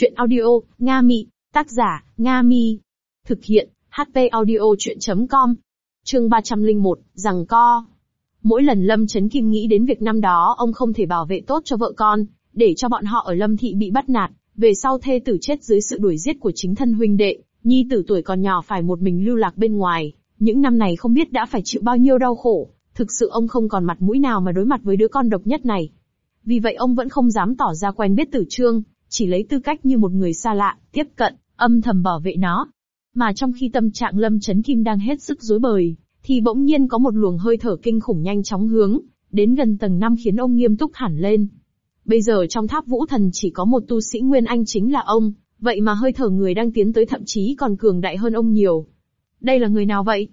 Chuyện audio, Nga Mi. tác giả, Nga Mi. Thực hiện, HP audio chuyện.com. Chương 301, rằng co. Mỗi lần Lâm Trấn Kim nghĩ đến việc năm đó ông không thể bảo vệ tốt cho vợ con, để cho bọn họ ở Lâm Thị bị bắt nạt, về sau thê tử chết dưới sự đuổi giết của chính thân huynh đệ, nhi tử tuổi còn nhỏ phải một mình lưu lạc bên ngoài, những năm này không biết đã phải chịu bao nhiêu đau khổ, thực sự ông không còn mặt mũi nào mà đối mặt với đứa con độc nhất này. Vì vậy ông vẫn không dám tỏ ra quen biết tử trương, chỉ lấy tư cách như một người xa lạ, tiếp cận, âm thầm bảo vệ nó. Mà trong khi tâm trạng Lâm Chấn Kim đang hết sức rối bời, thì bỗng nhiên có một luồng hơi thở kinh khủng nhanh chóng hướng, đến gần tầng 5 khiến ông nghiêm túc hẳn lên. Bây giờ trong tháp vũ thần chỉ có một tu sĩ Nguyên Anh chính là ông, vậy mà hơi thở người đang tiến tới thậm chí còn cường đại hơn ông nhiều. Đây là người nào vậy?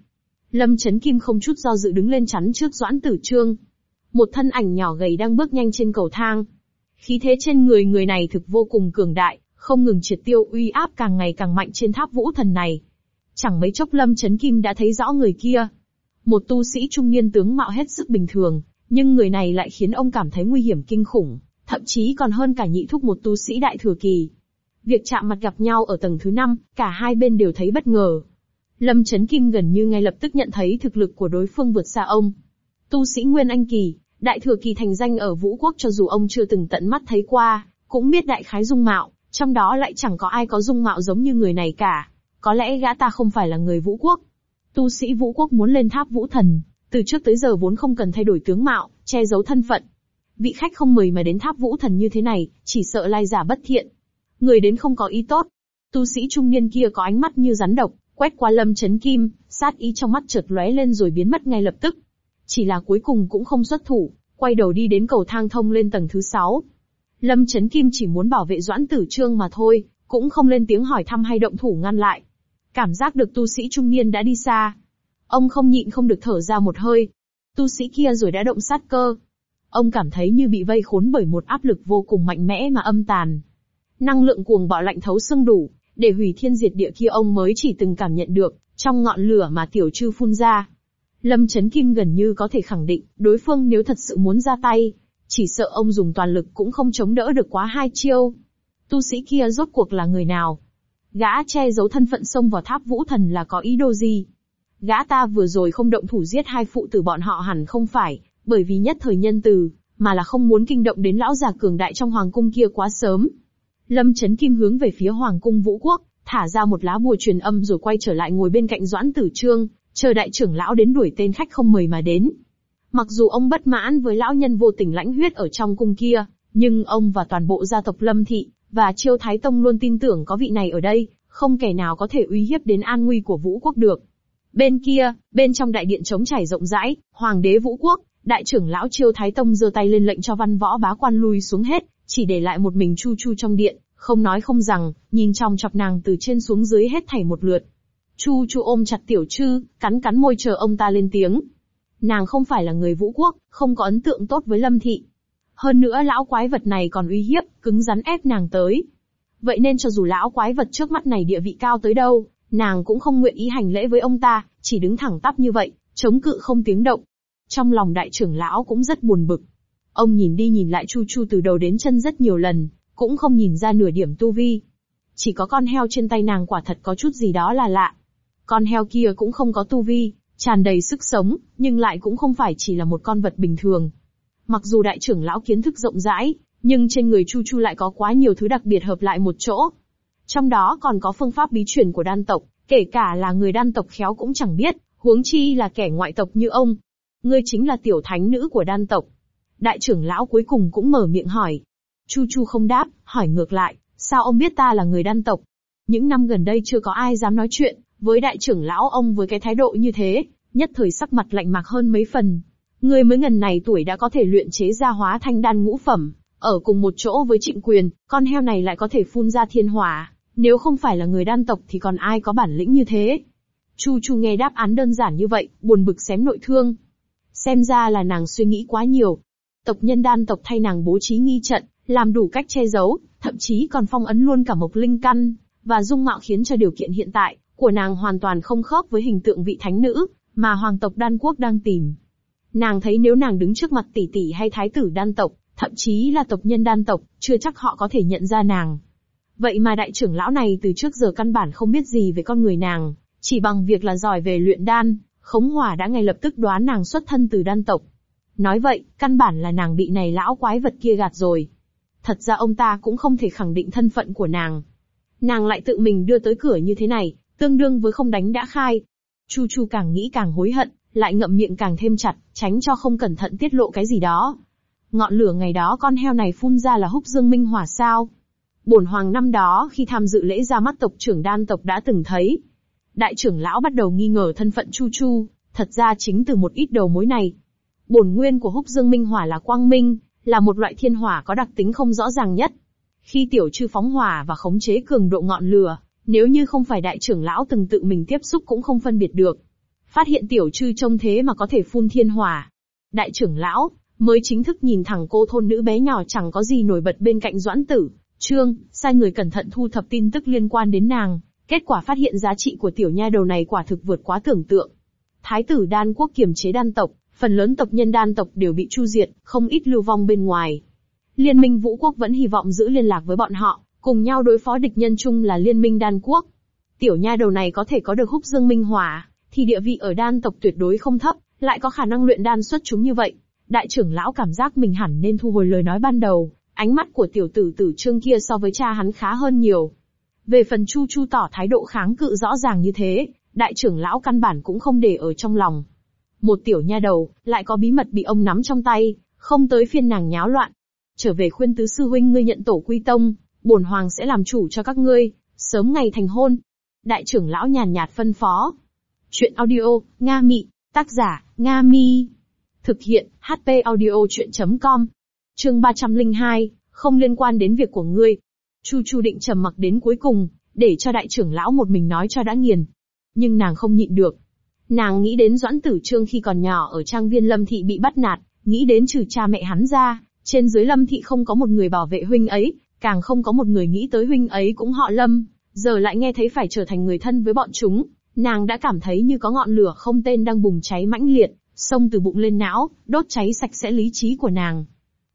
Lâm Chấn Kim không chút do dự đứng lên chắn trước Doãn Tử Trương. Một thân ảnh nhỏ gầy đang bước nhanh trên cầu thang, Khí thế trên người người này thực vô cùng cường đại, không ngừng triệt tiêu uy áp càng ngày càng mạnh trên tháp vũ thần này. Chẳng mấy chốc Lâm Chấn Kim đã thấy rõ người kia. Một tu sĩ trung niên tướng mạo hết sức bình thường, nhưng người này lại khiến ông cảm thấy nguy hiểm kinh khủng, thậm chí còn hơn cả nhị thúc một tu sĩ đại thừa kỳ. Việc chạm mặt gặp nhau ở tầng thứ 5, cả hai bên đều thấy bất ngờ. Lâm Chấn Kim gần như ngay lập tức nhận thấy thực lực của đối phương vượt xa ông. Tu sĩ Nguyên Anh Kỳ, Đại thừa kỳ thành danh ở Vũ Quốc cho dù ông chưa từng tận mắt thấy qua, cũng biết đại khái dung mạo, trong đó lại chẳng có ai có dung mạo giống như người này cả. Có lẽ gã ta không phải là người Vũ Quốc. Tu sĩ Vũ Quốc muốn lên tháp Vũ Thần, từ trước tới giờ vốn không cần thay đổi tướng mạo, che giấu thân phận. Vị khách không mời mà đến tháp Vũ Thần như thế này, chỉ sợ lai giả bất thiện. Người đến không có ý tốt. Tu sĩ trung niên kia có ánh mắt như rắn độc, quét qua lâm chấn kim, sát ý trong mắt chợt lóe lên rồi biến mất ngay lập tức. Chỉ là cuối cùng cũng không xuất thủ, quay đầu đi đến cầu thang thông lên tầng thứ 6. Lâm Chấn Kim chỉ muốn bảo vệ Doãn Tử Trương mà thôi, cũng không lên tiếng hỏi thăm hay động thủ ngăn lại. Cảm giác được tu sĩ trung niên đã đi xa. Ông không nhịn không được thở ra một hơi. Tu sĩ kia rồi đã động sát cơ. Ông cảm thấy như bị vây khốn bởi một áp lực vô cùng mạnh mẽ mà âm tàn. Năng lượng cuồng bạo lạnh thấu xương đủ, để hủy thiên diệt địa kia ông mới chỉ từng cảm nhận được, trong ngọn lửa mà tiểu trư phun ra. Lâm Chấn Kim gần như có thể khẳng định, đối phương nếu thật sự muốn ra tay, chỉ sợ ông dùng toàn lực cũng không chống đỡ được quá hai chiêu. Tu sĩ kia rốt cuộc là người nào? Gã che giấu thân phận xông vào tháp vũ thần là có ý đồ gì? Gã ta vừa rồi không động thủ giết hai phụ tử bọn họ hẳn không phải, bởi vì nhất thời nhân từ, mà là không muốn kinh động đến lão già cường đại trong hoàng cung kia quá sớm. Lâm Chấn Kim hướng về phía hoàng cung vũ quốc, thả ra một lá bùa truyền âm rồi quay trở lại ngồi bên cạnh Doãn Tử Trương, chờ đại trưởng lão đến đuổi tên khách không mời mà đến. Mặc dù ông bất mãn với lão nhân vô tình lãnh huyết ở trong cung kia, nhưng ông và toàn bộ gia tộc Lâm Thị, và Chiêu Thái Tông luôn tin tưởng có vị này ở đây, không kẻ nào có thể uy hiếp đến an nguy của Vũ Quốc được. Bên kia, bên trong đại điện trống trải rộng rãi, Hoàng đế Vũ Quốc, đại trưởng lão Chiêu Thái Tông giơ tay lên lệnh cho văn võ bá quan lui xuống hết, chỉ để lại một mình Chu Chu trong điện, không nói không rằng, nhìn trong chọc nàng từ trên xuống dưới hết thảy một lượt. Chu Chu ôm chặt tiểu trư, cắn cắn môi chờ ông ta lên tiếng. Nàng không phải là người vũ quốc, không có ấn tượng tốt với Lâm Thị. Hơn nữa lão quái vật này còn uy hiếp, cứng rắn ép nàng tới. Vậy nên cho dù lão quái vật trước mắt này địa vị cao tới đâu, nàng cũng không nguyện ý hành lễ với ông ta, chỉ đứng thẳng tắp như vậy, chống cự không tiếng động. Trong lòng đại trưởng lão cũng rất buồn bực. Ông nhìn đi nhìn lại Chu Chu từ đầu đến chân rất nhiều lần, cũng không nhìn ra nửa điểm tu vi. Chỉ có con heo trên tay nàng quả thật có chút gì đó là lạ. Con heo kia cũng không có tu vi, tràn đầy sức sống, nhưng lại cũng không phải chỉ là một con vật bình thường. Mặc dù đại trưởng lão kiến thức rộng rãi, nhưng trên người Chu Chu lại có quá nhiều thứ đặc biệt hợp lại một chỗ. Trong đó còn có phương pháp bí truyền của đan tộc, kể cả là người đan tộc khéo cũng chẳng biết, huống chi là kẻ ngoại tộc như ông. Ngươi chính là tiểu thánh nữ của đan tộc. Đại trưởng lão cuối cùng cũng mở miệng hỏi. Chu Chu không đáp, hỏi ngược lại, sao ông biết ta là người đan tộc? Những năm gần đây chưa có ai dám nói chuyện, với đại trưởng lão ông với cái thái độ như thế, nhất thời sắc mặt lạnh mạc hơn mấy phần. Người mới ngần này tuổi đã có thể luyện chế ra hóa thanh đan ngũ phẩm, ở cùng một chỗ với trịnh quyền, con heo này lại có thể phun ra thiên hỏa. Nếu không phải là người đan tộc thì còn ai có bản lĩnh như thế? Chu Chu nghe đáp án đơn giản như vậy, buồn bực xém nội thương. Xem ra là nàng suy nghĩ quá nhiều. Tộc nhân đan tộc thay nàng bố trí nghi trận, làm đủ cách che giấu, thậm chí còn phong ấn luôn cả mộc linh căn, và dung mạo khiến cho điều kiện hiện tại, của nàng hoàn toàn không khớp với hình tượng vị thánh nữ, mà hoàng tộc đan quốc đang tìm. Nàng thấy nếu nàng đứng trước mặt tỷ tỷ hay thái tử đan tộc, thậm chí là tộc nhân đan tộc, chưa chắc họ có thể nhận ra nàng. Vậy mà đại trưởng lão này từ trước giờ căn bản không biết gì về con người nàng, chỉ bằng việc là giỏi về luyện đan, khống hỏa đã ngay lập tức đoán nàng xuất thân từ đan tộc. Nói vậy, căn bản là nàng bị này lão quái vật kia gạt rồi. Thật ra ông ta cũng không thể khẳng định thân phận của nàng. Nàng lại tự mình đưa tới cửa như thế này, tương đương với không đánh đã khai. Chu Chu càng nghĩ càng hối hận, lại ngậm miệng càng thêm chặt, tránh cho không cẩn thận tiết lộ cái gì đó. Ngọn lửa ngày đó con heo này phun ra là húc dương minh hỏa sao? Bổn hoàng năm đó khi tham dự lễ ra mắt tộc trưởng đan tộc đã từng thấy. Đại trưởng lão bắt đầu nghi ngờ thân phận Chu Chu, thật ra chính từ một ít đầu mối này. Bổn nguyên của húc dương minh hỏa là quang minh, là một loại thiên hỏa có đặc tính không rõ ràng nhất. Khi tiểu chư phóng hỏa và khống chế cường độ ngọn lửa, nếu như không phải đại trưởng lão từng tự mình tiếp xúc cũng không phân biệt được. Phát hiện tiểu trư trông thế mà có thể phun thiên hỏa. Đại trưởng lão, mới chính thức nhìn thẳng cô thôn nữ bé nhỏ chẳng có gì nổi bật bên cạnh doãn tử, trương, sai người cẩn thận thu thập tin tức liên quan đến nàng, kết quả phát hiện giá trị của tiểu nha đầu này quả thực vượt quá tưởng tượng. Thái tử đan quốc kiềm chế đan tộc, phần lớn tộc nhân đan tộc đều bị chu diệt, không ít lưu vong bên ngoài. Liên minh vũ quốc vẫn hy vọng giữ liên lạc với bọn họ, cùng nhau đối phó địch nhân chung là liên minh đan quốc. Tiểu nha đầu này có thể có được húc dương minh hỏa, thì địa vị ở đan tộc tuyệt đối không thấp, lại có khả năng luyện đan xuất chúng như vậy. Đại trưởng lão cảm giác mình hẳn nên thu hồi lời nói ban đầu, ánh mắt của tiểu tử tử trương kia so với cha hắn khá hơn nhiều. Về phần Chu Chu tỏ thái độ kháng cự rõ ràng như thế, đại trưởng lão căn bản cũng không để ở trong lòng. Một tiểu nha đầu, lại có bí mật bị ông nắm trong tay, không tới phiên nàng nháo loạn. Trở về khuyên tứ sư huynh ngươi nhận tổ quy tông, bổn hoàng sẽ làm chủ cho các ngươi, sớm ngày thành hôn. Đại trưởng lão nhàn nhạt phân phó. Chuyện audio, Nga Mị, tác giả, Nga Mi. Thực hiện, HP audio chuyện.com. Chương 302, không liên quan đến việc của ngươi. Chu Chu định trầm mặc đến cuối cùng, để cho đại trưởng lão một mình nói cho đã nghiền. Nhưng nàng không nhịn được. Nàng nghĩ đến Doãn Tử Trương khi còn nhỏ ở trang viên Lâm Thị bị bắt nạt, nghĩ đến trừ cha mẹ hắn ra, trên dưới Lâm Thị không có một người bảo vệ huynh ấy, càng không có một người nghĩ tới huynh ấy cũng họ Lâm, giờ lại nghe thấy phải trở thành người thân với bọn chúng, nàng đã cảm thấy như có ngọn lửa không tên đang bùng cháy mãnh liệt, xông từ bụng lên não, đốt cháy sạch sẽ lý trí của nàng.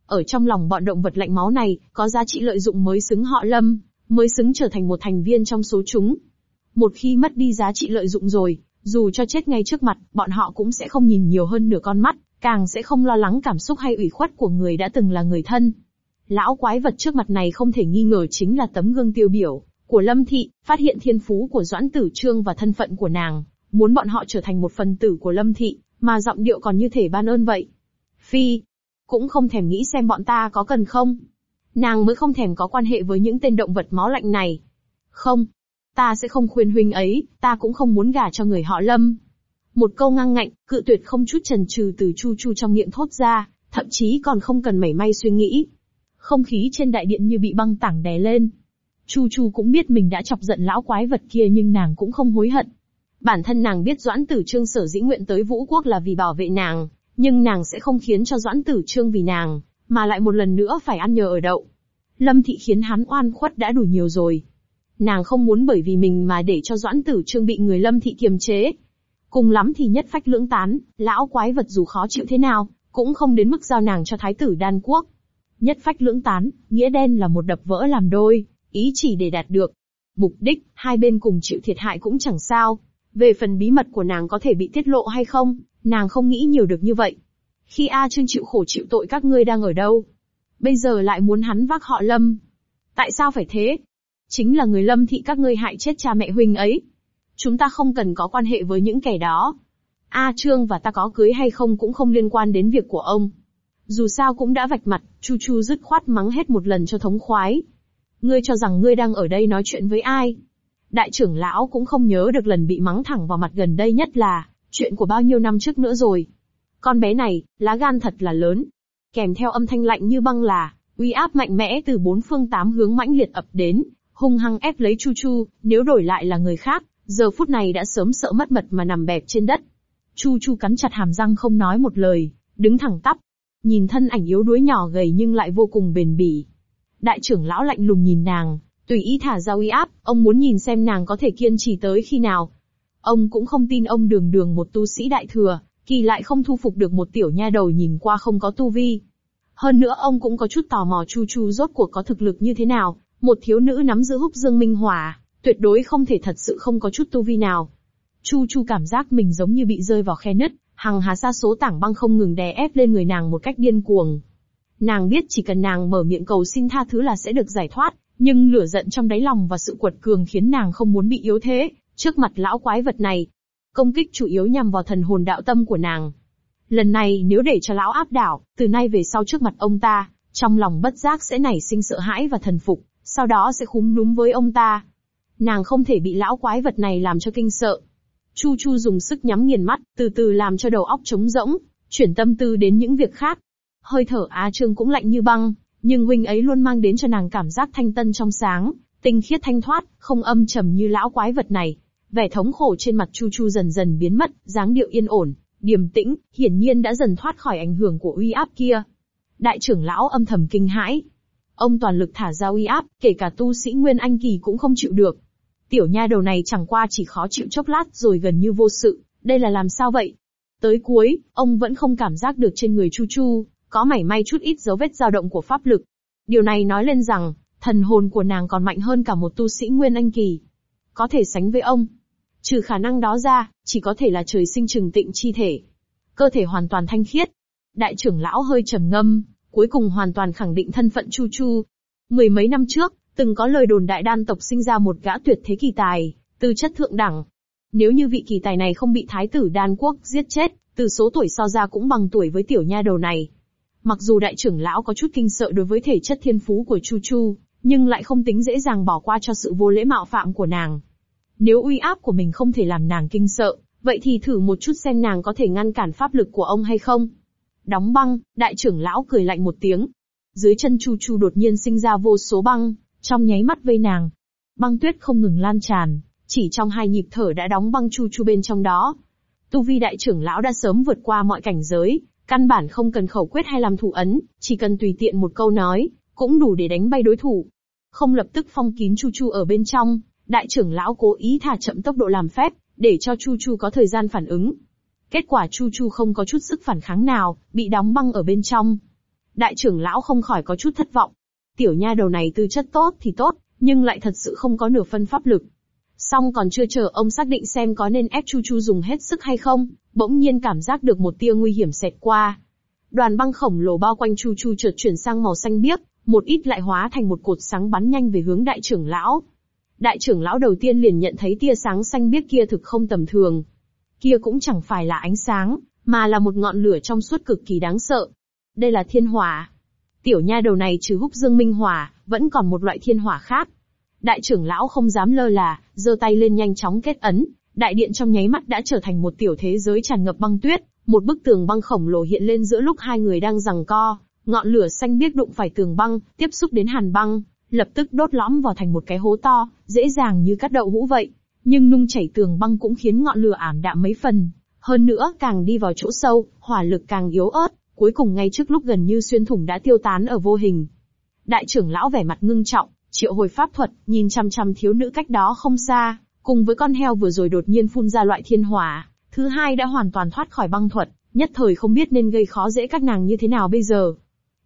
Ở trong lòng bọn động vật lạnh máu này, có giá trị lợi dụng mới xứng họ Lâm, mới xứng trở thành một thành viên trong số chúng. Một khi mất đi giá trị lợi dụng rồi, dù cho chết ngay trước mặt, bọn họ cũng sẽ không nhìn nhiều hơn nửa con mắt, càng sẽ không lo lắng cảm xúc hay ủy khuất của người đã từng là người thân. Lão quái vật trước mặt này không thể nghi ngờ chính là tấm gương tiêu biểu của Lâm Thị, phát hiện thiên phú của Doãn Tử Trương và thân phận của nàng, muốn bọn họ trở thành một phần tử của Lâm Thị, mà giọng điệu còn như thể ban ơn vậy. Phi, cũng không thèm nghĩ xem bọn ta có cần không. Nàng mới không thèm có quan hệ với những tên động vật máu lạnh này. Không, ta sẽ không khuyên huynh ấy, ta cũng không muốn gả cho người họ Lâm. Một câu ngang ngạnh, cự tuyệt không chút chần chừ từ Chu Chu trong miệng thốt ra, thậm chí còn không cần mảy may suy nghĩ. Không khí trên đại điện như bị băng tảng đè lên. Chu Chu cũng biết mình đã chọc giận lão quái vật kia nhưng nàng cũng không hối hận. Bản thân nàng biết Doãn Tử Trương sở dĩ nguyện tới Vũ Quốc là vì bảo vệ nàng, nhưng nàng sẽ không khiến cho Doãn Tử Trương vì nàng, mà lại một lần nữa phải ăn nhờ ở đậu. Lâm Thị khiến hắn oan khuất đã đủ nhiều rồi. Nàng không muốn bởi vì mình mà để cho Doãn Tử Trương bị người Lâm Thị kiềm chế. Cùng lắm thì nhất phách lưỡng tán, lão quái vật dù khó chịu thế nào, cũng không đến mức giao nàng cho Thái tử Đan Quốc. Nhất phách lưỡng tán, nghĩa đen là một đập vỡ làm đôi, ý chỉ để đạt được. Mục đích, hai bên cùng chịu thiệt hại cũng chẳng sao. Về phần bí mật của nàng có thể bị tiết lộ hay không, nàng không nghĩ nhiều được như vậy. Khi A Trương chịu khổ chịu tội các ngươi đang ở đâu? Bây giờ lại muốn hắn vác họ Lâm. Tại sao phải thế? Chính là người Lâm thị các ngươi hại chết cha mẹ huynh ấy. Chúng ta không cần có quan hệ với những kẻ đó. A Trương và ta có cưới hay không cũng không liên quan đến việc của ông. Dù sao cũng đã vạch mặt, Chu Chu dứt khoát mắng hết một lần cho thống khoái. Ngươi cho rằng ngươi đang ở đây nói chuyện với ai? Đại trưởng lão cũng không nhớ được lần bị mắng thẳng vào mặt gần đây nhất là, chuyện của bao nhiêu năm trước nữa rồi. Con bé này, lá gan thật là lớn. Kèm theo âm thanh lạnh như băng là, uy áp mạnh mẽ từ bốn phương tám hướng mãnh liệt ập đến, hung hăng ép lấy Chu Chu, nếu đổi lại là người khác, giờ phút này đã sớm sợ mất mật mà nằm bẹp trên đất. Chu Chu cắn chặt hàm răng không nói một lời, đứng thẳng tắp. Nhìn thân ảnh yếu đuối nhỏ gầy nhưng lại vô cùng bền bỉ. Đại trưởng lão lạnh lùng nhìn nàng, tùy ý thả ra uy áp, ông muốn nhìn xem nàng có thể kiên trì tới khi nào. Ông cũng không tin ông đường đường một tu sĩ đại thừa, kỳ lại không thu phục được một tiểu nha đầu nhìn qua không có tu vi. Hơn nữa ông cũng có chút tò mò Chu Chu rốt cuộc có thực lực như thế nào, Một thiếu nữ nắm giữ húc dương minh hỏa, tuyệt đối không thể thật sự không có chút tu vi nào. Chu Chu cảm giác mình giống như bị rơi vào khe nứt, hằng hà sa số tảng băng không ngừng đè ép lên người nàng một cách điên cuồng. Nàng biết chỉ cần nàng mở miệng cầu xin tha thứ là sẽ được giải thoát, nhưng lửa giận trong đáy lòng và sự quật cường khiến nàng không muốn bị yếu thế, trước mặt lão quái vật này. Công kích chủ yếu nhằm vào thần hồn đạo tâm của nàng. Lần này nếu để cho lão áp đảo, từ nay về sau trước mặt ông ta, trong lòng bất giác sẽ nảy sinh sợ hãi và thần phục, sau đó sẽ khúm núm với ông ta. Nàng không thể bị lão quái vật này làm cho kinh sợ. Chu Chu dùng sức nhắm nghiền mắt, từ từ làm cho đầu óc trống rỗng, chuyển tâm tư đến những việc khác. Hơi thở Á Trương cũng lạnh như băng, nhưng huynh ấy luôn mang đến cho nàng cảm giác thanh tân trong sáng, tinh khiết thanh thoát, không âm trầm như lão quái vật này. Vẻ thống khổ trên mặt Chu Chu dần dần biến mất, dáng điệu yên ổn, điềm tĩnh, hiển nhiên đã dần thoát khỏi ảnh hưởng của uy áp kia. Đại trưởng lão âm thầm kinh hãi. Ông toàn lực thả ra uy áp, kể cả tu sĩ Nguyên Anh Kỳ cũng không chịu được. Tiểu nha đầu này chẳng qua chỉ khó chịu chốc lát rồi gần như vô sự, đây là làm sao vậy? Tới cuối, ông vẫn không cảm giác được trên người Chu Chu, có mảy may chút ít dấu vết dao động của pháp lực. Điều này nói lên rằng, thần hồn của nàng còn mạnh hơn cả một tu sĩ Nguyên Anh Kỳ. Có thể sánh với ông. Trừ khả năng đó ra, chỉ có thể là trời sinh trừng tịnh chi thể. Cơ thể hoàn toàn thanh khiết. Đại trưởng lão hơi trầm ngâm, cuối cùng hoàn toàn khẳng định thân phận Chu Chu. Mười mấy năm trước, từng có lời đồn đại đan tộc sinh ra một gã tuyệt thế kỳ tài, tư chất thượng đẳng. Nếu như vị kỳ tài này không bị thái tử đan quốc giết chết, từ số tuổi so ra cũng bằng tuổi với tiểu nha đầu này. Mặc dù đại trưởng lão có chút kinh sợ đối với thể chất thiên phú của Chu Chu, nhưng lại không tính dễ dàng bỏ qua cho sự vô lễ mạo phạm của nàng. Nếu uy áp của mình không thể làm nàng kinh sợ, vậy thì thử một chút xem nàng có thể ngăn cản pháp lực của ông hay không. Đóng băng, đại trưởng lão cười lạnh một tiếng. Dưới chân Chu Chu đột nhiên sinh ra vô số băng, trong nháy mắt vây nàng. Băng tuyết không ngừng lan tràn, chỉ trong hai nhịp thở đã đóng băng Chu Chu bên trong đó. Tu vi đại trưởng lão đã sớm vượt qua mọi cảnh giới, căn bản không cần khẩu quyết hay làm thủ ấn, chỉ cần tùy tiện một câu nói, cũng đủ để đánh bay đối thủ. Không lập tức phong kín Chu Chu ở bên trong, đại trưởng lão cố ý thả chậm tốc độ làm phép, để cho Chu Chu có thời gian phản ứng. Kết quả Chu Chu không có chút sức phản kháng nào, bị đóng băng ở bên trong. Đại trưởng lão không khỏi có chút thất vọng. Tiểu nha đầu này tư chất tốt thì tốt, nhưng lại thật sự không có nửa phân pháp lực. Song còn chưa chờ ông xác định xem có nên ép Chu Chu dùng hết sức hay không, bỗng nhiên cảm giác được một tia nguy hiểm xẹt qua. Đoàn băng khổng lồ bao quanh Chu Chu chợt chuyển sang màu xanh biếc, một ít lại hóa thành một cột sáng bắn nhanh về hướng đại trưởng lão. Đại trưởng lão đầu tiên liền nhận thấy tia sáng xanh biếc kia thực không tầm thường. Kia cũng chẳng phải là ánh sáng, mà là một ngọn lửa trong suốt cực kỳ đáng sợ. Đây là thiên hỏa. Tiểu nha đầu này trừ húc dương minh hỏa, vẫn còn một loại thiên hỏa khác. Đại trưởng lão không dám lơ là, giơ tay lên nhanh chóng kết ấn, đại điện trong nháy mắt đã trở thành một tiểu thế giới tràn ngập băng tuyết, một bức tường băng khổng lồ hiện lên giữa lúc hai người đang giằng co, ngọn lửa xanh biếc đụng phải tường băng, tiếp xúc đến hàn băng, lập tức đốt lõm vào thành một cái hố to, dễ dàng như cắt đậu hũ vậy. Nhưng nung chảy tường băng cũng khiến ngọn lửa ảm đạm mấy phần. Hơn nữa, càng đi vào chỗ sâu, hỏa lực càng yếu ớt, cuối cùng ngay trước lúc gần như xuyên thủng đã tiêu tán ở vô hình. Đại trưởng lão vẻ mặt ngưng trọng, triệu hồi pháp thuật, nhìn chăm chăm thiếu nữ cách đó không xa, cùng với con heo vừa rồi đột nhiên phun ra loại thiên hỏa, thứ hai đã hoàn toàn thoát khỏi băng thuật, nhất thời không biết nên gây khó dễ các nàng như thế nào bây giờ.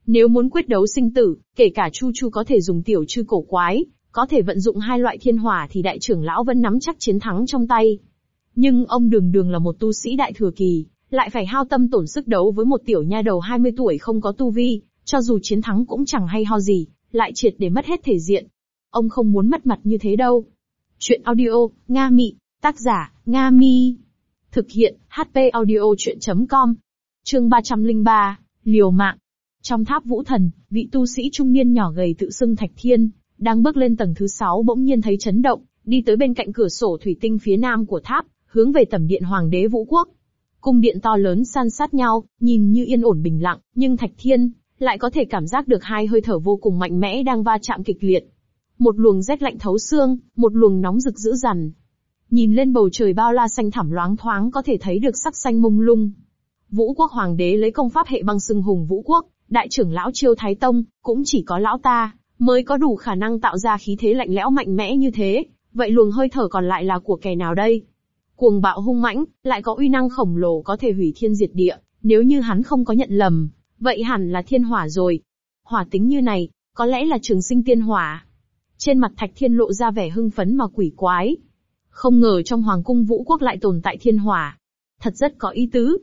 Nếu muốn quyết đấu sinh tử, kể cả Chu Chu có thể dùng tiểu chư cổ quái, có thể vận dụng hai loại thiên hỏa thì đại trưởng lão vẫn nắm chắc chiến thắng trong tay. Nhưng ông đường đường là một tu sĩ đại thừa kỳ, lại phải hao tâm tổn sức đấu với một tiểu nha đầu 20 tuổi không có tu vi, cho dù chiến thắng cũng chẳng hay ho gì, lại triệt để mất hết thể diện. Ông không muốn mất mặt như thế đâu. Chuyện audio, Nga Mị, tác giả, Nga Mi. Thực hiện, HP audio chuyện.com. Chương 303, Liều mạng. Trong tháp vũ thần, vị tu sĩ trung niên nhỏ gầy tự xưng Thạch Thiên, đang bước lên tầng thứ 6 bỗng nhiên thấy chấn động, đi tới bên cạnh cửa sổ thủy tinh phía nam của tháp, hướng về tầm điện Hoàng đế Vũ Quốc. Cung điện to lớn san sát nhau, nhìn như yên ổn bình lặng, nhưng Thạch Thiên lại có thể cảm giác được hai hơi thở vô cùng mạnh mẽ đang va chạm kịch liệt. Một luồng rét lạnh thấu xương, một luồng nóng rực dữ dằn. Nhìn lên bầu trời bao la xanh thẳm loáng thoáng có thể thấy được sắc xanh mông lung. Vũ quốc hoàng đế lấy công pháp hệ băng sưng hùng vũ quốc, đại trưởng lão chiêu thái tông, cũng chỉ có lão ta, mới có đủ khả năng tạo ra khí thế lạnh lẽo mạnh mẽ như thế. Vậy luồng hơi thở còn lại là của kẻ nào đây? Cuồng bạo hung mãnh, lại có uy năng khổng lồ có thể hủy thiên diệt địa, nếu như hắn không có nhận lầm, vậy hẳn là thiên hỏa rồi. Hỏa tính như này, có lẽ là trường sinh tiên hỏa. Trên mặt Thạch Thiên lộ ra vẻ hưng phấn mà quỷ quái. Không ngờ trong Hoàng cung Vũ Quốc lại tồn tại thiên hỏa. Thật rất có ý tứ.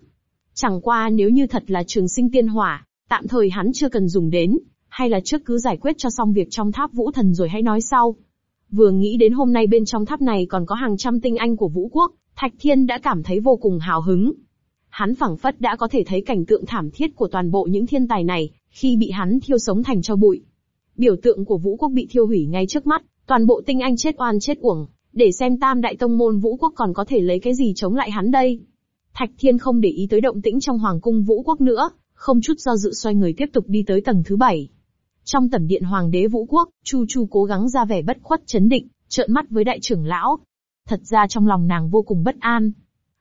Chẳng qua nếu như thật là trường sinh tiên hỏa, tạm thời hắn chưa cần dùng đến, hay là trước cứ giải quyết cho xong việc trong tháp Vũ Thần rồi hãy nói sau. Vừa nghĩ đến hôm nay bên trong tháp này còn có hàng trăm tinh anh của Vũ Quốc, Thạch Thiên đã cảm thấy vô cùng hào hứng. Hắn phẳng phất đã có thể thấy cảnh tượng thảm thiết của toàn bộ những thiên tài này, khi bị hắn thiêu sống thành cho bụi. Biểu tượng của Vũ Quốc bị thiêu hủy ngay trước mắt, toàn bộ tinh anh chết oan chết uổng, để xem tam đại tông môn Vũ Quốc còn có thể lấy cái gì chống lại hắn đây. Thạch Thiên không để ý tới động tĩnh trong Hoàng cung Vũ Quốc nữa, không chút do dự xoay người tiếp tục đi tới tầng thứ bảy. Trong tẩm điện Hoàng đế Vũ Quốc, Chu Chu cố gắng ra vẻ bất khuất chấn định, trợn mắt với đại trưởng lão. Thật ra trong lòng nàng vô cùng bất an.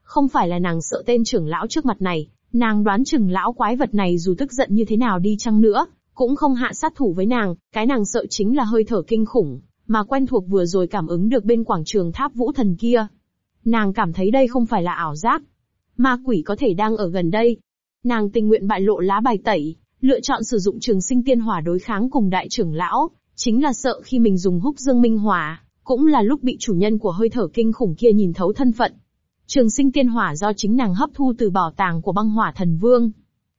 Không phải là nàng sợ tên trưởng lão trước mặt này, nàng đoán chừng lão quái vật này dù tức giận như thế nào đi chăng nữa, cũng không hạ sát thủ với nàng, cái nàng sợ chính là hơi thở kinh khủng, mà quen thuộc vừa rồi cảm ứng được bên quảng trường tháp vũ thần kia. Nàng cảm thấy đây không phải là ảo giác. Ma quỷ có thể đang ở gần đây. Nàng tình nguyện bại lộ lá bài tẩy, lựa chọn sử dụng trường sinh tiên hỏa đối kháng cùng đại trưởng lão, chính là sợ khi mình dùng húc dương minh hỏa, cũng là lúc bị chủ nhân của hơi thở kinh khủng kia nhìn thấu thân phận. Trường sinh tiên hỏa do chính nàng hấp thu từ bảo tàng của băng hỏa thần vương.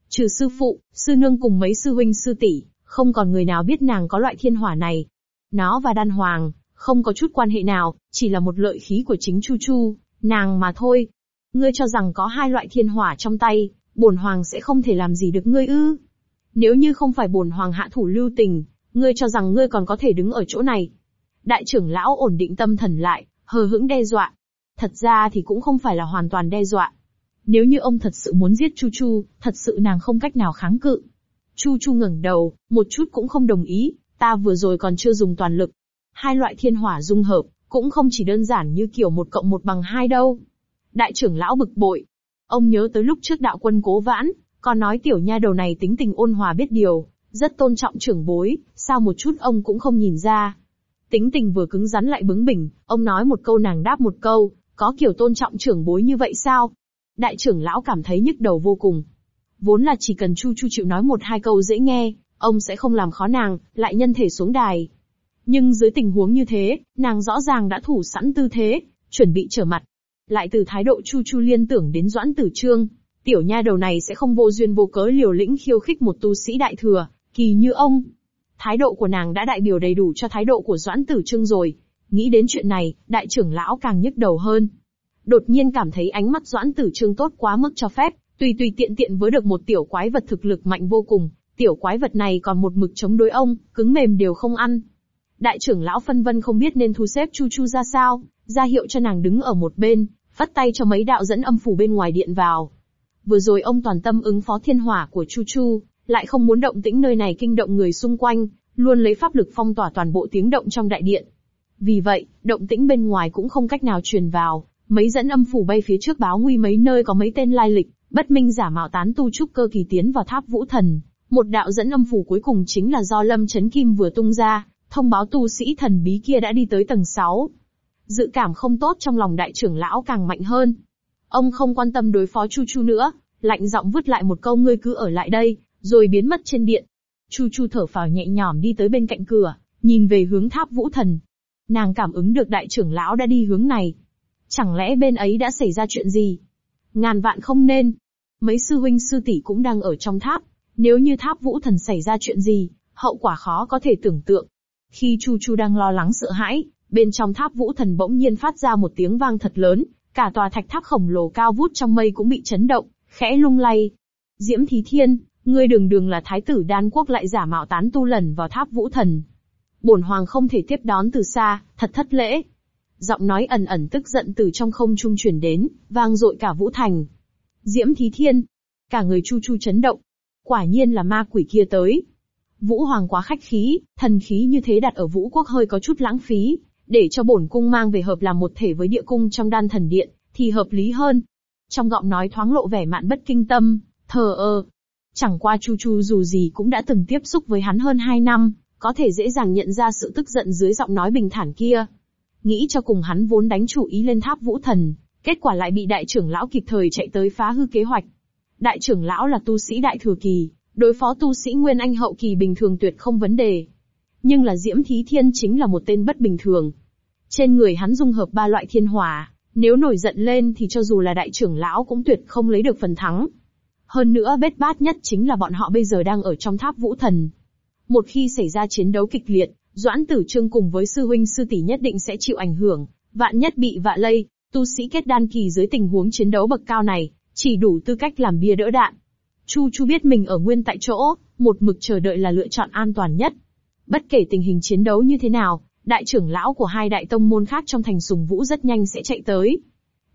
Trừ sư phụ, sư nương cùng mấy sư huynh sư tỷ, không còn người nào biết nàng có loại thiên hỏa này. Nó và đan hoàng, không có chút quan hệ nào, chỉ là một lợi khí của chính Chu Chu, nàng mà thôi. Ngươi cho rằng có hai loại thiên hỏa trong tay, bổn hoàng sẽ không thể làm gì được ngươi ư? Nếu như không phải bổn hoàng hạ thủ lưu tình, ngươi cho rằng ngươi còn có thể đứng ở chỗ này. Đại trưởng lão ổn định tâm thần lại, hờ hững đe dọa. Thật ra thì cũng không phải là hoàn toàn đe dọa. Nếu như ông thật sự muốn giết Chu Chu, thật sự nàng không cách nào kháng cự. Chu Chu ngẩng đầu, một chút cũng không đồng ý, ta vừa rồi còn chưa dùng toàn lực. Hai loại thiên hỏa dung hợp, cũng không chỉ đơn giản như kiểu một cộng một bằng hai đâu. Đại trưởng lão bực bội. Ông nhớ tới lúc trước đạo quân cố vãn, còn nói tiểu nha đầu này tính tình ôn hòa biết điều, rất tôn trọng trưởng bối, sao một chút ông cũng không nhìn ra. Tính tình vừa cứng rắn lại bướng bỉnh, ông nói một câu nàng đáp một câu, có kiểu tôn trọng trưởng bối như vậy sao? Đại trưởng lão cảm thấy nhức đầu vô cùng. Vốn là chỉ cần Chu Chu chịu nói một hai câu dễ nghe, ông sẽ không làm khó nàng, lại nhân thể xuống đài. Nhưng dưới tình huống như thế, nàng rõ ràng đã thủ sẵn tư thế, chuẩn bị trở mặt. Lại từ thái độ Chu Chu liên tưởng đến Doãn Tử Trương, tiểu nha đầu này sẽ không vô duyên vô cớ liều lĩnh khiêu khích một tu sĩ đại thừa, kỳ như ông. Thái độ của nàng đã đại biểu đầy đủ cho thái độ của Doãn Tử Trương rồi. Nghĩ đến chuyện này, đại trưởng lão càng nhức đầu hơn. Đột nhiên cảm thấy ánh mắt Doãn Tử Trương tốt quá mức cho phép, tùy tùy tiện tiện với được một tiểu quái vật thực lực mạnh vô cùng, tiểu quái vật này còn một mực chống đối ông, cứng mềm đều không ăn. Đại trưởng lão phân vân không biết nên thu xếp Chu Chu ra sao, ra hiệu cho nàng đứng ở một bên, phất tay cho mấy đạo dẫn âm phủ bên ngoài điện vào. Vừa rồi ông toàn tâm ứng phó thiên hỏa của Chu Chu, lại không muốn động tĩnh nơi này kinh động người xung quanh, luôn lấy pháp lực phong tỏa toàn bộ tiếng động trong đại điện. Vì vậy, động tĩnh bên ngoài cũng không cách nào truyền vào, mấy dẫn âm phủ bay phía trước báo nguy mấy nơi có mấy tên lai lịch, bất minh giả mạo tán tu trúc cơ kỳ tiến vào tháp vũ thần. Một đạo dẫn âm phủ cuối cùng chính là do Lâm Chấn Kim vừa tung ra, thông báo tu sĩ thần bí kia đã đi tới tầng 6. Dự cảm không tốt trong lòng đại trưởng lão càng mạnh hơn. Ông không quan tâm đối phó Chu Chu nữa, lạnh giọng vứt lại một câu ngươi cứ ở lại đây, rồi biến mất trên điện. Chu Chu thở phào nhẹ nhõm đi tới bên cạnh cửa, nhìn về hướng tháp vũ thần. Nàng cảm ứng được đại trưởng lão đã đi hướng này. Chẳng lẽ bên ấy đã xảy ra chuyện gì? Ngàn vạn không nên. Mấy sư huynh sư tỷ cũng đang ở trong tháp. Nếu như tháp vũ thần xảy ra chuyện gì, hậu quả khó có thể tưởng tượng. Khi Chu Chu đang lo lắng sợ hãi, bên trong tháp vũ thần bỗng nhiên phát ra một tiếng vang thật lớn, cả tòa thạch tháp khổng lồ cao vút trong mây cũng bị chấn động, khẽ lung lay. Diễm Thí Thiên, ngươi đường đường là thái tử đan quốc lại giả mạo tán tu lần vào tháp vũ thần. Bổn hoàng không thể tiếp đón từ xa, thật thất lễ. Giọng nói ẩn ẩn tức giận từ trong không trung truyền đến, vang dội cả vũ thành. Diễm Thí Thiên, cả người chu chu chấn động. Quả nhiên là ma quỷ kia tới. Vũ Hoàng quá khách khí, thần khí như thế đặt ở Vũ Quốc hơi có chút lãng phí, để cho bổn cung mang về hợp làm một thể với địa cung trong đan thần điện, thì hợp lý hơn. Trong giọng nói thoáng lộ vẻ mạn bất kinh tâm, thờ ơ. Chẳng qua Chu Chu dù gì cũng đã từng tiếp xúc với hắn hơn hai năm, có thể dễ dàng nhận ra sự tức giận dưới giọng nói bình thản kia. Nghĩ cho cùng hắn vốn đánh chủ ý lên tháp vũ thần, kết quả lại bị đại trưởng lão kịp thời chạy tới phá hư kế hoạch. Đại trưởng lão là tu sĩ đại thừa kỳ, đối phó tu sĩ nguyên anh hậu kỳ bình thường tuyệt không vấn đề. Nhưng là Diễm Thí Thiên chính là một tên bất bình thường. Trên người hắn dung hợp ba loại thiên hỏa, nếu nổi giận lên thì cho dù là đại trưởng lão cũng tuyệt không lấy được phần thắng. Hơn nữa bết bát nhất chính là bọn họ bây giờ đang ở trong tháp vũ thần. Một khi xảy ra chiến đấu kịch liệt, Doãn Tử Trương cùng với sư huynh sư tỷ nhất định sẽ chịu ảnh hưởng, vạn nhất bị vạ lây, tu sĩ kết đan kỳ dưới tình huống chiến đấu bậc cao này, chỉ đủ tư cách làm bia đỡ đạn. Chu Chu biết mình ở nguyên tại chỗ, một mực chờ đợi là lựa chọn an toàn nhất. Bất kể tình hình chiến đấu như thế nào, đại trưởng lão của hai đại tông môn khác trong thành sùng vũ rất nhanh sẽ chạy tới.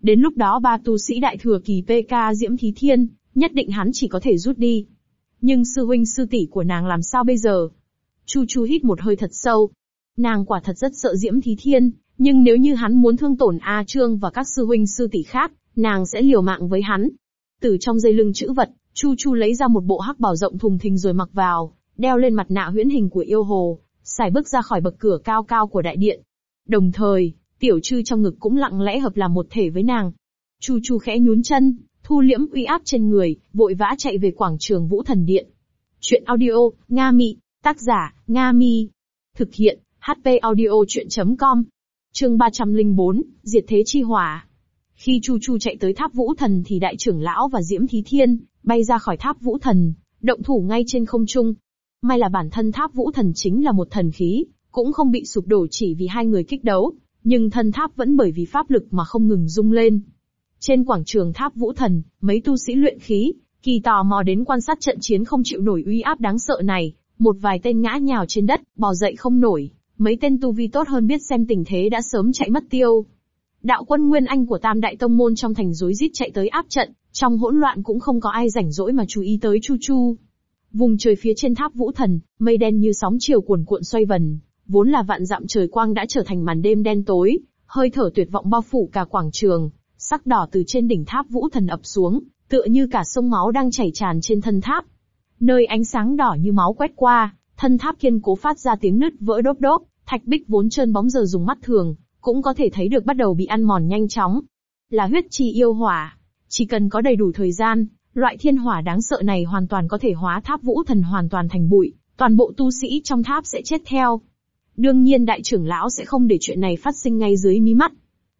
Đến lúc đó ba tu sĩ đại thừa kỳ PK Diễm Thí Thiên, nhất định hắn chỉ có thể rút đi. Nhưng sư huynh sư tỷ của nàng làm sao bây giờ? Chu Chu hít một hơi thật sâu. Nàng quả thật rất sợ Diễm Thí Thiên, nhưng nếu như hắn muốn thương tổn A Trương và các sư huynh sư tỷ khác, nàng sẽ liều mạng với hắn. Từ trong dây lưng chữ vật, Chu Chu lấy ra một bộ hắc bảo rộng thùng thình rồi mặc vào, đeo lên mặt nạ huyễn hình của yêu hồ, xài bước ra khỏi bậc cửa cao cao của đại điện. Đồng thời, tiểu trư trong ngực cũng lặng lẽ hợp làm một thể với nàng. Chu Chu khẽ nhún chân, thu liễm uy áp trên người, vội vã chạy về quảng trường Vũ Thần Điện. Chuyện audio, Nga Mị, tác giả, Nga Mi. Thực hiện, HP audio chuyện.com. Chương 304, Diệt Thế Chi Hỏa. Khi Chu Chu chạy tới tháp Vũ Thần thì đại trưởng lão và Diễm Thí Thiên, bay ra khỏi tháp Vũ Thần, động thủ ngay trên không trung. May là bản thân tháp Vũ Thần chính là một thần khí, cũng không bị sụp đổ chỉ vì hai người kích đấu, nhưng thân tháp vẫn bởi vì pháp lực mà không ngừng rung lên. Trên quảng trường tháp Vũ Thần, mấy tu sĩ luyện khí, kỳ tò mò đến quan sát trận chiến không chịu nổi uy áp đáng sợ này, một vài tên ngã nhào trên đất, bò dậy không nổi, mấy tên tu vi tốt hơn biết xem tình thế đã sớm chạy mất tiêu. Đạo quân Nguyên Anh của Tam Đại Tông Môn trong thành rối rít chạy tới áp trận, trong hỗn loạn cũng không có ai rảnh rỗi mà chú ý tới Chu Chu. Vùng trời phía trên tháp Vũ Thần, mây đen như sóng chiều cuồn cuộn xoay vần, vốn là vạn dặm trời quang đã trở thành màn đêm đen tối, hơi thở tuyệt vọng bao phủ cả quảng trường, sắc đỏ từ trên đỉnh tháp Vũ Thần ập xuống, tựa như cả sông máu đang chảy tràn trên thân tháp. Nơi ánh sáng đỏ như máu quét qua, thân tháp kiên cố phát ra tiếng nứt vỡ đốp đốp, thạch bích vốn trơn bóng giờ dùng mắt thường, cũng có thể thấy được bắt đầu bị ăn mòn nhanh chóng. Là huyết chi yêu hỏa. Chỉ cần có đầy đủ thời gian, loại thiên hỏa đáng sợ này hoàn toàn có thể hóa tháp vũ thần hoàn toàn thành bụi, toàn bộ tu sĩ trong tháp sẽ chết theo. Đương nhiên đại trưởng lão sẽ không để chuyện này phát sinh ngay dưới mí mắt.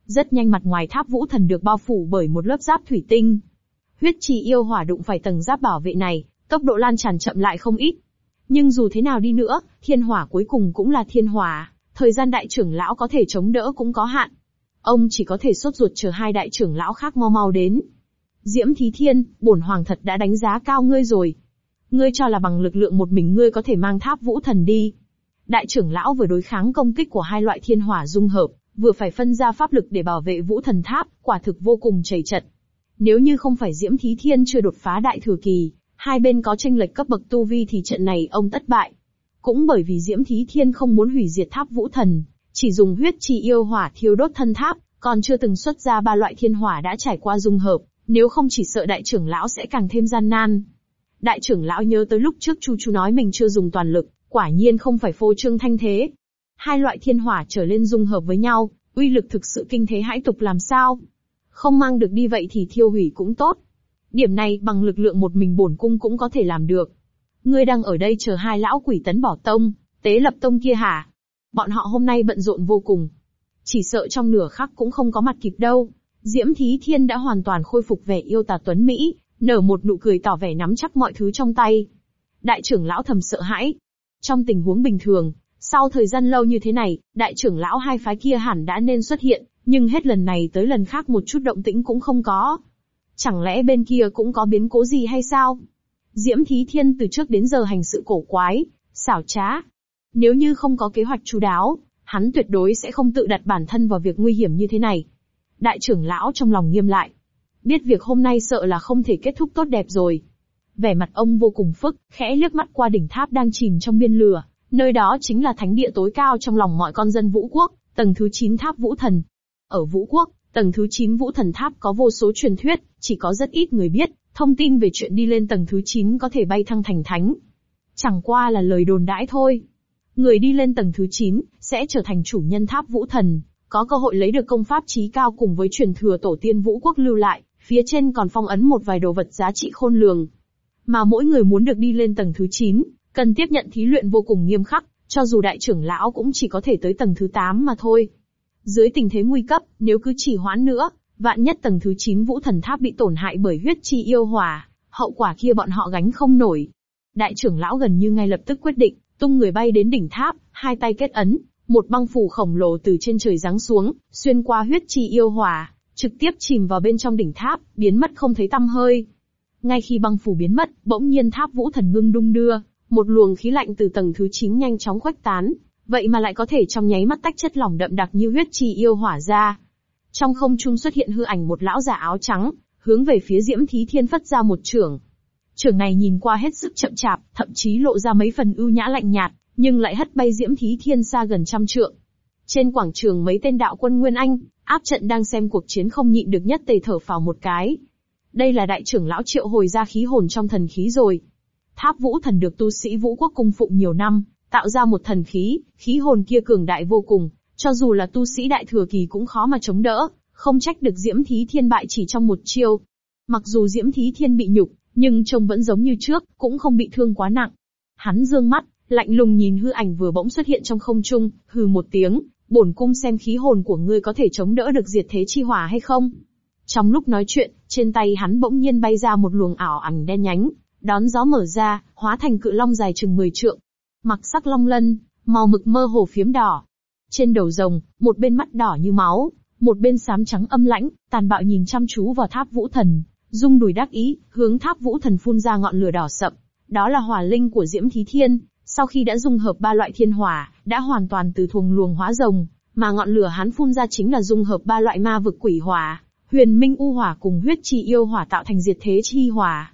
Rất nhanh mặt ngoài tháp vũ thần được bao phủ bởi một lớp giáp thủy tinh. Huyết chi yêu hỏa đụng phải tầng giáp bảo vệ này, tốc độ lan tràn chậm lại không ít. Nhưng dù thế nào đi nữa, thiên hỏa cuối cùng cũng là thiên hỏa, thời gian đại trưởng lão có thể chống đỡ cũng có hạn. Ông chỉ có thể sốt ruột chờ hai đại trưởng lão khác mau mau đến. Diễm Thí Thiên, bổn hoàng thật đã đánh giá cao ngươi rồi. Ngươi cho là bằng lực lượng một mình ngươi có thể mang tháp vũ thần đi. Đại trưởng lão vừa đối kháng công kích của hai loại thiên hỏa dung hợp, vừa phải phân ra pháp lực để bảo vệ vũ thần tháp, quả thực vô cùng chảy chật. Nếu như không phải Diễm Thí Thiên chưa đột phá đại thừa kỳ, hai bên có tranh lệch cấp bậc tu vi thì trận này ông tất bại. Cũng bởi vì Diễm Thí Thiên không muốn hủy diệt tháp vũ thần, chỉ dùng huyết chi yêu hỏa thiêu đốt thân tháp, còn chưa từng xuất ra ba loại thiên hỏa đã trải qua dung hợp, nếu không chỉ sợ đại trưởng lão sẽ càng thêm gian nan. Đại trưởng lão nhớ tới lúc trước Chu Chu nói mình chưa dùng toàn lực, quả nhiên không phải phô trương thanh thế. Hai loại thiên hỏa trở lên dung hợp với nhau, uy lực thực sự kinh thế hãi tục làm sao? Không mang được đi vậy thì thiêu hủy cũng tốt. Điểm này bằng lực lượng một mình bổn cung cũng có thể làm được. Ngươi đang ở đây chờ hai lão quỷ tấn bỏ tông, tế lập tông kia hả? Bọn họ hôm nay bận rộn vô cùng. Chỉ sợ trong nửa khắc cũng không có mặt kịp đâu. Diễm Thí Thiên đã hoàn toàn khôi phục vẻ yêu tà tuấn Mỹ, nở một nụ cười tỏ vẻ nắm chắc mọi thứ trong tay. Đại trưởng lão thầm sợ hãi. Trong tình huống bình thường, sau thời gian lâu như thế này, đại trưởng lão hai phái kia hẳn đã nên xuất hiện, nhưng hết lần này tới lần khác một chút động tĩnh cũng không có. Chẳng lẽ bên kia cũng có biến cố gì hay sao? Diễm Thí Thiên từ trước đến giờ hành sự cổ quái, xảo trá. Nếu như không có kế hoạch chú đáo, hắn tuyệt đối sẽ không tự đặt bản thân vào việc nguy hiểm như thế này. Đại trưởng lão trong lòng nghiêm lại. Biết việc hôm nay sợ là không thể kết thúc tốt đẹp rồi. Vẻ mặt ông vô cùng phức, khẽ liếc mắt qua đỉnh tháp đang chìm trong biên lửa, nơi đó chính là thánh địa tối cao trong lòng mọi con dân vũ quốc, tầng thứ 9 tháp vũ thần. Ở vũ quốc, tầng thứ 9 vũ thần tháp có vô số truyền thuyết, chỉ có rất ít người biết, thông tin về chuyện đi lên tầng thứ 9 có thể bay thăng thành thánh. Chẳng qua là lời đồn đãi thôi. Người đi lên tầng thứ 9, sẽ trở thành chủ nhân tháp vũ thần, có cơ hội lấy được công pháp trí cao cùng với truyền thừa tổ tiên vũ quốc lưu lại, phía trên còn phong ấn một vài đồ vật giá trị khôn lường. Mà mỗi người muốn được đi lên tầng thứ 9, cần tiếp nhận thí luyện vô cùng nghiêm khắc, Cho dù đại trưởng lão cũng chỉ có thể tới tầng thứ 8 mà thôi. Dưới tình thế nguy cấp, nếu cứ trì hoãn nữa, vạn nhất tầng thứ 9 vũ thần tháp bị tổn hại bởi huyết chi yêu hỏa, hậu quả kia bọn họ gánh không nổi. Đại trưởng lão gần như ngay lập tức quyết định, tung người bay đến đỉnh tháp, hai tay kết ấn, một băng phủ khổng lồ từ trên trời giáng xuống, xuyên qua huyết chi yêu hỏa, trực tiếp chìm vào bên trong đỉnh tháp, biến mất không thấy tăm hơi. Ngay khi băng phủ biến mất, bỗng nhiên tháp vũ thần ngưng đung đưa, một luồng khí lạnh từ tầng thứ 9 nhanh chóng khuếch tán, vậy mà lại có thể trong nháy mắt tách chất lỏng đậm đặc như huyết trì yêu hỏa ra. Trong không trung xuất hiện hư ảnh một lão già áo trắng, hướng về phía Diễm Thí Thiên phất ra một trưởng. Trưởng này nhìn qua hết sức chậm chạp, thậm chí lộ ra mấy phần ưu nhã lạnh nhạt, nhưng lại hất bay Diễm Thí Thiên xa gần trăm trượng. Trên quảng trường mấy tên đạo quân Nguyên Anh, áp trận đang xem cuộc chiến không nhịn được nhất tề thở phào một cái. Đây là đại trưởng lão triệu hồi ra khí hồn trong thần khí rồi. Tháp vũ thần được tu sĩ vũ quốc cung phụng nhiều năm, tạo ra một thần khí, khí hồn kia cường đại vô cùng, cho dù là tu sĩ đại thừa kỳ cũng khó mà chống đỡ, không trách được Diễm Thí Thiên bại chỉ trong một chiêu. Mặc dù Diễm Thí Thiên bị nhục, nhưng trông vẫn giống như trước, cũng không bị thương quá nặng. Hắn dương mắt, lạnh lùng nhìn hư ảnh vừa bỗng xuất hiện trong không trung, hừ một tiếng, bổn cung xem khí hồn của ngươi có thể chống đỡ được diệt thế chi hỏa hay không. Trong lúc nói chuyện, trên tay hắn bỗng nhiên bay ra một luồng ảo ảnh đen nhánh, đón gió mở ra, hóa thành cự long dài chừng 10 trượng. Mặc sắc long lân, màu mực mơ hồ phiếm đỏ. Trên đầu rồng, một bên mắt đỏ như máu, một bên xám trắng âm lãnh, tàn bạo nhìn chăm chú vào tháp vũ thần, dung đùi đắc ý, hướng tháp vũ thần phun ra ngọn lửa đỏ sậm. Đó là hỏa linh của Diễm Thí Thiên, sau khi đã dung hợp ba loại thiên hỏa, đã hoàn toàn từ thuồng luồng hóa rồng, mà ngọn lửa hắn phun ra chính là dung hợp ba loại ma vực quỷ hỏa, huyền minh u hỏa cùng huyết chi yêu hỏa tạo thành diệt thế chi hỏa.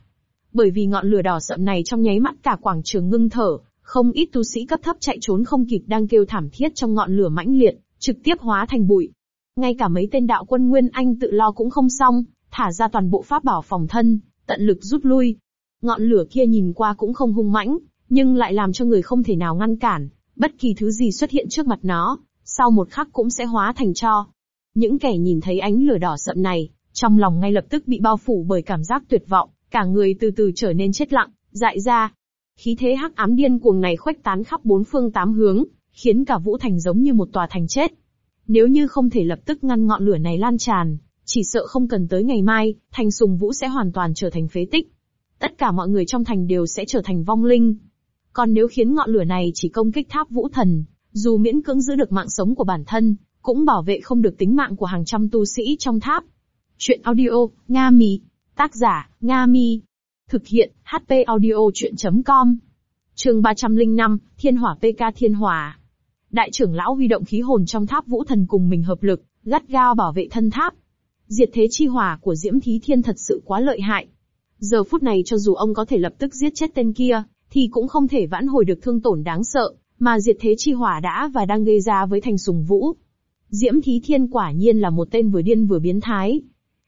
Bởi vì ngọn lửa đỏ sậm này trong nháy mắt cả quảng trường ngưng thở, không ít tu sĩ cấp thấp chạy trốn không kịp đang kêu thảm thiết trong ngọn lửa mãnh liệt, trực tiếp hóa thành bụi. Ngay cả mấy tên đạo quân Nguyên Anh tự lo cũng không xong, thả ra toàn bộ pháp bảo phòng thân, tận lực rút lui. Ngọn lửa kia nhìn qua cũng không hung mãnh, nhưng lại làm cho người không thể nào ngăn cản, bất kỳ thứ gì xuất hiện trước mặt nó, sau một khắc cũng sẽ hóa thành cho. Những kẻ nhìn thấy ánh lửa đỏ sậm này, trong lòng ngay lập tức bị bao phủ bởi cảm giác tuyệt vọng, cả người từ từ trở nên chết lặng, dại ra. Khí thế hắc ám điên cuồng này khuếch tán khắp bốn phương tám hướng, khiến cả Vũ Thành giống như một tòa thành chết. Nếu như không thể lập tức ngăn ngọn lửa này lan tràn, chỉ sợ không cần tới ngày mai, thành sùng Vũ sẽ hoàn toàn trở thành phế tích. Tất cả mọi người trong thành đều sẽ trở thành vong linh. Còn nếu khiến ngọn lửa này chỉ công kích tháp vũ thần, dù miễn cưỡng giữ được mạng sống của bản thân, cũng bảo vệ không được tính mạng của hàng trăm tu sĩ trong tháp. Chuyện audio, Nga Mì Tác giả, Nga Mi. Thực hiện, HP audio chuyện.com. Trường 305, Thiên Hỏa PK Thiên Hỏa. Đại trưởng lão huy động khí hồn trong tháp vũ thần cùng mình hợp lực, gắt gao bảo vệ thân tháp. Diệt thế chi hỏa của Diễm Thí Thiên thật sự quá lợi hại. Giờ phút này cho dù ông có thể lập tức giết chết tên kia, thì cũng không thể vãn hồi được thương tổn đáng sợ, mà diệt thế chi hỏa đã và đang gây ra với thành sùng vũ. Diễm Thí Thiên quả nhiên là một tên vừa điên vừa biến thái.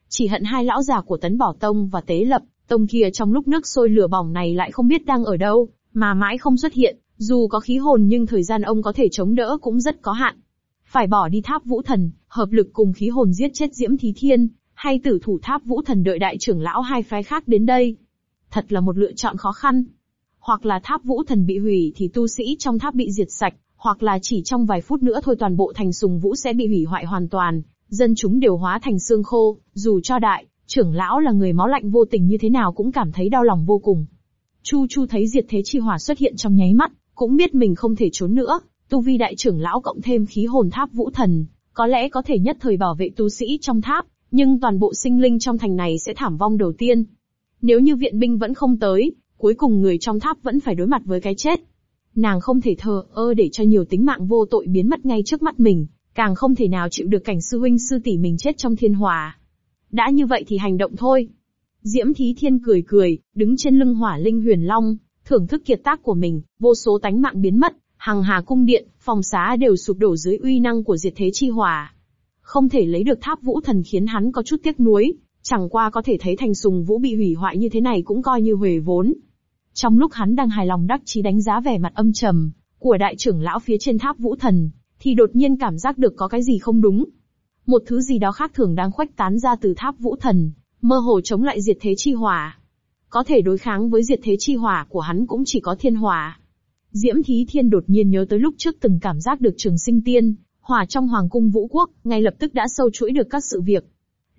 Chỉ hận hai lão già của Tấn Bảo Tông và Tế Lập, Tông kia trong lúc nước sôi lửa bỏng này lại không biết đang ở đâu, mà mãi không xuất hiện, dù có khí hồn nhưng thời gian ông có thể chống đỡ cũng rất có hạn. Phải bỏ đi tháp vũ thần, hợp lực cùng khí hồn giết chết Diễm Thí Thiên, hay tử thủ tháp vũ thần đợi đại trưởng lão hai phái khác đến đây. Thật là một lựa chọn khó khăn hoặc là tháp vũ thần bị hủy thì tu sĩ trong tháp bị diệt sạch, hoặc là chỉ trong vài phút nữa thôi toàn bộ thành sùng vũ sẽ bị hủy hoại hoàn toàn, dân chúng đều hóa thành xương khô, dù cho đại, trưởng lão là người máu lạnh vô tình như thế nào cũng cảm thấy đau lòng vô cùng. Chu Chu thấy diệt thế chi hỏa xuất hiện trong nháy mắt, cũng biết mình không thể trốn nữa, tu vi đại trưởng lão cộng thêm khí hồn tháp vũ thần, có lẽ có thể nhất thời bảo vệ tu sĩ trong tháp, nhưng toàn bộ sinh linh trong thành này sẽ thảm vong đầu tiên. Nếu như viện binh vẫn không tới, cuối cùng người trong tháp vẫn phải đối mặt với cái chết. Nàng không thể thờ ơ để cho nhiều tính mạng vô tội biến mất ngay trước mắt mình, càng không thể nào chịu được cảnh sư huynh sư tỷ mình chết trong thiên hỏa. Đã như vậy thì hành động thôi. Diễm Thí Thiên cười cười, đứng trên lưng hỏa linh huyền long, thưởng thức kiệt tác của mình, vô số tánh mạng biến mất, hằng hà cung điện, phòng xá đều sụp đổ dưới uy năng của diệt thế chi hỏa. Không thể lấy được tháp vũ thần khiến hắn có chút tiếc nuối, chẳng qua có thể thấy thành sùng vũ bị hủy hoại như thế này cũng coi như huề vốn. Trong lúc hắn đang hài lòng đắc chí đánh giá vẻ mặt âm trầm của đại trưởng lão phía trên tháp vũ thần, thì đột nhiên cảm giác được có cái gì không đúng. Một thứ gì đó khác thường đang khuếch tán ra từ tháp vũ thần, mơ hồ chống lại diệt thế chi hỏa. Có thể đối kháng với diệt thế chi hỏa của hắn cũng chỉ có thiên hỏa. Diễm Thí Thiên đột nhiên nhớ tới lúc trước từng cảm giác được trường sinh tiên, hỏa trong hoàng cung vũ quốc, ngay lập tức đã sâu chuỗi được các sự việc.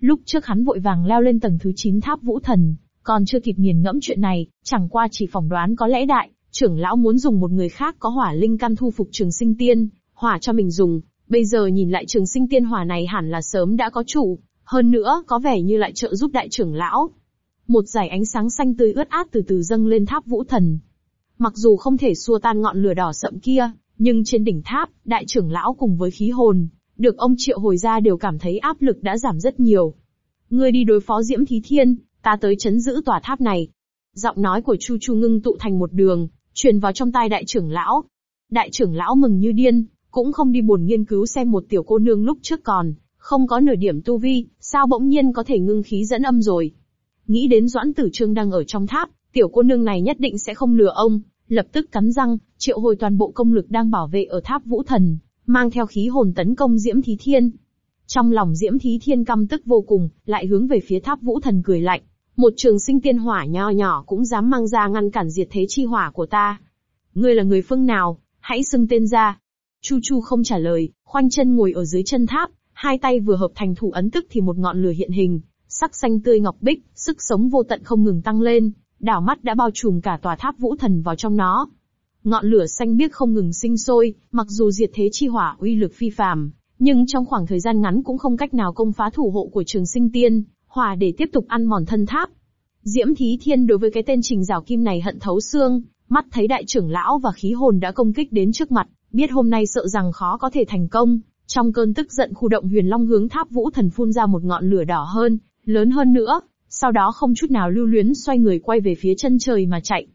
Lúc trước hắn vội vàng leo lên tầng thứ 9 tháp vũ thần, còn chưa kịp nghiền ngẫm chuyện này, chẳng qua chỉ phỏng đoán có lẽ đại, trưởng lão muốn dùng một người khác có hỏa linh căn thu phục trường sinh tiên, hỏa cho mình dùng, bây giờ nhìn lại trường sinh tiên hỏa này hẳn là sớm đã có chủ, hơn nữa có vẻ như lại trợ giúp đại trưởng lão. Một dải ánh sáng xanh tươi ướt át từ từ dâng lên tháp vũ thần. Mặc dù không thể xua tan ngọn lửa đỏ sậm kia, nhưng trên đỉnh tháp, đại trưởng lão cùng với khí hồn, được ông triệu hồi ra đều cảm thấy áp lực đã giảm rất nhiều. Ngươi đi đối phó Diễm Thí Thiên, ta tới chấn giữ tòa tháp này. Giọng nói của Chu Chu ngưng tụ thành một đường, truyền vào trong tai đại trưởng lão. Đại trưởng lão mừng như điên, cũng không đi buồn nghiên cứu xem một tiểu cô nương lúc trước còn, không có nửa điểm tu vi, sao bỗng nhiên có thể ngưng khí dẫn âm rồi. Nghĩ đến Doãn Tử Trương đang ở trong tháp, tiểu cô nương này nhất định sẽ không lừa ông, lập tức cắn răng, triệu hồi toàn bộ công lực đang bảo vệ ở tháp vũ thần, mang theo khí hồn tấn công Diễm Thí Thiên. Trong lòng Diễm Thí Thiên căm tức vô cùng, lại hướng về phía tháp vũ thần cười lạnh. Một trường sinh tiên hỏa nho nhỏ cũng dám mang ra ngăn cản diệt thế chi hỏa của ta. Ngươi là người phương nào, hãy xưng tên ra. Chu Chu không trả lời, khoanh chân ngồi ở dưới chân tháp, hai tay vừa hợp thành thủ ấn tức thì một ngọn lửa hiện hình, sắc xanh tươi ngọc bích, sức sống vô tận không ngừng tăng lên, đảo mắt đã bao trùm cả tòa tháp vũ thần vào trong nó. Ngọn lửa xanh biếc không ngừng sinh sôi, mặc dù diệt thế chi hỏa uy lực phi phàm, nhưng trong khoảng thời gian ngắn cũng không cách nào công phá thủ hộ của trường sinh tiên, hỏa để tiếp tục ăn mòn thân tháp. Diễm Thí Thiên đối với cái tên trình rào kim này hận thấu xương, mắt thấy đại trưởng lão và khí hồn đã công kích đến trước mặt, biết hôm nay sợ rằng khó có thể thành công, trong cơn tức giận khu động huyền long hướng tháp vũ thần phun ra một ngọn lửa đỏ hơn, lớn hơn nữa, sau đó không chút nào lưu luyến xoay người quay về phía chân trời mà chạy.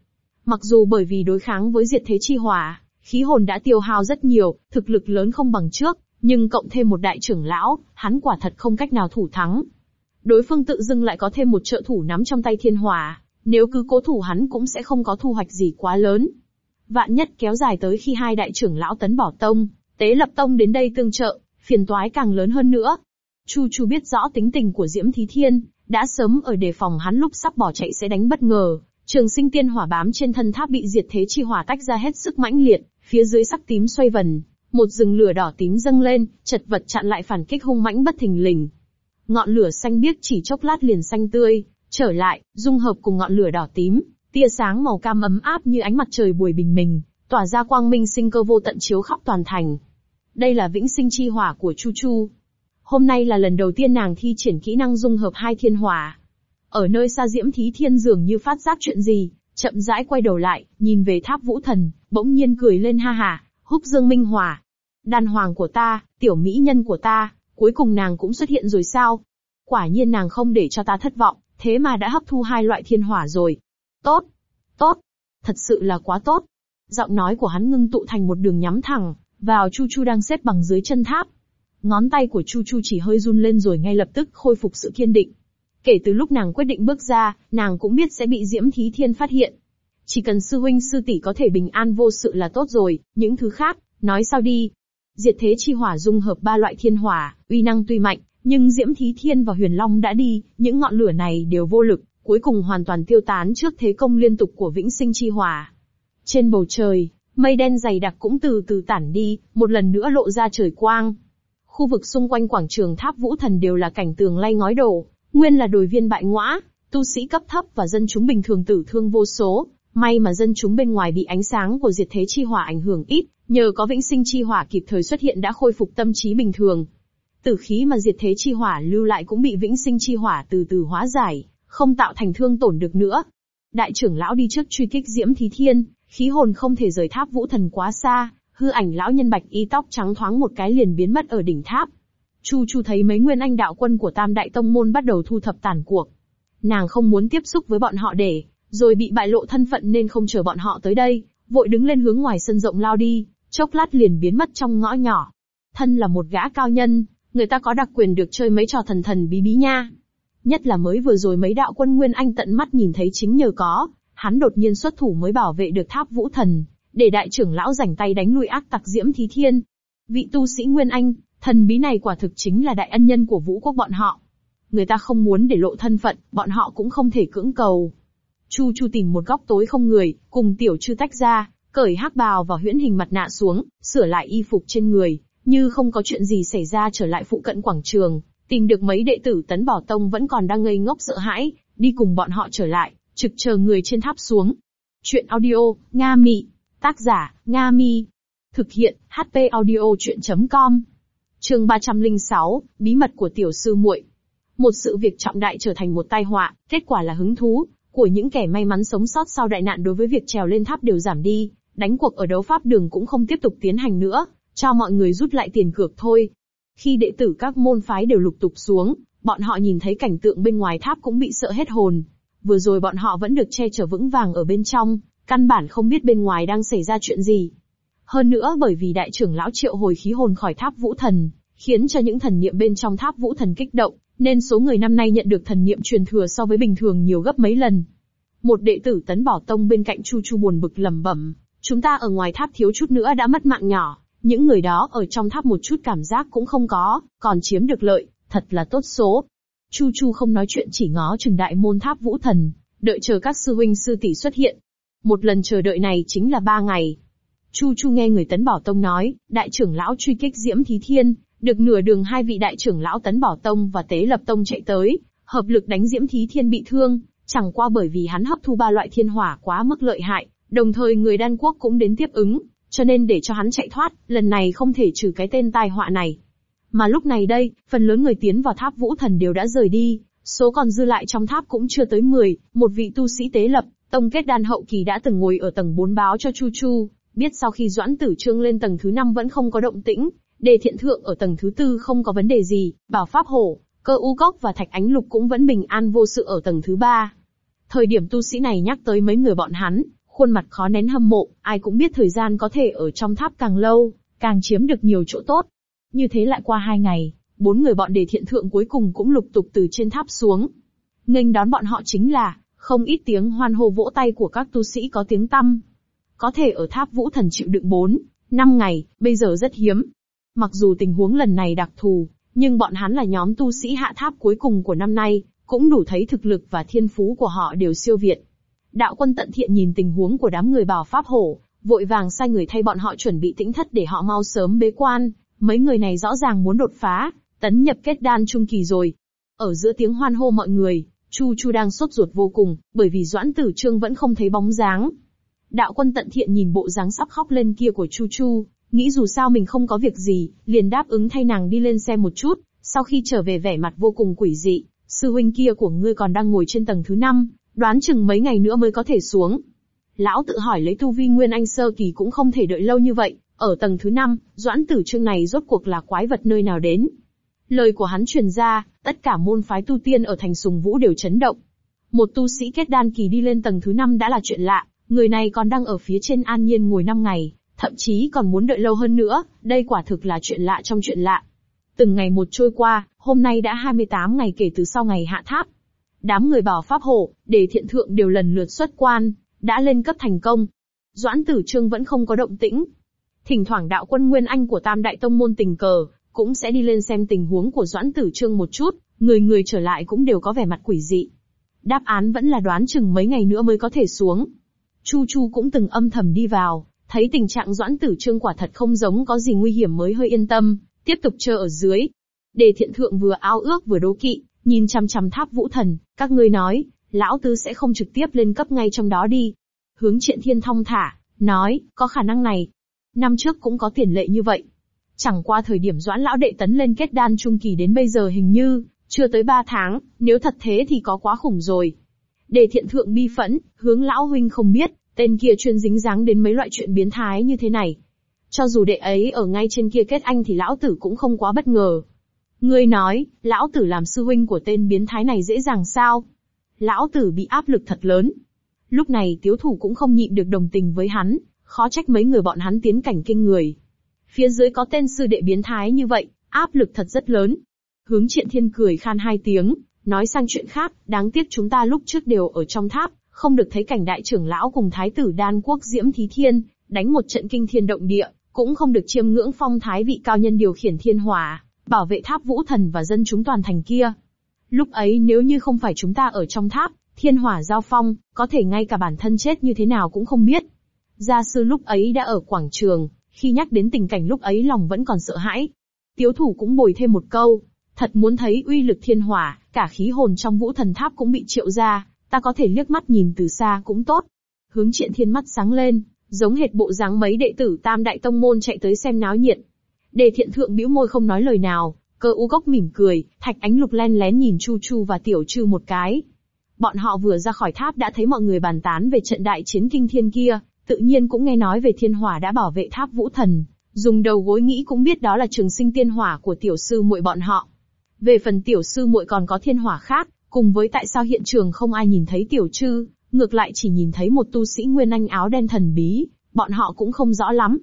Mặc dù bởi vì đối kháng với diệt thế chi hỏa, khí hồn đã tiêu hao rất nhiều, thực lực lớn không bằng trước, nhưng cộng thêm một đại trưởng lão, hắn quả thật không cách nào thủ thắng. Đối phương tự dưng lại có thêm một trợ thủ nắm trong tay thiên hỏa, nếu cứ cố thủ hắn cũng sẽ không có thu hoạch gì quá lớn. Vạn nhất kéo dài tới khi hai đại trưởng lão tấn bỏ tông, tế lập tông đến đây tương trợ, phiền toái càng lớn hơn nữa. Chu Chu biết rõ tính tình của Diễm Thí Thiên, đã sớm ở đề phòng hắn lúc sắp bỏ chạy sẽ đánh bất ngờ. Trường sinh tiên hỏa bám trên thân tháp bị diệt thế chi hỏa tách ra hết sức mãnh liệt, phía dưới sắc tím xoay vần, một rừng lửa đỏ tím dâng lên, chật vật chặn lại phản kích hung mãnh bất thình lình. Ngọn lửa xanh biếc chỉ chốc lát liền xanh tươi, trở lại, dung hợp cùng ngọn lửa đỏ tím, tia sáng màu cam ấm áp như ánh mặt trời buổi bình minh, tỏa ra quang minh sinh cơ vô tận chiếu khắp toàn thành. Đây là vĩnh sinh chi hỏa của Chu Chu. Hôm nay là lần đầu tiên nàng thi triển kỹ năng dung hợp hai thiên hỏa. Ở nơi xa Diễm Thí Thiên dường như phát giác chuyện gì, chậm rãi quay đầu lại, nhìn về tháp vũ thần, bỗng nhiên cười lên ha ha, húc dương minh hỏa. Đàn hoàng của ta, tiểu mỹ nhân của ta, cuối cùng nàng cũng xuất hiện rồi sao? Quả nhiên nàng không để cho ta thất vọng, thế mà đã hấp thu hai loại thiên hỏa rồi. Tốt, tốt, thật sự là quá tốt. Giọng nói của hắn ngưng tụ thành một đường nhắm thẳng, vào Chu Chu đang xếp bằng dưới chân tháp. Ngón tay của Chu Chu chỉ hơi run lên rồi ngay lập tức khôi phục sự kiên định. Kể từ lúc nàng quyết định bước ra, nàng cũng biết sẽ bị Diễm Thí Thiên phát hiện. Chỉ cần sư huynh sư tỷ có thể bình an vô sự là tốt rồi, những thứ khác, nói sao đi. Diệt thế chi hỏa dung hợp ba loại thiên hỏa, uy năng tuy mạnh, nhưng Diễm Thí Thiên và Huyền Long đã đi, những ngọn lửa này đều vô lực, cuối cùng hoàn toàn tiêu tán trước thế công liên tục của vĩnh sinh chi hỏa. Trên bầu trời, Mây đen dày đặc cũng từ từ tản đi, một lần nữa lộ ra trời quang. Khu vực xung quanh quảng trường tháp vũ thần đều là cảnh tường lay ngói đổ, nguyên là đồi viên bại ngõa, tu sĩ cấp thấp và dân chúng bình thường tử thương vô số. May mà dân chúng bên ngoài bị ánh sáng của diệt thế chi hỏa ảnh hưởng ít, nhờ có vĩnh sinh chi hỏa kịp thời xuất hiện đã khôi phục tâm trí bình thường. Tử khí mà diệt thế chi hỏa lưu lại cũng bị vĩnh sinh chi hỏa từ từ hóa giải, không tạo thành thương tổn được nữa. Đại trưởng lão đi trước truy kích Diễm Thí Thiên, khí hồn không thể rời tháp vũ thần quá xa, hư ảnh lão nhân bạch y tóc trắng thoáng một cái liền biến mất ở đỉnh tháp. Chu Chu thấy mấy nguyên anh đạo quân của Tam Đại Tông Môn bắt đầu thu thập tàn cuộc. Nàng không muốn tiếp xúc với bọn họ để, rồi bị bại lộ thân phận nên không chờ bọn họ tới đây, vội đứng lên hướng ngoài sân rộng lao đi, chốc lát liền biến mất trong ngõ nhỏ. Thân là một gã cao nhân, người ta có đặc quyền được chơi mấy trò thần thần bí bí nha. Nhất là mới vừa rồi mấy đạo quân Nguyên Anh tận mắt nhìn thấy chính nhờ có, hắn đột nhiên xuất thủ mới bảo vệ được tháp vũ thần, để đại trưởng lão rảnh tay đánh lui ác tặc diễm thí thiên. Vị tu sĩ Nguyên Anh, thần bí này quả thực chính là đại ân nhân của vũ quốc bọn họ. Người ta không muốn để lộ thân phận, bọn họ cũng không thể cưỡng cầu. Chu Chu tìm một góc tối không người, cùng tiểu chư tách ra, cởi hắc bào và huyễn hình mặt nạ xuống, sửa lại y phục trên người, như không có chuyện gì xảy ra trở lại phụ cận quảng trường, tìm được mấy đệ tử tấn bỏ tông vẫn còn đang ngây ngốc sợ hãi, đi cùng bọn họ trở lại, trực chờ người trên tháp xuống. Chuyện audio, Nga Mị. Tác giả, Nga Mi. Thực hiện, HP audio chuyện.com. Trường 306, Bí mật của tiểu sư muội. Một sự việc trọng đại trở thành một tai họa, kết quả là hứng thú của những kẻ may mắn sống sót sau đại nạn đối với việc trèo lên tháp đều giảm đi, đánh cuộc ở đấu pháp đường cũng không tiếp tục tiến hành nữa, cho mọi người rút lại tiền cược thôi. Khi đệ tử các môn phái đều lục tục xuống, bọn họ nhìn thấy cảnh tượng bên ngoài tháp cũng bị sợ hết hồn. Vừa rồi bọn họ vẫn được che chở vững vàng ở bên trong, căn bản không biết bên ngoài đang xảy ra chuyện gì. Hơn nữa bởi vì đại trưởng lão triệu hồi khí hồn khỏi tháp vũ thần, khiến cho những thần niệm bên trong tháp vũ thần kích động, nên số người năm nay nhận được thần niệm truyền thừa so với bình thường nhiều gấp mấy lần. Một đệ tử tấn bỏ tông bên cạnh Chu Chu buồn bực lẩm bẩm, chúng ta ở ngoài tháp thiếu chút nữa đã mất mạng nhỏ, những người đó ở trong tháp một chút cảm giác cũng không có, còn chiếm được lợi, thật là tốt số. Chu Chu không nói chuyện chỉ ngó chừng đại môn tháp vũ thần, đợi chờ các sư huynh sư tỷ xuất hiện. Một lần chờ đợi này chính là ba ngày. Chu Chu nghe người Tấn Bảo Tông nói, đại trưởng lão truy kích Diễm Thí Thiên, được nửa đường hai vị đại trưởng lão Tấn Bảo Tông và Tế Lập Tông chạy tới, hợp lực đánh Diễm Thí Thiên bị thương, chẳng qua bởi vì hắn hấp thu ba loại thiên hỏa quá mức lợi hại, đồng thời người đan quốc cũng đến tiếp ứng, cho nên để cho hắn chạy thoát, lần này không thể trừ cái tên tai họa này. Mà lúc này đây, phần lớn người tiến vào tháp vũ thần đều đã rời đi, số còn dư lại trong tháp cũng chưa tới 10, một vị tu sĩ tế lập, tông kết đan hậu kỳ đã từng ngồi ở tầng 4 báo cho Chu Chu, biết sau khi Doãn Tử Trương lên tầng thứ 5 vẫn không có động tĩnh, đề thiện thượng ở tầng thứ tư không có vấn đề gì, bảo pháp hổ, cơ u cốc và thạch ánh lục cũng vẫn bình an vô sự ở tầng thứ ba. Thời điểm tu sĩ này nhắc tới mấy người bọn hắn, khuôn mặt khó nén hâm mộ, ai cũng biết thời gian có thể ở trong tháp càng lâu, càng chiếm được nhiều chỗ tốt. Như thế lại qua hai ngày, bốn người bọn đề thiện thượng cuối cùng cũng lục tục từ trên tháp xuống. Nghênh đón bọn họ chính là, không ít tiếng hoan hô vỗ tay của các tu sĩ có tiếng tăm. Có thể ở tháp vũ thần chịu đựng 4, 5 ngày, bây giờ rất hiếm. Mặc dù tình huống lần này đặc thù, nhưng bọn hắn là nhóm tu sĩ hạ tháp cuối cùng của năm nay, cũng đủ thấy thực lực và thiên phú của họ đều siêu việt. Đạo quân tận thiện nhìn tình huống của đám người bảo pháp hổ, vội vàng sai người thay bọn họ chuẩn bị tĩnh thất để họ mau sớm bế quan, mấy người này rõ ràng muốn đột phá, tấn nhập kết đan trung kỳ rồi. Ở giữa tiếng hoan hô mọi người, Chu Chu đang sốt ruột vô cùng, bởi vì Doãn Tử Trương vẫn không thấy bóng dáng. Đạo quân tận thiện nhìn bộ dáng sắp khóc lên kia của Chu Chu, nghĩ dù sao mình không có việc gì, liền đáp ứng thay nàng đi lên xe một chút, sau khi trở về vẻ mặt vô cùng quỷ dị, sư huynh kia của ngươi còn đang ngồi trên tầng thứ 5, đoán chừng mấy ngày nữa mới có thể xuống. Lão tự hỏi lấy tu vi Nguyên Anh sơ kỳ cũng không thể đợi lâu như vậy, ở tầng thứ 5, doãn tử trương này rốt cuộc là quái vật nơi nào đến. Lời của hắn truyền ra, tất cả môn phái tu tiên ở thành sùng vũ đều chấn động. Một tu sĩ kết đan kỳ đi lên tầng thứ 5 đã là chuyện lạ, người này còn đang ở phía trên an nhiên ngồi 5 ngày, thậm chí còn muốn đợi lâu hơn nữa, đây quả thực là chuyện lạ trong chuyện lạ. Từng ngày một trôi qua, hôm nay đã 28 ngày kể từ sau ngày hạ tháp. Đám người bảo pháp hộ, để thiện thượng đều lần lượt xuất quan, đã lên cấp thành công. Doãn tử trương vẫn không có động tĩnh. Thỉnh thoảng đạo quân Nguyên Anh của Tam Đại Tông Môn tình cờ, cũng sẽ đi lên xem tình huống của Doãn tử trương một chút, người người trở lại cũng đều có vẻ mặt quỷ dị. Đáp án vẫn là đoán chừng mấy ngày nữa mới có thể xuống. Chu Chu cũng từng âm thầm đi vào, thấy tình trạng Doãn Tử Trương quả thật không giống có gì nguy hiểm mới hơi yên tâm, tiếp tục chờ ở dưới. Đề thiện thượng vừa ao ước vừa đố kỵ, nhìn chăm chăm tháp vũ thần, các ngươi nói, lão tứ sẽ không trực tiếp lên cấp ngay trong đó đi. Hướng triện thiên thong thả, nói, có khả năng này. Năm trước cũng có tiền lệ như vậy. Chẳng qua thời điểm doãn lão đệ tấn lên kết đan trung kỳ đến bây giờ hình như, chưa tới ba tháng, nếu thật thế thì có quá khủng rồi. để thiện thượng bi phẫn, hướng lão huynh không biết, tên kia chuyên dính dáng đến mấy loại chuyện biến thái như thế này. Cho dù đệ ấy ở ngay trên kia kết anh thì lão tử cũng không quá bất ngờ. Ngươi nói, lão tử làm sư huynh của tên biến thái này dễ dàng sao? Lão tử bị áp lực thật lớn. Lúc này tiếu thủ cũng không nhịn được đồng tình với hắn, khó trách mấy người bọn hắn tiến cảnh kinh người. Phía dưới có tên sư đệ biến thái như vậy, áp lực thật rất lớn. Hướng triện thiên cười khan hai tiếng, nói sang chuyện khác, đáng tiếc chúng ta lúc trước đều ở trong tháp, không được thấy cảnh đại trưởng lão cùng thái tử đan quốc diễm thí thiên, đánh một trận kinh thiên động địa, cũng không được chiêm ngưỡng phong thái vị cao nhân điều khiển thiên hỏa, bảo vệ tháp vũ thần và dân chúng toàn thành kia. Lúc ấy nếu như không phải chúng ta ở trong tháp, thiên hỏa giao phong, có thể ngay cả bản thân chết như thế nào cũng không biết. Gia sư lúc ấy đã ở quảng trường, khi nhắc đến tình cảnh lúc ấy lòng vẫn còn sợ hãi. Tiếu thủ cũng bồi thêm một câu, thật muốn thấy uy lực thiên hỏa, cả khí hồn trong vũ thần tháp cũng bị triệu ra, ta có thể liếc mắt nhìn từ xa cũng tốt. Hướng triện thiên mắt sáng lên, giống hệt bộ dáng mấy đệ tử tam đại tông môn chạy tới xem náo nhiệt. Đề thiện thượng bĩu môi không nói lời nào, cơ u gốc mỉm cười, thạch ánh lục len lén nhìn chu chu và tiểu trư một cái. Bọn họ vừa ra khỏi tháp đã thấy mọi người bàn tán về trận đại chiến kinh thiên kia, tự nhiên cũng nghe nói về thiên hỏa đã bảo vệ tháp vũ thần, dùng đầu gối nghĩ cũng biết đó là trường sinh tiên hỏa của tiểu sư muội bọn họ. Về phần tiểu sư muội còn có thiên hỏa khác, cùng với tại sao hiện trường không ai nhìn thấy tiểu trư, ngược lại chỉ nhìn thấy một tu sĩ nguyên anh áo đen thần bí, bọn họ cũng không rõ lắm.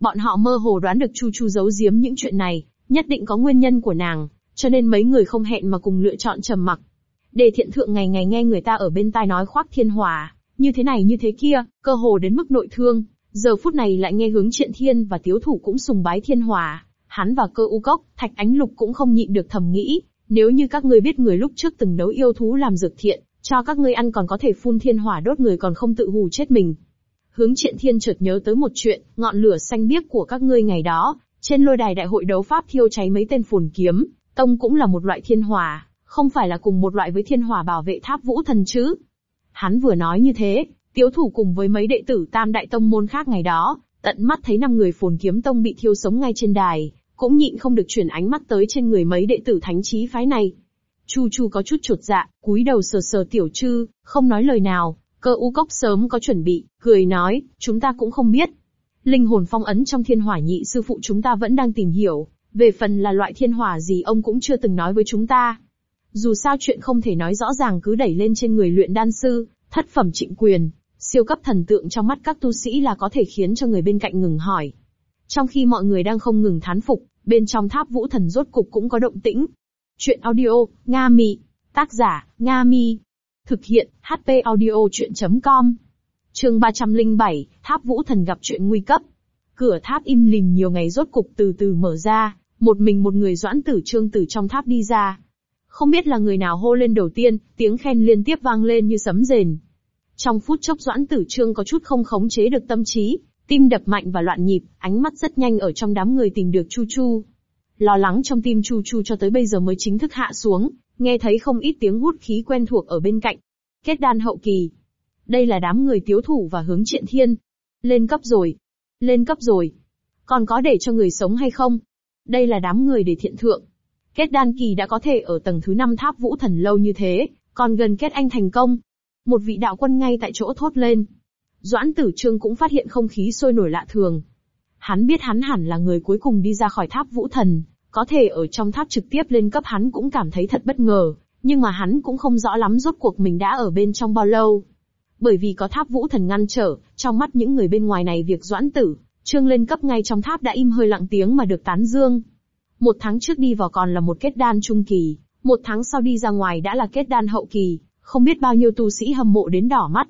Bọn họ mơ hồ đoán được Chu Chu giấu giếm những chuyện này, nhất định có nguyên nhân của nàng, cho nên mấy người không hẹn mà cùng lựa chọn trầm mặc. Đề thiện thượng ngày ngày nghe người ta ở bên tai nói khoác thiên hỏa, như thế này như thế kia, cơ hồ đến mức nội thương, giờ phút này lại nghe hướng triện thiên và tiếu thủ cũng sùng bái thiên hỏa, hắn và cơ u cốc, thạch ánh lục cũng không nhịn được thầm nghĩ, nếu như các ngươi biết người lúc trước từng nấu yêu thú làm dược thiện, cho các ngươi ăn còn có thể phun thiên hỏa đốt người còn không tự hù chết mình. Hướng triện thiên chợt nhớ tới một chuyện, ngọn lửa xanh biếc của các ngươi ngày đó, trên lôi đài đại hội đấu pháp thiêu cháy mấy tên phồn kiếm, tông cũng là một loại thiên hỏa, không phải là cùng một loại với thiên hỏa bảo vệ tháp vũ thần chứ. Hắn vừa nói như thế, tiếu thủ cùng với mấy đệ tử tam đại tông môn khác ngày đó, tận mắt thấy năm người phồn kiếm tông bị thiêu sống ngay trên đài, cũng nhịn không được chuyển ánh mắt tới trên người mấy đệ tử thánh trí phái này. Chu Chu có chút chuột dạ, cúi đầu sờ sờ tiểu trư, không nói lời nào, cơ u cốc sớm có chuẩn bị, cười nói, chúng ta cũng không biết. Linh hồn phong ấn trong thiên hỏa nhị sư phụ chúng ta vẫn đang tìm hiểu, về phần là loại thiên hỏa gì ông cũng chưa từng nói với chúng ta. Dù sao chuyện không thể nói rõ ràng cứ đẩy lên trên người luyện đan sư, thất phẩm trịnh quyền, siêu cấp thần tượng trong mắt các tu sĩ là có thể khiến cho người bên cạnh ngừng hỏi. Trong khi mọi người đang không ngừng thán phục, bên trong tháp vũ thần rốt cục cũng có động tĩnh. Chuyện audio, Nga Mi. Tác giả, Nga Mi. Thực hiện, HP audio chuyện.com. Chương 307, tháp vũ thần gặp chuyện nguy cấp. Cửa tháp im lìm nhiều ngày rốt cục từ từ mở ra, một mình một người doãn tử trương từ trong tháp đi ra. Không biết là người nào hô lên đầu tiên, tiếng khen liên tiếp vang lên như sấm rền. Trong phút chốc doãn tử trương có chút không khống chế được tâm trí, tim đập mạnh và loạn nhịp, ánh mắt rất nhanh ở trong đám người tìm được Chu Chu. Lo lắng trong tim Chu Chu cho tới bây giờ mới chính thức hạ xuống, nghe thấy không ít tiếng hút khí quen thuộc ở bên cạnh. Kết đan hậu kỳ. Đây là đám người tiếu thủ và hướng triện thiên. Lên cấp rồi. Lên cấp rồi. Còn có để cho người sống hay không? Đây là đám người để thiện thượng. Kết đan kỳ đã có thể ở tầng thứ 5 tháp vũ thần lâu như thế, còn gần kết anh thành công. Một vị đạo quân ngay tại chỗ thốt lên. Doãn tử trương cũng phát hiện không khí sôi nổi lạ thường. Hắn biết hắn hẳn là người cuối cùng đi ra khỏi tháp vũ thần, có thể ở trong tháp trực tiếp lên cấp hắn cũng cảm thấy thật bất ngờ, nhưng mà hắn cũng không rõ lắm rốt cuộc mình đã ở bên trong bao lâu. Bởi vì có tháp vũ thần ngăn trở, trong mắt những người bên ngoài này việc doãn tử, trương lên cấp ngay trong tháp đã im hơi lặng tiếng mà được tán dương. Một tháng trước đi vào còn là một kết đan trung kỳ, một tháng sau đi ra ngoài đã là kết đan hậu kỳ, không biết bao nhiêu tu sĩ hâm mộ đến đỏ mắt.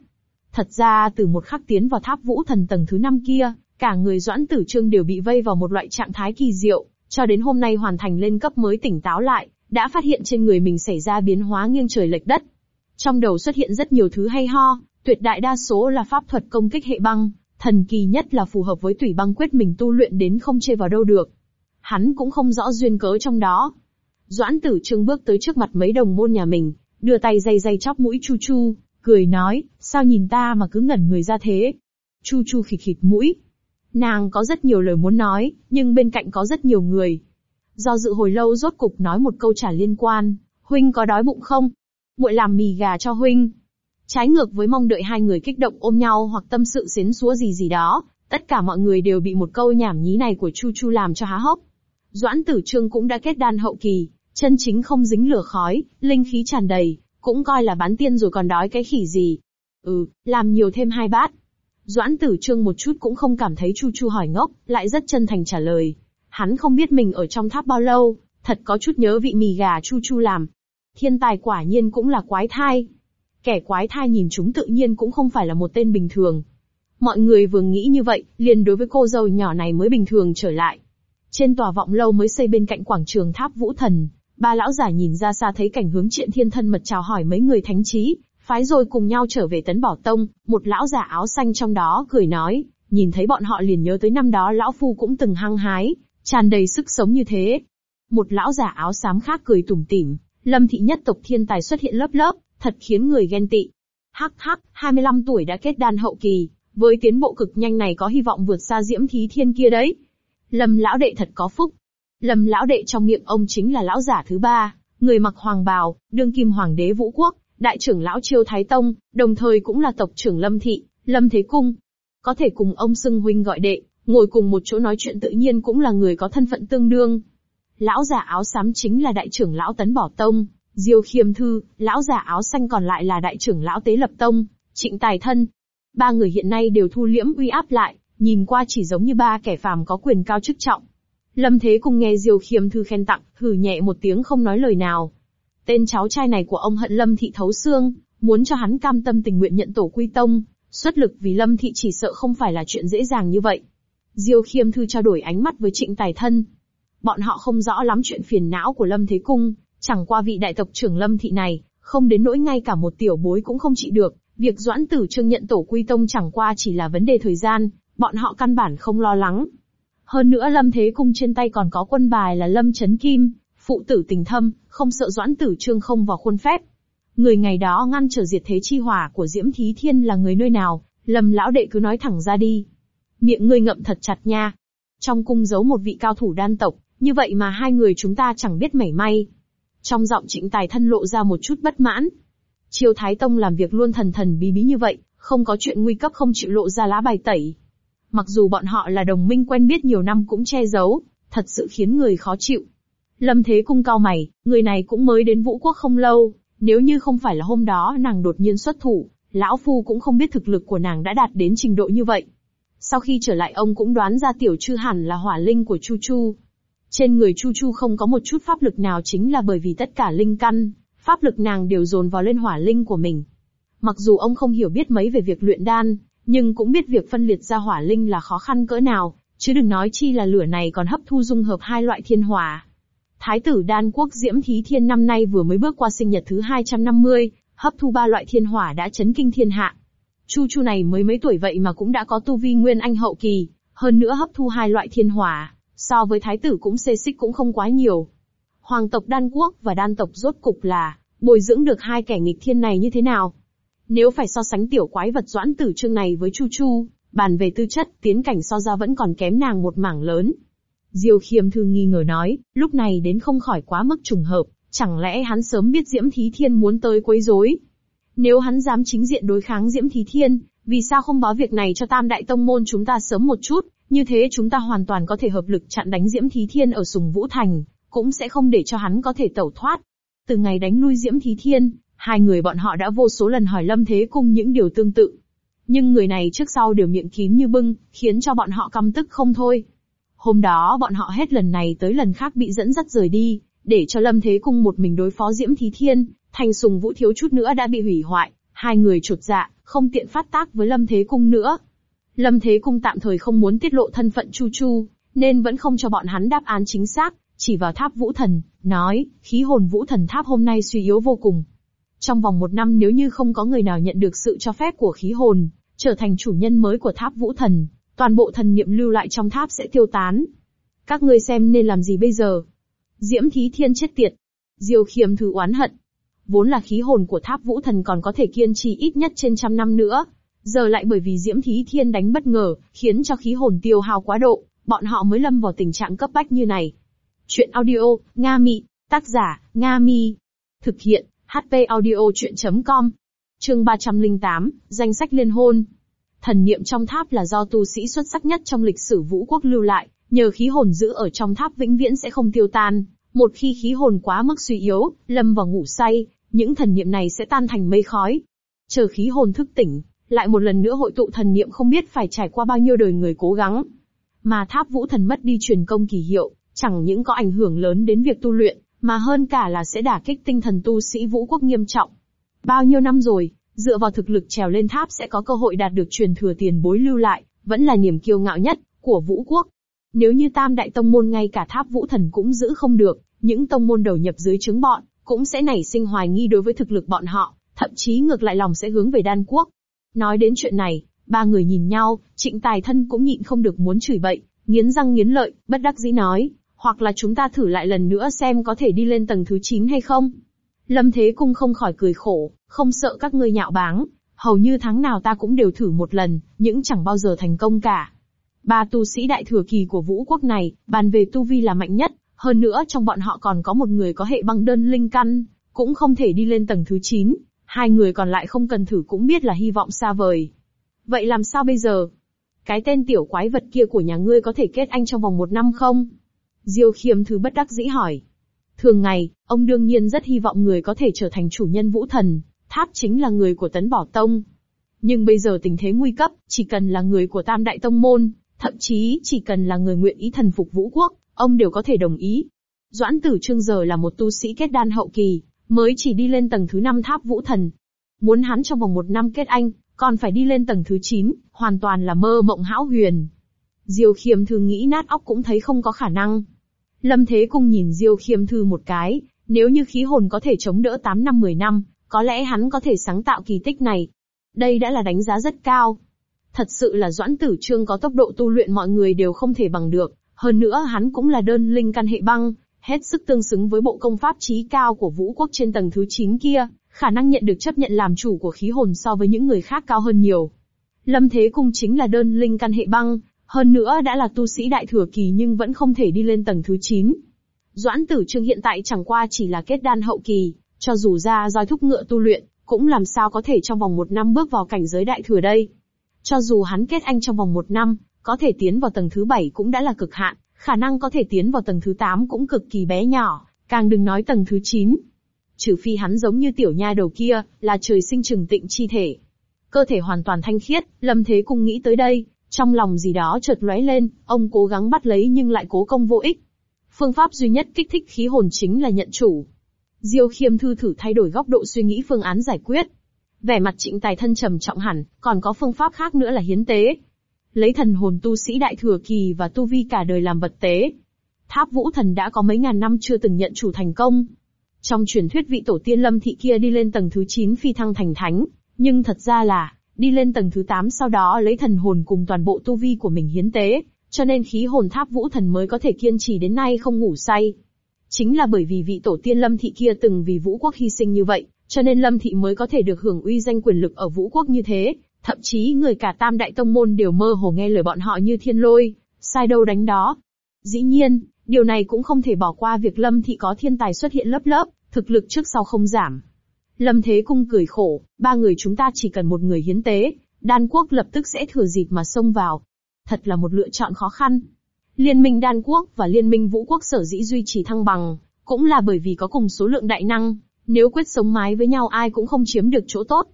Thật ra từ một khắc tiến vào tháp vũ thần tầng thứ năm kia, cả người doãn tử trương đều bị vây vào một loại trạng thái kỳ diệu, cho đến hôm nay hoàn thành lên cấp mới tỉnh táo lại, đã phát hiện trên người mình xảy ra biến hóa nghiêng trời lệch đất. Trong đầu xuất hiện rất nhiều thứ hay ho, tuyệt đại đa số là pháp thuật công kích hệ băng, thần kỳ nhất là phù hợp với tủy băng quyết mình tu luyện đến không chê vào đâu được. Hắn cũng không rõ duyên cớ trong đó. Doãn tử trương bước tới trước mặt mấy đồng môn nhà mình, đưa tay dây dây chóp mũi chu chu, cười nói, sao nhìn ta mà cứ ngẩn người ra thế? Chu chu khịt khịt mũi. Nàng có rất nhiều lời muốn nói, nhưng bên cạnh có rất nhiều người. Do dự hồi lâu rốt cục nói một câu trả liên quan, huynh có đói bụng không? Muội làm mì gà cho huynh. Trái ngược với mong đợi hai người kích động ôm nhau hoặc tâm sự xến xúa gì gì đó, tất cả mọi người đều bị một câu nhảm nhí này của Chu Chu làm cho há hốc. Doãn Tử Trương cũng đã kết đan hậu kỳ, chân chính không dính lửa khói, linh khí tràn đầy, cũng coi là bán tiên rồi còn đói cái khỉ gì. Ừ, làm nhiều thêm hai bát. Doãn tử trương một chút cũng không cảm thấy Chu Chu hỏi ngốc, lại rất chân thành trả lời. Hắn không biết mình ở trong tháp bao lâu, thật có chút nhớ vị mì gà Chu Chu làm. Thiên tài quả nhiên cũng là quái thai. Kẻ quái thai nhìn chúng tự nhiên cũng không phải là một tên bình thường. Mọi người vừa nghĩ như vậy, liền đối với cô dâu nhỏ này mới bình thường trở lại. Trên tòa vọng lâu mới xây bên cạnh quảng trường tháp Vũ Thần, Ba lão giả nhìn ra xa thấy cảnh hướng triện thiên thân mật chào hỏi mấy người thánh trí, phái rồi cùng nhau trở về Tấn Bảo Tông, một lão giả áo xanh trong đó cười nói, nhìn thấy bọn họ liền nhớ tới năm đó lão phu cũng từng hăng hái, tràn đầy sức sống như thế. Một lão giả áo xám khác cười tủm tỉm, Lâm thị nhất tộc thiên tài xuất hiện lớp lớp, thật khiến người ghen tị. Hắc hắc, 25 tuổi đã kết đan hậu kỳ, với tiến bộ cực nhanh này có hy vọng vượt xa diễm thí thiên kia đấy. Lâm lão đệ thật có phúc. Lâm lão đệ trong miệng ông chính là lão giả thứ ba, người mặc hoàng bào, đương kim hoàng đế vũ quốc, đại trưởng lão chiêu thái tông, đồng thời cũng là tộc trưởng lâm thị, lâm thế cung. Có thể cùng ông xưng huynh gọi đệ, ngồi cùng một chỗ nói chuyện tự nhiên cũng là người có thân phận tương đương. Lão giả áo xám chính là đại trưởng lão tấn bỏ tông, diêu khiêm thư, lão giả áo xanh còn lại là đại trưởng lão tế lập tông, trịnh tài thân. Ba người hiện nay đều thu liễm uy áp lại, nhìn qua chỉ giống như ba kẻ phàm có quyền cao chức trọng. Lâm Thế cùng nghe Diêu Khiêm Thư khen tặng, hừ nhẹ một tiếng không nói lời nào. Tên cháu trai này của ông hận Lâm Thị thấu xương, muốn cho hắn cam tâm tình nguyện nhận tổ quy tông, xuất lực vì Lâm Thị chỉ sợ không phải là chuyện dễ dàng như vậy. Diêu Khiêm Thư trao đổi ánh mắt với Trịnh Tài Thân. Bọn họ không rõ lắm chuyện phiền não của Lâm Thế Cung, chẳng qua vị đại tộc trưởng Lâm Thị này, không đến nỗi ngay cả một tiểu bối cũng không trị được, việc Doãn Tử Trương nhận tổ quy tông chẳng qua chỉ là vấn đề thời gian, bọn họ căn bản không lo lắng. Hơn nữa Lâm Thế Cung trên tay còn có quân bài là Lâm Chấn Kim, phụ tử tình thâm, không sợ Doãn Tử Trương không vào khuôn phép. Người ngày đó ngăn trở diệt thế chi hỏa của Diễm Thí Thiên là người nơi nào, Lâm lão đệ cứ nói thẳng ra đi. Miệng ngươi ngậm thật chặt nha. Trong cung giấu một vị cao thủ đan tộc, như vậy mà hai người chúng ta chẳng biết mảy may. Trong giọng trịnh tài thân lộ ra một chút bất mãn. Triều Thái Tông làm việc luôn thần thần bí bí như vậy, không có chuyện nguy cấp không chịu lộ ra lá bài tẩy. Mặc dù bọn họ là đồng minh quen biết nhiều năm cũng che giấu, thật sự khiến người khó chịu. Lâm Thế Cung cao mày, người này cũng mới đến Vũ Quốc không lâu, nếu như không phải là hôm đó nàng đột nhiên xuất thủ, lão phu cũng không biết thực lực của nàng đã đạt đến trình độ như vậy. Sau khi trở lại ông cũng đoán ra tiểu chư hẳn là hỏa linh của Chu Chu. Trên người Chu Chu không có một chút pháp lực nào chính là bởi vì tất cả linh căn, pháp lực nàng đều dồn vào lên hỏa linh của mình. Mặc dù ông không hiểu biết mấy về việc luyện đan, nhưng cũng biết việc phân liệt ra hỏa linh là khó khăn cỡ nào, chứ đừng nói chi là lửa này còn hấp thu dung hợp hai loại thiên hỏa. Thái tử đan quốc Diễm Thí Thiên năm nay vừa mới bước qua sinh nhật thứ 250, hấp thu ba loại thiên hỏa đã chấn kinh thiên hạ. Chu Chu này mới mấy tuổi vậy mà cũng đã có tu vi nguyên anh hậu kỳ, hơn nữa hấp thu hai loại thiên hỏa, so với thái tử cũng xê xích cũng không quá nhiều. Hoàng tộc đan quốc và đan tộc rốt cục là, bồi dưỡng được hai kẻ nghịch thiên này như thế nào? Nếu phải so sánh tiểu quái vật doãn tử trương này với Chu Chu, bàn về tư chất, tiến cảnh so ra vẫn còn kém nàng một mảng lớn. Diêu khiêm thương nghi ngờ nói, lúc này đến không khỏi quá mức trùng hợp, chẳng lẽ hắn sớm biết Diễm Thí Thiên muốn tới quấy rối? Nếu hắn dám chính diện đối kháng Diễm Thí Thiên, vì sao không báo việc này cho Tam Đại Tông Môn chúng ta sớm một chút, như thế chúng ta hoàn toàn có thể hợp lực chặn đánh Diễm Thí Thiên ở Sùng Vũ Thành, cũng sẽ không để cho hắn có thể tẩu thoát. Từ ngày đánh lui Diễm Thí Thiên, Hai người bọn họ đã vô số lần hỏi Lâm Thế Cung những điều tương tự. Nhưng người này trước sau đều miệng kín như bưng, khiến cho bọn họ căm tức không thôi. Hôm đó bọn họ hết lần này tới lần khác bị dẫn dắt rời đi, để cho Lâm Thế Cung một mình đối phó Diễm Thí Thiên, thành sùng vũ thiếu chút nữa đã bị hủy hoại, hai người trột dạ, không tiện phát tác với Lâm Thế Cung nữa. Lâm Thế Cung tạm thời không muốn tiết lộ thân phận Chu Chu, nên vẫn không cho bọn hắn đáp án chính xác, chỉ vào tháp vũ thần, nói, khí hồn vũ thần tháp hôm nay suy yếu vô cùng, trong vòng một năm nếu như không có người nào nhận được sự cho phép của khí hồn, trở thành chủ nhân mới của tháp vũ thần, toàn bộ thần niệm lưu lại trong tháp sẽ tiêu tán. Các ngươi xem nên làm gì bây giờ? Diễm Thí Thiên chết tiệt. Diêu khiêm thử oán hận. Vốn là khí hồn của tháp vũ thần còn có thể kiên trì ít nhất trên trăm năm nữa. Giờ lại bởi vì Diễm Thí Thiên đánh bất ngờ, khiến cho khí hồn tiêu hao quá độ, bọn họ mới lâm vào tình trạng cấp bách như này. Chuyện audio, Nga Mị, tác giả, Nga Mi. Thực hiện, HP audio chuyện.com. Trường 308, danh sách liên hôn. Thần niệm trong tháp là do tu sĩ xuất sắc nhất trong lịch sử vũ quốc lưu lại, nhờ khí hồn giữ ở trong tháp vĩnh viễn sẽ không tiêu tan. Một khi khí hồn quá mức suy yếu, lâm vào ngủ say, những thần niệm này sẽ tan thành mây khói. Chờ khí hồn thức tỉnh, lại một lần nữa hội tụ thần niệm không biết phải trải qua bao nhiêu đời người cố gắng. Mà tháp vũ thần mất đi truyền công kỳ hiệu, chẳng những có ảnh hưởng lớn đến việc tu luyện, mà hơn cả là sẽ đả kích tinh thần tu sĩ vũ quốc nghiêm trọng. Bao nhiêu năm rồi, dựa vào thực lực trèo lên tháp sẽ có cơ hội đạt được truyền thừa tiền bối lưu lại, vẫn là niềm kiêu ngạo nhất của vũ quốc. Nếu như tam đại tông môn ngay cả tháp vũ thần cũng giữ không được, những tông môn đầu nhập dưới trướng bọn, cũng sẽ nảy sinh hoài nghi đối với thực lực bọn họ, thậm chí ngược lại lòng sẽ hướng về đan quốc. Nói đến chuyện này, ba người nhìn nhau, trịnh tài thân cũng nhịn không được muốn chửi bậy, nghiến răng nghiến lợi, bất đắc dĩ nói, hoặc là chúng ta thử lại lần nữa xem có thể đi lên tầng thứ 9 hay không. Lâm Thế Cung không khỏi cười khổ, không sợ các ngươi nhạo báng, hầu như tháng nào ta cũng đều thử một lần, những chẳng bao giờ thành công cả. Ba tu sĩ đại thừa kỳ của vũ quốc này, bàn về tu vi là mạnh nhất, hơn nữa trong bọn họ còn có một người có hệ băng đơn linh căn, cũng không thể đi lên tầng thứ 9, hai người còn lại không cần thử cũng biết là hy vọng xa vời. Vậy làm sao bây giờ? Cái tên tiểu quái vật kia của nhà ngươi có thể kết anh trong vòng một năm không? Diêu khiêm thứ bất đắc dĩ hỏi. Thường ngày, ông đương nhiên rất hy vọng người có thể trở thành chủ nhân vũ thần, tháp chính là người của tấn bảo tông. Nhưng bây giờ tình thế nguy cấp, chỉ cần là người của tam đại tông môn, thậm chí chỉ cần là người nguyện ý thần phục vũ quốc, ông đều có thể đồng ý. Doãn tử trương giờ là một tu sĩ kết đan hậu kỳ, mới chỉ đi lên tầng thứ năm tháp vũ thần. Muốn hắn trong vòng một năm kết anh, còn phải đi lên tầng thứ 9, hoàn toàn là mơ mộng hão huyền. Diêu khiêm thư nghĩ nát óc cũng thấy không có khả năng. Lâm Thế Cung nhìn Diêu khiêm thư một cái, nếu như khí hồn có thể chống đỡ 8 năm 10 năm, có lẽ hắn có thể sáng tạo kỳ tích này. Đây đã là đánh giá rất cao. Thật sự là Doãn Tử Trương có tốc độ tu luyện mọi người đều không thể bằng được, hơn nữa hắn cũng là đơn linh căn hệ băng, hết sức tương xứng với bộ công pháp trí cao của vũ quốc trên tầng thứ 9 kia, khả năng nhận được chấp nhận làm chủ của khí hồn so với những người khác cao hơn nhiều. Lâm Thế Cung chính là đơn linh căn hệ băng, hơn nữa đã là tu sĩ đại thừa kỳ nhưng vẫn không thể đi lên tầng thứ 9. Doãn Tử Trương hiện tại chẳng qua chỉ là kết đan hậu kỳ, cho dù ra roi thúc ngựa tu luyện, cũng làm sao có thể trong vòng một năm bước vào cảnh giới đại thừa đây. Cho dù hắn kết anh trong vòng một năm, có thể tiến vào tầng thứ bảy cũng đã là cực hạn, khả năng có thể tiến vào tầng thứ 8 cũng cực kỳ bé nhỏ, càng đừng nói tầng thứ 9. Trừ phi hắn giống như tiểu nha đầu kia, là trời sinh trừng tịnh chi thể. Cơ thể hoàn toàn thanh khiết, lâm thế cung nghĩ tới đây, trong lòng gì đó chợt lóe lên, ông cố gắng bắt lấy nhưng lại cố công vô ích. Phương pháp duy nhất kích thích khí hồn chính là nhận chủ. Diêu khiêm thư thử thay đổi góc độ suy nghĩ phương án giải quyết. Vẻ mặt trịnh tài thân trầm trọng hẳn, còn có phương pháp khác nữa là hiến tế. Lấy thần hồn tu sĩ đại thừa kỳ và tu vi cả đời làm vật tế. Tháp vũ thần đã có mấy ngàn năm chưa từng nhận chủ thành công. Trong truyền thuyết vị tổ tiên lâm thị kia đi lên tầng thứ 9 phi thăng thành thánh, nhưng thật ra là, đi lên tầng thứ 8 sau đó lấy thần hồn cùng toàn bộ tu vi của mình hiến tế, cho nên khí hồn tháp vũ thần mới có thể kiên trì đến nay không ngủ say. Chính là bởi vì vị tổ tiên lâm thị kia từng vì vũ quốc hy sinh như vậy, cho nên lâm thị mới có thể được hưởng uy danh quyền lực ở vũ quốc như thế, thậm chí người cả tam đại tông môn đều mơ hồ nghe lời bọn họ như thiên lôi, sai đâu đánh đó. Dĩ nhiên, điều này cũng không thể bỏ qua việc lâm thị có thiên tài xuất hiện lớp lớp, thực lực trước sau không giảm. Lâm Thế Cung cười khổ, ba người chúng ta chỉ cần một người hiến tế, đan quốc lập tức sẽ thừa dịp mà xông vào. Thật là một lựa chọn khó khăn. Liên minh đan quốc và liên minh vũ quốc sở dĩ duy trì thăng bằng, cũng là bởi vì có cùng số lượng đại năng, nếu quyết sống mái với nhau ai cũng không chiếm được chỗ tốt.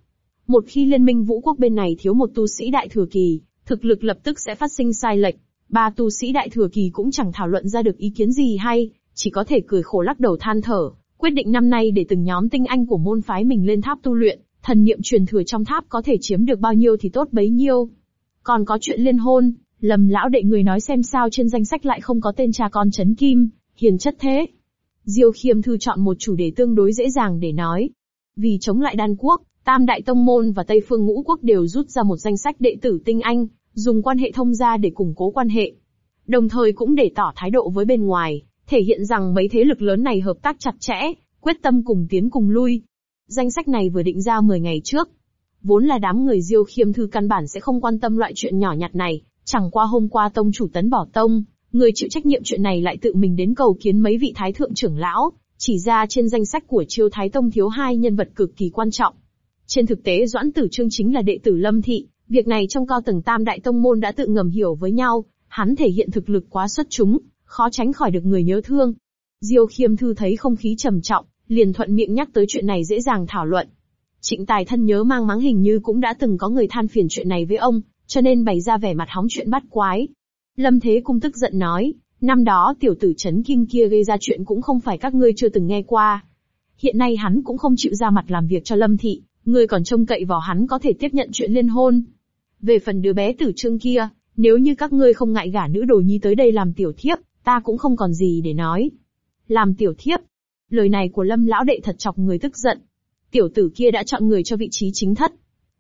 Một khi liên minh vũ quốc bên này thiếu một tu sĩ đại thừa kỳ, thực lực lập tức sẽ phát sinh sai lệch. Ba tu sĩ đại thừa kỳ cũng chẳng thảo luận ra được ý kiến gì hay, chỉ có thể cười khổ lắc đầu than thở, quyết định năm nay để từng nhóm tinh anh của môn phái mình lên tháp tu luyện, thần niệm truyền thừa trong tháp có thể chiếm được bao nhiêu thì tốt bấy nhiêu. Còn có chuyện liên hôn, lầm lão đệ người nói xem sao trên danh sách lại không có tên cha con chấn kim, hiền chất thế. Diêu khiêm thư chọn một chủ đề tương đối dễ dàng để nói. Vì chống lại đan quốc, Tam Đại Tông Môn và Tây Phương Ngũ Quốc đều rút ra một danh sách đệ tử tinh anh, dùng quan hệ thông gia để củng cố quan hệ. Đồng thời cũng để tỏ thái độ với bên ngoài, thể hiện rằng mấy thế lực lớn này hợp tác chặt chẽ, quyết tâm cùng tiến cùng lui. Danh sách này vừa định ra 10 ngày trước. Vốn là đám người diêu khiêm thư căn bản sẽ không quan tâm loại chuyện nhỏ nhặt này, chẳng qua hôm qua tông chủ tấn bỏ tông, người chịu trách nhiệm chuyện này lại tự mình đến cầu kiến mấy vị thái thượng trưởng lão, chỉ ra trên danh sách của chiêu thái tông thiếu hai nhân vật cực kỳ quan trọng. Trên thực tế Doãn Tử Trương chính là đệ tử Lâm Thị, việc này trong cao tầng tam đại tông môn đã tự ngầm hiểu với nhau, hắn thể hiện thực lực quá xuất chúng, khó tránh khỏi được người nhớ thương. Diêu khiêm thư thấy không khí trầm trọng, liền thuận miệng nhắc tới chuyện này dễ dàng thảo luận. Trịnh tài thân nhớ mang máng hình như cũng đã từng có người than phiền chuyện này với ông, cho nên bày ra vẻ mặt hóng chuyện bắt quái. Lâm Thế Cung tức giận nói, năm đó tiểu tử chấn kim kia gây ra chuyện cũng không phải các ngươi chưa từng nghe qua. Hiện nay hắn cũng không chịu ra mặt làm việc cho Lâm Thị, ngươi còn trông cậy vào hắn có thể tiếp nhận chuyện liên hôn. Về phần đứa bé tử trương kia, nếu như các ngươi không ngại gả nữ đồ nhi tới đây làm tiểu thiếp, ta cũng không còn gì để nói. Làm tiểu thiếp. Lời này của lâm lão đệ thật chọc người tức giận. Tiểu tử kia đã chọn người cho vị trí chính thất.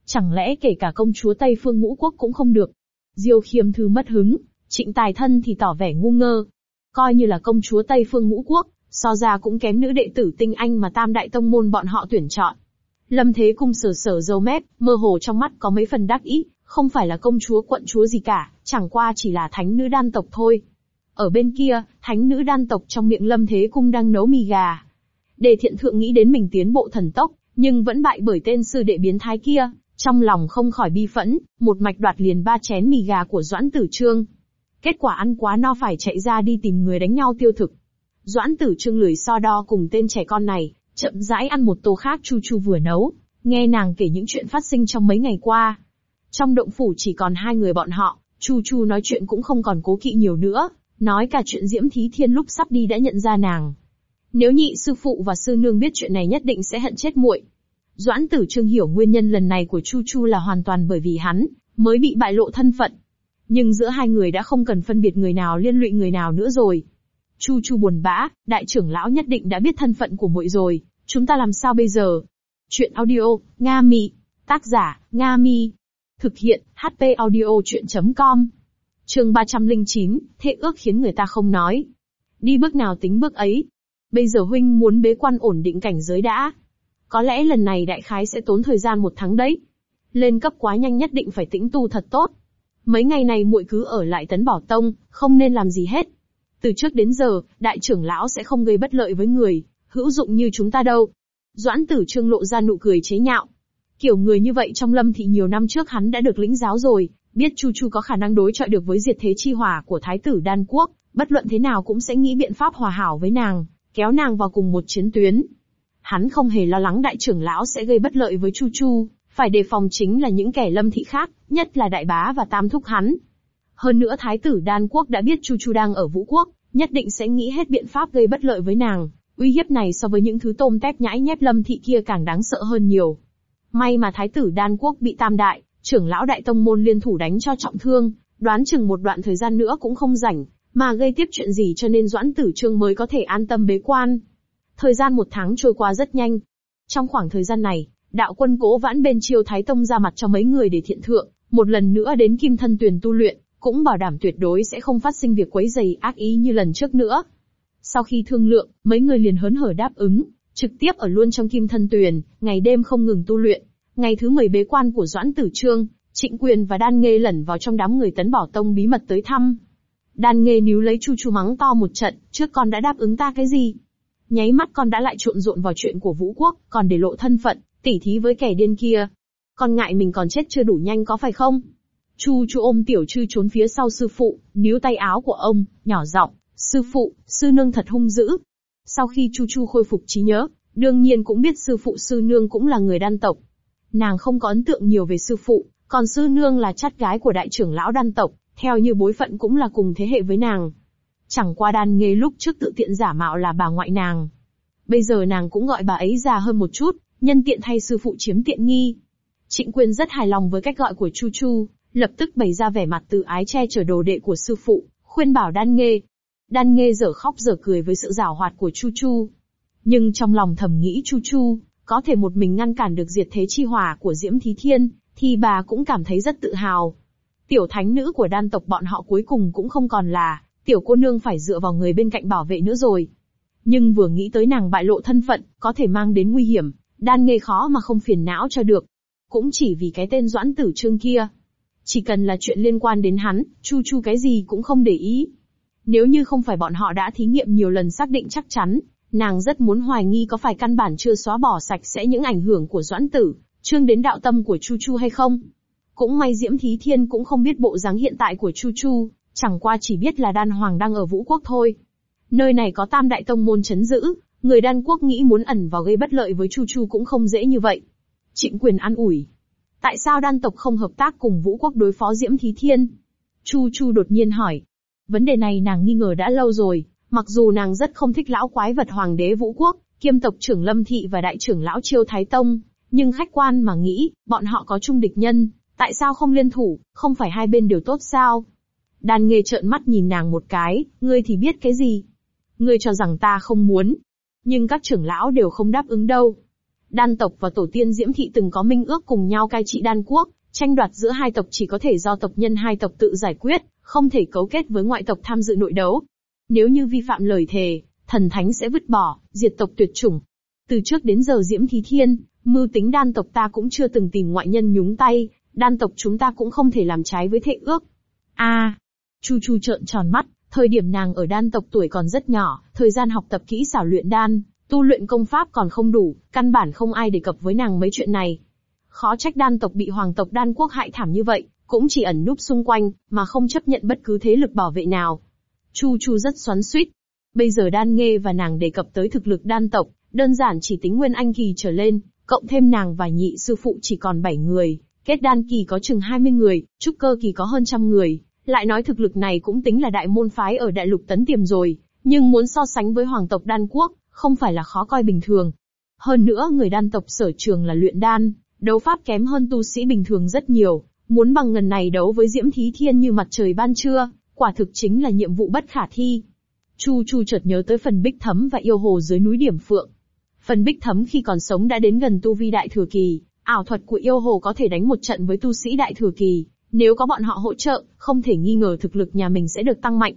Chẳng lẽ kể cả công chúa Tây Phương Ngũ Quốc cũng không được? Diêu khiêm thư mất hứng, trịnh tài thân thì tỏ vẻ ngu ngơ. Coi như là công chúa Tây Phương Ngũ Quốc, so ra cũng kém nữ đệ tử tinh anh mà tam đại tông môn bọn họ tuyển chọn. Lâm Thế Cung sờ sờ dâu mép, mơ hồ trong mắt có mấy phần đắc ý, không phải là công chúa quận chúa gì cả, chẳng qua chỉ là thánh nữ đan tộc thôi. Ở bên kia, thánh nữ đan tộc trong miệng Lâm Thế Cung đang nấu mì gà. Đề thiện thượng nghĩ đến mình tiến bộ thần tốc, nhưng vẫn bại bởi tên sư đệ biến thái kia, trong lòng không khỏi bi phẫn, một mạch đoạt liền ba chén mì gà của Doãn Tử Trương. Kết quả ăn quá no phải chạy ra đi tìm người đánh nhau tiêu thực. Doãn Tử Trương lười so đo cùng tên trẻ con này, chậm rãi ăn một tô khác Chu Chu vừa nấu, nghe nàng kể những chuyện phát sinh trong mấy ngày qua. Trong động phủ chỉ còn hai người bọn họ, Chu Chu nói chuyện cũng không còn cố kỵ nhiều nữa, nói cả chuyện Diễm Thí Thiên lúc sắp đi đã nhận ra nàng. Nếu nhị sư phụ và sư nương biết chuyện này nhất định sẽ hận chết muội. Doãn Tử Trương hiểu nguyên nhân lần này của Chu Chu là hoàn toàn bởi vì hắn mới bị bại lộ thân phận. Nhưng giữa hai người đã không cần phân biệt người nào liên lụy người nào nữa rồi. Chu Chu buồn bã, đại trưởng lão nhất định đã biết thân phận của muội rồi, chúng ta làm sao bây giờ? Chuyện audio, Nga Mi. Tác giả, Nga Mi. Thực hiện, HP audio chuyện.com. Trường 309, thế ước khiến người ta không nói. Đi bước nào tính bước ấy. Bây giờ huynh muốn bế quan ổn định cảnh giới đã. Có lẽ lần này đại khái sẽ tốn thời gian một tháng đấy. Lên cấp quá nhanh nhất định phải tĩnh tu thật tốt. Mấy ngày này muội cứ ở lại tấn bỏ tông, không nên làm gì hết. Từ trước đến giờ, đại trưởng lão sẽ không gây bất lợi với người, hữu dụng như chúng ta đâu. Doãn tử trương lộ ra nụ cười chế nhạo. Kiểu người như vậy trong lâm thị nhiều năm trước hắn đã được lĩnh giáo rồi, biết Chu Chu có khả năng đối chọi được với diệt thế chi hỏa của thái tử đan quốc, bất luận thế nào cũng sẽ nghĩ biện pháp hòa hảo với nàng, kéo nàng vào cùng một chiến tuyến. Hắn không hề lo lắng đại trưởng lão sẽ gây bất lợi với Chu Chu, phải đề phòng chính là những kẻ lâm thị khác, nhất là đại bá và tam thúc hắn. Hơn nữa thái tử đan quốc đã biết Chu Chu đang ở vũ quốc, nhất định sẽ nghĩ hết biện pháp gây bất lợi với nàng, Uy hiếp này so với những thứ tôm tép nhãi nhép lâm thị kia càng đáng sợ hơn nhiều. May mà thái tử đan quốc bị tam đại, trưởng lão đại tông môn liên thủ đánh cho trọng thương, đoán chừng một đoạn thời gian nữa cũng không rảnh, mà gây tiếp chuyện gì cho nên doãn tử trương mới có thể an tâm bế quan. Thời gian một tháng trôi qua rất nhanh. Trong khoảng thời gian này, đạo quân cố vãn bên triều thái tông ra mặt cho mấy người để thiện thượng, một lần nữa đến kim thân tuyển tu luyện, cũng bảo đảm tuyệt đối sẽ không phát sinh việc quấy giày ác ý như lần trước nữa. Sau khi thương lượng, mấy người liền hớn hở đáp ứng, trực tiếp ở luôn trong kim thân tuyền, ngày đêm không ngừng tu luyện. Ngày thứ 10 bế quan của Doãn Tử Trương, Trịnh Quyền và Đan Nghê lẩn vào trong đám người tấn bảo tông bí mật tới thăm. Đan Nghê níu lấy Chu Chu mắng to một trận, trước con đã đáp ứng ta cái gì? Nháy mắt con đã lại trộn rộn vào chuyện của Vũ Quốc, còn để lộ thân phận, tỉ thí với kẻ điên kia. Con ngại mình còn chết chưa đủ nhanh có phải không? Chu Chu ôm tiểu trư trốn phía sau sư phụ, níu tay áo của ông, nhỏ giọng, Sư phụ, sư nương thật hung dữ. Sau khi Chu Chu khôi phục trí nhớ, đương nhiên cũng biết sư phụ sư nương cũng là người đan tộc. Nàng không có ấn tượng nhiều về sư phụ, còn sư nương là chắt gái của đại trưởng lão đan tộc, theo như bối phận cũng là cùng thế hệ với nàng. Chẳng qua đan nghề lúc trước tự tiện giả mạo là bà ngoại nàng. Bây giờ nàng cũng gọi bà ấy già hơn một chút, nhân tiện thay sư phụ chiếm tiện nghi. Trịnh Quyên rất hài lòng với cách gọi của Chu Chu, lập tức bày ra vẻ mặt tự ái che chở đồ đệ của sư phụ, khuyên bảo đan nghê, Đan Nghê dở khóc dở cười với sự giảo hoạt của Chu Chu. Nhưng trong lòng thầm nghĩ Chu Chu, có thể một mình ngăn cản được diệt thế chi hỏa của Diễm Thí Thiên, thì bà cũng cảm thấy rất tự hào. Tiểu thánh nữ của đan tộc bọn họ cuối cùng cũng không còn là, tiểu cô nương phải dựa vào người bên cạnh bảo vệ nữa rồi. Nhưng vừa nghĩ tới nàng bại lộ thân phận, có thể mang đến nguy hiểm, đan nghê khó mà không phiền não cho được. Cũng chỉ vì cái tên doãn tử trương kia. Chỉ cần là chuyện liên quan đến hắn, chu chu cái gì cũng không để ý. Nếu như không phải bọn họ đã thí nghiệm nhiều lần xác định chắc chắn, nàng rất muốn hoài nghi có phải căn bản chưa xóa bỏ sạch sẽ những ảnh hưởng của doãn tử, trương đến đạo tâm của Chu Chu hay không. Cũng may Diễm Thí Thiên cũng không biết bộ dáng hiện tại của Chu Chu, chẳng qua chỉ biết là đan hoàng đang ở vũ quốc thôi. Nơi này có tam đại tông môn chấn giữ, người đan quốc nghĩ muốn ẩn vào gây bất lợi với Chu Chu cũng không dễ như vậy. Trịnh quyền an ủi. Tại sao đan tộc không hợp tác cùng vũ quốc đối phó Diễm Thí Thiên? Chu Chu đột nhiên hỏi. Vấn đề này nàng nghi ngờ đã lâu rồi, mặc dù nàng rất không thích lão quái vật hoàng đế vũ quốc, kiêm tộc trưởng Lâm Thị và đại trưởng lão Chiêu Thái Tông, nhưng khách quan mà nghĩ, bọn họ có chung địch nhân, tại sao không liên thủ, không phải hai bên đều tốt sao? Đàn nghề trợn mắt nhìn nàng một cái, ngươi thì biết cái gì? Ngươi cho rằng ta không muốn. Nhưng các trưởng lão đều không đáp ứng đâu. Đan tộc và tổ tiên Diễm Thị từng có minh ước cùng nhau cai trị đan quốc, tranh đoạt giữa hai tộc chỉ có thể do tộc nhân hai tộc tự giải quyết, không thể cấu kết với ngoại tộc tham dự nội đấu. Nếu như vi phạm lời thề, thần thánh sẽ vứt bỏ, diệt tộc tuyệt chủng. Từ trước đến giờ Diễm Thí Thiên, mưu tính đan tộc ta cũng chưa từng tìm ngoại nhân nhúng tay, đan tộc chúng ta cũng không thể làm trái với thệ ước. A, Chu Chu trợn tròn mắt, thời điểm nàng ở đan tộc tuổi còn rất nhỏ, thời gian học tập kỹ xảo luyện đan, tu luyện công pháp còn không đủ, căn bản không ai đề cập với nàng mấy chuyện này. Khó trách đan tộc bị hoàng tộc đan quốc hại thảm như vậy, cũng chỉ ẩn núp xung quanh, mà không chấp nhận bất cứ thế lực bảo vệ nào. Chu Chu rất xoắn xuýt. Bây giờ đan nghe và nàng đề cập tới thực lực đan tộc, đơn giản chỉ tính nguyên anh kỳ trở lên, cộng thêm nàng và nhị sư phụ chỉ còn 7 người, kết đan kỳ có chừng 20 người, trúc cơ kỳ có hơn trăm người, lại nói thực lực này cũng tính là đại môn phái ở đại lục tấn tiềm rồi, nhưng muốn so sánh với hoàng tộc đan quốc, không phải là khó coi bình thường. Hơn nữa người đan tộc sở trường là luyện đan, đấu pháp kém hơn tu sĩ bình thường rất nhiều, muốn bằng ngần này đấu với Diễm Thí Thiên như mặt trời ban trưa, quả thực chính là nhiệm vụ bất khả thi. Chu Chu chợt nhớ tới phần bích thấm và yêu hồ dưới núi Điểm Phượng. Phần bích thấm khi còn sống đã đến gần tu vi đại thừa kỳ, ảo thuật của yêu hồ có thể đánh một trận với tu sĩ đại thừa kỳ, nếu có bọn họ hỗ trợ, không thể nghi ngờ thực lực nhà mình sẽ được tăng mạnh.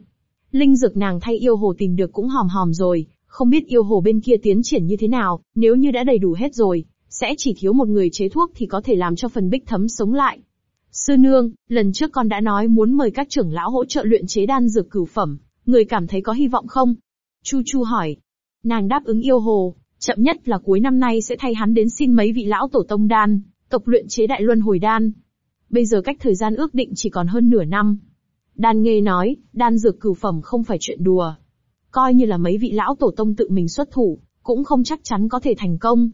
Linh dược nàng thay yêu hồ tìm được cũng hòm hòm rồi, không biết yêu hồ bên kia tiến triển như thế nào, nếu như đã đầy đủ hết rồi, sẽ chỉ thiếu một người chế thuốc thì có thể làm cho phần bích thấm sống lại. Sư nương, lần trước con đã nói muốn mời các trưởng lão hỗ trợ luyện chế đan dược cửu phẩm, người cảm thấy có hy vọng không? Chu Chu hỏi. Nàng đáp ứng yêu hồ, chậm nhất là cuối năm nay sẽ thay hắn đến xin mấy vị lão tổ tông đan, tộc luyện chế đại luân hồi đan. Bây giờ cách thời gian ước định chỉ còn hơn nửa năm. Đan Nghê nói, đan dược cửu phẩm không phải chuyện đùa. Coi như là mấy vị lão tổ tông tự mình xuất thủ, cũng không chắc chắn có thể thành công.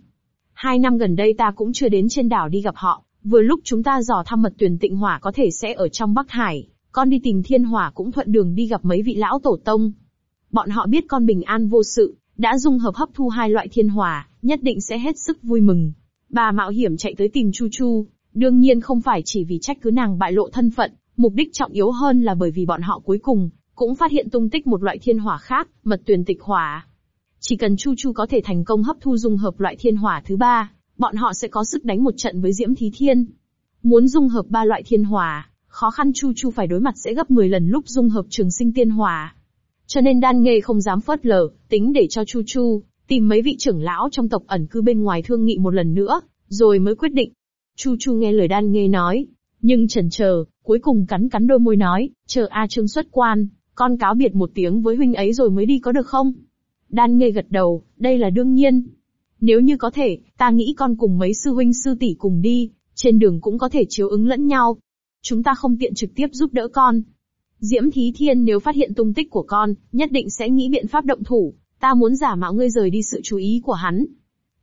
Hai năm gần đây ta cũng chưa đến trên đảo đi gặp họ, vừa lúc chúng ta dò thăm mật tuyển tịnh hỏa có thể sẽ ở trong Bắc Hải, con đi tìm thiên hỏa cũng thuận đường đi gặp mấy vị lão tổ tông. Bọn họ biết con bình an vô sự, đã dung hợp hấp thu hai loại thiên hỏa, nhất định sẽ hết sức vui mừng. Bà mạo hiểm chạy tới tìm Chu Chu, đương nhiên không phải chỉ vì trách cứ nàng bại lộ thân phận, mục đích trọng yếu hơn là bởi vì bọn họ cuối cùng cũng phát hiện tung tích một loại thiên hỏa khác, mật tuyền tịch hỏa. Chỉ cần Chu Chu có thể thành công hấp thu dung hợp loại thiên hỏa thứ ba, bọn họ sẽ có sức đánh một trận với Diễm Thí Thiên. Muốn dung hợp ba loại thiên hỏa, khó khăn Chu Chu phải đối mặt sẽ gấp 10 lần lúc dung hợp trường sinh tiên hỏa. Cho nên đan nghề không dám phớt lờ, tính để cho Chu Chu, tìm mấy vị trưởng lão trong tộc ẩn cư bên ngoài thương nghị một lần nữa, rồi mới quyết định. Chu Chu nghe lời đan nghề nói, nhưng chần chờ, cuối cùng cắn cắn đôi môi nói, chờ A Trương xuất quan, con cáo biệt một tiếng với huynh ấy rồi mới đi có được không? Đan Nghê gật đầu, đây là đương nhiên. Nếu như có thể, ta nghĩ con cùng mấy sư huynh sư tỷ cùng đi, trên đường cũng có thể chiếu ứng lẫn nhau. Chúng ta không tiện trực tiếp giúp đỡ con. Diễm Thí Thiên nếu phát hiện tung tích của con, nhất định sẽ nghĩ biện pháp động thủ, ta muốn giả mạo ngươi rời đi sự chú ý của hắn.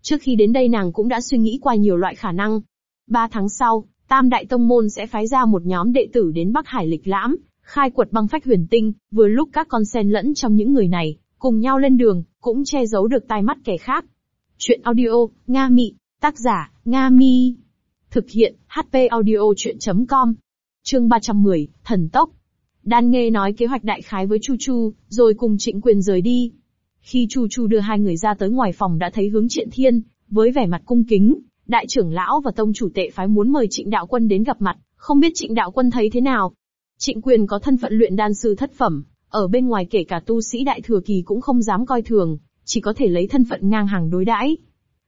Trước khi đến đây nàng cũng đã suy nghĩ qua nhiều loại khả năng. Ba tháng sau, Tam Đại Tông Môn sẽ phái ra một nhóm đệ tử đến Bắc Hải lịch lãm, khai quật băng phách huyền tinh, vừa lúc các con sen lẫn trong những người này, cùng nhau lên đường, cũng che giấu được tai mắt kẻ khác. Chuyện audio, Nga Mị, tác giả, Nga Mi. Thực hiện, HP audio chuyện.com. Chương 310, Thần Tốc. Đan Nghê nói kế hoạch đại khái với Chu Chu, rồi cùng Trịnh Quyền rời đi. Khi Chu Chu đưa hai người ra tới ngoài phòng đã thấy hướng Triện Thiên, với vẻ mặt cung kính, đại trưởng lão và tông chủ tệ phái muốn mời Trịnh Đạo Quân đến gặp mặt, không biết Trịnh Đạo Quân thấy thế nào. Trịnh Quyền có thân phận luyện đan sư thất phẩm, ở bên ngoài kể cả tu sĩ đại thừa kỳ cũng không dám coi thường, chỉ có thể lấy thân phận ngang hàng đối đãi.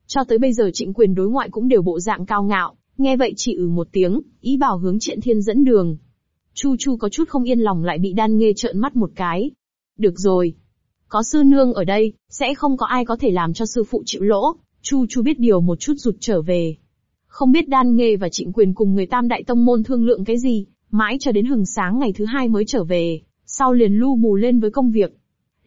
Cho tới bây giờ Trịnh Quyền đối ngoại cũng đều bộ dạng cao ngạo, nghe vậy chỉ ừ một tiếng, ý bảo hướng Triện Thiên dẫn đường. Chu Chu có chút không yên lòng lại bị đan nghê trợn mắt một cái. Được rồi. Có sư nương ở đây, sẽ không có ai có thể làm cho sư phụ chịu lỗ. Chu Chu biết điều một chút rụt trở về. Không biết đan nghê và trịnh quyền cùng người tam đại tông môn thương lượng cái gì, mãi cho đến hừng sáng ngày thứ hai mới trở về, sau liền lưu bù lên với công việc.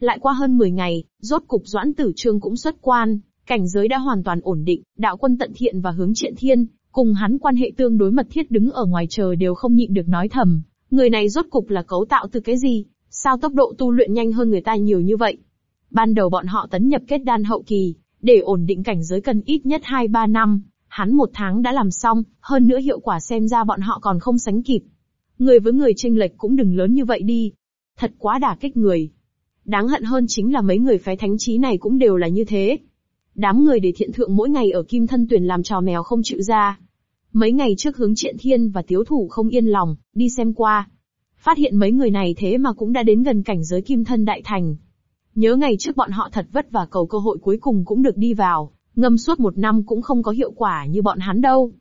Lại qua hơn 10 ngày, rốt cục Doãn Tử Trương cũng xuất quan, cảnh giới đã hoàn toàn ổn định, đạo quân tận thiện và hướng triện thiên, cùng hắn quan hệ tương đối mật thiết đứng ở ngoài chờ đều không nhịn được nói thầm, Người này rốt cục là cấu tạo từ cái gì? Sao tốc độ tu luyện nhanh hơn người ta nhiều như vậy? Ban đầu bọn họ tấn nhập kết đan hậu kỳ, để ổn định cảnh giới cần ít nhất 2-3 năm, hắn một tháng đã làm xong, hơn nữa hiệu quả xem ra bọn họ còn không sánh kịp. Người với người tranh lệch cũng đừng lớn như vậy đi. Thật quá đả kích người. Đáng hận hơn chính là mấy người phái thánh trí này cũng đều là như thế. Đám người để thiện thượng mỗi ngày ở Kim Thân Tuyển làm trò mèo không chịu ra. Mấy ngày trước hướng triện thiên và tiếu thủ không yên lòng, đi xem qua. Phát hiện mấy người này thế mà cũng đã đến gần cảnh giới Kim Thân Đại Thành. Nhớ ngày trước bọn họ thật vất vả cầu cơ hội cuối cùng cũng được đi vào, ngâm suốt một năm cũng không có hiệu quả như bọn hắn đâu.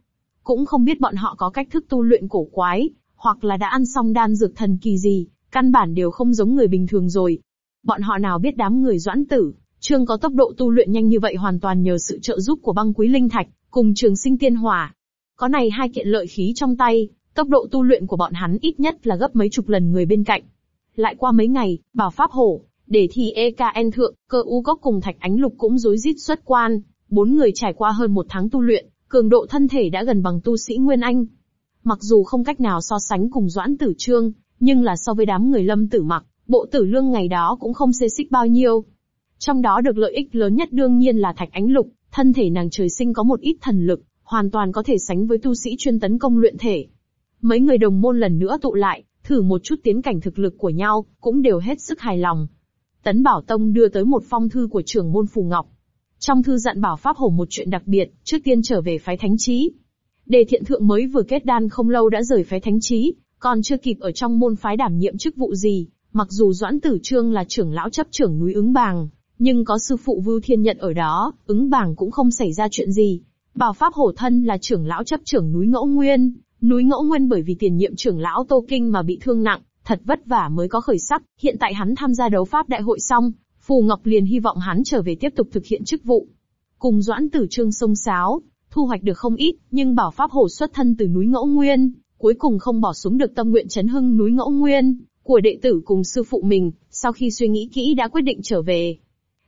Cũng không biết bọn họ có cách thức tu luyện cổ quái, hoặc là đã ăn xong đan dược thần kỳ gì, căn bản đều không giống người bình thường rồi. Bọn họ nào biết đám người doãn tử, trương có tốc độ tu luyện nhanh như vậy hoàn toàn nhờ sự trợ giúp của băng quý linh thạch, cùng trường sinh tiên hỏa. Có này hai kiện lợi khí trong tay, tốc độ tu luyện của bọn hắn ít nhất là gấp mấy chục lần người bên cạnh. Lại qua mấy ngày, bảo pháp hổ, để thì EKN thượng, cơ u gốc cùng thạch ánh lục cũng rối rít xuất quan, bốn người trải qua hơn một tháng tu luyện, cường độ thân thể đã gần bằng tu sĩ Nguyên Anh. Mặc dù không cách nào so sánh cùng Doãn Tử Trương, nhưng là so với đám người lâm tử mặc, bộ tử lương ngày đó cũng không xê xích bao nhiêu. Trong đó được lợi ích lớn nhất đương nhiên là thạch ánh lục, thân thể nàng trời sinh có một ít thần lực, hoàn toàn có thể sánh với tu sĩ chuyên tấn công luyện thể. Mấy người đồng môn lần nữa tụ lại, thử một chút tiến cảnh thực lực của nhau, cũng đều hết sức hài lòng. Tấn Bảo Tông đưa tới một phong thư của trưởng môn Phù Ngọc. Trong thư dặn Bảo Pháp Hổ một chuyện đặc biệt, trước tiên trở về phái Thánh Trí. Đề thiện thượng mới vừa kết đan không lâu đã rời phái Thánh Trí, còn chưa kịp ở trong môn phái đảm nhiệm chức vụ gì, mặc dù Doãn Tử Trương là trưởng lão chấp trưởng núi ứng bàng, nhưng có sư phụ Vưu Thiên Nhận ở đó, ứng bàng cũng không xảy ra chuyện gì. Bảo Pháp Hổ Thân là trưởng lão chấp trưởng núi Ngẫu Nguyên, núi Ngẫu Nguyên bởi vì tiền nhiệm trưởng lão Tô Kinh mà bị thương nặng, thật vất vả mới có khởi sắc, hiện tại hắn tham gia đấu pháp đại hội xong, Phù Ngọc liền hy vọng hắn trở về tiếp tục thực hiện chức vụ. Cùng Doãn Tử Trương sông sáo, thu hoạch được không ít, nhưng Bảo Pháp Hổ xuất thân từ núi Ngẫu Nguyên, cuối cùng không bỏ xuống được tâm nguyện chấn hưng núi Ngẫu Nguyên, của đệ tử cùng sư phụ mình, sau khi suy nghĩ kỹ đã quyết định trở về.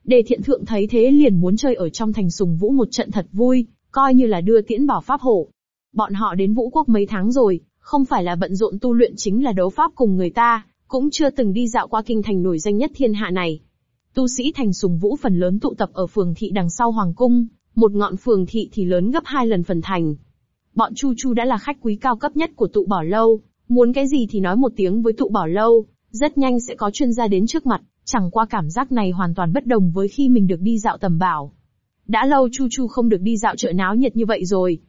Đề thiện thượng thấy thế liền muốn chơi ở trong thành sùng vũ một trận thật vui, coi như là đưa tiễn bảo pháp hổ. Bọn họ đến vũ quốc mấy tháng rồi, không phải là bận rộn tu luyện chính là đấu pháp cùng người ta, cũng chưa từng đi dạo qua kinh thành nổi danh nhất thiên hạ này. Tu sĩ thành sùng vũ phần lớn tụ tập ở phường thị đằng sau hoàng cung, một ngọn phường thị thì lớn gấp hai lần phần thành. Bọn Chu Chu đã là khách quý cao cấp nhất của tụ bảo lâu, muốn cái gì thì nói một tiếng với tụ bảo lâu, rất nhanh sẽ có chuyên gia đến trước mặt, chẳng qua cảm giác này hoàn toàn bất đồng với khi mình được đi dạo tầm bảo. Đã lâu Chu Chu không được đi dạo chợ náo nhiệt như vậy rồi.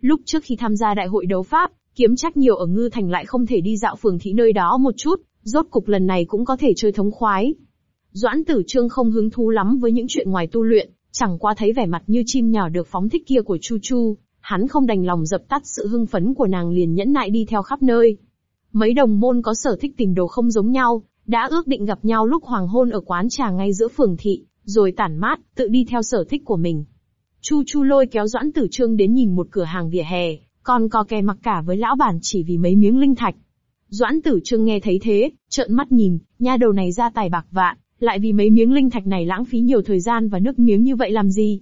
Lúc trước khi tham gia đại hội đấu pháp, kiếm trách nhiều ở Ngư Thành lại không thể đi dạo phường thị nơi đó một chút, rốt cục lần này cũng có thể chơi thống khoái. Doãn tử trương không hứng thú lắm với những chuyện ngoài tu luyện, chẳng qua thấy vẻ mặt như chim nhỏ được phóng thích kia của Chu Chu, hắn không đành lòng dập tắt sự hưng phấn của nàng liền nhẫn nại đi theo khắp nơi. Mấy đồng môn có sở thích tìm đồ không giống nhau, đã ước định gặp nhau lúc hoàng hôn ở quán trà ngay giữa phường thị, rồi tản mát, tự đi theo sở thích của mình. Chu Chu lôi kéo Doãn Tử Trương đến nhìn một cửa hàng vỉa hè, còn co kè mặc cả với lão bản chỉ vì mấy miếng linh thạch. Doãn Tử Trương nghe thấy thế, trợn mắt nhìn, nha đầu này ra tài bạc vạn, lại vì mấy miếng linh thạch này lãng phí nhiều thời gian và nước miếng như vậy làm gì?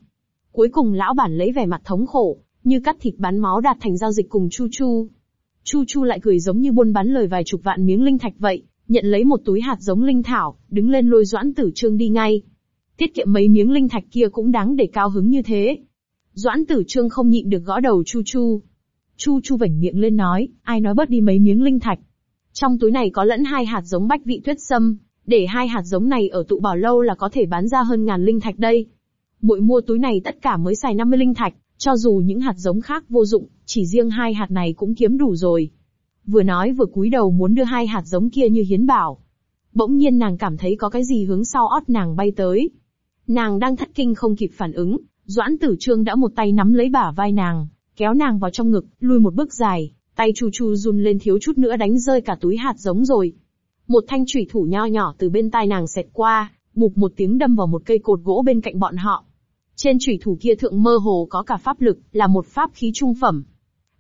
Cuối cùng lão bản lấy vẻ mặt thống khổ, như cắt thịt bán máu đạt thành giao dịch cùng Chu Chu. Chu Chu lại cười giống như buôn bán lời vài chục vạn miếng linh thạch vậy, nhận lấy một túi hạt giống linh thảo, đứng lên lôi Doãn Tử Trương đi ngay. Tiết kiệm mấy miếng linh thạch kia cũng đáng để cao hứng như thế. Doãn Tử Trương không nhịn được gõ đầu Chu Chu. Chu Chu vảnh miệng lên nói, ai nói bớt đi mấy miếng linh thạch. Trong túi này có lẫn hai hạt giống bách vị tuyết sâm, để hai hạt giống này ở tụ bảo lâu là có thể bán ra hơn ngàn linh thạch đây. Muội mua túi này tất cả mới xài 50 linh thạch, cho dù những hạt giống khác vô dụng, chỉ riêng hai hạt này cũng kiếm đủ rồi. Vừa nói vừa cúi đầu muốn đưa hai hạt giống kia như hiến bảo. Bỗng nhiên nàng cảm thấy có cái gì hướng sau ót nàng bay tới. Nàng đang thất kinh không kịp phản ứng, Doãn Tử Trương đã một tay nắm lấy bả vai nàng, kéo nàng vào trong ngực, lùi một bước dài, tay chu chu run lên thiếu chút nữa đánh rơi cả túi hạt giống rồi. Một thanh chủy thủ nho nhỏ từ bên tai nàng xẹt qua, bụp một tiếng đâm vào một cây cột gỗ bên cạnh bọn họ. Trên chủy thủ kia thượng mơ hồ có cả pháp lực, là một pháp khí trung phẩm.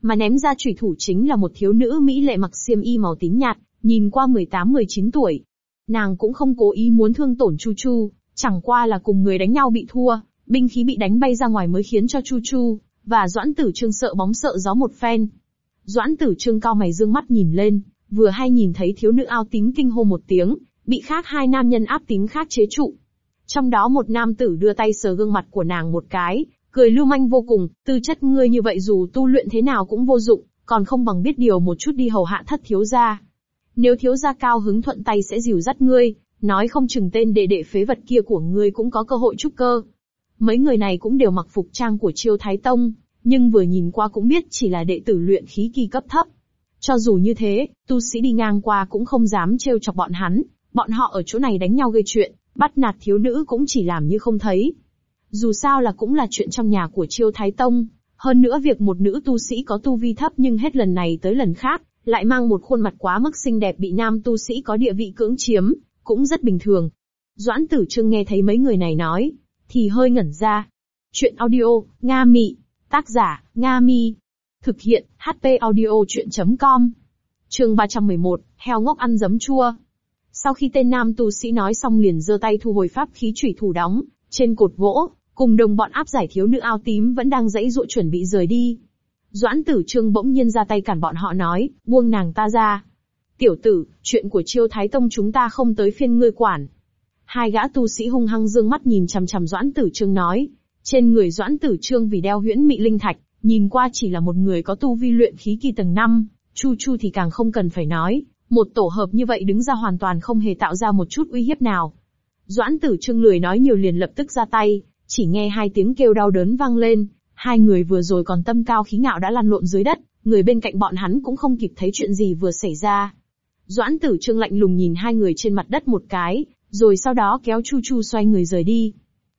Mà ném ra chủy thủ chính là một thiếu nữ mỹ lệ mặc xiêm y màu tím nhạt, nhìn qua 18-19 tuổi. Nàng cũng không cố ý muốn thương tổn Chu Chu, chẳng qua là cùng người đánh nhau bị thua, binh khí bị đánh bay ra ngoài mới khiến cho Chu Chu, và Doãn Tử Trương sợ bóng sợ gió một phen. Doãn Tử Trương cao mày dương mắt nhìn lên, vừa hay nhìn thấy thiếu nữ ao tím kinh hô một tiếng, bị khác hai nam nhân áp tím khác chế trụ. Trong đó một nam tử đưa tay sờ gương mặt của nàng một cái, cười lưu manh vô cùng, tư chất ngươi như vậy dù tu luyện thế nào cũng vô dụng, còn không bằng biết điều một chút đi hầu hạ thất thiếu gia. Nếu thiếu gia cao hứng thuận tay sẽ dìu dắt ngươi, nói không chừng tên đệ đệ phế vật kia của ngươi cũng có cơ hội trúc cơ. Mấy người này cũng đều mặc phục trang của Chiêu Thái Tông, nhưng vừa nhìn qua cũng biết chỉ là đệ tử luyện khí kỳ cấp thấp. Cho dù như thế, tu sĩ đi ngang qua cũng không dám trêu chọc bọn hắn, bọn họ ở chỗ này đánh nhau gây chuyện, bắt nạt thiếu nữ cũng chỉ làm như không thấy. Dù sao là cũng là chuyện trong nhà của Chiêu Thái Tông, hơn nữa việc một nữ tu sĩ có tu vi thấp nhưng hết lần này tới lần khác, lại mang một khuôn mặt quá mức xinh đẹp bị nam tu sĩ có địa vị cưỡng chiếm, cũng rất bình thường. Doãn tử trương nghe thấy mấy người này nói, thì hơi ngẩn ra. Chuyện audio, Nga Mị, tác giả, Nga Mi. Thực hiện, HP audio chuyện.com. Trường 311, heo ngốc ăn giấm chua. Sau khi tên nam tu sĩ nói xong liền giơ tay thu hồi pháp khí chủy thủ đóng, trên cột gỗ, cùng đồng bọn áp giải thiếu nữ ao tím vẫn đang dãy dụa chuẩn bị rời đi. Doãn tử trương bỗng nhiên ra tay cản bọn họ nói, buông nàng ta ra. Tiểu tử, chuyện của chiêu thái tông chúng ta không tới phiên ngươi quản. Hai gã tu sĩ hung hăng dương mắt nhìn chằm chằm doãn tử trương nói. Trên người doãn tử trương vì đeo huyễn mị linh thạch, nhìn qua chỉ là một người có tu vi luyện khí kỳ tầng 5, chu chu thì càng không cần phải nói. Một tổ hợp như vậy đứng ra hoàn toàn không hề tạo ra một chút uy hiếp nào. Doãn tử trương lười nói nhiều liền lập tức ra tay, chỉ nghe hai tiếng kêu đau đớn vang lên, hai người vừa rồi còn tâm cao khí ngạo đã lăn lộn dưới đất, người bên cạnh bọn hắn cũng không kịp thấy chuyện gì vừa xảy ra. Doãn tử trương lạnh lùng nhìn hai người trên mặt đất một cái, rồi sau đó kéo Chu Chu xoay người rời đi.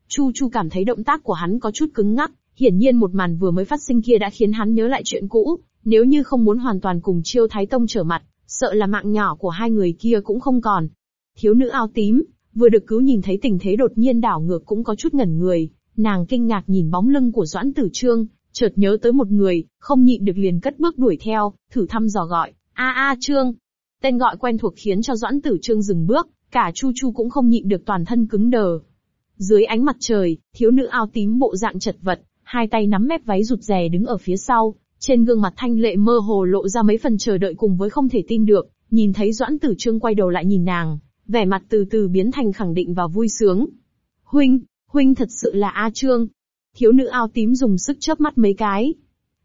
Chu Chu cảm thấy động tác của hắn có chút cứng ngắc, hiển nhiên một màn vừa mới phát sinh kia đã khiến hắn nhớ lại chuyện cũ, nếu như không muốn hoàn toàn cùng chiêu thái tông trở mặt, sợ là mạng nhỏ của hai người kia cũng không còn. Thiếu nữ ao tím, vừa được cứu nhìn thấy tình thế đột nhiên đảo ngược cũng có chút ngẩn người, nàng kinh ngạc nhìn bóng lưng của Doãn Tử Trương, chợt nhớ tới một người, không nhịn được liền cất bước đuổi theo, thử thăm dò gọi, a a Trương. Tên gọi quen thuộc khiến cho Doãn Tử Trương dừng bước, cả Chu Chu cũng không nhịn được toàn thân cứng đờ. Dưới ánh mặt trời, thiếu nữ ao tím bộ dạng chật vật, hai tay nắm mép váy rụt rè đứng ở phía sau, trên gương mặt thanh lệ mơ hồ lộ ra mấy phần chờ đợi cùng với không thể tin được, nhìn thấy Doãn Tử Trương quay đầu lại nhìn nàng, vẻ mặt từ từ biến thành khẳng định và vui sướng. Huynh, huynh thật sự là A Trương. Thiếu nữ ao tím dùng sức chớp mắt mấy cái.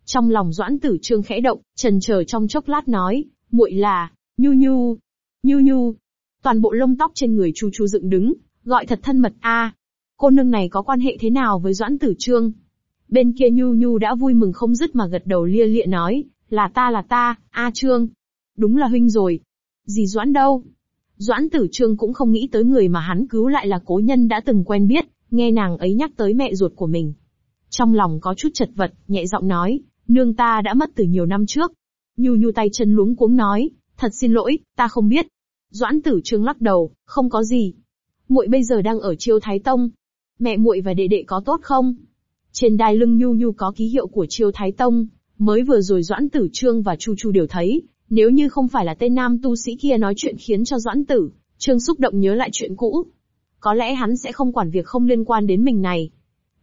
Trong lòng Doãn Tử Trương khẽ động, trần chờ trong chốc lát nói, muội là, nhu nhu, nhu nhu. Toàn bộ lông tóc trên người chu chu dựng đứng, gọi thật thân mật A. Cô nương này có quan hệ thế nào với Doãn Tử Trương? Bên kia nhu nhu đã vui mừng không dứt mà gật đầu lia lịa nói, là ta là ta, A Trương. Đúng là huynh rồi. Gì Doãn đâu? Doãn tử trương cũng không nghĩ tới người mà hắn cứu lại là cố nhân đã từng quen biết, nghe nàng ấy nhắc tới mẹ ruột của mình. Trong lòng có chút chật vật, nhẹ giọng nói, nương ta đã mất từ nhiều năm trước. Nhu nhu tay chân luống cuống nói, thật xin lỗi, ta không biết. Doãn tử trương lắc đầu, không có gì. muội bây giờ đang ở chiêu thái tông. Mẹ muội và đệ đệ có tốt không? Trên đai lưng nhu nhu có ký hiệu của triều thái tông, mới vừa rồi doãn tử trương và chu chu đều thấy, nếu như không phải là tên nam tu sĩ kia nói chuyện khiến cho Doãn Tử, Trương xúc động nhớ lại chuyện cũ. Có lẽ hắn sẽ không quản việc không liên quan đến mình này.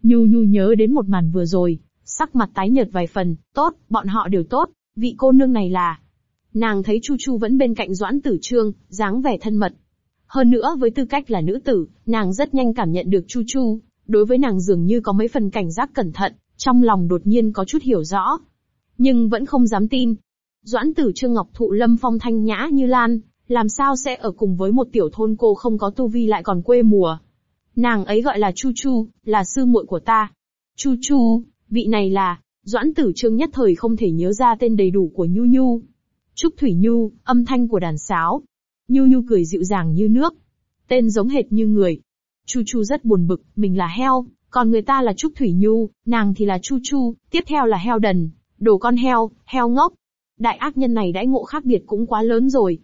Nhu Nhu nhớ đến một màn vừa rồi, sắc mặt tái nhợt vài phần, tốt, bọn họ đều tốt, vị cô nương này là... Nàng thấy Chu Chu vẫn bên cạnh Doãn Tử Trương, dáng vẻ thân mật. Hơn nữa với tư cách là nữ tử, nàng rất nhanh cảm nhận được Chu Chu, đối với nàng dường như có mấy phần cảnh giác cẩn thận, trong lòng đột nhiên có chút hiểu rõ. Nhưng vẫn không dám tin, Doãn tử Trương Ngọc Thụ lâm phong thanh nhã như lan, làm sao sẽ ở cùng với một tiểu thôn cô không có tu vi lại còn quê mùa. Nàng ấy gọi là Chu Chu, là sư muội của ta. Chu Chu, vị này là, Doãn tử Trương nhất thời không thể nhớ ra tên đầy đủ của Nhu Nhu. Trúc Thủy Nhu, âm thanh của đàn sáo. Nhu Nhu cười dịu dàng như nước. Tên giống hệt như người. Chu Chu rất buồn bực, mình là heo, còn người ta là Trúc Thủy Nhu, nàng thì là Chu Chu, tiếp theo là heo đần. Đồ con heo, heo ngốc, Đại ác nhân này đãi ngộ khác biệt cũng quá lớn rồi.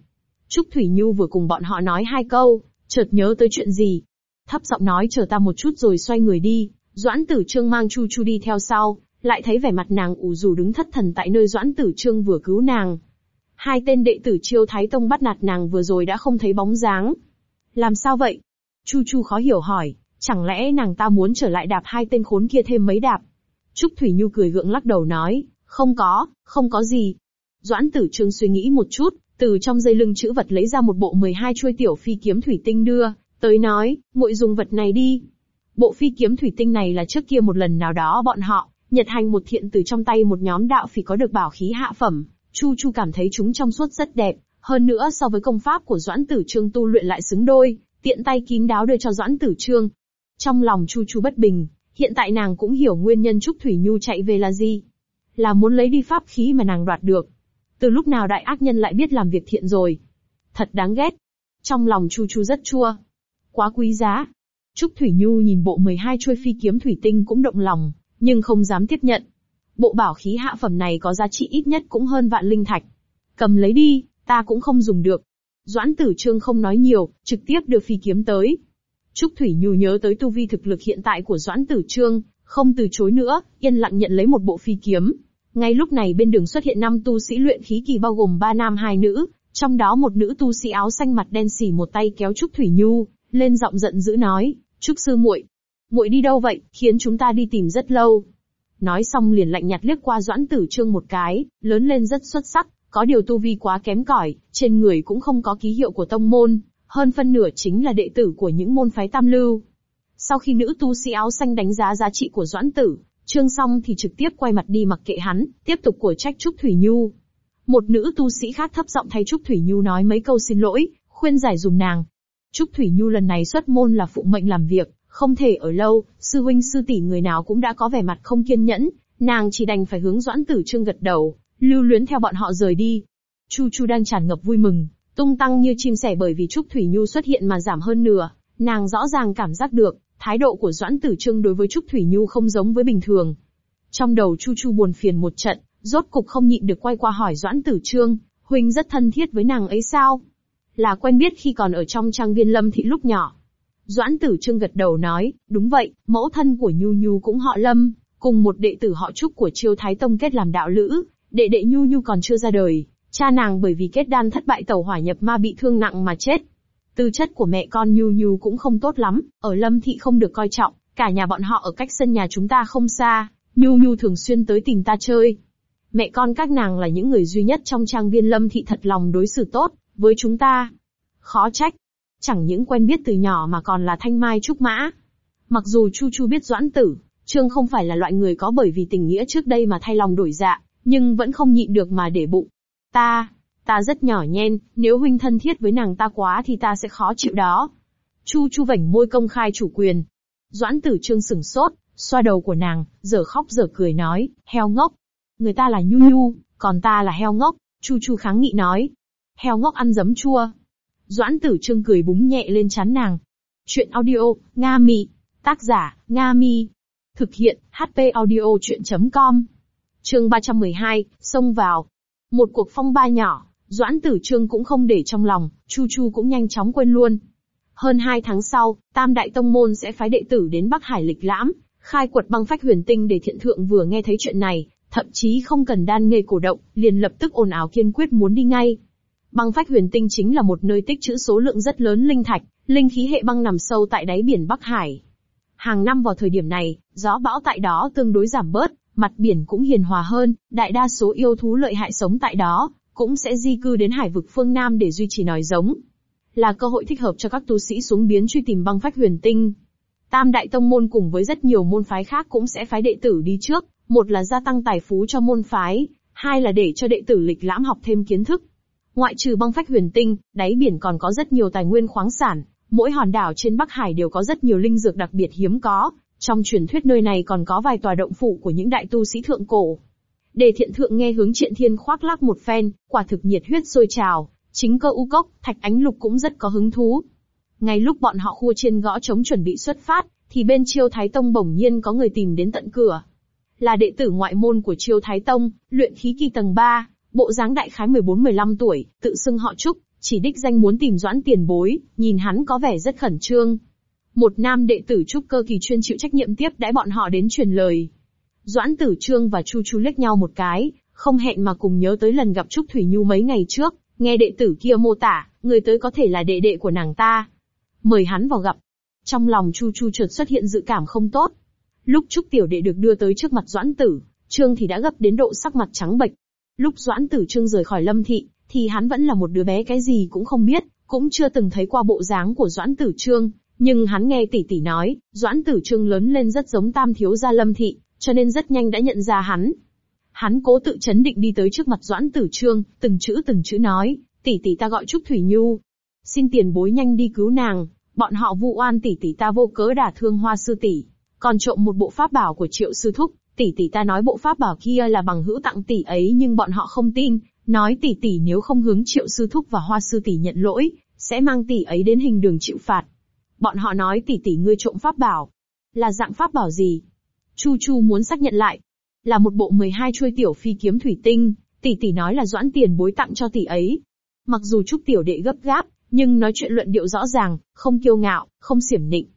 Trúc Thủy Nhu vừa cùng bọn họ nói hai câu, chợt nhớ tới chuyện gì. Thấp giọng nói chờ ta một chút rồi xoay người đi, Doãn Tử Trương mang Chu Chu đi theo sau, lại thấy vẻ mặt nàng ủ rủ đứng thất thần tại nơi Doãn Tử Trương vừa cứu nàng. Hai tên đệ tử Chiêu Thái Tông bắt nạt nàng vừa rồi đã không thấy bóng dáng. Làm sao vậy? Chu Chu khó hiểu hỏi, chẳng lẽ nàng ta muốn trở lại đạp hai tên khốn kia thêm mấy đạp? Trúc Thủy Nhu cười gượng lắc đầu nói, không có, không có gì, Doãn tử trương suy nghĩ một chút, từ trong dây lưng chữ vật lấy ra một bộ 12 chuôi tiểu phi kiếm thủy tinh đưa, tới nói, muội dùng vật này đi. Bộ phi kiếm thủy tinh này là trước kia một lần nào đó bọn họ, nhật hành một thiện từ trong tay một nhóm đạo phỉ có được bảo khí hạ phẩm, Chu Chu cảm thấy chúng trong suốt rất đẹp, hơn nữa so với công pháp của Doãn Tử Trương tu luyện lại xứng đôi, tiện tay kín đáo đưa cho Doãn Tử Trương. Trong lòng Chu Chu bất bình, Hiện tại nàng cũng hiểu nguyên nhân Trúc Thủy Nhu chạy về là gì. Là muốn lấy đi pháp khí mà nàng đoạt được. Từ lúc nào đại ác nhân lại biết làm việc thiện rồi. Thật đáng ghét. Trong lòng Chu Chu rất chua. Quá quý giá. Trúc Thủy Nhu nhìn bộ 12 chuôi phi kiếm thủy tinh cũng động lòng, nhưng không dám tiếp nhận. Bộ bảo khí hạ phẩm này có giá trị ít nhất cũng hơn vạn linh thạch. Cầm lấy đi, ta cũng không dùng được. Doãn tử trương không nói nhiều, trực tiếp đưa phi kiếm tới. Trúc Thủy Nhu nhớ tới tu vi thực lực hiện tại của Doãn tử trương, không từ chối nữa, yên lặng nhận lấy một bộ phi kiếm. Ngay lúc này bên đường xuất hiện năm tu sĩ luyện khí kỳ bao gồm ba nam hai nữ, trong đó một nữ tu sĩ áo xanh mặt đen xỉ một tay kéo Trúc Thủy Nhu, lên giọng giận dữ nói, Trúc sư muội, muội đi đâu vậy, khiến chúng ta đi tìm rất lâu. Nói xong liền lạnh nhạt liếc qua Doãn Tử Trương một cái, lớn lên rất xuất sắc, có điều tu vi quá kém cỏi, trên người cũng không có ký hiệu của tông môn, hơn phân nửa chính là đệ tử của những môn phái tam lưu. Sau khi nữ tu sĩ áo xanh đánh giá giá trị của Doãn Tử, Trương xong thì trực tiếp quay mặt đi mặc kệ hắn, tiếp tục của trách Trúc Thủy Nhu. Một nữ tu sĩ khác thấp giọng thay Trúc Thủy Nhu nói mấy câu xin lỗi, khuyên giải dùm nàng. Trúc Thủy Nhu lần này xuất môn là phụ mệnh làm việc, không thể ở lâu, sư huynh sư tỷ người nào cũng đã có vẻ mặt không kiên nhẫn, nàng chỉ đành phải hướng Doãn Tử Trương gật đầu, lưu luyến theo bọn họ rời đi. Chu Chu đang tràn ngập vui mừng, tung tăng như chim sẻ bởi vì Trúc Thủy Nhu xuất hiện mà giảm hơn nửa, nàng rõ ràng cảm giác được, thái độ của Doãn Tử Trương đối với Trúc Thủy Nhu không giống với bình thường. Trong đầu Chu Chu buồn phiền một trận, rốt cục không nhịn được quay qua hỏi Doãn Tử Trương, huynh rất thân thiết với nàng ấy sao? Là quen biết khi còn ở trong trang viên lâm thị lúc nhỏ. Doãn Tử Trương gật đầu nói, đúng vậy, mẫu thân của Nhu Nhu cũng họ lâm, cùng một đệ tử họ Trúc của Chiêu Thái Tông kết làm đạo lữ, đệ đệ Nhu Nhu còn chưa ra đời, cha nàng bởi vì kết đan thất bại tẩu hỏa nhập ma bị thương nặng mà chết. Tư chất của mẹ con Nhu Nhu cũng không tốt lắm, ở Lâm Thị không được coi trọng, cả nhà bọn họ ở cách sân nhà chúng ta không xa, Nhu Nhu thường xuyên tới tìm ta chơi. Mẹ con các nàng là những người duy nhất trong trang viên Lâm Thị thật lòng đối xử tốt, với chúng ta. Khó trách. Chẳng những quen biết từ nhỏ mà còn là thanh mai trúc mã. Mặc dù Chu Chu biết doãn tử, Trương không phải là loại người có bởi vì tình nghĩa trước đây mà thay lòng đổi dạ, nhưng vẫn không nhịn được mà để bụng. Ta, ta rất nhỏ nhen, nếu huynh thân thiết với nàng ta quá thì ta sẽ khó chịu đó. Chu Chu vảnh môi công khai chủ quyền. Doãn tử trương sửng sốt, xoa đầu của nàng, giờ khóc giờ cười nói, heo ngốc. Người ta là nhu nhu, còn ta là heo ngốc, Chu Chu kháng nghị nói. Heo ngốc ăn giấm chua. Doãn tử trương cười búng nhẹ lên chán nàng. Chuyện audio, Nga Mi. Tác giả, Nga Mi. Thực hiện, HP audio chuyện.com. Chương 312, xông vào. Một cuộc phong ba nhỏ, Doãn Tử Trương cũng không để trong lòng, Chu Chu cũng nhanh chóng quên luôn. Hơn hai tháng sau, Tam Đại Tông Môn sẽ phái đệ tử đến Bắc Hải lịch lãm, khai quật băng phách huyền tinh để thiện thượng vừa nghe thấy chuyện này, thậm chí không cần đan nghề cổ động, liền lập tức ồn ào kiên quyết muốn đi ngay. Băng phách huyền tinh chính là một nơi tích trữ số lượng rất lớn linh thạch, linh khí hệ băng nằm sâu tại đáy biển Bắc Hải. Hàng năm vào thời điểm này, gió bão tại đó tương đối giảm bớt, mặt biển cũng hiền hòa hơn, đại đa số yêu thú lợi hại sống tại đó, cũng sẽ di cư đến hải vực phương Nam để duy trì nòi giống. Là cơ hội thích hợp cho các tu sĩ xuống biến truy tìm băng phách huyền tinh. Tam đại tông môn cùng với rất nhiều môn phái khác cũng sẽ phái đệ tử đi trước, một là gia tăng tài phú cho môn phái, hai là để cho đệ tử lịch lãm học thêm kiến thức. Ngoại trừ băng phách huyền tinh, đáy biển còn có rất nhiều tài nguyên khoáng sản, mỗi hòn đảo trên Bắc Hải đều có rất nhiều linh dược đặc biệt hiếm có, trong truyền thuyết nơi này còn có vài tòa động phủ của những đại tu sĩ thượng cổ. Đề thiện thượng nghe hướng triện thiên khoác lác một phen, quả thực nhiệt huyết sôi trào, chính cơ u cốc, thạch ánh lục cũng rất có hứng thú. Ngay lúc bọn họ khua trên gõ chống chuẩn bị xuất phát, thì bên chiêu thái tông bỗng nhiên có người tìm đến tận cửa. Là đệ tử ngoại môn của chiêu thái tông, luyện khí kỳ tầng 3, bộ dáng đại khái 14-15 tuổi, tự xưng họ trúc, chỉ đích danh muốn tìm doãn tiền bối, nhìn hắn có vẻ rất khẩn trương, một nam đệ tử trúc cơ kỳ chuyên chịu trách nhiệm tiếp đãi bọn họ đến truyền lời. Doãn Tử Trương và Chu Chu liếc nhau một cái, không hẹn mà cùng nhớ tới lần gặp Trúc Thủy Nhu mấy ngày trước, nghe đệ tử kia mô tả, người tới có thể là đệ đệ của nàng ta. Mời hắn vào gặp. Trong lòng Chu Chu chợt xuất hiện dự cảm không tốt. Lúc Trúc Tiểu Đệ được đưa tới trước mặt Doãn Tử, Trương thì đã gấp đến độ sắc mặt trắng bệch. Lúc Doãn Tử Trương rời khỏi Lâm Thị, thì hắn vẫn là một đứa bé cái gì cũng không biết, cũng chưa từng thấy qua bộ dáng của Doãn Tử Trương, nhưng hắn nghe tỷ tỷ nói, Doãn Tử Trương lớn lên rất giống Tam thiếu gia Lâm thị, cho nên rất nhanh đã nhận ra hắn. Hắn cố tự chấn định đi tới trước mặt Doãn Tử Trương, từng chữ từng chữ nói, tỷ tỷ ta gọi Trúc Thủy Nhu, xin tiền bối nhanh đi cứu nàng, bọn họ vu oan tỷ tỷ ta vô cớ đả thương Hoa sư tỷ, còn trộm một bộ pháp bảo của triệu sư thúc, tỷ tỷ ta nói bộ pháp bảo kia là bằng hữu tặng tỷ ấy nhưng bọn họ không tin, nói tỷ tỷ nếu không hướng triệu sư thúc và hoa sư tỷ nhận lỗi, sẽ mang tỷ ấy đến hình đường chịu phạt. Bọn họ nói tỷ tỷ ngươi trộm pháp bảo. Là dạng pháp bảo gì? Chu Chu muốn xác nhận lại. Là một bộ 12 chuôi tiểu phi kiếm thủy tinh, tỷ tỷ nói là doãn tiền bối tặng cho tỷ ấy. Mặc dù Trúc tiểu đệ gấp gáp, nhưng nói chuyện luận điệu rõ ràng, không kiêu ngạo, không xiểm nịnh.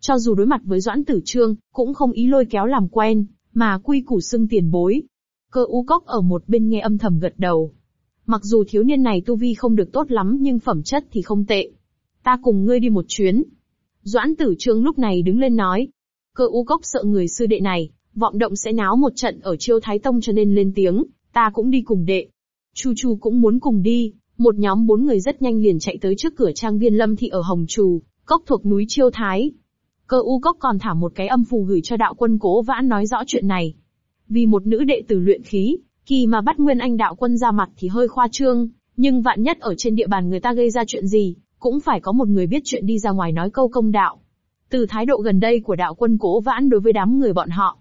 Cho dù đối mặt với Doãn Tử Trương, cũng không ý lôi kéo làm quen, mà quy củ xưng tiền bối. Cơ u cốc ở một bên nghe âm thầm gật đầu. Mặc dù thiếu niên này tu vi không được tốt lắm nhưng phẩm chất thì không tệ. Ta cùng ngươi đi một chuyến. Doãn Tử Trương lúc này đứng lên nói. Cơ u cốc sợ người sư đệ này, vọng động sẽ náo một trận ở chiêu Thái Tông cho nên lên tiếng, ta cũng đi cùng đệ. Chu Chu cũng muốn cùng đi, một nhóm bốn người rất nhanh liền chạy tới trước cửa trang viên Lâm Thị ở Hồng Trù, cốc thuộc núi Chiêu Thái. Cơ u cốc còn thả một cái âm phù gửi cho đạo quân cố vãn nói rõ chuyện này. Vì một nữ đệ tử luyện khí, kỳ mà bắt Nguyên Anh đạo quân ra mặt thì hơi khoa trương, nhưng vạn nhất ở trên địa bàn người ta gây ra chuyện gì, cũng phải có một người biết chuyện đi ra ngoài nói câu công đạo. Từ thái độ gần đây của đạo quân cố vãn đối với đám người bọn họ,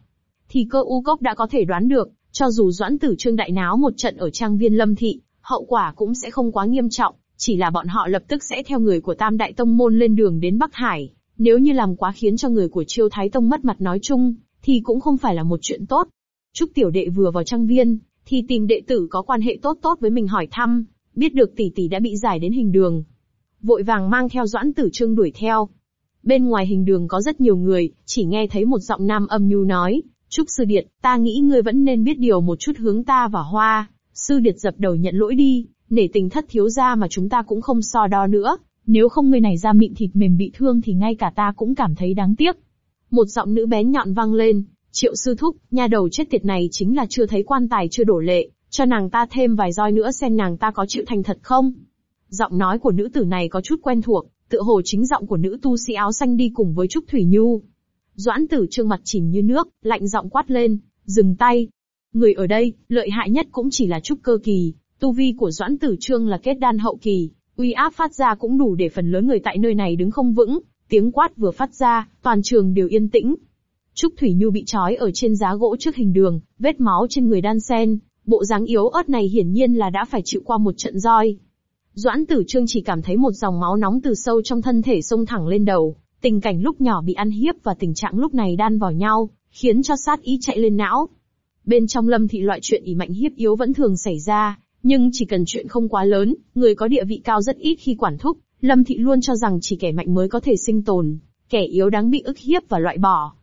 thì cơ u cốc đã có thể đoán được, cho dù doãn tử trương đại náo một trận ở trang viên lâm thị, hậu quả cũng sẽ không quá nghiêm trọng, chỉ là bọn họ lập tức sẽ theo người của Tam Đại Tông Môn lên đường đến Bắc Hải. Nếu như làm quá khiến cho người của Chiêu Thái Tông mất mặt nói chung, thì cũng không phải là một chuyện tốt. Trúc Tiểu Đệ vừa vào trang viên, thì tìm đệ tử có quan hệ tốt tốt với mình hỏi thăm, biết được tỷ tỷ đã bị giải đến hình đường. Vội vàng mang theo Doãn Tử Trương đuổi theo. Bên ngoài hình đường có rất nhiều người, chỉ nghe thấy một giọng nam âm nhu nói, Trúc Sư Điệt, ta nghĩ ngươi vẫn nên biết điều một chút hướng ta và Hoa, Sư Điệt dập đầu nhận lỗi đi, nể tình thất thiếu gia mà chúng ta cũng không so đo nữa, nếu không người này ra mịn thịt mềm bị thương thì ngay cả ta cũng cảm thấy đáng tiếc. Một giọng nữ bén nhọn vang lên, triệu sư thúc, nhà đầu chết tiệt này chính là chưa thấy quan tài chưa đổ lệ, cho nàng ta thêm vài roi nữa xem nàng ta có chịu thành thật không. Giọng nói của nữ tử này có chút quen thuộc, tựa hồ chính giọng của nữ tu sĩ áo xanh đi cùng với Trúc Thủy Nhu. Doãn tử trương mặt chìm như nước, lạnh giọng quát lên, dừng tay, Người ở đây, lợi hại nhất cũng chỉ là trúc cơ kỳ, tu vi của Doãn Tử Trương là kết đan hậu kỳ, uy áp phát ra cũng đủ để phần lớn người tại nơi này đứng không vững, tiếng quát vừa phát ra, toàn trường đều yên tĩnh. Trúc Thủy Nhu bị trói ở trên giá gỗ trước hình đường, vết máu trên người đan sen, bộ dáng yếu ớt này hiển nhiên là đã phải chịu qua một trận roi. Doãn Tử Trương chỉ cảm thấy một dòng máu nóng từ sâu trong thân thể xông thẳng lên đầu, tình cảnh lúc nhỏ bị ăn hiếp và tình trạng lúc này đan vào nhau, khiến cho sát ý chạy lên não. Bên trong lâm thị loại chuyện ý mạnh hiếp yếu vẫn thường xảy ra, nhưng chỉ cần chuyện không quá lớn, người có địa vị cao rất ít khi quản thúc, lâm thị luôn cho rằng chỉ kẻ mạnh mới có thể sinh tồn, kẻ yếu đáng bị ức hiếp và loại bỏ.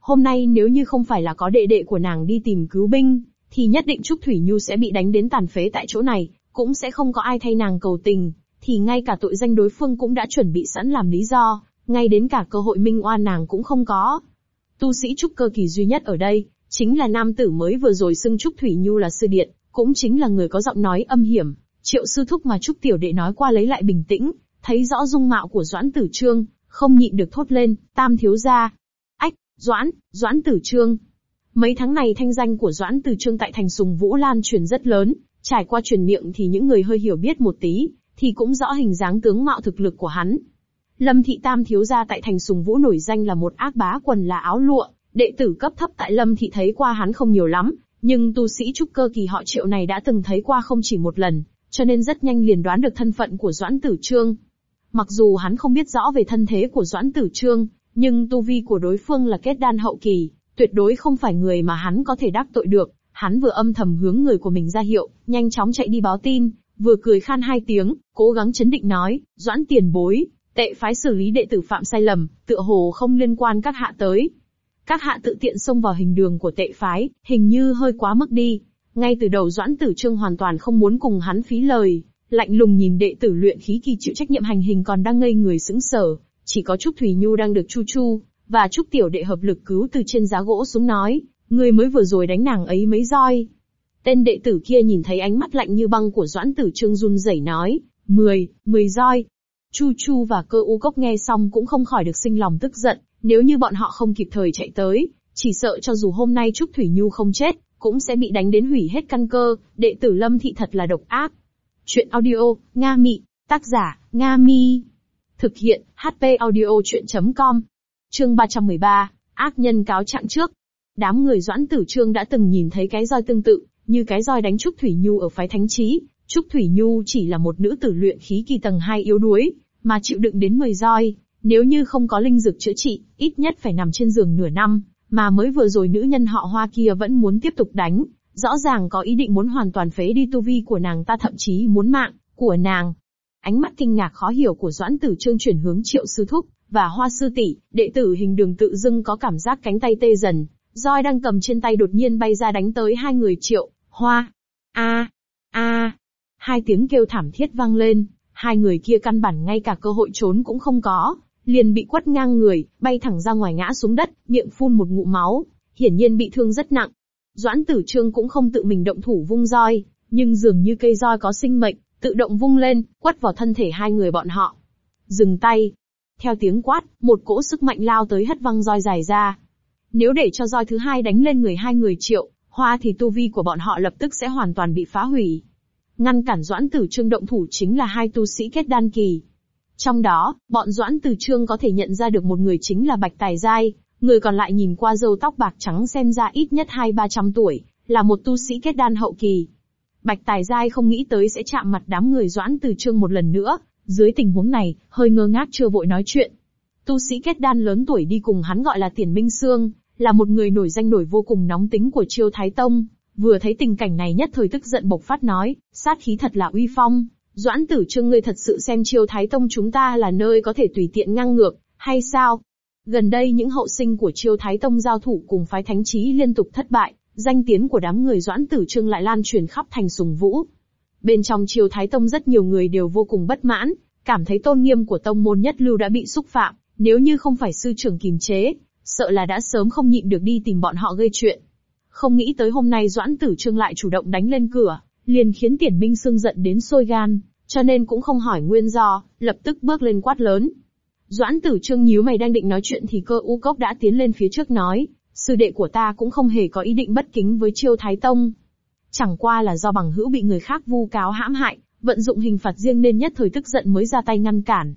Hôm nay nếu như không phải là có đệ đệ của nàng đi tìm cứu binh, thì nhất định Trúc Thủy Nhu sẽ bị đánh đến tàn phế tại chỗ này, cũng sẽ không có ai thay nàng cầu tình, thì ngay cả tội danh đối phương cũng đã chuẩn bị sẵn làm lý do, ngay đến cả cơ hội minh oan nàng cũng không có. Tu sĩ trúc cơ kỳ duy nhất ở đây, Chính là nam tử mới vừa rồi xưng Trúc Thủy Nhu là sư điện, cũng chính là người có giọng nói âm hiểm. Triệu sư thúc mà Trúc Tiểu Đệ nói qua lấy lại bình tĩnh, thấy rõ dung mạo của Doãn Tử Trương, không nhịn được thốt lên, tam thiếu gia. Ách, Doãn, Doãn Tử Trương. Mấy tháng này thanh danh của Doãn Tử Trương tại thành Sùng Vũ lan truyền rất lớn, trải qua truyền miệng thì những người hơi hiểu biết một tí, thì cũng rõ hình dáng tướng mạo thực lực của hắn. Lâm Thị Tam thiếu gia tại thành Sùng Vũ nổi danh là một ác bá quần là áo lụa, Đệ tử cấp thấp tại Lâm Thị thấy qua hắn không nhiều lắm, nhưng tu sĩ trúc cơ kỳ họ triệu này đã từng thấy qua không chỉ một lần, cho nên rất nhanh liền đoán được thân phận của Doãn Tử Trương. Mặc dù hắn không biết rõ về thân thế của Doãn Tử Trương, nhưng tu vi của đối phương là kết đan hậu kỳ, tuyệt đối không phải người mà hắn có thể đắc tội được. Hắn vừa âm thầm hướng người của mình ra hiệu, nhanh chóng chạy đi báo tin, vừa cười khan hai tiếng, cố gắng chấn định nói, Doãn tiền bối, tệ phái xử lý đệ tử phạm sai lầm, tựa hồ không liên quan các hạ tới, các hạ tự tiện xông vào hình đường của tệ phái, hình như hơi quá mức đi. Ngay từ đầu Doãn Tử Trương hoàn toàn không muốn cùng hắn phí lời, lạnh lùng nhìn đệ tử luyện khí kỳ chịu trách nhiệm hành hình còn đang ngây người sững sờ, chỉ có Trúc Thủy Nhu đang được chu chu, và Trúc Tiểu Đệ hợp lực cứu từ trên giá gỗ xuống nói, ngươi mới vừa rồi đánh nàng ấy mấy roi. Tên đệ tử kia nhìn thấy ánh mắt lạnh như băng của Doãn Tử Trương run rẩy nói, mười, mười roi. Chu Chu và cơ u cốc nghe xong cũng không khỏi được sinh lòng tức giận, nếu như bọn họ không kịp thời chạy tới, chỉ sợ cho dù hôm nay Trúc Thủy Nhu không chết, cũng sẽ bị đánh đến hủy hết căn cơ, đệ tử Lâm Thị thật là độc ác. Chuyện audio, Nga Mị, tác giả, Nga Mi. Thực hiện, HP audio chuyện.com. Chương 313, Ác nhân cáo trạng trước. Đám người Doãn Tử Trương đã từng nhìn thấy cái roi tương tự, như cái roi đánh Trúc Thủy Nhu ở phái Thánh Trí. Trúc Thủy Nhu chỉ là một nữ tử luyện khí kỳ tầng 2 yếu đuối, mà chịu đựng đến 10 roi. Nếu như không có linh dược chữa trị, ít nhất phải nằm trên giường nửa năm, mà mới vừa rồi nữ nhân họ hoa kia vẫn muốn tiếp tục đánh. Rõ ràng có ý định muốn hoàn toàn phế đi tu vi của nàng ta thậm chí muốn mạng, của nàng. Ánh mắt kinh ngạc khó hiểu của Doãn Tử Trương chuyển hướng Triệu Sư Thúc, và Hoa Sư tỷ, đệ tử hình đường tự dưng có cảm giác cánh tay tê dần, roi đang cầm trên tay đột nhiên bay ra đánh tới hai người Triệu, Hoa. A, a, hai tiếng kêu thảm thiết vang lên, hai người kia căn bản ngay cả cơ hội trốn cũng không có, liền bị quất ngang người, bay thẳng ra ngoài ngã xuống đất, miệng phun một ngụm máu, hiển nhiên bị thương rất nặng. Doãn Tử Trương cũng không tự mình động thủ vung roi, nhưng dường như cây roi có sinh mệnh, tự động vung lên, quất vào thân thể hai người bọn họ. Dừng tay. Theo tiếng quát, một cỗ sức mạnh lao tới hất văng roi dài ra. Nếu để cho roi thứ hai đánh lên người hai người triệu, hoa thì tu vi của bọn họ lập tức sẽ hoàn toàn bị phá hủy. Ngăn cản Doãn Tử Trương động thủ chính là hai tu sĩ kết đan kỳ. Trong đó, bọn Doãn Tử Trương có thể nhận ra được một người chính là Bạch Tài Giai, người còn lại nhìn qua râu tóc bạc trắng xem ra ít nhất hai ba trăm tuổi, là một tu sĩ kết đan hậu kỳ. Bạch Tài Giai không nghĩ tới sẽ chạm mặt đám người Doãn Tử Trương một lần nữa, dưới tình huống này, hơi ngơ ngác chưa vội nói chuyện. Tu sĩ kết đan lớn tuổi đi cùng hắn gọi là Tiền Minh Sương, là một người nổi danh nổi vô cùng nóng tính của Chiêu Thái Tông, vừa thấy tình cảnh này nhất thời tức giận bộc phát nói, sát khí thật là uy phong, Doãn Tử Trương ngươi thật sự xem Chiêu Thái Tông chúng ta là nơi có thể tùy tiện ngang ngược, hay sao? Gần đây những hậu sinh của Chiêu Thái Tông giao thủ cùng phái Thánh trí liên tục thất bại, danh tiếng của đám người Doãn Tử Trương lại lan truyền khắp thành sùng vũ. Bên trong Chiêu Thái Tông rất nhiều người đều vô cùng bất mãn, cảm thấy tôn nghiêm của tông môn nhất lưu đã bị xúc phạm, nếu như không phải sư trưởng kìm chế, sợ là đã sớm không nhịn được đi tìm bọn họ gây chuyện. Không nghĩ tới hôm nay Doãn Tử Trương lại chủ động đánh lên cửa, liền khiến Tiền Minh Sương giận đến sôi gan, cho nên cũng không hỏi nguyên do, lập tức bước lên quát lớn. Doãn Tử Trương nhíu mày đang định nói chuyện thì cơ u cốc đã tiến lên phía trước nói, sư đệ của ta cũng không hề có ý định bất kính với chiêu Thái Tông. Chẳng qua là do bằng hữu bị người khác vu cáo hãm hại, vận dụng hình phạt riêng nên nhất thời tức giận mới ra tay ngăn cản.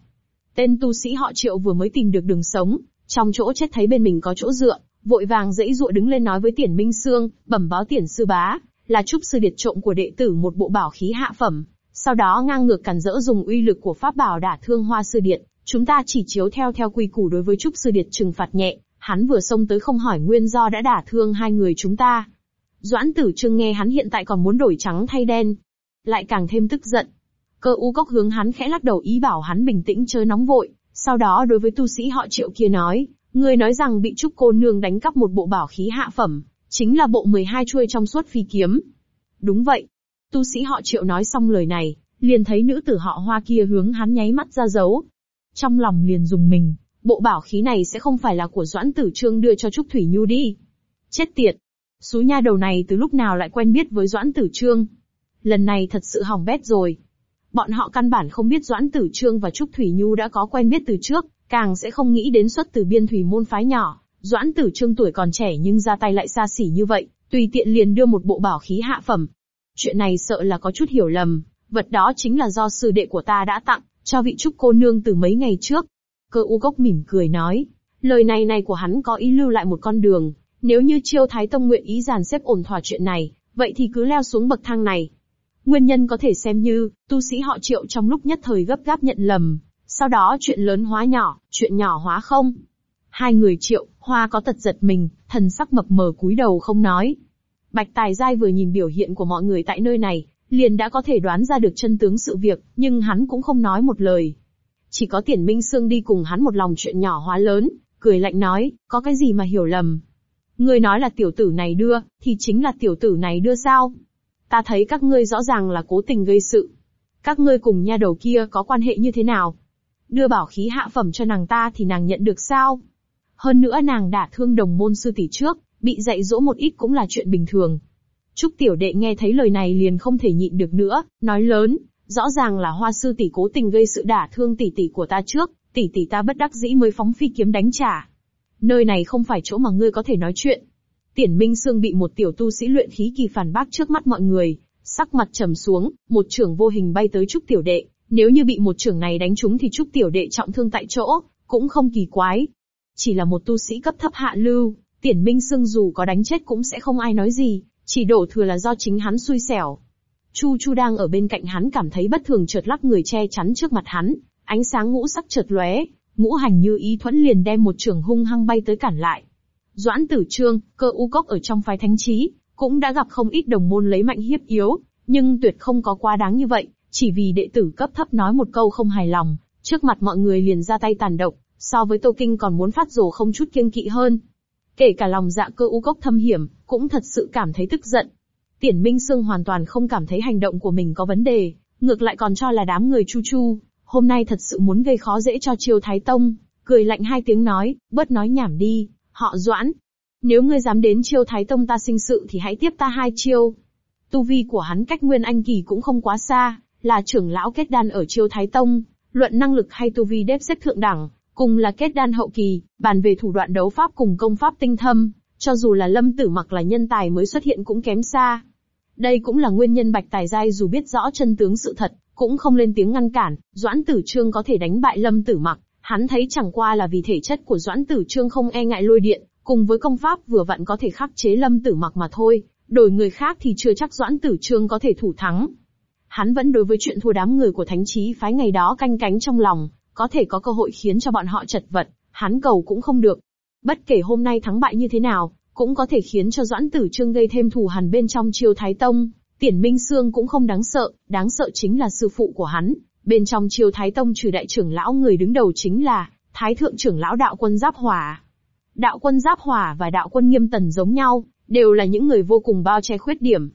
Tên tu sĩ họ triệu vừa mới tìm được đường sống, trong chỗ chết thấy bên mình có chỗ dựa, vội vàng dãy dụa đứng lên nói với Tiền Minh Sương, bẩm báo Tiền sư bá, là trúc sư điệt trộm của đệ tử một bộ bảo khí hạ phẩm, sau đó ngang ngược cản rỡ dùng uy lực của pháp bảo đả thương Hoa sư điện, chúng ta chỉ chiếu theo theo quy củ đối với trúc sư điệt trừng phạt nhẹ, hắn vừa xông tới không hỏi nguyên do đã đả thương hai người chúng ta. Doãn Tử Trương nghe hắn hiện tại còn muốn đổi trắng thay đen, lại càng thêm tức giận. Cơ u cốc hướng hắn khẽ lắc đầu ý bảo hắn bình tĩnh chơi nóng vội, sau đó đối với tu sĩ họ triệu kia nói, Người nói rằng bị Trúc cô nương đánh cắp một bộ bảo khí hạ phẩm, chính là bộ 12 chuôi trong suốt phi kiếm. Đúng vậy. Tu sĩ họ triệu nói xong lời này, liền thấy nữ tử họ hoa kia hướng hắn nháy mắt ra dấu. Trong lòng liền dùng mình, bộ bảo khí này sẽ không phải là của Doãn Tử Trương đưa cho Trúc Thủy Nhu đi. Chết tiệt! Sú nha đầu này từ lúc nào lại quen biết với Doãn Tử Trương? Lần này thật sự hỏng bét rồi. Bọn họ căn bản không biết Doãn Tử Trương và Trúc Thủy Nhu đã có quen biết từ trước, càng sẽ không nghĩ đến xuất từ biên thủy môn phái nhỏ. Doãn Tử Trương tuổi còn trẻ nhưng ra tay lại xa xỉ như vậy, tùy tiện liền đưa một bộ bảo khí hạ phẩm. Chuyện này sợ là có chút hiểu lầm, vật đó chính là do sư đệ của ta đã tặng, cho vị trúc cô nương từ mấy ngày trước. Cơ u gốc mỉm cười nói, lời này này của hắn có ý lưu lại một con đường, nếu như chiêu thái tông nguyện ý giàn xếp ổn thỏa chuyện này, vậy thì cứ leo xuống bậc thang này. Nguyên nhân có thể xem như, tu sĩ họ triệu trong lúc nhất thời gấp gáp nhận lầm, sau đó chuyện lớn hóa nhỏ, chuyện nhỏ hóa không. Hai người triệu, hoa có tật giật mình, thần sắc mập mờ cúi đầu không nói. Bạch Tài Giai vừa nhìn biểu hiện của mọi người tại nơi này, liền đã có thể đoán ra được chân tướng sự việc, nhưng hắn cũng không nói một lời. Chỉ có Tiền Minh Sương đi cùng hắn một lòng chuyện nhỏ hóa lớn, cười lạnh nói, có cái gì mà hiểu lầm. Người nói là tiểu tử này đưa, thì chính là tiểu tử này đưa sao? Ta thấy các ngươi rõ ràng là cố tình gây sự. Các ngươi cùng nha đầu kia có quan hệ như thế nào? Đưa bảo khí hạ phẩm cho nàng ta thì nàng nhận được sao? Hơn nữa nàng đã thương đồng môn sư tỷ trước, bị dạy dỗ một ít cũng là chuyện bình thường. Trúc tiểu đệ nghe thấy lời này liền không thể nhịn được nữa, nói lớn, rõ ràng là hoa sư tỷ cố tình gây sự đả thương tỷ tỷ của ta trước, tỷ tỷ ta bất đắc dĩ mới phóng phi kiếm đánh trả. Nơi này không phải chỗ mà ngươi có thể nói chuyện. Tiễn Minh Sương bị một tiểu tu sĩ luyện khí kỳ phản bác trước mắt mọi người, sắc mặt trầm xuống, một trưởng vô hình bay tới Trúc tiểu đệ, nếu như bị một trưởng này đánh trúng thì Trúc tiểu đệ trọng thương tại chỗ, cũng không kỳ quái. chỉ là một tu sĩ cấp thấp hạ lưu, Tiễn Minh Sương dù có đánh chết cũng sẽ không ai nói gì, chỉ đổ thừa là do chính hắn xui xẻo. Chu Chu đang ở bên cạnh hắn cảm thấy bất thường chợt lắc người che chắn trước mặt hắn, ánh sáng ngũ sắc chợt lóe, ngũ hành như ý thuẫn liền đem một trường hung hăng bay tới cản lại. Doãn Tử Trương, cơ u cốc ở trong phái thánh trí, cũng đã gặp không ít đồng môn lấy mạnh hiếp yếu, nhưng tuyệt không có quá đáng như vậy, chỉ vì đệ tử cấp thấp nói một câu không hài lòng, trước mặt mọi người liền ra tay tàn độc, so với Tô Kinh còn muốn phát rồ không chút kiêng kỵ hơn. Kể cả lòng dạ cơ u cốc thâm hiểm, cũng thật sự cảm thấy tức giận. Tiển Minh Sương hoàn toàn không cảm thấy hành động của mình có vấn đề, ngược lại còn cho là đám người chu chu, hôm nay thật sự muốn gây khó dễ cho Triều Thái Tông, cười lạnh hai tiếng nói, bớt nói nhảm đi, họ doãn. Nếu ngươi dám đến Chiêu Thái Tông ta sinh sự thì hãy tiếp ta hai chiêu. Tu vi của hắn cách Nguyên Anh Kỳ cũng không quá xa, là trưởng lão kết đan ở Chiêu Thái Tông, luận năng lực hay tu vi đếp xếp thượng đẳng, cùng là kết đan hậu kỳ, bàn về thủ đoạn đấu pháp cùng công pháp tinh thâm, cho dù là lâm tử mặc là nhân tài mới xuất hiện cũng kém xa. Đây cũng là nguyên nhân bạch tài giai dù biết rõ chân tướng sự thật, cũng không lên tiếng ngăn cản, Doãn Tử Trương có thể đánh bại Lâm Tử Mặc, hắn thấy chẳng qua là vì thể chất của Doãn Tử Trương không e ngại lôi điện, cùng với công pháp vừa vặn có thể khắc chế Lâm Tử Mặc mà thôi, đổi người khác thì chưa chắc Doãn Tử Trương có thể thủ thắng. Hắn vẫn đối với chuyện thua đám người của thánh trí phái ngày đó canh cánh trong lòng, có thể có cơ hội khiến cho bọn họ chật vật, hắn cầu cũng không được. Bất kể hôm nay thắng bại như thế nào, cũng có thể khiến cho Doãn Tử Trương gây thêm thù hằn bên trong triều Thái Tông. tiễn Minh Sương cũng không đáng sợ, đáng sợ chính là sư phụ của hắn. Bên trong triều Thái Tông trừ đại trưởng lão người đứng đầu chính là Thái thượng trưởng lão đạo quân Giáp Hỏa. Đạo quân Giáp Hỏa và đạo quân Nghiêm Tần giống nhau, đều là những người vô cùng bao che khuyết điểm.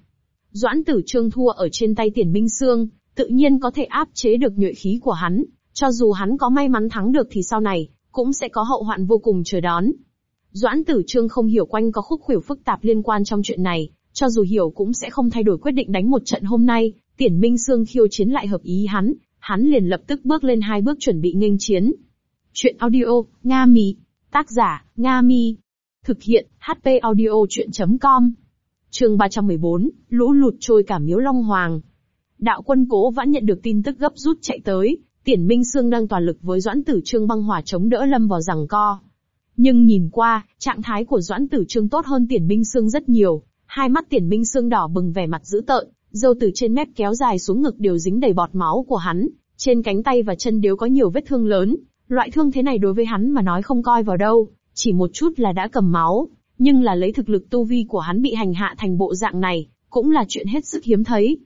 Doãn Tử Trương thua ở trên tay tiền Minh Sương, tự nhiên có thể áp chế được nhuệ khí của hắn, cho dù hắn có may mắn thắng được thì sau này, cũng sẽ có hậu hoạn vô cùng chờ đón. Doãn tử trương không hiểu quanh có khúc khuỷu phức tạp liên quan trong chuyện này, cho dù hiểu cũng sẽ không thay đổi quyết định đánh một trận hôm nay, tiền minh xương khiêu chiến lại hợp ý hắn, hắn liền lập tức bước lên hai bước chuẩn bị nghênh chiến. Chuyện audio, Nga Mi. Tác giả, Nga Mi. Thực hiện, HP audio chuyện.com. Trường 314, lũ lụt trôi cả miếu Long Hoàng. Đạo quân cố vẫn nhận được tin tức gấp rút chạy tới, Tiển Minh Sương đang toàn lực với Doãn Tử Trương băng hỏa chống đỡ lâm vào rằng co. Nhưng nhìn qua, trạng thái của Doãn Tử Trương tốt hơn Tiển Minh Sương rất nhiều, hai mắt Tiển Minh Sương đỏ bừng vẻ mặt dữ tợn, Dâu từ trên mép kéo dài xuống ngực đều dính đầy bọt máu của hắn, trên cánh tay và chân đều có nhiều vết thương lớn, loại thương thế này đối với hắn mà nói không coi vào đâu, chỉ một chút là đã cầm máu, nhưng là lấy thực lực tu vi của hắn bị hành hạ thành bộ dạng này, cũng là chuyện hết sức hiếm thấy.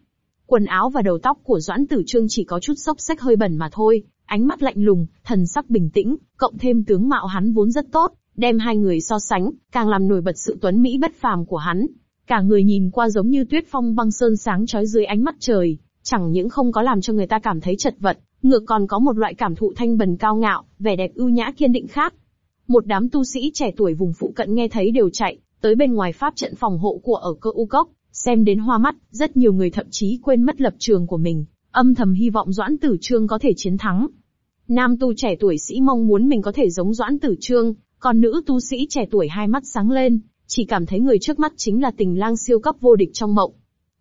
Quần áo và đầu tóc của Doãn Tử Trương chỉ có chút xốc xếch hơi bẩn mà thôi, ánh mắt lạnh lùng, thần sắc bình tĩnh, cộng thêm tướng mạo hắn vốn rất tốt, đem hai người so sánh, càng làm nổi bật sự tuấn mỹ bất phàm của hắn. Cả người nhìn qua giống như tuyết phong băng sơn sáng chói dưới ánh mắt trời, chẳng những không có làm cho người ta cảm thấy chật vật, ngược còn có một loại cảm thụ thanh bần cao ngạo, vẻ đẹp ưu nhã kiên định khác. Một đám tu sĩ trẻ tuổi vùng phụ cận nghe thấy đều chạy, tới bên ngoài pháp trận phòng hộ của ở cơ u cốc, Xem đến hoa mắt, rất nhiều người thậm chí quên mất lập trường của mình, âm thầm hy vọng Doãn Tử Trương có thể chiến thắng. Nam tu trẻ tuổi sĩ mong muốn mình có thể giống Doãn Tử Trương, còn nữ tu sĩ trẻ tuổi hai mắt sáng lên, chỉ cảm thấy người trước mắt chính là tình lang siêu cấp vô địch trong mộng.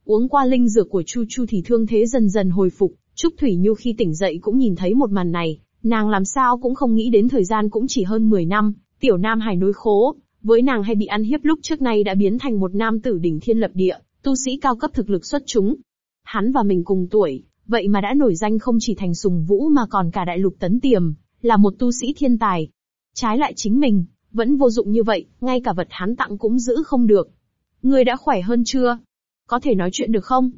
Uống qua linh dược của Chu Chu thì thương thế dần dần hồi phục, Trúc Thủy Nhu khi tỉnh dậy cũng nhìn thấy một màn này, nàng làm sao cũng không nghĩ đến thời gian cũng chỉ hơn 10 năm, tiểu nam hài nối khố, với nàng hay bị ăn hiếp lúc trước nay đã biến thành một nam tử đỉnh thiên lập địa, tu sĩ cao cấp thực lực xuất chúng. Hắn và mình cùng tuổi, vậy mà đã nổi danh không chỉ thành sùng vũ mà còn cả đại lục tấn tiềm, là một tu sĩ thiên tài. Trái lại chính mình, vẫn vô dụng như vậy, ngay cả vật hắn tặng cũng giữ không được. Người đã khỏe hơn chưa? Có thể nói chuyện được không?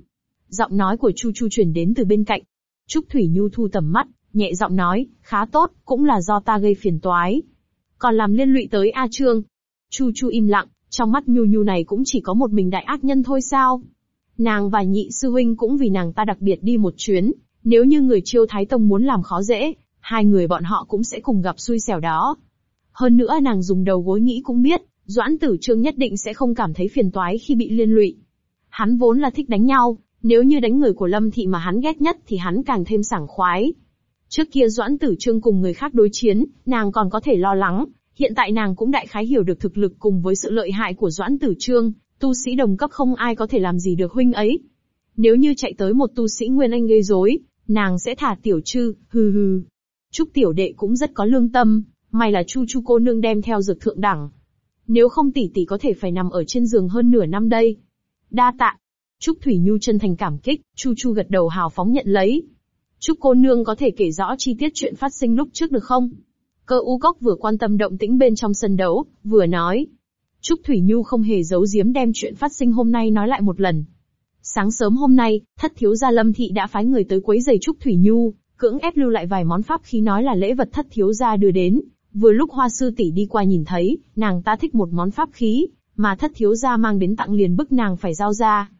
Giọng nói của Chu Chu truyền đến từ bên cạnh. Trúc Thủy Nhu thu tầm mắt, nhẹ giọng nói, khá tốt, cũng là do ta gây phiền toái. Còn làm liên lụy tới A Trương. Chu Chu im lặng, trong mắt Nhu Nhu này cũng chỉ có một mình đại ác nhân thôi sao? Nàng và nhị sư huynh cũng vì nàng ta đặc biệt đi một chuyến, nếu như người chiêu thái tông muốn làm khó dễ, hai người bọn họ cũng sẽ cùng gặp xui xẻo đó. Hơn nữa nàng dùng đầu gối nghĩ cũng biết, Doãn Tử Trương nhất định sẽ không cảm thấy phiền toái khi bị liên lụy. Hắn vốn là thích đánh nhau, nếu như đánh người của Lâm Thị mà hắn ghét nhất thì hắn càng thêm sảng khoái. Trước kia Doãn Tử Trương cùng người khác đối chiến, nàng còn có thể lo lắng, Hiện tại nàng cũng đại khái hiểu được thực lực cùng với sự lợi hại của Doãn Tử Trương, tu sĩ đồng cấp không ai có thể làm gì được huynh ấy. Nếu như chạy tới một tu sĩ Nguyên Anh gây rối, nàng sẽ thả tiểu trư, hừ hừ. Trúc tiểu đệ cũng rất có lương tâm, may là Chu Chu cô nương đem theo dược thượng đẳng. Nếu không tỷ tỷ có thể phải nằm ở trên giường hơn nửa năm đây. Đa tạ. Trúc Thủy Nhu chân thành cảm kích, Chu Chu gật đầu hào phóng nhận lấy. Trúc cô nương có thể kể rõ chi tiết chuyện phát sinh lúc trước được không? Cơ u cốc vừa quan tâm động tĩnh bên trong sân đấu, vừa nói. Trúc Thủy Nhu không hề giấu giếm đem chuyện phát sinh hôm nay nói lại một lần. Sáng sớm hôm nay, thất thiếu gia Lâm Thị đã phái người tới quấy giày Trúc Thủy Nhu, cưỡng ép lưu lại vài món pháp khí nói là lễ vật thất thiếu gia đưa đến. Vừa lúc hoa sư tỷ đi qua nhìn thấy, nàng ta thích một món pháp khí, mà thất thiếu gia mang đến tặng liền bức nàng phải giao ra.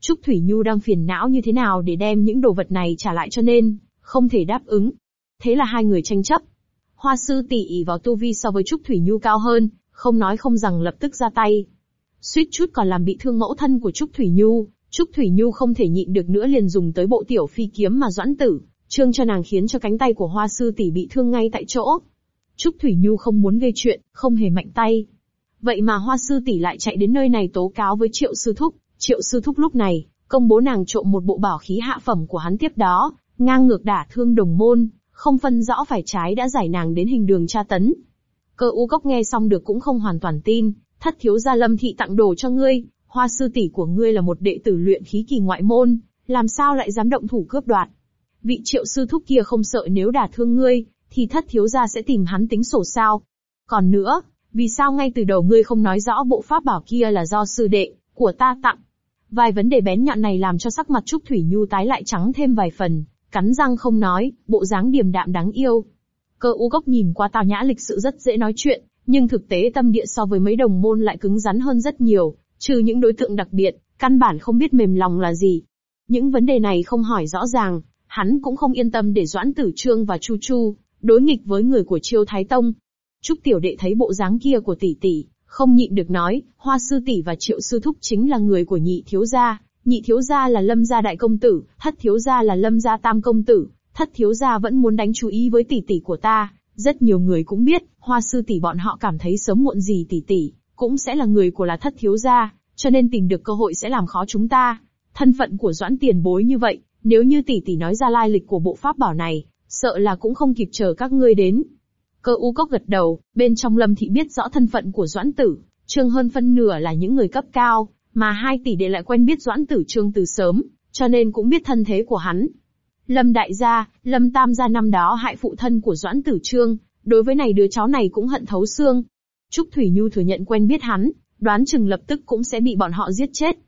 Trúc Thủy Nhu đang phiền não như thế nào để đem những đồ vật này trả lại cho nên, không thể đáp ứng. Thế là hai người tranh chấp. Hoa sư tỷ ý vào tu vi so với Trúc Thủy Nhu cao hơn, không nói không rằng lập tức ra tay. Suýt chút còn làm bị thương mẫu thân của Trúc Thủy Nhu, Trúc Thủy Nhu không thể nhịn được nữa liền dùng tới bộ tiểu phi kiếm mà doãn tử, trương cho nàng khiến cho cánh tay của hoa sư tỷ bị thương ngay tại chỗ. Trúc Thủy Nhu không muốn gây chuyện, không hề mạnh tay. Vậy mà hoa sư tỷ lại chạy đến nơi này tố cáo với triệu sư thúc, triệu sư thúc lúc này, công bố nàng trộm một bộ bảo khí hạ phẩm của hắn tiếp đó, ngang ngược đả thương đồng môn, không phân rõ phải trái đã giải nàng đến hình đường tra tấn. Cơ u cốc nghe xong được cũng không hoàn toàn tin, thất thiếu gia lâm thị tặng đồ cho ngươi, hoa sư tỷ của ngươi là một đệ tử luyện khí kỳ ngoại môn, làm sao lại dám động thủ cướp đoạt. Vị triệu sư thúc kia không sợ nếu đả thương ngươi, thì thất thiếu gia sẽ tìm hắn tính sổ sao. Còn nữa, vì sao ngay từ đầu ngươi không nói rõ bộ pháp bảo kia là do sư đệ, của ta tặng. Vài vấn đề bén nhọn này làm cho sắc mặt Trúc Thủy Nhu tái lại trắng thêm vài phần, cắn răng không nói, bộ dáng điềm đạm đáng yêu. Cơ u gốc nhìn qua tào nhã lịch sự rất dễ nói chuyện, nhưng thực tế tâm địa so với mấy đồng môn lại cứng rắn hơn rất nhiều, trừ những đối tượng đặc biệt, căn bản không biết mềm lòng là gì. Những vấn đề này không hỏi rõ ràng, hắn cũng không yên tâm để Doãn Tử Trương và Chu Chu đối nghịch với người của Chiêu Thái Tông. Trúc tiểu đệ thấy bộ dáng kia của tỷ tỷ, không nhịn được nói, Hoa sư tỷ và Triệu sư thúc chính là người của nhị thiếu gia, nhị thiếu gia là Lâm gia đại công tử, thất thiếu gia là Lâm gia tam công tử, thất thiếu gia vẫn muốn đánh chú ý với tỷ tỷ của ta. Rất nhiều người cũng biết, Hoa sư tỷ bọn họ cảm thấy sớm muộn gì tỷ tỷ cũng sẽ là người của là thất thiếu gia, cho nên tìm được cơ hội sẽ làm khó chúng ta. Thân phận của Doãn Tiền Bối như vậy, nếu như tỷ tỷ nói ra lai lịch của bộ pháp bảo này, sợ là cũng không kịp chờ các ngươi đến. Cơ u cốc gật đầu, bên trong lâm thị biết rõ thân phận của Doãn Tử, trương hơn phân nửa là những người cấp cao, mà hai tỷ đệ lại quen biết Doãn Tử trương từ sớm, cho nên cũng biết thân thế của hắn. Lâm đại gia, Lâm tam gia năm đó hại phụ thân của Doãn Tử trương, đối với này đứa cháu này cũng hận thấu xương. Trúc Thủy Nhu thừa nhận quen biết hắn, đoán chừng lập tức cũng sẽ bị bọn họ giết chết.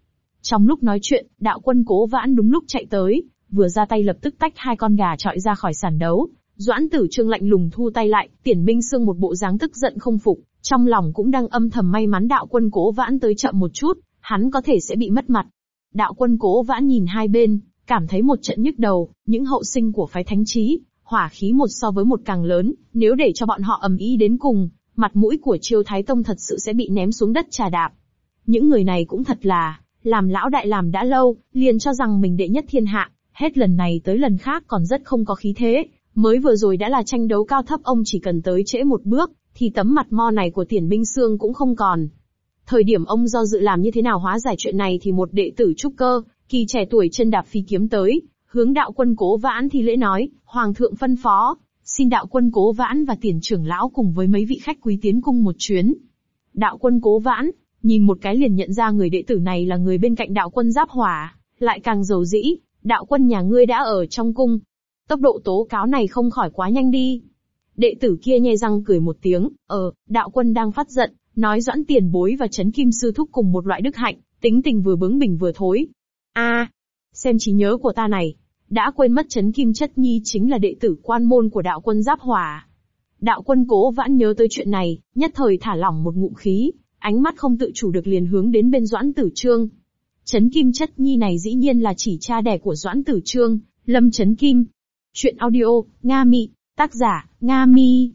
Trong lúc nói chuyện, đạo quân cố vãn đúng lúc chạy tới, vừa ra tay lập tức tách hai con gà trọi ra khỏi sàn đấu. Doãn tử trương lạnh lùng thu tay lại, tiền minh xương một bộ dáng tức giận không phục, trong lòng cũng đang âm thầm may mắn đạo quân cố vãn tới chậm một chút, hắn có thể sẽ bị mất mặt. Đạo quân cố vãn nhìn hai bên, cảm thấy một trận nhức đầu, những hậu sinh của phái thánh trí, hỏa khí một so với một càng lớn, nếu để cho bọn họ ầm ý đến cùng, mặt mũi của Chiêu Thái Tông thật sự sẽ bị ném xuống đất trà đạp. Những người này cũng thật là, làm lão đại làm đã lâu, liền cho rằng mình đệ nhất thiên hạ, hết lần này tới lần khác còn rất không có khí thế, mới vừa rồi đã là tranh đấu cao thấp ông chỉ cần tới trễ một bước, thì tấm mặt mo này của Tiền Minh Sương cũng không còn. Thời điểm ông do dự làm như thế nào hóa giải chuyện này thì một đệ tử trúc cơ, kỳ trẻ tuổi chân đạp phi kiếm tới, hướng đạo quân cố vãn thì lễ nói, Hoàng thượng phân phó, xin đạo quân cố vãn và tiền trưởng lão cùng với mấy vị khách quý tiến cung một chuyến. Đạo quân cố vãn, nhìn một cái liền nhận ra người đệ tử này là người bên cạnh đạo quân giáp hỏa, lại càng giàu dĩ, đạo quân nhà ngươi đã ở trong cung. Tốc độ tố cáo này không khỏi quá nhanh đi. Đệ tử kia nhe răng cười một tiếng, ờ, đạo quân đang phát giận, nói doãn tiền bối và chấn kim sư thúc cùng một loại đức hạnh, tính tình vừa bướng bỉnh vừa thối. a xem trí nhớ của ta này, đã quên mất chấn kim chất nhi chính là đệ tử quan môn của đạo quân giáp hỏa. Đạo quân cố vãn nhớ tới chuyện này, nhất thời thả lỏng một ngụm khí, ánh mắt không tự chủ được liền hướng đến bên Doãn Tử Trương. Chấn kim chất nhi này dĩ nhiên là chỉ cha đẻ của Doãn Tử Trương, Lâm Chấn Kim. Chuyện audio, Nga Mị, tác giả, Nga Mi.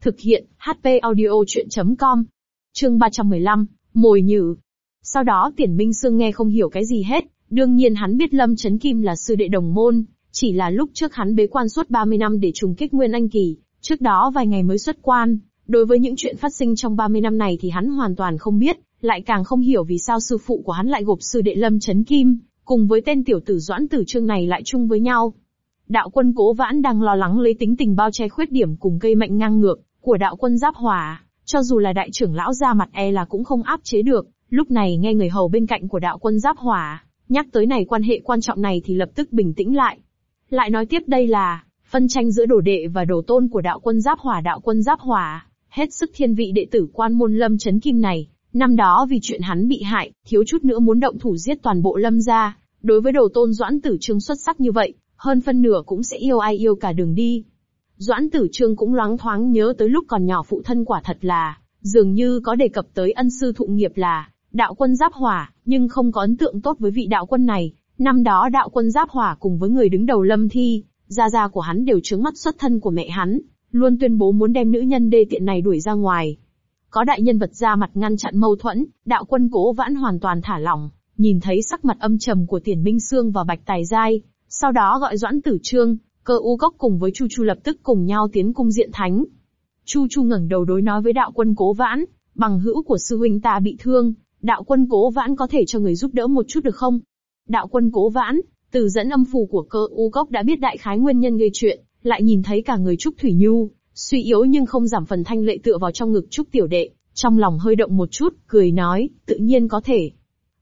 Thực hiện, HP audio chuyện.com. Chương 315, Mồi Nhử. Sau đó Tiền Minh Sương nghe không hiểu cái gì hết, Đương nhiên hắn biết Lâm Chấn Kim là sư đệ đồng môn, chỉ là lúc trước hắn bế quan suốt 30 năm để trùng kích Nguyên Anh Kỳ, trước đó vài ngày mới xuất quan. Đối với những chuyện phát sinh trong 30 năm này thì hắn hoàn toàn không biết, lại càng không hiểu vì sao sư phụ của hắn lại gộp sư đệ Lâm Chấn Kim, cùng với tên tiểu tử Doãn Tử Trương này lại chung với nhau. Đạo quân cố vãn đang lo lắng lấy tính tình bao che khuyết điểm cùng cây mệnh ngang ngược của đạo quân giáp hỏa, cho dù là đại trưởng lão ra mặt e là cũng không áp chế được, lúc này nghe người hầu bên cạnh của đạo quân giáp hỏa, nhắc tới này quan hệ quan trọng này thì lập tức bình tĩnh lại. Lại nói tiếp đây là, phân tranh giữa đồ đệ và đồ tôn của đạo quân giáp hỏa đạo quân giáp hỏa, hết sức thiên vị đệ tử quan môn lâm chấn kim này, năm đó vì chuyện hắn bị hại, thiếu chút nữa muốn động thủ giết toàn bộ lâm gia, đối với đồ tôn doãn tử trương xuất sắc như vậy, hơn phân nửa cũng sẽ yêu ai yêu cả đường đi. Doãn tử trương cũng loáng thoáng nhớ tới lúc còn nhỏ phụ thân quả thật là, dường như có đề cập tới ân sư thụ nghiệp là, đạo quân giáp hỏa, nhưng không có ấn tượng tốt với vị đạo quân này. Năm đó đạo quân giáp hỏa cùng với người đứng đầu lâm thi, gia gia của hắn đều trướng mắt xuất thân của mẹ hắn, luôn tuyên bố muốn đem nữ nhân đê tiện này đuổi ra ngoài. Có đại nhân vật ra mặt ngăn chặn mâu thuẫn, đạo quân cố vãn hoàn toàn thả lỏng, nhìn thấy sắc mặt âm trầm của tiền minh xương và bạch tài giai, sau đó gọi doãn tử trương, cơ u cốc cùng với chu chu lập tức cùng nhau tiến cung diện thánh. Chu chu ngẩng đầu đối nói với đạo quân cố vãn, bằng hữu của sư huynh ta bị thương, đạo quân cố vãn có thể cho người giúp đỡ một chút được không? Đạo quân cố vãn, từ dẫn âm phù của cơ u cốc đã biết đại khái nguyên nhân gây chuyện, lại nhìn thấy cả người Trúc Thủy Nhu, suy yếu nhưng không giảm phần thanh lệ tựa vào trong ngực Trúc Tiểu Đệ, trong lòng hơi động một chút, cười nói, tự nhiên có thể.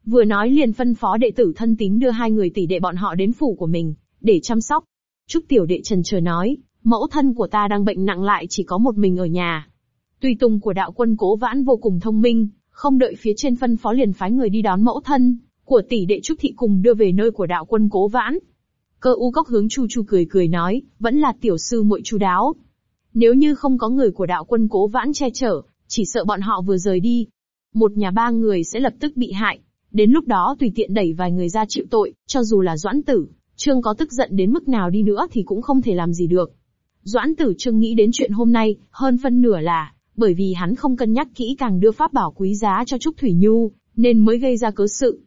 Vừa nói liền phân phó đệ tử thân tín đưa hai người tỷ đệ bọn họ đến phủ của mình, để chăm sóc. Trúc Tiểu Đệ trần chờ nói, mẫu thân của ta đang bệnh nặng lại chỉ có một mình ở nhà. Tùy tùng của đạo quân cố vãn vô cùng thông minh, không đợi phía trên phân phó liền phái người đi đón mẫu thân, của tỷ đệ Trúc Thị cùng đưa về nơi của đạo quân cố vãn. Cơ u cốc hướng Chu Chu cười cười nói, vẫn là tiểu sư muội chu đáo. Nếu như không có người của đạo quân cố vãn che chở, chỉ sợ bọn họ vừa rời đi. Một nhà ba người sẽ lập tức bị hại. Đến lúc đó tùy tiện đẩy vài người ra chịu tội, cho dù là doãn tử, trương có tức giận đến mức nào đi nữa thì cũng không thể làm gì được. Doãn tử trương nghĩ đến chuyện hôm nay, hơn phân nửa là, bởi vì hắn không cân nhắc kỹ càng đưa pháp bảo quý giá cho Trúc Thủy Nhu, nên mới gây ra cớ sự.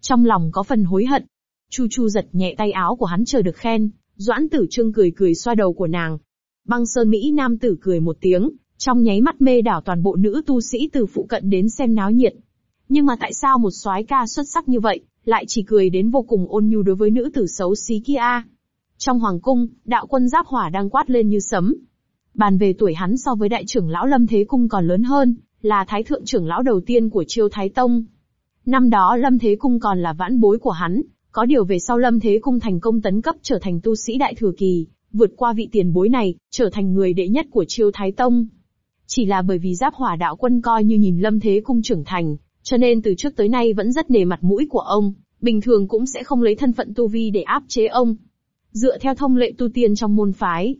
Trong lòng có phần hối hận. Chu Chu giật nhẹ tay áo của hắn chờ được khen, Doãn Tử Trương cười cười xoa đầu của nàng. Băng Sơn Mỹ Nam tử cười một tiếng, trong nháy mắt mê đảo toàn bộ nữ tu sĩ từ phụ cận đến xem náo nhiệt. Nhưng mà tại sao một soái ca xuất sắc như vậy, lại chỉ cười đến vô cùng ôn nhu đối với nữ tử xấu xí kia? Trong hoàng cung, đạo quân giáp hỏa đang quát lên như sấm, Bàn về tuổi hắn so với đại trưởng lão Lâm Thế Cung còn lớn hơn, là thái thượng trưởng lão đầu tiên của triều Thái Tông. Năm đó Lâm Thế Cung còn là vãn bối của hắn, có điều về sau Lâm Thế Cung thành công tấn cấp trở thành tu sĩ đại thừa kỳ, vượt qua vị tiền bối này, trở thành người đệ nhất của Chiêu Thái Tông. Chỉ là bởi vì giáp hỏa đạo quân coi như nhìn Lâm Thế Cung trưởng thành, cho nên từ trước tới nay vẫn rất nề mặt mũi của ông, bình thường cũng sẽ không lấy thân phận tu vi để áp chế ông. Dựa theo thông lệ tu tiên trong môn phái,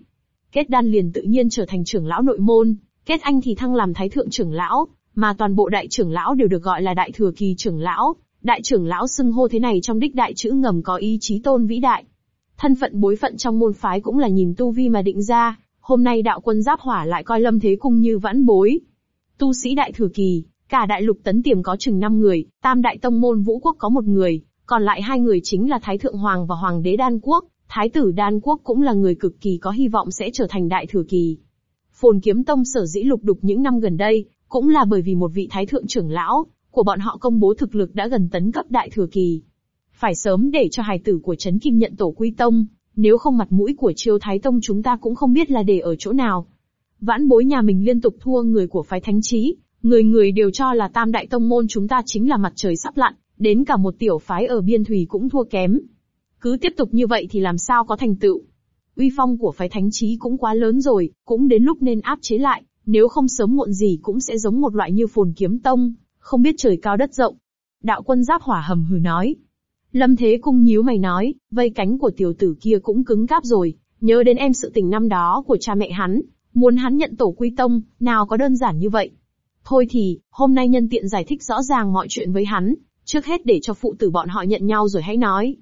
Kết đan liền tự nhiên trở thành trưởng lão nội môn, kết anh thì thăng làm thái thượng trưởng lão, mà toàn bộ đại trưởng lão đều được gọi là đại thừa kỳ trưởng lão. Đại trưởng lão xưng hô thế này trong đích đại chữ ngầm có ý chí tôn vĩ đại. Thân phận bối phận trong môn phái cũng là nhìn tu vi mà định ra, hôm nay đạo quân giáp hỏa lại coi lâm thế cung như vãn bối. Tu sĩ đại thừa kỳ, cả đại lục tấn tiềm có chừng 5 người, tam đại tông môn vũ quốc có một người, còn lại hai người chính là Thái Thượng Hoàng và Hoàng đế Đan Quốc. Thái tử Đan Quốc cũng là người cực kỳ có hy vọng sẽ trở thành đại thừa kỳ. Phồn Kiếm Tông sở dĩ lục đục những năm gần đây, cũng là bởi vì một vị thái thượng trưởng lão của bọn họ công bố thực lực đã gần tấn cấp đại thừa kỳ. Phải sớm để cho hài tử của Trấn Kim nhận tổ quy tông, nếu không mặt mũi của triều Thái Tông chúng ta cũng không biết là để ở chỗ nào. Vãn bối nhà mình liên tục thua người của phái thánh trí, người người đều cho là tam đại tông môn chúng ta chính là mặt trời sắp lặn, đến cả một tiểu phái ở biên thủy cũng thua kém. Cứ tiếp tục như vậy thì làm sao có thành tựu. Uy phong của phái thánh trí cũng quá lớn rồi, cũng đến lúc nên áp chế lại, nếu không sớm muộn gì cũng sẽ giống một loại như phồn kiếm tông, không biết trời cao đất rộng. Đạo quân giáp hỏa hầm hừ nói. Lâm Thế Cung nhíu mày nói, vây cánh của tiểu tử kia cũng cứng cáp rồi, nhớ đến em sự tình năm đó của cha mẹ hắn, muốn hắn nhận tổ quy tông, nào có đơn giản như vậy. Thôi thì, hôm nay nhân tiện giải thích rõ ràng mọi chuyện với hắn, trước hết để cho phụ tử bọn họ nhận nhau rồi hãy nói.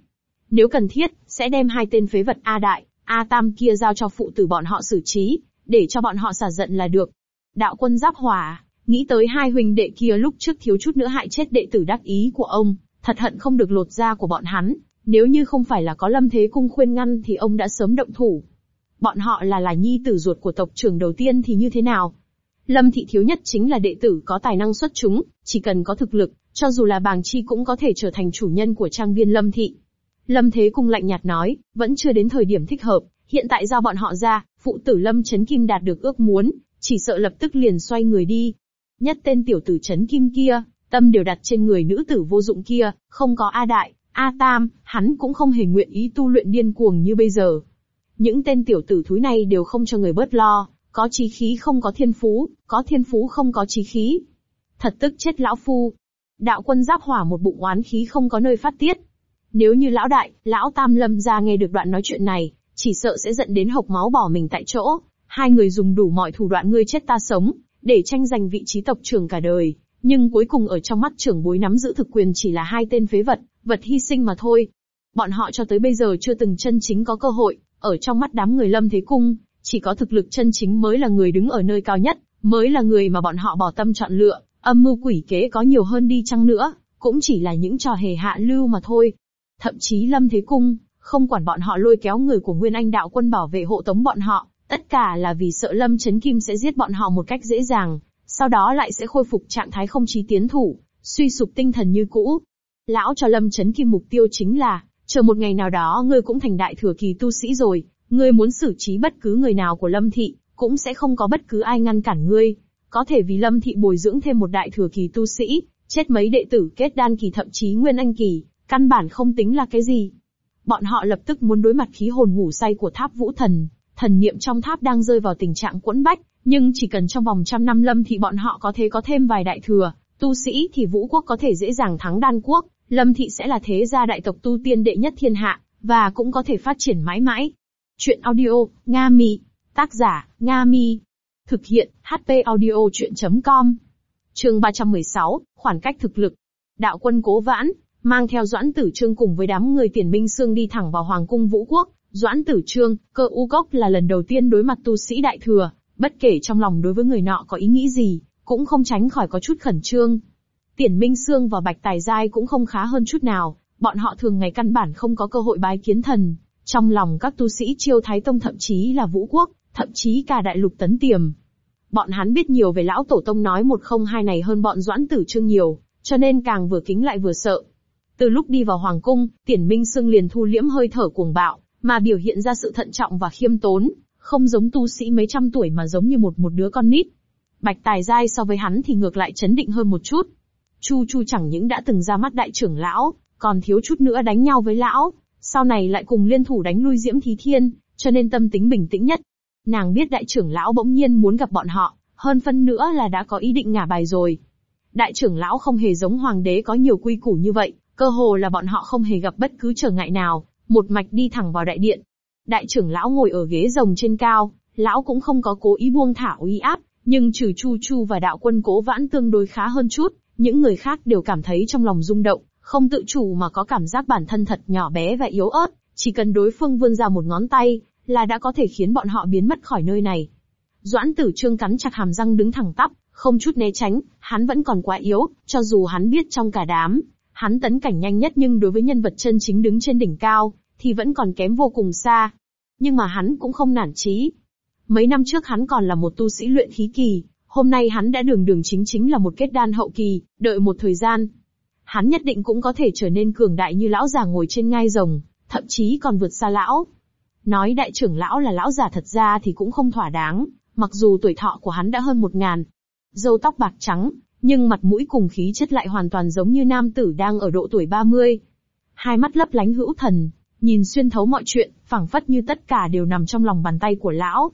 Nếu cần thiết, sẽ đem hai tên phế vật A Đại, A Tam kia giao cho phụ tử bọn họ xử trí, để cho bọn họ xả giận là được. Đạo quân giáp hỏa, nghĩ tới hai huynh đệ kia lúc trước thiếu chút nữa hại chết đệ tử đắc ý của ông, thật hận không được lột da của bọn hắn, nếu như không phải là có lâm thế cung khuyên ngăn thì ông đã sớm động thủ. Bọn họ là là nhi tử ruột của tộc trưởng đầu tiên thì như thế nào? Lâm thị thiếu nhất chính là đệ tử có tài năng xuất chúng, chỉ cần có thực lực, cho dù là bàng chi cũng có thể trở thành chủ nhân của trang viên lâm thị. Lâm Thế Cung lạnh nhạt nói, vẫn chưa đến thời điểm thích hợp, hiện tại giao bọn họ ra, phụ tử Lâm Chấn Kim đạt được ước muốn, chỉ sợ lập tức liền xoay người đi. Nhất tên tiểu tử chấn kim kia, tâm đều đặt trên người nữ tử vô dụng kia, không có A Đại, A Tam, hắn cũng không hề nguyện ý tu luyện điên cuồng như bây giờ. Những tên tiểu tử thúi này đều không cho người bớt lo, có chí khí không có thiên phú, có thiên phú không có chí khí. Thật tức chết lão phu. Đạo quân giáp hỏa một bụng oán khí không có nơi phát tiết. Nếu như lão đại, lão tam lâm ra nghe được đoạn nói chuyện này, chỉ sợ sẽ giận đến hộc máu bỏ mình tại chỗ. Hai người dùng đủ mọi thủ đoạn ngươi chết ta sống, để tranh giành vị trí tộc trưởng cả đời. Nhưng cuối cùng ở trong mắt trưởng bối nắm giữ thực quyền chỉ là hai tên phế vật, vật hy sinh mà thôi. Bọn họ cho tới bây giờ chưa từng chân chính có cơ hội, ở trong mắt đám người lâm thế cung, chỉ có thực lực chân chính mới là người đứng ở nơi cao nhất, mới là người mà bọn họ bỏ tâm chọn lựa, âm mưu quỷ kế có nhiều hơn đi chăng nữa, cũng chỉ là những trò hề hạ lưu mà thôi. Thậm chí lâm thế cung, không quản bọn họ lôi kéo người của Nguyên Anh đạo quân bảo vệ hộ tống bọn họ, tất cả là vì sợ Lâm Chấn Kim sẽ giết bọn họ một cách dễ dàng, sau đó lại sẽ khôi phục trạng thái không trí tiến thủ, suy sụp tinh thần như cũ. Lão cho Lâm Chấn Kim mục tiêu chính là, chờ một ngày nào đó ngươi cũng thành đại thừa kỳ tu sĩ rồi, ngươi muốn xử trí bất cứ người nào của Lâm Thị, cũng sẽ không có bất cứ ai ngăn cản ngươi. Có thể vì Lâm Thị bồi dưỡng thêm một đại thừa kỳ tu sĩ, chết mấy đệ tử kết đan kỳ thậm chí nguyên anh kỳ, căn bản không tính là cái gì. Bọn họ lập tức muốn đối mặt khí hồn ngủ say của tháp vũ thần, thần niệm trong tháp đang rơi vào tình trạng quẫn bách, nhưng chỉ cần trong vòng trăm năm lâm thị bọn họ có thể có thêm vài đại thừa, tu sĩ thì vũ quốc có thể dễ dàng thắng đan quốc, lâm thị sẽ là thế gia đại tộc tu tiên đệ nhất thiên hạ, và cũng có thể phát triển mãi mãi. Chuyện audio, Nga Mi. Tác giả, Nga Mi. Thực hiện, HP audio chuyện.com. Trường 316, khoảng cách thực lực. Đạo quân cố vãn, mang theo Doãn Tử Trương cùng với đám người tiền binh xương đi thẳng vào Hoàng cung Vũ Quốc. Doãn Tử Trương, cơ u cốc là lần đầu tiên đối mặt tu sĩ đại thừa, bất kể trong lòng đối với người nọ có ý nghĩ gì, cũng không tránh khỏi có chút khẩn trương. Tiễn Minh Sương và Bạch Tài Giai cũng không khá hơn chút nào, bọn họ thường ngày căn bản không có cơ hội bái kiến thần. Trong lòng các tu sĩ chiêu Thái Tông thậm chí là Vũ Quốc, thậm chí cả Đại Lục Tấn Tiềm. Bọn hắn biết nhiều về lão tổ tông nói một không hai này hơn bọn Doãn Tử Trương nhiều, cho nên càng vừa kính lại vừa sợ. Từ lúc đi vào Hoàng Cung, Tiễn Minh Sương liền thu liễm hơi thở cuồng bạo, mà biểu hiện ra sự thận trọng và khiêm tốn, không giống tu sĩ mấy trăm tuổi mà giống như một một đứa con nít. Bạch Tài Giai so với hắn thì ngược lại chấn định hơn một chút. Chu Chu chẳng những đã từng ra mắt đại trưởng lão, còn thiếu chút nữa đánh nhau với lão, sau này lại cùng liên thủ đánh lui Diễm Thí Thiên, cho nên tâm tính bình tĩnh nhất. Nàng biết đại trưởng lão bỗng nhiên muốn gặp bọn họ, hơn phân nữa là đã có ý định ngả bài rồi. Đại trưởng lão không hề giống hoàng đế có nhiều quy củ như vậy, cơ hồ là bọn họ không hề gặp bất cứ trở ngại nào, một mạch đi thẳng vào đại điện. Đại trưởng lão ngồi ở ghế rồng trên cao, lão cũng không có cố ý buông thả uy áp, nhưng trừ Chu Chu và đạo quân cố vãn tương đối khá hơn chút, những người khác đều cảm thấy trong lòng rung động, không tự chủ mà có cảm giác bản thân thật nhỏ bé và yếu ớt, chỉ cần đối phương vươn ra một ngón tay, là đã có thể khiến bọn họ biến mất khỏi nơi này. Doãn tử trương cắn chặt hàm răng đứng thẳng tắp, không chút né tránh, hắn vẫn còn quá yếu, cho dù hắn biết trong cả đám, hắn tấn cảnh nhanh nhất nhưng đối với nhân vật chân chính đứng trên đỉnh cao, thì vẫn còn kém vô cùng xa. Nhưng mà hắn cũng không nản chí. Mấy năm trước hắn còn là một tu sĩ luyện khí kỳ, hôm nay hắn đã đường đường chính chính là một kết đan hậu kỳ, đợi một thời gian. Hắn nhất định cũng có thể trở nên cường đại như lão già ngồi trên ngai rồng, thậm chí còn vượt xa lão. Nói đại trưởng lão là lão già thật ra thì cũng không thỏa đáng, mặc dù tuổi thọ của hắn đã hơn một ngàn. Dâu tóc bạc trắng, nhưng mặt mũi cùng khí chất lại hoàn toàn giống như nam tử đang ở độ tuổi 30. Hai mắt lấp lánh hữu thần, nhìn xuyên thấu mọi chuyện, phảng phất như tất cả đều nằm trong lòng bàn tay của lão.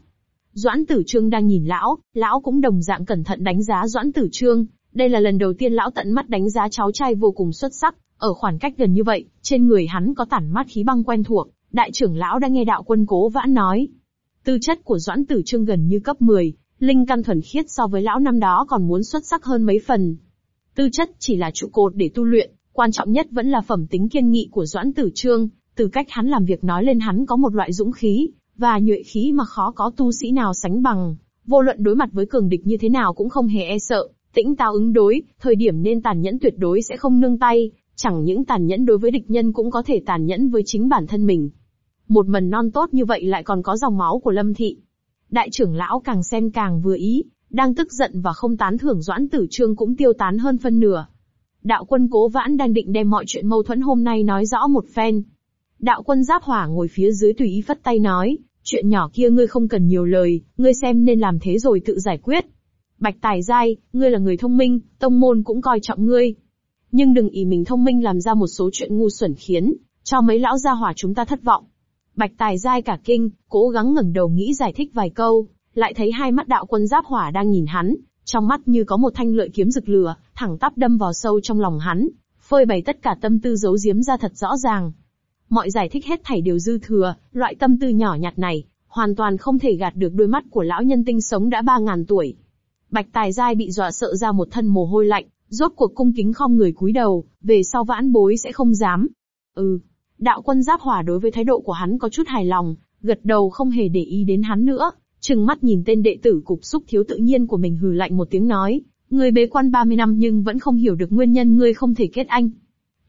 Doãn Tử Trương đang nhìn lão, lão cũng đồng dạng cẩn thận đánh giá Doãn Tử Trương. Đây là lần đầu tiên lão tận mắt đánh giá cháu trai vô cùng xuất sắc, ở khoảng cách gần như vậy, trên người hắn có tản mát khí băng quen thuộc, đại trưởng lão đã nghe đạo quân cố vãn nói. Tư chất của Doãn Tử Trương gần như cấp 10, linh căn thuần khiết so với lão năm đó còn muốn xuất sắc hơn mấy phần. Tư chất chỉ là trụ cột để tu luyện, quan trọng nhất vẫn là phẩm tính kiên nghị của Doãn Tử Trương, từ cách hắn làm việc nói lên hắn có một loại dũng khí, và nhuệ khí mà khó có tu sĩ nào sánh bằng, vô luận đối mặt với cường địch như thế nào cũng không hề e sợ, tĩnh táo ứng đối, thời điểm nên tàn nhẫn tuyệt đối sẽ không nương tay, chẳng những tàn nhẫn đối với địch nhân cũng có thể tàn nhẫn với chính bản thân mình. Một mần non tốt như vậy lại còn có dòng máu của Lâm Thị. Đại trưởng lão càng xem càng vừa ý, đang tức giận và không tán thưởng Doãn Tử Trương cũng tiêu tán hơn phân nửa. Đạo quân cố vãn đang định đem mọi chuyện mâu thuẫn hôm nay nói rõ một phen. Đạo quân giáp hỏa ngồi phía dưới tùy ý phất tay nói, Chuyện nhỏ kia ngươi không cần nhiều lời, ngươi xem nên làm thế rồi tự giải quyết. Bạch Tài Giai, ngươi là người thông minh, tông môn cũng coi trọng ngươi. Nhưng đừng ý mình thông minh làm ra một số chuyện ngu xuẩn khiến, cho mấy lão gia hỏa chúng ta thất vọng. Bạch Tài Giai cả kinh, cố gắng ngẩng đầu nghĩ giải thích vài câu, lại thấy hai mắt đạo quân giáp hỏa đang nhìn hắn, trong mắt như có một thanh lợi kiếm rực lửa, thẳng tắp đâm vào sâu trong lòng hắn, phơi bày tất cả tâm tư giấu giếm ra thật rõ ràng. Mọi giải thích hết thảy đều dư thừa, loại tâm tư nhỏ nhặt này, hoàn toàn không thể gạt được đôi mắt của lão nhân tinh sống đã ba ngàn tuổi. Bạch Tài Giai bị dọa sợ ra một thân mồ hôi lạnh, rốt cuộc cung kính không người cúi đầu, về sau vãn bối sẽ không dám. Ừ, đạo quân giáp hỏa đối với thái độ của hắn có chút hài lòng, gật đầu không hề để ý đến hắn nữa, chừng mắt nhìn tên đệ tử cục xúc thiếu tự nhiên của mình hừ lạnh một tiếng nói, ngươi bế quan 30 năm nhưng vẫn không hiểu được nguyên nhân ngươi không thể kết anh.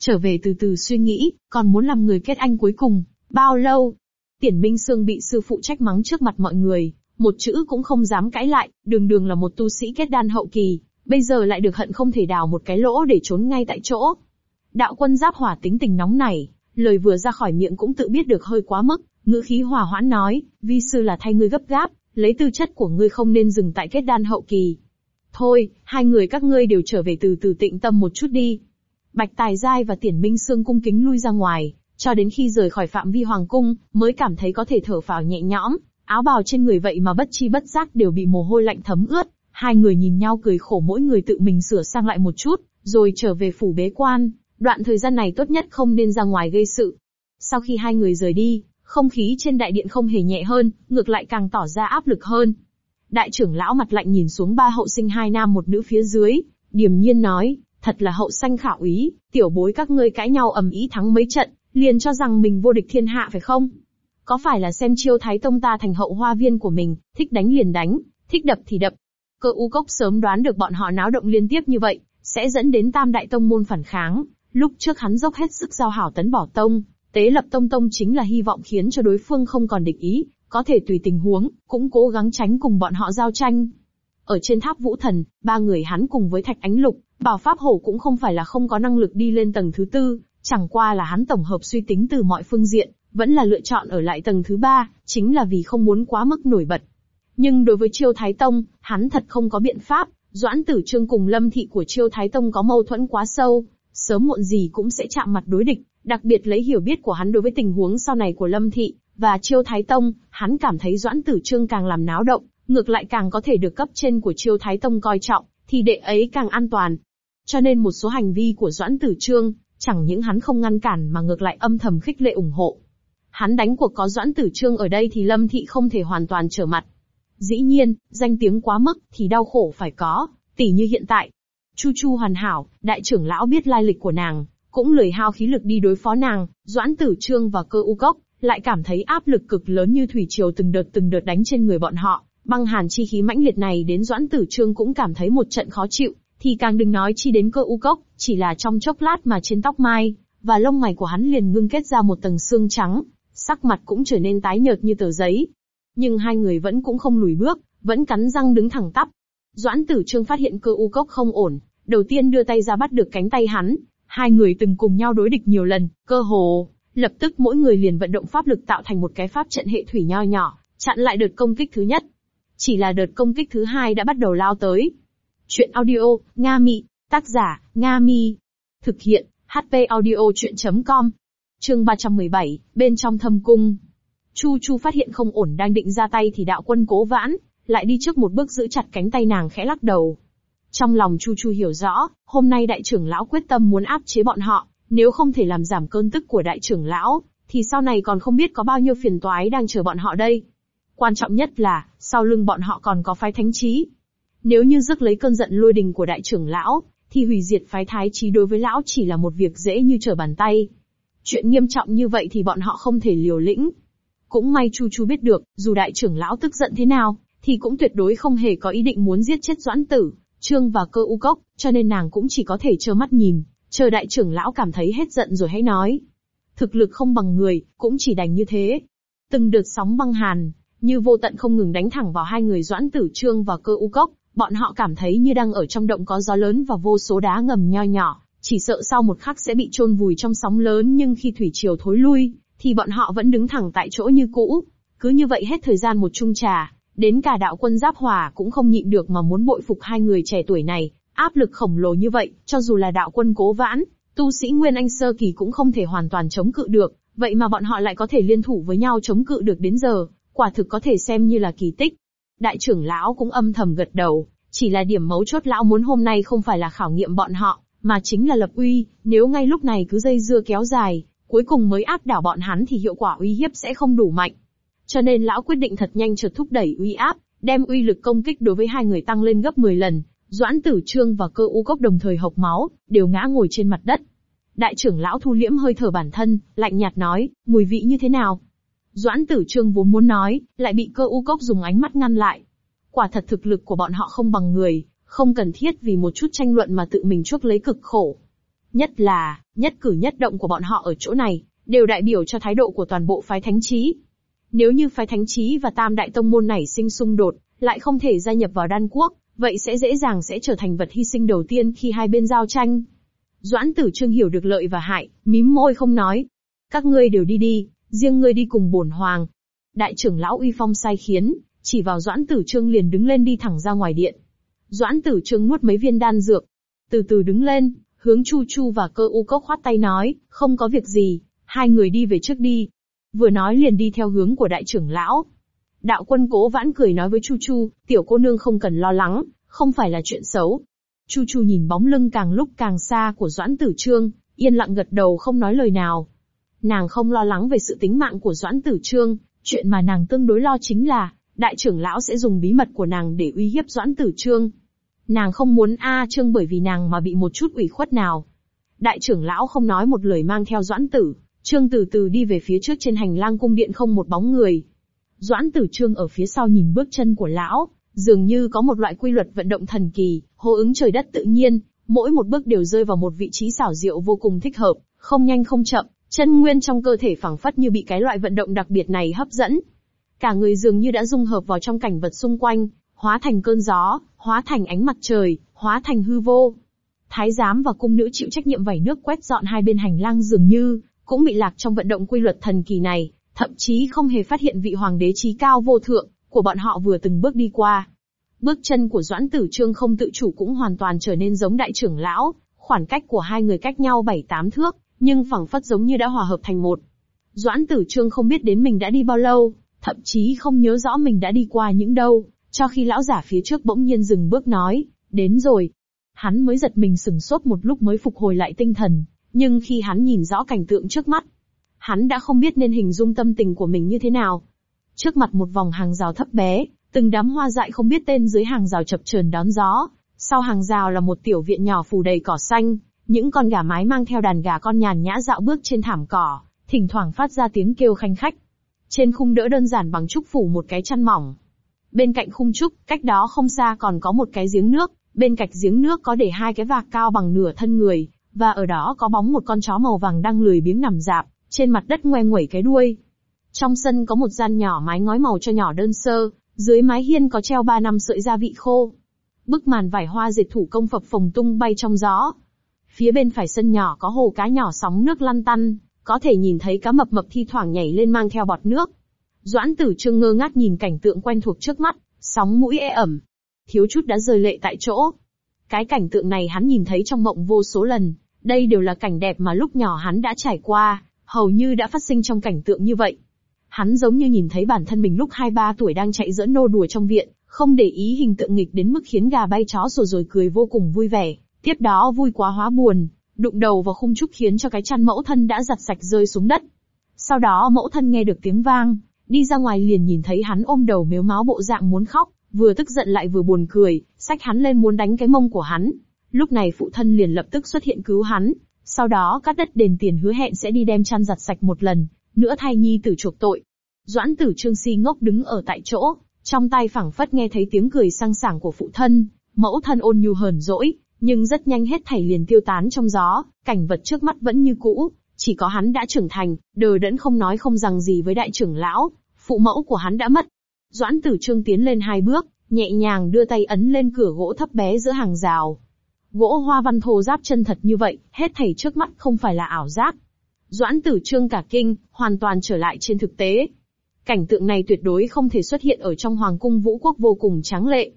Trở về từ từ suy nghĩ, còn muốn làm người kết anh cuối cùng, bao lâu? Tiển Minh Sương bị sư phụ trách mắng trước mặt mọi người, một chữ cũng không dám cãi lại, đường đường là một tu sĩ kết đan hậu kỳ, bây giờ lại được hận không thể đào một cái lỗ để trốn ngay tại chỗ. Đạo quân giáp hỏa tính tình nóng này, lời vừa ra khỏi miệng cũng tự biết được hơi quá mức, ngữ khí hòa hoãn nói, vi sư là thay ngươi gấp gáp, lấy tư chất của ngươi không nên dừng tại kết đan hậu kỳ. Thôi, hai người các ngươi đều trở về từ từ tịnh tâm một chút đi. Bạch Tài Giai và Tiển Minh Sương cung kính lui ra ngoài, cho đến khi rời khỏi phạm vi hoàng cung, mới cảm thấy có thể thở phào nhẹ nhõm, áo bào trên người vậy mà bất chi bất giác đều bị mồ hôi lạnh thấm ướt, hai người nhìn nhau cười khổ mỗi người tự mình sửa sang lại một chút, rồi trở về phủ bế quan, đoạn thời gian này tốt nhất không nên ra ngoài gây sự. Sau khi hai người rời đi, không khí trên đại điện không hề nhẹ hơn, ngược lại càng tỏ ra áp lực hơn. Đại trưởng lão mặt lạnh nhìn xuống ba hậu sinh hai nam một nữ phía dưới, điềm nhiên nói, thật là hậu sanh khảo ý, tiểu bối các ngươi cãi nhau ầm ĩ thắng mấy trận, liền cho rằng mình vô địch thiên hạ phải không? Có phải là xem chiêu thái tông ta thành hậu hoa viên của mình, thích đánh liền đánh, thích đập thì đập. Cơ u cốc sớm đoán được bọn họ náo động liên tiếp như vậy, sẽ dẫn đến tam đại tông môn phản kháng. Lúc trước hắn dốc hết sức giao hảo tấn bỏ tông, tế lập tông tông chính là hy vọng khiến cho đối phương không còn địch ý, có thể tùy tình huống, cũng cố gắng tránh cùng bọn họ giao tranh. Ở trên tháp vũ thần, ba người hắn cùng với thạch ánh lục, bảo pháp hổ cũng không phải là không có năng lực đi lên tầng thứ tư, chẳng qua là hắn tổng hợp suy tính từ mọi phương diện, vẫn là lựa chọn ở lại tầng thứ ba, chính là vì không muốn quá mức nổi bật. Nhưng đối với Chiêu Thái Tông, hắn thật không có biện pháp, Doãn Tử Trương cùng Lâm Thị của Chiêu Thái Tông có mâu thuẫn quá sâu, sớm muộn gì cũng sẽ chạm mặt đối địch, đặc biệt lấy hiểu biết của hắn đối với tình huống sau này của Lâm Thị, và Chiêu Thái Tông, hắn cảm thấy Doãn Tử Trương càng làm náo động, ngược lại càng có thể được cấp trên của Chiêu Thái Tông coi trọng, thì đệ ấy càng an toàn. Cho nên một số hành vi của Doãn Tử Trương, chẳng những hắn không ngăn cản mà ngược lại âm thầm khích lệ ủng hộ. Hắn đánh cuộc có Doãn Tử Trương ở đây thì Lâm Thị không thể hoàn toàn trở mặt. Dĩ nhiên, danh tiếng quá mức thì đau khổ phải có, tỉ như hiện tại. Chu Chu hoàn hảo, đại trưởng lão biết lai lịch của nàng, cũng lười hao khí lực đi đối phó nàng, Doãn Tử Trương và cơ u cốc, lại cảm thấy áp lực cực lớn như thủy triều từng đợt từng đợt đánh trên người bọn họ. Băng hàn chi khí mãnh liệt này đến Doãn Tử Trương cũng cảm thấy một trận khó chịu, thì càng đừng nói chi đến cơ u cốc, chỉ là trong chốc lát mà trên tóc mai, và lông mày của hắn liền ngưng kết ra một tầng xương trắng, sắc mặt cũng trở nên tái nhợt như tờ giấy. Nhưng hai người vẫn cũng không lùi bước, vẫn cắn răng đứng thẳng tắp. Doãn Tử Trương phát hiện cơ u cốc không ổn, đầu tiên đưa tay ra bắt được cánh tay hắn. Hai người từng cùng nhau đối địch nhiều lần, cơ hồ, lập tức mỗi người liền vận động pháp lực tạo thành một cái pháp trận hệ thủy nho nhỏ, chặn lại đợt công kích thứ nhất. Chỉ là đợt công kích thứ hai đã bắt đầu lao tới. Chuyện audio, Nga Mị, tác giả, Nga Mi. Thực hiện, HP audio chuyện.com. Chương 317, bên trong thâm cung. Chu Chu phát hiện không ổn đang định ra tay thì đạo quân cố vãn, lại đi trước một bước giữ chặt cánh tay nàng khẽ lắc đầu. Trong lòng Chu Chu hiểu rõ, hôm nay đại trưởng lão quyết tâm muốn áp chế bọn họ, nếu không thể làm giảm cơn tức của đại trưởng lão, thì sau này còn không biết có bao nhiêu phiền toái đang chờ bọn họ đây. Quan trọng nhất là, sau lưng bọn họ còn có phái thánh trí. Nếu như rước lấy cơn giận lôi đình của đại trưởng lão, thì hủy diệt phái thái trí đối với lão chỉ là một việc dễ như trở bàn tay. Chuyện nghiêm trọng như vậy thì bọn họ không thể liều lĩnh. Cũng may Chu Chu biết được, dù đại trưởng lão tức giận thế nào, thì cũng tuyệt đối không hề có ý định muốn giết chết Doãn Tử, Trương và Cơ U Cốc, cho nên nàng cũng chỉ có thể trơ mắt nhìn, chờ đại trưởng lão cảm thấy hết giận rồi hãy nói. Thực lực không bằng người, cũng chỉ đành như thế. Từng đợt sóng băng hàn, như vô tận không ngừng đánh thẳng vào hai người Doãn Tử Trương và Cơ U Cốc, bọn họ cảm thấy như đang ở trong động có gió lớn và vô số đá ngầm nho nhỏ, chỉ sợ sau một khắc sẽ bị chôn vùi trong sóng lớn nhưng khi thủy triều thối lui, thì bọn họ vẫn đứng thẳng tại chỗ như cũ. Cứ như vậy hết thời gian một chung trà, đến cả đạo quân giáp hòa cũng không nhịn được mà muốn bội phục hai người trẻ tuổi này, áp lực khổng lồ như vậy, cho dù là đạo quân cố vãn, tu sĩ Nguyên Anh Sơ Kỳ cũng không thể hoàn toàn chống cự được, vậy mà bọn họ lại có thể liên thủ với nhau chống cự được đến giờ, quả thực có thể xem như là kỳ tích. Đại trưởng lão cũng âm thầm gật đầu, chỉ là điểm mấu chốt lão muốn hôm nay không phải là khảo nghiệm bọn họ, mà chính là lập uy, nếu ngay lúc này cứ dây dưa kéo dài, cuối cùng mới áp đảo bọn hắn thì hiệu quả uy hiếp sẽ không đủ mạnh. Cho nên lão quyết định thật nhanh chợt thúc đẩy uy áp, đem uy lực công kích đối với hai người tăng lên gấp 10 lần. Doãn Tử Trương và Cơ U Cốc đồng thời hộc máu, đều ngã ngồi trên mặt đất. Đại trưởng lão thu liễm hơi thở bản thân, lạnh nhạt nói, mùi vị như thế nào? Doãn Tử Trương vốn muốn nói, lại bị Cơ U Cốc dùng ánh mắt ngăn lại. Quả thật thực lực của bọn họ không bằng người, không cần thiết vì một chút tranh luận mà tự mình chuốc lấy cực khổ. Nhất là, nhất cử nhất động của bọn họ ở chỗ này, đều đại biểu cho thái độ của toàn bộ phái thánh trí. Nếu như phái thánh trí và tam đại tông môn này sinh xung đột, lại không thể gia nhập vào đan quốc, vậy sẽ dễ dàng sẽ trở thành vật hy sinh đầu tiên khi hai bên giao tranh. Doãn tử trương hiểu được lợi và hại, mím môi không nói. Các ngươi đều đi đi, riêng ngươi đi cùng bổn hoàng. Đại trưởng lão uy phong sai khiến, chỉ vào doãn tử trương liền đứng lên đi thẳng ra ngoài điện. Doãn tử trương nuốt mấy viên đan dược. Từ từ đứng lên, hướng Chu Chu và cơ u cốc khoát tay nói, không có việc gì, hai người đi về trước đi. Vừa nói liền đi theo hướng của đại trưởng lão. Đạo quân cố vãn cười nói với Chu Chu, tiểu cô nương không cần lo lắng, không phải là chuyện xấu. Chu Chu nhìn bóng lưng càng lúc càng xa của Doãn Tử Trương, yên lặng gật đầu không nói lời nào. Nàng không lo lắng về sự tính mạng của Doãn Tử Trương, chuyện mà nàng tương đối lo chính là, đại trưởng lão sẽ dùng bí mật của nàng để uy hiếp Doãn Tử Trương. Nàng không muốn A Trương bởi vì nàng mà bị một chút ủy khuất nào. Đại trưởng lão không nói một lời mang theo Doãn Tử, Trương từ từ đi về phía trước trên hành lang cung điện không một bóng người. Doãn Tử Trương ở phía sau nhìn bước chân của lão, dường như có một loại quy luật vận động thần kỳ, hô ứng trời đất tự nhiên, mỗi một bước đều rơi vào một vị trí xảo diệu vô cùng thích hợp, không nhanh không chậm, chân nguyên trong cơ thể phảng phất như bị cái loại vận động đặc biệt này hấp dẫn. Cả người dường như đã dung hợp vào trong cảnh vật xung quanh, hóa thành cơn gió, hóa thành ánh mặt trời, hóa thành hư vô. Thái giám và cung nữ chịu trách nhiệm vẩy nước quét dọn hai bên hành lang dường như, cũng bị lạc trong vận động quy luật thần kỳ này, thậm chí không hề phát hiện vị hoàng đế trí cao vô thượng, của bọn họ vừa từng bước đi qua. Bước chân của Doãn Tử Trương không tự chủ cũng hoàn toàn trở nên giống đại trưởng lão, khoảng cách của hai người cách nhau bảy tám thước, nhưng phẳng phất giống như đã hòa hợp thành một. Doãn Tử Trương không biết đến mình đã đi bao lâu, thậm chí không nhớ rõ mình đã đi qua những đâu, cho khi lão giả phía trước bỗng nhiên dừng bước nói, đến rồi. Hắn mới giật mình sừng sốt một lúc mới phục hồi lại tinh thần, nhưng khi hắn nhìn rõ cảnh tượng trước mắt, hắn đã không biết nên hình dung tâm tình của mình như thế nào. Trước mặt một vòng hàng rào thấp bé, từng đám hoa dại không biết tên dưới hàng rào chập chờn đón gió. Sau hàng rào là một tiểu viện nhỏ phủ đầy cỏ xanh, những con gà mái mang theo đàn gà con nhàn nhã dạo bước trên thảm cỏ, thỉnh thoảng phát ra tiếng kêu khanh khách. Trên khung đỡ đơn giản bằng trúc phủ một cái chăn mỏng. Bên cạnh khung trúc, cách đó không xa còn có một cái giếng nước, bên cạnh giếng nước có để hai cái vạc cao bằng nửa thân người, và ở đó có bóng một con chó màu vàng đang lười biếng nằm dạp, trên mặt đất ngoe nguẩy cái đuôi. Trong sân có một gian nhỏ mái ngói màu cho nhỏ đơn sơ, dưới mái hiên có treo ba năm sợi gia vị khô. Bức màn vải hoa dệt thủ công phập phồng tung bay trong gió. Phía bên phải sân nhỏ có hồ cá nhỏ sóng nước lăn tăn, có thể nhìn thấy cá mập mập thi thoảng nhảy lên mang theo bọt nước. Doãn tử trương ngơ ngác nhìn cảnh tượng quen thuộc trước mắt, sóng mũi e ẩm. Thiếu chút đã rơi lệ tại chỗ. Cái cảnh tượng này hắn nhìn thấy trong mộng vô số lần, đây đều là cảnh đẹp mà lúc nhỏ hắn đã trải qua, hầu như đã phát sinh trong cảnh tượng như vậy. Hắn giống như nhìn thấy bản thân mình lúc 2-3 tuổi đang chạy dẫn nô đùa trong viện, không để ý hình tượng nghịch đến mức khiến gà bay chó sủa rồi cười vô cùng vui vẻ. Tiếp đó vui quá hóa buồn, đụng đầu vào khung trúc khiến cho cái chăn mẫu thân đã giặt sạch rơi xuống đất. Sau đó mẫu thân nghe được tiếng vang, đi ra ngoài liền nhìn thấy hắn ôm đầu mếu máu bộ dạng muốn khóc, vừa tức giận lại vừa buồn cười, xách hắn lên muốn đánh cái mông của hắn. Lúc này phụ thân liền lập tức xuất hiện cứu hắn, sau đó cắt đất đền tiền hứa hẹn sẽ đi đem chăn giặt sạch một lần, nữa thay nhi tử chuộc tội. Doãn tử trương si ngốc đứng ở tại chỗ, trong tay phẳng phất nghe thấy tiếng cười sang sảng của phụ thân, mẫu thân ôn nhu hờn dỗi, nhưng rất nhanh hết thảy liền tiêu tán trong gió, cảnh vật trước mắt vẫn như cũ, chỉ có hắn đã trưởng thành, đờ đẫn không nói không rằng gì với đại trưởng lão, phụ mẫu của hắn đã mất. Doãn tử trương tiến lên hai bước, nhẹ nhàng đưa tay ấn lên cửa gỗ thấp bé giữa hàng rào. Gỗ hoa văn thô giáp chân thật như vậy, hết thảy trước mắt không phải là ảo giác. Doãn tử trương cả kinh, hoàn toàn trở lại trên thực tế. Cảnh tượng này tuyệt đối không thể xuất hiện ở trong hoàng cung vũ quốc vô cùng tráng lệ.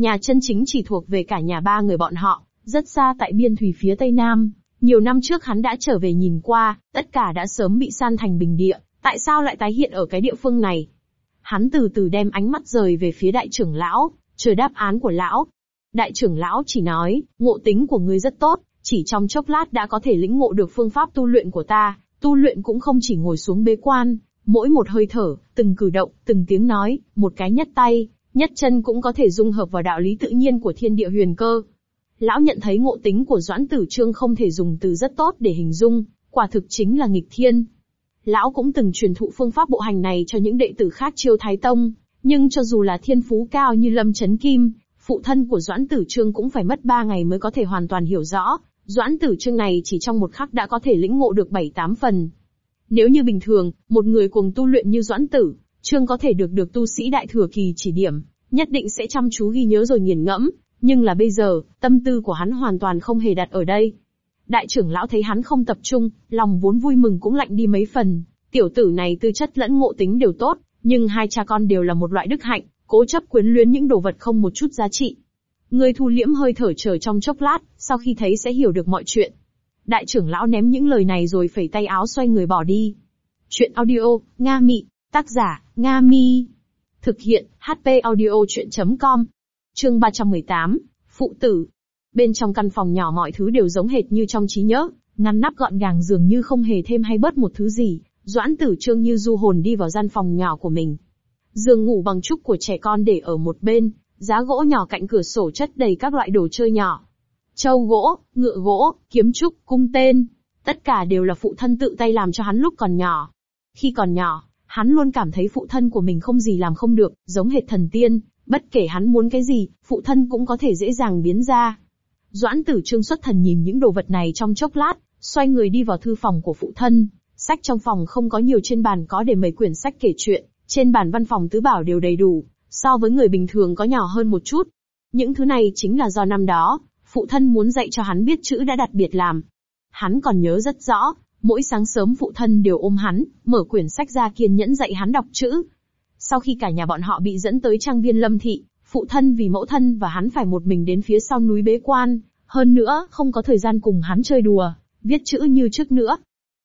Nhà chân chính chỉ thuộc về cả nhà ba người bọn họ, rất xa tại biên thủy phía tây nam. Nhiều năm trước hắn đã trở về nhìn qua, tất cả đã sớm bị san thành bình địa, tại sao lại tái hiện ở cái địa phương này? Hắn từ từ đem ánh mắt rời về phía đại trưởng lão, chờ đáp án của lão. Đại trưởng lão chỉ nói, ngộ tính của ngươi rất tốt, chỉ trong chốc lát đã có thể lĩnh ngộ được phương pháp tu luyện của ta, tu luyện cũng không chỉ ngồi xuống bế quan, mỗi một hơi thở, từng cử động, từng tiếng nói, một cái nhất tay, nhất chân cũng có thể dung hợp vào đạo lý tự nhiên của thiên địa huyền cơ. Lão nhận thấy ngộ tính của Doãn Tử Trương không thể dùng từ rất tốt để hình dung, quả thực chính là nghịch thiên. Lão cũng từng truyền thụ phương pháp bộ hành này cho những đệ tử khác chiêu Thái Tông, nhưng cho dù là thiên phú cao như Lâm Chấn Kim, phụ thân của Doãn Tử Trương cũng phải mất ba ngày mới có thể hoàn toàn hiểu rõ, Doãn Tử Trương này chỉ trong một khắc đã có thể lĩnh ngộ được bảy tám phần. Nếu như bình thường, một người cùng tu luyện như Doãn Tử, Trương có thể được được tu sĩ đại thừa kỳ chỉ điểm, nhất định sẽ chăm chú ghi nhớ rồi nghiền ngẫm, nhưng là bây giờ, tâm tư của hắn hoàn toàn không hề đặt ở đây. Đại trưởng lão thấy hắn không tập trung, lòng vốn vui mừng cũng lạnh đi mấy phần, tiểu tử này tư chất lẫn ngộ tính đều tốt, nhưng hai cha con đều là một loại đức hạnh, cố chấp quyến luyến những đồ vật không một chút giá trị. Người thu liễm hơi thở chờ trong chốc lát, sau khi thấy sẽ hiểu được mọi chuyện. Đại trưởng lão ném những lời này rồi phẩy tay áo xoay người bỏ đi. Chuyện audio, Nga Mị, tác giả, Nga Mi. Thực hiện, HP audio chuyện.com. Chương 318, Phụ tử. Bên trong căn phòng nhỏ mọi thứ đều giống hệt như trong trí nhớ, ngăn nắp gọn gàng dường như không hề thêm hay bớt một thứ gì. Doãn tử trương như du hồn đi vào gian phòng nhỏ của mình. Giường ngủ bằng trúc của trẻ con để ở một bên, giá gỗ nhỏ cạnh cửa sổ chất đầy các loại đồ chơi nhỏ. Châu gỗ, ngựa gỗ, kiếm trúc, cung tên. Tất cả đều là phụ thân tự tay làm cho hắn lúc còn nhỏ. Khi còn nhỏ, hắn luôn cảm thấy phụ thân của mình không gì làm không được, giống hệt thần tiên, bất kể hắn muốn cái gì, phụ thân cũng có thể dễ dàng biến ra. Doãn tử trương xuất thần nhìn những đồ vật này trong chốc lát, xoay người đi vào thư phòng của phụ thân. Sách trong phòng không có nhiều trên bàn có để mấy quyển sách kể chuyện, trên bàn văn phòng tứ bảo đều đầy đủ, so với người bình thường có nhỏ hơn một chút. Những thứ này chính là do năm đó, phụ thân muốn dạy cho hắn biết chữ đã đặc biệt làm. Hắn còn nhớ rất rõ, mỗi sáng sớm phụ thân đều ôm hắn, mở quyển sách ra kiên nhẫn dạy hắn đọc chữ. Sau khi cả nhà bọn họ bị dẫn tới trang viên lâm thị, phụ thân vì mẫu thân và hắn phải một mình đến phía sau núi bế quan, hơn nữa không có thời gian cùng hắn chơi đùa, viết chữ như trước nữa.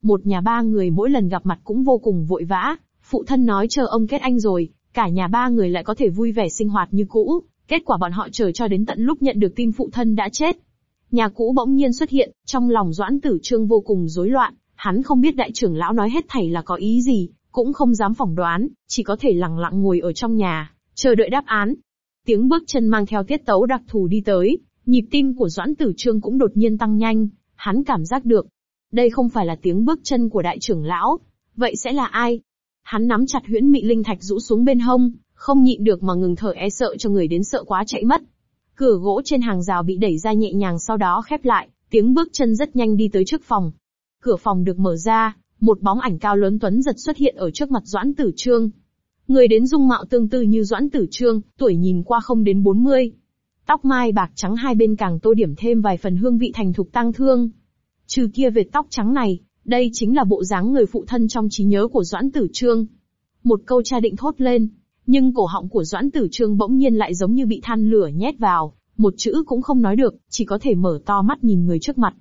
Một nhà ba người mỗi lần gặp mặt cũng vô cùng vội vã, phụ thân nói chờ ông kết anh rồi, cả nhà ba người lại có thể vui vẻ sinh hoạt như cũ, kết quả bọn họ chờ cho đến tận lúc nhận được tin phụ thân đã chết. Nhà cũ bỗng nhiên xuất hiện, trong lòng Doãn Tử Trương vô cùng rối loạn, hắn không biết đại trưởng lão nói hết thảy là có ý gì, cũng không dám phỏng đoán, chỉ có thể lặng lặng ngồi ở trong nhà, chờ đợi đáp án. Tiếng bước chân mang theo tiết tấu đặc thù đi tới, nhịp tim của Doãn Tử Trương cũng đột nhiên tăng nhanh, hắn cảm giác được. Đây không phải là tiếng bước chân của đại trưởng lão, vậy sẽ là ai? Hắn nắm chặt huyễn mị linh thạch rũ xuống bên hông, không nhịn được mà ngừng thở e sợ cho người đến sợ quá chạy mất. Cửa gỗ trên hàng rào bị đẩy ra nhẹ nhàng sau đó khép lại, tiếng bước chân rất nhanh đi tới trước phòng. Cửa phòng được mở ra, một bóng ảnh cao lớn tuấn giật xuất hiện ở trước mặt Doãn Tử Trương. Người đến dung mạo tương tự như Doãn Tử Trương, tuổi nhìn qua không đến 40. Tóc mai bạc trắng hai bên càng tô điểm thêm vài phần hương vị thành thục tăng thương. Trừ kia vệt tóc trắng này, đây chính là bộ dáng người phụ thân trong trí nhớ của Doãn Tử Trương. Một câu cha định thốt lên, nhưng cổ họng của Doãn Tử Trương bỗng nhiên lại giống như bị than lửa nhét vào, một chữ cũng không nói được, chỉ có thể mở to mắt nhìn người trước mặt.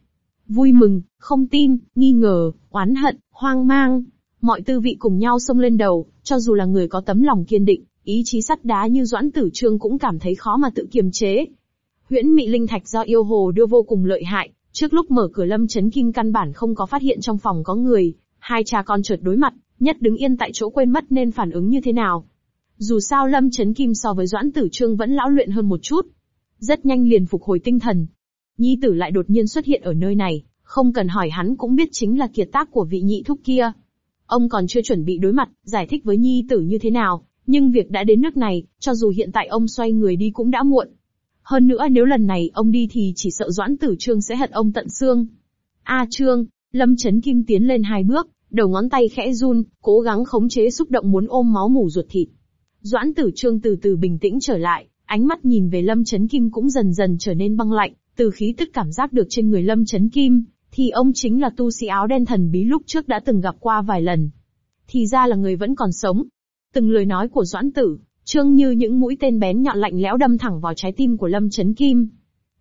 Vui mừng, không tin, nghi ngờ, oán hận, hoang mang, mọi tư vị cùng nhau xông lên đầu, cho dù là người có tấm lòng kiên định, ý chí sắt đá như Doãn Tử Trương cũng cảm thấy khó mà tự kiềm chế. Huyễn Mị Linh Thạch do yêu hồ đưa vô cùng lợi hại, trước lúc mở cửa Lâm Chấn Kim căn bản không có phát hiện trong phòng có người, hai cha con chợt đối mặt, nhất đứng yên tại chỗ quên mất nên phản ứng như thế nào. Dù sao Lâm Chấn Kim so với Doãn Tử Trương vẫn lão luyện hơn một chút. Rất nhanh liền phục hồi tinh thần. Nhi tử lại đột nhiên xuất hiện ở nơi này, không cần hỏi hắn cũng biết chính là kiệt tác của vị nhị thúc kia. Ông còn chưa chuẩn bị đối mặt, giải thích với Nhi tử như thế nào, nhưng việc đã đến nước này, cho dù hiện tại ông xoay người đi cũng đã muộn. Hơn nữa nếu lần này ông đi thì chỉ sợ Doãn Tử Trương sẽ hận ông tận xương. A Trương, Lâm Chấn Kim tiến lên hai bước, đầu ngón tay khẽ run, cố gắng khống chế xúc động muốn ôm máu mủ ruột thịt. Doãn tử trương từ từ bình tĩnh trở lại, ánh mắt nhìn về Lâm Chấn Kim cũng dần dần trở nên băng lạnh, từ khí tức cảm giác được trên người Lâm Chấn Kim, thì ông chính là tu sĩ áo đen thần bí lúc trước đã từng gặp qua vài lần. Thì ra là người vẫn còn sống. Từng lời nói của Doãn Tử, trương như những mũi tên bén nhọn lạnh lẽo đâm thẳng vào trái tim của Lâm Chấn Kim.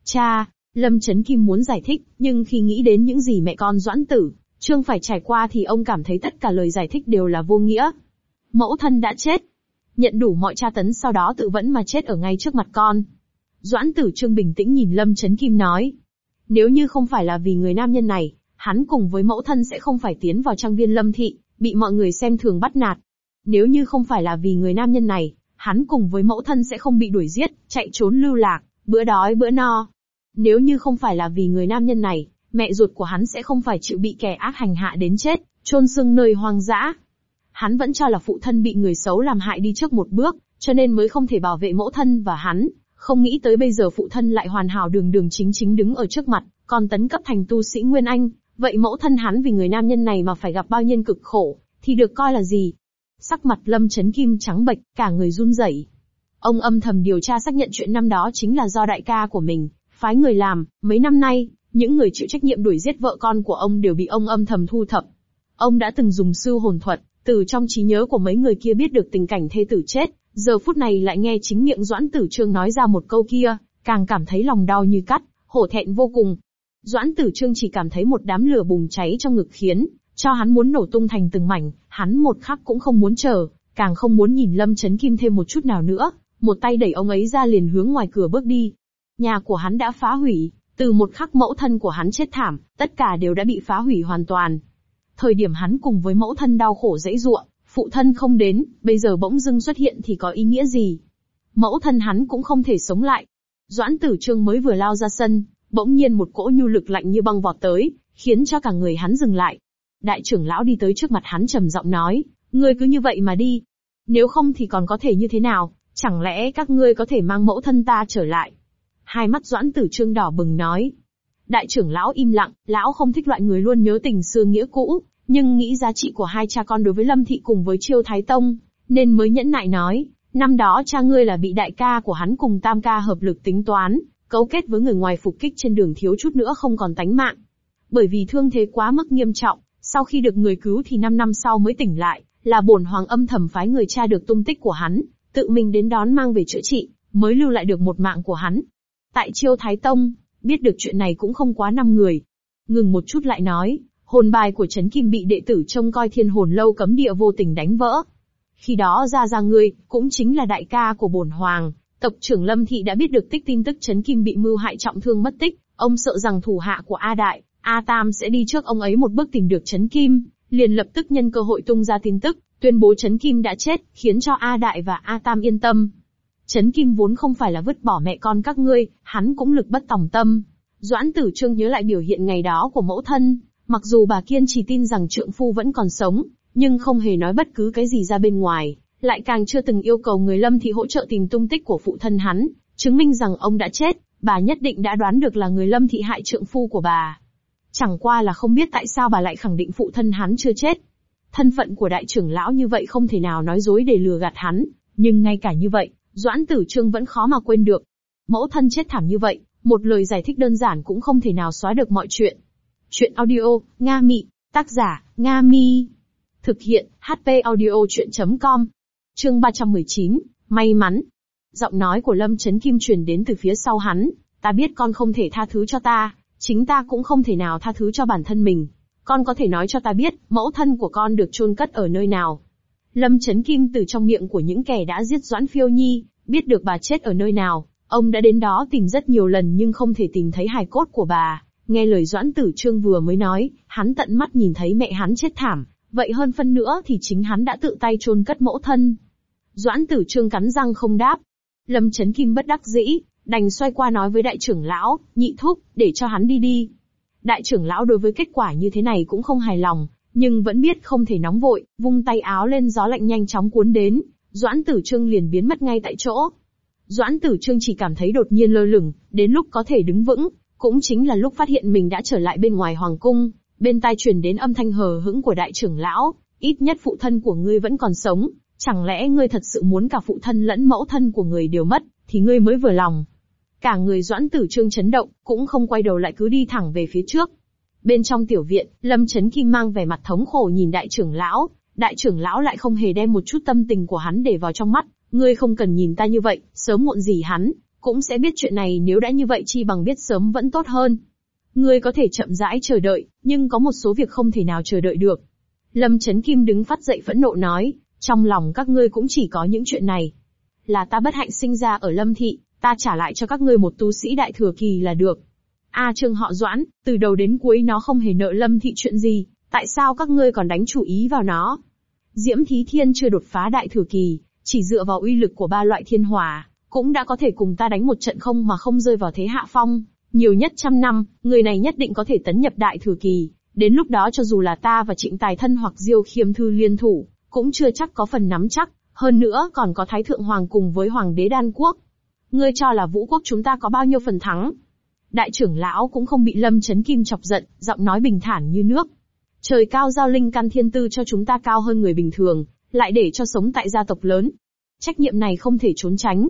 Cha, Lâm Chấn Kim muốn giải thích, nhưng khi nghĩ đến những gì mẹ con Doãn Tử, Trương phải trải qua thì ông cảm thấy tất cả lời giải thích đều là vô nghĩa. Mẫu thân đã chết. Nhận đủ mọi tra tấn sau đó tự vẫn mà chết ở ngay trước mặt con. Doãn tử trương bình tĩnh nhìn Lâm Chấn Kim nói. Nếu như không phải là vì người nam nhân này, hắn cùng với mẫu thân sẽ không phải tiến vào trang viên Lâm Thị, bị mọi người xem thường bắt nạt. Nếu như không phải là vì người nam nhân này, hắn cùng với mẫu thân sẽ không bị đuổi giết, chạy trốn lưu lạc, bữa đói bữa no. Nếu như không phải là vì người nam nhân này, mẹ ruột của hắn sẽ không phải chịu bị kẻ ác hành hạ đến chết, chôn xương nơi hoang dã. Hắn vẫn cho là phụ thân bị người xấu làm hại đi trước một bước, cho nên mới không thể bảo vệ mẫu thân và hắn, không nghĩ tới bây giờ phụ thân lại hoàn hảo đường đường chính chính đứng ở trước mặt, còn tấn cấp thành tu sĩ Nguyên Anh, vậy mẫu thân hắn vì người nam nhân này mà phải gặp bao nhiêu cực khổ, thì được coi là gì? Sắc mặt Lâm Chấn Kim trắng bệch, cả người run rẩy. Ông âm thầm điều tra xác nhận chuyện năm đó chính là do đại ca của mình, phái người làm, mấy năm nay, những người chịu trách nhiệm đuổi giết vợ con của ông đều bị ông âm thầm thu thập. Ông đã từng dùng sư hồn thuật, từ trong trí nhớ của mấy người kia biết được tình cảnh thê tử chết, giờ phút này lại nghe chính miệng Doãn Tử Trương nói ra một câu kia, càng cảm thấy lòng đau như cắt, hổ thẹn vô cùng. Doãn Tử Trương chỉ cảm thấy một đám lửa bùng cháy trong ngực khiến, cho hắn muốn nổ tung thành từng mảnh, hắn một khắc cũng không muốn chờ, càng không muốn nhìn Lâm Chấn Kim thêm một chút nào nữa, một tay đẩy ông ấy ra liền hướng ngoài cửa bước đi. Nhà của hắn đã phá hủy, từ một khắc mẫu thân của hắn chết thảm, tất cả đều đã bị phá hủy hoàn toàn. Thời điểm hắn cùng với mẫu thân đau khổ dãy ruộng, phụ thân không đến, bây giờ bỗng dưng xuất hiện thì có ý nghĩa gì? Mẫu thân hắn cũng không thể sống lại. Doãn tử trương mới vừa lao ra sân, bỗng nhiên một cỗ nhu lực lạnh như băng vọt tới, khiến cho cả người hắn dừng lại. Đại trưởng lão đi tới trước mặt hắn trầm giọng nói, ngươi cứ như vậy mà đi. Nếu không thì còn có thể như thế nào, chẳng lẽ các ngươi có thể mang mẫu thân ta trở lại? Hai mắt doãn tử trương đỏ bừng nói. Đại trưởng lão im lặng, lão không thích loại người luôn nhớ tình xưa nghĩa cũ, nhưng nghĩ giá trị của hai cha con đối với Lâm Thị cùng với Chiêu Thái Tông, nên mới nhẫn nại nói, năm đó cha ngươi là bị đại ca của hắn cùng tam ca hợp lực tính toán, cấu kết với người ngoài phục kích trên đường thiếu chút nữa không còn tánh mạng. Bởi vì thương thế quá mức nghiêm trọng, sau khi được người cứu thì 5 năm sau mới tỉnh lại, là bổn hoàng âm thầm phái người cha được tung tích của hắn, tự mình đến đón mang về chữa trị, mới lưu lại được một mạng của hắn. Tại Chiêu Thái Tông, biết được chuyện này cũng không quá năm người. Ngừng một chút lại nói, hồn bài của Trấn Kim bị đệ tử trông coi thiên hồn lâu cấm địa vô tình đánh vỡ. Khi đó ra ra ngươi, cũng chính là đại ca của bổn hoàng, tộc trưởng Lâm Thị đã biết được tích tin tức Trấn Kim bị mưu hại trọng thương mất tích, ông sợ rằng thủ hạ của A Đại, A Tam sẽ đi trước ông ấy một bước tìm được Trấn Kim, liền lập tức nhân cơ hội tung ra tin tức, tuyên bố Trấn Kim đã chết, khiến cho A Đại và A Tam yên tâm. Trấn Kim vốn không phải là vứt bỏ mẹ con các ngươi, hắn cũng lực bất tòng tâm. Doãn Tử Trương nhớ lại biểu hiện ngày đó của mẫu thân, mặc dù bà kiên trì tin rằng trượng phu vẫn còn sống, nhưng không hề nói bất cứ cái gì ra bên ngoài, lại càng chưa từng yêu cầu người Lâm Thị hỗ trợ tìm tung tích của phụ thân hắn, chứng minh rằng ông đã chết, bà nhất định đã đoán được là người Lâm Thị hại trượng phu của bà. Chẳng qua là không biết tại sao bà lại khẳng định phụ thân hắn chưa chết. Thân phận của đại trưởng lão như vậy không thể nào nói dối để lừa gạt hắn, nhưng ngay cả như vậy, Doãn Tử Trương vẫn khó mà quên được. Mẫu thân chết thảm như vậy, một lời giải thích đơn giản cũng không thể nào xóa được mọi chuyện. Chuyện audio, Nga Mị, tác giả, Nga Mi. Thực hiện, HP audio chuyện.com. Chương 319, may mắn. Giọng nói của Lâm Trấn Kim truyền đến từ phía sau hắn, ta biết con không thể tha thứ cho ta, chính ta cũng không thể nào tha thứ cho bản thân mình. Con có thể nói cho ta biết, mẫu thân của con được chôn cất ở nơi nào. Lâm Trấn Kim từ trong miệng của những kẻ đã giết Doãn Phiêu Nhi, biết được bà chết ở nơi nào, ông đã đến đó tìm rất nhiều lần nhưng không thể tìm thấy hài cốt của bà. Nghe lời Doãn Tử Trương vừa mới nói, hắn tận mắt nhìn thấy mẹ hắn chết thảm, vậy hơn phân nữa thì chính hắn đã tự tay chôn cất mẫu thân. Doãn Tử Trương cắn răng không đáp. Lâm Chấn Kim bất đắc dĩ, đành xoay qua nói với đại trưởng lão, nhị thúc, để cho hắn đi đi. Đại trưởng lão đối với kết quả như thế này cũng không hài lòng, nhưng vẫn biết không thể nóng vội, vung tay áo lên gió lạnh nhanh chóng cuốn đến, Doãn Tử Trương liền biến mất ngay tại chỗ. Doãn Tử Trương chỉ cảm thấy đột nhiên lơ lửng, đến lúc có thể đứng vững, cũng chính là lúc phát hiện mình đã trở lại bên ngoài hoàng cung, bên tai truyền đến âm thanh hờ hững của đại trưởng lão, ít nhất phụ thân của ngươi vẫn còn sống, chẳng lẽ ngươi thật sự muốn cả phụ thân lẫn mẫu thân của người đều mất, thì ngươi mới vừa lòng. Cả người doãn tử trương chấn động, cũng không quay đầu lại cứ đi thẳng về phía trước. Bên trong tiểu viện, Lâm Chấn Kim mang vẻ mặt thống khổ nhìn đại trưởng lão, Đại trưởng lão lại không hề đem một chút tâm tình của hắn để vào trong mắt, ngươi không cần nhìn ta như vậy, sớm muộn gì hắn, cũng sẽ biết chuyện này nếu đã như vậy chi bằng biết sớm vẫn tốt hơn. Ngươi có thể chậm rãi chờ đợi, nhưng có một số việc không thể nào chờ đợi được. Lâm Chấn Kim đứng phát dậy phẫn nộ nói, trong lòng các ngươi cũng chỉ có những chuyện này. Là ta bất hạnh sinh ra ở Lâm Thị, ta trả lại cho các ngươi một tu sĩ đại thừa kỳ là được. A Trương họ Doãn, từ đầu đến cuối nó không hề nợ Lâm Thị chuyện gì, tại sao các ngươi còn đánh chủ ý vào nó? Diễm Thí Thiên chưa đột phá đại thừa kỳ, chỉ dựa vào uy lực của ba loại thiên hỏa, cũng đã có thể cùng ta đánh một trận không mà không rơi vào thế hạ phong. Nhiều nhất trăm năm, người này nhất định có thể tấn nhập đại thừa kỳ, đến lúc đó cho dù là ta và trịnh tài thân hoặc diêu khiêm thư liên thủ, cũng chưa chắc có phần nắm chắc, hơn nữa còn có Thái Thượng Hoàng cùng với Hoàng đế Đan Quốc. Ngươi cho là vũ quốc chúng ta có bao nhiêu phần thắng? Đại trưởng lão cũng không bị Lâm Chấn Kim chọc giận, giọng nói bình thản như nước. Trời cao giao linh căn thiên tư cho chúng ta cao hơn người bình thường, lại để cho sống tại gia tộc lớn. Trách nhiệm này không thể trốn tránh.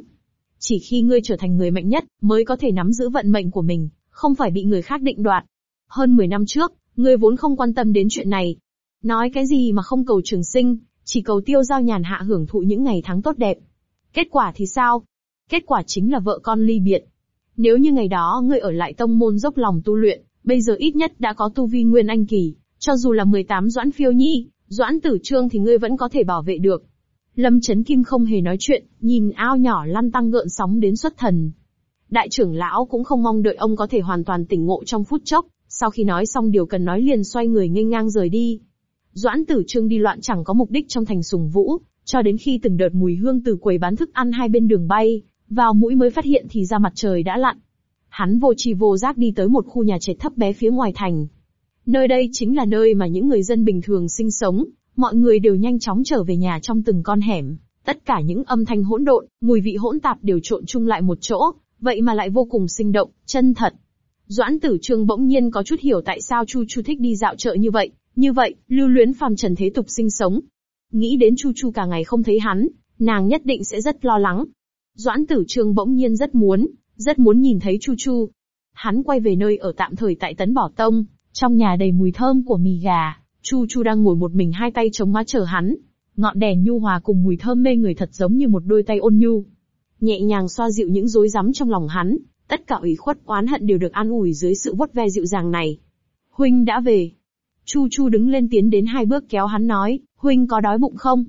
Chỉ khi ngươi trở thành người mạnh nhất, mới có thể nắm giữ vận mệnh của mình, không phải bị người khác định đoạt. Hơn 10 năm trước, ngươi vốn không quan tâm đến chuyện này. Nói cái gì mà không cầu trường sinh, chỉ cầu tiêu giao nhàn hạ hưởng thụ những ngày tháng tốt đẹp. Kết quả thì sao? Kết quả chính là vợ con ly biệt. Nếu như ngày đó ngươi ở lại tông môn dốc lòng tu luyện, bây giờ ít nhất đã có tu vi nguyên anh kỳ, cho dù là 18 doãn phiêu nhi, doãn tử trương thì ngươi vẫn có thể bảo vệ được. Lâm Chấn Kim không hề nói chuyện, nhìn ao nhỏ lăn tăng gợn sóng đến xuất thần. Đại trưởng lão cũng không mong đợi ông có thể hoàn toàn tỉnh ngộ trong phút chốc, sau khi nói xong điều cần nói liền xoay người nghênh ngang rời đi. Doãn tử trương đi loạn chẳng có mục đích trong thành sùng vũ, cho đến khi từng đợt mùi hương từ quầy bán thức ăn hai bên đường bay, vào mũi mới phát hiện thì ra mặt trời đã lặn. Hắn vô chi vô giác đi tới một khu nhà trệt thấp bé phía ngoài thành. Nơi đây chính là nơi mà những người dân bình thường sinh sống, mọi người đều nhanh chóng trở về nhà trong từng con hẻm. Tất cả những âm thanh hỗn độn, mùi vị hỗn tạp đều trộn chung lại một chỗ, vậy mà lại vô cùng sinh động, chân thật. Doãn tử trương bỗng nhiên có chút hiểu tại sao Chu Chu thích đi dạo chợ như vậy, như vậy, lưu luyến phàm trần thế tục sinh sống. Nghĩ đến Chu Chu cả ngày không thấy hắn, nàng nhất định sẽ rất lo lắng. Doãn tử trương bỗng nhiên rất muốn, rất muốn nhìn thấy Chu Chu. Hắn quay về nơi ở tạm thời tại Tấn Bỏ Tông, trong nhà đầy mùi thơm của mì gà, Chu Chu đang ngồi một mình hai tay chống má chờ hắn. Ngọn đèn nhu hòa cùng mùi thơm mê người thật giống như một đôi tay ôn nhu. Nhẹ nhàng xoa dịu những rối rắm trong lòng hắn, tất cả ủy khuất oán hận đều được an ủi dưới sự vuốt ve dịu dàng này. Huynh đã về, Chu Chu đứng lên tiến đến hai bước kéo hắn nói, huynh có đói bụng không?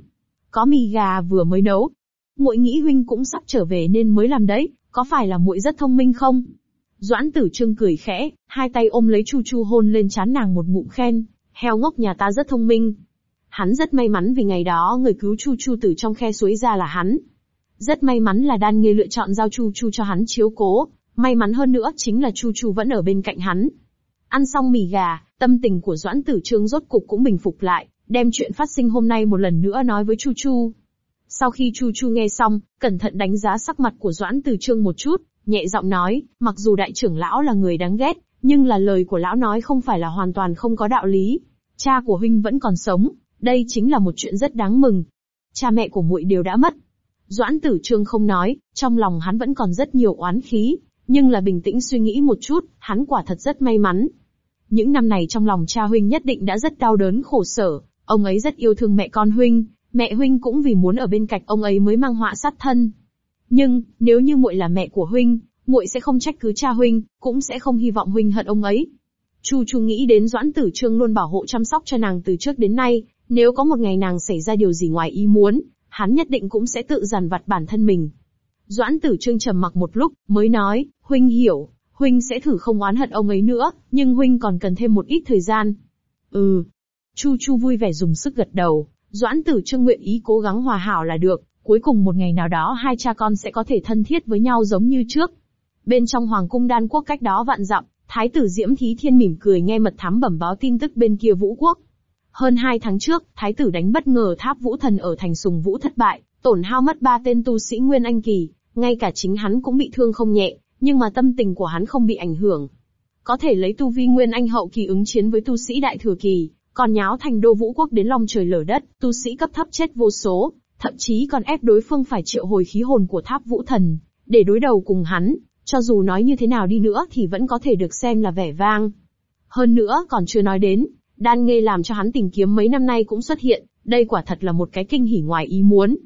Có mì gà vừa mới nấu. Muội nghĩ huynh cũng sắp trở về nên mới làm đấy, có phải là muội rất thông minh không? Doãn Tử Trương cười khẽ, hai tay ôm lấy Chu Chu hôn lên trán nàng một ngụm khen, heo ngốc nhà ta rất thông minh. Hắn rất may mắn vì ngày đó người cứu Chu Chu từ trong khe suối ra là hắn. Rất may mắn là đan nghê lựa chọn giao Chu Chu cho hắn chiếu cố, may mắn hơn nữa chính là Chu Chu vẫn ở bên cạnh hắn, Ăn xong mì gà, tâm tình của Doãn Tử Trương rốt cục cũng bình phục lại, đem chuyện phát sinh hôm nay một lần nữa nói với Chu Chu. Sau khi Chu Chu nghe xong, cẩn thận đánh giá sắc mặt của Doãn Tử Trương một chút, nhẹ giọng nói, mặc dù đại trưởng lão là người đáng ghét, nhưng là lời của lão nói không phải là hoàn toàn không có đạo lý. Cha của huynh vẫn còn sống, đây chính là một chuyện rất đáng mừng. Cha mẹ của muội đều đã mất. Doãn Tử Trương không nói, trong lòng hắn vẫn còn rất nhiều oán khí, nhưng là bình tĩnh suy nghĩ một chút, hắn quả thật rất may mắn, những năm này trong lòng cha huynh nhất định đã rất đau đớn khổ sở, ông ấy rất yêu thương mẹ con huynh, mẹ huynh cũng vì muốn ở bên cạnh ông ấy mới mang họa sát thân. Nhưng, nếu như muội là mẹ của huynh, muội sẽ không trách cứ cha huynh, cũng sẽ không hy vọng huynh hận ông ấy. Chu Chu nghĩ đến Doãn Tử Trương luôn bảo hộ chăm sóc cho nàng từ trước đến nay, nếu có một ngày nàng xảy ra điều gì ngoài ý muốn, hắn nhất định cũng sẽ tự giàn vặt bản thân mình. Doãn Tử Trương trầm mặc một lúc, mới nói, huynh hiểu, Huynh sẽ thử không oán hận ông ấy nữa, nhưng Huynh còn cần thêm một ít thời gian. Ừ. Chu Chu vui vẻ dùng sức gật đầu, Doãn Tử Trương nguyện ý cố gắng hòa hảo là được, cuối cùng một ngày nào đó hai cha con sẽ có thể thân thiết với nhau giống như trước. Bên trong Hoàng cung đan quốc cách đó vạn dặm, Thái tử Diễm Thí Thiên mỉm cười nghe mật thám bẩm báo tin tức bên kia vũ quốc. Hơn hai tháng trước, Thái tử đánh bất ngờ tháp vũ thần ở thành sùng vũ thất bại, tổn hao mất ba tên tu sĩ Nguyên Anh Kỳ, ngay cả chính hắn cũng bị thương không nhẹ, nhưng mà tâm tình của hắn không bị ảnh hưởng. Có thể lấy tu vi nguyên anh hậu kỳ ứng chiến với tu sĩ đại thừa kỳ, còn nháo thành đô vũ quốc đến long trời lở đất, tu sĩ cấp thấp chết vô số, thậm chí còn ép đối phương phải triệu hồi khí hồn của tháp vũ thần, để đối đầu cùng hắn, cho dù nói như thế nào đi nữa thì vẫn có thể được xem là vẻ vang. Hơn nữa còn chưa nói đến, đan nghê làm cho hắn tìm kiếm mấy năm nay cũng xuất hiện, Đây quả thật là một cái kinh hỉ ngoài ý muốn.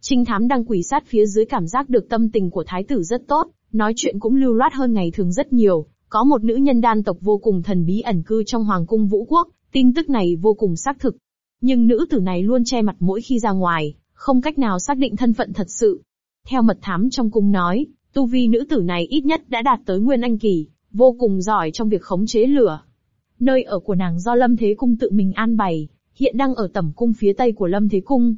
Trinh thám đang quỳ sát phía dưới cảm giác được tâm tình của thái tử rất tốt, nói chuyện cũng lưu loát hơn ngày thường rất nhiều. Có một nữ nhân đan tộc vô cùng thần bí ẩn cư trong hoàng cung vũ quốc, tin tức này vô cùng xác thực. Nhưng nữ tử này luôn che mặt mỗi khi ra ngoài, không cách nào xác định thân phận thật sự. Theo mật thám trong cung nói, tu vi nữ tử này ít nhất đã đạt tới nguyên anh kỳ, vô cùng giỏi trong việc khống chế lửa. Nơi ở của nàng do Lâm Thế Cung tự mình an bày, hiện đang ở tẩm cung phía tây của Lâm Thế Cung.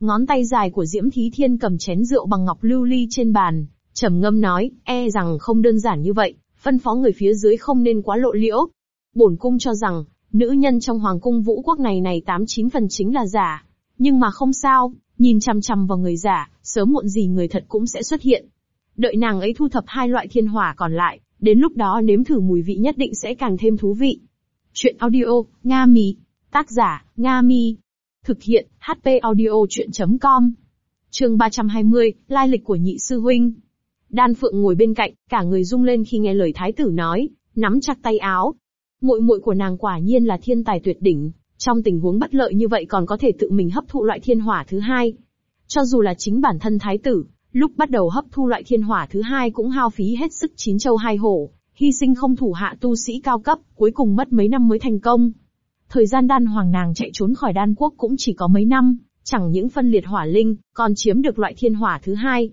Ngón tay dài của Diễm Thí Thiên cầm chén rượu bằng ngọc lưu ly trên bàn, trầm ngâm nói, e rằng không đơn giản như vậy, phân phó người phía dưới không nên quá lộ liễu. Bổn cung cho rằng, nữ nhân trong hoàng cung vũ quốc này này tám chín phần chính là giả. Nhưng mà không sao, nhìn chằm chằm vào người giả, sớm muộn gì người thật cũng sẽ xuất hiện. Đợi nàng ấy thu thập hai loại thiên hỏa còn lại, đến lúc đó nếm thử mùi vị nhất định sẽ càng thêm thú vị. Chuyện audio, Nga Mi. Tác giả, Nga Mi. Thực hiện, HP audio chuyện.com. Trường 320, lai lịch của nhị sư huynh. Đan Phượng ngồi bên cạnh, cả người rung lên khi nghe lời thái tử nói, nắm chặt tay áo. Muội muội của nàng quả nhiên là thiên tài tuyệt đỉnh, trong tình huống bất lợi như vậy còn có thể tự mình hấp thụ loại thiên hỏa thứ hai. Cho dù là chính bản thân thái tử, lúc bắt đầu hấp thu loại thiên hỏa thứ hai cũng hao phí hết sức chín châu hai hổ, hy sinh không thủ hạ tu sĩ cao cấp, cuối cùng mất mấy năm mới thành công. Thời gian đan hoàng nàng chạy trốn khỏi đan quốc cũng chỉ có mấy năm, chẳng những phân liệt hỏa linh, còn chiếm được loại thiên hỏa thứ hai.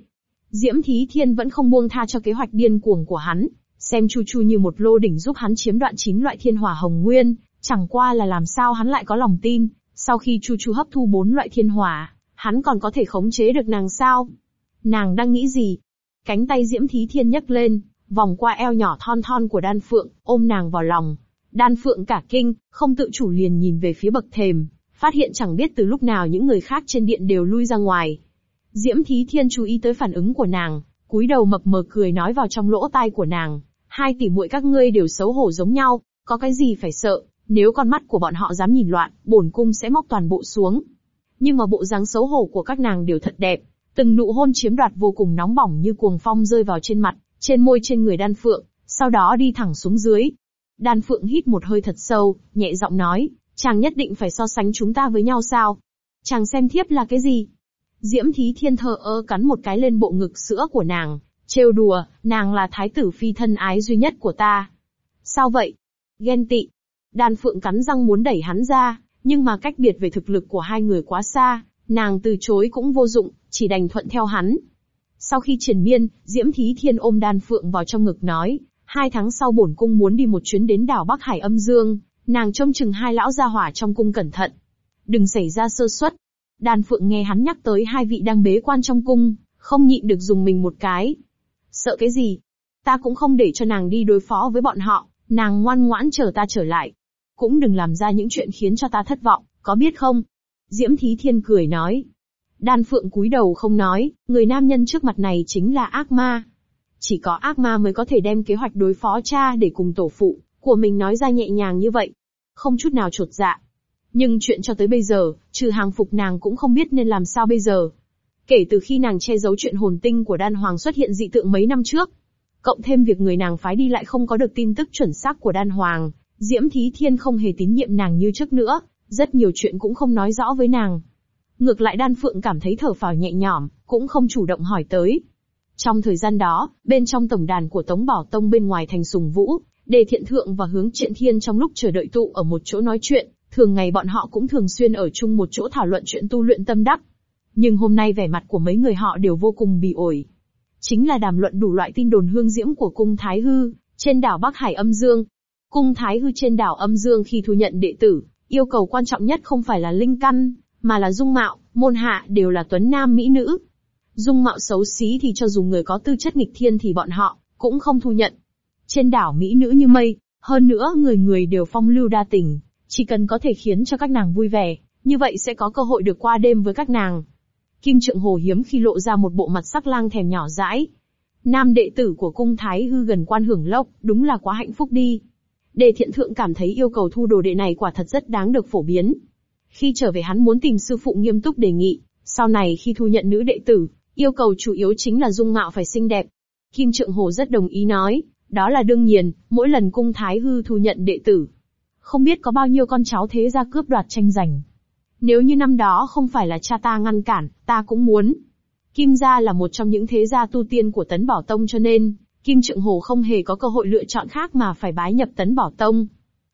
Diễm Thí Thiên vẫn không buông tha cho kế hoạch điên cuồng của hắn, xem Chu Chu như một lô đỉnh giúp hắn chiếm đoạn chín loại thiên hỏa hồng nguyên, chẳng qua là làm sao hắn lại có lòng tin, sau khi Chu Chu hấp thu bốn loại thiên hỏa, hắn còn có thể khống chế được nàng sao? Nàng đang nghĩ gì? Cánh tay Diễm Thí Thiên nhấc lên, vòng qua eo nhỏ thon thon của Đan Phượng, ôm nàng vào lòng. Đan Phượng cả kinh, không tự chủ liền nhìn về phía bậc thềm, phát hiện chẳng biết từ lúc nào những người khác trên điện đều lui ra ngoài. Diễm Thí Thiên chú ý tới phản ứng của nàng, cúi đầu mập mờ cười nói vào trong lỗ tai của nàng, hai tỷ muội các ngươi đều xấu hổ giống nhau, có cái gì phải sợ, nếu con mắt của bọn họ dám nhìn loạn, bổn cung sẽ móc toàn bộ xuống. Nhưng mà bộ dáng xấu hổ của các nàng đều thật đẹp, từng nụ hôn chiếm đoạt vô cùng nóng bỏng như cuồng phong rơi vào trên mặt, trên môi trên người đan phượng, sau đó đi thẳng xuống dưới. Đan phượng hít một hơi thật sâu, nhẹ giọng nói, chàng nhất định phải so sánh chúng ta với nhau sao? Chàng xem thiếp là cái gì? Diễm Thí Thiên thờ ơ cắn một cái lên bộ ngực sữa của nàng, trêu đùa, nàng là thái tử phi thân ái duy nhất của ta. Sao vậy? Ghen tị. Đan Phượng cắn răng muốn đẩy hắn ra, nhưng mà cách biệt về thực lực của hai người quá xa, nàng từ chối cũng vô dụng, chỉ đành thuận theo hắn. Sau khi triển miên, Diễm Thí Thiên ôm Đan Phượng vào trong ngực nói, hai tháng sau bổn cung muốn đi một chuyến đến đảo Bắc Hải âm dương, nàng trông chừng hai lão gia hỏa trong cung cẩn thận. Đừng xảy ra sơ suất, Đan Phượng nghe hắn nhắc tới hai vị đang bế quan trong cung, không nhịn được dùng mình một cái. Sợ cái gì? Ta cũng không để cho nàng đi đối phó với bọn họ, nàng ngoan ngoãn chờ ta trở lại. Cũng đừng làm ra những chuyện khiến cho ta thất vọng, có biết không? Diễm Thí Thiên cười nói. Đan Phượng cúi đầu không nói, người nam nhân trước mặt này chính là ác ma. Chỉ có ác ma mới có thể đem kế hoạch đối phó cha để cùng tổ phụ, của mình nói ra nhẹ nhàng như vậy. Không chút nào trột dạ. Nhưng chuyện cho tới bây giờ, trừ hàng phục nàng cũng không biết nên làm sao bây giờ. Kể từ khi nàng che giấu chuyện hồn tinh của đan hoàng xuất hiện dị tượng mấy năm trước, cộng thêm việc người nàng phái đi lại không có được tin tức chuẩn xác của đan hoàng, Diễm Thí Thiên không hề tín nhiệm nàng như trước nữa, rất nhiều chuyện cũng không nói rõ với nàng. Ngược lại đan phượng cảm thấy thở phào nhẹ nhõm, cũng không chủ động hỏi tới. Trong thời gian đó, bên trong tổng đàn của Tống Bảo Tông bên ngoài thành sùng vũ, đề thiện thượng và hướng triện thiên trong lúc chờ đợi tụ ở một chỗ nói chuyện, Thường ngày bọn họ cũng thường xuyên ở chung một chỗ thảo luận chuyện tu luyện tâm đắc. Nhưng hôm nay vẻ mặt của mấy người họ đều vô cùng bỉ ổi. Chính là đàm luận đủ loại tin đồn hương diễm của cung Thái Hư, trên đảo Bắc Hải âm dương. Cung Thái Hư trên đảo âm dương khi thu nhận đệ tử, yêu cầu quan trọng nhất không phải là linh căn, mà là dung mạo, môn hạ đều là tuấn nam mỹ nữ. Dung mạo xấu xí thì cho dù người có tư chất nghịch thiên thì bọn họ cũng không thu nhận. Trên đảo mỹ nữ như mây, hơn nữa người người đều phong lưu đa tình, chỉ cần có thể khiến cho các nàng vui vẻ, như vậy sẽ có cơ hội được qua đêm với các nàng. Kim Trượng Hồ hiếm khi lộ ra một bộ mặt sắc lang thèm nhỏ dãi. Nam đệ tử của cung Thái hư gần quan hưởng lộc, đúng là quá hạnh phúc đi. Đề thiện thượng cảm thấy yêu cầu thu đồ đệ này quả thật rất đáng được phổ biến. Khi trở về hắn muốn tìm sư phụ nghiêm túc đề nghị, sau này khi thu nhận nữ đệ tử, yêu cầu chủ yếu chính là dung mạo phải xinh đẹp. Kim Trượng Hồ rất đồng ý nói, đó là đương nhiên, mỗi lần cung Thái hư thu nhận đệ tử, không biết có bao nhiêu con cháu thế gia cướp đoạt tranh giành. Nếu như năm đó không phải là cha ta ngăn cản, ta cũng muốn. Kim gia là một trong những thế gia tu tiên của Tấn Bảo Tông cho nên, Kim Trượng Hồ không hề có cơ hội lựa chọn khác mà phải bái nhập Tấn bỏ Tông.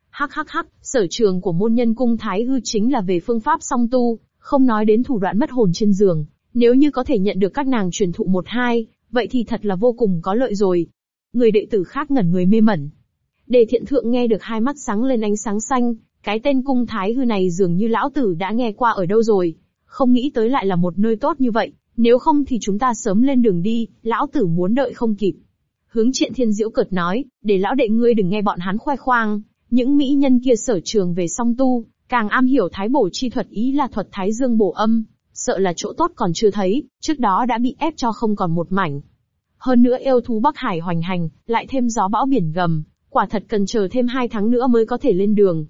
Hắc hắc hắc, sở trường của môn nhân cung Thái Hư chính là về phương pháp song tu, không nói đến thủ đoạn mất hồn trên giường. Nếu như có thể nhận được các nàng truyền thụ một hai, vậy thì thật là vô cùng có lợi rồi. Người đệ tử khác ngẩn người mê mẩn. Đề thiện thượng nghe được hai mắt sáng lên ánh sáng xanh, cái tên cung Thái Hư này dường như lão tử đã nghe qua ở đâu rồi. Không nghĩ tới lại là một nơi tốt như vậy, nếu không thì chúng ta sớm lên đường đi, lão tử muốn đợi không kịp. Hướng triện thiên diễu cợt nói, để lão đệ ngươi đừng nghe bọn hắn khoe khoang, những mỹ nhân kia sở trường về song tu, càng am hiểu thái bổ chi thuật ý là thuật thái dương bổ âm, sợ là chỗ tốt còn chưa thấy, trước đó đã bị ép cho không còn một mảnh. Hơn nữa yêu thú Bắc Hải hoành hành, lại thêm gió bão biển gầm, quả thật cần chờ thêm hai tháng nữa mới có thể lên đường.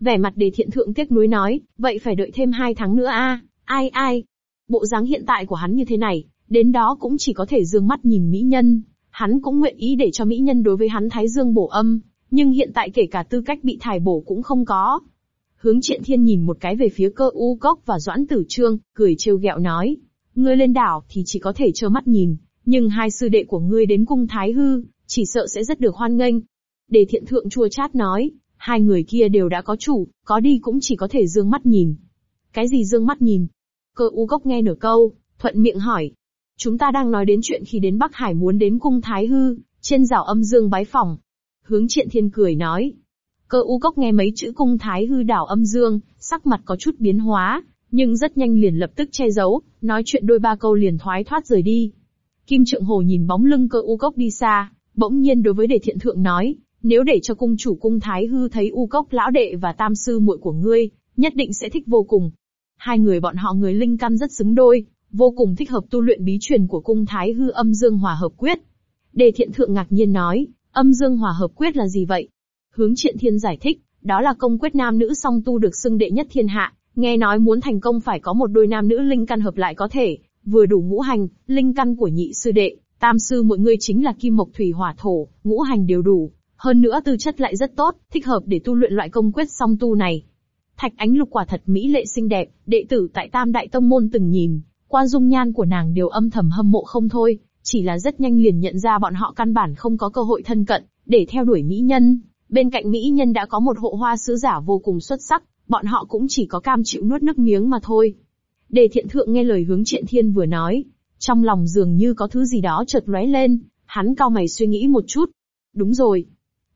Vẻ mặt đề thiện thượng tiếc nuối nói, vậy phải đợi thêm hai tháng nữa a, ai ai. Bộ dáng hiện tại của hắn như thế này, đến đó cũng chỉ có thể dương mắt nhìn mỹ nhân, hắn cũng nguyện ý để cho mỹ nhân đối với hắn thái dương bổ âm, nhưng hiện tại kể cả tư cách bị thải bổ cũng không có. Hướng triện thiên nhìn một cái về phía cơ u cốc và doãn tử trương, cười trêu ghẹo nói. Ngươi lên đảo thì chỉ có thể trơ mắt nhìn, nhưng hai sư đệ của ngươi đến cung thái hư, chỉ sợ sẽ rất được hoan nghênh. Đề thiện thượng chua chát nói, hai người kia đều đã có chủ, có đi cũng chỉ có thể dương mắt nhìn. Cái gì dương mắt nhìn? Cơ u cốc nghe nửa câu, thuận miệng hỏi. Chúng ta đang nói đến chuyện khi đến Bắc Hải muốn đến cung Thái Hư, trên rào âm dương bái phòng. Hướng triện thiên cười nói. Cơ u cốc nghe mấy chữ cung Thái Hư đảo âm dương, sắc mặt có chút biến hóa, nhưng rất nhanh liền lập tức che giấu, nói chuyện đôi ba câu liền thoái thoát rời đi. Kim Trượng Hồ nhìn bóng lưng cơ u cốc đi xa, bỗng nhiên đối với đề thiện thượng nói, nếu để cho cung chủ cung Thái Hư thấy u cốc lão đệ và tam sư muội của ngươi, nhất định sẽ thích vô cùng. Hai người bọn họ người linh căn rất xứng đôi, vô cùng thích hợp tu luyện bí truyền của cung Thái Hư âm dương hòa hợp quyết. Đề thiện thượng ngạc nhiên nói, âm dương hòa hợp quyết là gì vậy? Hướng triện thiên giải thích, đó là công quyết nam nữ song tu được xưng đệ nhất thiên hạ, nghe nói muốn thành công phải có một đôi nam nữ linh căn hợp lại có thể, vừa đủ ngũ hành, linh căn của nhị sư đệ, tam sư mọi người chính là kim mộc thủy hỏa thổ, ngũ hành đều đủ, hơn nữa tư chất lại rất tốt, thích hợp để tu luyện loại công quyết song tu này. Thạch Ánh Lục quả thật mỹ lệ xinh đẹp, đệ tử tại Tam Đại Tông Môn từng nhìn, qua dung nhan của nàng đều âm thầm hâm mộ không thôi, chỉ là rất nhanh liền nhận ra bọn họ căn bản không có cơ hội thân cận, để theo đuổi mỹ nhân. Bên cạnh mỹ nhân đã có một hộ hoa sứ giả vô cùng xuất sắc, bọn họ cũng chỉ có cam chịu nuốt nước miếng mà thôi. Đề thiện thượng nghe lời hướng triện thiên vừa nói, trong lòng dường như có thứ gì đó chợt lóe lên, hắn cao mày suy nghĩ một chút. Đúng rồi.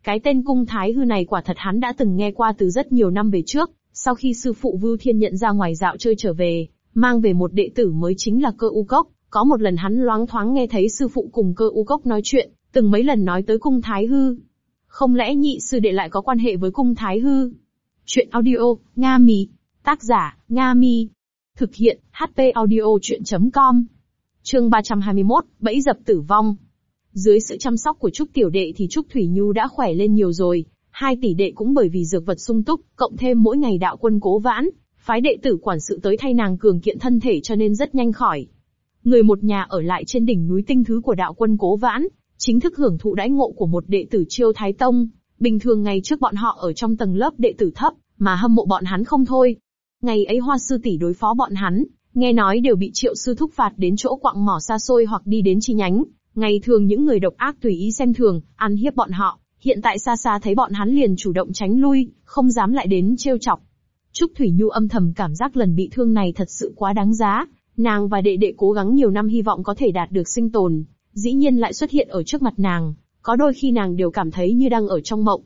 Cái tên cung thái hư này quả thật hắn đã từng nghe qua từ rất nhiều năm về trước, sau khi sư phụ Vưu Thiên nhận ra ngoài dạo chơi trở về, mang về một đệ tử mới chính là cơ u cốc, có một lần hắn loáng thoáng nghe thấy sư phụ cùng cơ u cốc nói chuyện, từng mấy lần nói tới cung thái hư. Không lẽ nhị sư đệ lại có quan hệ với cung thái hư? Chuyện audio, Nga Mi. Tác giả, Nga Mi. Thực hiện, HP audio chuyện.com. Chương 321, bẫy dập tử vong. Dưới sự chăm sóc của Trúc Tiểu Đệ thì Trúc Thủy Nhu đã khỏe lên nhiều rồi, hai tỷ đệ cũng bởi vì dược vật sung túc, cộng thêm mỗi ngày đạo quân cố vãn, phái đệ tử quản sự tới thay nàng cường kiện thân thể cho nên rất nhanh khỏi. Người một nhà ở lại trên đỉnh núi tinh thứ của đạo quân cố vãn, chính thức hưởng thụ đãi ngộ của một đệ tử chiêu thái tông. Bình thường ngày trước bọn họ ở trong tầng lớp đệ tử thấp, mà hâm mộ bọn hắn không thôi. Ngày ấy hoa sư tỷ đối phó bọn hắn, nghe nói đều bị triệu sư thúc phạt đến chỗ quặng mỏ xa xôi hoặc đi đến chi nhánh. Ngày thường những người độc ác tùy ý xem thường, ăn hiếp bọn họ, hiện tại xa xa thấy bọn hắn liền chủ động tránh lui, không dám lại đến trêu chọc. Trúc Thủy Nhu âm thầm cảm giác lần bị thương này thật sự quá đáng giá, nàng và đệ đệ cố gắng nhiều năm hy vọng có thể đạt được sinh tồn, dĩ nhiên lại xuất hiện ở trước mặt nàng, có đôi khi nàng đều cảm thấy như đang ở trong mộng.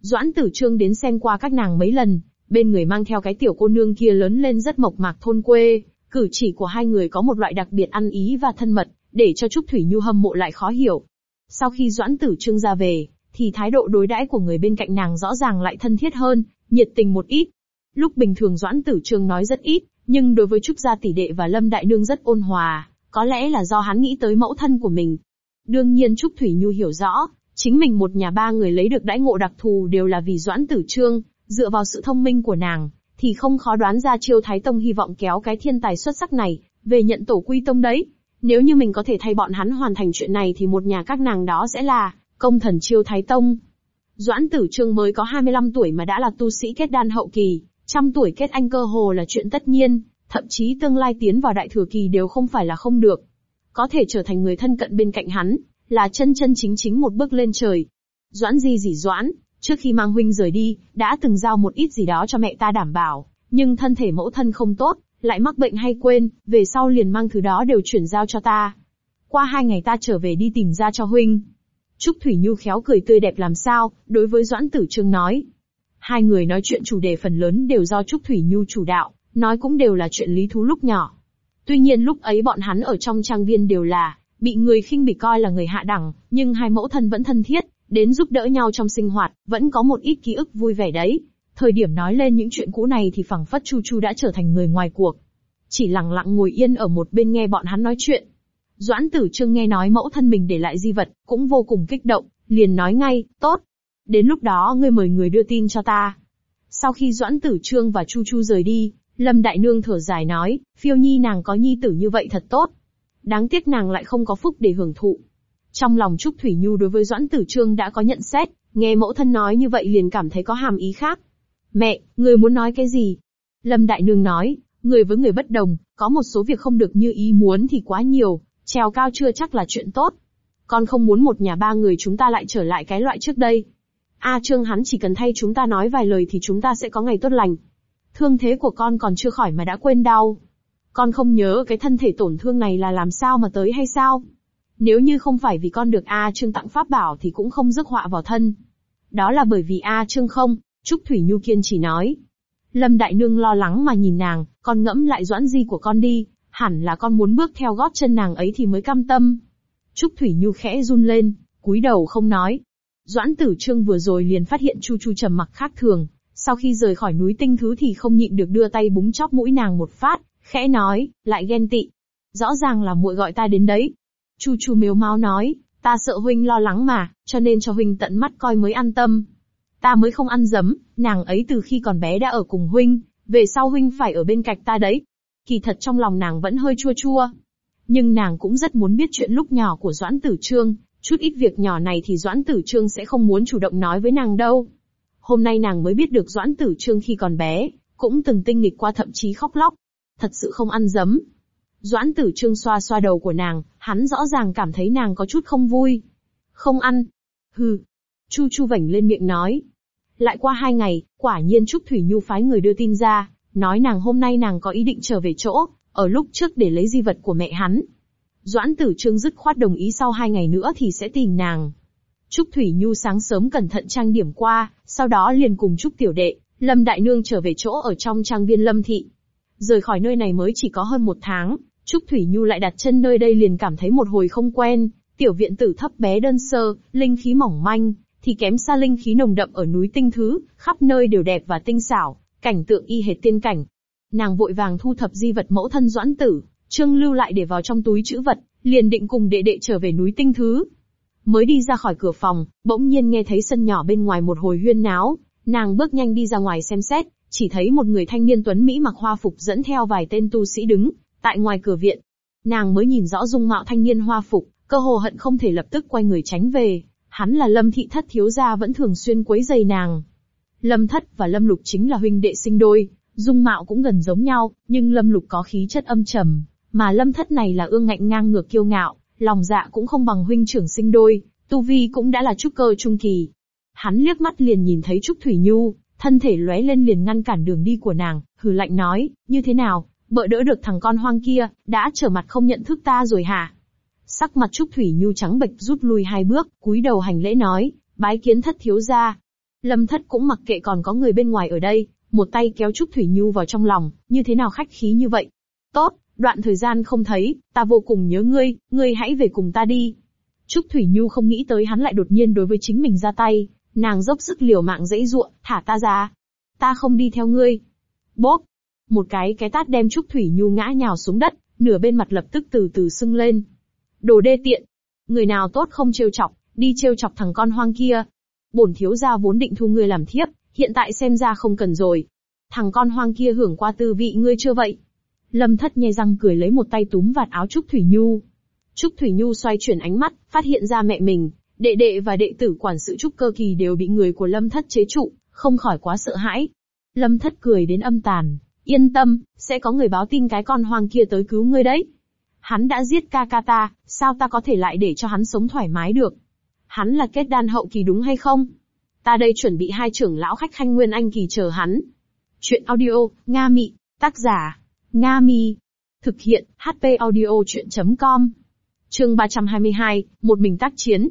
Doãn Tử Trương đến xem qua các nàng mấy lần, bên người mang theo cái tiểu cô nương kia lớn lên rất mộc mạc thôn quê, cử chỉ của hai người có một loại đặc biệt ăn ý và thân mật, để cho Trúc Thủy Nhu hâm mộ lại khó hiểu. Sau khi Doãn Tử Trương ra về, thì thái độ đối đãi của người bên cạnh nàng rõ ràng lại thân thiết hơn, nhiệt tình một ít. Lúc bình thường Doãn Tử Trương nói rất ít, nhưng đối với Trúc Gia tỷ đệ và Lâm Đại Nương rất ôn hòa, có lẽ là do hắn nghĩ tới mẫu thân của mình. Đương nhiên Trúc Thủy Nhu hiểu rõ, chính mình một nhà ba người lấy được đãi ngộ đặc thù đều là vì Doãn Tử Trương, dựa vào sự thông minh của nàng, thì không khó đoán ra Chiêu Thái Tông hy vọng kéo cái thiên tài xuất sắc này, về nhận tổ quy tông đấy. Nếu như mình có thể thay bọn hắn hoàn thành chuyện này thì một nhà các nàng đó sẽ là công thần Chiêu Thái Tông. Doãn Tử Trương mới có 25 tuổi mà đã là tu sĩ kết đan hậu kỳ, Trăm tuổi kết anh cơ hồ là chuyện tất nhiên, thậm chí tương lai tiến vào đại thừa kỳ đều không phải là không được. Có thể trở thành người thân cận bên cạnh hắn, là chân chân chính chính một bước lên trời. Doãn gì gì doãn, trước khi mang huynh rời đi, đã từng giao một ít gì đó cho mẹ ta đảm bảo, nhưng thân thể mẫu thân không tốt, lại mắc bệnh hay quên, về sau liền mang thứ đó đều chuyển giao cho ta. Qua hai ngày ta trở về đi tìm ra cho huynh. Trúc Thủy Nhu khéo cười tươi đẹp làm sao, đối với Doãn Tử Trương nói. Hai người nói chuyện chủ đề phần lớn đều do Trúc Thủy Nhu chủ đạo, nói cũng đều là chuyện lý thú lúc nhỏ. Tuy nhiên lúc ấy bọn hắn ở trong trang viên đều là, bị người khinh bị coi là người hạ đẳng, nhưng hai mẫu thân vẫn thân thiết, đến giúp đỡ nhau trong sinh hoạt, vẫn có một ít ký ức vui vẻ đấy. Thời điểm nói lên những chuyện cũ này thì phẳng phất Chu Chu đã trở thành người ngoài cuộc. Chỉ lặng lặng ngồi yên ở một bên nghe bọn hắn nói chuyện. Doãn tử trương nghe nói mẫu thân mình để lại di vật, cũng vô cùng kích động, liền nói ngay, tốt. Đến lúc đó ngươi mời người đưa tin cho ta. Sau khi Doãn Tử Trương và Chu Chu rời đi, Lâm Đại Nương thở dài nói, phiêu nhi nàng có nhi tử như vậy thật tốt. Đáng tiếc nàng lại không có phúc để hưởng thụ. Trong lòng Trúc Thủy Nhu đối với Doãn Tử Trương đã có nhận xét, nghe mẫu thân nói như vậy liền cảm thấy có hàm ý khác. Mẹ, người muốn nói cái gì? Lâm Đại Nương nói, người với người bất đồng, có một số việc không được như ý muốn thì quá nhiều, trèo cao chưa chắc là chuyện tốt. Con không muốn một nhà ba người chúng ta lại trở lại cái loại trước đây. A Trương hắn chỉ cần thay chúng ta nói vài lời thì chúng ta sẽ có ngày tốt lành. Thương thế của con còn chưa khỏi mà đã quên đau. Con không nhớ cái thân thể tổn thương này là làm sao mà tới hay sao? Nếu như không phải vì con được A Trương tặng pháp bảo thì cũng không rước họa vào thân. Đó là bởi vì A Trương không, Trúc Thủy Nhu kiên chỉ nói. Lâm Đại Nương lo lắng mà nhìn nàng, con ngẫm lại doãn di của con đi, hẳn là con muốn bước theo gót chân nàng ấy thì mới cam tâm. Trúc Thủy Nhu khẽ run lên, cúi đầu không nói. Doãn Tử Trương vừa rồi liền phát hiện Chu Chu trầm mặc khác thường, sau khi rời khỏi núi tinh thứ thì không nhịn được đưa tay búng chóp mũi nàng một phát, khẽ nói, lại ghen tị. Rõ ràng là muội gọi ta đến đấy. Chu Chu mếu máu nói, ta sợ huynh lo lắng mà, cho nên cho huynh tận mắt coi mới an tâm. Ta mới không ăn dấm, nàng ấy từ khi còn bé đã ở cùng huynh, về sau huynh phải ở bên cạnh ta đấy. Kỳ thật trong lòng nàng vẫn hơi chua chua. Nhưng nàng cũng rất muốn biết chuyện lúc nhỏ của Doãn Tử Trương, chút ít việc nhỏ này thì Doãn Tử Trương sẽ không muốn chủ động nói với nàng đâu. Hôm nay nàng mới biết được Doãn Tử Trương khi còn bé, cũng từng tinh nghịch qua thậm chí khóc lóc. Thật sự không ăn dấm. Doãn Tử Trương xoa xoa đầu của nàng, hắn rõ ràng cảm thấy nàng có chút không vui. Không ăn. Hừ. Chu Chu vảnh lên miệng nói. Lại qua hai ngày, quả nhiên Trúc Thủy Nhu phái người đưa tin ra, nói nàng hôm nay nàng có ý định trở về chỗ, ở lúc trước để lấy di vật của mẹ hắn. Doãn Tử Trương dứt khoát đồng ý sau hai ngày nữa thì sẽ tìm nàng. Trúc Thủy Nhu sáng sớm cẩn thận trang điểm qua, sau đó liền cùng Trúc Tiểu Đệ, Lâm Đại Nương trở về chỗ ở trong trang viên Lâm Thị. Rời khỏi nơi này mới chỉ có hơn một tháng, Trúc Thủy Nhu lại đặt chân nơi đây liền cảm thấy một hồi không quen, tiểu viện tử thấp bé đơn sơ, linh khí mỏng manh, thì kém xa linh khí nồng đậm ở núi tinh thứ, khắp nơi đều đẹp và tinh xảo, cảnh tượng y hệt tiên cảnh. Nàng vội vàng thu thập di vật mẫu thân doãn tử, trương lưu lại để vào trong túi chữ vật, liền định cùng đệ đệ trở về núi tinh thứ. Mới đi ra khỏi cửa phòng, bỗng nhiên nghe thấy sân nhỏ bên ngoài một hồi huyên náo, nàng bước nhanh đi ra ngoài xem xét, chỉ thấy một người thanh niên tuấn Mỹ mặc hoa phục dẫn theo vài tên tu sĩ đứng, tại ngoài cửa viện. Nàng mới nhìn rõ dung mạo thanh niên hoa phục, cơ hồ hận không thể lập tức quay người tránh về. Hắn là Lâm Thị Thất thiếu gia vẫn thường xuyên quấy giày nàng. Lâm Thất và Lâm Lục chính là huynh đệ sinh đôi, dung mạo cũng gần giống nhau, nhưng Lâm Lục có khí chất âm trầm, mà Lâm Thất này là ương ngạnh ngang ngược kiêu ngạo, lòng dạ cũng không bằng huynh trưởng sinh đôi, tu vi cũng đã là trúc cơ trung kỳ. Hắn liếc mắt liền nhìn thấy Trúc Thủy Nhu, thân thể lóe lên liền ngăn cản đường đi của nàng, hừ lạnh nói, như thế nào, bợ đỡ được thằng con hoang kia, đã trở mặt không nhận thức ta rồi hả? Sắc mặt Trúc Thủy Nhu trắng bệch rút lui hai bước, cúi đầu hành lễ nói, bái kiến thất thiếu gia. Lâm thất cũng mặc kệ còn có người bên ngoài ở đây, một tay kéo Trúc Thủy Nhu vào trong lòng, như thế nào khách khí như vậy? Tốt, đoạn thời gian không thấy, ta vô cùng nhớ ngươi, ngươi hãy về cùng ta đi. Trúc Thủy Nhu không nghĩ tới hắn lại đột nhiên đối với chính mình ra tay, nàng dốc sức liều mạng dãy ruộng, thả ta ra. Ta không đi theo ngươi. Bốp, một cái cái tát đem Trúc Thủy Nhu ngã nhào xuống đất, nửa bên mặt lập tức từ từ sưng lên. Đồ đê tiện. Người nào tốt không trêu chọc, đi trêu chọc thằng con hoang kia. Bổn thiếu gia vốn định thu ngươi làm thiếp, hiện tại xem ra không cần rồi. Thằng con hoang kia hưởng qua tư vị ngươi chưa vậy? Lâm thất nhè răng cười lấy một tay túm vạt áo Trúc Thủy Nhu. Trúc Thủy Nhu xoay chuyển ánh mắt, phát hiện ra mẹ mình, đệ đệ và đệ tử quản sự Trúc Cơ Kỳ đều bị người của Lâm thất chế trụ, không khỏi quá sợ hãi. Lâm thất cười đến âm tàn, yên tâm, sẽ có người báo tin cái con hoang kia tới cứu ngươi đấy. Hắn đã giết ca ca ta, sao ta có thể lại để cho hắn sống thoải mái được? Hắn là kết đan hậu kỳ đúng hay không? Ta đây chuẩn bị hai trưởng lão khách khanh nguyên anh kỳ chờ hắn. Chuyện audio, Nga Mị, tác giả, Nga Mi. Thực hiện, HP audio chuyện.com. Chương 322, một mình tác chiến.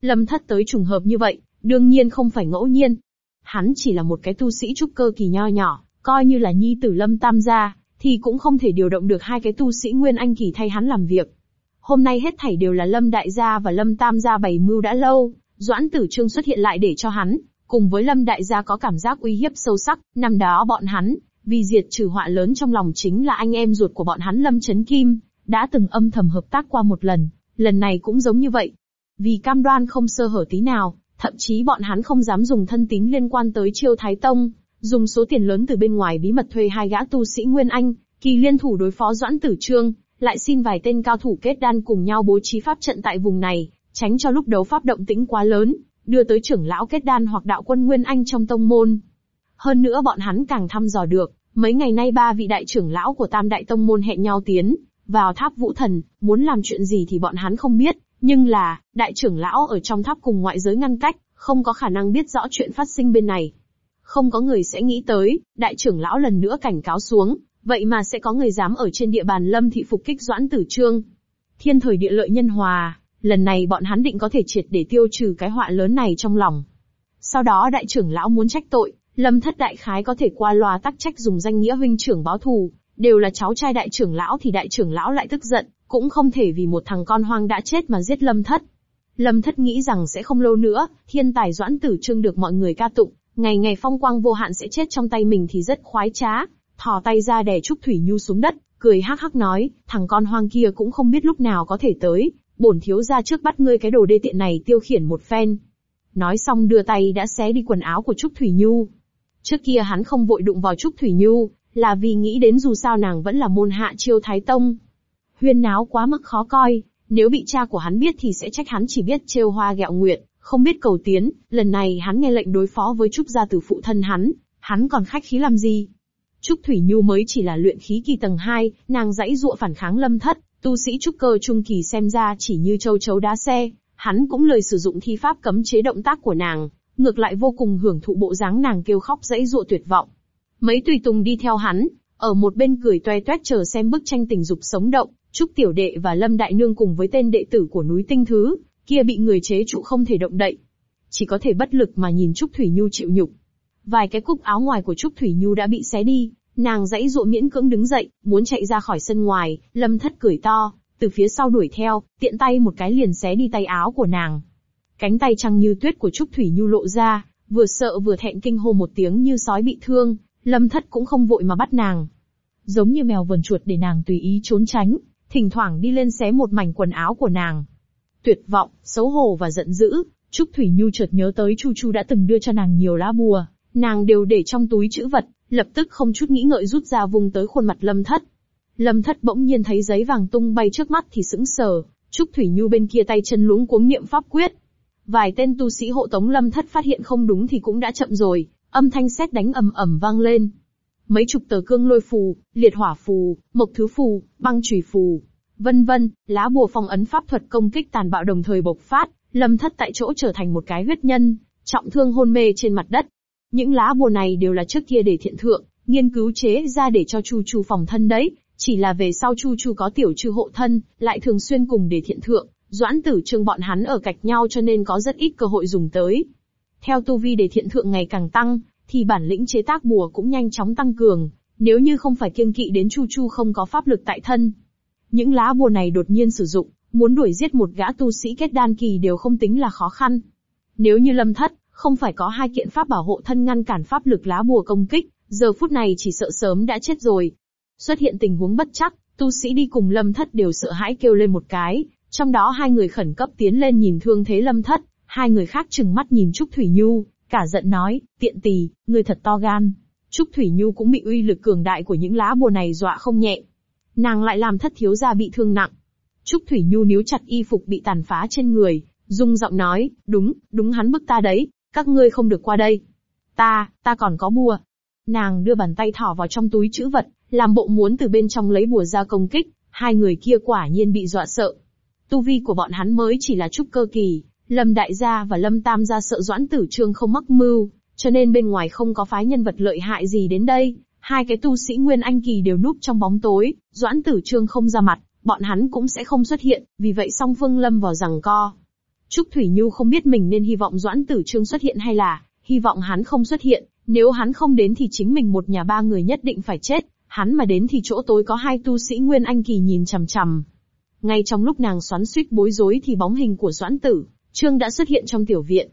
Lâm thất tới trùng hợp như vậy, đương nhiên không phải ngẫu nhiên. Hắn chỉ là một cái tu sĩ trúc cơ kỳ nho nhỏ, coi như là nhi tử lâm tam gia, thì cũng không thể điều động được hai cái tu sĩ nguyên anh kỳ thay hắn làm việc. Hôm nay hết thảy đều là lâm đại gia và lâm tam gia bày mưu đã lâu, doãn tử trương xuất hiện lại để cho hắn, cùng với lâm đại gia có cảm giác uy hiếp sâu sắc, năm đó bọn hắn, vì diệt trừ họa lớn trong lòng chính là anh em ruột của bọn hắn lâm chấn kim, đã từng âm thầm hợp tác qua một lần, lần này cũng giống như vậy. Vì cam đoan không sơ hở tí nào, thậm chí bọn hắn không dám dùng thân tín liên quan tới chiêu thái tông, dùng số tiền lớn từ bên ngoài bí mật thuê hai gã tu sĩ Nguyên Anh, kỳ liên thủ đối phó Doãn Tử Trương, lại xin vài tên cao thủ kết đan cùng nhau bố trí pháp trận tại vùng này, tránh cho lúc đấu pháp động tĩnh quá lớn, đưa tới trưởng lão kết đan hoặc đạo quân Nguyên Anh trong tông môn. Hơn nữa bọn hắn càng thăm dò được, mấy ngày nay ba vị đại trưởng lão của Tam Đại Tông môn hẹn nhau tiến vào tháp Vũ Thần, muốn làm chuyện gì thì bọn hắn không biết, nhưng là, đại trưởng lão ở trong tháp cùng ngoại giới ngăn cách, không có khả năng biết rõ chuyện phát sinh bên này. Không có người sẽ nghĩ tới, đại trưởng lão lần nữa cảnh cáo xuống, vậy mà sẽ có người dám ở trên địa bàn lâm thị phục kích doãn tử trương. Thiên thời địa lợi nhân hòa, lần này bọn hắn định có thể triệt để tiêu trừ cái họa lớn này trong lòng. Sau đó đại trưởng lão muốn trách tội, lâm thất đại khái có thể qua loa tắc trách dùng danh nghĩa huynh trưởng báo thù, đều là cháu trai đại trưởng lão thì đại trưởng lão lại tức giận, cũng không thể vì một thằng con hoang đã chết mà giết lâm thất. Lâm thất nghĩ rằng sẽ không lâu nữa, thiên tài doãn tử trương được mọi người ca tụng, ngày ngày phong quang vô hạn sẽ chết trong tay mình thì rất khoái trá, thò tay ra đè Trúc Thủy Nhu xuống đất, cười hắc hắc nói, thằng con hoang kia cũng không biết lúc nào có thể tới, bổn thiếu ra trước bắt ngươi cái đồ đê tiện này tiêu khiển một phen. Nói xong đưa tay đã xé đi quần áo của Trúc Thủy Nhu. Trước kia hắn không vội đụng vào Trúc Thủy Nhu, là vì nghĩ đến dù sao nàng vẫn là môn hạ chiêu Thái Tông. Huyên náo quá mức khó coi, nếu bị cha của hắn biết thì sẽ trách hắn chỉ biết trêu hoa gẹo nguyệt, không biết cầu tiến, lần này hắn nghe lệnh đối phó với Trúc gia tử phụ thân hắn, hắn còn khách khí làm gì? Trúc Thủy Nhu mới chỉ là luyện khí kỳ tầng 2, nàng dãy dụa phản kháng lâm thất, tu sĩ trúc cơ trung kỳ xem ra chỉ như châu chấu đá xe, hắn cũng lời sử dụng thi pháp cấm chế động tác của nàng, ngược lại vô cùng hưởng thụ bộ dáng nàng kêu khóc dãy dụa tuyệt vọng. Mấy tùy tùng đi theo hắn, ở một bên cười toe toét chờ xem bức tranh tình dục sống động, Trúc Tiểu Đệ và Lâm Đại Nương cùng với tên đệ tử của núi Tinh Thứ, kia bị người chế trụ không thể động đậy. Chỉ có thể bất lực mà nhìn Trúc Thủy Nhu chịu nhục. Vài cái cúc áo ngoài của Trúc Thủy Nhu đã bị xé đi, nàng dãy dụa miễn cưỡng đứng dậy, muốn chạy ra khỏi sân ngoài, lâm thất cười to, từ phía sau đuổi theo, tiện tay một cái liền xé đi tay áo của nàng. Cánh tay trăng như tuyết của Trúc Thủy Nhu lộ ra, vừa sợ vừa thẹn kinh hô một tiếng như sói bị thương, lâm thất cũng không vội mà bắt nàng. Giống như mèo vần chuột để nàng tùy ý trốn tránh, thỉnh thoảng đi lên xé một mảnh quần áo của nàng. Tuyệt vọng, xấu hổ và giận dữ, Trúc Thủy Nhu chợt nhớ tới Chu Chu đã từng đưa cho nàng nhiều lá bùa, nàng đều để trong túi chữ vật, lập tức không chút nghĩ ngợi rút ra vùng tới khuôn mặt Lâm Thất. Lâm Thất bỗng nhiên thấy giấy vàng tung bay trước mắt thì sững sờ, Trúc Thủy Nhu bên kia tay chân luống cuống niệm pháp quyết. Vài tên tu sĩ hộ tống Lâm Thất phát hiện không đúng thì cũng đã chậm rồi, âm thanh sét đánh ầm ầm vang lên. Mấy chục tờ cương lôi phù, liệt hỏa phù, mộc thứ phù, băng chùy phù, vân vân, lá bùa phong ấn pháp thuật công kích tàn bạo đồng thời bộc phát, Lâm Thất tại chỗ trở thành một cái huyết nhân, trọng thương hôn mê trên mặt đất. Những lá bùa này đều là trước kia để thiện thượng, nghiên cứu chế ra để cho Chu Chu phòng thân đấy, chỉ là về sau Chu Chu có tiểu chư hộ thân, lại thường xuyên cùng để thiện thượng, doãn tử trương bọn hắn ở cạnh nhau cho nên có rất ít cơ hội dùng tới. Theo tu vi để thiện thượng ngày càng tăng, thì bản lĩnh chế tác bùa cũng nhanh chóng tăng cường, nếu như không phải kiêng kỵ đến Chu Chu không có pháp lực tại thân. Những lá bùa này đột nhiên sử dụng, muốn đuổi giết một gã tu sĩ kết đan kỳ đều không tính là khó khăn. Nếu như lâm thất, không phải có hai kiện pháp bảo hộ thân ngăn cản pháp lực lá bùa công kích, giờ phút này chỉ sợ sớm đã chết rồi. Xuất hiện tình huống bất chắc, tu sĩ đi cùng lâm thất đều sợ hãi kêu lên một cái, trong đó hai người khẩn cấp tiến lên nhìn thương thế lâm thất, hai người khác chừng mắt nhìn Trúc Thủy Nhu, cả giận nói, tiện tỳ, người thật to gan. Trúc Thủy Nhu cũng bị uy lực cường đại của những lá bùa này dọa không nhẹ. Nàng lại làm thất thiếu gia bị thương nặng. Trúc Thủy Nhu níu chặt y phục bị tàn phá trên người, dung giọng nói, đúng, đúng hắn bức ta đấy, các ngươi không được qua đây. Ta, ta còn có bùa. Nàng đưa bàn tay thỏ vào trong túi chữ vật, làm bộ muốn từ bên trong lấy bùa ra công kích, hai người kia quả nhiên bị dọa sợ. Tu vi của bọn hắn mới chỉ là trúc cơ kỳ, Lâm Đại Gia và Lâm Tam Gia sợ Doãn Tử Trương không mắc mưu, cho nên bên ngoài không có phái nhân vật lợi hại gì đến đây. Hai cái tu sĩ Nguyên Anh Kỳ đều núp trong bóng tối, Doãn Tử Trương không ra mặt, bọn hắn cũng sẽ không xuất hiện, vì vậy song phương lâm vào rằng co. Trúc Thủy Nhu không biết mình nên hy vọng Doãn Tử Trương xuất hiện hay là, hy vọng hắn không xuất hiện, nếu hắn không đến thì chính mình một nhà ba người nhất định phải chết, hắn mà đến thì chỗ tối có hai tu sĩ Nguyên Anh Kỳ nhìn chằm chằm. Ngay trong lúc nàng xoắn suýt bối rối thì bóng hình của Doãn Tử, Trương đã xuất hiện trong tiểu viện.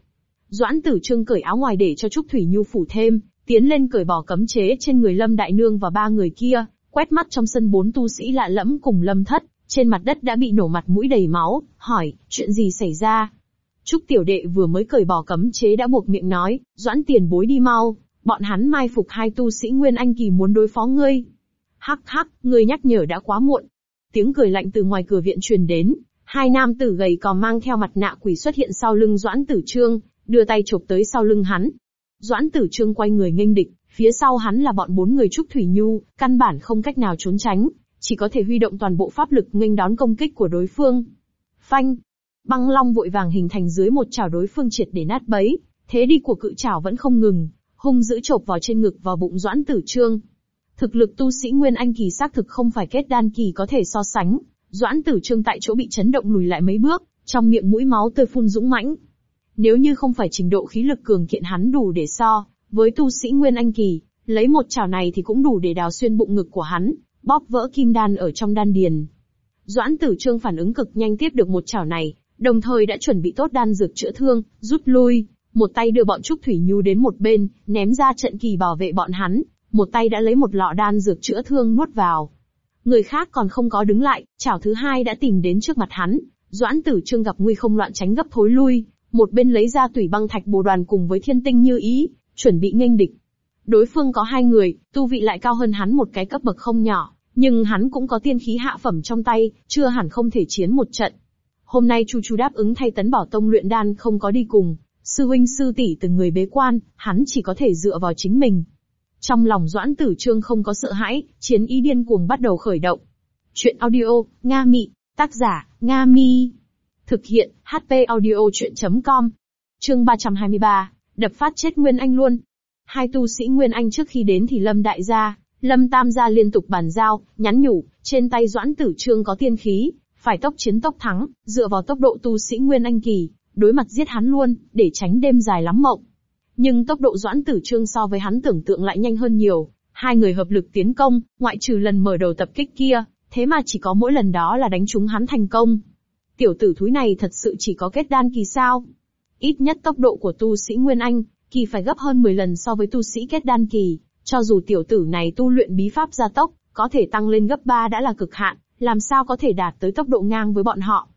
Doãn Tử Trương cởi áo ngoài để cho Trúc Thủy Nhu phủ thêm, tiến lên cởi bỏ cấm chế trên người Lâm Đại Nương và ba người kia, quét mắt trong sân bốn tu sĩ lạ lẫm cùng Lâm Thất, trên mặt đất đã bị nổ mặt mũi đầy máu, hỏi, chuyện gì xảy ra? Trúc tiểu đệ vừa mới cởi bỏ cấm chế đã buộc miệng nói, doãn tiền bối đi mau, bọn hắn mai phục hai tu sĩ Nguyên Anh Kỳ muốn đối phó ngươi. Hắc hắc, ngươi nhắc nhở đã quá muộn. Tiếng cười lạnh từ ngoài cửa viện truyền đến, hai nam tử gầy cò mang theo mặt nạ quỷ xuất hiện sau lưng Doãn Tử Trương, đưa tay chụp tới sau lưng hắn. Doãn Tử Trương quay người nghênh địch, phía sau hắn là bọn bốn người Trúc Thủy Nhu, căn bản không cách nào trốn tránh, chỉ có thể huy động toàn bộ pháp lực nghênh đón công kích của đối phương. Phanh! Băng long vội vàng hình thành dưới một chảo đối phương triệt để nát bấy, thế đi của cự chảo vẫn không ngừng, hung dữ chộp vào trên ngực vào bụng Doãn Tử Trương. Thực lực tu sĩ Nguyên Anh kỳ xác thực không phải kết đan kỳ có thể so sánh, Doãn Tử Trương tại chỗ bị chấn động lùi lại mấy bước, trong miệng mũi máu tươi phun dũng mãnh. Nếu như không phải trình độ khí lực cường kiện hắn đủ để so, với tu sĩ Nguyên Anh kỳ, lấy một chảo này thì cũng đủ để đào xuyên bụng ngực của hắn, bóp vỡ kim đan ở trong đan điền. Doãn Tử Trương phản ứng cực nhanh tiếp được một chảo này, đồng thời đã chuẩn bị tốt đan dược chữa thương, rút lui, một tay đưa bọn Trúc Thủy Nhu đến một bên, ném ra trận kỳ bảo vệ bọn hắn, một tay đã lấy một lọ đan dược chữa thương nuốt vào. Người khác còn không có đứng lại, chảo thứ hai đã tìm đến trước mặt hắn, Doãn Tử Trương gặp nguy không loạn tránh gấp thối lui, một bên lấy ra tủy băng thạch bồ đoàn cùng với thiên tinh như ý, chuẩn bị nghênh địch. Đối phương có hai người, tu vị lại cao hơn hắn một cái cấp bậc không nhỏ, nhưng hắn cũng có tiên khí hạ phẩm trong tay, chưa hẳn không thể chiến một trận. Hôm nay Chu Chu đáp ứng thay Tấn Bảo Tông luyện đan không có đi cùng, sư huynh sư tỷ từng người bế quan, hắn chỉ có thể dựa vào chính mình. Trong lòng Doãn Tử Trương không có sợ hãi, chiến ý điên cuồng bắt đầu khởi động. Chuyện audio, Nga Mị, tác giả, Nga Mi. Thực hiện, HP audio chuyện.com. Chương 323, đập phát chết Nguyên Anh luôn. Hai tu sĩ Nguyên Anh trước khi đến thì Lâm Đại gia, Lâm Tam gia liên tục bàn giao, nhắn nhủ, trên tay Doãn Tử Trương có tiên khí, phải tốc chiến tốc thắng, dựa vào tốc độ tu sĩ Nguyên Anh kỳ, đối mặt giết hắn luôn, để tránh đêm dài lắm mộng. Nhưng tốc độ Doãn Tử Trương so với hắn tưởng tượng lại nhanh hơn nhiều, hai người hợp lực tiến công, ngoại trừ lần mở đầu tập kích kia, thế mà chỉ có mỗi lần đó là đánh trúng hắn thành công. Tiểu tử thúi này thật sự chỉ có kết đan kỳ sao? Ít nhất tốc độ của tu sĩ Nguyên Anh, kỳ phải gấp hơn 10 lần so với tu sĩ kết đan kỳ, cho dù tiểu tử này tu luyện bí pháp gia tốc, có thể tăng lên gấp 3 đã là cực hạn, làm sao có thể đạt tới tốc độ ngang với bọn họ.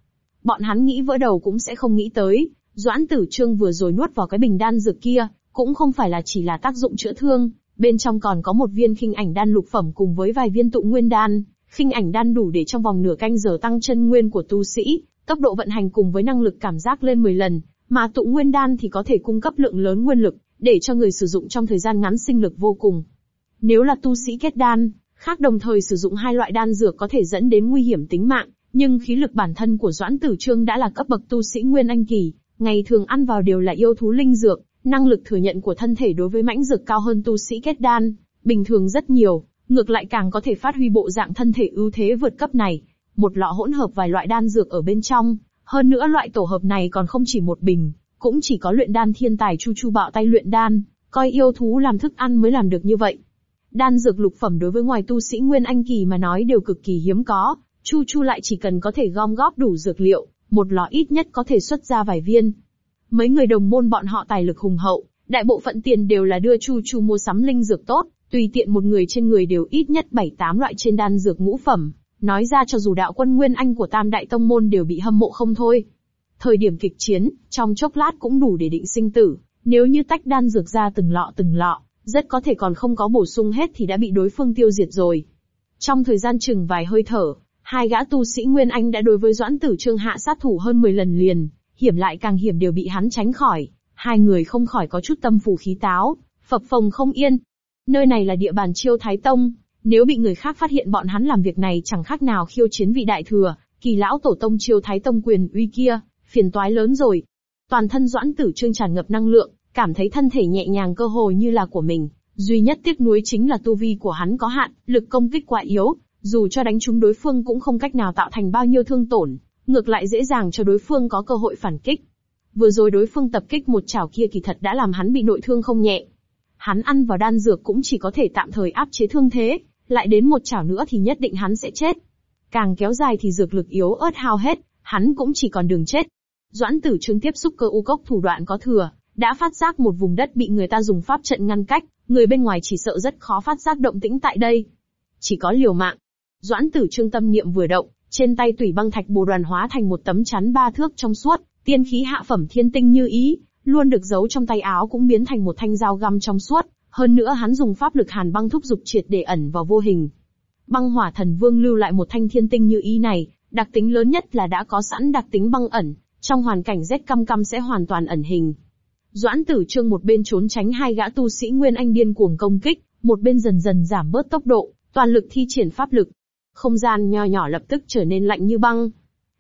Bọn hắn nghĩ vỡ đầu cũng sẽ không nghĩ tới, Doãn Tử Trương vừa rồi nuốt vào cái bình đan dược kia, cũng không phải là chỉ là tác dụng chữa thương, bên trong còn có một viên khinh ảnh đan lục phẩm cùng với vài viên tụ nguyên đan, khinh ảnh đan đủ để trong vòng nửa canh giờ tăng chân nguyên của tu sĩ, tốc độ vận hành cùng với năng lực cảm giác lên 10 lần, mà tụ nguyên đan thì có thể cung cấp lượng lớn nguyên lực, để cho người sử dụng trong thời gian ngắn sinh lực vô cùng. Nếu là tu sĩ kết đan, khác đồng thời sử dụng hai loại đan dược có thể dẫn đến nguy hiểm tính mạng, nhưng khí lực bản thân của Doãn Tử Trương đã là cấp bậc tu sĩ Nguyên Anh Kỳ, ngày thường ăn vào đều là yêu thú linh dược, năng lực thừa nhận của thân thể đối với mãnh dược cao hơn tu sĩ kết đan, bình thường rất nhiều, ngược lại càng có thể phát huy bộ dạng thân thể ưu thế vượt cấp này. Một lọ hỗn hợp vài loại đan dược ở bên trong, hơn nữa loại tổ hợp này còn không chỉ một bình, cũng chỉ có luyện đan thiên tài Chu Chu bạo tay luyện đan, coi yêu thú làm thức ăn mới làm được như vậy. Đan dược lục phẩm đối với ngoài tu sĩ Nguyên Anh Kỳ mà nói đều cực kỳ hiếm có, Chu Chu lại chỉ cần có thể gom góp đủ dược liệu, một lọ ít nhất có thể xuất ra vài viên. Mấy người đồng môn bọn họ tài lực hùng hậu, đại bộ phận tiền đều là đưa Chu Chu mua sắm linh dược tốt, tùy tiện một người trên người đều ít nhất 7-8 loại trên đan dược ngũ phẩm, nói ra cho dù đạo quân Nguyên Anh của Tam Đại Tông Môn đều bị hâm mộ không thôi. Thời điểm kịch chiến, trong chốc lát cũng đủ để định sinh tử, nếu như tách đan dược ra từng lọ từng lọ, rất có thể còn không có bổ sung hết thì đã bị đối phương tiêu diệt rồi. Trong thời gian chừng vài hơi thở, hai gã tu sĩ Nguyên Anh đã đối với Doãn Tử Trương hạ sát thủ hơn 10 lần liền, hiểm lại càng hiểm đều bị hắn tránh khỏi, hai người không khỏi có chút tâm phù khí táo, phập phồng không yên. Nơi này là địa bàn chiêu Thái Tông, nếu bị người khác phát hiện bọn hắn làm việc này chẳng khác nào khiêu chiến vị đại thừa, kỳ lão tổ tông chiêu Thái Tông quyền uy kia, phiền toái lớn rồi. Toàn thân Doãn Tử Trương tràn ngập năng lượng, cảm thấy thân thể nhẹ nhàng cơ hồ như là của mình. Duy nhất tiếc nuối chính là tu vi của hắn có hạn, lực công kích quá yếu, dù cho đánh trúng đối phương cũng không cách nào tạo thành bao nhiêu thương tổn, ngược lại dễ dàng cho đối phương có cơ hội phản kích. Vừa rồi đối phương tập kích một chảo kia kỳ thật đã làm hắn bị nội thương không nhẹ. Hắn ăn vào đan dược cũng chỉ có thể tạm thời áp chế thương thế, lại đến một chảo nữa thì nhất định hắn sẽ chết. Càng kéo dài thì dược lực yếu ớt hao hết, hắn cũng chỉ còn đường chết. Doãn tử trương tiếp xúc cơ u cốc thủ đoạn có thừa, đã phát giác một vùng đất bị người ta dùng pháp trận ngăn cách, người bên ngoài chỉ sợ rất khó phát giác động tĩnh tại đây. Chỉ có liều mạng. Doãn tử trương tâm niệm vừa động, trên tay tủy băng thạch bồ đoàn hóa thành một tấm chắn ba thước trong suốt, tiên khí hạ phẩm thiên tinh như ý, luôn được giấu trong tay áo cũng biến thành một thanh dao găm trong suốt, hơn nữa hắn dùng pháp lực hàn băng thúc dục triệt để ẩn vào vô hình. Băng hỏa thần vương lưu lại một thanh thiên tinh như ý này, đặc tính lớn nhất là đã có sẵn đặc tính băng ẩn, trong hoàn cảnh rét căm căm sẽ hoàn toàn ẩn hình. Doãn tử trương một bên trốn tránh hai gã tu sĩ Nguyên Anh điên cuồng công kích, một bên dần dần giảm bớt tốc độ, toàn lực thi triển pháp lực. Không gian nho nhỏ lập tức trở nên lạnh như băng.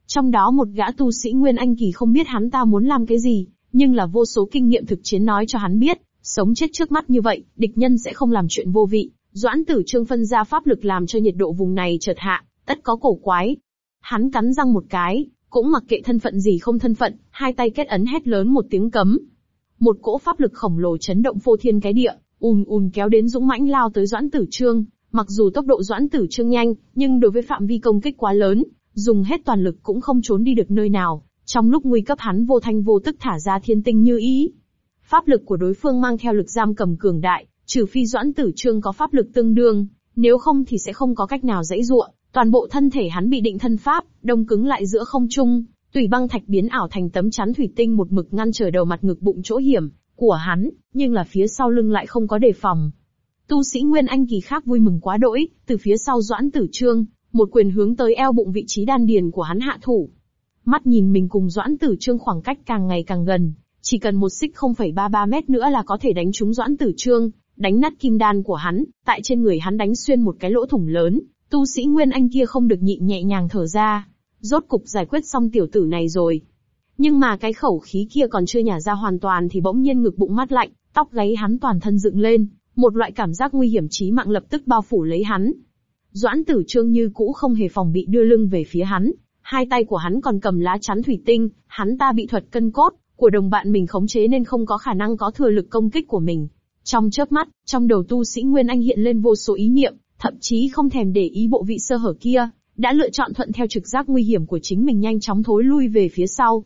Trong đó một gã tu sĩ Nguyên Anh kỳ không biết hắn ta muốn làm cái gì, nhưng là vô số kinh nghiệm thực chiến nói cho hắn biết, sống chết trước mắt như vậy, địch nhân sẽ không làm chuyện vô vị. Doãn tử trương phân ra pháp lực làm cho nhiệt độ vùng này chợt hạ, tất có cổ quái. Hắn cắn răng một cái, cũng mặc kệ thân phận gì không thân phận, hai tay kết ấn hét lớn một tiếng cấm, một cỗ pháp lực khổng lồ chấn động phô thiên cái địa, ùn ùn kéo đến dũng mãnh lao tới Doãn Tử Trương. Mặc dù tốc độ Doãn Tử Trương nhanh, nhưng đối với phạm vi công kích quá lớn, dùng hết toàn lực cũng không trốn đi được nơi nào. Trong lúc nguy cấp hắn vô thanh vô tức thả ra thiên tinh như ý. Pháp lực của đối phương mang theo lực giam cầm cường đại, trừ phi Doãn Tử Trương có pháp lực tương đương, nếu không thì sẽ không có cách nào dãy ruộng. Toàn bộ thân thể hắn bị định thân pháp, đông cứng lại giữa không trung, Tùy băng thạch biến ảo thành tấm chắn thủy tinh một mực ngăn trở đầu mặt ngực bụng chỗ hiểm của hắn, nhưng là phía sau lưng lại không có đề phòng. Tu sĩ Nguyên Anh kỳ khác vui mừng quá đỗi, từ phía sau Doãn Tử Trương, một quyền hướng tới eo bụng vị trí đan điền của hắn hạ thủ. Mắt nhìn mình cùng Doãn Tử Trương khoảng cách càng ngày càng gần, chỉ cần một xích 0,33 mét nữa là có thể đánh trúng Doãn Tử Trương, đánh nát kim đan của hắn, tại trên người hắn đánh xuyên một cái lỗ thủng lớn, tu sĩ Nguyên Anh kia không được nhịn nhẹ nhàng thở ra, Rốt cục giải quyết xong tiểu tử này rồi. Nhưng mà cái khẩu khí kia còn chưa nhả ra hoàn toàn thì bỗng nhiên ngực bụng mát lạnh, tóc gáy hắn toàn thân dựng lên, một loại cảm giác nguy hiểm chí mạng lập tức bao phủ lấy hắn. Doãn tử trương như cũ không hề phòng bị đưa lưng về phía hắn, hai tay của hắn còn cầm lá chắn thủy tinh, hắn ta bị thuật cân cốt của đồng bạn mình khống chế nên không có khả năng có thừa lực công kích của mình. Trong chớp mắt, trong đầu tu sĩ Nguyên Anh hiện lên vô số ý niệm, thậm chí không thèm để ý bộ vị sơ hở kia, đã lựa chọn thuận theo trực giác nguy hiểm của chính mình nhanh chóng thối lui về phía sau.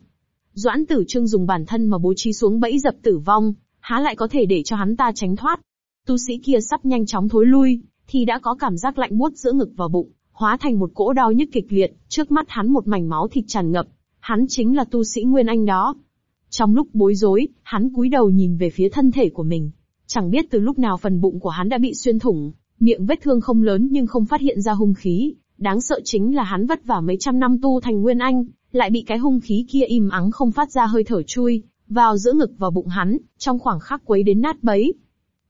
Doãn tử trương dùng bản thân mà bố trí xuống bẫy dập tử vong, há lại có thể để cho hắn ta tránh thoát. Tu sĩ kia sắp nhanh chóng thối lui, thì đã có cảm giác lạnh buốt giữa ngực và bụng, hóa thành một cỗ đau nhức kịch liệt, trước mắt hắn một mảnh máu thịt tràn ngập, hắn chính là tu sĩ Nguyên Anh đó. Trong lúc bối rối, hắn cúi đầu nhìn về phía thân thể của mình. Chẳng biết từ lúc nào phần bụng của hắn đã bị xuyên thủng, miệng vết thương không lớn nhưng không phát hiện ra hung khí, Đáng sợ chính là hắn vất vả mấy trăm năm tu thành Nguyên Anh, lại bị cái hung khí kia im ắng không phát ra hơi thở chui, vào giữa ngực và bụng hắn, trong khoảng khắc quấy đến nát bấy.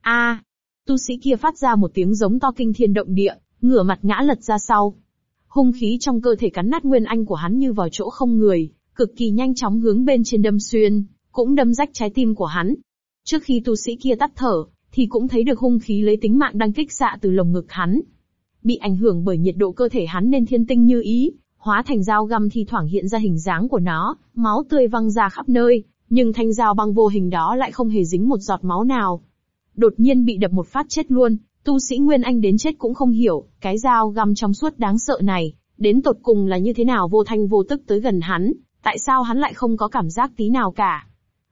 A, tu sĩ kia phát ra một tiếng giống to kinh thiên động địa, ngửa mặt ngã lật ra sau. Hung khí trong cơ thể cắn nát Nguyên Anh của hắn như vào chỗ không người, cực kỳ nhanh chóng hướng bên trên đâm xuyên, cũng đâm rách trái tim của hắn. Trước khi tu sĩ kia tắt thở, thì cũng thấy được hung khí lấy tính mạng đang kích xạ từ lồng ngực hắn, Bị ảnh hưởng bởi nhiệt độ cơ thể hắn nên thiên tinh như ý, hóa thành dao găm thi thoảng hiện ra hình dáng của nó, máu tươi văng ra khắp nơi, nhưng thanh dao băng vô hình đó lại không hề dính một giọt máu nào. Đột nhiên bị đập một phát chết luôn, tu sĩ Nguyên Anh đến chết cũng không hiểu, cái dao găm trong suốt đáng sợ này, đến tột cùng là như thế nào vô thanh vô tức tới gần hắn, tại sao hắn lại không có cảm giác tí nào cả.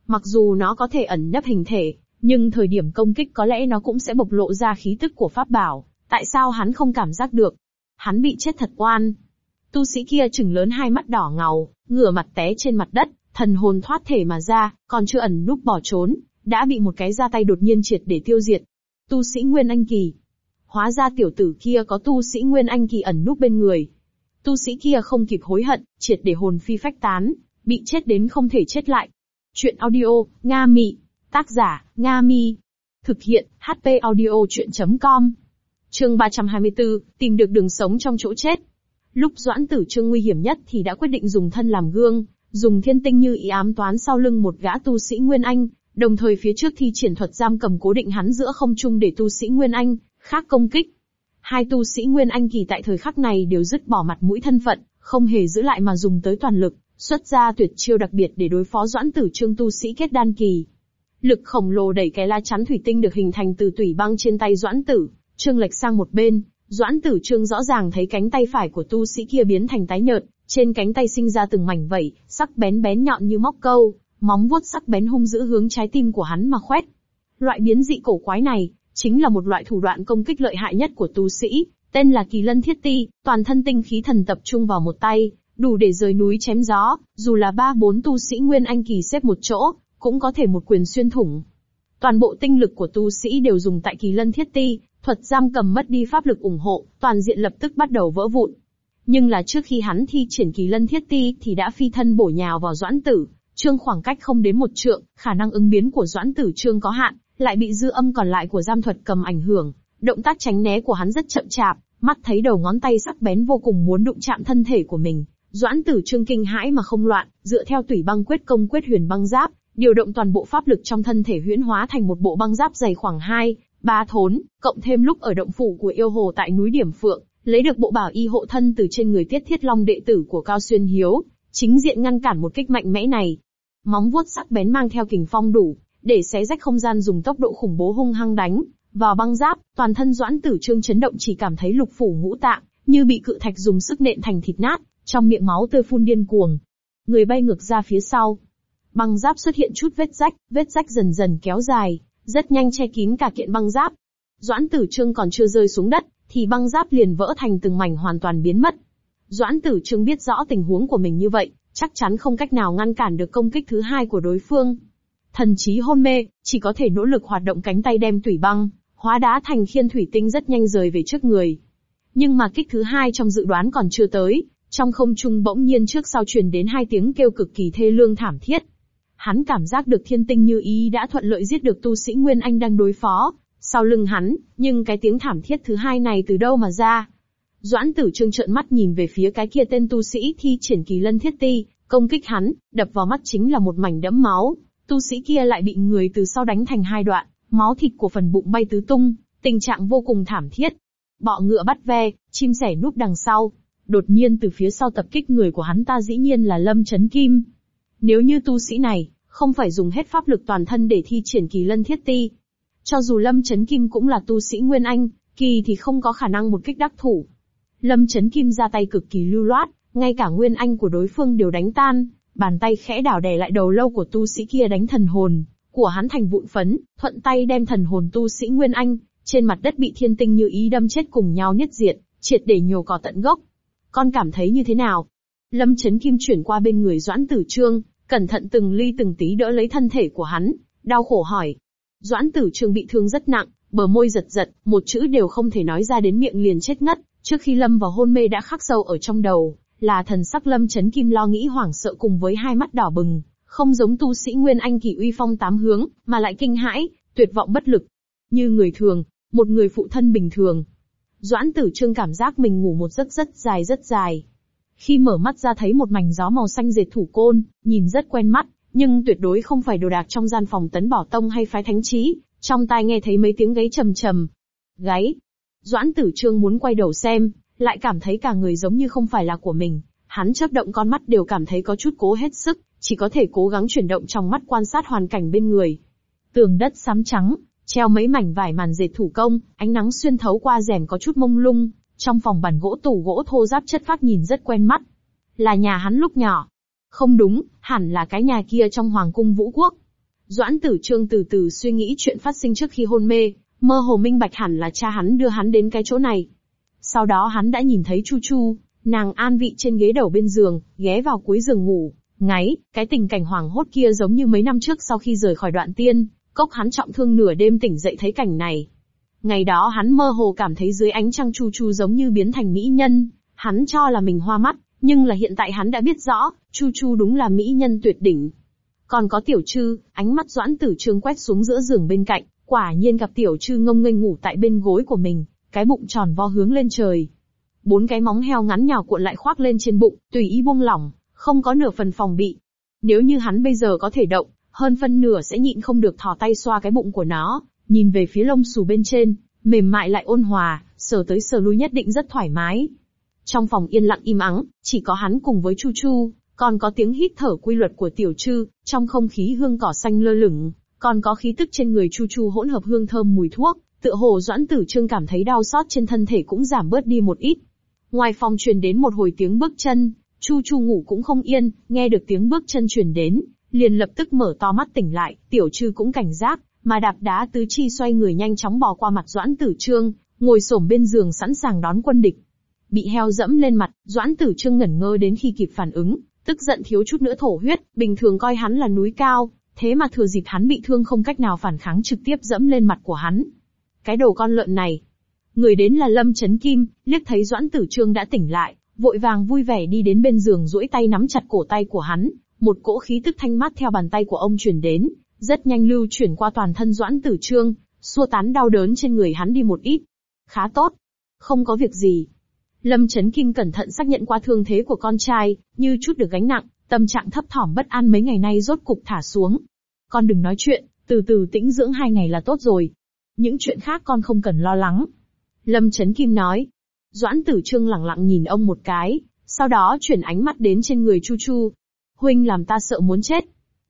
Mặc dù nó có thể ẩn nấp hình thể, nhưng thời điểm công kích có lẽ nó cũng sẽ bộc lộ ra khí tức của pháp bảo. Tại sao hắn không cảm giác được? Hắn bị chết thật oan. Tu sĩ kia chừng lớn hai mắt đỏ ngầu, ngửa mặt té trên mặt đất, thần hồn thoát thể mà ra, còn chưa ẩn núp bỏ trốn, đã bị một cái ra tay đột nhiên triệt để tiêu diệt. Tu sĩ Nguyên Anh Kỳ. Hóa ra tiểu tử kia có tu sĩ Nguyên Anh Kỳ ẩn núp bên người. Tu sĩ kia không kịp hối hận, triệt để hồn phi phách tán, bị chết đến không thể chết lại. Chuyện audio, Nga Mị. Tác giả, Nga Mi. Thực hiện, HP audio chuyện.com. Chương 324, tìm được đường sống trong chỗ chết. Lúc Doãn Tử Trương nguy hiểm nhất thì đã quyết định dùng thân làm gương, dùng thiên tinh như ý ám toán sau lưng một gã tu sĩ Nguyên Anh, đồng thời phía trước thi triển thuật giam cầm cố định hắn giữa không trung để tu sĩ Nguyên Anh khác công kích. Hai tu sĩ Nguyên Anh kỳ tại thời khắc này đều dứt bỏ mặt mũi thân phận, không hề giữ lại mà dùng tới toàn lực, xuất ra tuyệt chiêu đặc biệt để đối phó Doãn Tử Trương tu sĩ kết đan kỳ. Lực khổng lồ đẩy cái la chắn thủy tinh được hình thành từ tủy băng trên tay Doãn Tử, Trương lệch sang một bên, Doãn Tử Trương rõ ràng thấy cánh tay phải của tu sĩ kia biến thành tái nhợt, trên cánh tay sinh ra từng mảnh vẩy, sắc bén bén nhọn như móc câu, móng vuốt sắc bén hung dữ hướng trái tim của hắn mà khoét. Loại biến dị cổ quái này, chính là một loại thủ đoạn công kích lợi hại nhất của tu sĩ, tên là Kỳ Lân Thiết Ti, toàn thân tinh khí thần tập trung vào một tay, đủ để rời núi chém gió, dù là ba bốn tu sĩ Nguyên Anh kỳ xếp một chỗ, cũng có thể một quyền xuyên thủng. Toàn bộ tinh lực của tu sĩ đều dùng tại Kỳ Lân Thiết Ti, thuật giam cầm mất đi pháp lực ủng hộ, toàn diện lập tức bắt đầu vỡ vụn. Nhưng là trước khi hắn thi triển Kỳ Lân Thiết Ti thì đã phi thân bổ nhào vào Doãn Tử, Trương khoảng cách không đến một trượng, khả năng ứng biến của Doãn Tử Trương có hạn, lại bị dư âm còn lại của giam thuật cầm ảnh hưởng, động tác tránh né của hắn rất chậm chạp, mắt thấy đầu ngón tay sắc bén vô cùng muốn đụng chạm thân thể của mình. Doãn Tử Trương kinh hãi mà không loạn, dựa theo tủy băng quyết công quyết huyền băng giáp, điều động toàn bộ pháp lực trong thân thể huyễn hóa thành một bộ băng giáp dày khoảng 2, 3 thốn, cộng thêm lúc ở động phủ của yêu hồ tại núi Điểm Phượng, lấy được bộ bảo y hộ thân từ trên người Tiết Thiết Long đệ tử của Cao Xuyên Hiếu, chính diện ngăn cản một kích mạnh mẽ này. Móng vuốt sắc bén mang theo kình phong đủ, để xé rách không gian dùng tốc độ khủng bố hung hăng đánh vào băng giáp, toàn thân Doãn Tử Trương chấn động chỉ cảm thấy lục phủ ngũ tạng như bị cự thạch dùng sức nện thành thịt nát, trong miệng máu tươi phun điên cuồng. Người bay ngược ra phía sau. Băng giáp xuất hiện chút vết rách, vết rách dần dần kéo dài, rất nhanh che kín cả kiện băng giáp. Doãn Tử Trương còn chưa rơi xuống đất, thì băng giáp liền vỡ thành từng mảnh hoàn toàn biến mất. Doãn Tử Trương biết rõ tình huống của mình như vậy, chắc chắn không cách nào ngăn cản được công kích thứ hai của đối phương. Thần trí hôn mê, chỉ có thể nỗ lực hoạt động cánh tay đem thủy băng, hóa đá thành khiên thủy tinh rất nhanh rời về trước người. Nhưng mà kích thứ hai trong dự đoán còn chưa tới, trong không trung bỗng nhiên trước sau truyền đến hai tiếng kêu cực kỳ thê lương thảm thiết. Hắn cảm giác được thiên tinh như ý đã thuận lợi giết được tu sĩ Nguyên Anh đang đối phó, sau lưng hắn, nhưng cái tiếng thảm thiết thứ hai này từ đâu mà ra? Doãn tử trương trợn mắt nhìn về phía cái kia tên tu sĩ thi triển kỳ lân thiết ti, công kích hắn, đập vào mắt chính là một mảnh đẫm máu, tu sĩ kia lại bị người từ sau đánh thành hai đoạn, máu thịt của phần bụng bay tứ tung, tình trạng vô cùng thảm thiết. Bọ ngựa bắt ve, chim sẻ núp đằng sau. Đột nhiên từ phía sau tập kích người của hắn ta dĩ nhiên là Lâm Chấn Kim. Nếu như tu sĩ này, không phải dùng hết pháp lực toàn thân để thi triển kỳ lân thiết ti. Cho dù Lâm Chấn Kim cũng là tu sĩ Nguyên Anh, kỳ thì không có khả năng một kích đắc thủ. Lâm Chấn Kim ra tay cực kỳ lưu loát, ngay cả Nguyên Anh của đối phương đều đánh tan, bàn tay khẽ đảo đè lại đầu lâu của tu sĩ kia đánh thần hồn, của hắn thành vụn phấn, thuận tay đem thần hồn tu sĩ Nguyên Anh, trên mặt đất bị thiên tinh như ý đâm chết cùng nhau nhất diệt, triệt để nhổ cỏ tận gốc. Con cảm thấy như thế nào? Lâm Chấn Kim chuyển qua bên người Doãn Tử Trương, cẩn thận từng ly từng tí đỡ lấy thân thể của hắn, đau khổ hỏi. Doãn Tử Trương bị thương rất nặng, bờ môi giật giật, một chữ đều không thể nói ra đến miệng liền chết ngất, trước khi Lâm vào hôn mê đã khắc sâu ở trong đầu, là thần sắc Lâm Chấn Kim lo nghĩ hoảng sợ cùng với hai mắt đỏ bừng, không giống tu sĩ Nguyên Anh kỳ uy phong tám hướng, mà lại kinh hãi, tuyệt vọng bất lực. Như người thường, một người phụ thân bình thường. Doãn tử trương cảm giác mình ngủ một giấc rất dài rất dài. Khi mở mắt ra thấy một mảnh gió màu xanh dệt thủ côn, nhìn rất quen mắt, nhưng tuyệt đối không phải đồ đạc trong gian phòng tấn bỏ tông hay phái thánh trí, trong tai nghe thấy mấy tiếng gáy trầm trầm. Gáy. Doãn tử trương muốn quay đầu xem, lại cảm thấy cả người giống như không phải là của mình. Hắn chớp động con mắt đều cảm thấy có chút cố hết sức, chỉ có thể cố gắng chuyển động trong mắt quan sát hoàn cảnh bên người. Tường đất xám trắng, treo mấy mảnh vải màn dệt thủ công, ánh nắng xuyên thấu qua rèm có chút mông lung, trong phòng bàn gỗ tủ gỗ thô ráp chất phát nhìn rất quen mắt. Là nhà hắn lúc nhỏ. Không đúng, hẳn là cái nhà kia trong hoàng cung vũ quốc. Doãn tử trương từ từ suy nghĩ chuyện phát sinh trước khi hôn mê, mơ hồ minh bạch hẳn là cha hắn đưa hắn đến cái chỗ này. Sau đó hắn đã nhìn thấy Chu Chu, nàng an vị trên ghế đầu bên giường, ghé vào cuối giường ngủ, ngáy, cái tình cảnh hoàng hốt kia giống như mấy năm trước sau khi rời khỏi đoạn tiên, cốc hắn trọng thương nửa đêm tỉnh dậy thấy cảnh này. Ngày đó hắn mơ hồ cảm thấy dưới ánh trăng Chu Chu giống như biến thành mỹ nhân, hắn cho là mình hoa mắt, nhưng là hiện tại hắn đã biết rõ, Chu Chu đúng là mỹ nhân tuyệt đỉnh. Còn có tiểu trư, ánh mắt doãn tử trương quét xuống giữa giường bên cạnh, Quả nhiên gặp tiểu trư ngông nghênh ngủ tại bên gối của mình, cái bụng tròn vo hướng lên trời. Bốn cái móng heo ngắn nhào cuộn lại khoác lên trên bụng, tùy ý buông lỏng, không có nửa phần phòng bị. Nếu như hắn bây giờ có thể động, hơn phân nửa sẽ nhịn không được thò tay xoa cái bụng của nó, nhìn về phía lông xù bên trên, mềm mại lại ôn hòa, sờ tới sờ lui nhất định rất thoải mái. Trong phòng yên lặng im ắng, chỉ có hắn cùng với Chu Chu, còn có tiếng hít thở quy luật của tiểu trư, trong không khí hương cỏ xanh lơ lửng, còn có khí tức trên người Chu Chu hỗn hợp hương thơm mùi thuốc, tựa hồ Doãn Tử Trương cảm thấy đau xót trên thân thể cũng giảm bớt đi một ít. Ngoài phòng truyền đến một hồi tiếng bước chân, Chu Chu ngủ cũng không yên, nghe được tiếng bước chân truyền đến, liền lập tức mở to mắt tỉnh lại, tiểu trư cũng cảnh giác, mà đạp đá tứ chi xoay người nhanh chóng bò qua mặt Doãn Tử Trương, ngồi xổm bên giường sẵn sàng đón quân địch. Bị heo dẫm lên mặt, Doãn Tử Trương ngẩn ngơ đến khi kịp phản ứng, tức giận thiếu chút nữa thổ huyết, bình thường coi hắn là núi cao, thế mà thừa dịp hắn bị thương không cách nào phản kháng trực tiếp dẫm lên mặt của hắn. Cái đầu con lợn này. Người đến là Lâm Chấn Kim, liếc thấy Doãn Tử Trương đã tỉnh lại, vội vàng vui vẻ đi đến bên giường duỗi tay nắm chặt cổ tay của hắn, một cỗ khí tức thanh mát theo bàn tay của ông truyền đến, rất nhanh lưu chuyển qua toàn thân Doãn Tử Trương, xua tán đau đớn trên người hắn đi một ít. Khá tốt. Không có việc gì. Lâm Chấn kim cẩn thận xác nhận qua thương thế của con trai, như chút được gánh nặng, tâm trạng thấp thỏm bất an mấy ngày nay rốt cục thả xuống. Con đừng nói chuyện, từ từ tĩnh dưỡng hai ngày là tốt rồi. Những chuyện khác con không cần lo lắng. Lâm Chấn Kim nói. Doãn Tử Trương lặng lặng nhìn ông một cái, sau đó chuyển ánh mắt đến trên người Chu Chu. Huynh làm ta sợ muốn chết.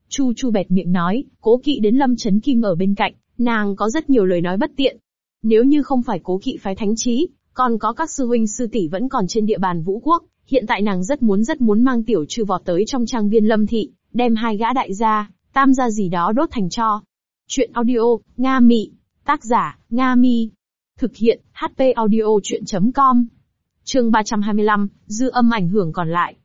Chu Chu bẹt miệng nói, cố kỵ đến Lâm Chấn Kim ở bên cạnh, nàng có rất nhiều lời nói bất tiện. Nếu như không phải cố kỵ phái thánh trí, còn có các sư huynh sư tỷ vẫn còn trên địa bàn vũ quốc, hiện tại nàng rất muốn rất muốn mang tiểu trừ vọt tới trong trang viên lâm thị, đem hai gã đại gia, tam gia gì đó đốt thành cho. Chuyện audio, Nga Mị. Tác giả, Nga Mi. Thực hiện, HP audio chuyện.com. Chương 325, dư âm ảnh hưởng còn lại.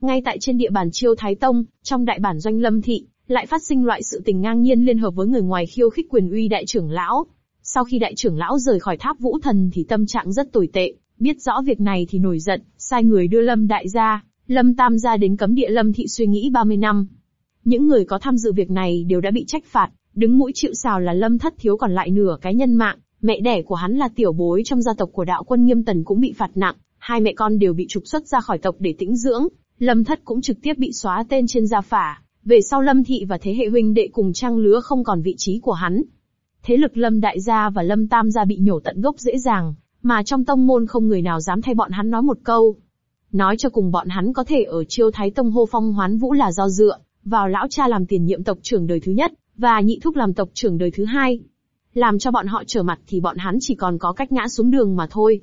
Ngay tại trên địa bàn Chiêu Thái Tông, trong đại bản doanh Lâm Thị, lại phát sinh loại sự tình ngang nhiên liên hợp với người ngoài khiêu khích quyền uy đại trưởng lão. Sau khi đại trưởng lão rời khỏi tháp vũ thần thì tâm trạng rất tồi tệ, biết rõ việc này thì nổi giận, sai người đưa Lâm đại gia, Lâm tam gia đến cấm địa Lâm thị suy nghĩ 30 năm. Những người có tham dự việc này đều đã bị trách phạt, đứng mũi chịu sào là Lâm thất thiếu còn lại nửa cái nhân mạng, mẹ đẻ của hắn là tiểu bối trong gia tộc của đạo quân nghiêm tần cũng bị phạt nặng, hai mẹ con đều bị trục xuất ra khỏi tộc để tĩnh dưỡng, Lâm thất cũng trực tiếp bị xóa tên trên gia phả, về sau Lâm thị và thế hệ huynh đệ cùng trang lứa không còn vị trí của hắn. Thế lực Lâm đại gia và Lâm tam gia bị nhổ tận gốc dễ dàng, mà trong tông môn không người nào dám thay bọn hắn nói một câu. Nói cho cùng bọn hắn có thể ở chiêu thái tông hô phong hoán vũ là do dựa, vào lão cha làm tiền nhiệm tộc trưởng đời thứ nhất, và nhị thúc làm tộc trưởng đời thứ hai. Làm cho bọn họ trở mặt thì bọn hắn chỉ còn có cách ngã xuống đường mà thôi.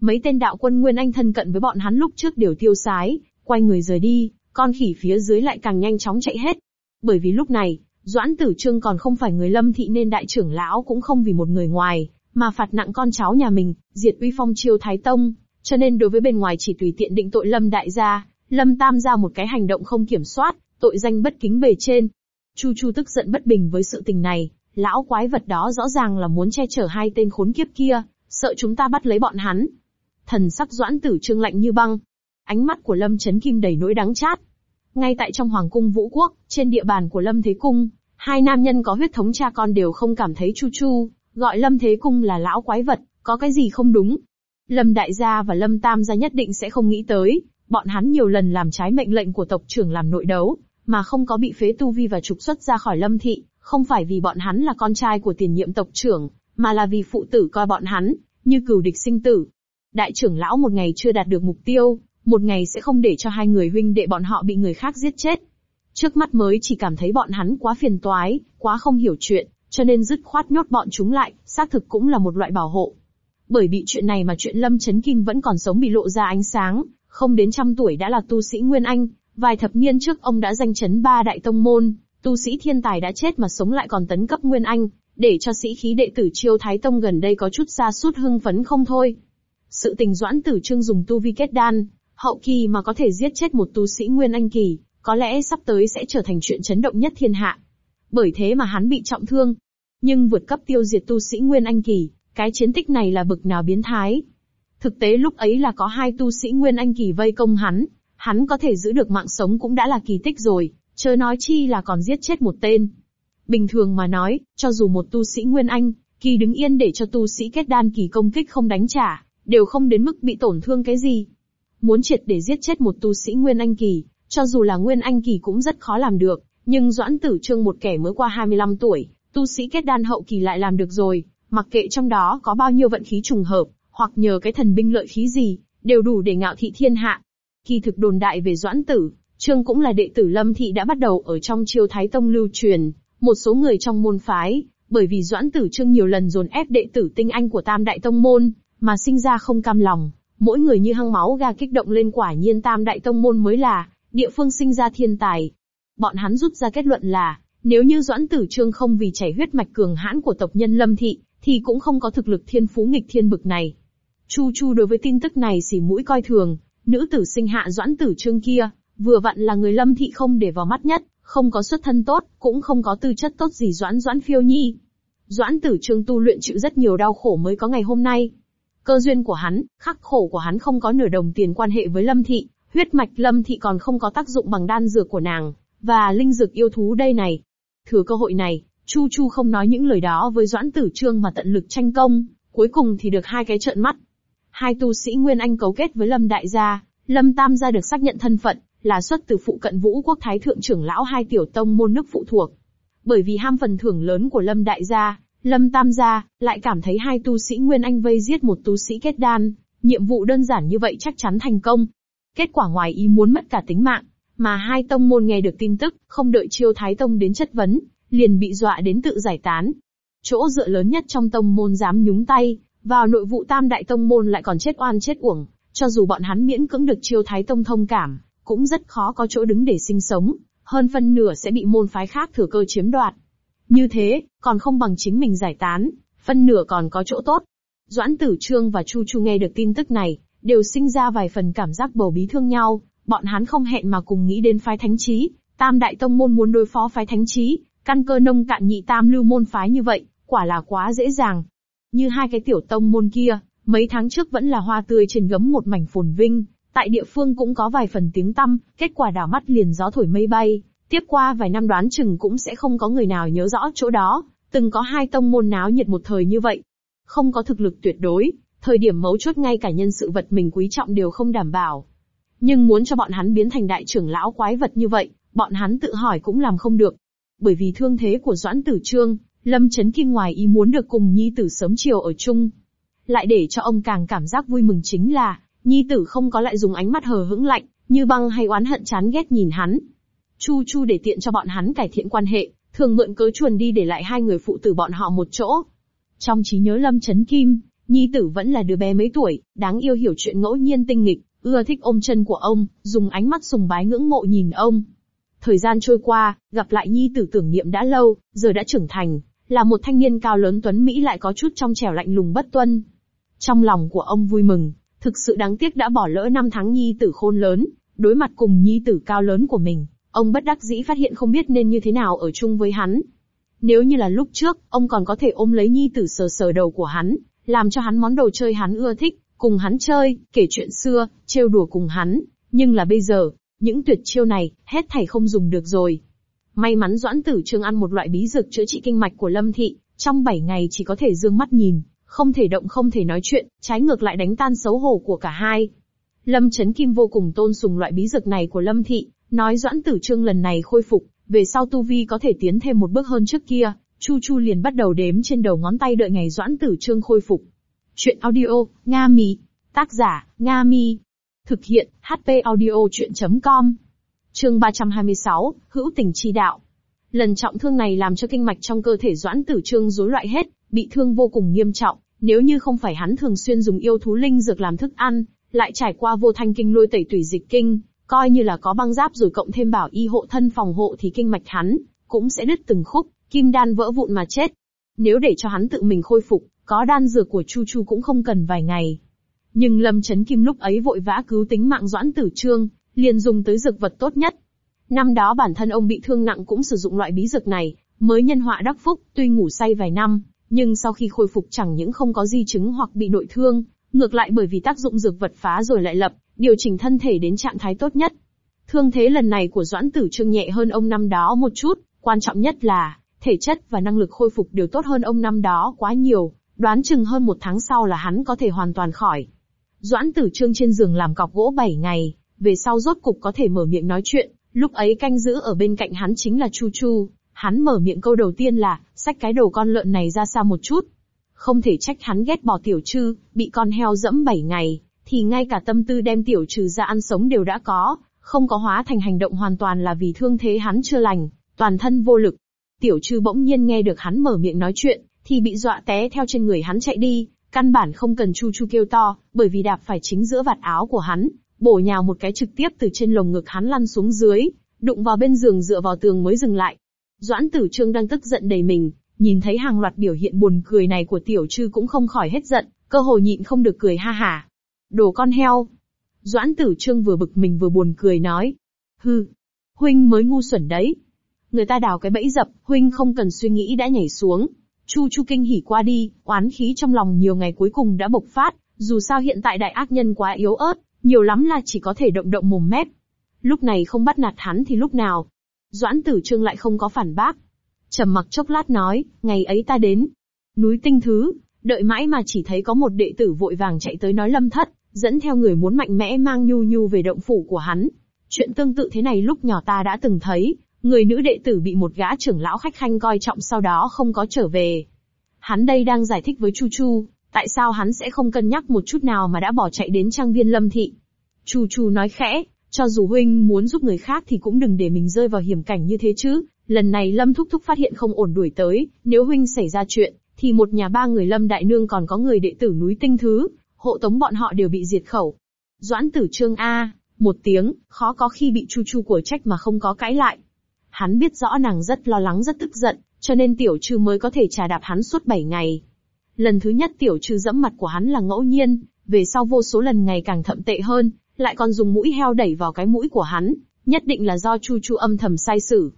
Mấy tên đạo quân Nguyên Anh thân cận với bọn hắn lúc trước đều tiêu sái, quay người rời đi, con khỉ phía dưới lại càng nhanh chóng chạy hết. Bởi vì lúc này, Doãn Tử Trương còn không phải người lâm thị nên đại trưởng lão cũng không vì một người ngoài, mà phạt nặng con cháu nhà mình, diệt uy phong chiêu thái tông, cho nên đối với bên ngoài chỉ tùy tiện định tội lâm đại gia, lâm tam gia một cái hành động không kiểm soát, tội danh bất kính bề trên. Chu Chu tức giận bất bình với sự tình này, lão quái vật đó rõ ràng là muốn che chở hai tên khốn kiếp kia, sợ chúng ta bắt lấy bọn hắn. Thần sắc doãn tử trương lạnh như băng. Ánh mắt của Lâm Chấn Kim đầy nỗi đắng chát. Ngay tại trong Hoàng cung Vũ Quốc, trên địa bàn của Lâm Thế Cung, hai nam nhân có huyết thống cha con đều không cảm thấy Chu Chu, Gọi Lâm Thế Cung là lão quái vật, có cái gì không đúng? Lâm Đại Gia và Lâm Tam Gia nhất định sẽ không nghĩ tới, bọn hắn nhiều lần làm trái mệnh lệnh của tộc trưởng làm nội đấu, mà không có bị phế tu vi và trục xuất ra khỏi Lâm Thị, không phải vì bọn hắn là con trai của tiền nhiệm tộc trưởng, mà là vì phụ tử coi bọn hắn, như cừu địch sinh tử. Đại trưởng lão một ngày chưa đạt được mục tiêu, một ngày sẽ không để cho hai người huynh đệ bọn họ bị người khác giết chết. Trước mắt mới chỉ cảm thấy bọn hắn quá phiền toái, quá không hiểu chuyện, cho nên dứt khoát nhốt bọn chúng lại, xác thực cũng là một loại bảo hộ. Bởi bị chuyện này mà chuyện Lâm Chấn Kim vẫn còn sống bị lộ ra ánh sáng, không đến trăm tuổi đã là tu sĩ Nguyên Anh, vài thập niên trước ông đã danh chấn ba đại tông môn, tu sĩ thiên tài đã chết mà sống lại còn tấn cấp Nguyên Anh, để cho sĩ khí đệ tử Chiêu Thái Tông gần đây có chút xa sút hưng phấn không thôi. Sự tình doãn tử trương dùng tu vi kết đan, hậu kỳ mà có thể giết chết một tu sĩ Nguyên Anh kỳ, có lẽ sắp tới sẽ trở thành chuyện chấn động nhất thiên hạ. Bởi thế mà hắn bị trọng thương. Nhưng vượt cấp tiêu diệt tu sĩ Nguyên Anh Kỳ, cái chiến tích này là bực nào biến thái. Thực tế lúc ấy là có hai tu sĩ Nguyên Anh Kỳ vây công hắn, hắn có thể giữ được mạng sống cũng đã là kỳ tích rồi, chớ nói chi là còn giết chết một tên. Bình thường mà nói, cho dù một tu sĩ Nguyên Anh, kỳ đứng yên để cho tu sĩ kết đan kỳ công kích không đánh trả, đều không đến mức bị tổn thương cái gì. Muốn triệt để giết chết một tu sĩ Nguyên Anh kỳ, cho dù là Nguyên Anh kỳ cũng rất khó làm được, nhưng Doãn Tử Trương một kẻ mới qua 25 tuổi, tu sĩ kết đan hậu kỳ lại làm được rồi, mặc kệ trong đó có bao nhiêu vận khí trùng hợp, hoặc nhờ cái thần binh lợi khí gì, đều đủ để ngạo thị thiên hạ. Kỳ thực đồn đại về Doãn Tử, Trương cũng là đệ tử Lâm Thị đã bắt đầu ở trong triều Thái Tông lưu truyền, một số người trong môn phái, bởi vì Doãn Tử Trương nhiều lần dồn ép đệ tử tinh anh của Tam Đại Tông Môn, mà sinh ra không cam lòng, mỗi người như hăng máu ga kích động lên quả nhiên Tam Đại Tông Môn mới là, địa phương sinh ra thiên tài. Bọn hắn rút ra kết luận là, nếu như Doãn Tử Trương không vì chảy huyết mạch cường hãn của tộc nhân Lâm Thị, thì cũng không có thực lực thiên phú nghịch thiên bực này. Chu Chu đối với tin tức này xỉ mũi coi thường, nữ tử sinh hạ Doãn Tử Trương kia, vừa vặn là người Lâm Thị không để vào mắt nhất, không có xuất thân tốt, cũng không có tư chất tốt gì Doãn Doãn Phiêu Nhi. Doãn Tử Trương tu luyện chịu rất nhiều đau khổ mới có ngày hôm nay. Cơ duyên của hắn, khắc khổ của hắn không có nửa đồng tiền quan hệ với Lâm Thị, huyết mạch Lâm Thị còn không có tác dụng bằng đan dược của nàng, và linh dược yêu thú đây này. Thừa cơ hội này, Chu Chu không nói những lời đó với Doãn Tử Trương mà tận lực tranh công, cuối cùng thì được hai cái trợn mắt. Hai tu sĩ Nguyên Anh cấu kết với Lâm Đại gia, Lâm Tam gia được xác nhận thân phận, là xuất từ phụ cận Vũ Quốc Thái Thượng trưởng lão hai tiểu tông môn nước phụ thuộc. Bởi vì ham phần thưởng lớn của Lâm Đại gia, Lâm Tam gia lại cảm thấy hai tu sĩ Nguyên Anh vây giết một tu sĩ kết đan, nhiệm vụ đơn giản như vậy chắc chắn thành công. Kết quả ngoài ý muốn mất cả tính mạng, mà hai tông môn nghe được tin tức, không đợi chiêu Thái Tông đến chất vấn, liền bị dọa đến tự giải tán. Chỗ dựa lớn nhất trong tông môn dám nhúng tay, vào nội vụ tam đại tông môn lại còn chết oan chết uổng, cho dù bọn hắn miễn cưỡng được chiêu Thái Tông thông cảm, cũng rất khó có chỗ đứng để sinh sống, hơn phân nửa sẽ bị môn phái khác thừa cơ chiếm đoạt. Như thế, còn không bằng chính mình giải tán, phân nửa còn có chỗ tốt. Doãn Tử Trương và Chu Chu nghe được tin tức này, đều sinh ra vài phần cảm giác bầu bí thương nhau, bọn hắn không hẹn mà cùng nghĩ đến phái thánh trí, tam đại tông môn muốn đối phó phái thánh trí, căn cơ nông cạn nhị tam lưu môn phái như vậy, quả là quá dễ dàng. Như hai cái tiểu tông môn kia, mấy tháng trước vẫn là hoa tươi trên gấm một mảnh phồn vinh, tại địa phương cũng có vài phần tiếng tăm, kết quả đảo mắt liền gió thổi mây bay, tiếp qua vài năm đoán chừng cũng sẽ không có người nào nhớ rõ chỗ đó, từng có hai tông môn náo nhiệt một thời như vậy. Không có thực lực tuyệt đối, thời điểm mấu chốt ngay cả nhân sự vật mình quý trọng đều không đảm bảo. Nhưng muốn cho bọn hắn biến thành đại trưởng lão quái vật như vậy, bọn hắn tự hỏi cũng làm không được. Bởi vì thương thế của Doãn Tử Trương, Lâm Chấn Kim ngoài ý muốn được cùng Nhi Tử sớm chiều ở chung. Lại để cho ông càng cảm giác vui mừng chính là, Nhi Tử không có lại dùng ánh mắt hờ hững lạnh, như băng hay oán hận chán ghét nhìn hắn. Chu Chu để tiện cho bọn hắn cải thiện quan hệ, thường mượn cớ chuồn đi để lại hai người phụ tử bọn họ một chỗ. Trong trí nhớ Lâm Chấn Kim, Nhi Tử vẫn là đứa bé mấy tuổi, đáng yêu hiểu chuyện ngẫu nhiên tinh nghịch, ưa thích ôm chân của ông, dùng ánh mắt sùng bái ngưỡng mộ nhìn ông. Thời gian trôi qua, gặp lại Nhi Tử tưởng niệm đã lâu, giờ đã trưởng thành, là một thanh niên cao lớn tuấn Mỹ lại có chút trong trẻo lạnh lùng bất tuân. Trong lòng của ông vui mừng, thực sự đáng tiếc đã bỏ lỡ năm tháng Nhi Tử khôn lớn, đối mặt cùng Nhi Tử cao lớn của mình, ông bất đắc dĩ phát hiện không biết nên như thế nào ở chung với hắn. Nếu như là lúc trước, ông còn có thể ôm lấy Nhi Tử sờ sờ đầu của hắn, làm cho hắn món đồ chơi hắn ưa thích, cùng hắn chơi, kể chuyện xưa, trêu đùa cùng hắn. Nhưng là bây giờ, những tuyệt chiêu này, hết thảy không dùng được rồi. May mắn Doãn Tử Trương ăn một loại bí dược chữa trị kinh mạch của Lâm Thị, trong 7 ngày chỉ có thể dương mắt nhìn, không thể động không thể nói chuyện, trái ngược lại đánh tan xấu hổ của cả hai. Lâm Chấn Kim vô cùng tôn sùng loại bí dược này của Lâm Thị, nói Doãn Tử Trương lần này khôi phục, về sau Tu Vi có thể tiến thêm một bước hơn trước kia, Chu Chu liền bắt đầu đếm trên đầu ngón tay đợi ngày Doãn Tử Trương khôi phục. Chuyện audio, Nga Mi. Tác giả, Nga Mi. Thực hiện, HP audio chuyện.com. Chương 326, Hữu tình chi đạo. Lần trọng thương này làm cho kinh mạch trong cơ thể Doãn Tử Trương rối loạn hết, bị thương vô cùng nghiêm trọng, nếu như không phải hắn thường xuyên dùng yêu thú linh dược làm thức ăn, lại trải qua vô thanh kinh lôi tẩy tủy dịch kinh, coi như là có băng giáp rồi cộng thêm bảo y hộ thân phòng hộ thì kinh mạch hắn cũng sẽ đứt từng khúc, kim đan vỡ vụn mà chết. Nếu để cho hắn tự mình khôi phục, có đan dược của Chu Chu cũng không cần vài ngày. Nhưng Lâm Chấn Kim lúc ấy vội vã cứu tính mạng Doãn Tử Trương, liền dùng tới dược vật tốt nhất. Năm đó bản thân ông bị thương nặng cũng sử dụng loại bí dược này, mới nhân họa đắc phúc, tuy ngủ say vài năm, nhưng sau khi khôi phục chẳng những không có di chứng hoặc bị nội thương, ngược lại bởi vì tác dụng dược vật phá rồi lại lập, điều chỉnh thân thể đến trạng thái tốt nhất. Thương thế lần này của Doãn Tử Trương nhẹ hơn ông năm đó một chút, quan trọng nhất là, thể chất và năng lực khôi phục đều tốt hơn ông năm đó quá nhiều, đoán chừng hơn một tháng sau là hắn có thể hoàn toàn khỏi. Doãn tử trương trên giường làm cọc gỗ 7 ngày, về sau rốt cục có thể mở miệng nói chuyện, lúc ấy canh giữ ở bên cạnh hắn chính là Chu Chu, hắn mở miệng câu đầu tiên là, xách cái đầu con lợn này ra xa một chút. Không thể trách hắn ghét bỏ tiểu trư, bị con heo dẫm 7 ngày, thì ngay cả tâm tư đem tiểu trừ ra ăn sống đều đã có, không có hóa thành hành động hoàn toàn là vì thương thế hắn chưa lành, toàn thân vô lực. Tiểu trư bỗng nhiên nghe được hắn mở miệng nói chuyện, thì bị dọa té theo trên người hắn chạy đi, căn bản không cần chu chu kêu to, bởi vì đạp phải chính giữa vạt áo của hắn, bổ nhào một cái trực tiếp từ trên lồng ngực hắn lăn xuống dưới, đụng vào bên giường dựa vào tường mới dừng lại. Doãn tử trương đang tức giận đầy mình, nhìn thấy hàng loạt biểu hiện buồn cười này của tiểu trư cũng không khỏi hết giận, cơ hồ nhịn không được cười ha hả. Đồ con heo. Doãn tử trương vừa bực mình vừa buồn cười nói. Hừ, huynh mới ngu xuẩn đấy. Người ta đào cái bẫy dập, huynh không cần suy nghĩ đã nhảy xuống. Chu Chu kinh hỉ qua đi, oán khí trong lòng nhiều ngày cuối cùng đã bộc phát, dù sao hiện tại đại ác nhân quá yếu ớt, nhiều lắm là chỉ có thể động động mồm mép. Lúc này không bắt nạt hắn thì lúc nào? Doãn tử trương lại không có phản bác. trầm mặc chốc lát nói, ngày ấy ta đến. Núi tinh thứ, đợi mãi mà chỉ thấy có một đệ tử vội vàng chạy tới nói lâm thất, dẫn theo người muốn mạnh mẽ mang nhu nhu về động phủ của hắn. Chuyện tương tự thế này lúc nhỏ ta đã từng thấy, người nữ đệ tử bị một gã trưởng lão khách khanh coi trọng sau đó không có trở về. Hắn đây đang giải thích với Chu Chu, tại sao hắn sẽ không cân nhắc một chút nào mà đã bỏ chạy đến trang viên lâm thị. Chu Chu nói khẽ, cho dù huynh muốn giúp người khác thì cũng đừng để mình rơi vào hiểm cảnh như thế chứ. Lần này Lâm Thúc Thúc phát hiện không ổn đuổi tới, nếu huynh xảy ra chuyện, thì một nhà ba người Lâm Đại Nương còn có người đệ tử núi Tinh Thứ, hộ tống bọn họ đều bị diệt khẩu. Doãn tử trương A, một tiếng, khó có khi bị chu chu của trách mà không có cãi lại. Hắn biết rõ nàng rất lo lắng rất tức giận, cho nên tiểu trư mới có thể trà đạp hắn suốt 7 ngày. Lần thứ nhất tiểu trư dẫm mặt của hắn là ngẫu nhiên, về sau vô số lần ngày càng thậm tệ hơn, lại còn dùng mũi heo đẩy vào cái mũi của hắn, nhất định là do chu chu âm thầm sai sử.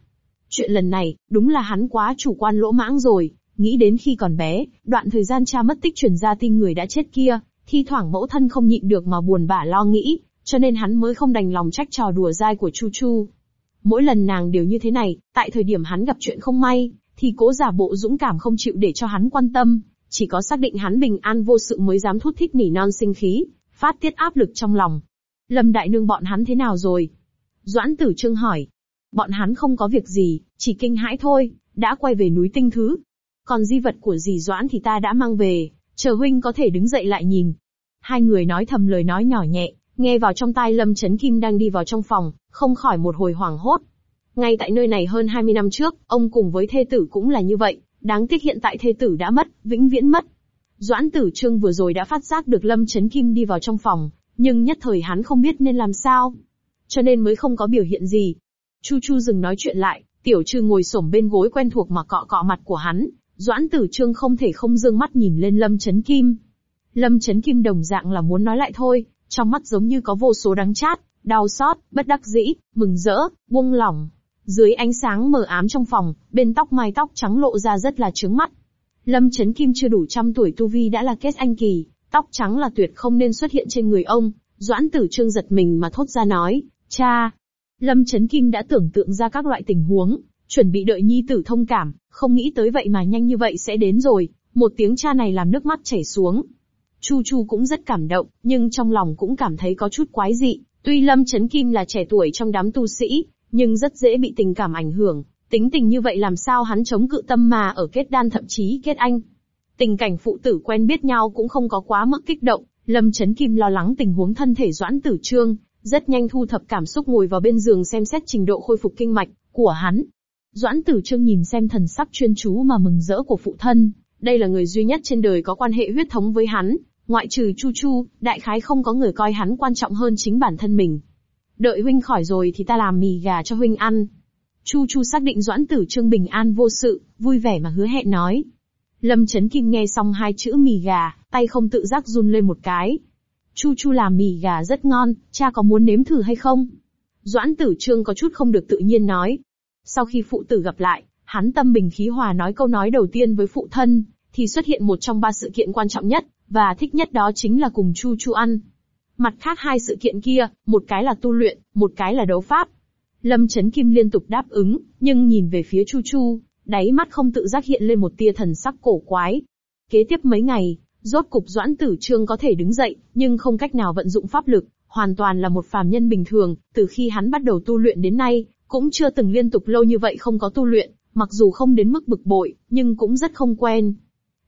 Chuyện lần này, đúng là hắn quá chủ quan lỗ mãng rồi, nghĩ đến khi còn bé, đoạn thời gian cha mất tích truyền ra tin người đã chết kia, thi thoảng mẫu thân không nhịn được mà buồn bã lo nghĩ, cho nên hắn mới không đành lòng trách trò đùa dai của Chu Chu. Mỗi lần nàng đều như thế này, tại thời điểm hắn gặp chuyện không may, thì cố giả bộ dũng cảm không chịu để cho hắn quan tâm, chỉ có xác định hắn bình an vô sự mới dám thút thích nỉ non sinh khí, phát tiết áp lực trong lòng. Lâm Đại Nương bọn hắn thế nào rồi? Doãn Tử Trương hỏi. Bọn hắn không có việc gì, chỉ kinh hãi thôi, đã quay về núi Tinh Thứ. Còn di vật của dì Doãn thì ta đã mang về, chờ huynh có thể đứng dậy lại nhìn. Hai người nói thầm lời nói nhỏ nhẹ, nghe vào trong tai Lâm Chấn Kim đang đi vào trong phòng, không khỏi một hồi hoảng hốt. Ngay tại nơi này hơn 20 năm trước, ông cùng với thê tử cũng là như vậy, đáng tiếc hiện tại thê tử đã mất, vĩnh viễn mất. Doãn tử trương vừa rồi đã phát giác được Lâm Chấn Kim đi vào trong phòng, nhưng nhất thời hắn không biết nên làm sao. Cho nên mới không có biểu hiện gì. Chu Chu dừng nói chuyện lại, tiểu trư ngồi xổm bên gối quen thuộc mà cọ cọ mặt của hắn, Doãn Tử Trương không thể không dương mắt nhìn lên Lâm Chấn Kim. Lâm Chấn Kim đồng dạng là muốn nói lại thôi, trong mắt giống như có vô số đắng chát, đau xót, bất đắc dĩ, mừng rỡ, buông lỏng. Dưới ánh sáng mờ ám trong phòng, bên tóc mai tóc trắng lộ ra rất là trướng mắt. Lâm Chấn Kim chưa đủ trăm tuổi tu vi đã là kết anh kỳ, tóc trắng là tuyệt không nên xuất hiện trên người ông. Doãn Tử Trương giật mình mà thốt ra nói, cha. Lâm Chấn Kim đã tưởng tượng ra các loại tình huống, chuẩn bị đợi nhi tử thông cảm, không nghĩ tới vậy mà nhanh như vậy sẽ đến rồi, một tiếng cha này làm nước mắt chảy xuống. Chu Chu cũng rất cảm động, nhưng trong lòng cũng cảm thấy có chút quái dị, tuy Lâm Chấn Kim là trẻ tuổi trong đám tu sĩ, nhưng rất dễ bị tình cảm ảnh hưởng, tính tình như vậy làm sao hắn chống cự tâm mà ở kết đan thậm chí kết anh. Tình cảnh phụ tử quen biết nhau cũng không có quá mức kích động, Lâm Chấn Kim lo lắng tình huống thân thể Doãn Tử Trương, rất nhanh thu thập cảm xúc ngồi vào bên giường xem xét trình độ khôi phục kinh mạch của hắn, Doãn Tử Trương nhìn xem thần sắc chuyên chú mà mừng rỡ của phụ thân, đây là người duy nhất trên đời có quan hệ huyết thống với hắn, ngoại trừ Chu Chu, đại khái không có người coi hắn quan trọng hơn chính bản thân mình. Đợi huynh khỏi rồi thì ta làm mì gà cho huynh ăn. Chu Chu xác định Doãn Tử Trương bình an vô sự, vui vẻ mà hứa hẹn nói. Lâm Chấn Kim nghe xong hai chữ mì gà, tay không tự giác run lên một cái. Chu Chu làm mì gà rất ngon, cha có muốn nếm thử hay không? Doãn Tử Trương có chút không được tự nhiên nói, sau khi phụ tử gặp lại, hắn tâm bình khí hòa nói câu nói đầu tiên với phụ thân, thì xuất hiện một trong ba sự kiện quan trọng nhất, và thích nhất đó chính là cùng Chu Chu ăn. Mặt khác hai sự kiện kia, một cái là tu luyện, một cái là đấu pháp. Lâm Chấn Kim liên tục đáp ứng, nhưng nhìn về phía Chu Chu, đáy mắt không tự giác hiện lên một tia thần sắc cổ quái. Kế tiếp mấy ngày, rốt cục Doãn Tử Trương có thể đứng dậy, nhưng không cách nào vận dụng pháp lực, hoàn toàn là một phàm nhân bình thường, từ khi hắn bắt đầu tu luyện đến nay, cũng chưa từng liên tục lâu như vậy không có tu luyện, mặc dù không đến mức bực bội, nhưng cũng rất không quen.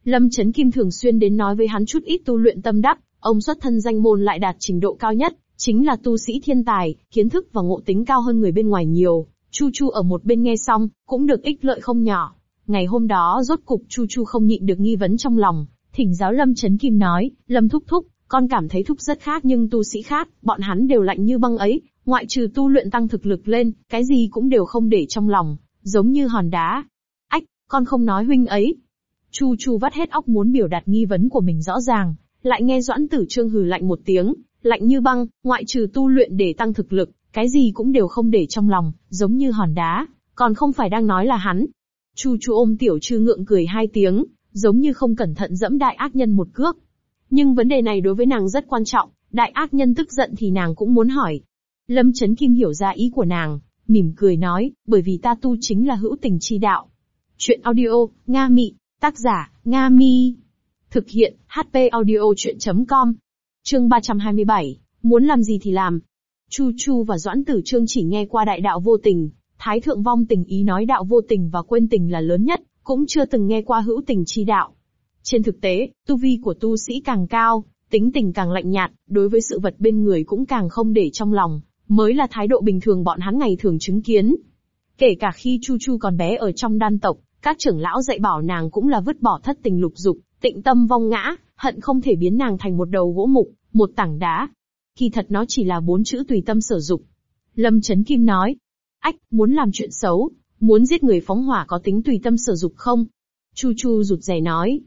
Lâm Chấn Kim thường xuyên đến nói với hắn chút ít tu luyện tâm đắc, ông xuất thân danh môn lại đạt trình độ cao nhất, chính là tu sĩ thiên tài, kiến thức và ngộ tính cao hơn người bên ngoài nhiều. Chu Chu ở một bên nghe xong, cũng được ích lợi không nhỏ. Ngày hôm đó rốt cục Chu Chu không nhịn được nghi vấn trong lòng, thỉnh giáo Lâm Chấn Kim nói, Lâm Thúc Thúc, con cảm thấy Thúc rất khác nhưng tu sĩ khác, bọn hắn đều lạnh như băng ấy, ngoại trừ tu luyện tăng thực lực lên, cái gì cũng đều không để trong lòng, giống như hòn đá. Ách, con không nói huynh ấy. Chu Chu vắt hết óc muốn biểu đạt nghi vấn của mình rõ ràng, lại nghe Doãn Tử Trương hừ lạnh một tiếng, lạnh như băng, ngoại trừ tu luyện để tăng thực lực, cái gì cũng đều không để trong lòng, giống như hòn đá, còn không phải đang nói là hắn. Chu Chu ôm tiểu trư ngượng cười hai tiếng, giống như không cẩn thận dẫm đại ác nhân một cước. Nhưng vấn đề này đối với nàng rất quan trọng, đại ác nhân tức giận thì nàng cũng muốn hỏi. Lâm Trấn Kim hiểu ra ý của nàng, mỉm cười nói, bởi vì ta tu chính là hữu tình chi đạo. Chuyện audio, Nga Mị, tác giả, Nga Mi. Thực hiện, HP audio chuyện.com. Chương 327, muốn làm gì thì làm. Chu Chu và Doãn Tử Trương chỉ nghe qua đại đạo vô tình, Thái Thượng Vong tình ý nói đạo vô tình và quên tình là lớn nhất, cũng chưa từng nghe qua hữu tình chi đạo. Trên thực tế, tu vi của tu sĩ càng cao, tính tình càng lạnh nhạt, đối với sự vật bên người cũng càng không để trong lòng, mới là thái độ bình thường bọn hắn ngày thường chứng kiến. Kể cả khi Chu Chu còn bé ở trong đan tộc, các trưởng lão dạy bảo nàng cũng là vứt bỏ thất tình lục dục, tịnh tâm vong ngã, hận không thể biến nàng thành một đầu gỗ mục, một tảng đá. Kỳ thật nó chỉ là bốn chữ tùy tâm sở dục. Lâm Trấn Kim nói, ách, muốn làm chuyện xấu, muốn giết người phóng hỏa có tính tùy tâm sở dục không? Chu Chu rụt rè nói,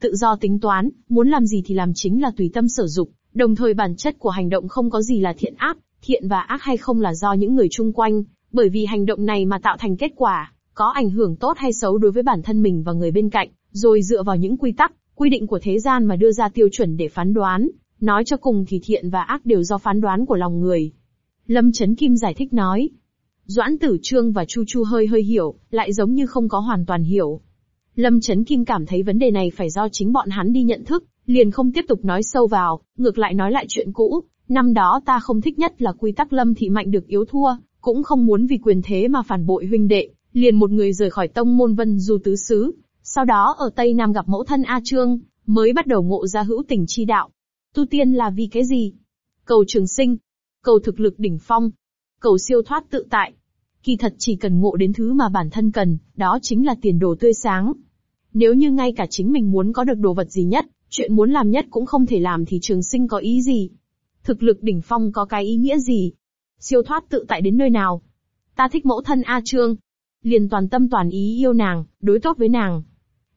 tự do tính toán, muốn làm gì thì làm chính là tùy tâm sở dục, đồng thời bản chất của hành động không có gì là thiện ác, thiện và ác hay không là do những người chung quanh, bởi vì hành động này mà tạo thành kết quả, có ảnh hưởng tốt hay xấu đối với bản thân mình và người bên cạnh, rồi dựa vào những quy tắc, quy định của thế gian mà đưa ra tiêu chuẩn để phán đoán, nói cho cùng thì thiện và ác đều do phán đoán của lòng người. Lâm Trấn Kim giải thích nói. Doãn Tử Trương và Chu Chu hơi hơi hiểu, lại giống như không có hoàn toàn hiểu. Lâm Trấn Kim cảm thấy vấn đề này phải do chính bọn hắn đi nhận thức, liền không tiếp tục nói sâu vào, ngược lại nói lại chuyện cũ. Năm đó ta không thích nhất là quy tắc Lâm thị mạnh được yếu thua, cũng không muốn vì quyền thế mà phản bội huynh đệ, liền một người rời khỏi tông môn vân du tứ xứ. Sau đó ở Tây Nam gặp mẫu thân A Trương, mới bắt đầu ngộ ra hữu tình chi đạo. Tu tiên là vì cái gì? Cầu trường sinh, cầu thực lực đỉnh phong, cầu siêu thoát tự tại. Kỳ thật chỉ cần ngộ đến thứ mà bản thân cần, đó chính là tiền đồ tươi sáng. Nếu như ngay cả chính mình muốn có được đồ vật gì nhất, chuyện muốn làm nhất cũng không thể làm thì trường sinh có ý gì? Thực lực đỉnh phong có cái ý nghĩa gì? Siêu thoát tự tại đến nơi nào? Ta thích mẫu thân A Trương. Liền toàn tâm toàn ý yêu nàng, đối tốt với nàng.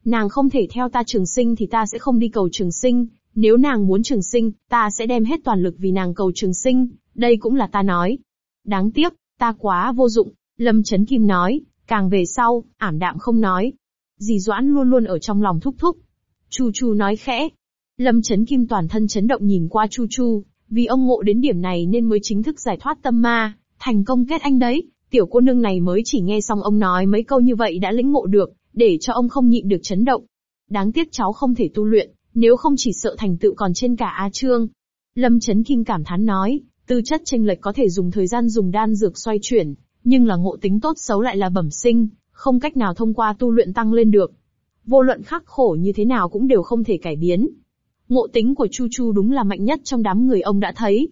Nàng không thể theo ta trường sinh thì ta sẽ không đi cầu trường sinh, nếu nàng muốn trường sinh, ta sẽ đem hết toàn lực vì nàng cầu trường sinh, đây cũng là ta nói. Đáng tiếc, ta quá vô dụng, Lâm Trấn Kim nói, càng về sau, ảm đạm không nói. Dì Doãn luôn luôn ở trong lòng thúc thúc. Chu Chu nói khẽ. Lâm Trấn Kim toàn thân chấn động nhìn qua Chu Chu, vì ông ngộ đến điểm này nên mới chính thức giải thoát tâm ma, thành công kết anh đấy. Tiểu cô nương này mới chỉ nghe xong ông nói mấy câu như vậy đã lĩnh ngộ được, để cho ông không nhịn được chấn động. Đáng tiếc cháu không thể tu luyện, nếu không chỉ sợ thành tựu còn trên cả A Trương. Lâm Trấn Kim cảm thán nói, tư chất tranh lệch có thể dùng thời gian dùng đan dược xoay chuyển, nhưng là ngộ tính tốt xấu lại là bẩm sinh, không cách nào thông qua tu luyện tăng lên được. Vô luận khắc khổ như thế nào cũng đều không thể cải biến. Ngộ tính của Chu Chu đúng là mạnh nhất trong đám người ông đã thấy.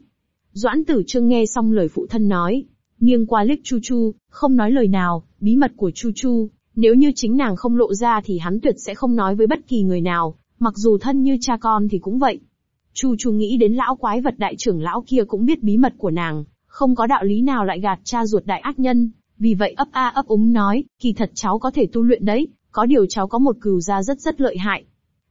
Doãn tử trương nghe xong lời phụ thân nói, nghiêng qua liếc Chu Chu, không nói lời nào, bí mật của Chu Chu, nếu như chính nàng không lộ ra thì hắn tuyệt sẽ không nói với bất kỳ người nào, mặc dù thân như cha con thì cũng vậy. Chu Chu nghĩ đến lão quái vật đại trưởng lão kia cũng biết bí mật của nàng, không có đạo lý nào lại gạt cha ruột đại ác nhân, vì vậy ấp a ấp úng nói, kỳ thật cháu có thể tu luyện đấy, có điều cháu có một cừu gia rất rất lợi hại.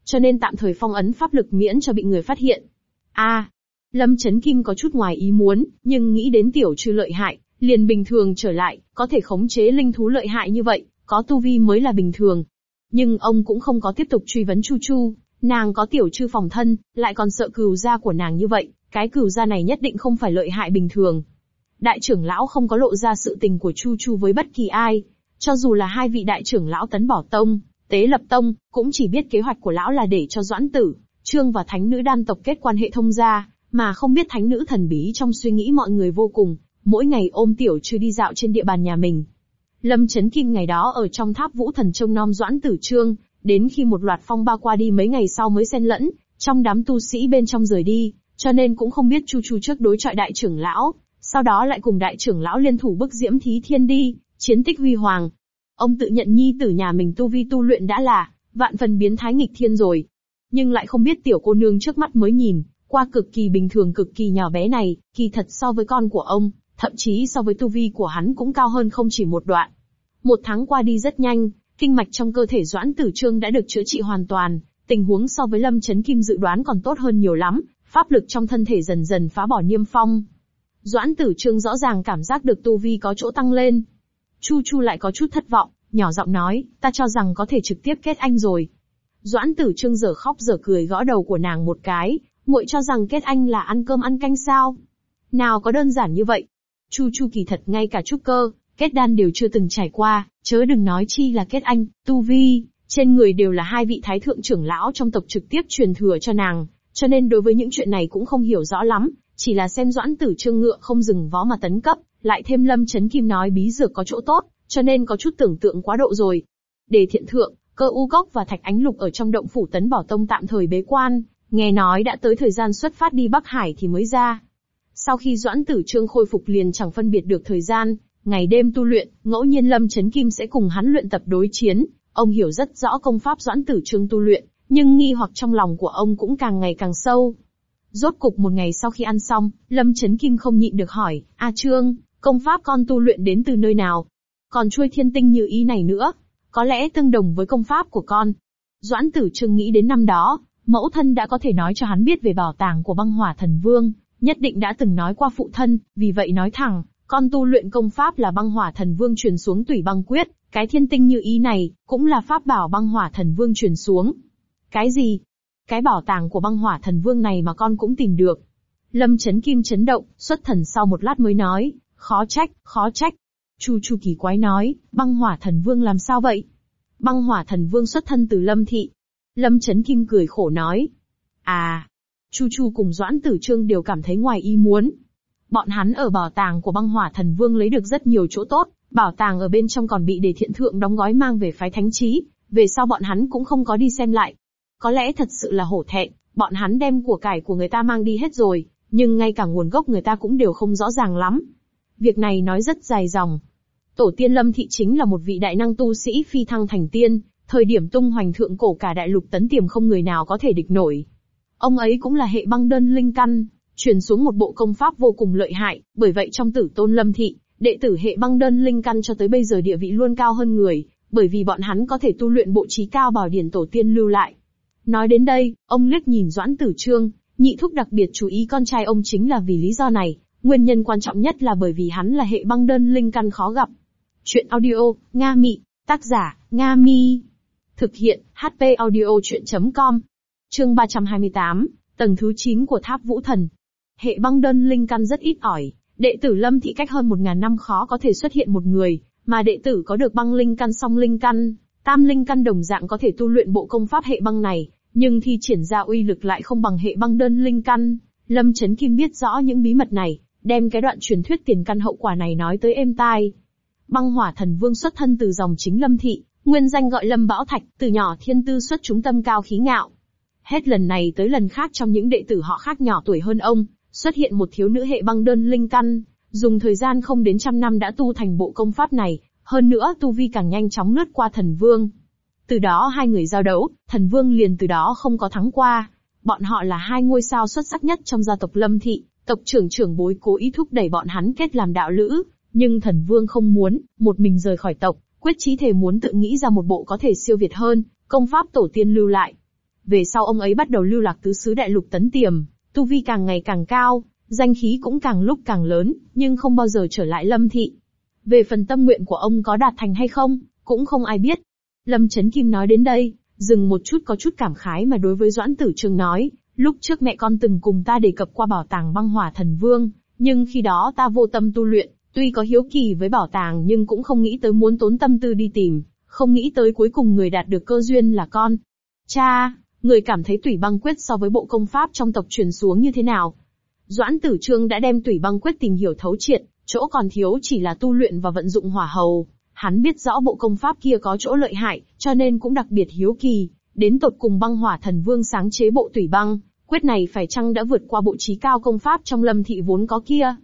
Cho nên tạm thời phong ấn pháp lực miễn cho bị người phát hiện. a Lâm Chấn Kim có chút ngoài ý muốn, nhưng nghĩ đến tiểu trừ lợi hại, liền bình thường trở lại, có thể khống chế linh thú lợi hại như vậy, có tu vi mới là bình thường. Nhưng ông cũng không có tiếp tục truy vấn Chu Chu, nàng có tiểu trư phòng thân, lại còn sợ cừu gia của nàng như vậy, cái cừu gia này nhất định không phải lợi hại bình thường. Đại trưởng lão không có lộ ra sự tình của Chu Chu với bất kỳ ai, Cho dù là hai vị đại trưởng lão tấn bỏ tông, tế lập tông, cũng chỉ biết kế hoạch của lão là để cho doãn tử, trương và thánh nữ đan tộc kết quan hệ thông gia, mà không biết thánh nữ thần bí trong suy nghĩ mọi người vô cùng, mỗi ngày ôm tiểu chưa đi dạo trên địa bàn nhà mình. Lâm Chấn Kim ngày đó ở trong tháp vũ thần trông nom doãn tử trương, đến khi một loạt phong ba qua đi mấy ngày sau mới xen lẫn, trong đám tu sĩ bên trong rời đi, cho nên cũng không biết Chu Chu trước đối trọi đại trưởng lão, sau đó lại cùng đại trưởng lão liên thủ bức diễm thí thiên đi, chiến tích huy hoàng. Ông tự nhận nhi tử nhà mình tu vi tu luyện đã là, vạn phần biến thái nghịch thiên rồi. Nhưng lại không biết tiểu cô nương trước mắt mới nhìn, qua cực kỳ bình thường cực kỳ nhỏ bé này, kỳ thật so với con của ông, thậm chí so với tu vi của hắn cũng cao hơn không chỉ một đoạn. Một tháng qua đi rất nhanh, kinh mạch trong cơ thể Doãn Tử Trương đã được chữa trị hoàn toàn, tình huống so với Lâm Chấn Kim dự đoán còn tốt hơn nhiều lắm, pháp lực trong thân thể dần dần phá bỏ niêm phong. Doãn Tử Trương rõ ràng cảm giác được tu vi có chỗ tăng lên. Chu Chu lại có chút thất vọng, nhỏ giọng nói, ta cho rằng có thể trực tiếp kết anh rồi. Doãn Tử Trương giờ khóc giờ cười gõ đầu của nàng một cái, muội cho rằng kết anh là ăn cơm ăn canh sao? Nào có đơn giản như vậy. Chu Chu kỳ thật ngay cả trúc cơ, kết đan đều chưa từng trải qua, chớ đừng nói chi là kết anh, tu vi, trên người đều là hai vị thái thượng trưởng lão trong tộc trực tiếp truyền thừa cho nàng, cho nên đối với những chuyện này cũng không hiểu rõ lắm, chỉ là xem doãn tử trương ngựa không dừng vó mà tấn cấp, lại thêm lâm chấn kim nói bí dược có chỗ tốt, cho nên có chút tưởng tượng quá độ rồi. Đề thiện thượng, cơ u gốc và thạch ánh lục ở trong động phủ tấn bỏ tông tạm thời bế quan, nghe nói đã tới thời gian xuất phát đi Bắc Hải thì mới ra. Sau khi doãn tử trương khôi phục liền chẳng phân biệt được thời gian, ngày đêm tu luyện, ngẫu nhiên lâm chấn kim sẽ cùng hắn luyện tập đối chiến, ông hiểu rất rõ công pháp doãn tử trương tu luyện, nhưng nghi hoặc trong lòng của ông cũng càng ngày càng sâu. Rốt cục một ngày sau khi ăn xong, Lâm Chấn Kim không nhịn được hỏi, A Trương, công pháp con tu luyện đến từ nơi nào? Còn chuôi thiên tinh như ý này nữa, có lẽ tương đồng với công pháp của con. Doãn tử trương nghĩ đến năm đó, mẫu thân đã có thể nói cho hắn biết về bảo tàng của băng hỏa thần vương, nhất định đã từng nói qua phụ thân, vì vậy nói thẳng, con tu luyện công pháp là băng hỏa thần vương truyền xuống tùy băng quyết, cái thiên tinh như ý này, cũng là pháp bảo băng hỏa thần vương truyền xuống. Cái gì? Cái bảo tàng của băng hỏa thần vương này mà con cũng tìm được. Lâm chấn kim chấn động, xuất thần sau một lát mới nói, khó trách, khó trách. Chu Chu kỳ quái nói, băng hỏa thần vương làm sao vậy? Băng hỏa thần vương xuất thân từ Lâm thị. Lâm Trấn kim cười khổ nói. À, Chu Chu cùng Doãn Tử Trương đều cảm thấy ngoài ý muốn. Bọn hắn ở bảo tàng của băng hỏa thần vương lấy được rất nhiều chỗ tốt, bảo tàng ở bên trong còn bị đề thiện thượng đóng gói mang về phái thánh trí, về sau bọn hắn cũng không có đi xem lại. Có lẽ thật sự là hổ thẹn, bọn hắn đem của cải của người ta mang đi hết rồi, nhưng ngay cả nguồn gốc người ta cũng đều không rõ ràng lắm. Việc này nói rất dài dòng. Tổ tiên Lâm Thị chính là một vị đại năng tu sĩ phi thăng thành tiên, thời điểm tung hoành thượng cổ cả đại lục tấn tiềm không người nào có thể địch nổi. Ông ấy cũng là hệ băng đơn linh căn, truyền xuống một bộ công pháp vô cùng lợi hại, bởi vậy trong tử tôn Lâm Thị, đệ tử hệ băng đơn linh căn cho tới bây giờ địa vị luôn cao hơn người, bởi vì bọn hắn có thể tu luyện bộ trí cao bảo điển tổ tiên lưu lại. Nói đến đây, ông liếc nhìn Doãn Tử Trương, nhị thúc đặc biệt chú ý con trai ông chính là vì lý do này, nguyên nhân quan trọng nhất là bởi vì hắn là hệ băng đơn linh căn khó gặp. Chuyện audio, Nga Mị, tác giả, Nga Mi. Thực hiện, HP audio chuyện.com. Chương 328, tầng thứ 9 của tháp vũ thần. Hệ băng đơn linh căn rất ít ỏi, đệ tử lâm thị cách hơn một ngàn năm khó có thể xuất hiện một người, mà đệ tử có được băng linh căn song linh căn, tam linh căn đồng dạng có thể tu luyện bộ công pháp hệ băng này, nhưng thi triển ra uy lực lại không bằng hệ băng đơn linh căn. Lâm Chấn Kim biết rõ những bí mật này, đem cái đoạn truyền thuyết tiền căn hậu quả này nói tới êm tai. Băng hỏa thần vương xuất thân từ dòng chính Lâm Thị, nguyên danh gọi Lâm Bão Thạch, từ nhỏ thiên tư xuất chúng tâm cao khí ngạo. Hết lần này tới lần khác trong những đệ tử họ khác nhỏ tuổi hơn ông, xuất hiện một thiếu nữ hệ băng đơn linh căn, dùng thời gian không đến trăm năm đã tu thành bộ công pháp này, hơn nữa tu vi càng nhanh chóng lướt qua thần vương. Từ đó hai người giao đấu, thần vương liền từ đó không có thắng qua. Bọn họ là hai ngôi sao xuất sắc nhất trong gia tộc Lâm Thị, tộc trưởng trưởng bối cố ý thúc đẩy bọn hắn kết làm đạo lữ, nhưng thần vương không muốn, một mình rời khỏi tộc, quyết chí thể muốn tự nghĩ ra một bộ có thể siêu việt hơn, công pháp tổ tiên lưu lại. Về sau ông ấy bắt đầu lưu lạc tứ xứ đại lục tấn tiềm, tu vi càng ngày càng cao, danh khí cũng càng lúc càng lớn, nhưng không bao giờ trở lại lâm thị. Về phần tâm nguyện của ông có đạt thành hay không, cũng không ai biết. Lâm Trấn Kim nói đến đây, dừng một chút có chút cảm khái mà đối với Doãn Tử Trương nói, lúc trước mẹ con từng cùng ta đề cập qua bảo tàng băng hỏa thần vương, nhưng khi đó ta vô tâm tu luyện, Tuy có hiếu kỳ với bảo tàng nhưng cũng không nghĩ tới muốn tốn tâm tư đi tìm, không nghĩ tới cuối cùng người đạt được cơ duyên là con. Cha, người cảm thấy tủy băng quyết so với bộ công pháp trong tộc truyền xuống như thế nào? Doãn tử trương đã đem tủy băng quyết tìm hiểu thấu triệt, chỗ còn thiếu chỉ là tu luyện và vận dụng hỏa hầu. Hắn biết rõ bộ công pháp kia có chỗ lợi hại, cho nên cũng đặc biệt hiếu kỳ, đến tột cùng băng hỏa thần vương sáng chế bộ tủy băng, quyết này phải chăng đã vượt qua bộ trí cao công pháp trong lâm thị vốn có kia.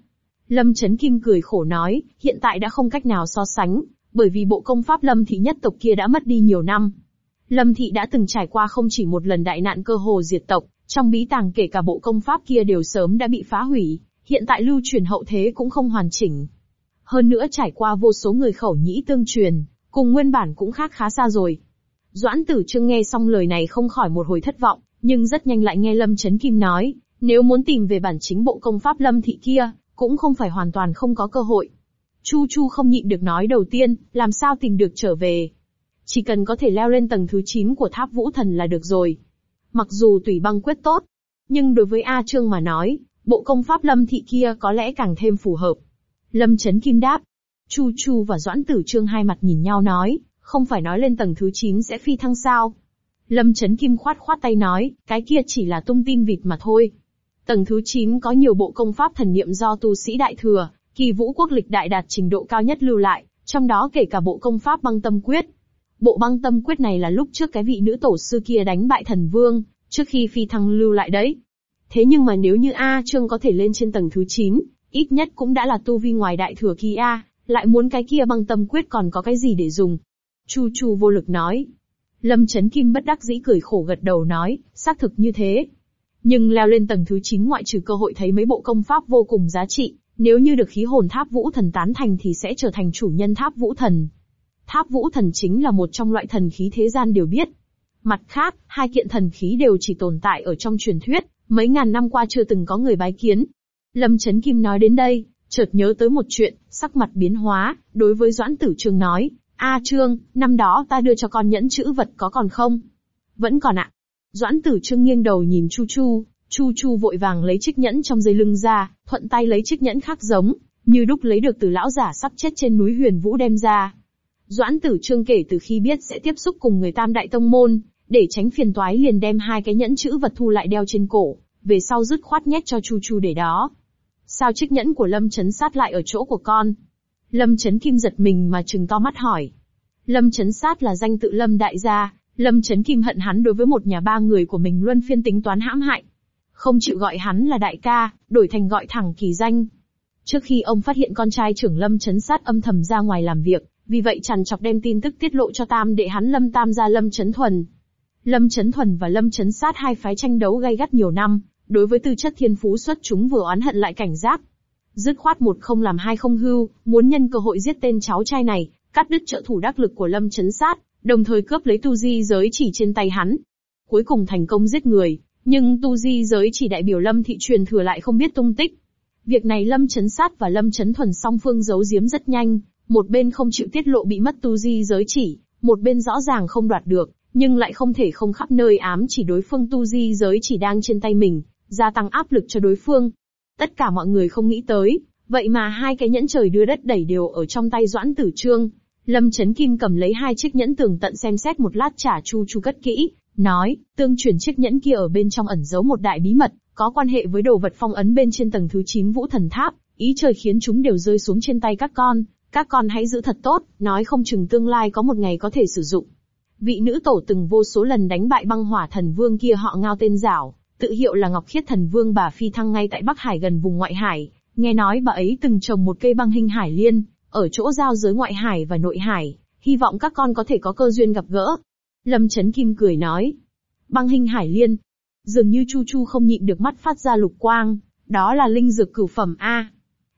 Lâm Chấn Kim cười khổ nói, hiện tại đã không cách nào so sánh, bởi vì bộ công pháp lâm thị nhất tộc kia đã mất đi nhiều năm. Lâm thị đã từng trải qua không chỉ một lần đại nạn cơ hồ diệt tộc, trong bí tàng kể cả bộ công pháp kia đều sớm đã bị phá hủy, hiện tại lưu truyền hậu thế cũng không hoàn chỉnh. Hơn nữa trải qua vô số người khẩu nhĩ tương truyền, cùng nguyên bản cũng khác khá xa rồi. Doãn tử trương nghe xong lời này không khỏi một hồi thất vọng, nhưng rất nhanh lại nghe Lâm Chấn Kim nói, nếu muốn tìm về bản chính bộ công pháp Lâm thị kia, cũng không phải hoàn toàn không có cơ hội. Chu Chu không nhịn được nói đầu tiên, làm sao tìm được trở về. Chỉ cần có thể leo lên tầng thứ 9 của tháp vũ thần là được rồi. Mặc dù tùy băng quyết tốt, nhưng đối với A Trương mà nói, bộ công pháp lâm thị kia có lẽ càng thêm phù hợp. Lâm Chấn Kim đáp. Chu Chu và Doãn Tử Trương hai mặt nhìn nhau nói, không phải nói lên tầng thứ 9 sẽ phi thăng sao. Lâm Chấn Kim khoát khoát tay nói, cái kia chỉ là tung tin vịt mà thôi. Tầng thứ 9 có nhiều bộ công pháp thần niệm do tu sĩ đại thừa, kỳ vũ quốc lịch đại đạt trình độ cao nhất lưu lại, trong đó kể cả bộ công pháp băng tâm quyết. Bộ băng tâm quyết này là lúc trước cái vị nữ tổ sư kia đánh bại thần vương, trước khi phi thăng lưu lại đấy. Thế nhưng mà nếu như A Trương có thể lên trên tầng thứ 9, ít nhất cũng đã là tu vi ngoài đại thừa kỳ A, lại muốn cái kia băng tâm quyết còn có cái gì để dùng. Chu Chu vô lực nói. Lâm Chấn Kim bất đắc dĩ cười khổ gật đầu nói, xác thực như thế. Nhưng leo lên tầng thứ 9 ngoại trừ cơ hội thấy mấy bộ công pháp vô cùng giá trị, nếu như được khí hồn tháp vũ thần tán thành thì sẽ trở thành chủ nhân tháp vũ thần. Tháp vũ thần chính là một trong loại thần khí thế gian đều biết. Mặt khác, hai kiện thần khí đều chỉ tồn tại ở trong truyền thuyết, mấy ngàn năm qua chưa từng có người bái kiến. Lâm Chấn Kim nói đến đây, chợt nhớ tới một chuyện, sắc mặt biến hóa, đối với Doãn Tử Trương nói, A Trương, năm đó ta đưa cho con nhẫn chữ vật có còn không? Vẫn còn ạ. Doãn Tử Trương nghiêng đầu nhìn Chu Chu, Chu Chu vội vàng lấy chiếc nhẫn trong dây lưng ra, thuận tay lấy chiếc nhẫn khác giống, như đúc lấy được từ lão giả sắp chết trên núi Huyền Vũ đem ra. Doãn Tử Trương kể từ khi biết sẽ tiếp xúc cùng người Tam Đại Tông Môn, để tránh phiền toái liền đem hai cái nhẫn chữ vật thu lại đeo trên cổ, về sau dứt khoát nhét cho Chu Chu để đó. Sao chiếc nhẫn của Lâm Chấn sát lại ở chỗ của con? Lâm Chấn Kim giật mình mà trừng to mắt hỏi. Lâm Chấn sát là danh tự Lâm Đại gia, Lâm Chấn Kim hận hắn đối với một nhà ba người của mình luân phiên tính toán hãm hại. Không chịu gọi hắn là đại ca, đổi thành gọi thẳng kỳ danh. Trước khi ông phát hiện con trai trưởng Lâm Chấn sát âm thầm ra ngoài làm việc, vì vậy chằn chọc đem tin tức tiết lộ cho tam đệ hắn Lâm Tam gia Lâm Chấn Thuần. Lâm Chấn Thuần và Lâm Chấn sát hai phái tranh đấu gay gắt nhiều năm, đối với tư chất thiên phú xuất chúng vừa oán hận lại cảnh giác. Dứt khoát một không làm hai không hưu, muốn nhân cơ hội giết tên cháu trai này, cắt đứt trợ thủ đắc lực của Lâm Chấn sát, đồng thời cướp lấy tu di giới chỉ trên tay hắn. Cuối cùng thành công giết người, nhưng tu di giới chỉ đại biểu Lâm thị truyền thừa lại không biết tung tích. Việc này Lâm Chấn Sát và Lâm Chấn Thuần song phương giấu giếm rất nhanh, một bên không chịu tiết lộ bị mất tu di giới chỉ, một bên rõ ràng không đoạt được, nhưng lại không thể không khắp nơi ám chỉ đối phương tu di giới chỉ đang trên tay mình, gia tăng áp lực cho đối phương. Tất cả mọi người không nghĩ tới, vậy mà hai cái nhẫn trời đưa đất đẩy đều ở trong tay Doãn Tử Trương. Lâm Chấn Kim cầm lấy hai chiếc nhẫn tường tận xem xét một lát trả chu chu cất kỹ, nói, tương truyền chiếc nhẫn kia ở bên trong ẩn giấu một đại bí mật, có quan hệ với đồ vật phong ấn bên trên tầng thứ 9 vũ thần tháp, ý trời khiến chúng đều rơi xuống trên tay các con, các con hãy giữ thật tốt, nói không chừng tương lai có một ngày có thể sử dụng. Vị nữ tổ từng vô số lần đánh bại băng hỏa thần vương kia họ ngao tên rảo, tự hiệu là Ngọc Khiết thần vương bà phi thăng ngay tại Bắc Hải gần vùng ngoại hải, nghe nói bà ấy từng trồng một cây băng hình hải liên, ở chỗ giao giới ngoại hải và nội hải, hy vọng các con có thể có cơ duyên gặp gỡ. Lâm Chấn Kim cười nói. Băng hình hải liên. Dường như Chu Chu không nhịn được mắt phát ra lục quang, đó là linh dược cửu phẩm A.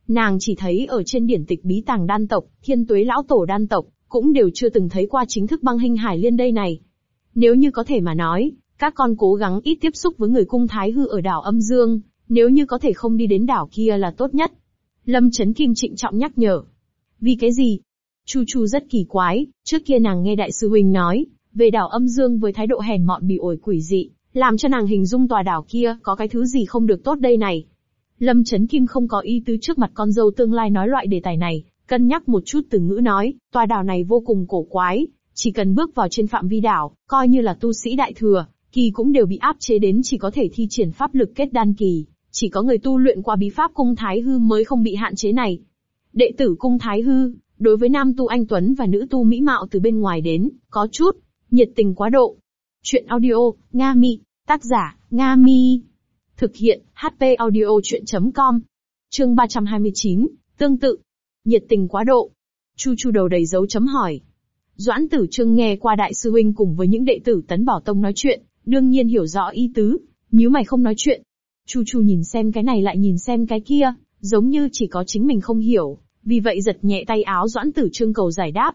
Nàng chỉ thấy ở trên điển tịch bí tàng đan tộc, thiên tuế lão tổ đan tộc, cũng đều chưa từng thấy qua chính thức băng hình hải liên đây này. Nếu như có thể mà nói, các con cố gắng ít tiếp xúc với người cung thái hư ở đảo âm dương, nếu như có thể không đi đến đảo kia là tốt nhất. Lâm Trấn Kim trịnh trọng nhắc nhở. Vì cái gì? Chu Chu rất kỳ quái, trước kia nàng nghe đại sư huynh nói, về đảo âm dương với thái độ hèn mọn bị ổi quỷ dị, làm cho nàng hình dung tòa đảo kia có cái thứ gì không được tốt đây này. Lâm Chấn Kim không có ý tứ trước mặt con dâu tương lai nói loại đề tài này, cân nhắc một chút từ ngữ nói, tòa đảo này vô cùng cổ quái, chỉ cần bước vào trên phạm vi đảo, coi như là tu sĩ đại thừa, kỳ cũng đều bị áp chế đến chỉ có thể thi triển pháp lực kết đan kỳ, chỉ có người tu luyện qua bí pháp cung thái hư mới không bị hạn chế này. Đệ tử cung thái hư, đối với nam tu anh Tuấn và nữ tu mỹ mạo từ bên ngoài đến, có chút, nhiệt tình quá độ. Chuyện audio, Nga Mi, tác giả, Nga Mi. Thực hiện, HP audio chuyện.com. Chương 329, tương tự. Nhiệt tình quá độ. Chu chu đầu đầy dấu chấm hỏi. Doãn tử trương nghe qua đại sư huynh cùng với những đệ tử tấn bảo tông nói chuyện, đương nhiên hiểu rõ ý tứ, nếu mày không nói chuyện. Chu chu nhìn xem cái này lại nhìn xem cái kia, giống như chỉ có chính mình không hiểu, vì vậy giật nhẹ tay áo Doãn Tử Trương cầu giải đáp.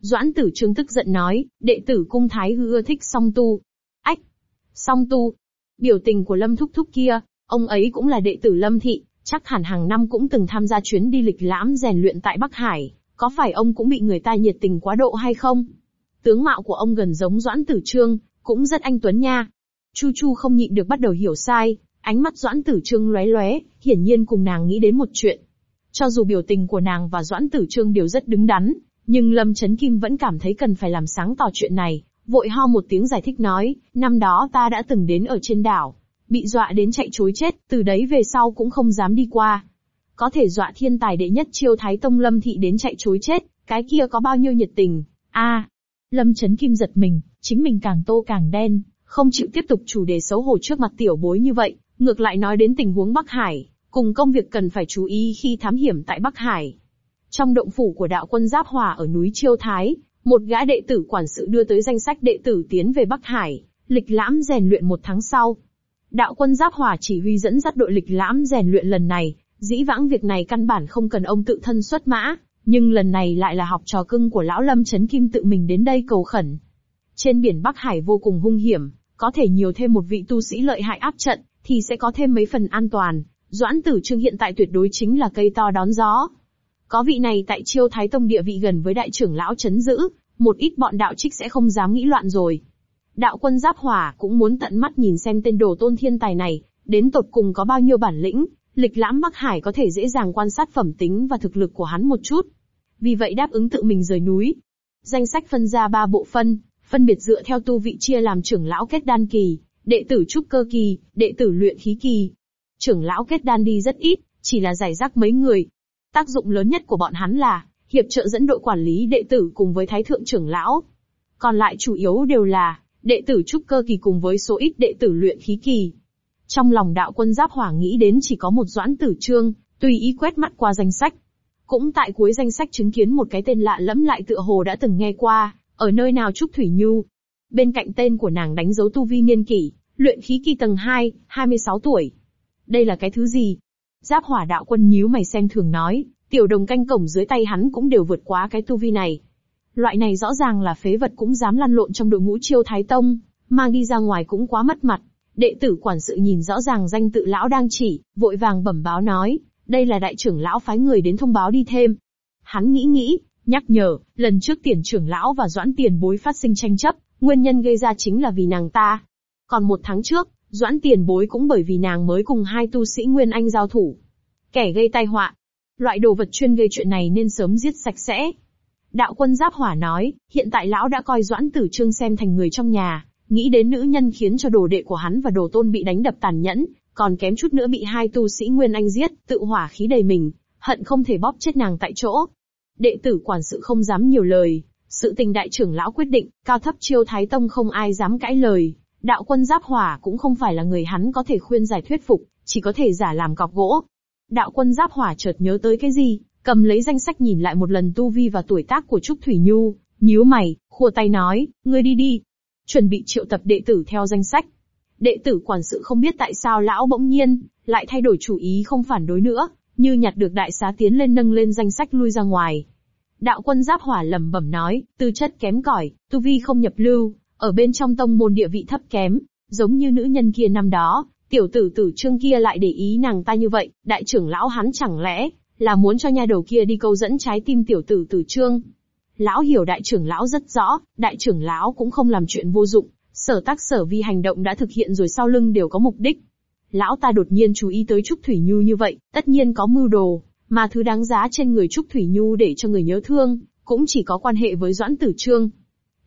Doãn Tử Trương tức giận nói, đệ tử cung thái hư ưa thích song tu. Ách! Song tu! Biểu tình của Lâm Thúc Thúc kia, ông ấy cũng là đệ tử Lâm Thị, chắc hẳn hàng năm cũng từng tham gia chuyến đi lịch lãm rèn luyện tại Bắc Hải, có phải ông cũng bị người ta nhiệt tình quá độ hay không? Tướng mạo của ông gần giống Doãn Tử Trương, cũng rất anh tuấn nha. Chu Chu không nhịn được bắt đầu hiểu sai, ánh mắt Doãn Tử Trương lóe lóe, hiển nhiên cùng nàng nghĩ đến một chuyện. Cho dù biểu tình của nàng và Doãn Tử Trương đều rất đứng đắn, nhưng Lâm Chấn Kim vẫn cảm thấy cần phải làm sáng tỏ chuyện này, vội ho một tiếng giải thích nói, năm đó ta đã từng đến ở trên đảo, bị dọa đến chạy chối chết, từ đấy về sau cũng không dám đi qua. Có thể dọa thiên tài đệ nhất chiêu Thái Tông Lâm Thị đến chạy chối chết, cái kia có bao nhiêu nhiệt tình. a Lâm Chấn Kim giật mình, chính mình càng tô càng đen, không chịu tiếp tục chủ đề xấu hổ trước mặt tiểu bối như vậy, ngược lại nói đến tình huống Bắc Hải, cùng công việc cần phải chú ý khi thám hiểm tại Bắc Hải. Trong động phủ của đạo quân Giáp Hòa ở núi Chiêu Thái, một gã đệ tử quản sự đưa tới danh sách đệ tử tiến về Bắc Hải, lịch lãm rèn luyện một tháng sau. Đạo quân Giáp Hòa chỉ huy dẫn dắt đội lịch lãm rèn luyện lần này, dĩ vãng việc này căn bản không cần ông tự thân xuất mã, nhưng lần này lại là học trò cưng của lão Lâm Chấn Kim tự mình đến đây cầu khẩn. Trên biển Bắc Hải vô cùng hung hiểm, có thể nhiều thêm một vị tu sĩ lợi hại áp trận, thì sẽ có thêm mấy phần an toàn, Doãn Tử Trương hiện tại tuyệt đối chính là cây to đón gió. Có vị này tại Chiêu Thái Tông địa vị gần với đại trưởng lão chấn giữ, một ít bọn đạo trích sẽ không dám nghĩ loạn rồi. Đạo quân Giáp Hỏa cũng muốn tận mắt nhìn xem tên đồ tôn thiên tài này, đến tột cùng có bao nhiêu bản lĩnh, lịch lãm Bắc Hải có thể dễ dàng quan sát phẩm tính và thực lực của hắn một chút. Vì vậy đáp ứng tự mình rời núi. Danh sách phân ra ba bộ phân, phân biệt dựa theo tu vị chia làm trưởng lão kết đan kỳ, đệ tử trúc cơ kỳ, đệ tử luyện khí kỳ, trưởng lão kết đan đi rất ít, chỉ là giải rác mấy người. Tác dụng lớn nhất của bọn hắn là, hiệp trợ dẫn đội quản lý đệ tử cùng với thái thượng trưởng lão. Còn lại chủ yếu đều là, đệ tử trúc cơ kỳ cùng với số ít đệ tử luyện khí kỳ. Trong lòng đạo quân giáp hỏa nghĩ đến chỉ có một doãn tử trương, tùy ý quét mắt qua danh sách. Cũng tại cuối danh sách chứng kiến một cái tên lạ lẫm lại tựa hồ đã từng nghe qua, ở nơi nào Trúc Thủy Nhu. Bên cạnh tên của nàng đánh dấu tu vi niên kỷ, luyện khí kỳ tầng 2, 26 tuổi. Đây là cái thứ gì? Giáp hỏa đạo quân nhíu mày xem thường nói, tiểu đồng canh cổng dưới tay hắn cũng đều vượt quá cái tu vi này. Loại này rõ ràng là phế vật cũng dám lăn lộn trong đội ngũ chiêu thái tông, mang đi ra ngoài cũng quá mất mặt. Đệ tử quản sự nhìn rõ ràng danh tự lão đang chỉ, vội vàng bẩm báo nói, đây là đại trưởng lão phái người đến thông báo đi thêm. Hắn nghĩ nghĩ, nhắc nhở, lần trước tiền trưởng lão và doãn tiền bối phát sinh tranh chấp, nguyên nhân gây ra chính là vì nàng ta. Còn một tháng trước, Doãn tiền bối cũng bởi vì nàng mới cùng hai tu sĩ Nguyên Anh giao thủ. Kẻ gây tai họa. Loại đồ vật chuyên gây chuyện này nên sớm giết sạch sẽ. Đạo quân Giáp Hỏa nói, hiện tại lão đã coi Doãn Tử Trương xem thành người trong nhà, nghĩ đến nữ nhân khiến cho đồ đệ của hắn và đồ tôn bị đánh đập tàn nhẫn, còn kém chút nữa bị hai tu sĩ Nguyên Anh giết, tự hỏa khí đầy mình, hận không thể bóp chết nàng tại chỗ. Đệ tử quản sự không dám nhiều lời, sự tình đại trưởng lão quyết định, cao thấp chiêu thái tông không ai dám cãi lời. Đạo quân giáp hỏa cũng không phải là người hắn có thể khuyên giải thuyết phục, chỉ có thể giả làm cọc gỗ. Đạo quân giáp hỏa chợt nhớ tới cái gì, cầm lấy danh sách nhìn lại một lần tu vi và tuổi tác của Trúc Thủy Nhu, nhíu mày, khua tay nói, ngươi đi đi. Chuẩn bị triệu tập đệ tử theo danh sách. Đệ tử quản sự không biết tại sao lão bỗng nhiên, lại thay đổi chủ ý không phản đối nữa, như nhặt được đại xá tiến lên nâng lên danh sách lui ra ngoài. Đạo quân giáp hỏa lẩm bẩm nói, tư chất kém cỏi, tu vi không nhập lưu, ở bên trong tông môn địa vị thấp kém, giống như nữ nhân kia năm đó, tiểu tử tử trương kia lại để ý nàng ta như vậy, đại trưởng lão hắn chẳng lẽ, là muốn cho nha đầu kia đi câu dẫn trái tim tiểu tử tử trương. Lão hiểu đại trưởng lão rất rõ, đại trưởng lão cũng không làm chuyện vô dụng, sở tác sở vi hành động đã thực hiện rồi sau lưng đều có mục đích lão ta đột nhiên chú ý tới Trúc Thủy Nhu như vậy, tất nhiên có mưu đồ, mà thứ đáng giá trên người Trúc Thủy Nhu để cho người nhớ thương, cũng chỉ có quan hệ với Doãn Tử Trương.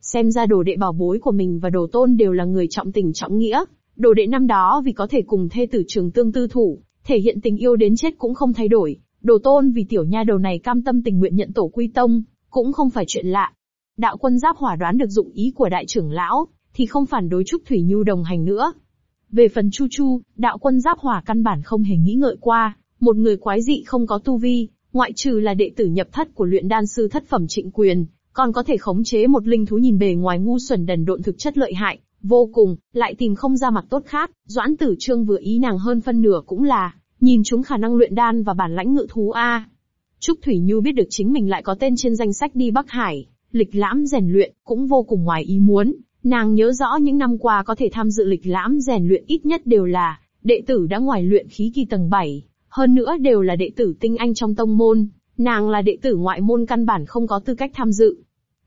Xem ra đồ đệ bảo bối của mình và đồ tôn đều là người trọng tình trọng nghĩa, đồ đệ năm đó vì có thể cùng thê tử trường tương tư thủ, thể hiện tình yêu đến chết cũng không thay đổi, đồ tôn vì tiểu nha đầu này cam tâm tình nguyện nhận tổ quy tông, cũng không phải chuyện lạ. Đạo quân giáp hỏa đoán được dụng ý của đại trưởng lão, thì không phản đối Trúc Thủy Nhu đồng hành nữa. Về phần Chu Chu, đạo quân giáp hỏa căn bản không hề nghĩ ngợi qua, một người quái dị không có tu vi, ngoại trừ là đệ tử nhập thất của luyện đan sư thất phẩm trịnh quyền, còn có thể khống chế một linh thú nhìn bề ngoài ngu xuẩn đần độn thực chất lợi hại, vô cùng, lại tìm không ra mặt tốt khác, Doãn Tử Trương vừa ý nàng hơn phân nửa cũng là, nhìn chúng khả năng luyện đan và bản lãnh ngự thú A. Trúc Thủy Nhu biết được chính mình lại có tên trên danh sách đi Bắc Hải, lịch lãm rèn luyện, cũng vô cùng ngoài ý muốn, nàng nhớ rõ những năm qua có thể tham dự lịch lãm rèn luyện ít nhất đều là, đệ tử đã ngoài luyện khí kỳ tầng 7, hơn nữa đều là đệ tử tinh anh trong tông môn, nàng là đệ tử ngoại môn căn bản không có tư cách tham dự.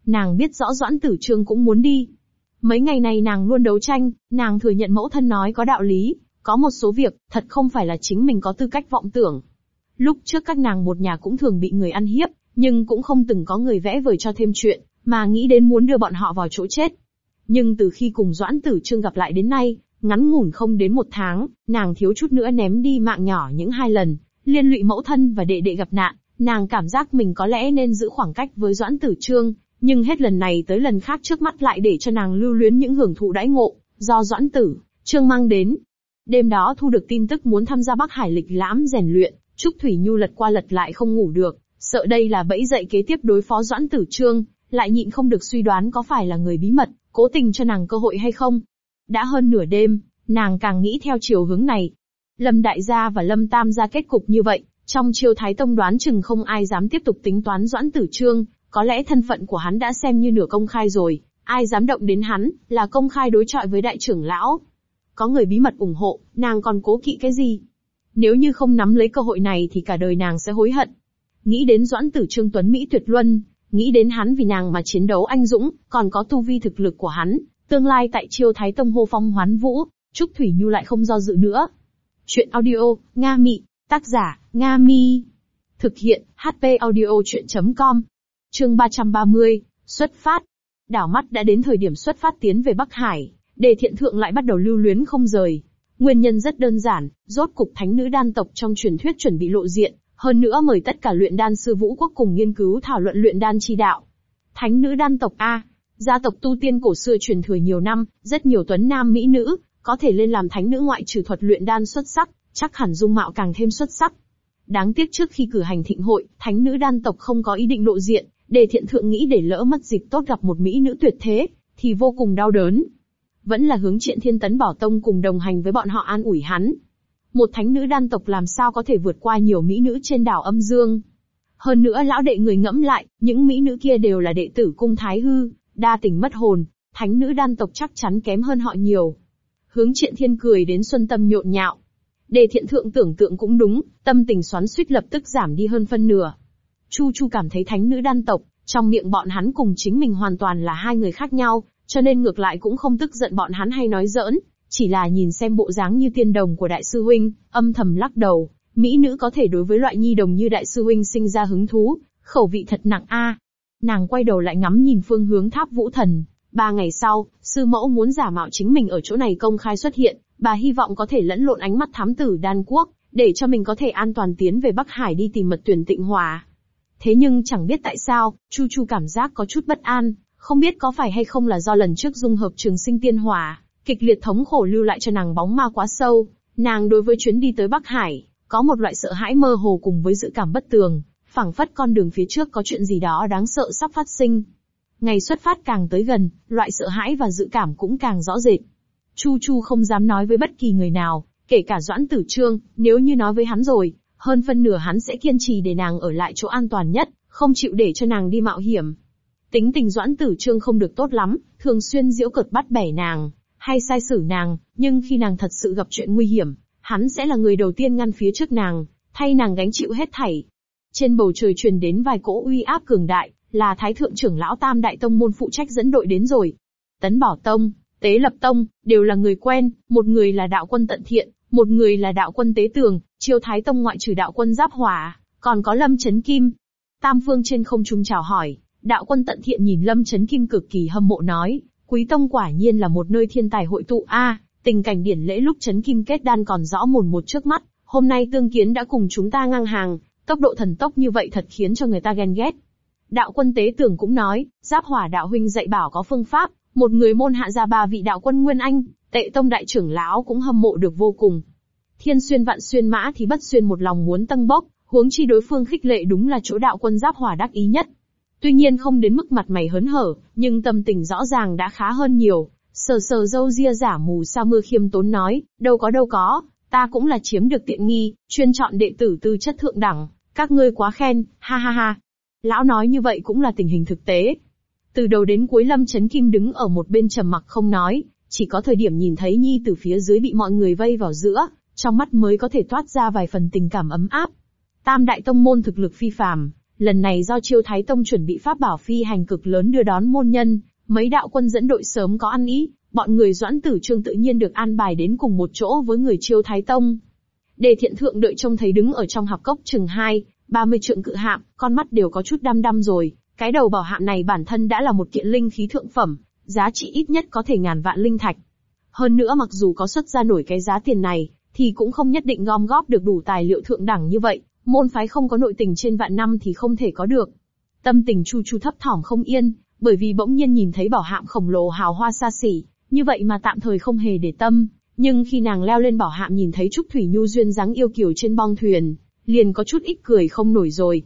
Nàng biết rõ Doãn Tử Trương cũng muốn đi. Mấy ngày này nàng luôn đấu tranh, nàng thừa nhận mẫu thân nói có đạo lý, có một số việc, thật không phải là chính mình có tư cách vọng tưởng. Lúc trước các nàng một nhà cũng thường bị người ăn hiếp, nhưng cũng không từng có người vẽ vời cho thêm chuyện, mà nghĩ đến muốn đưa bọn họ vào chỗ chết. Nhưng từ khi cùng Doãn Tử Trương gặp lại đến nay, ngắn ngủn không đến một tháng, nàng thiếu chút nữa ném đi mạng nhỏ những hai lần, liên lụy mẫu thân và đệ đệ gặp nạn, nàng cảm giác mình có lẽ nên giữ khoảng cách với Doãn Tử Trương, nhưng hết lần này tới lần khác trước mắt lại để cho nàng lưu luyến những hưởng thụ đãi ngộ, do Doãn Tử Trương mang đến. Đêm đó thu được tin tức muốn tham gia Bắc Hải lịch lãm rèn luyện, Trúc Thủy Nhu lật qua lật lại không ngủ được, sợ đây là bẫy dậy kế tiếp đối phó Doãn Tử Trương, lại nhịn không được suy đoán có phải là người bí mật, cố tình cho nàng cơ hội hay không. Đã hơn nửa đêm, nàng càng nghĩ theo chiều hướng này. Lâm Đại Gia và Lâm Tam Gia kết cục như vậy, trong chiêu Thái Tông đoán chừng không ai dám tiếp tục tính toán Doãn Tử Trương, có lẽ thân phận của hắn đã xem như nửa công khai rồi, ai dám động đến hắn, là công khai đối chọi với đại trưởng lão. Có người bí mật ủng hộ, nàng còn cố kỵ cái gì? Nếu như không nắm lấy cơ hội này thì cả đời nàng sẽ hối hận. Nghĩ đến Doãn Tử Trương Tuấn Mỹ tuyệt luân, nghĩ đến hắn vì nàng mà chiến đấu anh dũng, còn có tu vi thực lực của hắn, tương lai tại chiêu Thái Tông hô phong hoán vũ, Trúc Thủy Nhu lại không do dự nữa. Chuyện audio, Nga Mị, tác giả, Nga Mi. Thực hiện, HP audio chuyện.com. Chương 330, xuất phát. Đảo mắt đã đến thời điểm xuất phát tiến về Bắc Hải, đề thiện thượng lại bắt đầu lưu luyến không rời. Nguyên nhân rất đơn giản, rốt cục thánh nữ đan tộc trong truyền thuyết chuẩn bị lộ diện, hơn nữa mời tất cả luyện đan sư vũ quốc cùng nghiên cứu thảo luận luyện đan chi đạo. Thánh nữ đan tộc A, gia tộc tu tiên cổ xưa truyền thừa nhiều năm, rất nhiều tuấn nam mỹ nữ, có thể lên làm thánh nữ ngoại trừ thuật luyện đan xuất sắc, chắc hẳn dung mạo càng thêm xuất sắc. Đáng tiếc trước khi cử hành thịnh hội, thánh nữ đan tộc không có ý định lộ diện, để thiện thượng nghĩ để lỡ mất dịp tốt gặp một mỹ nữ tuyệt thế, thì vô cùng đau đớn. Vẫn là hướng triện thiên tấn bảo tông cùng đồng hành với bọn họ an ủi hắn. Một thánh nữ đan tộc làm sao có thể vượt qua nhiều mỹ nữ trên đảo âm dương. Hơn nữa lão đệ người ngẫm lại, những mỹ nữ kia đều là đệ tử cung thái hư, đa tình mất hồn, thánh nữ đan tộc chắc chắn kém hơn họ nhiều. Hướng triện thiên cười đến xuân tâm nhộn nhạo. Đề thiện thượng tưởng tượng cũng đúng, tâm tình xoắn suýt lập tức giảm đi hơn phân nửa. Chu Chu cảm thấy thánh nữ đan tộc, trong miệng bọn hắn cùng chính mình hoàn toàn là hai người khác nhau, cho nên ngược lại cũng không tức giận bọn hắn hay nói giỡn, chỉ là nhìn xem bộ dáng như tiên đồng của đại sư huynh, âm thầm lắc đầu, mỹ nữ có thể đối với loại nhi đồng như đại sư huynh sinh ra hứng thú, khẩu vị thật nặng a. Nàng quay đầu lại ngắm nhìn phương hướng tháp vũ thần, Ba ngày sau, sư mẫu muốn giả mạo chính mình ở chỗ này công khai xuất hiện, bà hy vọng có thể lẫn lộn ánh mắt thám tử đan quốc, để cho mình có thể an toàn tiến về Bắc Hải đi tìm mật tuyển tịnh hòa. Thế nhưng chẳng biết tại sao, Chu Chu cảm giác có chút bất an, không biết có phải hay không là do lần trước dung hợp trường sinh tiên hòa, kịch liệt thống khổ lưu lại cho nàng bóng ma quá sâu, nàng đối với chuyến đi tới Bắc Hải, có một loại sợ hãi mơ hồ cùng với dự cảm bất tường, phảng phất con đường phía trước có chuyện gì đó đáng sợ sắp phát sinh. Ngày xuất phát càng tới gần, loại sợ hãi và dự cảm cũng càng rõ rệt. Chu Chu không dám nói với bất kỳ người nào, kể cả Doãn Tử Trương, nếu như nói với hắn rồi, hơn phân nửa hắn sẽ kiên trì để nàng ở lại chỗ an toàn nhất, không chịu để cho nàng đi mạo hiểm. Tính tình Doãn Tử Trương không được tốt lắm, thường xuyên diễu cợt bắt bẻ nàng, hay sai xử nàng, nhưng khi nàng thật sự gặp chuyện nguy hiểm, hắn sẽ là người đầu tiên ngăn phía trước nàng, thay nàng gánh chịu hết thảy. Trên bầu trời truyền đến vài cỗ uy áp cường đại, là Thái Thượng trưởng lão Tam Đại Tông môn phụ trách dẫn đội đến rồi. Tấn Bảo Tông, Tế Lập Tông, đều là người quen, một người là đạo quân tận thiện, Một người là đạo quân Tế Tường, Chiêu Thái Tông ngoại trừ đạo quân Giáp Hỏa, còn có Lâm Chấn Kim. Tam phương trên không trung chào hỏi, đạo quân tận thiện nhìn Lâm Chấn Kim cực kỳ hâm mộ nói, Quý Tông quả nhiên là một nơi thiên tài hội tụ a, tình cảnh điển lễ lúc Chấn Kim kết đan còn rõ mồn một trước mắt, hôm nay tương kiến đã cùng chúng ta ngang hàng, tốc độ thần tốc như vậy thật khiến cho người ta ghen ghét. Đạo quân tế tưởng cũng nói, giáp hỏa đạo huynh dạy bảo có phương pháp, một người môn hạ ra ba vị đạo quân Nguyên Anh, tệ tông đại trưởng lão cũng hâm mộ được vô cùng. Thiên xuyên vạn xuyên mã thì bất xuyên một lòng muốn tăng bốc, huống chi đối phương khích lệ đúng là chỗ đạo quân giáp hỏa đắc ý nhất. Tuy nhiên không đến mức mặt mày hớn hở, nhưng tâm tình rõ ràng đã khá hơn nhiều. Sờ sờ dâu ria giả mù sao mưa khiêm tốn nói, đâu có đâu có, ta cũng là chiếm được tiện nghi, chuyên chọn đệ tử tư chất thượng đẳng, các ngươi quá khen, ha ha ha. Lão nói như vậy cũng là tình hình thực tế. Từ đầu đến cuối Lâm Chấn Kim đứng ở một bên trầm mặc không nói, chỉ có thời điểm nhìn thấy Nhi từ phía dưới bị mọi người vây vào giữa, trong mắt mới có thể toát ra vài phần tình cảm ấm áp. Tam đại tông môn thực lực phi phàm, lần này do Chiêu Thái Tông chuẩn bị pháp bảo phi hành cực lớn đưa đón môn nhân, mấy đạo quân dẫn đội sớm có ăn ý, bọn người Doãn Tử Trương tự nhiên được an bài đến cùng một chỗ với người Chiêu Thái Tông. Đề thiện thượng đợi trông thấy đứng ở trong học cốc chừng hai, ba mươi trượng cự hạm, con mắt đều có chút đăm đăm rồi, cái đầu bảo hạm này bản thân đã là một kiện linh khí thượng phẩm, giá trị ít nhất có thể ngàn vạn linh thạch. Hơn nữa mặc dù có xuất ra nổi cái giá tiền này, thì cũng không nhất định gom góp được đủ tài liệu thượng đẳng như vậy, môn phái không có nội tình trên vạn năm thì không thể có được. Tâm tình Chu Chu thấp thỏm không yên, bởi vì bỗng nhiên nhìn thấy bảo hạm khổng lồ hào hoa xa xỉ, như vậy mà tạm thời không hề để tâm, nhưng khi nàng leo lên bảo hạm nhìn thấy Trúc Thủy Nhu duyên dáng yêu kiều trên bong thuyền, liền có chút ít cười không nổi rồi.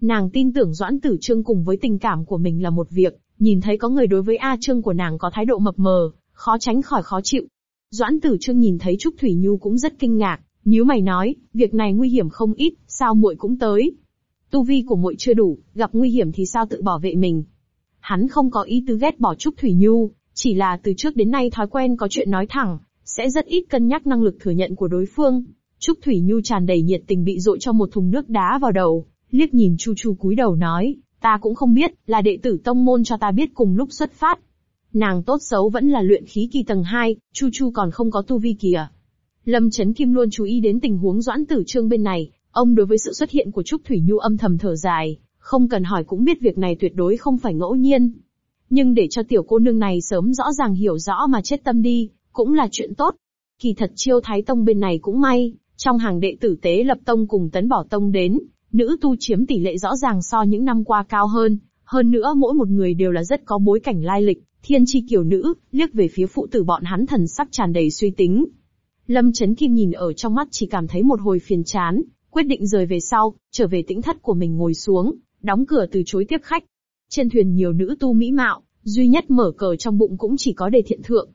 Nàng tin tưởng Doãn Tử Trương cùng với tình cảm của mình là một việc, nhìn thấy có người đối với A Trương của nàng có thái độ mập mờ, khó tránh khỏi khó chịu. Doãn Tử Trương nhìn thấy Trúc Thủy Nhu cũng rất kinh ngạc, nhíu mày nói, việc này nguy hiểm không ít, sao muội cũng tới? Tu vi của muội chưa đủ, gặp nguy hiểm thì sao tự bảo vệ mình? Hắn không có ý tứ ghét bỏ Trúc Thủy Nhu, chỉ là từ trước đến nay thói quen có chuyện nói thẳng, sẽ rất ít cân nhắc năng lực thừa nhận của đối phương. Trúc Thủy Nhu tràn đầy nhiệt tình bị dội cho một thùng nước đá vào đầu, liếc nhìn Chu Chu cúi đầu nói, ta cũng không biết, là đệ tử tông môn cho ta biết cùng lúc xuất phát. Nàng tốt xấu vẫn là luyện khí kỳ tầng 2, Chu Chu còn không có tu vi kìa. Lâm Chấn Kim luôn chú ý đến tình huống Doãn Tử Trương bên này, ông đối với sự xuất hiện của Trúc Thủy Nhu âm thầm thở dài, không cần hỏi cũng biết việc này tuyệt đối không phải ngẫu nhiên. Nhưng để cho tiểu cô nương này sớm rõ ràng hiểu rõ mà chết tâm đi, cũng là chuyện tốt. Kỳ thật chiêu thái tông bên này cũng may, trong hàng đệ tử tế lập tông cùng tấn bỏ tông đến, nữ tu chiếm tỷ lệ rõ ràng so những năm qua cao hơn, hơn nữa mỗi một người đều là rất có bối cảnh lai lịch, thiên chi kiểu nữ, liếc về phía phụ tử bọn hắn thần sắc tràn đầy suy tính. Lâm Chấn Kim nhìn ở trong mắt chỉ cảm thấy một hồi phiền chán, quyết định rời về sau, trở về tĩnh thất của mình ngồi xuống, đóng cửa từ chối tiếp khách. Trên thuyền nhiều nữ tu mỹ mạo, duy nhất mở cờ trong bụng cũng chỉ có đề thiện thượng.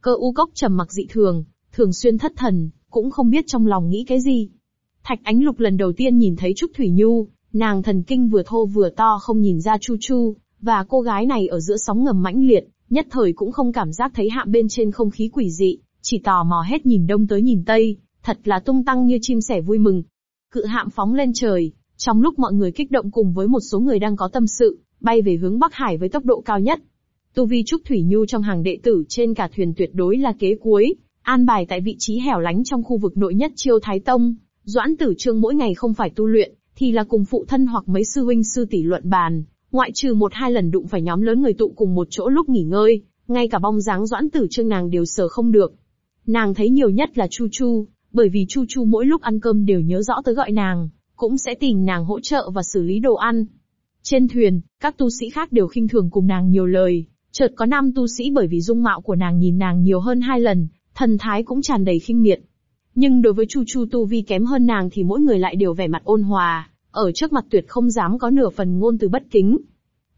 Cơ u cốc trầm mặc dị thường, thường xuyên thất thần, cũng không biết trong lòng nghĩ cái gì. Thạch ánh lục lần đầu tiên nhìn thấy Trúc Thủy Nhu, nàng thần kinh vừa thô vừa to không nhìn ra Chu Chu, và cô gái này ở giữa sóng ngầm mãnh liệt, nhất thời cũng không cảm giác thấy hạ bên trên không khí quỷ dị, chỉ tò mò hết nhìn đông tới nhìn tây, thật là tung tăng như chim sẻ vui mừng. Cự hạm phóng lên trời, trong lúc mọi người kích động cùng với một số người đang có tâm sự, bay về hướng Bắc Hải với tốc độ cao nhất. Tu vi Trúc Thủy Nhu trong hàng đệ tử trên cả thuyền tuyệt đối là kế cuối, an bài tại vị trí hẻo lánh trong khu vực nội nhất chiêu Thái Tông. Doãn tử trương mỗi ngày không phải tu luyện, thì là cùng phụ thân hoặc mấy sư huynh sư tỷ luận bàn, ngoại trừ một hai lần đụng phải nhóm lớn người tụ cùng một chỗ lúc nghỉ ngơi, ngay cả bong dáng doãn tử trương nàng đều sờ không được. Nàng thấy nhiều nhất là Chu Chu, bởi vì Chu Chu mỗi lúc ăn cơm đều nhớ rõ tới gọi nàng, cũng sẽ tìm nàng hỗ trợ và xử lý đồ ăn. Trên thuyền, các tu sĩ khác đều khinh thường cùng nàng nhiều lời, chợt có nam tu sĩ bởi vì dung mạo của nàng nhìn nàng nhiều hơn hai lần, thần thái cũng tràn đầy khinh miệt. Nhưng đối với Chu Chu tu vi kém hơn nàng thì mỗi người lại đều vẻ mặt ôn hòa, ở trước mặt tuyệt không dám có nửa phần ngôn từ bất kính.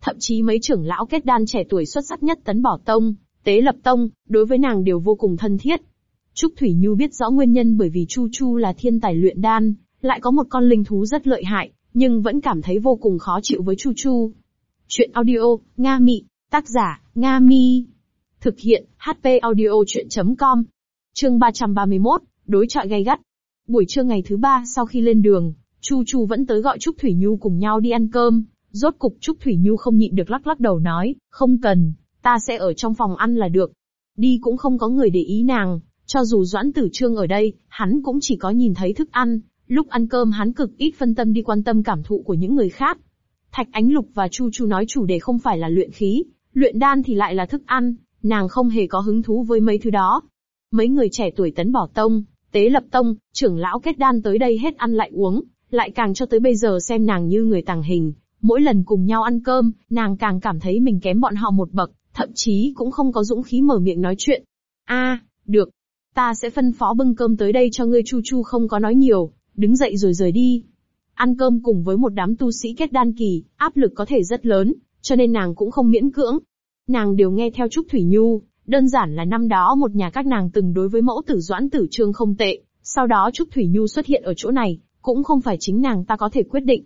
Thậm chí mấy trưởng lão kết đan trẻ tuổi xuất sắc nhất tấn bỏ tông, tế lập tông, đối với nàng đều vô cùng thân thiết. Trúc Thủy Nhu biết rõ nguyên nhân bởi vì Chu Chu là thiên tài luyện đan, lại có một con linh thú rất lợi hại, nhưng vẫn cảm thấy vô cùng khó chịu với Chu Chu. Chuyện audio, Nga Mị, tác giả, Nga Mi. Thực hiện, HP audio chuyện.com. Chương 331, đối trọi gay gắt. Buổi trưa ngày thứ ba sau khi lên đường, Chu Chu vẫn tới gọi Trúc Thủy Nhu cùng nhau đi ăn cơm. Rốt cục Trúc Thủy Nhu không nhịn được lắc lắc đầu nói, không cần, ta sẽ ở trong phòng ăn là được. Đi cũng không có người để ý nàng, cho dù Doãn Tử Trương ở đây, hắn cũng chỉ có nhìn thấy thức ăn, lúc ăn cơm hắn cực ít phân tâm đi quan tâm cảm thụ của những người khác. Thạch Ánh Lục và Chu Chu nói chủ đề không phải là luyện khí, luyện đan thì lại là thức ăn, nàng không hề có hứng thú với mấy thứ đó. Mấy người trẻ tuổi tấn bỏ tông, tế lập tông, trưởng lão kết đan tới đây hết ăn lại uống, lại càng cho tới bây giờ xem nàng như người tàng hình. Mỗi lần cùng nhau ăn cơm, nàng càng cảm thấy mình kém bọn họ một bậc, thậm chí cũng không có dũng khí mở miệng nói chuyện. A, được. Ta sẽ phân phó bưng cơm tới đây cho ngươi Chu Chu không có nói nhiều, đứng dậy rồi rời đi. Ăn cơm cùng với một đám tu sĩ kết đan kỳ, áp lực có thể rất lớn, cho nên nàng cũng không miễn cưỡng. Nàng đều nghe theo Trúc Thủy Nhu, đơn giản là năm đó một nhà các nàng từng đối với mẫu tử doãn tử trương không tệ, sau đó Trúc Thủy Nhu xuất hiện ở chỗ này, cũng không phải chính nàng ta có thể quyết định.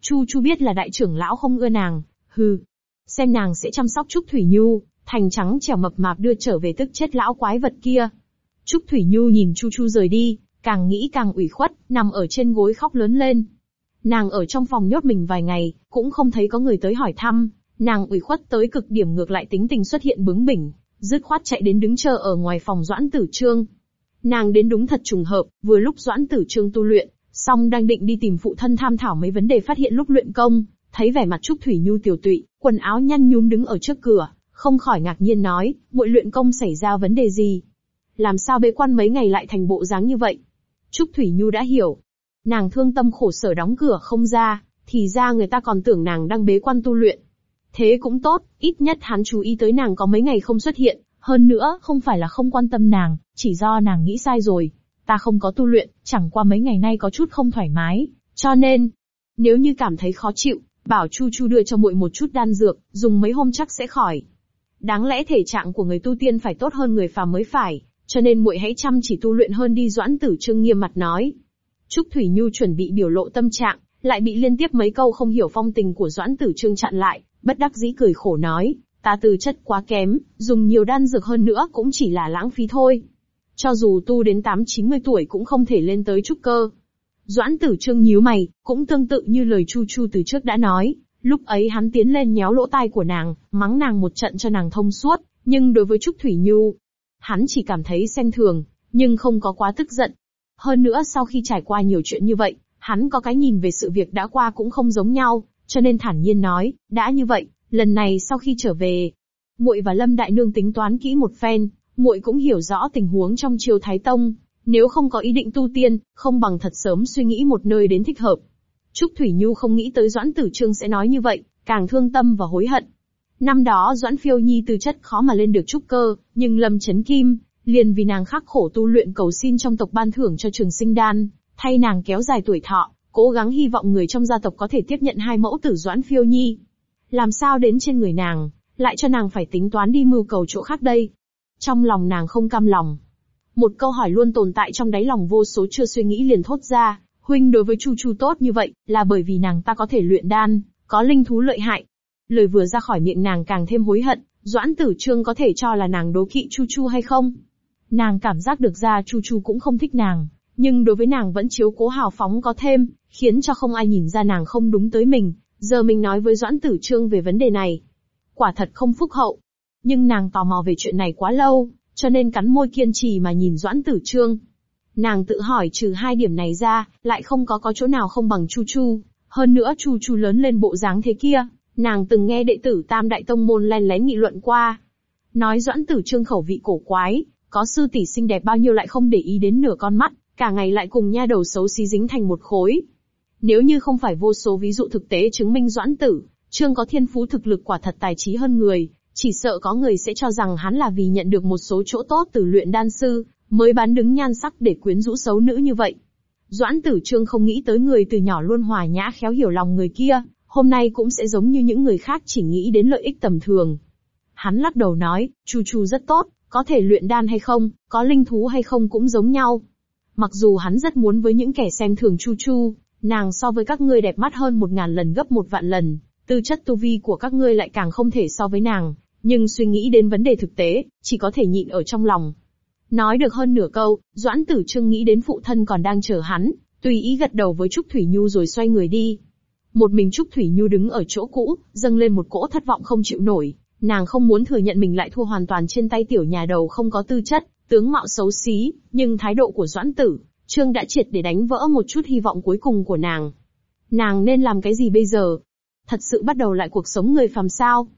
Chu Chu biết là đại trưởng lão không ưa nàng, hừ. Xem nàng sẽ chăm sóc Trúc Thủy Nhu, thành trắng trẻo mập mạp đưa trở về tức chết lão quái vật kia. Trúc Thủy Nhu nhìn Chu Chu rời đi, càng nghĩ càng ủy khuất, nằm ở trên gối khóc lớn lên. Nàng ở trong phòng nhốt mình vài ngày, cũng không thấy có người tới hỏi thăm, nàng ủy khuất tới cực điểm ngược lại tính tình xuất hiện bướng bỉnh, dứt khoát chạy đến đứng chờ ở ngoài phòng Doãn Tử Trương. Nàng đến đúng thật trùng hợp, vừa lúc Doãn Tử Trương tu luyện, song đang định đi tìm phụ thân tham thảo mấy vấn đề phát hiện lúc luyện công, thấy vẻ mặt Trúc Thủy Nhu tiểu tụy, quần áo nhăn nhúm đứng ở trước cửa, không khỏi ngạc nhiên nói, muội luyện công xảy ra vấn đề gì? Làm sao bế quan mấy ngày lại thành bộ dáng như vậy? Trúc Thủy Nhu đã hiểu. Nàng thương tâm khổ sở đóng cửa không ra, thì ra người ta còn tưởng nàng đang bế quan tu luyện. Thế cũng tốt, ít nhất hắn chú ý tới nàng có mấy ngày không xuất hiện, hơn nữa, không phải là không quan tâm nàng, chỉ do nàng nghĩ sai rồi. Ta không có tu luyện, chẳng qua mấy ngày nay có chút không thoải mái, cho nên, nếu như cảm thấy khó chịu, bảo Chu Chu đưa cho muội một chút đan dược, dùng mấy hôm chắc sẽ khỏi. Đáng lẽ thể trạng của người tu tiên phải tốt hơn người phàm mới phải, cho nên muội hãy chăm chỉ tu luyện hơn đi Doãn Tử Trương nghiêm mặt nói. Trúc Thủy Nhu chuẩn bị biểu lộ tâm trạng, lại bị liên tiếp mấy câu không hiểu phong tình của Doãn Tử Trương chặn lại, bất đắc dĩ cười khổ nói, ta tư chất quá kém, dùng nhiều đan dược hơn nữa cũng chỉ là lãng phí thôi. Cho dù tu đến 8-90 tuổi cũng không thể lên tới trúc cơ. Doãn tử trương nhíu mày, cũng tương tự như lời Chu Chu từ trước đã nói, lúc ấy hắn tiến lên nhéo lỗ tai của nàng, mắng nàng một trận cho nàng thông suốt, nhưng đối với Trúc Thủy Nhu, hắn chỉ cảm thấy xem thường, nhưng không có quá tức giận. Hơn nữa sau khi trải qua nhiều chuyện như vậy, hắn có cái nhìn về sự việc đã qua cũng không giống nhau, cho nên thản nhiên nói, đã như vậy, lần này sau khi trở về, muội và Lâm Đại Nương tính toán kỹ một phen, muội cũng hiểu rõ tình huống trong triều Thái Tông, nếu không có ý định tu tiên, không bằng thật sớm suy nghĩ một nơi đến thích hợp. Trúc Thủy Nhu không nghĩ tới Doãn Tử Trương sẽ nói như vậy, càng thương tâm và hối hận. Năm đó Doãn Phiêu Nhi từ chất khó mà lên được trúc cơ, nhưng Lâm Chấn Kim, liền vì nàng khắc khổ tu luyện cầu xin trong tộc ban thưởng cho trường sinh đan, thay nàng kéo dài tuổi thọ, cố gắng hy vọng người trong gia tộc có thể tiếp nhận hai mẫu tử Doãn Phiêu Nhi. Làm sao đến trên người nàng, lại cho nàng phải tính toán đi mưu cầu chỗ khác đây? Trong lòng nàng không cam lòng. Một câu hỏi luôn tồn tại trong đáy lòng vô số chưa suy nghĩ liền thốt ra, huynh đối với Chu Chu tốt như vậy, là bởi vì nàng ta có thể luyện đan, có linh thú lợi hại. Lời vừa ra khỏi miệng nàng càng thêm hối hận, Doãn Tử Trương có thể cho là nàng đố kỵ Chu Chu hay không? Nàng cảm giác được ra Chu Chu cũng không thích nàng, nhưng đối với nàng vẫn chiếu cố hào phóng có thêm, khiến cho không ai nhìn ra nàng không đúng tới mình. Giờ mình nói với Doãn Tử Trương về vấn đề này. Quả thật không phúc hậu. Nhưng nàng tò mò về chuyện này quá lâu, cho nên cắn môi kiên trì mà nhìn Doãn Tử Trương. Nàng tự hỏi trừ hai điểm này ra, lại không có có chỗ nào không bằng Chu Chu. Hơn nữa Chu Chu lớn lên bộ dáng thế kia, nàng từng nghe đệ tử Tam Đại Tông Môn len lén nghị luận qua. Nói Doãn Tử Trương khẩu vị cổ quái, có sư tỷ xinh đẹp bao nhiêu lại không để ý đến nửa con mắt, cả ngày lại cùng nha đầu xấu xí dính thành một khối. Nếu như không phải vô số ví dụ thực tế chứng minh Doãn Tử, Trương có thiên phú thực lực quả thật tài trí hơn người, chỉ sợ có người sẽ cho rằng hắn là vì nhận được một số chỗ tốt từ luyện đan sư, mới bán đứng nhan sắc để quyến rũ xấu nữ như vậy. Doãn tử trương không nghĩ tới người từ nhỏ luôn hòa nhã khéo hiểu lòng người kia, hôm nay cũng sẽ giống như những người khác chỉ nghĩ đến lợi ích tầm thường. Hắn lắc đầu nói, Chu Chu rất tốt, có thể luyện đan hay không, có linh thú hay không cũng giống nhau. Mặc dù hắn rất muốn với những kẻ xem thường Chu Chu, nàng so với các ngươi đẹp mắt hơn một ngàn lần gấp một vạn lần, tư chất tu vi của các ngươi lại càng không thể so với nàng, nhưng suy nghĩ đến vấn đề thực tế, chỉ có thể nhịn ở trong lòng. Nói được hơn nửa câu, Doãn Tử Trương nghĩ đến phụ thân còn đang chờ hắn, tùy ý gật đầu với Trúc Thủy Nhu rồi xoay người đi. Một mình Trúc Thủy Nhu đứng ở chỗ cũ, dâng lên một cỗ thất vọng không chịu nổi, nàng không muốn thừa nhận mình lại thua hoàn toàn trên tay tiểu nhà đầu không có tư chất, Tướng mạo xấu xí, nhưng thái độ của Doãn Tử, Trương đã triệt để đánh vỡ một chút hy vọng cuối cùng của nàng. Nàng nên làm cái gì bây giờ? Thật sự bắt đầu lại cuộc sống người phàm sao?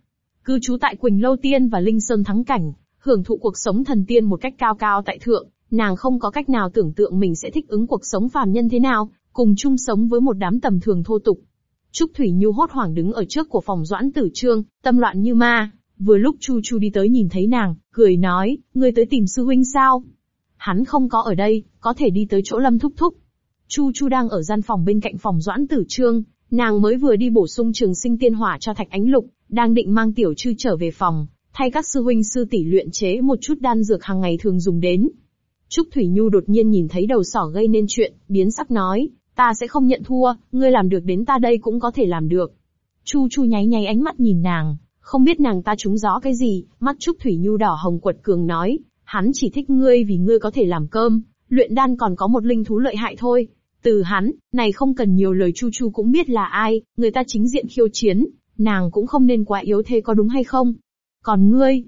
Cư trú tại Quỳnh Lâu Tiên và Linh Sơn Thắng Cảnh, hưởng thụ cuộc sống thần tiên một cách cao cao tại thượng, nàng không có cách nào tưởng tượng mình sẽ thích ứng cuộc sống phàm nhân thế nào, cùng chung sống với một đám tầm thường thô tục. Trúc Thủy Nhu hốt hoảng đứng ở trước của phòng Doãn Tử Trương, tâm loạn như ma. Vừa lúc Chu Chu đi tới nhìn thấy nàng, cười nói, ngươi tới tìm sư huynh sao? Hắn không có ở đây, có thể đi tới chỗ Lâm Thúc Thúc. Chu Chu đang ở gian phòng bên cạnh phòng Doãn Tử Trương, nàng mới vừa đi bổ sung trường sinh tiên hỏa cho Thạch Ánh Lục, đang định mang tiểu chư trở về phòng, thay các sư huynh sư tỷ luyện chế một chút đan dược hàng ngày thường dùng đến. Trúc Thủy Nhu đột nhiên nhìn thấy đầu sỏ gây nên chuyện, biến sắc nói, ta sẽ không nhận thua, ngươi làm được đến ta đây cũng có thể làm được. Chu Chu nháy nháy ánh mắt nhìn nàng, không biết nàng ta trúng gió cái gì, mắt Trúc Thủy Nhu đỏ hồng quật cường nói, hắn chỉ thích ngươi vì ngươi có thể làm cơm, luyện đan còn có một linh thú lợi hại thôi. Từ hắn, này không cần nhiều lời Chu Chu cũng biết là ai, người ta chính diện khiêu chiến, nàng cũng không nên quá yếu thế có đúng hay không? Còn ngươi,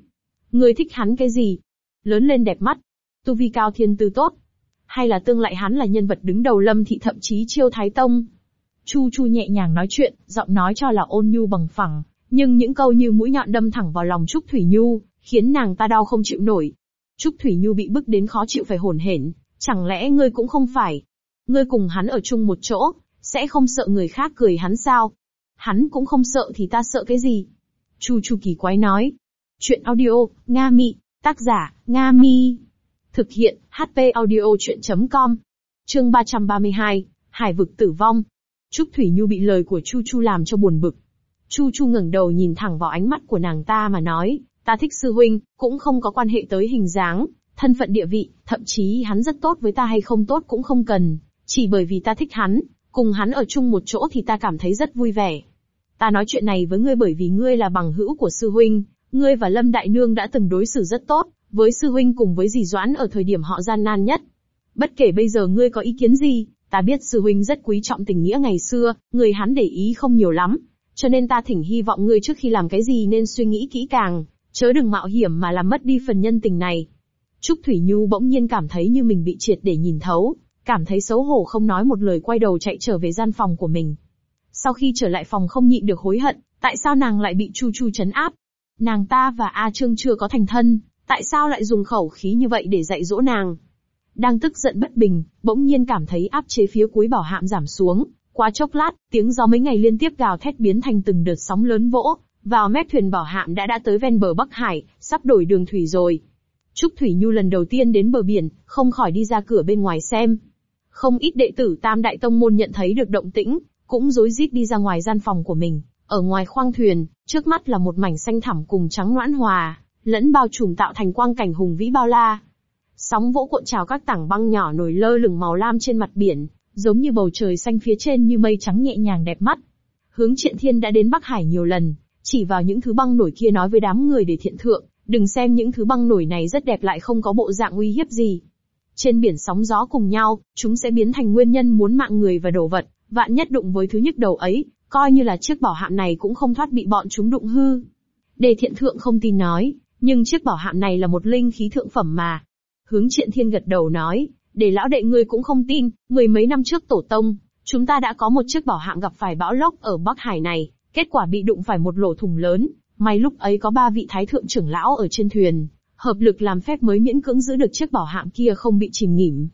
ngươi thích hắn cái gì? Lớn lên đẹp mắt, tu vi cao thiên tư tốt, hay là tương lại hắn là nhân vật đứng đầu lâm thị thậm chí chiêu thái tông? Chu Chu nhẹ nhàng nói chuyện, giọng nói cho là ôn nhu bằng phẳng, nhưng những câu như mũi nhọn đâm thẳng vào lòng Trúc Thủy Nhu, khiến nàng ta đau không chịu nổi. Trúc Thủy Nhu bị bức đến khó chịu phải hồn hển, chẳng lẽ ngươi cũng không phải? Ngươi cùng hắn ở chung một chỗ, sẽ không sợ người khác cười hắn sao? Hắn cũng không sợ thì ta sợ cái gì? Chu Chu kỳ quái nói. Chuyện audio, Nga Mị, tác giả, Nga Mi. Thực hiện, HP audio chuyện.com. Chương 332, Hải vực tử vong. Trúc Thủy Nhu bị lời của Chu Chu làm cho buồn bực. Chu Chu ngẩng đầu nhìn thẳng vào ánh mắt của nàng ta mà nói, ta thích sư huynh, cũng không có quan hệ tới hình dáng, thân phận địa vị, thậm chí hắn rất tốt với ta hay không tốt cũng không cần, chỉ bởi vì ta thích hắn, cùng hắn ở chung một chỗ thì ta cảm thấy rất vui vẻ. Ta nói chuyện này với ngươi bởi vì ngươi là bằng hữu của sư huynh, ngươi và Lâm Đại Nương đã từng đối xử rất tốt, với sư huynh cùng với dì Doãn ở thời điểm họ gian nan nhất. Bất kể bây giờ ngươi có ý kiến gì, ta biết sư huynh rất quý trọng tình nghĩa ngày xưa, người hắn để ý không nhiều lắm. Cho nên ta thỉnh hy vọng ngươi trước khi làm cái gì nên suy nghĩ kỹ càng, chớ đừng mạo hiểm mà làm mất đi phần nhân tình này. Trúc Thủy Nhu bỗng nhiên cảm thấy như mình bị triệt để nhìn thấu, cảm thấy xấu hổ không nói một lời quay đầu chạy trở về gian phòng của mình. Sau khi trở lại phòng không nhịn được hối hận, tại sao nàng lại bị Chu Chu chấn áp? Nàng ta và A Trương chưa có thành thân, tại sao lại dùng khẩu khí như vậy để dạy dỗ nàng? Đang tức giận bất bình, bỗng nhiên cảm thấy áp chế phía cuối bảo hạm giảm xuống, qua chốc lát, tiếng gió mấy ngày liên tiếp gào thét biến thành từng đợt sóng lớn vỗ, vào mép thuyền bảo hạm đã đã tới ven bờ Bắc Hải, sắp đổi đường thủy rồi. Trúc Thủy Nhu lần đầu tiên đến bờ biển, không khỏi đi ra cửa bên ngoài xem. Không ít đệ tử Tam Đại Tông Môn nhận thấy được động tĩnh, cũng rối rít đi ra ngoài gian phòng của mình. Ở ngoài khoang thuyền, trước mắt là một mảnh xanh thẳm cùng trắng noãn hòa, lẫn bao trùm tạo thành quang cảnh hùng vĩ bao la. Sóng vỗ cuộn trào các tảng băng nhỏ nổi lơ lửng màu lam trên mặt biển, giống như bầu trời xanh phía trên như mây trắng nhẹ nhàng đẹp mắt. Hướng Triện Thiên đã đến Bắc Hải nhiều lần, chỉ vào những thứ băng nổi kia nói với đám người để thiện thượng, đừng xem những thứ băng nổi này rất đẹp lại không có bộ dạng uy hiếp gì. Trên biển sóng gió cùng nhau, chúng sẽ biến thành nguyên nhân muốn mạng người và đồ vật, vạn nhất đụng với thứ nhức đầu ấy, coi như là chiếc bảo hạm này cũng không thoát bị bọn chúng đụng hư. Đề thiện thượng không tin nói, nhưng chiếc bảo hạm này là một linh khí thượng phẩm mà. Hướng triện thiên gật đầu nói, để lão đệ ngươi cũng không tin, mười mấy năm trước tổ tông, chúng ta đã có một chiếc bảo hạm gặp phải bão lốc ở Bắc Hải này, kết quả bị đụng phải một lỗ thủng lớn, may lúc ấy có ba vị thái thượng trưởng lão ở trên thuyền, hợp lực làm phép mới miễn cưỡng giữ được chiếc bảo hạm kia không bị chìm nghỉm.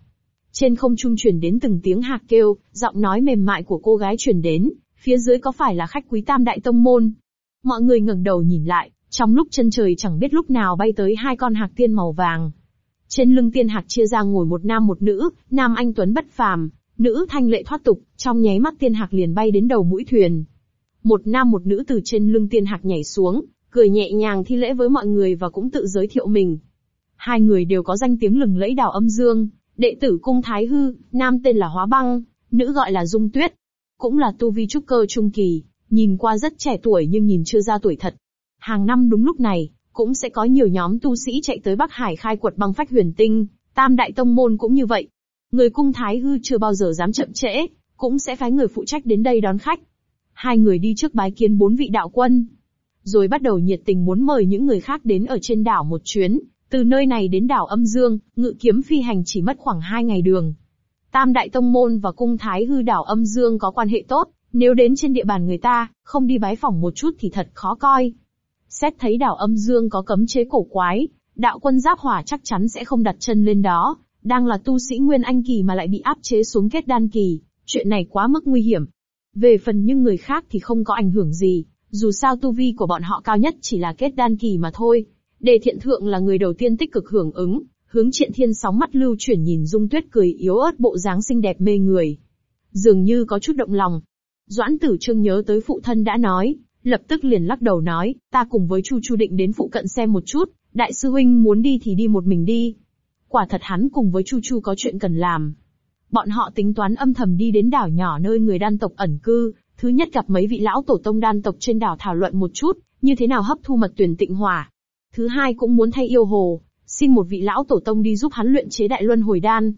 Trên không trung truyền đến từng tiếng hạc kêu, giọng nói mềm mại của cô gái truyền đến, phía dưới có phải là khách quý tam đại tông môn? Mọi người ngẩng đầu nhìn lại, trong lúc chân trời chẳng biết lúc nào bay tới hai con hạc tiên màu vàng. Trên lưng tiên hạc chia ra ngồi một nam một nữ, nam anh tuấn bất phàm, nữ thanh lệ thoát tục, trong nháy mắt tiên hạc liền bay đến đầu mũi thuyền. Một nam một nữ từ trên lưng tiên hạc nhảy xuống, cười nhẹ nhàng thi lễ với mọi người và cũng tự giới thiệu mình. Hai người đều có danh tiếng lừng lẫy đào âm dương, đệ tử cung Thái Hư, nam tên là Hóa Băng, nữ gọi là Dung Tuyết. Cũng là tu vi trúc cơ trung kỳ, nhìn qua rất trẻ tuổi nhưng nhìn chưa ra tuổi thật. Hàng năm đúng lúc này, cũng sẽ có nhiều nhóm tu sĩ chạy tới Bắc Hải khai quật băng phách huyền tinh, tam đại tông môn cũng như vậy. Người cung Thái Hư chưa bao giờ dám chậm trễ, cũng sẽ phái người phụ trách đến đây đón khách. Hai người đi trước bái kiến bốn vị đạo quân, rồi bắt đầu nhiệt tình muốn mời những người khác đến ở trên đảo một chuyến, Từ nơi này đến đảo âm dương, ngự kiếm phi hành chỉ mất khoảng hai ngày đường. Tam đại tông môn và cung thái hư đảo âm dương có quan hệ tốt, nếu đến trên địa bàn người ta, không đi bái phỏng một chút thì thật khó coi. Xét thấy đảo âm dương có cấm chế cổ quái, đạo quân giáp hỏa chắc chắn sẽ không đặt chân lên đó, đang là tu sĩ Nguyên Anh Kỳ mà lại bị áp chế xuống kết đan kỳ, chuyện này quá mức nguy hiểm. Về phần những người khác thì không có ảnh hưởng gì, dù sao tu vi của bọn họ cao nhất chỉ là kết đan kỳ mà thôi. Đề thiện thượng là người đầu tiên tích cực hưởng ứng, hướng triện thiên sóng mắt lưu chuyển nhìn dung tuyết cười yếu ớt bộ dáng xinh đẹp mê người. Dường như có chút động lòng. Doãn tử trương nhớ tới phụ thân đã nói, lập tức liền lắc đầu nói, ta cùng với Chu Chu định đến phụ cận xem một chút, đại sư huynh muốn đi thì đi một mình đi. Quả thật hắn cùng với Chu Chu có chuyện cần làm. Bọn họ tính toán âm thầm đi đến đảo nhỏ nơi người đan tộc ẩn cư, thứ nhất gặp mấy vị lão tổ tông đan tộc trên đảo thảo luận một chút, như thế nào hấp thu mật tuyển tịnh hỏa. Thứ hai cũng muốn thay yêu hồ, xin một vị lão tổ tông đi giúp hắn luyện chế đại luân hồi đan.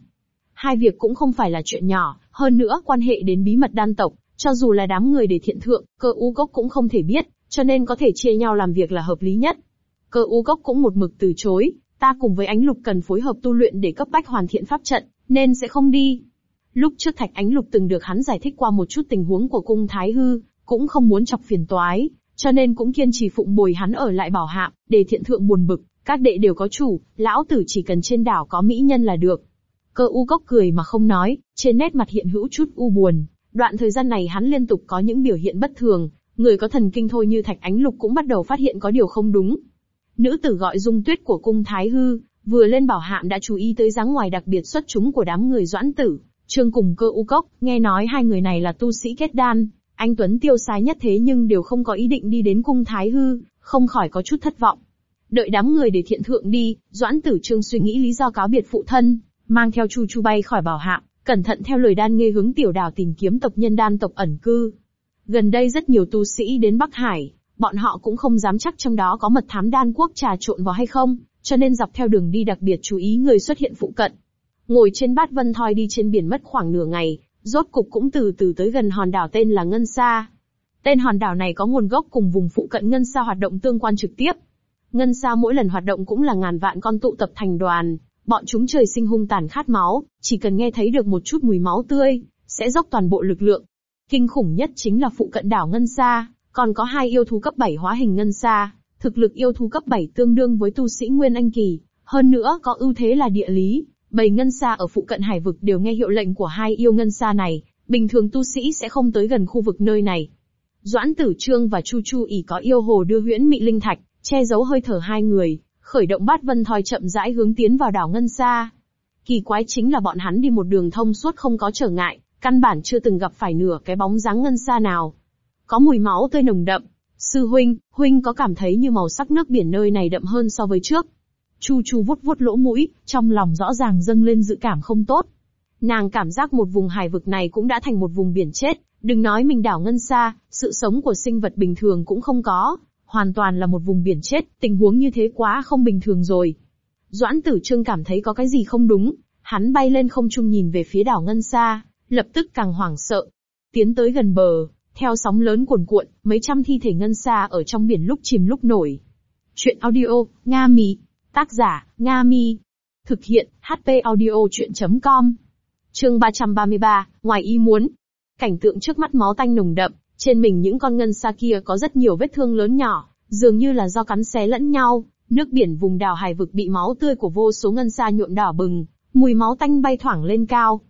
Hai việc cũng không phải là chuyện nhỏ, hơn nữa quan hệ đến bí mật đan tộc, cho dù là đám người để thiện thượng, cơ u gốc cũng không thể biết, cho nên có thể chia nhau làm việc là hợp lý nhất. Cơ u gốc cũng một mực từ chối, ta cùng với ánh lục cần phối hợp tu luyện để cấp bách hoàn thiện pháp trận, nên sẽ không đi. Lúc trước Thạch Ánh Lục từng được hắn giải thích qua một chút tình huống của cung Thái Hư, cũng không muốn chọc phiền toái, cho nên cũng kiên trì phụng bồi hắn ở lại bảo hạm, để thiện thượng buồn bực, các đệ đều có chủ, lão tử chỉ cần trên đảo có mỹ nhân là được. Cơ u gốc cười mà không nói, trên nét mặt hiện hữu chút u buồn. Đoạn thời gian này hắn liên tục có những biểu hiện bất thường, người có thần kinh thôi như Thạch Ánh Lục cũng bắt đầu phát hiện có điều không đúng. Nữ tử gọi dung tuyết của cung Thái Hư, vừa lên bảo hạm đã chú ý tới dáng ngoài đặc biệt xuất chúng của đám người doãn tử, trương cùng cơ u cốc, nghe nói hai người này là tu sĩ kết đan, anh Tuấn tiêu sái nhất thế nhưng đều không có ý định đi đến cung Thái Hư, không khỏi có chút thất vọng. Đợi đám người để thiện thượng đi, Doãn Tử Trương suy nghĩ lý do cáo biệt phụ thân, mang theo Chu Chu bay khỏi bảo hạm, cẩn thận theo lời đan nghe hướng tiểu đảo tìm kiếm tộc nhân đan tộc ẩn cư. Gần đây rất nhiều tu sĩ đến Bắc Hải, bọn họ cũng không dám chắc trong đó có mật thám đan quốc trà trộn vào hay không, cho nên dọc theo đường đi đặc biệt chú ý người xuất hiện phụ cận. Ngồi trên bát vân thoi đi trên biển mất khoảng nửa ngày, rốt cục cũng từ từ tới gần hòn đảo tên là Ngân Sa. Tên hòn đảo này có nguồn gốc cùng vùng phụ cận Ngân Sa hoạt động tương quan trực tiếp. Ngân Sa mỗi lần hoạt động cũng là ngàn vạn con tụ tập thành đoàn, bọn chúng trời sinh hung tàn khát máu, chỉ cần nghe thấy được một chút mùi máu tươi, sẽ dốc toàn bộ lực lượng. Kinh khủng nhất chính là phụ cận đảo Ngân Sa, còn có hai yêu thú cấp 7 hóa hình Ngân Sa, thực lực yêu thú cấp 7 tương đương với tu sĩ Nguyên Anh Kỳ, hơn nữa có ưu thế là địa lý, bầy Ngân Sa ở phụ cận hải vực đều nghe hiệu lệnh của hai yêu Ngân Sa này, bình thường tu sĩ sẽ không tới gần khu vực nơi này. Doãn Tử Trương và Chu Chu ỉ có yêu hồ đưa huyễn mị linh thạch, che giấu hơi thở hai người, khởi động bát vân thoi chậm rãi hướng tiến vào đảo Ngân Sa. Kỳ quái chính là bọn hắn đi một đường thông suốt không có trở ngại, căn bản chưa từng gặp phải nửa cái bóng dáng Ngân Sa nào. Có mùi máu tươi nồng đậm. Sư huynh, huynh có cảm thấy như màu sắc nước biển nơi này đậm hơn so với trước? Chu Chu vuốt vuốt lỗ mũi, trong lòng rõ ràng dâng lên dự cảm không tốt. Nàng cảm giác một vùng hải vực này cũng đã thành một vùng biển chết, đừng nói mình đảo ngân xa, sự sống của sinh vật bình thường cũng không có, hoàn toàn là một vùng biển chết, tình huống như thế quá không bình thường rồi. Doãn tử trương cảm thấy có cái gì không đúng, hắn bay lên không trung nhìn về phía đảo ngân Sa, lập tức càng hoảng sợ. Tiến tới gần bờ, theo sóng lớn cuồn cuộn, mấy trăm thi thể ngân Sa ở trong biển lúc chìm lúc nổi. Chuyện audio, Nga Mi. Tác giả, Nga Mi. Thực hiện, HP audio chuyện.com. Chương 333, ngoài ý muốn. Cảnh tượng trước mắt máu tanh nồng đậm, trên mình những con ngân xa kia có rất nhiều vết thương lớn nhỏ, dường như là do cắn xé lẫn nhau, nước biển vùng đảo hải vực bị máu tươi của vô số ngân xa nhuộm đỏ bừng, mùi máu tanh bay thoảng lên cao.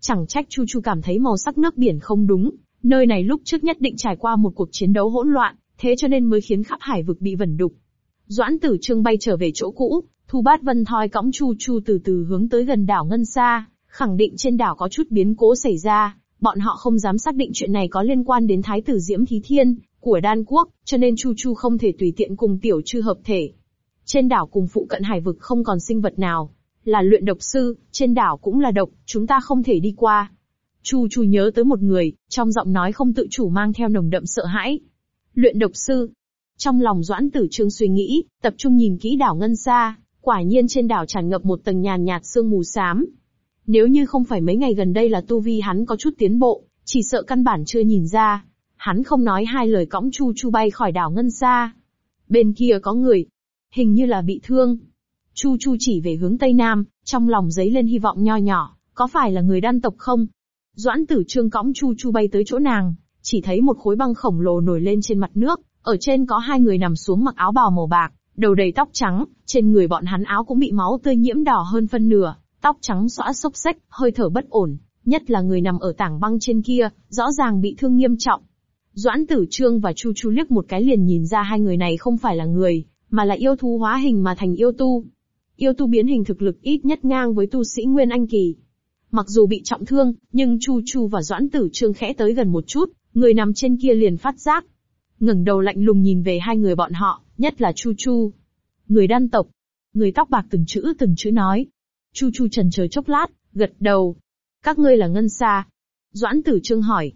Chẳng trách Chu Chu cảm thấy màu sắc nước biển không đúng, nơi này lúc trước nhất định trải qua một cuộc chiến đấu hỗn loạn, thế cho nên mới khiến khắp hải vực bị vẩn đục. Doãn Tử Trương bay trở về chỗ cũ, Thu Bát Vân thoi cõng Chu Chu từ từ hướng tới gần đảo Ngân Sa, khẳng định trên đảo có chút biến cố xảy ra, bọn họ không dám xác định chuyện này có liên quan đến Thái tử Diễm Thí Thiên của Đan Quốc, cho nên Chu Chu không thể tùy tiện cùng tiểu chư hợp thể. Trên đảo cùng phụ cận hải vực không còn sinh vật nào, là luyện độc sư, trên đảo cũng là độc, chúng ta không thể đi qua. Chu Chu nhớ tới một người, trong giọng nói không tự chủ mang theo nồng đậm sợ hãi. Luyện độc sư. Trong lòng Doãn Tử Trương suy nghĩ, tập trung nhìn kỹ đảo Ngân Sa, quả nhiên trên đảo tràn ngập một tầng nhàn nhạt sương mù xám. Nếu như không phải mấy ngày gần đây là tu vi hắn có chút tiến bộ, chỉ sợ căn bản chưa nhìn ra. Hắn không nói hai lời cõng Chu Chu bay khỏi đảo Ngân Sa. Bên kia có người. Hình như là bị thương. Chu Chu chỉ về hướng Tây Nam, trong lòng giấy lên hy vọng nho nhỏ, có phải là người đan tộc không? Doãn tử trương cõng Chu Chu bay tới chỗ nàng, chỉ thấy một khối băng khổng lồ nổi lên trên mặt nước, ở trên có hai người nằm xuống mặc áo bào màu bạc, đầu đầy tóc trắng, trên người bọn hắn áo cũng bị máu tươi nhiễm đỏ hơn phân nửa, tóc trắng xõa xốc xếch, hơi thở bất ổn, nhất là người nằm ở tảng băng trên kia, rõ ràng bị thương nghiêm trọng. Doãn Tử Trương và Chu Chu liếc một cái liền nhìn ra hai người này không phải là người, mà là yêu thú hóa hình mà thành yêu tu. Yêu tu biến hình thực lực ít nhất ngang với tu sĩ Nguyên Anh Kỳ. Mặc dù bị trọng thương, nhưng Chu Chu và Doãn Tử Trương khẽ tới gần một chút, người nằm trên kia liền phát giác. ngẩng đầu lạnh lùng nhìn về hai người bọn họ, nhất là Chu Chu. Người đan tộc. Người tóc bạc từng chữ từng chữ nói. Chu Chu trần chờ chốc lát, gật đầu. Các ngươi là ngân xa. Doãn Tử Trương hỏi.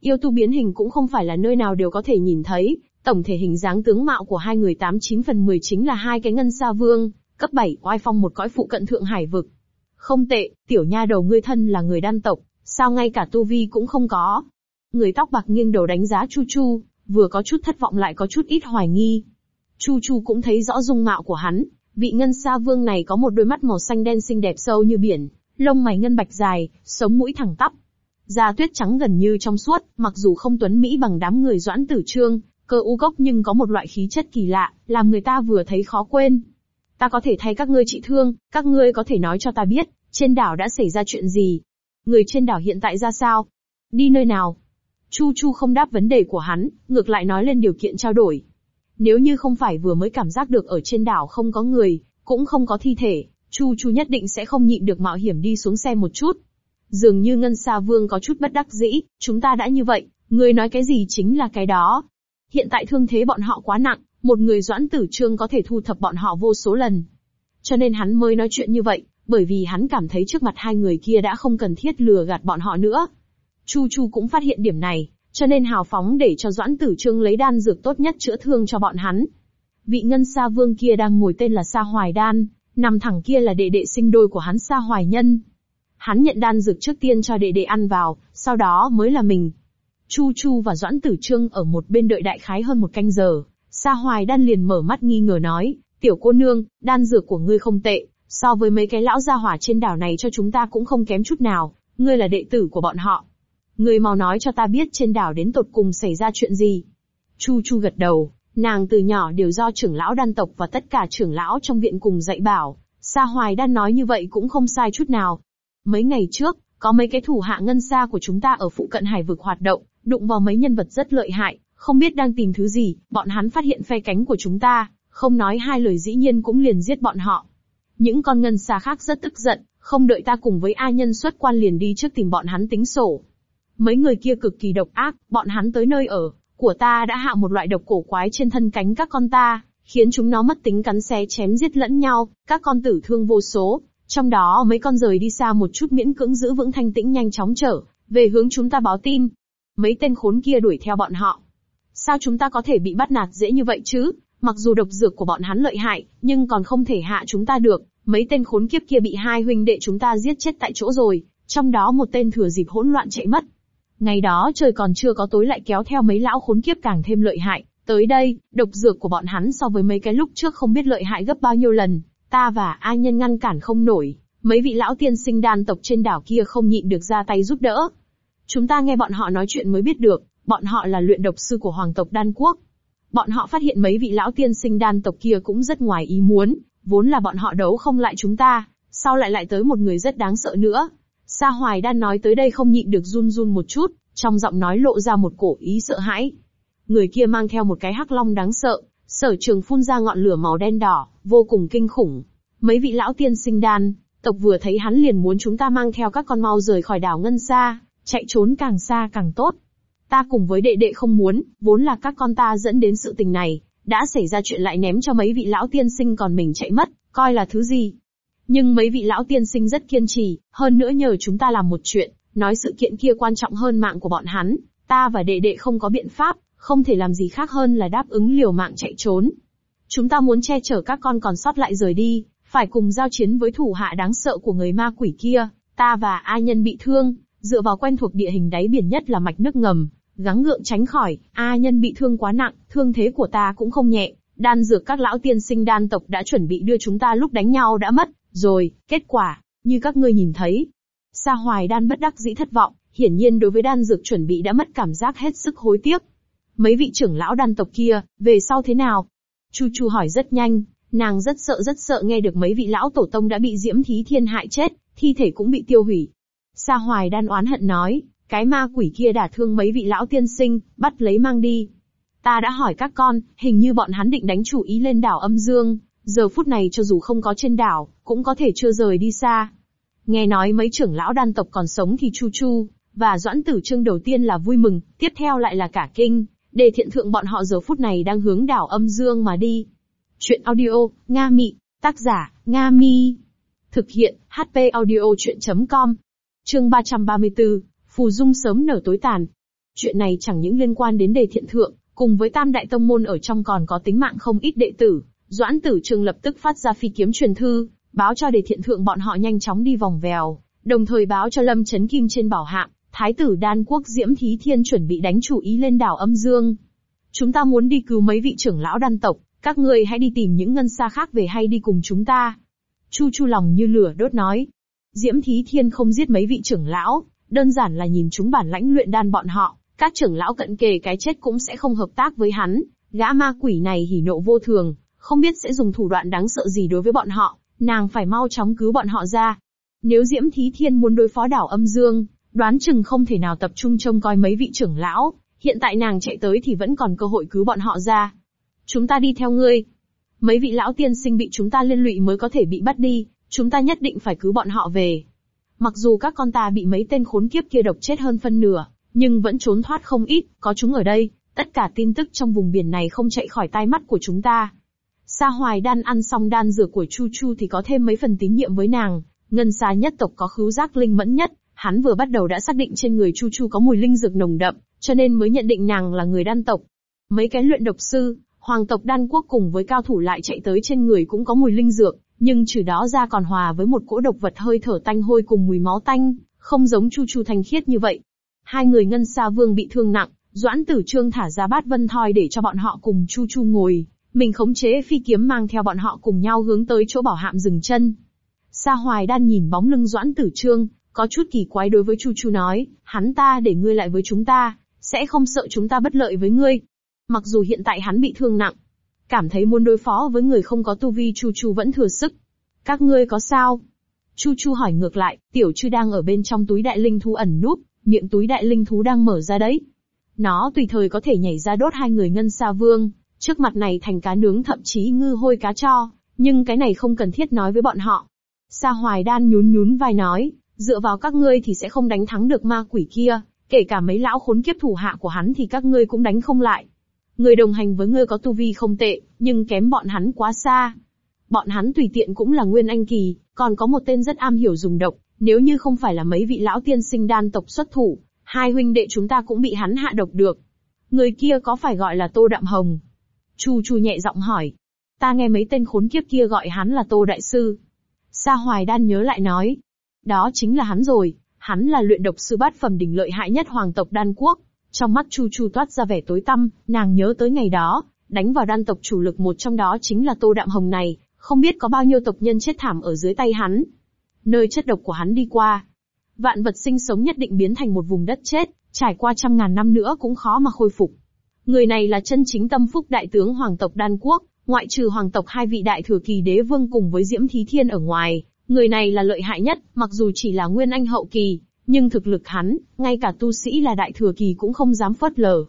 Yêu tu biến hình cũng không phải là nơi nào đều có thể nhìn thấy, tổng thể hình dáng tướng mạo của hai người 89 phần 10 chính là hai cái ngân sa vương, cấp 7 oai phong một cõi phụ cận thượng hải vực. Không tệ, tiểu nha đầu ngươi thân là người đan tộc, sao ngay cả tu vi cũng không có. Người tóc bạc nghiêng đầu đánh giá Chu Chu, vừa có chút thất vọng lại có chút ít hoài nghi. Chu Chu cũng thấy rõ dung mạo của hắn, vị ngân sa vương này có một đôi mắt màu xanh đen xinh đẹp sâu như biển, lông mày ngân bạch dài, sống mũi thẳng tắp. Da tuyết trắng gần như trong suốt, mặc dù không tuấn mỹ bằng đám người doãn tử trương, cơ u gốc nhưng có một loại khí chất kỳ lạ, làm người ta vừa thấy khó quên. Ta có thể thay các ngươi trị thương, các ngươi có thể nói cho ta biết, trên đảo đã xảy ra chuyện gì? Người trên đảo hiện tại ra sao? Đi nơi nào? Chu Chu không đáp vấn đề của hắn, ngược lại nói lên điều kiện trao đổi. Nếu như không phải vừa mới cảm giác được ở trên đảo không có người, cũng không có thi thể, Chu Chu nhất định sẽ không nhịn được mạo hiểm đi xuống xe một chút. Dường như Ngân Sa Vương có chút bất đắc dĩ, chúng ta đã như vậy, người nói cái gì chính là cái đó. Hiện tại thương thế bọn họ quá nặng, một người doãn tử trương có thể thu thập bọn họ vô số lần. Cho nên hắn mới nói chuyện như vậy, bởi vì hắn cảm thấy trước mặt hai người kia đã không cần thiết lừa gạt bọn họ nữa. Chu Chu cũng phát hiện điểm này, cho nên hào phóng để cho Doãn Tử Trương lấy đan dược tốt nhất chữa thương cho bọn hắn. Vị ngân sa vương kia đang ngồi tên là Sa Hoài Đan, nằm thẳng kia là đệ đệ sinh đôi của hắn Sa Hoài Nhân. Hắn nhận đan dược trước tiên cho đệ đệ ăn vào, sau đó mới là mình. Chu Chu và Doãn Tử Trương ở một bên đợi đại khái hơn một canh giờ, Sa Hoài Đan liền mở mắt nghi ngờ nói, tiểu cô nương, đan dược của ngươi không tệ, so với mấy cái lão gia hỏa trên đảo này cho chúng ta cũng không kém chút nào, ngươi là đệ tử của bọn họ. Ngươi mau nói cho ta biết trên đảo đến tột cùng xảy ra chuyện gì. Chu Chu gật đầu, nàng từ nhỏ đều do trưởng lão đan tộc và tất cả trưởng lão trong viện cùng dạy bảo, Sa Hoài Đan nói như vậy cũng không sai chút nào. Mấy ngày trước, có mấy cái thủ hạ ngân xa của chúng ta ở phụ cận hải vực hoạt động, đụng vào mấy nhân vật rất lợi hại, không biết đang tìm thứ gì, bọn hắn phát hiện phe cánh của chúng ta, không nói hai lời dĩ nhiên cũng liền giết bọn họ. Những con ngân xa khác rất tức giận, không đợi ta cùng với A nhân xuất quan liền đi trước tìm bọn hắn tính sổ. Mấy người kia cực kỳ độc ác, bọn hắn tới nơi ở của ta đã hạ một loại độc cổ quái trên thân cánh các con ta, khiến chúng nó mất tính cắn xé chém giết lẫn nhau, các con tử thương vô số. Trong đó mấy con rời đi xa một chút miễn cưỡng giữ vững thanh tĩnh nhanh chóng trở về hướng chúng ta báo tin. Mấy tên khốn kia đuổi theo bọn họ, Sao chúng ta có thể bị bắt nạt dễ như vậy chứ? Mặc dù độc dược của bọn hắn lợi hại, nhưng còn không thể hạ chúng ta được. Mấy tên khốn kiếp kia bị hai huynh đệ chúng ta giết chết tại chỗ rồi, trong đó một tên thừa dịp hỗn loạn chạy mất. Ngày đó trời còn chưa có tối lại kéo theo mấy lão khốn kiếp càng thêm lợi hại. Tới đây, độc dược của bọn hắn so với mấy cái lúc trước không biết lợi hại gấp bao nhiêu lần. Ta và A nhân ngăn cản không nổi. Mấy vị lão tiên sinh đan tộc trên đảo kia không nhịn được ra tay giúp đỡ. Chúng ta nghe bọn họ nói chuyện mới biết được, Bọn họ là luyện độc sư của hoàng tộc đan quốc. Bọn họ phát hiện mấy vị lão tiên sinh đan tộc kia cũng rất ngoài ý muốn, vốn là bọn họ đấu không lại chúng ta, sau lại lại tới một người rất đáng sợ nữa. Sa Hoài đan nói tới đây không nhịn được run run một chút, trong giọng nói lộ ra một cổ ý sợ hãi. Người kia mang theo một cái hắc long đáng sợ, sở trường phun ra ngọn lửa màu đen đỏ, vô cùng kinh khủng. Mấy vị lão tiên sinh đan, tộc vừa thấy hắn liền muốn chúng ta mang theo các con mau rời khỏi đảo Ngân Sa, chạy trốn càng xa càng tốt. Ta cùng với đệ đệ không muốn, vốn là các con ta dẫn đến sự tình này, đã xảy ra chuyện lại ném cho mấy vị lão tiên sinh còn mình chạy mất, coi là thứ gì. Nhưng mấy vị lão tiên sinh rất kiên trì, hơn nữa nhờ chúng ta làm một chuyện, nói sự kiện kia quan trọng hơn mạng của bọn hắn, ta và đệ đệ không có biện pháp, không thể làm gì khác hơn là đáp ứng liều mạng chạy trốn. Chúng ta muốn che chở các con còn sót lại rời đi, phải cùng giao chiến với thủ hạ đáng sợ của người ma quỷ kia, ta và A nhân bị thương, dựa vào quen thuộc địa hình đáy biển nhất là mạch nước ngầm, gắng gượng tránh khỏi, A nhân bị thương quá nặng, thương thế của ta cũng không nhẹ, đan dược các lão tiên sinh đan tộc đã chuẩn bị đưa chúng ta lúc đánh nhau đã mất, rồi, kết quả, như các ngươi nhìn thấy. Sa hoài đan bất đắc dĩ thất vọng, hiển nhiên đối với đan dược chuẩn bị đã mất cảm giác hết sức hối tiếc. Mấy vị trưởng lão đan tộc kia, về sau thế nào? Chu Chu hỏi rất nhanh, nàng rất sợ rất sợ nghe được mấy vị lão tổ tông đã bị Diễm Thí Thiên hại chết, thi thể cũng bị tiêu hủy. Sa Hoài đan oán hận nói, cái ma quỷ kia đả thương mấy vị lão tiên sinh, bắt lấy mang đi. Ta đã hỏi các con, hình như bọn hắn định đánh chủ ý lên đảo âm dương, giờ phút này cho dù không có trên đảo, cũng có thể chưa rời đi xa. Nghe nói mấy trưởng lão đan tộc còn sống thì Chu Chu, và Doãn Tử Trương đầu tiên là vui mừng, tiếp theo lại là cả kinh, đề thiện thượng bọn họ giờ phút này đang hướng đảo âm dương mà đi. Chuyện audio, Nga Mị, tác giả, Nga Mi. Thực hiện, HP audio chuyện.com. Chương 334, Phù Dung sớm nở tối tàn. Chuyện này chẳng những liên quan đến đề thiện thượng, cùng với tam đại tông môn ở trong còn có tính mạng không ít đệ tử. Doãn tử trường lập tức phát ra phi kiếm truyền thư, báo cho đề thiện thượng bọn họ nhanh chóng đi vòng vèo, đồng thời báo cho Lâm Chấn Kim trên bảo hạm, Thái tử đan quốc Diễm Thí Thiên chuẩn bị đánh chủ ý lên đảo âm dương. Chúng ta muốn đi cứu mấy vị trưởng lão đan tộc, các ngươi hãy đi tìm những ngân xa khác về hay đi cùng chúng ta. Chu Chu lòng như lửa đốt nói. Diễm Thí Thiên không giết mấy vị trưởng lão, đơn giản là nhìn chúng bản lãnh luyện đan bọn họ, các trưởng lão cận kề cái chết cũng sẽ không hợp tác với hắn. Gã ma quỷ này hỉ nộ vô thường, không biết sẽ dùng thủ đoạn đáng sợ gì đối với bọn họ, nàng phải mau chóng cứu bọn họ ra. Nếu Diễm Thí Thiên muốn đối phó đảo âm dương, đoán chừng không thể nào tập trung trông coi mấy vị trưởng lão, hiện tại nàng chạy tới thì vẫn còn cơ hội cứu bọn họ ra. Chúng ta đi theo ngươi. Mấy vị lão tiên sinh bị chúng ta liên lụy mới có thể bị bắt đi, chúng ta nhất định phải cứu bọn họ về. Mặc dù các con ta bị mấy tên khốn kiếp kia độc chết hơn phân nửa, nhưng vẫn trốn thoát không ít, có chúng ở đây, tất cả tin tức trong vùng biển này không chạy khỏi tai mắt của chúng ta. Sa Hoài Đan ăn xong đan dược của Chu Chu thì có thêm mấy phần tín nhiệm với nàng, ngân xa nhất tộc có khứu giác linh mẫn nhất, hắn vừa bắt đầu đã xác định trên người Chu Chu có mùi linh dược nồng đậm, cho nên mới nhận định nàng là người đan tộc. Mấy cái luyện độc sư, hoàng tộc đan quốc cùng với cao thủ lại chạy tới trên người cũng có mùi linh dược, nhưng trừ đó ra còn hòa với một cỗ độc vật hơi thở tanh hôi cùng mùi máu tanh, không giống Chu Chu thanh khiết như vậy. Hai người ngân xa vương bị thương nặng, Doãn Tử Trương thả ra bát vân thoi để cho bọn họ cùng Chu Chu ngồi, mình khống chế phi kiếm mang theo bọn họ cùng nhau hướng tới chỗ bảo hạm dừng chân. Sa Hoài Đan nhìn bóng lưng Doãn Tử Trương, có chút kỳ quái đối với Chu Chu nói, hắn ta để ngươi lại với chúng ta, sẽ không sợ chúng ta bất lợi với ngươi. Mặc dù hiện tại hắn bị thương nặng, cảm thấy muốn đối phó với người không có tu vi Chu Chu vẫn thừa sức. Các ngươi có sao? Chu Chu hỏi ngược lại, tiểu chư đang ở bên trong túi đại linh thú ẩn núp, miệng túi đại linh thú đang mở ra đấy. Nó tùy thời có thể nhảy ra đốt hai người ngân sa vương, trước mặt này thành cá nướng thậm chí ngư hôi cá cho, nhưng cái này không cần thiết nói với bọn họ. Sa Hoài Đan nhún nhún vai nói, dựa vào các ngươi thì sẽ không đánh thắng được ma quỷ kia, kể cả mấy lão khốn kiếp thủ hạ của hắn thì các ngươi cũng đánh không lại. Người đồng hành với ngươi có tu vi không tệ, nhưng kém bọn hắn quá xa. Bọn hắn tùy tiện cũng là nguyên anh kỳ, còn có một tên rất am hiểu dùng độc, nếu như không phải là mấy vị lão tiên sinh đan tộc xuất thủ, hai huynh đệ chúng ta cũng bị hắn hạ độc được. Người kia có phải gọi là Tô Đạm Hồng? Chu Chu nhẹ giọng hỏi. Ta nghe mấy tên khốn kiếp kia gọi hắn là Tô Đại Sư. Sa Hoài Đan nhớ lại nói, đó chính là hắn rồi, hắn là luyện độc sư bát phẩm đỉnh lợi hại nhất hoàng tộc đan quốc. Trong mắt Chu Chu toát ra vẻ tối tăm, nàng nhớ tới ngày đó, đánh vào đan tộc chủ lực một trong đó chính là Tô Đạm Hồng này, không biết có bao nhiêu tộc nhân chết thảm ở dưới tay hắn. Nơi chất độc của hắn đi qua, vạn vật sinh sống nhất định biến thành một vùng đất chết, trải qua trăm ngàn năm nữa cũng khó mà khôi phục. Người này là chân chính tâm phúc đại tướng hoàng tộc đan quốc, ngoại trừ hoàng tộc hai vị đại thừa kỳ đế vương cùng với Diễm Thí Thiên ở ngoài, Người này là lợi hại nhất, mặc dù chỉ là nguyên anh hậu kỳ, nhưng thực lực hắn, ngay cả tu sĩ là đại thừa kỳ cũng không dám phớt lờ.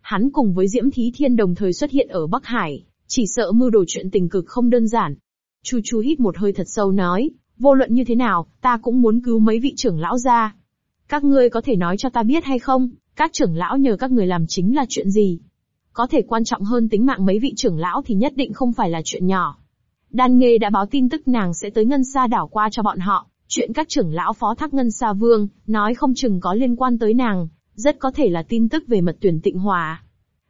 Hắn cùng với Diễm Thí Thiên đồng thời xuất hiện ở Bắc Hải, chỉ sợ mưu đồ chuyện tình cực không đơn giản. Chu Chu hít một hơi thật sâu nói, vô luận như thế nào, ta cũng muốn cứu mấy vị trưởng lão ra. Các ngươi có thể nói cho ta biết hay không, các trưởng lão nhờ các người làm chính là chuyện gì? Có thể quan trọng hơn tính mạng mấy vị trưởng lão thì nhất định không phải là chuyện nhỏ. Đan Nghê đã báo tin tức nàng sẽ tới Ngân Sa đảo qua cho bọn họ, chuyện các trưởng lão phó thác Ngân Sa Vương, nói không chừng có liên quan tới nàng, rất có thể là tin tức về mật tuyển tịnh hòa.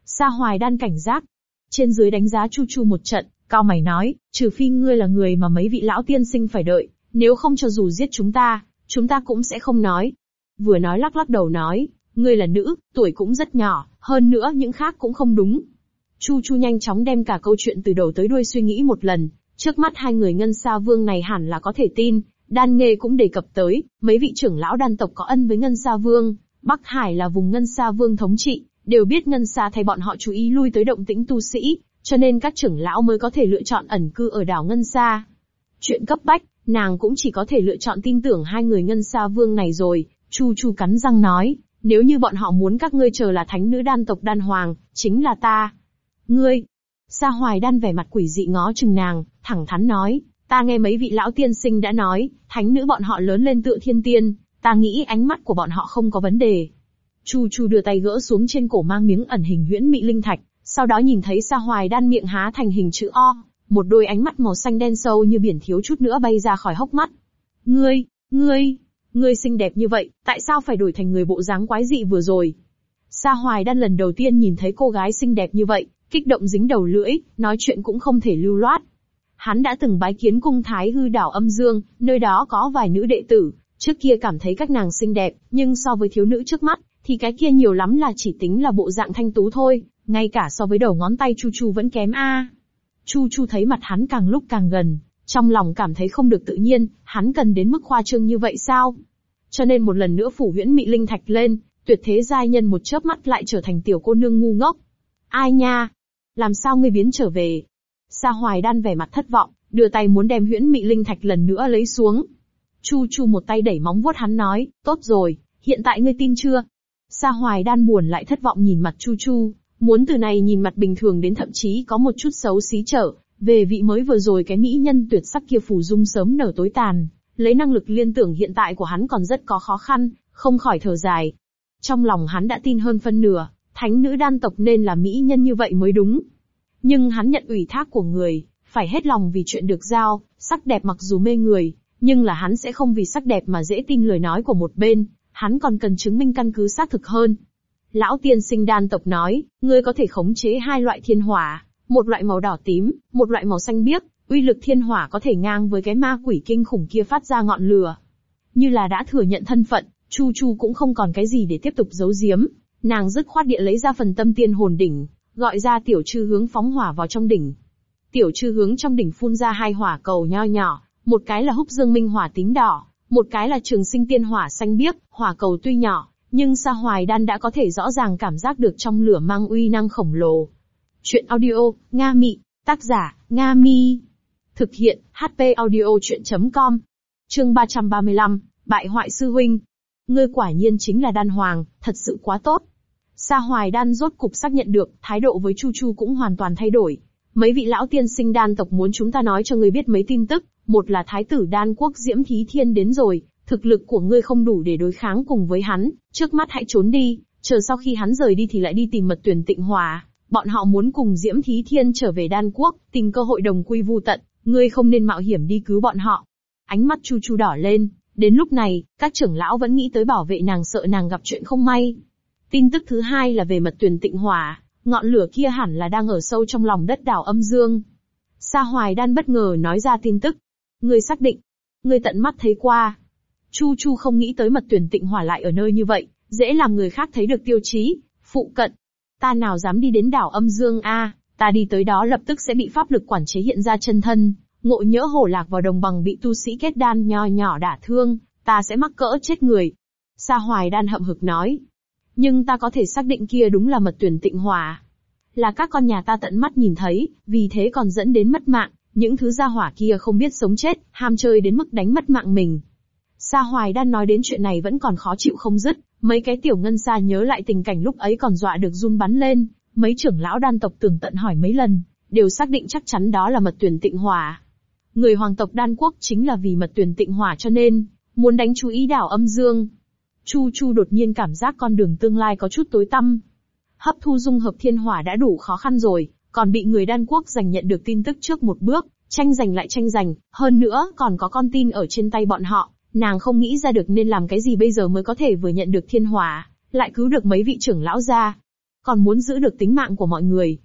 Sa Hoài Đan cảnh giác. Trên dưới đánh giá Chu Chu một trận, cao mày nói, trừ phi ngươi là người mà mấy vị lão tiên sinh phải đợi, nếu không cho dù giết chúng ta, chúng ta cũng sẽ không nói. Vừa nói lắc lắc đầu nói, ngươi là nữ, tuổi cũng rất nhỏ, hơn nữa những khác cũng không đúng. Chu Chu nhanh chóng đem cả câu chuyện từ đầu tới đuôi suy nghĩ một lần, trước mắt hai người ngân sa vương này hẳn là có thể tin, đan nghê cũng đề cập tới, mấy vị trưởng lão đan tộc có ân với ngân sa vương, Bắc Hải là vùng ngân sa vương thống trị, đều biết ngân sa thay bọn họ chú ý lui tới động tĩnh tu sĩ, cho nên các trưởng lão mới có thể lựa chọn ẩn cư ở đảo ngân sa. Chuyện cấp bách, nàng cũng chỉ có thể lựa chọn tin tưởng hai người ngân sa vương này rồi, Chu Chu cắn răng nói, nếu như bọn họ muốn các ngươi chờ là thánh nữ đan tộc đan hoàng, chính là ta. Ngươi, Sa Hoài đan vẻ mặt quỷ dị ngó chừng nàng, thẳng thắn nói, ta nghe mấy vị lão tiên sinh đã nói, thánh nữ bọn họ lớn lên tựa thiên tiên, ta nghĩ ánh mắt của bọn họ không có vấn đề. Chu Chu đưa tay gỡ xuống trên cổ mang miếng ẩn hình huyễn mị linh thạch, sau đó nhìn thấy Sa Hoài đan miệng há thành hình chữ O, một đôi ánh mắt màu xanh đen sâu như biển thiếu chút nữa bay ra khỏi hốc mắt. Ngươi, ngươi, ngươi xinh đẹp như vậy, tại sao phải đổi thành người bộ dáng quái dị vừa rồi? Sa Hoài đan lần đầu tiên nhìn thấy cô gái xinh đẹp như vậy, kích động dính đầu lưỡi, nói chuyện cũng không thể lưu loát. Hắn đã từng bái kiến cung thái hư đảo âm dương, nơi đó có vài nữ đệ tử, trước kia cảm thấy các nàng xinh đẹp, nhưng so với thiếu nữ trước mắt, thì cái kia nhiều lắm là chỉ tính là bộ dạng thanh tú thôi, ngay cả so với đầu ngón tay Chu Chu vẫn kém a. Chu Chu thấy mặt hắn càng lúc càng gần, trong lòng cảm thấy không được tự nhiên, hắn cần đến mức khoa trương như vậy sao? Cho nên một lần nữa phủ huyễn mị linh thạch lên, tuyệt thế giai nhân một chớp mắt lại trở thành tiểu cô nương ngu ngốc. Ai nha, làm sao ngươi biến trở về? Sa Hoài Đan vẻ mặt thất vọng, đưa tay muốn đem huyễn mị linh thạch lần nữa lấy xuống. Chu Chu một tay đẩy móng vuốt hắn nói, tốt rồi, hiện tại ngươi tin chưa? Sa Hoài Đan buồn lại thất vọng nhìn mặt Chu Chu, muốn từ này nhìn mặt bình thường đến thậm chí có một chút xấu xí trở, về vị mới vừa rồi cái mỹ nhân tuyệt sắc kia phủ dung sớm nở tối tàn, lấy năng lực liên tưởng hiện tại của hắn còn rất có khó khăn, không khỏi thở dài. Trong lòng hắn đã tin hơn phân nửa, thánh nữ đan tộc nên là mỹ nhân như vậy mới đúng. Nhưng hắn nhận ủy thác của người, phải hết lòng vì chuyện được giao, sắc đẹp mặc dù mê người, nhưng là hắn sẽ không vì sắc đẹp mà dễ tin lời nói của một bên, hắn còn cần chứng minh căn cứ xác thực hơn. Lão tiên sinh đan tộc nói, ngươi có thể khống chế hai loại thiên hỏa, một loại màu đỏ tím, một loại màu xanh biếc, uy lực thiên hỏa có thể ngang với cái ma quỷ kinh khủng kia phát ra ngọn lửa. Như là đã thừa nhận thân phận, Chu Chu cũng không còn cái gì để tiếp tục giấu giếm, Nàng dứt khoát địa lấy ra phần tâm tiên hồn đỉnh, gọi ra tiểu chư hướng phóng hỏa vào trong đỉnh. Tiểu chư hướng trong đỉnh phun ra hai hỏa cầu nho nhỏ, một cái là húc dương minh hỏa tím đỏ, một cái là trường sinh tiên hỏa xanh biếc, hỏa cầu tuy nhỏ, nhưng Sa Hoài Đan đã có thể rõ ràng cảm giác được trong lửa mang uy năng khổng lồ. Chuyện audio, Nga Mị, tác giả, Nga Mi. Thực hiện, HP audio chuyện.com. Chương 335, Bại hoại sư huynh. Ngươi quả nhiên chính là đan hoàng, thật sự quá tốt. Sa Hoài Đan rốt cục xác nhận được, thái độ với Chu Chu cũng hoàn toàn thay đổi. Mấy vị lão tiên sinh đan tộc muốn chúng ta nói cho ngươi biết mấy tin tức, một là thái tử đan quốc Diễm Thí Thiên đến rồi, thực lực của ngươi không đủ để đối kháng cùng với hắn, trước mắt hãy trốn đi, chờ sau khi hắn rời đi thì lại đi tìm mật tuyển tịnh hòa. Bọn họ muốn cùng Diễm Thí Thiên trở về đan quốc, tìm cơ hội đồng quy vu tận, ngươi không nên mạo hiểm đi cứu bọn họ. Ánh mắt Chu Chu đỏ lên, đến lúc này, các trưởng lão vẫn nghĩ tới bảo vệ nàng sợ nàng gặp chuyện không may. Tin tức thứ hai là về mật tuyển tịnh hỏa, ngọn lửa kia hẳn là đang ở sâu trong lòng đất đảo âm dương. Sa Hoài Đan bất ngờ nói ra tin tức. Ngươi xác định. Ngươi tận mắt thấy qua. Chu Chu không nghĩ tới mật tuyển tịnh hỏa lại ở nơi như vậy, dễ làm người khác thấy được tiêu chí, phụ cận. Ta nào dám đi đến đảo âm dương a? ta đi tới đó lập tức sẽ bị pháp lực quản chế hiện ra chân thân, ngộ nhỡ hổ lạc vào đồng bằng bị tu sĩ kết đan nho nhỏ đả thương, ta sẽ mắc cỡ chết người. Sa Hoài Đan hậm hực nói, nhưng ta có thể xác định kia đúng là mật tuyển tịnh hỏa. Là các con nhà ta tận mắt nhìn thấy, vì thế còn dẫn đến mất mạng, những thứ gia hỏa kia không biết sống chết, ham chơi đến mức đánh mất mạng mình. Sa Hoài Đan nói đến chuyện này vẫn còn khó chịu không dứt, mấy cái tiểu ngân xa nhớ lại tình cảnh lúc ấy còn dọa được run bắn lên, mấy trưởng lão đan tộc tưởng tận hỏi mấy lần, đều xác định chắc chắn đó là mật tuyển tịnh hỏa. Người hoàng tộc đan quốc chính là vì mật tuyển tịnh hỏa cho nên, muốn đánh chú ý đảo âm dương, Chu Chu đột nhiên cảm giác con đường tương lai có chút tối tăm. Hấp thu dung hợp thiên hỏa đã đủ khó khăn rồi, còn bị người đan quốc giành nhận được tin tức trước một bước, tranh giành lại tranh giành, hơn nữa còn có con tin ở trên tay bọn họ, nàng không nghĩ ra được nên làm cái gì bây giờ mới có thể vừa nhận được thiên hỏa, lại cứu được mấy vị trưởng lão ra. Còn muốn giữ được tính mạng của mọi người.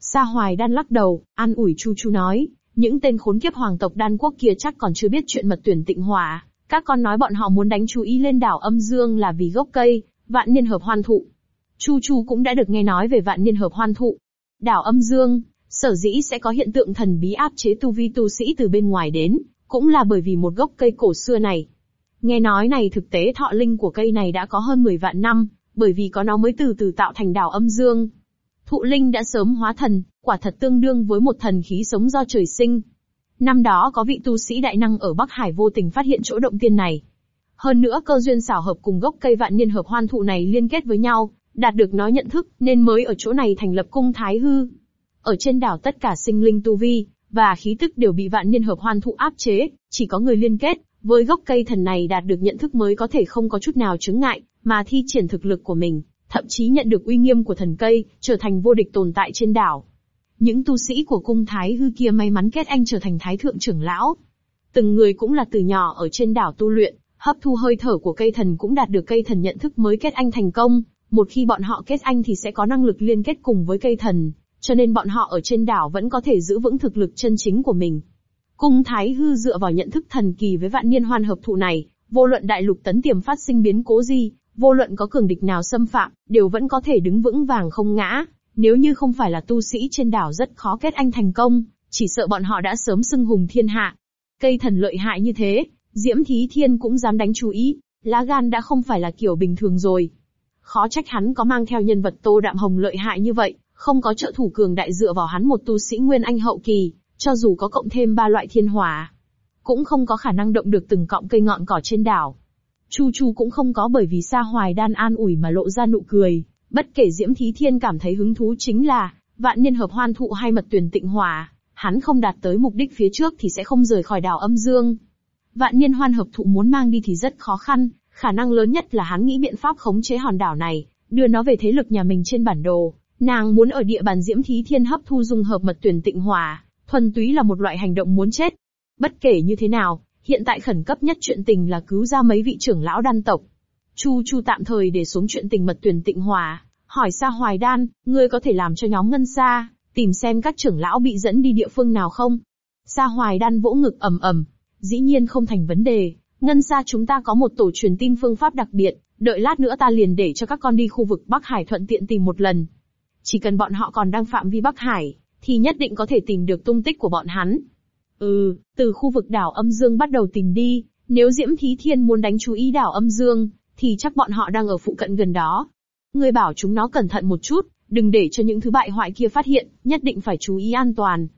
Sa Hoài đan lắc đầu, an ủi Chu Chu nói, những tên khốn kiếp hoàng tộc đan quốc kia chắc còn chưa biết chuyện mật tuyển tịnh hỏa, các con nói bọn họ muốn đánh chú ý lên đảo âm dương là vì gốc cây, vạn niên hợp hoan thụ. Chu Chu cũng đã được nghe nói về vạn niên hợp hoan thụ. đảo âm dương, sở dĩ sẽ có hiện tượng thần bí áp chế tu vi tu sĩ từ bên ngoài đến, cũng là bởi vì một gốc cây cổ xưa này. Nghe nói này thực tế thọ linh của cây này đã có hơn 10 vạn năm, bởi vì có nó mới từ từ tạo thành đảo âm dương. Thụ linh đã sớm hóa thần, quả thật tương đương với một thần khí sống do trời sinh. Năm đó có vị tu sĩ đại năng ở Bắc Hải vô tình phát hiện chỗ động tiên này. Hơn nữa cơ duyên xảo hợp cùng gốc cây vạn niên hợp hoan thụ này liên kết với nhau, đạt được nó nhận thức, nên mới ở chỗ này thành lập cung Thái Hư. Ở trên đảo tất cả sinh linh tu vi, và khí tức đều bị vạn niên hợp hoan thụ áp chế, chỉ có người liên kết, với gốc cây thần này đạt được nhận thức mới có thể không có chút nào chứng ngại, mà thi triển thực lực của mình, thậm chí nhận được uy nghiêm của thần cây, trở thành vô địch tồn tại trên đảo. Những tu sĩ của cung Thái Hư kia may mắn kết anh trở thành Thái Thượng trưởng lão. Từng người cũng là từ nhỏ ở trên đảo tu luyện, hấp thu hơi thở của cây thần cũng đạt được cây thần nhận thức mới kết anh thành công. Một khi bọn họ kết anh thì sẽ có năng lực liên kết cùng với cây thần, cho nên bọn họ ở trên đảo vẫn có thể giữ vững thực lực chân chính của mình. Cung Thái Hư dựa vào nhận thức thần kỳ với vạn niên hoan hợp thụ này, vô luận đại lục tấn tiềm phát sinh biến cố gì, vô luận có cường địch nào xâm phạm, đều vẫn có thể đứng vững vàng không ngã. Nếu như không phải là tu sĩ trên đảo rất khó kết anh thành công, chỉ sợ bọn họ đã sớm xưng hùng thiên hạ. Cây thần lợi hại như thế, Diễm Thí Thiên cũng dám đánh chú ý, lá gan đã không phải là kiểu bình thường rồi. Khó trách hắn có mang theo nhân vật Tô Đạm Hồng lợi hại như vậy, không có trợ thủ cường đại dựa vào hắn một tu sĩ nguyên anh hậu kỳ, cho dù có cộng thêm ba loại thiên hỏa, cũng không có khả năng động được từng cọng cây ngọn cỏ trên đảo. Chu Chu cũng không có bởi vì Sa Hoài Đan an ủi mà lộ ra nụ cười, bất kể Diễm Thí Thiên cảm thấy hứng thú chính là, vạn niên hợp hoan thụ hay mật tuyển tịnh hỏa, hắn không đạt tới mục đích phía trước thì sẽ không rời khỏi đảo âm dương. Vạn niên hoan hợp thụ muốn mang đi thì rất khó khăn, khả năng lớn nhất là hắn nghĩ biện pháp khống chế hòn đảo này, đưa nó về thế lực nhà mình trên bản đồ. Nàng muốn ở địa bàn Diễm Thí Thiên hấp thu dung hợp mật tuyển tịnh hỏa, thuần túy là một loại hành động muốn chết. Bất kể như thế nào, hiện tại khẩn cấp nhất chuyện tình là cứu ra mấy vị trưởng lão đan tộc. Chu Chu tạm thời để xuống chuyện tình mật tuyển tịnh hòa, hỏi Sa Hoài Đan, ngươi có thể làm cho nhóm ngân xa, tìm xem các trưởng lão bị dẫn đi địa phương nào không? Sa Hoài Đan vỗ ngực ầm ầm, dĩ nhiên không thành vấn đề, ngân xa chúng ta có một tổ truyền tin phương pháp đặc biệt, đợi lát nữa ta liền để cho các con đi khu vực Bắc Hải thuận tiện tìm một lần. Chỉ cần bọn họ còn đang phạm vi Bắc Hải, thì nhất định có thể tìm được tung tích của bọn hắn. Ừ, từ khu vực đảo âm dương bắt đầu tìm đi, nếu Diễm Thí Thiên muốn đánh chú ý đảo âm dương, thì chắc bọn họ đang ở phụ cận gần đó. Ngươi bảo chúng nó cẩn thận một chút, đừng để cho những thứ bại hoại kia phát hiện, nhất định phải chú ý an toàn.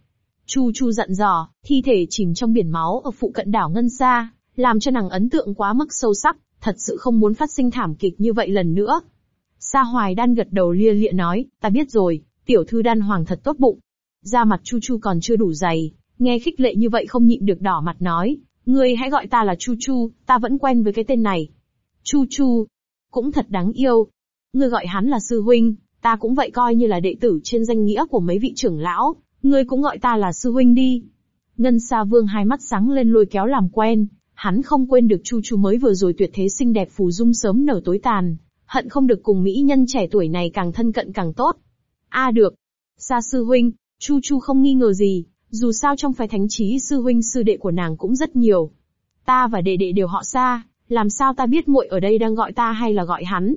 Chu Chu dặn dò, thi thể chìm trong biển máu ở phụ cận đảo Ngân Sa, làm cho nàng ấn tượng quá mức sâu sắc, thật sự không muốn phát sinh thảm kịch như vậy lần nữa. Sa Hoài Đan gật đầu lia lịa nói, ta biết rồi, tiểu thư đan hoàng thật tốt bụng. Da mặt Chu Chu còn chưa đủ dày, nghe khích lệ như vậy không nhịn được đỏ mặt nói, ngươi hãy gọi ta là Chu Chu, ta vẫn quen với cái tên này. Chu Chu, cũng thật đáng yêu. Ngươi gọi hắn là sư huynh, ta cũng vậy coi như là đệ tử trên danh nghĩa của mấy vị trưởng lão, ngươi cũng gọi ta là sư huynh đi. Ngân Sa Vương hai mắt sáng lên lôi kéo làm quen, hắn không quên được Chu Chu mới vừa rồi tuyệt thế xinh đẹp phù dung sớm nở tối tàn, hận không được cùng mỹ nhân trẻ tuổi này càng thân cận càng tốt. A được. Sa sư huynh, Chu Chu không nghi ngờ gì, dù sao trong phái thánh trí sư huynh sư đệ của nàng cũng rất nhiều. Ta và đệ đệ đều họ Sa, làm sao ta biết muội ở đây đang gọi ta hay là gọi hắn?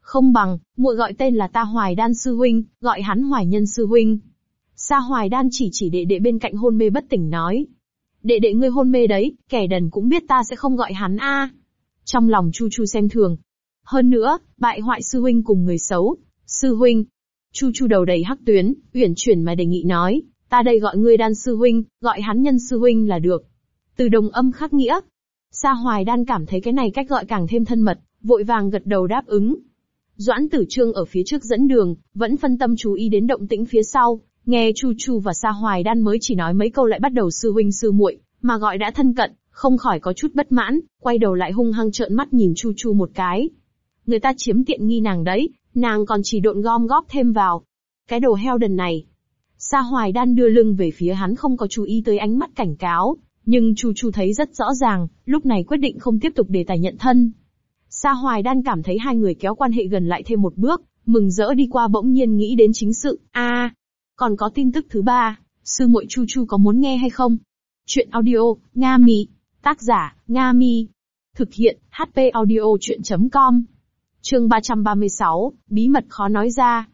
Không bằng, muội gọi tên là ta Hoài Đan sư huynh, gọi hắn Hoài Nhân sư huynh. Sa Hoài Đan chỉ chỉ đệ đệ bên cạnh hôn mê bất tỉnh nói. Đệ đệ ngươi hôn mê đấy, kẻ đần cũng biết ta sẽ không gọi hắn a. Trong lòng Chu Chu xem thường. Hơn nữa, bại hoại sư huynh cùng người xấu. Sư huynh. Chu Chu đầu đầy hắc tuyến, uyển chuyển mà đề nghị nói, ta đây gọi ngươi đan sư huynh, gọi hắn nhân sư huynh là được. Từ đồng âm khắc nghĩa. Sa Hoài Đan cảm thấy cái này cách gọi càng thêm thân mật, vội vàng gật đầu đáp ứng. Doãn Tử Trương ở phía trước dẫn đường, vẫn phân tâm chú ý đến động tĩnh phía sau, nghe Chu Chu và Sa Hoài Đan mới chỉ nói mấy câu lại bắt đầu sư huynh sư muội, mà gọi đã thân cận, không khỏi có chút bất mãn, quay đầu lại hung hăng trợn mắt nhìn Chu Chu một cái. Người ta chiếm tiện nghi nàng đấy, nàng còn chỉ độn gom góp thêm vào. Cái đồ heo đần này, Sa Hoài Đan đưa lưng về phía hắn không có chú ý tới ánh mắt cảnh cáo, nhưng Chu Chu thấy rất rõ ràng, lúc này quyết định không tiếp tục đề tài nhận thân. Sa Hoài Đan cảm thấy hai người kéo quan hệ gần lại thêm một bước, mừng rỡ đi qua bỗng nhiên nghĩ đến chính sự. A, còn có tin tức thứ ba, sư muội Chu Chu có muốn nghe hay không? Chuyện audio, Nga Mi. Tác giả, Nga Mi. Thực hiện, HP audio chuyện.com. Chương 336, bí mật khó nói ra.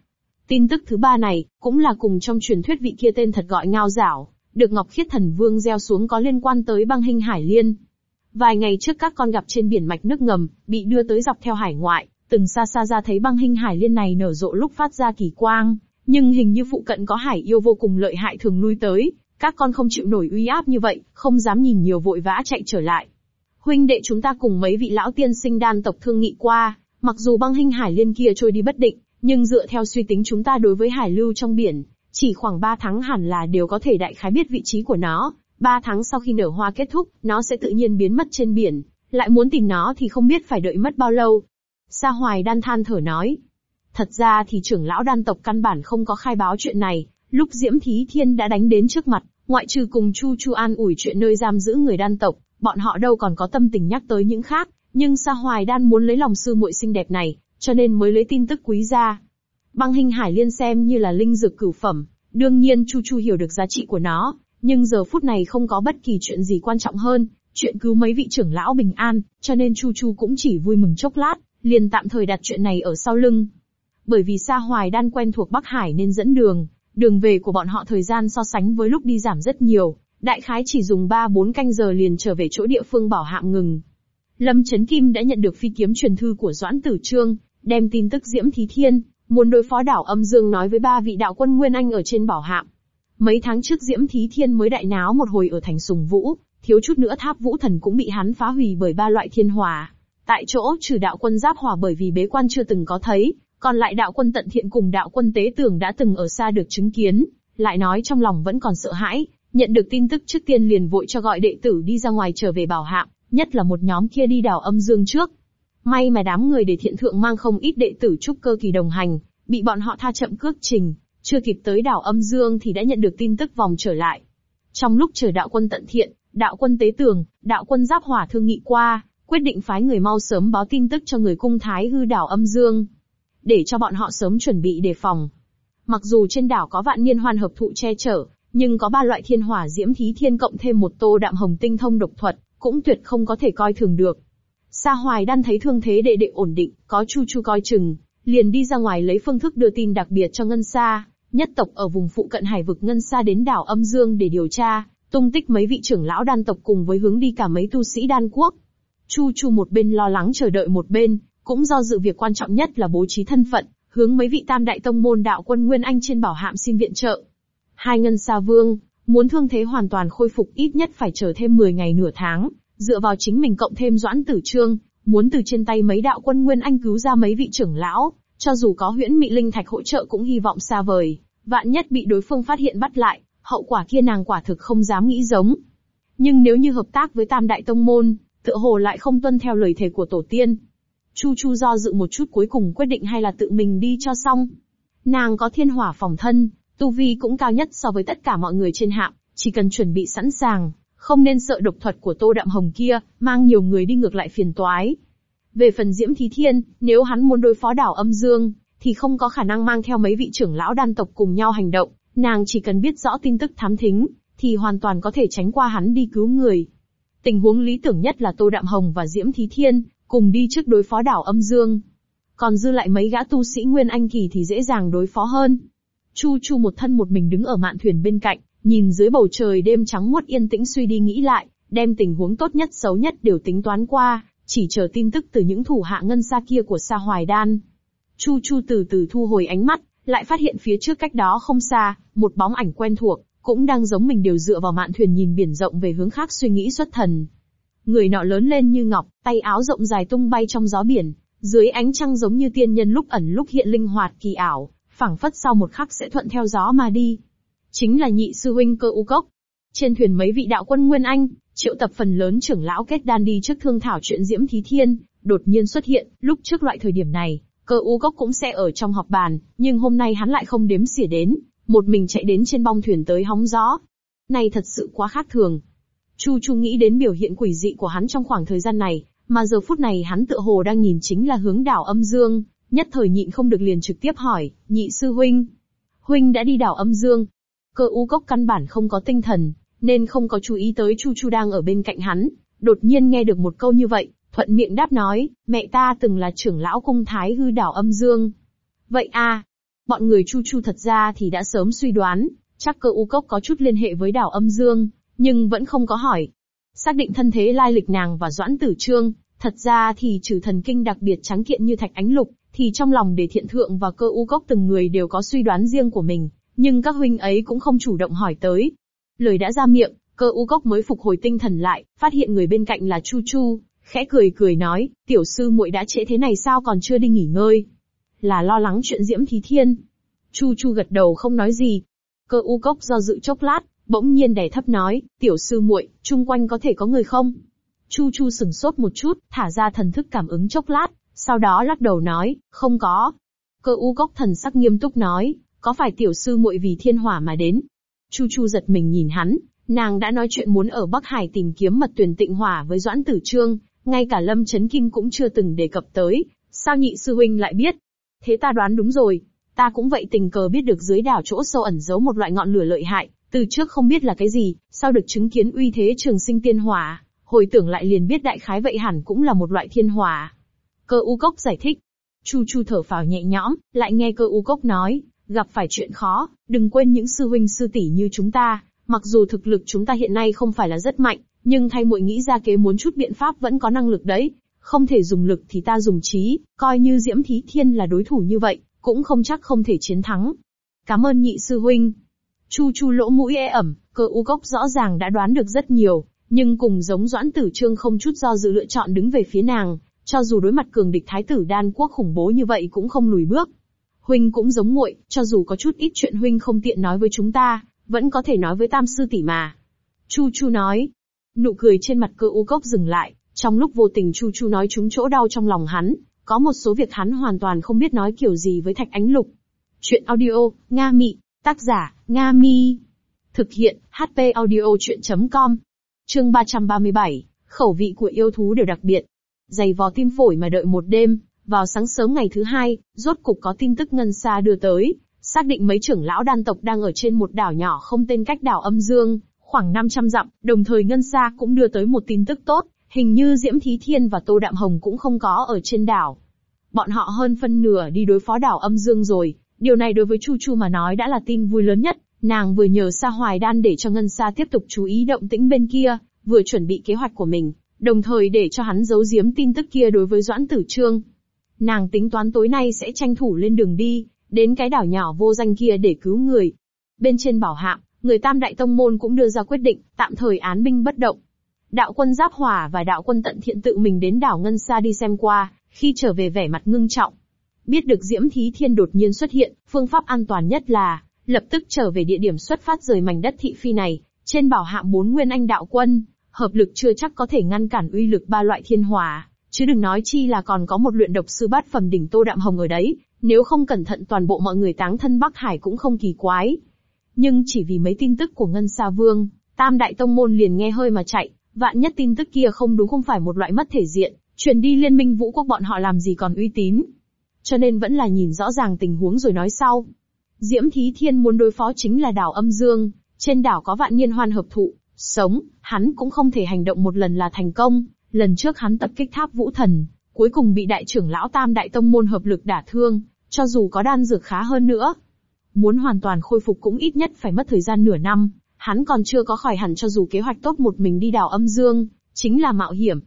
Tin tức thứ ba này, cũng là cùng trong truyền thuyết vị kia tên thật gọi ngao giảo, được Ngọc Khiết Thần Vương gieo xuống có liên quan tới băng hình hải liên. Vài ngày trước các con gặp trên biển mạch nước ngầm, bị đưa tới dọc theo hải ngoại, từng xa xa ra thấy băng hình hải liên này nở rộ lúc phát ra kỳ quang, nhưng hình như phụ cận có hải yêu vô cùng lợi hại thường lui tới, các con không chịu nổi uy áp như vậy, không dám nhìn nhiều vội vã chạy trở lại. Huynh đệ chúng ta cùng mấy vị lão tiên sinh đan tộc thương nghị qua, mặc dù băng hình hải liên kia trôi đi bất định, nhưng dựa theo suy tính chúng ta đối với hải lưu trong biển, chỉ khoảng 3 tháng hẳn là đều có thể đại khái biết vị trí của nó. 3 tháng sau khi nở hoa kết thúc, nó sẽ tự nhiên biến mất trên biển. Lại muốn tìm nó thì không biết phải đợi mất bao lâu. Sa Hoài đan than thở nói. Thật ra thì trưởng lão đan tộc căn bản không có khai báo chuyện này. Lúc Diễm Thí Thiên đã đánh đến trước mặt, ngoại trừ cùng Chu Chu an ủi chuyện nơi giam giữ người đan tộc, bọn họ đâu còn có tâm tình nhắc tới những khác. Nhưng Sa Hoài đan muốn lấy lòng sư muội xinh đẹp này, cho nên mới lấy tin tức quý ra. Băng hình hải liên xem như là linh dược cửu phẩm, đương nhiên Chu Chu hiểu được giá trị của nó, nhưng giờ phút này không có bất kỳ chuyện gì quan trọng hơn, chuyện cứu mấy vị trưởng lão bình an, cho nên Chu Chu cũng chỉ vui mừng chốc lát, liền tạm thời đặt chuyện này ở sau lưng. Bởi vì Sa Hoài Đan quen thuộc Bắc Hải nên dẫn đường, đường về của bọn họ thời gian so sánh với lúc đi giảm rất nhiều, đại khái chỉ dùng 3-4 canh giờ liền trở về chỗ địa phương bảo hạm ngừng. Lâm Trấn Kim đã nhận được phi kiếm truyền thư của Doãn Tử Trương, đem tin tức Diễm Thí Thiên, muốn đối phó đảo âm dương nói với ba vị đạo quân Nguyên Anh ở trên bảo hạm. Mấy tháng trước Diễm Thí Thiên mới đại náo một hồi ở thành Sùng Vũ, thiếu chút nữa tháp vũ thần cũng bị hắn phá hủy bởi ba loại thiên hỏa. Tại chỗ trừ đạo quân giáp hỏa bởi vì bế quan chưa từng có thấy, còn lại đạo quân tận thiện cùng đạo quân tế tường đã từng ở xa được chứng kiến, lại nói trong lòng vẫn còn sợ hãi, nhận được tin tức trước tiên liền vội cho gọi đệ tử đi ra ngoài trở về bảo hạm, nhất là một nhóm kia đi đảo âm dương trước, May mà đám người để thiện thượng mang không ít đệ tử trúc cơ kỳ đồng hành, bị bọn họ tha chậm cước trình, chưa kịp tới đảo âm dương thì đã nhận được tin tức vòng trở lại. Trong lúc chờ đạo quân tận thiện, đạo quân tế tường, đạo quân giáp hỏa thương nghị qua, quyết định phái người mau sớm báo tin tức cho người cung thái hư đảo âm dương. Để cho bọn họ sớm chuẩn bị đề phòng. Mặc dù trên đảo có vạn niên hoàn hợp thụ che chở, nhưng có ba loại thiên hỏa diễm thí thiên cộng thêm một tô đạm hồng tinh thông độc thuật, cũng tuyệt không có thể coi thường được. Sa Hoài Đan thấy thương thế đệ đệ ổn định, có Chu Chu coi chừng, liền đi ra ngoài lấy phương thức đưa tin đặc biệt cho Ngân Sa, nhất tộc ở vùng phụ cận hải vực Ngân Sa đến đảo Âm Dương để điều tra, tung tích mấy vị trưởng lão đan tộc cùng với hướng đi cả mấy tu sĩ đan quốc. Chu Chu một bên lo lắng chờ đợi một bên, cũng do dự việc quan trọng nhất là bố trí thân phận, hướng mấy vị tam đại tông môn đạo quân Nguyên Anh trên bảo hạm xin viện trợ. Hai Ngân Sa Vương, muốn thương thế hoàn toàn khôi phục ít nhất phải chờ thêm 10 ngày nửa tháng, Dựa vào chính mình cộng thêm doãn tử trương, muốn từ trên tay mấy đạo quân Nguyên Anh cứu ra mấy vị trưởng lão, cho dù có huyễn mị linh thạch hỗ trợ cũng hy vọng xa vời, vạn nhất bị đối phương phát hiện bắt lại, hậu quả kia nàng quả thực không dám nghĩ giống. Nhưng nếu như hợp tác với tam đại tông môn, tựa hồ lại không tuân theo lời thề của tổ tiên. Chu Chu do dự một chút cuối cùng quyết định hay là tự mình đi cho xong. Nàng có thiên hỏa phòng thân, tu vi cũng cao nhất so với tất cả mọi người trên hạm, chỉ cần chuẩn bị sẵn sàng, không nên sợ độc thuật của Tô Đạm Hồng kia, mang nhiều người đi ngược lại phiền toái. Về phần Diễm Thí Thiên, nếu hắn muốn đối phó đảo âm dương, thì không có khả năng mang theo mấy vị trưởng lão đan tộc cùng nhau hành động, nàng chỉ cần biết rõ tin tức thám thính, thì hoàn toàn có thể tránh qua hắn đi cứu người. Tình huống lý tưởng nhất là Tô Đạm Hồng và Diễm Thí Thiên, cùng đi trước đối phó đảo âm dương. Còn dư lại mấy gã tu sĩ Nguyên Anh Kỳ thì dễ dàng đối phó hơn. Chu Chu một thân một mình đứng ở mạn thuyền bên cạnh, Nhìn dưới bầu trời đêm trắng muốt yên tĩnh suy đi nghĩ lại, đem tình huống tốt nhất xấu nhất đều tính toán qua, chỉ chờ tin tức từ những thủ hạ ngân xa kia của Sa Hoài Đan. Chu Chu từ từ thu hồi ánh mắt, lại phát hiện phía trước cách đó không xa, một bóng ảnh quen thuộc, cũng đang giống mình đều dựa vào mạn thuyền nhìn biển rộng về hướng khác suy nghĩ xuất thần. Người nọ lớn lên như ngọc, tay áo rộng dài tung bay trong gió biển, dưới ánh trăng giống như tiên nhân lúc ẩn lúc hiện linh hoạt kỳ ảo, phảng phất sau một khắc sẽ thuận theo gió mà đi chính là nhị sư huynh cơ u cốc. Trên thuyền mấy vị đạo quân Nguyên Anh, triệu tập phần lớn trưởng lão kết đan đi trước thương thảo chuyện Diễm Thí Thiên, đột nhiên xuất hiện, lúc trước loại thời điểm này, cơ u cốc cũng sẽ ở trong họp bàn, nhưng hôm nay hắn lại không đếm xỉa đến, một mình chạy đến trên bong thuyền tới hóng gió. Này thật sự quá khác thường. Chu Chu nghĩ đến biểu hiện quỷ dị của hắn trong khoảng thời gian này, mà giờ phút này hắn tựa hồ đang nhìn chính là hướng đảo âm dương, nhất thời nhịn không được liền trực tiếp hỏi, nhị sư huynh. Huynh đã đi đảo âm dương, Cơ u cốc căn bản không có tinh thần, nên không có chú ý tới Chu Chu đang ở bên cạnh hắn. Đột nhiên nghe được một câu như vậy, thuận miệng đáp nói, mẹ ta từng là trưởng lão cung thái hư đảo âm dương. Vậy a, Bọn người Chu Chu thật ra thì đã sớm suy đoán, chắc cơ u cốc có chút liên hệ với đảo âm dương, nhưng vẫn không có hỏi. Xác định thân thế lai lịch nàng và Doãn Tử Trương, thật ra thì trừ thần kinh đặc biệt trắng kiện như thạch ánh lục, thì trong lòng để thiện thượng và cơ u cốc từng người đều có suy đoán riêng của mình, nhưng các huynh ấy cũng không chủ động hỏi tới. Lời đã ra miệng, cơ u cốc mới phục hồi tinh thần lại, phát hiện người bên cạnh là Chu Chu, khẽ cười cười nói, tiểu sư muội đã trễ thế này sao còn chưa đi nghỉ ngơi? Là lo lắng chuyện diễm thí thiên. Chu Chu gật đầu không nói gì. Cơ u cốc do dự chốc lát, bỗng nhiên đè thấp nói, tiểu sư muội, chung quanh có thể có người không? Chu Chu sừng sốt một chút, thả ra thần thức cảm ứng chốc lát, sau đó lắc đầu nói, không có. Cơ u cốc thần sắc nghiêm túc nói, có phải tiểu sư muội vì thiên hỏa mà đến? Chu Chu giật mình nhìn hắn, nàng đã nói chuyện muốn ở Bắc Hải tìm kiếm mật tuyển tịnh hỏa với Doãn Tử Trương, ngay cả Lâm Chấn Kinh cũng chưa từng đề cập tới, sao nhị sư huynh lại biết? Thế ta đoán đúng rồi, ta cũng vậy tình cờ biết được dưới đảo chỗ sâu ẩn giấu một loại ngọn lửa lợi hại, từ trước không biết là cái gì, sau được chứng kiến uy thế trường sinh tiên hỏa, hồi tưởng lại liền biết đại khái vậy hẳn cũng là một loại thiên hỏa. Cơ u cốc giải thích. Chu chu thở phào nhẹ nhõm, lại nghe cơ u cốc nói, gặp phải chuyện khó, đừng quên những sư huynh sư tỷ như chúng ta, mặc dù thực lực chúng ta hiện nay không phải là rất mạnh, nhưng thay muội nghĩ ra kế muốn chút biện pháp vẫn có năng lực đấy. Không thể dùng lực thì ta dùng trí, coi như Diễm Thí Thiên là đối thủ như vậy, cũng không chắc không thể chiến thắng. Cảm ơn nhị sư huynh. Chu chu lỗ mũi e ẩm, cơ u cốc rõ ràng đã đoán được rất nhiều, nhưng cùng giống doãn tử trương không chút do dự lựa chọn đứng về phía nàng, cho dù đối mặt cường địch thái tử đan quốc khủng bố như vậy cũng không lùi bước. Huynh cũng giống muội, cho dù có chút ít chuyện huynh không tiện nói với chúng ta, vẫn có thể nói với tam sư tỷ mà. Chu Chu nói. Nụ cười trên mặt cơ u cốc dừng lại, trong lúc vô tình Chu Chu nói trúng chỗ đau trong lòng hắn, có một số việc hắn hoàn toàn không biết nói kiểu gì với Thạch Ánh Lục. Chuyện audio, Nga Mị, tác giả, Nga Mi. Thực hiện, HP audio chuyện.com. Chương 337, khẩu vị của yêu thú đều đặc biệt. Dày vò tim phổi mà đợi một đêm, vào sáng sớm ngày thứ hai, rốt cục có tin tức ngân xa đưa tới, xác định mấy trưởng lão đan tộc đang ở trên một đảo nhỏ không tên cách đảo âm dương, khoảng 500 dặm, đồng thời ngân xa cũng đưa tới một tin tức tốt, hình như Diễm Thí Thiên và Tô Đạm Hồng cũng không có ở trên đảo. Bọn họ hơn phân nửa đi đối phó đảo âm dương rồi, điều này đối với Chu Chu mà nói đã là tin vui lớn nhất, nàng vừa nhờ Sa Hoài Đan để cho Ngân Sa tiếp tục chú ý động tĩnh bên kia, vừa chuẩn bị kế hoạch của mình, đồng thời để cho hắn giấu giếm tin tức kia đối với Doãn Tử Trương. Nàng tính toán tối nay sẽ tranh thủ lên đường đi, đến cái đảo nhỏ vô danh kia để cứu người. Bên trên bảo hạm, người Tam Đại Tông Môn cũng đưa ra quyết định, tạm thời án binh bất động. Đạo quân Giáp Hỏa và đạo quân Tận Thiện tự mình đến đảo Ngân Sa đi xem qua, khi trở về vẻ mặt ngưng trọng. Biết được Diễm Thí Thiên đột nhiên xuất hiện, phương pháp an toàn nhất là, lập tức trở về địa điểm xuất phát rời mảnh đất thị phi này, trên bảo hạm bốn nguyên anh đạo quân, hợp lực chưa chắc có thể ngăn cản uy lực ba loại thiên hỏa, chứ đừng nói chi là còn có một luyện độc sư bát phẩm đỉnh Tô Đạm Hồng ở đấy, nếu không cẩn thận toàn bộ mọi người táng thân Bắc Hải cũng không kỳ quái. Nhưng chỉ vì mấy tin tức của Ngân Sa Vương, Tam Đại Tông Môn liền nghe hơi mà chạy, vạn nhất tin tức kia không đúng không phải một loại mất thể diện, truyền đi liên minh vũ quốc bọn họ làm gì còn uy tín. Cho nên vẫn là nhìn rõ ràng tình huống rồi nói sau. Diễm Thí Thiên muốn đối phó chính là đảo âm dương, trên đảo có vạn niên hoan hợp thụ, sống, hắn cũng không thể hành động một lần là thành công, lần trước hắn tập kích tháp vũ thần, cuối cùng bị đại trưởng lão tam đại tông môn hợp lực đả thương, cho dù có đan dược khá hơn nữa. Muốn hoàn toàn khôi phục cũng ít nhất phải mất thời gian nửa năm, hắn còn chưa có khỏi hẳn cho dù kế hoạch tốt một mình đi đảo âm dương, chính là mạo hiểm.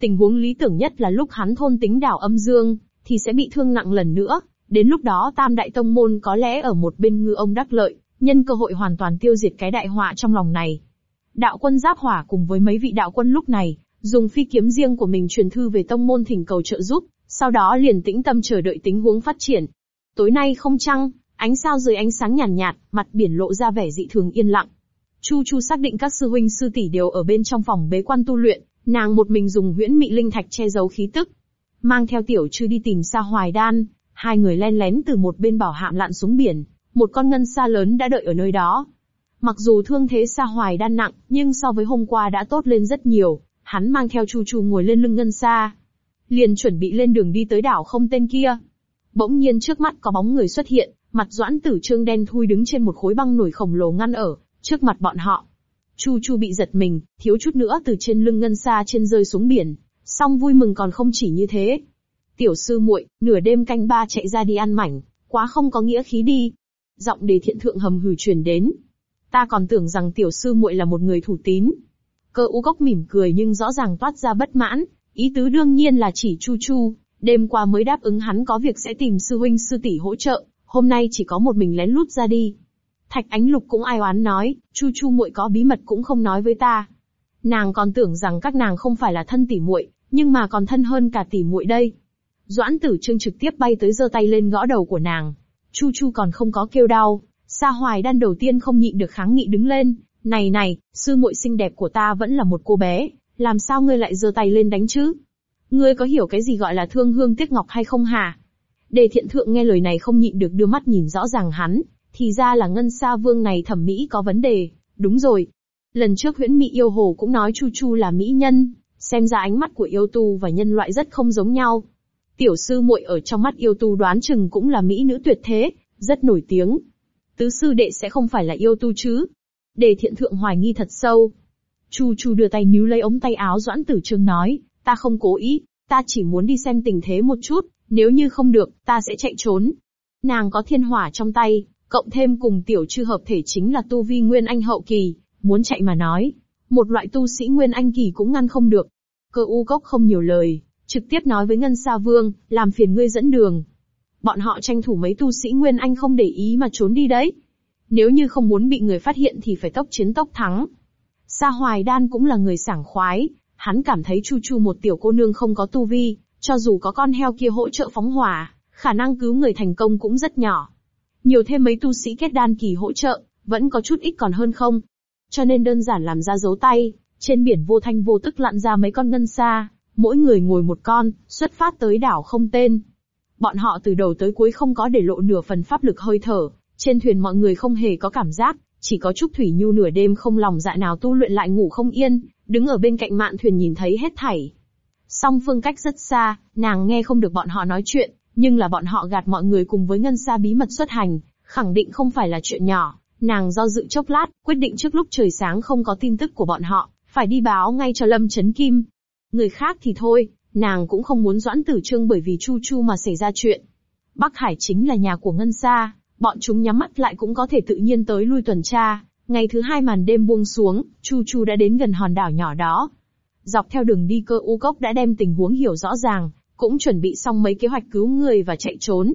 Tình huống lý tưởng nhất là lúc hắn thôn tính đảo âm dương, thì sẽ bị thương nặng lần nữa, đến lúc đó tam đại tông môn có lẽ ở một bên ngư ông đắc lợi, nhân cơ hội hoàn toàn tiêu diệt cái đại họa trong lòng này. Đạo quân giáp hỏa cùng với mấy vị đạo quân lúc này, dùng phi kiếm riêng của mình truyền thư về tông môn thỉnh cầu trợ giúp, sau đó liền tĩnh tâm chờ đợi tính huống phát triển. Tối nay không trăng, ánh sao dưới ánh sáng nhàn nhạt, nhạt, mặt biển lộ ra vẻ dị thường yên lặng. Chu Chu xác định các sư huynh sư tỷ đều ở bên trong phòng bế quan tu luyện, nàng một mình dùng huyễn mị linh thạch che giấu khí tức, mang theo tiểu trư đi tìm Sa Hoài Đan, hai người len lén từ một bên bảo hạm lặn xuống biển, một con ngân sa lớn đã đợi ở nơi đó. Mặc dù thương thế Sa Hoài Đan nặng, nhưng so với hôm qua đã tốt lên rất nhiều, hắn mang theo Chu Chu ngồi lên lưng ngân sa, liền chuẩn bị lên đường đi tới đảo không tên kia. Bỗng nhiên trước mắt có bóng người xuất hiện, mặt doãn tử trương đen thui đứng trên một khối băng nổi khổng lồ ngăn ở, trước mặt bọn họ. Chu Chu bị giật mình, thiếu chút nữa từ trên lưng ngân xa trên rơi xuống biển, song vui mừng còn không chỉ như thế. Tiểu sư muội, nửa đêm canh ba chạy ra đi ăn mảnh, Quá không có nghĩa khí đi. Giọng đề thiện thượng hầm hừ truyền đến. Ta còn tưởng rằng tiểu sư muội là một người thủ tín. Cơ u cốc mỉm cười nhưng rõ ràng toát ra bất mãn, ý tứ đương nhiên là chỉ Chu Chu, đêm qua mới đáp ứng hắn có việc sẽ tìm sư huynh sư tỷ hỗ trợ, hôm nay chỉ có một mình lén lút ra đi. Thạch Ánh Lục cũng ai oán nói, Chu Chu muội có bí mật cũng không nói với ta. Nàng còn tưởng rằng các nàng không phải là thân tỷ muội, nhưng mà còn thân hơn cả tỷ muội đây. Doãn Tử Trương trực tiếp bay tới giơ tay lên gõ đầu của nàng. Chu Chu còn không có kêu đau, Sa Hoài Đan đầu tiên không nhịn được kháng nghị đứng lên, "Này này, sư muội xinh đẹp của ta vẫn là một cô bé, làm sao ngươi lại giơ tay lên đánh chứ? Ngươi có hiểu cái gì gọi là thương hương tiếc ngọc hay không hả?" Đề Thiện Thượng nghe lời này không nhịn được đưa mắt nhìn rõ ràng hắn, thì ra là Ngân Sa Vương này thẩm mỹ có vấn đề, đúng rồi. Lần trước Huyễn Mị yêu hồ cũng nói Chu Chu là mỹ nhân, xem ra ánh mắt của yêu tu và nhân loại rất không giống nhau. Tiểu sư muội ở trong mắt yêu tu đoán chừng cũng là mỹ nữ tuyệt thế, rất nổi tiếng. Tứ sư đệ sẽ không phải là yêu tu chứ? Đề thiện thượng hoài nghi thật sâu. Chu Chu đưa tay níu lấy ống tay áo Doãn Tử Trương nói, ta không cố ý, ta chỉ muốn đi xem tình thế một chút, nếu như không được, ta sẽ chạy trốn. Nàng có thiên hỏa trong tay, cộng thêm cùng tiểu chư hợp thể chính là tu vi nguyên anh hậu kỳ, muốn chạy mà nói. Một loại tu sĩ nguyên anh kỳ cũng ngăn không được. Cơ u cốc không nhiều lời, trực tiếp nói với Ngân Sa Vương, làm phiền ngươi dẫn đường. Bọn họ tranh thủ mấy tu sĩ Nguyên Anh không để ý mà trốn đi đấy. Nếu như không muốn bị người phát hiện thì phải tốc chiến tốc thắng. Sa Hoài Đan cũng là người sảng khoái, hắn cảm thấy Chu Chu một tiểu cô nương không có tu vi, cho dù có con heo kia hỗ trợ phóng hỏa, khả năng cứu người thành công cũng rất nhỏ. Nhiều thêm mấy tu sĩ kết đan kỳ hỗ trợ, vẫn có chút ít còn hơn không. Cho nên đơn giản làm ra dấu tay, trên biển vô thanh vô tức lặn ra mấy con ngân xa, mỗi người ngồi một con, xuất phát tới đảo không tên. Bọn họ từ đầu tới cuối không có để lộ nửa phần pháp lực hơi thở, trên thuyền mọi người không hề có cảm giác, chỉ có Trúc Thủy Nhu nửa đêm không lòng dạ nào tu luyện lại ngủ không yên, đứng ở bên cạnh mạn thuyền nhìn thấy hết thảy. Song phương cách rất xa, nàng nghe không được bọn họ nói chuyện, nhưng là bọn họ gạt mọi người cùng với ngân xa bí mật xuất hành, khẳng định không phải là chuyện nhỏ. Nàng do dự chốc lát, quyết định trước lúc trời sáng không có tin tức của bọn họ, phải đi báo ngay cho Lâm Chấn Kim. Người khác thì thôi, nàng cũng không muốn doãn tử trương bởi vì Chu Chu mà xảy ra chuyện. Bắc Hải chính là nhà của Ngân Sa, bọn chúng nhắm mắt lại cũng có thể tự nhiên tới lui tuần tra. Ngày thứ hai màn đêm buông xuống, Chu Chu đã đến gần hòn đảo nhỏ đó. Dọc theo đường đi cơ u cốc đã đem tình huống hiểu rõ ràng, cũng chuẩn bị xong mấy kế hoạch cứu người và chạy trốn.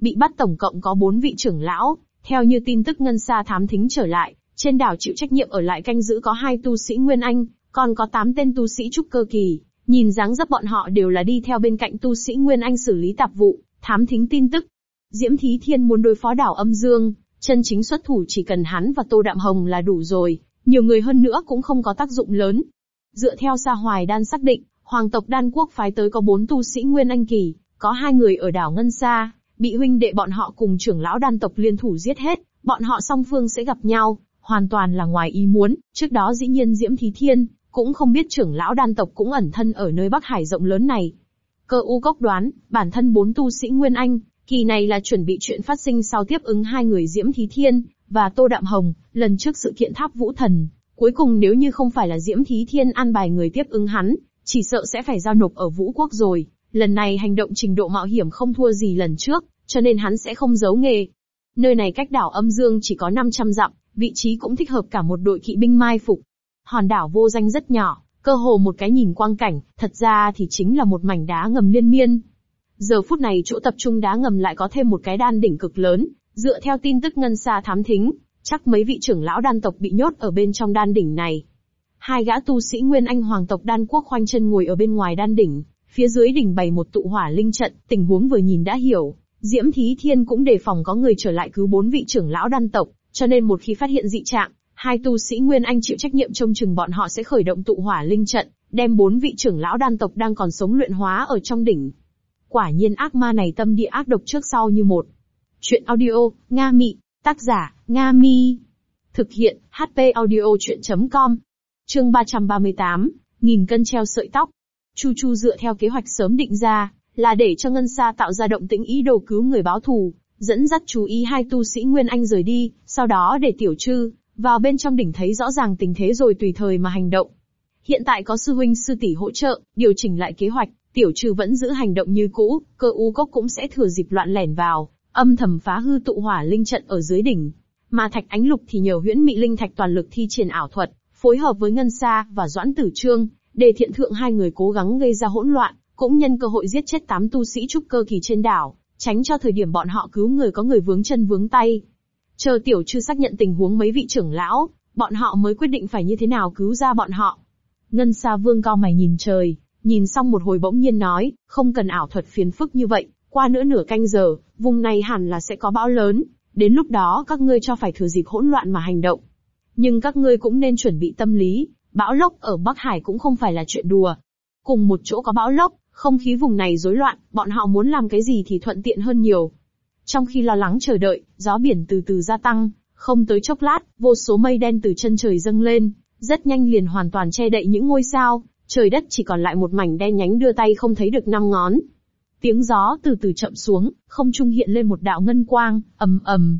Bị bắt tổng cộng có bốn vị trưởng lão, theo như tin tức Ngân Sa thám thính trở lại, trên đảo chịu trách nhiệm ở lại canh giữ có hai tu sĩ Nguyên Anh, còn có tám tên tu sĩ trúc cơ kỳ, nhìn dáng dấp bọn họ đều là đi theo bên cạnh tu sĩ Nguyên Anh xử lý tạp vụ, thám thính tin tức. Diễm Thí Thiên muốn đối phó đảo âm dương, chân chính xuất thủ chỉ cần hắn và Tô Đạm Hồng là đủ rồi, nhiều người hơn nữa cũng không có tác dụng lớn. Dựa theo Sa Hoài Đan xác định, Hoàng tộc Đan Quốc phái tới có bốn tu sĩ Nguyên Anh kỳ, có hai người ở đảo Ngân Sa, bị huynh đệ bọn họ cùng trưởng lão đan tộc liên thủ giết hết, bọn họ song phương sẽ gặp nhau, hoàn toàn là ngoài ý muốn, trước đó dĩ nhiên Diễm Thí Thiên, cũng không biết trưởng lão đan tộc cũng ẩn thân ở nơi Bắc Hải rộng lớn này. Cơ u cốc đoán, bản thân bốn tu sĩ Nguyên Anh, kỳ này là chuẩn bị chuyện phát sinh sau tiếp ứng hai người Diễm Thí Thiên, và Tô Đạm Hồng, lần trước sự kiện tháp vũ thần. Cuối cùng nếu như không phải là Diễm Thí Thiên an bài người tiếp ứng hắn, chỉ sợ sẽ phải giao nộp ở vũ quốc rồi. Lần này hành động trình độ mạo hiểm không thua gì lần trước, cho nên hắn sẽ không giấu nghề. Nơi này cách đảo âm dương chỉ có 500 dặm, vị trí cũng thích hợp cả một đội kỵ binh mai phục. Hòn đảo vô danh rất nhỏ, cơ hồ một cái nhìn quang cảnh, thật ra thì chính là một mảnh đá ngầm liên miên. Giờ phút này chỗ tập trung đá ngầm lại có thêm một cái đan đỉnh cực lớn, dựa theo tin tức ngân xa thám thính, chắc mấy vị trưởng lão đan tộc bị nhốt ở bên trong đan đỉnh này. Hai gã tu sĩ nguyên anh hoàng tộc đan quốc khoanh chân ngồi ở bên ngoài đan đỉnh, phía dưới đỉnh bày một tụ hỏa linh trận, tình huống vừa nhìn đã hiểu. Diễm Thí Thiên cũng đề phòng có người trở lại cứu bốn vị trưởng lão đan tộc, cho nên một khi phát hiện dị trạng, hai tu sĩ Nguyên Anh chịu trách nhiệm trông chừng bọn họ sẽ khởi động tụ hỏa linh trận, đem bốn vị trưởng lão đan tộc đang còn sống luyện hóa ở trong đỉnh. Quả nhiên ác ma này tâm địa ác độc trước sau như một. Chuyện audio, Nga Mị, tác giả, Nga Mi. Thực hiện, HP audio chuyện.com. Chương 338, nghìn cân treo sợi tóc. Chu Chu dựa theo kế hoạch sớm định ra, là để cho Ngân Sa tạo ra động tĩnh ý đồ cứu người báo thù, dẫn dắt chú ý hai tu sĩ Nguyên Anh rời đi, sau đó để tiểu trư, vào bên trong đỉnh thấy rõ ràng tình thế rồi tùy thời mà hành động. Hiện tại có sư huynh sư tỷ hỗ trợ, điều chỉnh lại kế hoạch, tiểu trừ vẫn giữ hành động như cũ, cơ u cốc cũng sẽ thừa dịp loạn lẻn vào, âm thầm phá hư tụ hỏa linh trận ở dưới đỉnh. Mà Thạch Ánh Lục thì nhờ huyễn mị linh thạch toàn lực thi triển ảo thuật, phối hợp với Ngân Sa và Doãn Tử Trương, để thiện thượng hai người cố gắng gây ra hỗn loạn, cũng nhân cơ hội giết chết tám tu sĩ trúc cơ kỳ trên đảo, tránh cho thời điểm bọn họ cứu người có người vướng chân vướng tay. Chờ tiểu chư xác nhận tình huống mấy vị trưởng lão, bọn họ mới quyết định phải như thế nào cứu ra bọn họ. Ngân Sa Vương cao mày nhìn trời, nhìn xong một hồi bỗng nhiên nói, không cần ảo thuật phiền phức như vậy, qua nữa nửa canh giờ, vùng này hẳn là sẽ có bão lớn, đến lúc đó các ngươi cho phải thừa dịp hỗn loạn mà hành động. Nhưng các ngươi cũng nên chuẩn bị tâm lý, bão lốc ở Bắc Hải cũng không phải là chuyện đùa. Cùng một chỗ có bão lốc, không khí vùng này rối loạn, bọn họ muốn làm cái gì thì thuận tiện hơn nhiều. Trong khi lo lắng chờ đợi, gió biển từ từ gia tăng, không tới chốc lát, vô số mây đen từ chân trời dâng lên, rất nhanh liền hoàn toàn che đậy những ngôi sao, trời đất chỉ còn lại một mảnh đen nhánh đưa tay không thấy được năm ngón. Tiếng gió từ từ chậm xuống, không trung hiện lên một đạo ngân quang, ầm ầm.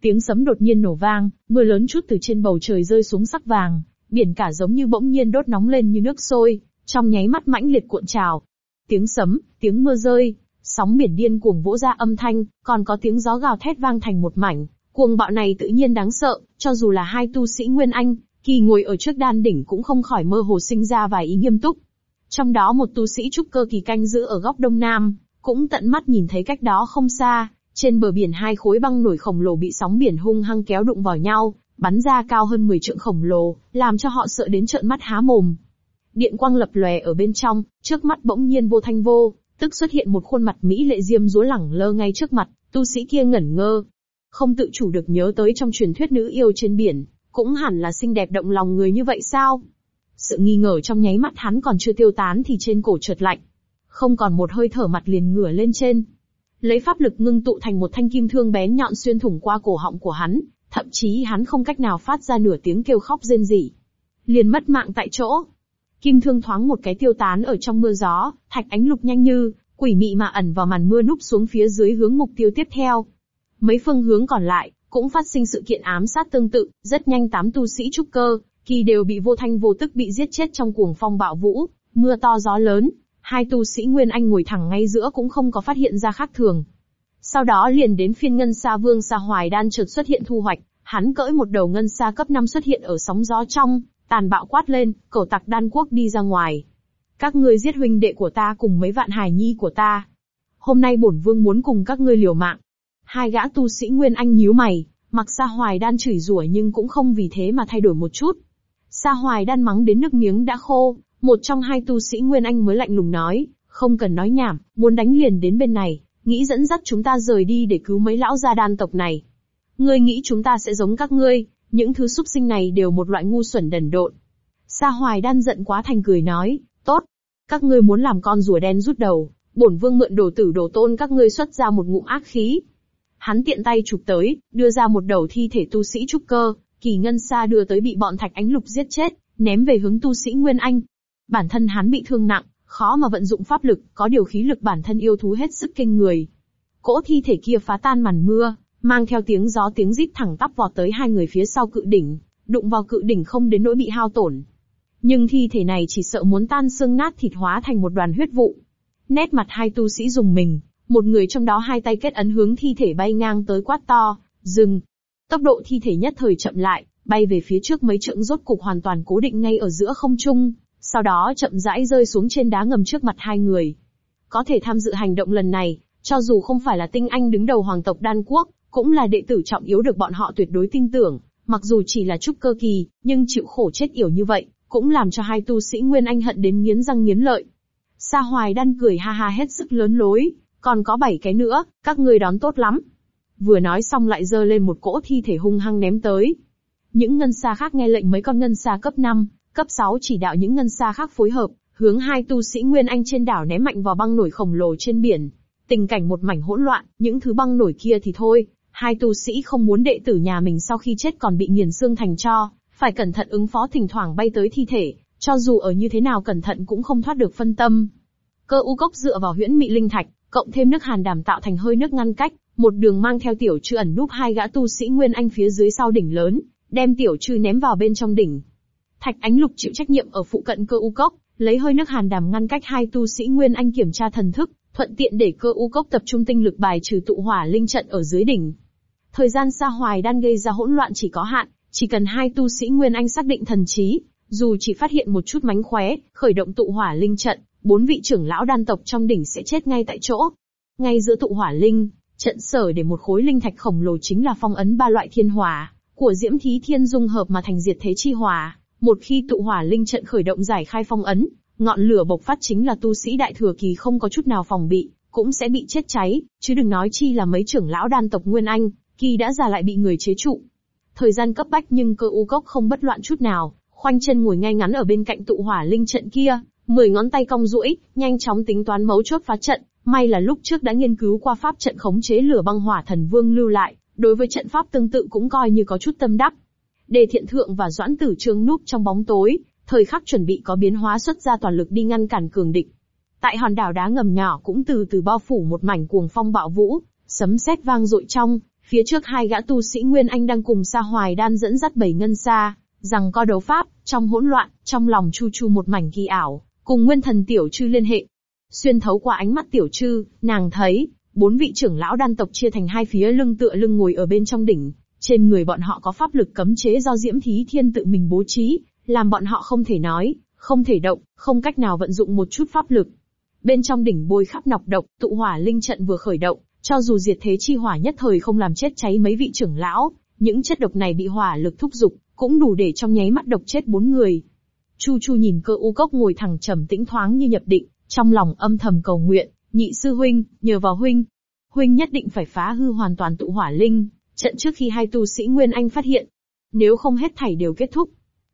Tiếng sấm đột nhiên nổ vang, mưa lớn chút từ trên bầu trời rơi xuống sắc vàng, biển cả giống như bỗng nhiên đốt nóng lên như nước sôi, trong nháy mắt mãnh liệt cuộn trào. Tiếng sấm, tiếng mưa rơi, sóng biển điên cuồng vỗ ra âm thanh, còn có tiếng gió gào thét vang thành một mảnh. Cuồng bạo này tự nhiên đáng sợ, cho dù là hai tu sĩ Nguyên Anh, kỳ ngồi ở trước đan đỉnh cũng không khỏi mơ hồ sinh ra vài ý nghiêm túc. Trong đó một tu sĩ trúc cơ kỳ canh giữ ở góc đông nam, cũng tận mắt nhìn thấy cách đó không xa, trên bờ biển hai khối băng nổi khổng lồ bị sóng biển hung hăng kéo đụng vào nhau, bắn ra cao hơn 10 trượng khổng lồ, làm cho họ sợ đến trợn mắt há mồm. Điện quang lập lòe ở bên trong, trước mắt bỗng nhiên vô thanh vô, tức xuất hiện một khuôn mặt mỹ lệ diêm dúa lẳng lơ ngay trước mặt, tu sĩ kia ngẩn ngơ. Không tự chủ được nhớ tới trong truyền thuyết nữ yêu trên biển, cũng hẳn là xinh đẹp động lòng người như vậy sao? Sự nghi ngờ trong nháy mắt hắn còn chưa tiêu tán thì trên cổ chợt lạnh. Không còn một hơi thở mặt liền ngửa lên trên. Lấy pháp lực ngưng tụ thành một thanh kim thương bén nhọn xuyên thủng qua cổ họng của hắn, thậm chí hắn không cách nào phát ra nửa tiếng kêu khóc rên rỉ. Liền mất mạng tại chỗ. Kim thương thoáng một cái tiêu tán ở trong mưa gió, thạch ánh lục nhanh như, quỷ mị mà ẩn vào màn mưa núp xuống phía dưới hướng mục tiêu tiếp theo. Mấy phương hướng còn lại, cũng phát sinh sự kiện ám sát tương tự, rất nhanh tám tu sĩ trúc cơ, kỳ đều bị vô thanh vô tức bị giết chết trong cuồng phong bạo vũ, mưa to gió lớn. Hai tu sĩ Nguyên Anh ngồi thẳng ngay giữa cũng không có phát hiện ra khác thường. Sau đó liền đến phiên ngân sa vương sa hoài đan chợt xuất hiện thu hoạch, hắn cỡi một đầu ngân sa cấp 5 xuất hiện ở sóng gió trong, tàn bạo quát lên, cẩu tặc đan quốc đi ra ngoài. Các ngươi giết huynh đệ của ta cùng mấy vạn hài nhi của ta. Hôm nay bổn vương muốn cùng các ngươi liều mạng. Hai gã tu sĩ Nguyên Anh nhíu mày, mặc Sa Hoài Đan chửi rủa nhưng cũng không vì thế mà thay đổi một chút. Sa Hoài Đan mắng đến nước miếng đã khô, một trong hai tu sĩ Nguyên Anh mới lạnh lùng nói, không cần nói nhảm, muốn đánh liền đến bên này, nghĩ dẫn dắt chúng ta rời đi để cứu mấy lão gia đan tộc này. Ngươi nghĩ chúng ta sẽ giống các ngươi, những thứ súc sinh này đều một loại ngu xuẩn đần độn. Sa Hoài Đan giận quá thành cười nói, tốt, các ngươi muốn làm con rùa đen rút đầu, bổn vương mượn đồ tử đồ tôn các ngươi xuất ra một ngụm ác khí, Hắn tiện tay chụp tới, đưa ra một đầu thi thể tu sĩ trúc cơ, kỳ ngân xa đưa tới bị bọn thạch ánh lục giết chết, ném về hướng tu sĩ Nguyên Anh. Bản thân hắn bị thương nặng, khó mà vận dụng pháp lực, có điều khí lực bản thân yêu thú hết sức kinh người. Cỗ thi thể kia phá tan màn mưa, mang theo tiếng gió tiếng rít thẳng tắp vọt tới hai người phía sau cự đỉnh, đụng vào cự đỉnh không đến nỗi bị hao tổn. Nhưng thi thể này chỉ sợ muốn tan xương nát thịt hóa thành một đoàn huyết vụ. Nét mặt hai tu sĩ dùng mình, một người trong đó hai tay kết ấn hướng thi thể bay ngang tới quát to, dừng. Tốc độ thi thể nhất thời chậm lại, bay về phía trước mấy trượng rốt cục hoàn toàn cố định ngay ở giữa không trung, sau đó chậm rãi rơi xuống trên đá ngầm trước mặt hai người. Có thể tham dự hành động lần này, cho dù không phải là tinh anh đứng đầu hoàng tộc đan quốc, cũng là đệ tử trọng yếu được bọn họ tuyệt đối tin tưởng, mặc dù chỉ là trúc cơ kỳ, nhưng chịu khổ chết yểu như vậy, cũng làm cho hai tu sĩ Nguyên Anh hận đến nghiến răng nghiến lợi. Sa Hoài đan cười ha ha hết sức lớn lối, còn có bảy cái nữa, các ngươi đón tốt lắm. Vừa nói xong lại giơ lên một cỗ thi thể hung hăng ném tới. Những ngân xa khác nghe lệnh mấy con ngân xa cấp 5, cấp 6 chỉ đạo những ngân xa khác phối hợp, hướng hai tu sĩ Nguyên Anh trên đảo ném mạnh vào băng nổi khổng lồ trên biển. Tình cảnh một mảnh hỗn loạn, những thứ băng nổi kia thì thôi, hai tu sĩ không muốn đệ tử nhà mình sau khi chết còn bị nghiền xương thành cho, phải cẩn thận ứng phó thỉnh thoảng bay tới thi thể, cho dù ở như thế nào cẩn thận cũng không thoát được phân tâm. Cơ u cốc dựa vào huyễn mị linh thạch, cộng thêm nước hàn đảm tạo thành hơi nước ngăn cách, một đường mang theo tiểu trư ẩn núp hai gã tu sĩ nguyên anh phía dưới sau đỉnh lớn, đem tiểu trư ném vào bên trong đỉnh. Thạch Ánh Lục chịu trách nhiệm ở phụ cận cơ u cốc, lấy hơi nước hàn đảm ngăn cách hai tu sĩ nguyên anh kiểm tra thần thức, thuận tiện để cơ u cốc tập trung tinh lực bài trừ tụ hỏa linh trận ở dưới đỉnh. Thời gian xa hoài đan gây ra hỗn loạn chỉ có hạn, chỉ cần hai tu sĩ Nguyên Anh xác định thần trí, dù chỉ phát hiện một chút mánh khóe, khởi động tụ hỏa linh trận, bốn vị trưởng lão đan tộc trong đỉnh sẽ chết ngay tại chỗ. Ngay giữa tụ hỏa linh, trận sở để một khối linh thạch khổng lồ chính là phong ấn ba loại thiên hỏa, của Diễm Thí Thiên dung hợp mà thành diệt thế chi hỏa. Một khi tụ hỏa linh trận khởi động giải khai phong ấn, ngọn lửa bộc phát chính là tu sĩ đại thừa kỳ không có chút nào phòng bị, cũng sẽ bị chết cháy, chứ đừng nói chi là mấy trưởng lão đan tộc Nguyên Anh, kỳ đã già lại bị người chế trụ. Thời gian cấp bách nhưng cơ u cốc không bất loạn chút nào, khoanh chân ngồi ngay ngắn ở bên cạnh tụ hỏa linh trận kia, mười ngón tay cong duỗi, nhanh chóng tính toán mấu chốt phá trận, may là lúc trước đã nghiên cứu qua pháp trận khống chế lửa băng hỏa thần vương lưu lại, đối với trận pháp tương tự cũng coi như có chút tâm đắc. Đề thiện thượng và doãn tử trương núp trong bóng tối, thời khắc chuẩn bị có biến hóa xuất ra toàn lực đi ngăn cản cường địch. Tại hòn đảo đá ngầm nhỏ cũng từ từ bao phủ một mảnh cuồng phong bạo vũ, sấm sét vang dội trong, phía trước hai gã tu sĩ Nguyên Anh đang cùng Sa Hoài Đan dẫn dắt bảy ngân xa, rằng co đấu pháp, trong hỗn loạn, trong lòng Chu Chu một mảnh kỳ ảo, cùng Nguyên Thần Tiểu Trư liên hệ. Xuyên thấu qua ánh mắt Tiểu Trư, nàng thấy, bốn vị trưởng lão đan tộc chia thành hai phía lưng tựa lưng ngồi ở bên trong đỉnh, trên người bọn họ có pháp lực cấm chế do Diễm Thí Thiên tự mình bố trí, làm bọn họ không thể nói, không thể động, không cách nào vận dụng một chút pháp lực. Bên trong đỉnh bôi khắp nọc độc, tụ hỏa linh trận vừa khởi động, cho dù diệt thế chi hỏa nhất thời không làm chết cháy mấy vị trưởng lão, những chất độc này bị hỏa lực thúc dục, cũng đủ để trong nháy mắt độc chết bốn người. Chu Chu nhìn cơ u cốc ngồi thẳng trầm tĩnh thoáng như nhập định, trong lòng âm thầm cầu nguyện, nhị sư huynh, nhờ vào huynh. Huynh nhất định phải phá hư hoàn toàn tụ hỏa linh, trận trước khi hai tu sĩ Nguyên Anh phát hiện. Nếu không hết thảy đều kết thúc.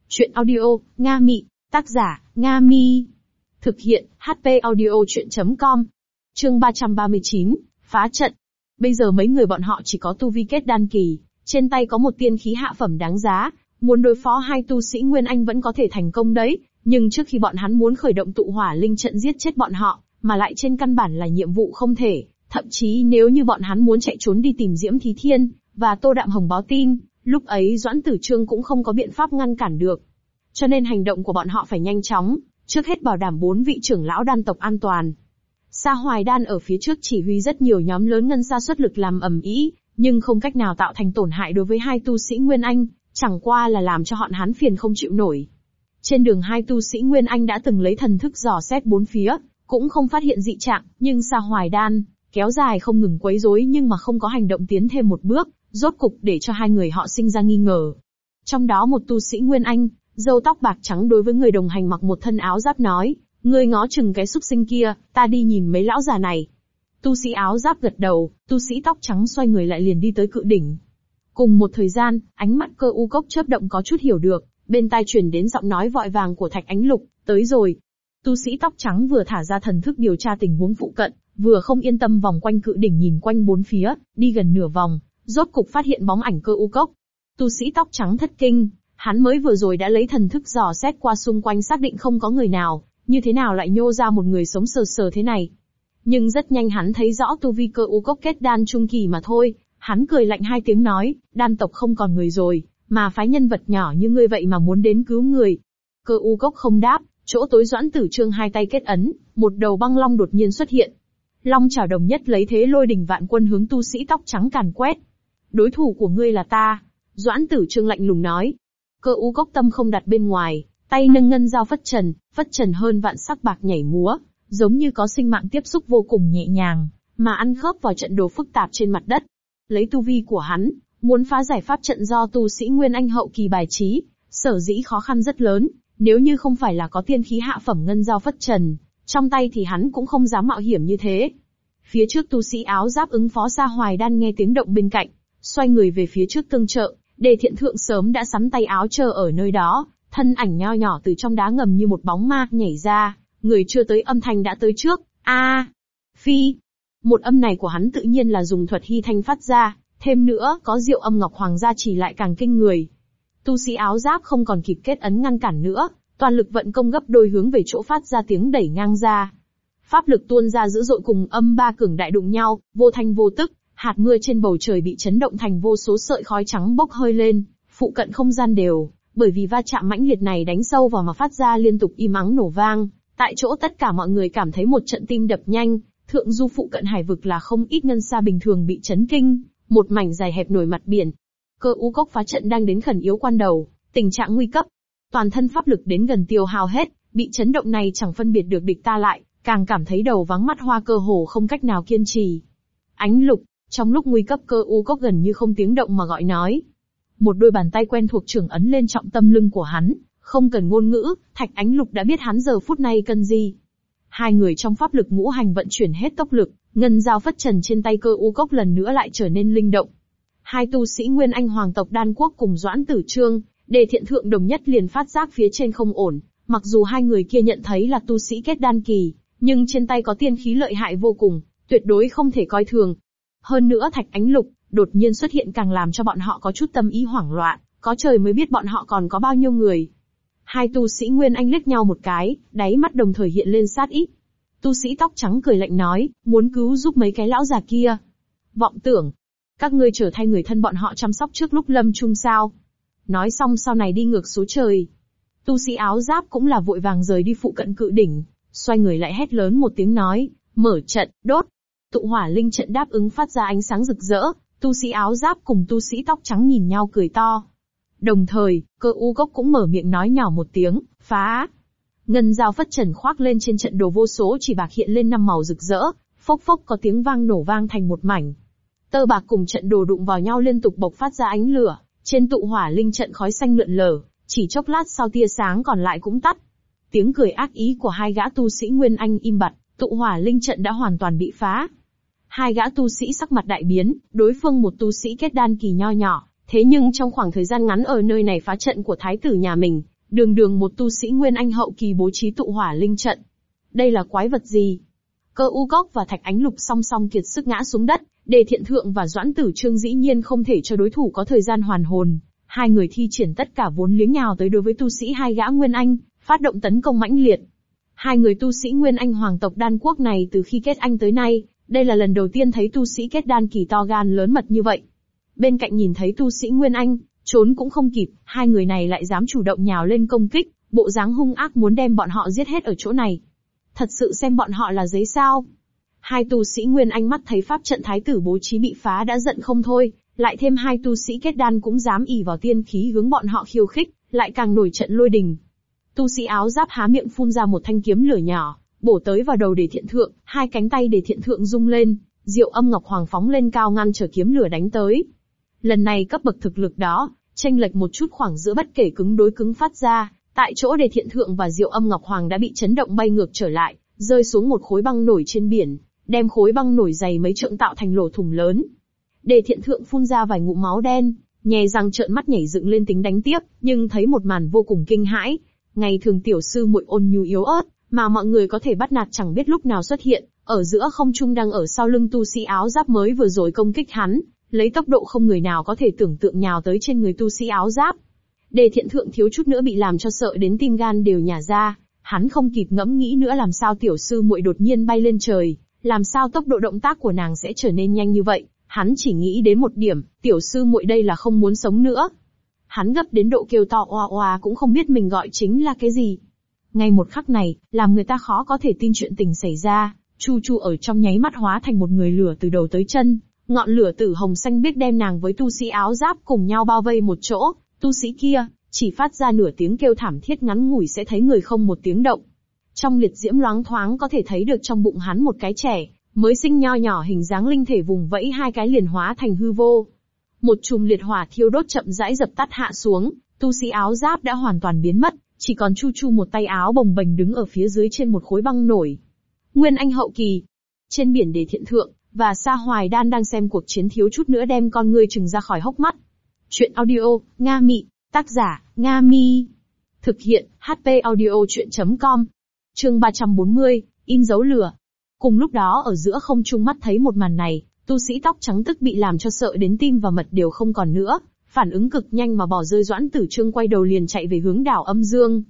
Chuyện audio, Nga Mị, tác giả, Nga Mi. Thực hiện, HP audio chuyện.com. Chương 339, phá trận. Bây giờ mấy người bọn họ chỉ có tu vi kết đan kỳ, trên tay có một tiên khí hạ phẩm đáng giá, muốn đối phó hai tu sĩ Nguyên Anh vẫn có thể thành công đấy, nhưng trước khi bọn hắn muốn khởi động tụ hỏa linh trận giết chết bọn họ, mà lại trên căn bản là nhiệm vụ không thể, thậm chí nếu như bọn hắn muốn chạy trốn đi tìm Diễm Thí Thiên, và Tô Đạm Hồng báo tin, lúc ấy Doãn Tử Trương cũng không có biện pháp ngăn cản được. Cho nên hành động của bọn họ phải nhanh chóng, trước hết bảo đảm bốn vị trưởng lão đan tộc an toàn. Sa Hoài Đan ở phía trước chỉ huy rất nhiều nhóm lớn ngân xa xuất lực làm ẩm ý, nhưng không cách nào tạo thành tổn hại đối với hai tu sĩ Nguyên Anh, chẳng qua là làm cho họ hán phiền không chịu nổi. Trên đường hai tu sĩ Nguyên Anh đã từng lấy thần thức dò xét bốn phía, cũng không phát hiện dị trạng, nhưng Sa Hoài Đan, kéo dài không ngừng quấy rối nhưng mà không có hành động tiến thêm một bước, rốt cục để cho hai người họ sinh ra nghi ngờ. Trong đó một tu sĩ Nguyên Anh, dâu tóc bạc trắng đối với người đồng hành mặc một thân áo giáp nói, ngươi ngó chừng cái xúc sinh kia, ta đi nhìn mấy lão già này. Tu sĩ áo giáp gật đầu, tu sĩ tóc trắng xoay người lại liền đi tới cự đỉnh. Cùng một thời gian, ánh mắt cơ u cốc chớp động có chút hiểu được, bên tai truyền đến giọng nói vội vàng của thạch ánh lục, tới rồi. Tu sĩ tóc trắng vừa thả ra thần thức điều tra tình huống phụ cận, vừa không yên tâm vòng quanh cự đỉnh nhìn quanh bốn phía, đi gần nửa vòng, rốt cục phát hiện bóng ảnh cơ u cốc. Tu sĩ tóc trắng thất kinh, hắn mới vừa rồi đã lấy thần thức dò xét qua xung quanh xác định không có người nào, như thế nào lại nhô ra một người sống sờ sờ thế này. Nhưng rất nhanh hắn thấy rõ tu vi cơ u cốc kết đan trung kỳ mà thôi, hắn cười lạnh hai tiếng nói, đan tộc không còn người rồi, mà phái nhân vật nhỏ như ngươi vậy mà muốn đến cứu người. Cơ u cốc không đáp, chỗ tối doãn tử trương hai tay kết ấn, một đầu băng long đột nhiên xuất hiện. Long chảo đồng nhất lấy thế lôi đỉnh vạn quân hướng tu sĩ tóc trắng càn quét. Đối thủ của ngươi là ta. Doãn tử trương lạnh lùng nói. Cơ u cốc tâm không đặt bên ngoài, tay nâng ngân dao phất trần, phất trần hơn vạn sắc bạc nhảy múa, giống như có sinh mạng tiếp xúc vô cùng nhẹ nhàng, mà ăn khớp vào trận đồ phức tạp trên mặt đất. Lấy tu vi của hắn, muốn phá giải pháp trận do tu sĩ Nguyên Anh hậu kỳ bài trí, sở dĩ khó khăn rất lớn, nếu như không phải là có tiên khí hạ phẩm ngân dao phất trần, trong tay thì hắn cũng không dám mạo hiểm như thế. Phía trước tu sĩ áo giáp ứng phó xa hoài đan nghe tiếng động bên cạnh, xoay người về phía trước tương trợ, đề thiện thượng sớm đã sắm tay áo chờ ở nơi đó, thân ảnh nho nhỏ từ trong đá ngầm như một bóng ma nhảy ra, người chưa tới âm thanh đã tới trước, a, phi. Một âm này của hắn tự nhiên là dùng thuật hy thanh phát ra, thêm nữa có diệu âm ngọc hoàng gia chỉ lại càng kinh người. Tu sĩ áo giáp không còn kịp kết ấn ngăn cản nữa, toàn lực vận công gấp đôi hướng về chỗ phát ra tiếng đẩy ngang ra. Pháp lực tuôn ra dữ dội cùng âm ba cường đại đụng nhau, vô thanh vô tức, hạt mưa trên bầu trời bị chấn động thành vô số sợi khói trắng bốc hơi lên, phụ cận không gian đều, bởi vì va chạm mãnh liệt này đánh sâu vào mà phát ra liên tục im ắng nổ vang, tại chỗ tất cả mọi người cảm thấy một trận tim đập nhanh, Thượng du phụ cận hải vực là không ít ngân xa bình thường bị chấn kinh, một mảnh dài hẹp nổi mặt biển. Cơ u cốc phá trận đang đến khẩn yếu quan đầu, tình trạng nguy cấp. Toàn thân pháp lực đến gần tiêu hao hết, bị chấn động này chẳng phân biệt được địch ta lại, càng cảm thấy đầu vắng mắt hoa cơ hồ không cách nào kiên trì. Ánh lục, trong lúc nguy cấp cơ u cốc gần như không tiếng động mà gọi nói. Một đôi bàn tay quen thuộc trưởng ấn lên trọng tâm lưng của hắn, không cần ngôn ngữ, thạch ánh lục đã biết hắn giờ phút này cần gì. Hai người trong pháp lực ngũ hành vận chuyển hết tốc lực, ngân dao phất trần trên tay cơ u cốc lần nữa lại trở nên linh động. Hai tu sĩ Nguyên Anh Hoàng tộc Đan Quốc cùng Doãn Tử Trương, đề thiện thượng đồng nhất liền phát giác phía trên không ổn, mặc dù hai người kia nhận thấy là tu sĩ kết đan kỳ, nhưng trên tay có tiên khí lợi hại vô cùng, tuyệt đối không thể coi thường. Hơn nữa thạch ánh lục, đột nhiên xuất hiện càng làm cho bọn họ có chút tâm ý hoảng loạn, có trời mới biết bọn họ còn có bao nhiêu người. Hai tu sĩ Nguyên Anh liếc nhau một cái, đáy mắt đồng thời hiện lên sát ý. Tu sĩ tóc trắng cười lạnh nói, muốn cứu giúp mấy cái lão già kia. Vọng tưởng, các ngươi trở thay người thân bọn họ chăm sóc trước lúc lâm chung sao. Nói xong sau này đi ngược số trời. Tu sĩ áo giáp cũng là vội vàng rời đi phụ cận cự đỉnh, xoay người lại hét lớn một tiếng nói, mở trận, đốt. Tụ hỏa linh trận đáp ứng phát ra ánh sáng rực rỡ, tu sĩ áo giáp cùng tu sĩ tóc trắng nhìn nhau cười to. Đồng thời, cơ u gốc cũng mở miệng nói nhỏ một tiếng, phá. Ngân dao phất trần khoác lên trên trận đồ vô số chỉ bạc hiện lên năm màu rực rỡ, phốc phốc có tiếng vang nổ vang thành một mảnh. Tơ bạc cùng trận đồ đụng vào nhau liên tục bộc phát ra ánh lửa, trên tụ hỏa linh trận khói xanh lượn lờ, chỉ chốc lát sau tia sáng còn lại cũng tắt. Tiếng cười ác ý của hai gã tu sĩ Nguyên Anh im bặt, tụ hỏa linh trận đã hoàn toàn bị phá. Hai gã tu sĩ sắc mặt đại biến, đối phương một tu sĩ kết đan kỳ nho nhỏ, thế nhưng trong khoảng thời gian ngắn ở nơi này phá trận của thái tử nhà mình, đường đường một tu sĩ Nguyên Anh hậu kỳ bố trí tụ hỏa linh trận. Đây là quái vật gì? Cơ u góc và thạch ánh lục song song kiệt sức ngã xuống đất, đề thiện thượng và doãn tử trương dĩ nhiên không thể cho đối thủ có thời gian hoàn hồn. Hai người thi triển tất cả vốn liếng nhào tới đối với tu sĩ hai gã Nguyên Anh, phát động tấn công mãnh liệt. Hai người tu sĩ Nguyên Anh hoàng tộc đan quốc này từ khi kết anh tới nay, đây là lần đầu tiên thấy tu sĩ kết đan kỳ to gan lớn mật như vậy. Bên cạnh nhìn thấy tu sĩ Nguyên Anh, trốn cũng không kịp, hai người này lại dám chủ động nhào lên công kích, bộ dáng hung ác muốn đem bọn họ giết hết ở chỗ này. Thật sự xem bọn họ là giấy sao. Hai tu sĩ Nguyên Anh mắt thấy pháp trận thái tử bố trí bị phá đã giận không thôi, lại thêm hai tu sĩ kết đan cũng dám ỉ vào tiên khí hướng bọn họ khiêu khích, lại càng nổi trận lôi đình. Tu sĩ áo giáp há miệng phun ra một thanh kiếm lửa nhỏ, bổ tới vào đầu để thiện thượng, hai cánh tay để thiện thượng rung lên, diệu âm ngọc hoàng phóng lên cao ngăn trở kiếm lửa đánh tới. Lần này cấp bậc thực lực đó, tranh lệch một chút khoảng giữa bất kể cứng đối cứng phát ra, tại chỗ để thiện thượng và diệu âm ngọc hoàng đã bị chấn động bay ngược trở lại, rơi xuống một khối băng nổi trên biển, đem khối băng nổi dày mấy trượng tạo thành lỗ thủng lớn. Đề thiện thượng phun ra vài ngụm máu đen, nhè răng trợn mắt nhảy dựng lên tính đánh tiếp, nhưng thấy một màn vô cùng kinh hãi. Ngày thường tiểu sư muội ôn nhu yếu ớt, mà mọi người có thể bắt nạt chẳng biết lúc nào xuất hiện, ở giữa không trung đang ở sau lưng tu sĩ áo giáp mới vừa rồi công kích hắn, lấy tốc độ không người nào có thể tưởng tượng nhào tới trên người tu sĩ áo giáp. Đề thiện thượng thiếu chút nữa bị làm cho sợ đến tim gan đều nhả ra, hắn không kịp ngẫm nghĩ nữa làm sao tiểu sư muội đột nhiên bay lên trời, làm sao tốc độ động tác của nàng sẽ trở nên nhanh như vậy, hắn chỉ nghĩ đến một điểm, tiểu sư muội đây là không muốn sống nữa. Hắn gấp đến độ kêu to oa oa cũng không biết mình gọi chính là cái gì. Ngay một khắc này, làm người ta khó có thể tin chuyện tình xảy ra, Chu Chu ở trong nháy mắt hóa thành một người lửa từ đầu tới chân, ngọn lửa tử hồng xanh biết đem nàng với tu sĩ áo giáp cùng nhau bao vây một chỗ, tu sĩ kia, chỉ phát ra nửa tiếng kêu thảm thiết ngắn ngủi sẽ thấy người không một tiếng động. Trong liệt diễm loáng thoáng có thể thấy được trong bụng hắn một cái trẻ, mới sinh nho nhỏ hình dáng linh thể vùng vẫy hai cái liền hóa thành hư vô. Một chùm liệt hỏa thiêu đốt chậm rãi dập tắt hạ xuống, tu sĩ áo giáp đã hoàn toàn biến mất, chỉ còn Chu Chu một tay áo bồng bềnh đứng ở phía dưới trên một khối băng nổi. Nguyên Anh hậu kỳ. Trên biển đề thiện thượng, và Sa Hoài Đan đang xem cuộc chiến thiếu chút nữa đem con ngươi trừng ra khỏi hốc mắt. Chuyện audio, Nga Mị, tác giả, Nga Mi. Thực hiện, HP audio chuyện.com. Chương 340, in dấu lửa. Cùng lúc đó ở giữa không trung mắt thấy một màn này, tu sĩ tóc trắng tức bị làm cho sợ đến tim và mật đều không còn nữa, phản ứng cực nhanh mà bỏ rơi doãn tử trương quay đầu liền chạy về hướng đảo âm dương.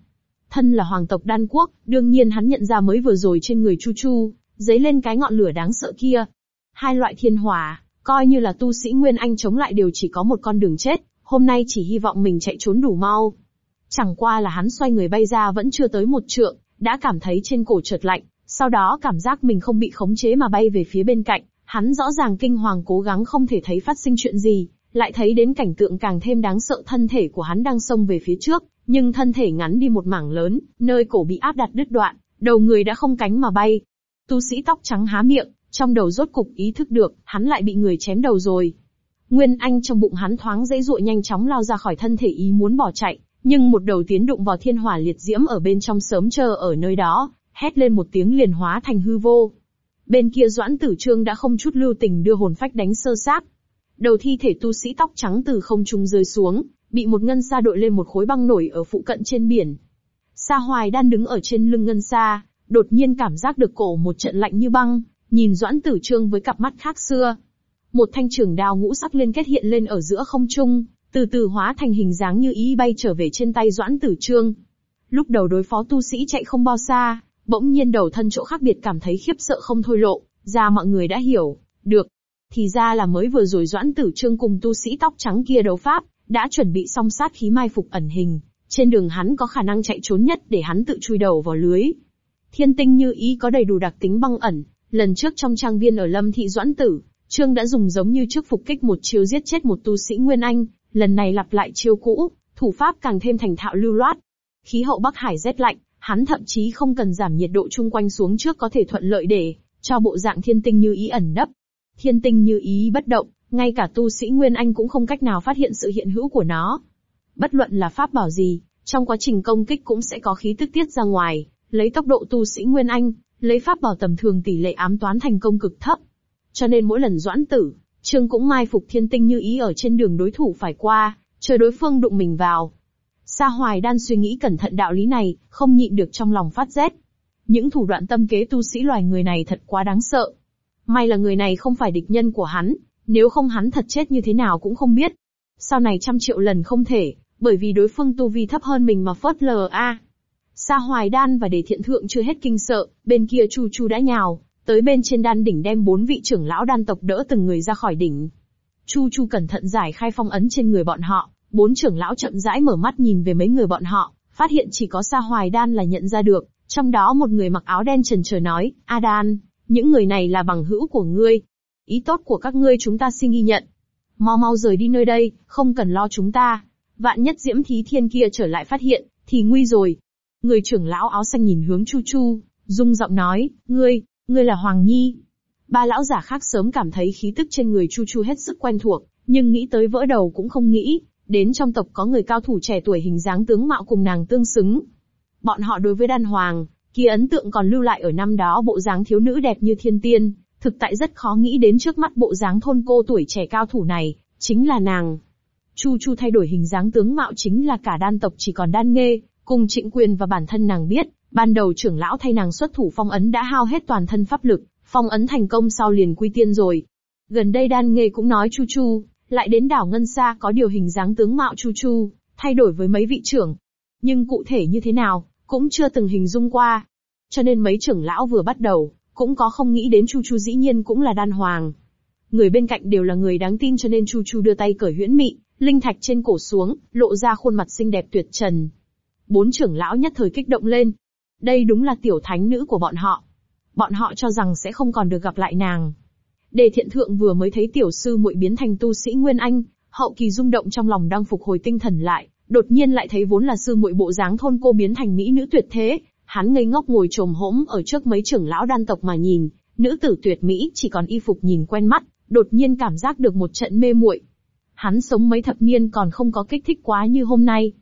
Thân là hoàng tộc đan quốc, đương nhiên hắn nhận ra mới vừa rồi trên người Chu Chu, dấy lên cái ngọn lửa đáng sợ kia. Hai loại thiên hỏa, coi như là tu sĩ Nguyên Anh chống lại đều chỉ có một con đường chết, hôm nay chỉ hy vọng mình chạy trốn đủ mau. Chẳng qua là hắn xoay người bay ra vẫn chưa tới một trượng, đã cảm thấy trên cổ chợt lạnh, Sau đó cảm giác mình không bị khống chế mà bay về phía bên cạnh, hắn rõ ràng kinh hoàng cố gắng không thể thấy phát sinh chuyện gì, lại thấy đến cảnh tượng càng thêm đáng sợ thân thể của hắn đang xông về phía trước, nhưng thân thể ngắn đi một mảng lớn, nơi cổ bị áp đặt đứt đoạn, đầu người đã không cánh mà bay. Tu sĩ tóc trắng há miệng, trong đầu rốt cục ý thức được, hắn lại bị người chém đầu rồi. Nguyên Anh trong bụng hắn thoáng dễ dụa nhanh chóng lao ra khỏi thân thể ý muốn bỏ chạy, nhưng một đầu tiến đụng vào thiên hỏa liệt diễm ở bên trong sớm chờ ở nơi đó, hét lên một tiếng liền hóa thành hư vô. Bên kia Doãn Tử Trương đã không chút lưu tình đưa hồn phách đánh sơ sát. Đầu thi thể tu sĩ tóc trắng từ không trung rơi xuống, bị một ngân sa đội lên một khối băng nổi ở phụ cận trên biển. Sa Hoài đang đứng ở trên lưng ngân sa, đột nhiên cảm giác được cổ một trận lạnh như băng, nhìn Doãn Tử Trương với cặp mắt khác xưa. Một thanh trường đao ngũ sắc liên kết hiện lên ở giữa không trung, từ từ hóa thành hình dáng như ý bay trở về trên tay Doãn Tử Trương. Lúc đầu đối phó tu sĩ chạy không bao xa, bỗng nhiên đầu thân chỗ khác biệt cảm thấy khiếp sợ không thôi lộ, ra mọi người đã hiểu, được. Thì ra là mới vừa rồi Doãn Tử Trương cùng tu sĩ tóc trắng kia đấu pháp, đã chuẩn bị xong sát khí mai phục ẩn hình, trên đường hắn có khả năng chạy trốn nhất để hắn tự chui đầu vào lưới. Thiên tinh như ý có đầy đủ đặc tính băng ẩn, lần trước trong trang viên ở Lâm Thị Doãn Tử, Trương đã dùng giống như trước phục kích một chiêu giết chết một tu sĩ Nguyên Anh, lần này lặp lại chiêu cũ, thủ pháp càng thêm thành thạo lưu loát. Khí hậu Bắc Hải rét lạnh, hắn thậm chí không cần giảm nhiệt độ chung quanh xuống trước có thể thuận lợi để cho bộ dạng thiên tinh như ý ẩn nấp. Thiên tinh như ý bất động, ngay cả tu sĩ Nguyên Anh cũng không cách nào phát hiện sự hiện hữu của nó. Bất luận là pháp bảo gì, trong quá trình công kích cũng sẽ có khí tức tiết ra ngoài, lấy tốc độ tu sĩ Nguyên Anh, lấy pháp bảo tầm thường tỷ lệ ám toán thành công cực thấp. Cho nên mỗi lần doãn tử, Trương cũng mai phục thiên tinh như ý ở trên đường đối thủ phải qua, chờ đối phương đụng mình vào. Sa Hoài Đan suy nghĩ cẩn thận đạo lý này, không nhịn được trong lòng phát rét. Những thủ đoạn tâm kế tu sĩ loài người này thật quá đáng sợ. May là người này không phải địch nhân của hắn, nếu không hắn thật chết như thế nào cũng không biết. Sau này trăm triệu lần không thể, bởi vì đối phương tu vi thấp hơn mình mà phớt lờ a. Sa Hoài Đan và Đề Thiện Thượng chưa hết kinh sợ, bên kia Chu Chu đã nhào, tới bên trên đan đỉnh đem bốn vị trưởng lão đan tộc đỡ từng người ra khỏi đỉnh. Chu Chu cẩn thận giải khai phong ấn trên người bọn họ, bốn trưởng lão chậm rãi mở mắt nhìn về mấy người bọn họ, phát hiện chỉ có Sa Hoài Đan là nhận ra được, trong đó một người mặc áo đen trần chờ nói, A Đan, những người này là bằng hữu của ngươi. Ý tốt của các ngươi chúng ta xin ghi nhận. Mau mau rời đi nơi đây, không cần lo chúng ta. Vạn nhất diễm thí thiên kia trở lại phát hiện, thì nguy rồi. Người trưởng lão áo xanh nhìn hướng Chu Chu, rung giọng nói, ngươi, ngươi là Hoàng Nhi. Ba lão giả khác sớm cảm thấy khí tức trên người Chu Chu hết sức quen thuộc, nhưng nghĩ tới vỡ đầu cũng không nghĩ, đến trong tộc có người cao thủ trẻ tuổi hình dáng tướng mạo cùng nàng tương xứng. Bọn họ đối với đan hoàng, kia ấn tượng còn lưu lại ở năm đó bộ dáng thiếu nữ đẹp như thiên tiên, thực tại rất khó nghĩ đến trước mắt bộ dáng thôn cô tuổi trẻ cao thủ này, chính là nàng. Chu Chu thay đổi hình dáng tướng mạo chính là cả đan tộc chỉ còn đan nghê, cùng trịnh quyền và bản thân nàng biết, ban đầu trưởng lão thay nàng xuất thủ phong ấn đã hao hết toàn thân pháp lực, phong ấn thành công sau liền quy tiên rồi. Gần đây đan nghê cũng nói Chu Chu, lại đến đảo Ngân Sa có điều hình dáng tướng mạo Chu Chu, thay đổi với mấy vị trưởng. Nhưng cụ thể như thế nào, cũng chưa từng hình dung qua. Cho nên mấy trưởng lão vừa bắt đầu, cũng có không nghĩ đến Chu Chu dĩ nhiên cũng là đan hoàng. Người bên cạnh đều là người đáng tin cho nên Chu Chu đưa tay cởi huyễn mị, linh thạch trên cổ xuống, lộ ra khuôn mặt xinh đẹp tuyệt trần. Bốn trưởng lão nhất thời kích động lên. Đây đúng là tiểu thánh nữ của bọn họ. Bọn họ cho rằng sẽ không còn được gặp lại nàng. Đề thiện thượng vừa mới thấy tiểu sư muội biến thành tu sĩ Nguyên Anh, hậu kỳ rung động trong lòng đang phục hồi tinh thần lại, đột nhiên lại thấy vốn là sư muội bộ dáng thôn cô biến thành mỹ nữ tuyệt thế, hắn ngây ngốc ngồi trồm hỗm ở trước mấy trưởng lão đan tộc mà nhìn, nữ tử tuyệt mỹ chỉ còn y phục nhìn quen mắt, đột nhiên cảm giác được một trận mê muội. Hắn sống mấy thập niên còn không có kích thích quá như hôm nay.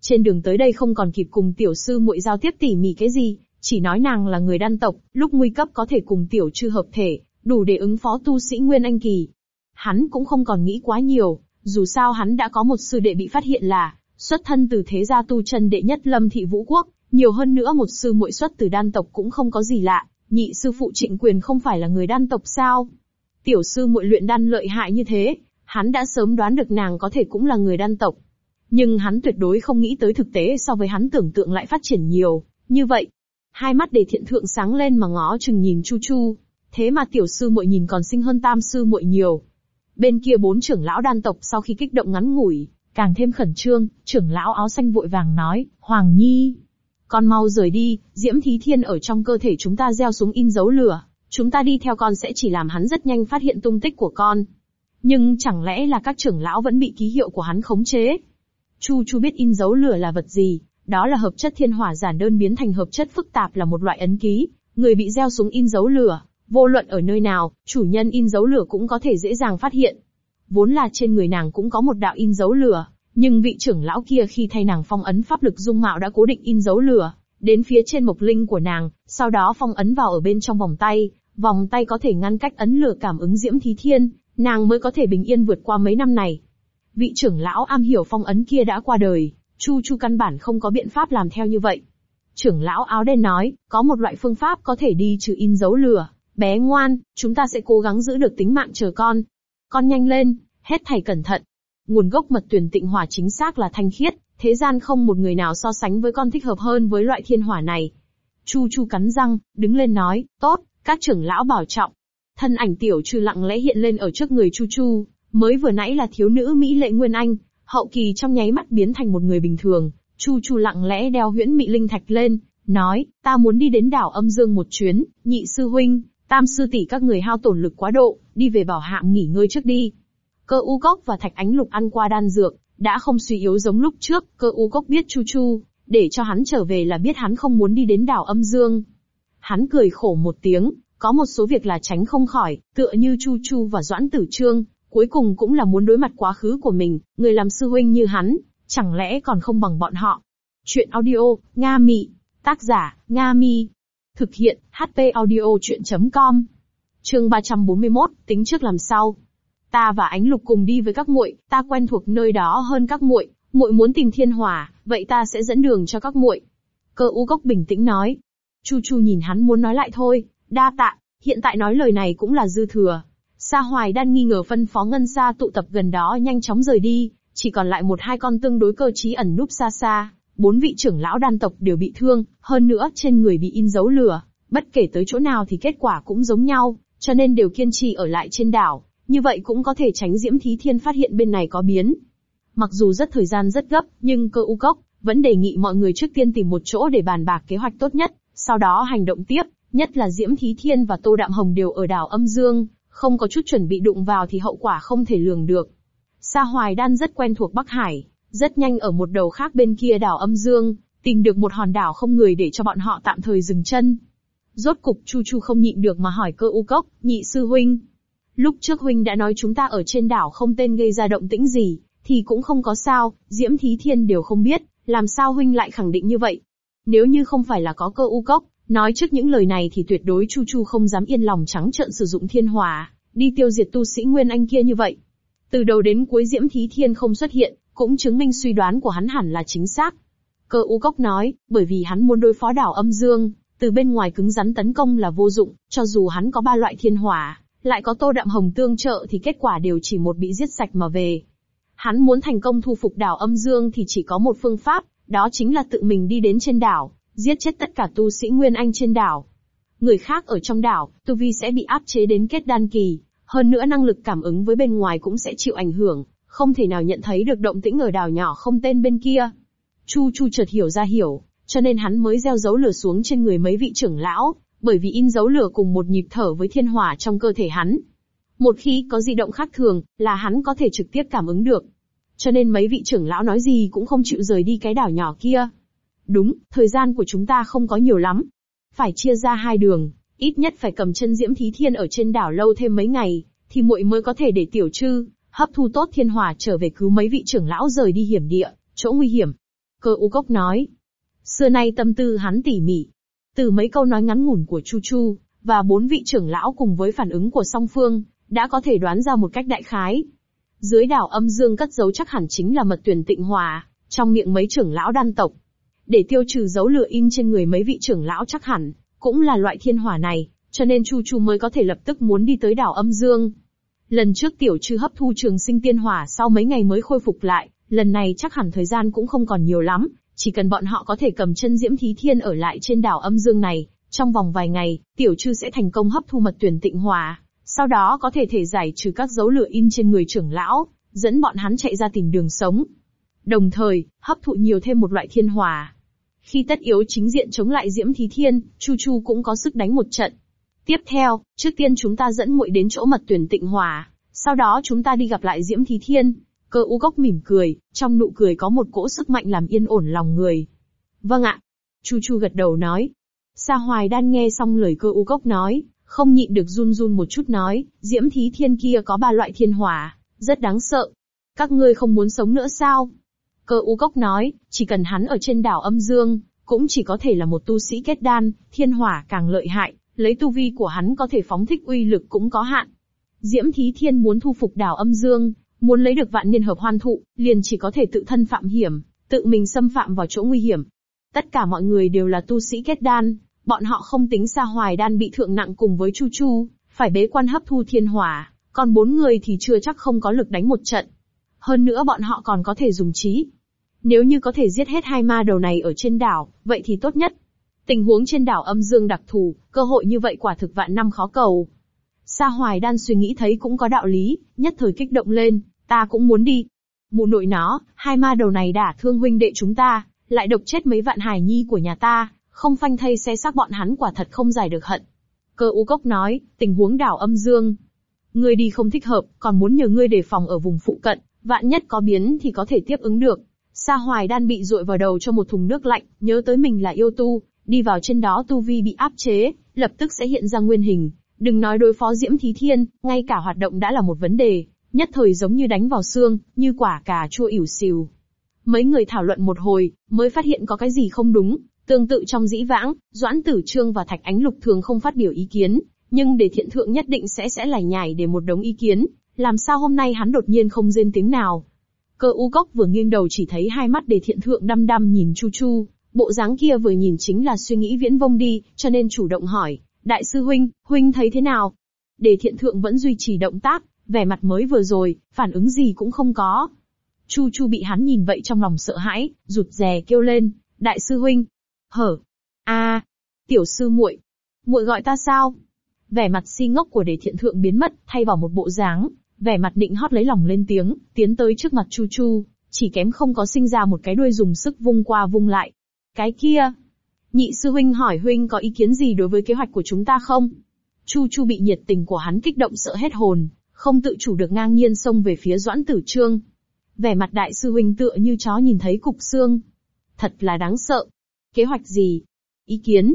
Trên đường tới đây không còn kịp cùng tiểu sư muội giao tiếp tỉ mỉ cái gì, chỉ nói nàng là người đan tộc, lúc nguy cấp có thể cùng tiểu chư hợp thể, đủ để ứng phó tu sĩ Nguyên Anh Kỳ. Hắn cũng không còn nghĩ quá nhiều, dù sao hắn đã có một sư đệ bị phát hiện là, xuất thân từ thế gia tu chân đệ nhất lâm thị vũ quốc, nhiều hơn nữa một sư muội xuất từ đan tộc cũng không có gì lạ, nhị sư phụ trịnh quyền không phải là người đan tộc sao? Tiểu sư muội luyện đan lợi hại như thế, hắn đã sớm đoán được nàng có thể cũng là người đan tộc. Nhưng hắn tuyệt đối không nghĩ tới thực tế so với hắn tưởng tượng lại phát triển nhiều, như vậy. Hai mắt đề thiện thượng sáng lên mà ngó chừng nhìn Chu Chu, Thế mà tiểu sư muội nhìn còn xinh hơn tam sư muội nhiều. Bên kia bốn trưởng lão đan tộc sau khi kích động ngắn ngủi, càng thêm khẩn trương, trưởng lão áo xanh vội vàng nói, Hoàng Nhi. Con mau rời đi, Diễm Thí Thiên ở trong cơ thể chúng ta gieo xuống in dấu lửa, chúng ta đi theo con sẽ chỉ làm hắn rất nhanh phát hiện tung tích của con. Nhưng chẳng lẽ là các trưởng lão vẫn bị ký hiệu của hắn khống chế? Chu Chu biết in dấu lửa là vật gì, đó là hợp chất thiên hỏa giản đơn biến thành hợp chất phức tạp là một loại ấn ký, người bị gieo xuống in dấu lửa, vô luận ở nơi nào, chủ nhân in dấu lửa cũng có thể dễ dàng phát hiện. Vốn là trên người nàng cũng có một đạo in dấu lửa, nhưng vị trưởng lão kia khi thay nàng phong ấn pháp lực dung mạo đã cố định in dấu lửa, đến phía trên mộc linh của nàng, sau đó phong ấn vào ở bên trong vòng tay, vòng tay có thể ngăn cách ấn lửa cảm ứng diễm thí thiên, nàng mới có thể bình yên vượt qua mấy năm này. Vị trưởng lão am hiểu phong ấn kia đã qua đời, Chu Chu căn bản không có biện pháp làm theo như vậy. Trưởng lão áo đen nói, có một loại phương pháp có thể đi trừ in dấu lửa. Bé ngoan, chúng ta sẽ cố gắng giữ được tính mạng chờ con. Con nhanh lên, hết thầy cẩn thận. Nguồn gốc mật tuyển tịnh hỏa chính xác là thanh khiết, thế gian không một người nào so sánh với con thích hợp hơn với loại thiên hỏa này. Chu Chu cắn răng, đứng lên nói, tốt, các trưởng lão bảo trọng. Thân ảnh tiểu trừ lặng lẽ hiện lên ở trước người Chu Chu, mới vừa nãy là thiếu nữ Mỹ lệ Nguyên Anh, hậu kỳ trong nháy mắt biến thành một người bình thường, Chu Chu lặng lẽ đeo huyễn mị linh thạch lên, nói, ta muốn đi đến đảo âm dương một chuyến, nhị sư huynh, tam sư tỷ các người hao tổn lực quá độ, đi về bảo hạng nghỉ ngơi trước đi. Cơ u cốc và thạch ánh lục ăn qua đan dược, đã không suy yếu giống lúc trước, cơ u cốc biết Chu Chu, để cho hắn trở về là biết hắn không muốn đi đến đảo âm dương. Hắn cười khổ một tiếng, có một số việc là tránh không khỏi, tựa như Chu Chu và Doãn Tử Trương, cuối cùng cũng là muốn đối mặt quá khứ của mình, người làm sư huynh như hắn, chẳng lẽ còn không bằng bọn họ. Chuyện audio, Nga Mị, tác giả, Nga Mi. Thực hiện, HP audio chuyện.com. Trường 341, tính trước làm sau. Ta và Ánh Lục cùng đi với các muội, ta quen thuộc nơi đó hơn các muội, muội muốn tìm thiên hỏa, vậy ta sẽ dẫn đường cho các muội. Cơ u gốc bình tĩnh nói. Chu Chu nhìn hắn muốn nói lại thôi, đa tạ, hiện tại nói lời này cũng là dư thừa. Sa Hoài Đan nghi ngờ phân phó ngân xa tụ tập gần đó nhanh chóng rời đi, chỉ còn lại một hai con tương đối cơ trí ẩn núp xa xa. Bốn vị trưởng lão đan tộc đều bị thương, hơn nữa trên người bị in dấu lửa, bất kể tới chỗ nào thì kết quả cũng giống nhau, cho nên đều kiên trì ở lại trên đảo, như vậy cũng có thể tránh Diễm Thí Thiên phát hiện bên này có biến. Mặc dù rất thời gian rất gấp, nhưng cơ u cốc vẫn đề nghị mọi người trước tiên tìm một chỗ để bàn bạc kế hoạch tốt nhất, sau đó hành động tiếp, nhất là Diễm Thí Thiên và Tô Đạm Hồng đều ở đảo Âm Dương, không có chút chuẩn bị đụng vào thì hậu quả không thể lường được. Sa Hoài Đan rất quen thuộc Bắc Hải, rất nhanh ở một đầu khác bên kia đảo Âm Dương, tìm được một hòn đảo không người để cho bọn họ tạm thời dừng chân. Rốt cục Chu Chu không nhịn được mà hỏi cơ u cốc, nhị sư huynh. Lúc trước huynh đã nói chúng ta ở trên đảo không tên gây ra động tĩnh gì, thì cũng không có sao, Diễm Thí Thiên đều không biết, làm sao huynh lại khẳng định như vậy. Nếu như không phải là có cơ u cốc, Nói trước những lời này thì tuyệt đối Chu Chu không dám yên lòng trắng trợn sử dụng thiên hòa đi tiêu diệt tu sĩ Nguyên Anh kia như vậy. Từ đầu đến cuối Diễm Thí Thiên không xuất hiện, cũng chứng minh suy đoán của hắn hẳn là chính xác. Cơ U Cốc nói, bởi vì hắn muốn đối phó đảo âm dương, từ bên ngoài cứng rắn tấn công là vô dụng, cho dù hắn có ba loại thiên hỏa, lại có tô đạm hồng tương trợ thì kết quả đều chỉ một bị giết sạch mà về. Hắn muốn thành công thu phục đảo âm dương thì chỉ có một phương pháp, đó chính là tự mình đi đến trên đảo, giết chết tất cả tu sĩ Nguyên Anh trên đảo. Người khác ở trong đảo, tu vi sẽ bị áp chế đến kết đan kỳ, hơn nữa năng lực cảm ứng với bên ngoài cũng sẽ chịu ảnh hưởng, không thể nào nhận thấy được động tĩnh ở đảo nhỏ không tên bên kia. Chu Chu chợt hiểu ra hiểu, cho nên hắn mới gieo dấu lửa xuống trên người mấy vị trưởng lão, bởi vì in dấu lửa cùng một nhịp thở với thiên hỏa trong cơ thể hắn. Một khi có di động khác thường, là hắn có thể trực tiếp cảm ứng được. Cho nên mấy vị trưởng lão nói gì cũng không chịu rời đi cái đảo nhỏ kia. Đúng, thời gian của chúng ta không có nhiều lắm. Phải chia ra hai đường, ít nhất phải cầm chân Diễm Thí Thiên ở trên đảo lâu thêm mấy ngày, thì muội mới có thể để tiểu trư, hấp thu tốt thiên hỏa trở về cứu mấy vị trưởng lão rời đi hiểm địa, chỗ nguy hiểm. Cơ u cốc nói. Xưa nay tâm tư hắn tỉ mỉ. Từ mấy câu nói ngắn ngủn của Chu Chu, và bốn vị trưởng lão cùng với phản ứng của song phương, đã có thể đoán ra một cách đại khái. Dưới đảo âm dương cất giấu chắc hẳn chính là mật tuyển tịnh hòa, trong miệng mấy trưởng lão đan tộc, để tiêu trừ dấu lửa in trên người mấy vị trưởng lão chắc hẳn, cũng là loại thiên hỏa này, cho nên Chu Chu mới có thể lập tức muốn đi tới đảo âm dương. Lần trước tiểu trư hấp thu trường sinh tiên hỏa sau mấy ngày mới khôi phục lại, lần này chắc hẳn thời gian cũng không còn nhiều lắm, chỉ cần bọn họ có thể cầm chân diễm thí thiên ở lại trên đảo âm dương này, trong vòng vài ngày, tiểu trư sẽ thành công hấp thu mật tuyển tịnh hỏa, sau đó có thể thể giải trừ các dấu lửa in trên người trưởng lão, dẫn bọn hắn chạy ra tìm đường sống. Đồng thời, hấp thụ nhiều thêm một loại thiên hỏa. Khi tất yếu chính diện chống lại Diễm Thí Thiên, Chu Chu cũng có sức đánh một trận. Tiếp theo, trước tiên chúng ta dẫn muội đến chỗ mật tuyển tịnh hòa sau đó chúng ta đi gặp lại Diễm Thí Thiên. Cơ u gốc mỉm cười, trong nụ cười có một cỗ sức mạnh làm yên ổn lòng người. Vâng ạ. Chu Chu gật đầu nói. Sa Hoài Đan nghe xong lời cơ u gốc nói, không nhịn được run run một chút nói, Diễm Thí Thiên kia có ba loại thiên hỏa, rất đáng sợ. Các ngươi không muốn sống nữa sao? Cơ u gốc nói, chỉ cần hắn ở trên đảo âm dương, cũng chỉ có thể là một tu sĩ kết đan, thiên hỏa càng lợi hại, lấy tu vi của hắn có thể phóng thích uy lực cũng có hạn. Diễm Thí Thiên muốn thu phục đảo âm dương, muốn lấy được vạn niên hợp hoan thụ, liền chỉ có thể tự thân phạm hiểm, tự mình xâm phạm vào chỗ nguy hiểm. Tất cả mọi người đều là tu sĩ kết đan, bọn họ không tính xa hoài đan bị thượng nặng cùng với Chu Chu, phải bế quan hấp thu thiên hỏa, còn bốn người thì chưa chắc không có lực đánh một trận. Hơn nữa bọn họ còn có thể dùng trí. Nếu như có thể giết hết hai ma đầu này ở trên đảo, vậy thì tốt nhất. Tình huống trên đảo âm dương đặc thù, cơ hội như vậy quả thực vạn năm khó cầu. Sa Hoài Đan suy nghĩ thấy cũng có đạo lý, nhất thời kích động lên, ta cũng muốn đi. Mụ nội nó, hai ma đầu này đả thương huynh đệ chúng ta, lại độc chết mấy vạn hài nhi của nhà ta, không phanh thay xe xác bọn hắn quả thật không giải được hận. Cơ u cốc nói, tình huống đảo âm dương. Ngươi đi không thích hợp, còn muốn nhờ ngươi đề phòng ở vùng phụ cận, vạn nhất có biến thì có thể tiếp ứng được. Sa Hoài Đan bị dội vào đầu cho một thùng nước lạnh, nhớ tới mình là yêu tu, đi vào trên đó tu vi bị áp chế, lập tức sẽ hiện ra nguyên hình. Đừng nói đối phó Diễm Thí Thiên, ngay cả hoạt động đã là một vấn đề, nhất thời giống như đánh vào xương, như quả cà chua ỉu xìu. Mấy người thảo luận một hồi, mới phát hiện có cái gì không đúng, tương tự trong dĩ vãng, Doãn Tử Trương và Thạch Ánh Lục thường không phát biểu ý kiến, nhưng để thiện thượng nhất định sẽ sẽ lải nhải để một đống ý kiến, làm sao hôm nay hắn đột nhiên không rên tiếng nào. Cơ u gốc vừa nghiêng đầu chỉ thấy hai mắt để thiện thượng đăm đăm nhìn Chu Chu, bộ dáng kia vừa nhìn chính là suy nghĩ viễn vông đi, cho nên chủ động hỏi, đại sư huynh, huynh thấy thế nào? Để thiện thượng vẫn duy trì động tác, vẻ mặt mới vừa rồi, phản ứng gì cũng không có. Chu Chu bị hắn nhìn vậy trong lòng sợ hãi, rụt rè kêu lên, đại sư huynh. Hở. a, tiểu sư muội, muội gọi ta sao? Vẻ mặt si ngốc của đề thiện thượng biến mất, thay vào một bộ dáng, vẻ mặt định hót lấy lòng lên tiếng, tiến tới trước mặt Chu Chu, chỉ kém không có sinh ra một cái đuôi dùng sức vung qua vung lại. Cái kia. Nhị sư huynh hỏi huynh có ý kiến gì đối với kế hoạch của chúng ta không? Chu Chu bị nhiệt tình của hắn kích động sợ hết hồn, không tự chủ được ngang nhiên xông về phía Doãn Tử Trương. Vẻ mặt đại sư huynh tựa như chó nhìn thấy cục xương. Thật là đáng sợ. Kế hoạch gì? Ý kiến?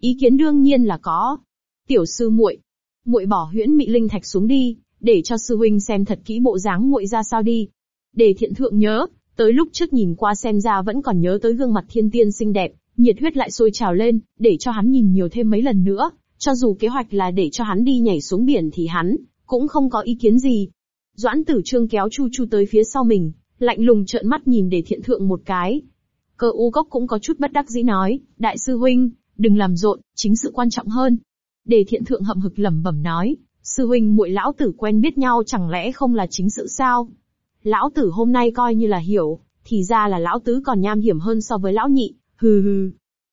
Ý kiến đương nhiên là có. Tiểu sư muội, muội bỏ huyễn mị linh thạch xuống đi, để cho sư huynh xem thật kỹ bộ dáng muội ra sao đi. Để thiện thượng nhớ, tới lúc trước nhìn qua xem ra vẫn còn nhớ tới gương mặt thiên tiên xinh đẹp, nhiệt huyết lại sôi trào lên, để cho hắn nhìn nhiều thêm mấy lần nữa, cho dù kế hoạch là để cho hắn đi nhảy xuống biển thì hắn, cũng không có ý kiến gì. Doãn tử trương kéo Chu Chu tới phía sau mình, lạnh lùng trợn mắt nhìn để thiện thượng một cái. Cơ u cốc cũng có chút bất đắc dĩ nói, đại sư huynh, đừng làm rộn, chính sự quan trọng hơn. Để thiện thượng hậm hực lẩm bẩm nói, sư huynh muội lão tử quen biết nhau chẳng lẽ không là chính sự sao? Lão tử hôm nay coi như là hiểu, thì ra là lão tứ còn nham hiểm hơn so với lão nhị, hừ hừ.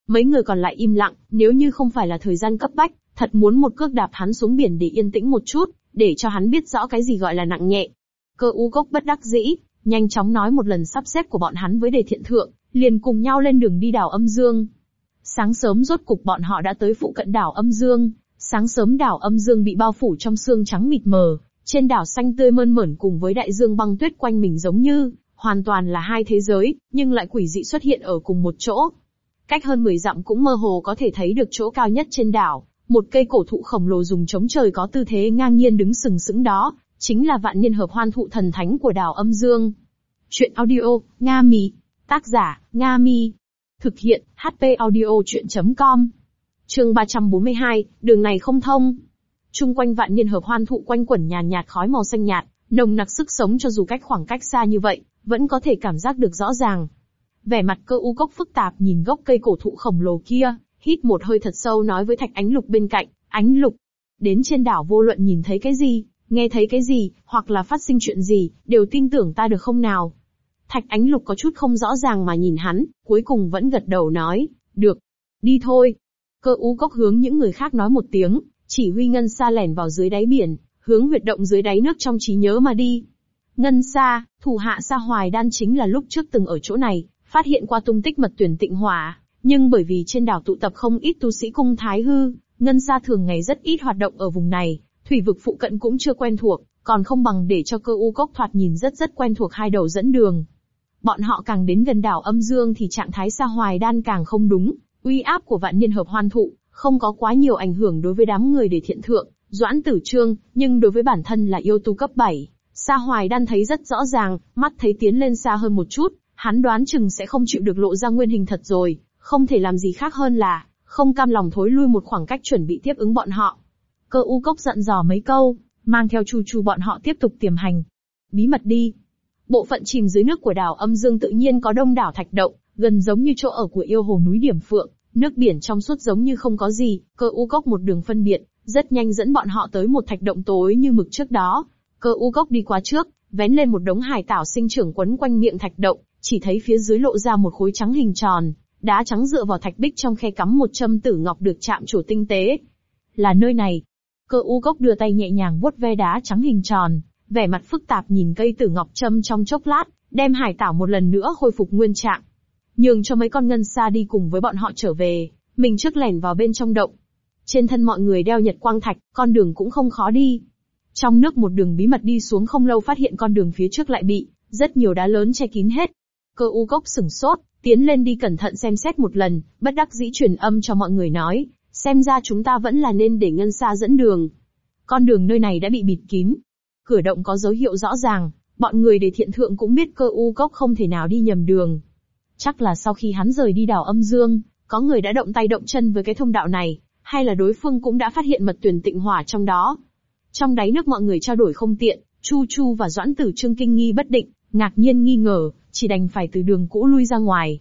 Mấy người còn lại im lặng, nếu như không phải là thời gian cấp bách, thật muốn một cước đạp hắn xuống biển để yên tĩnh một chút, để cho hắn biết rõ cái gì gọi là nặng nhẹ. Cơ u cốc bất đắc dĩ, nhanh chóng nói một lần sắp xếp của bọn hắn với đề thiện thượng, liền cùng nhau lên đường đi đảo âm dương. Sáng sớm rốt cục bọn họ đã tới phụ cận đảo âm dương, sáng sớm đảo âm dương bị bao phủ trong sương trắng mịt mờ, trên đảo xanh tươi mơn mởn cùng với đại dương băng tuyết quanh mình giống như, hoàn toàn là hai thế giới, nhưng lại quỷ dị xuất hiện ở cùng một chỗ. Cách hơn 10 dặm cũng mơ hồ có thể thấy được chỗ cao nhất trên đảo, một cây cổ thụ khổng lồ dùng chống trời có tư thế ngang nhiên đứng sừng sững đó, chính là vạn niên hợp hoan thụ thần thánh của đảo âm dương. Chuyện audio, Nga Mi. Tác giả, Nga Mi. Thực hiện, HP audio chuyện.com. Chương 342, đường này không thông. Trung quanh vạn niên hợp hoan thụ quanh quẩn nhàn nhạt khói màu xanh nhạt, nồng nặc sức sống cho dù cách khoảng cách xa như vậy, vẫn có thể cảm giác được rõ ràng. Vẻ mặt cơ u cốc phức tạp nhìn gốc cây cổ thụ khổng lồ kia, hít một hơi thật sâu nói với thạch ánh lục bên cạnh, ánh lục. Đến trên đảo vô luận nhìn thấy cái gì, nghe thấy cái gì, hoặc là phát sinh chuyện gì, đều tin tưởng ta được không nào. Thạch ánh lục có chút không rõ ràng mà nhìn hắn, cuối cùng vẫn gật đầu nói, được, đi thôi. Cơ u cốc hướng những người khác nói một tiếng, chỉ huy ngân xa lẻn vào dưới đáy biển, hướng huyệt động dưới đáy nước trong trí nhớ mà đi. Ngân xa, thủ hạ xa hoài đan chính là lúc trước từng ở chỗ này, phát hiện qua tung tích mật tuyển tịnh hỏa, Nhưng bởi vì trên đảo tụ tập không ít tu sĩ cung thái hư, ngân xa thường ngày rất ít hoạt động ở vùng này, thủy vực phụ cận cũng chưa quen thuộc, còn không bằng để cho cơ u cốc thoạt nhìn rất rất quen thuộc hai đầu dẫn đường. Bọn họ càng đến gần đảo âm dương thì trạng thái xa hoài đan càng không đúng, uy áp của vạn niên hợp hoan thụ, không có quá nhiều ảnh hưởng đối với đám người để thiện thượng, doãn tử trương, nhưng đối với bản thân là yêu tu cấp 7, xa hoài đan thấy rất rõ ràng, mắt thấy tiến lên xa hơn một chút, hắn đoán chừng sẽ không chịu được lộ ra nguyên hình thật rồi, không thể làm gì khác hơn là, không cam lòng thối lui một khoảng cách chuẩn bị tiếp ứng bọn họ. Cơ u cốc giận dò mấy câu, mang theo chu chu bọn họ tiếp tục tiềm hành. Bí mật đi. Bộ phận chìm dưới nước của đảo âm dương tự nhiên có đông đảo thạch động, gần giống như chỗ ở của yêu hồ núi Điểm Phượng, nước biển trong suốt giống như không có gì, cơ u cốc một đường phân biệt, rất nhanh dẫn bọn họ tới một thạch động tối như mực trước đó. Cơ u cốc đi qua trước, vén lên một đống hải tảo sinh trưởng quấn quanh miệng thạch động, chỉ thấy phía dưới lộ ra một khối trắng hình tròn, đá trắng dựa vào thạch bích trong khe cắm một châm tử ngọc được chạm chủ tinh tế. Là nơi này. Cơ u cốc đưa tay nhẹ nhàng vuốt ve đá trắng hình tròn, vẻ mặt phức tạp nhìn cây tử ngọc châm trong chốc lát, đem hải tảo một lần nữa khôi phục nguyên trạng. Nhường cho mấy con ngân xa đi cùng với bọn họ trở về, mình trước lẻn vào bên trong động. Trên thân mọi người đeo nhật quang thạch, con đường cũng không khó đi. Trong nước một đường bí mật đi xuống không lâu phát hiện con đường phía trước lại bị, rất nhiều đá lớn che kín hết. Cơ u cốc sửng sốt, tiến lên đi cẩn thận xem xét một lần, bất đắc dĩ truyền âm cho mọi người nói, xem ra chúng ta vẫn là nên để ngân xa dẫn đường. Con đường nơi này đã bị bịt kín. Cửa động có dấu hiệu rõ ràng, bọn người để thiện thượng cũng biết cơ u cốc không thể nào đi nhầm đường. Chắc là sau khi hắn rời đi đảo âm dương, có người đã động tay động chân với cái thông đạo này, hay là đối phương cũng đã phát hiện mật tuyển tịnh hỏa trong đó. Trong đáy nước mọi người trao đổi không tiện, Chu Chu và Doãn Tử Trương kinh nghi bất định, ngạc nhiên nghi ngờ, chỉ đành phải từ đường cũ lui ra ngoài.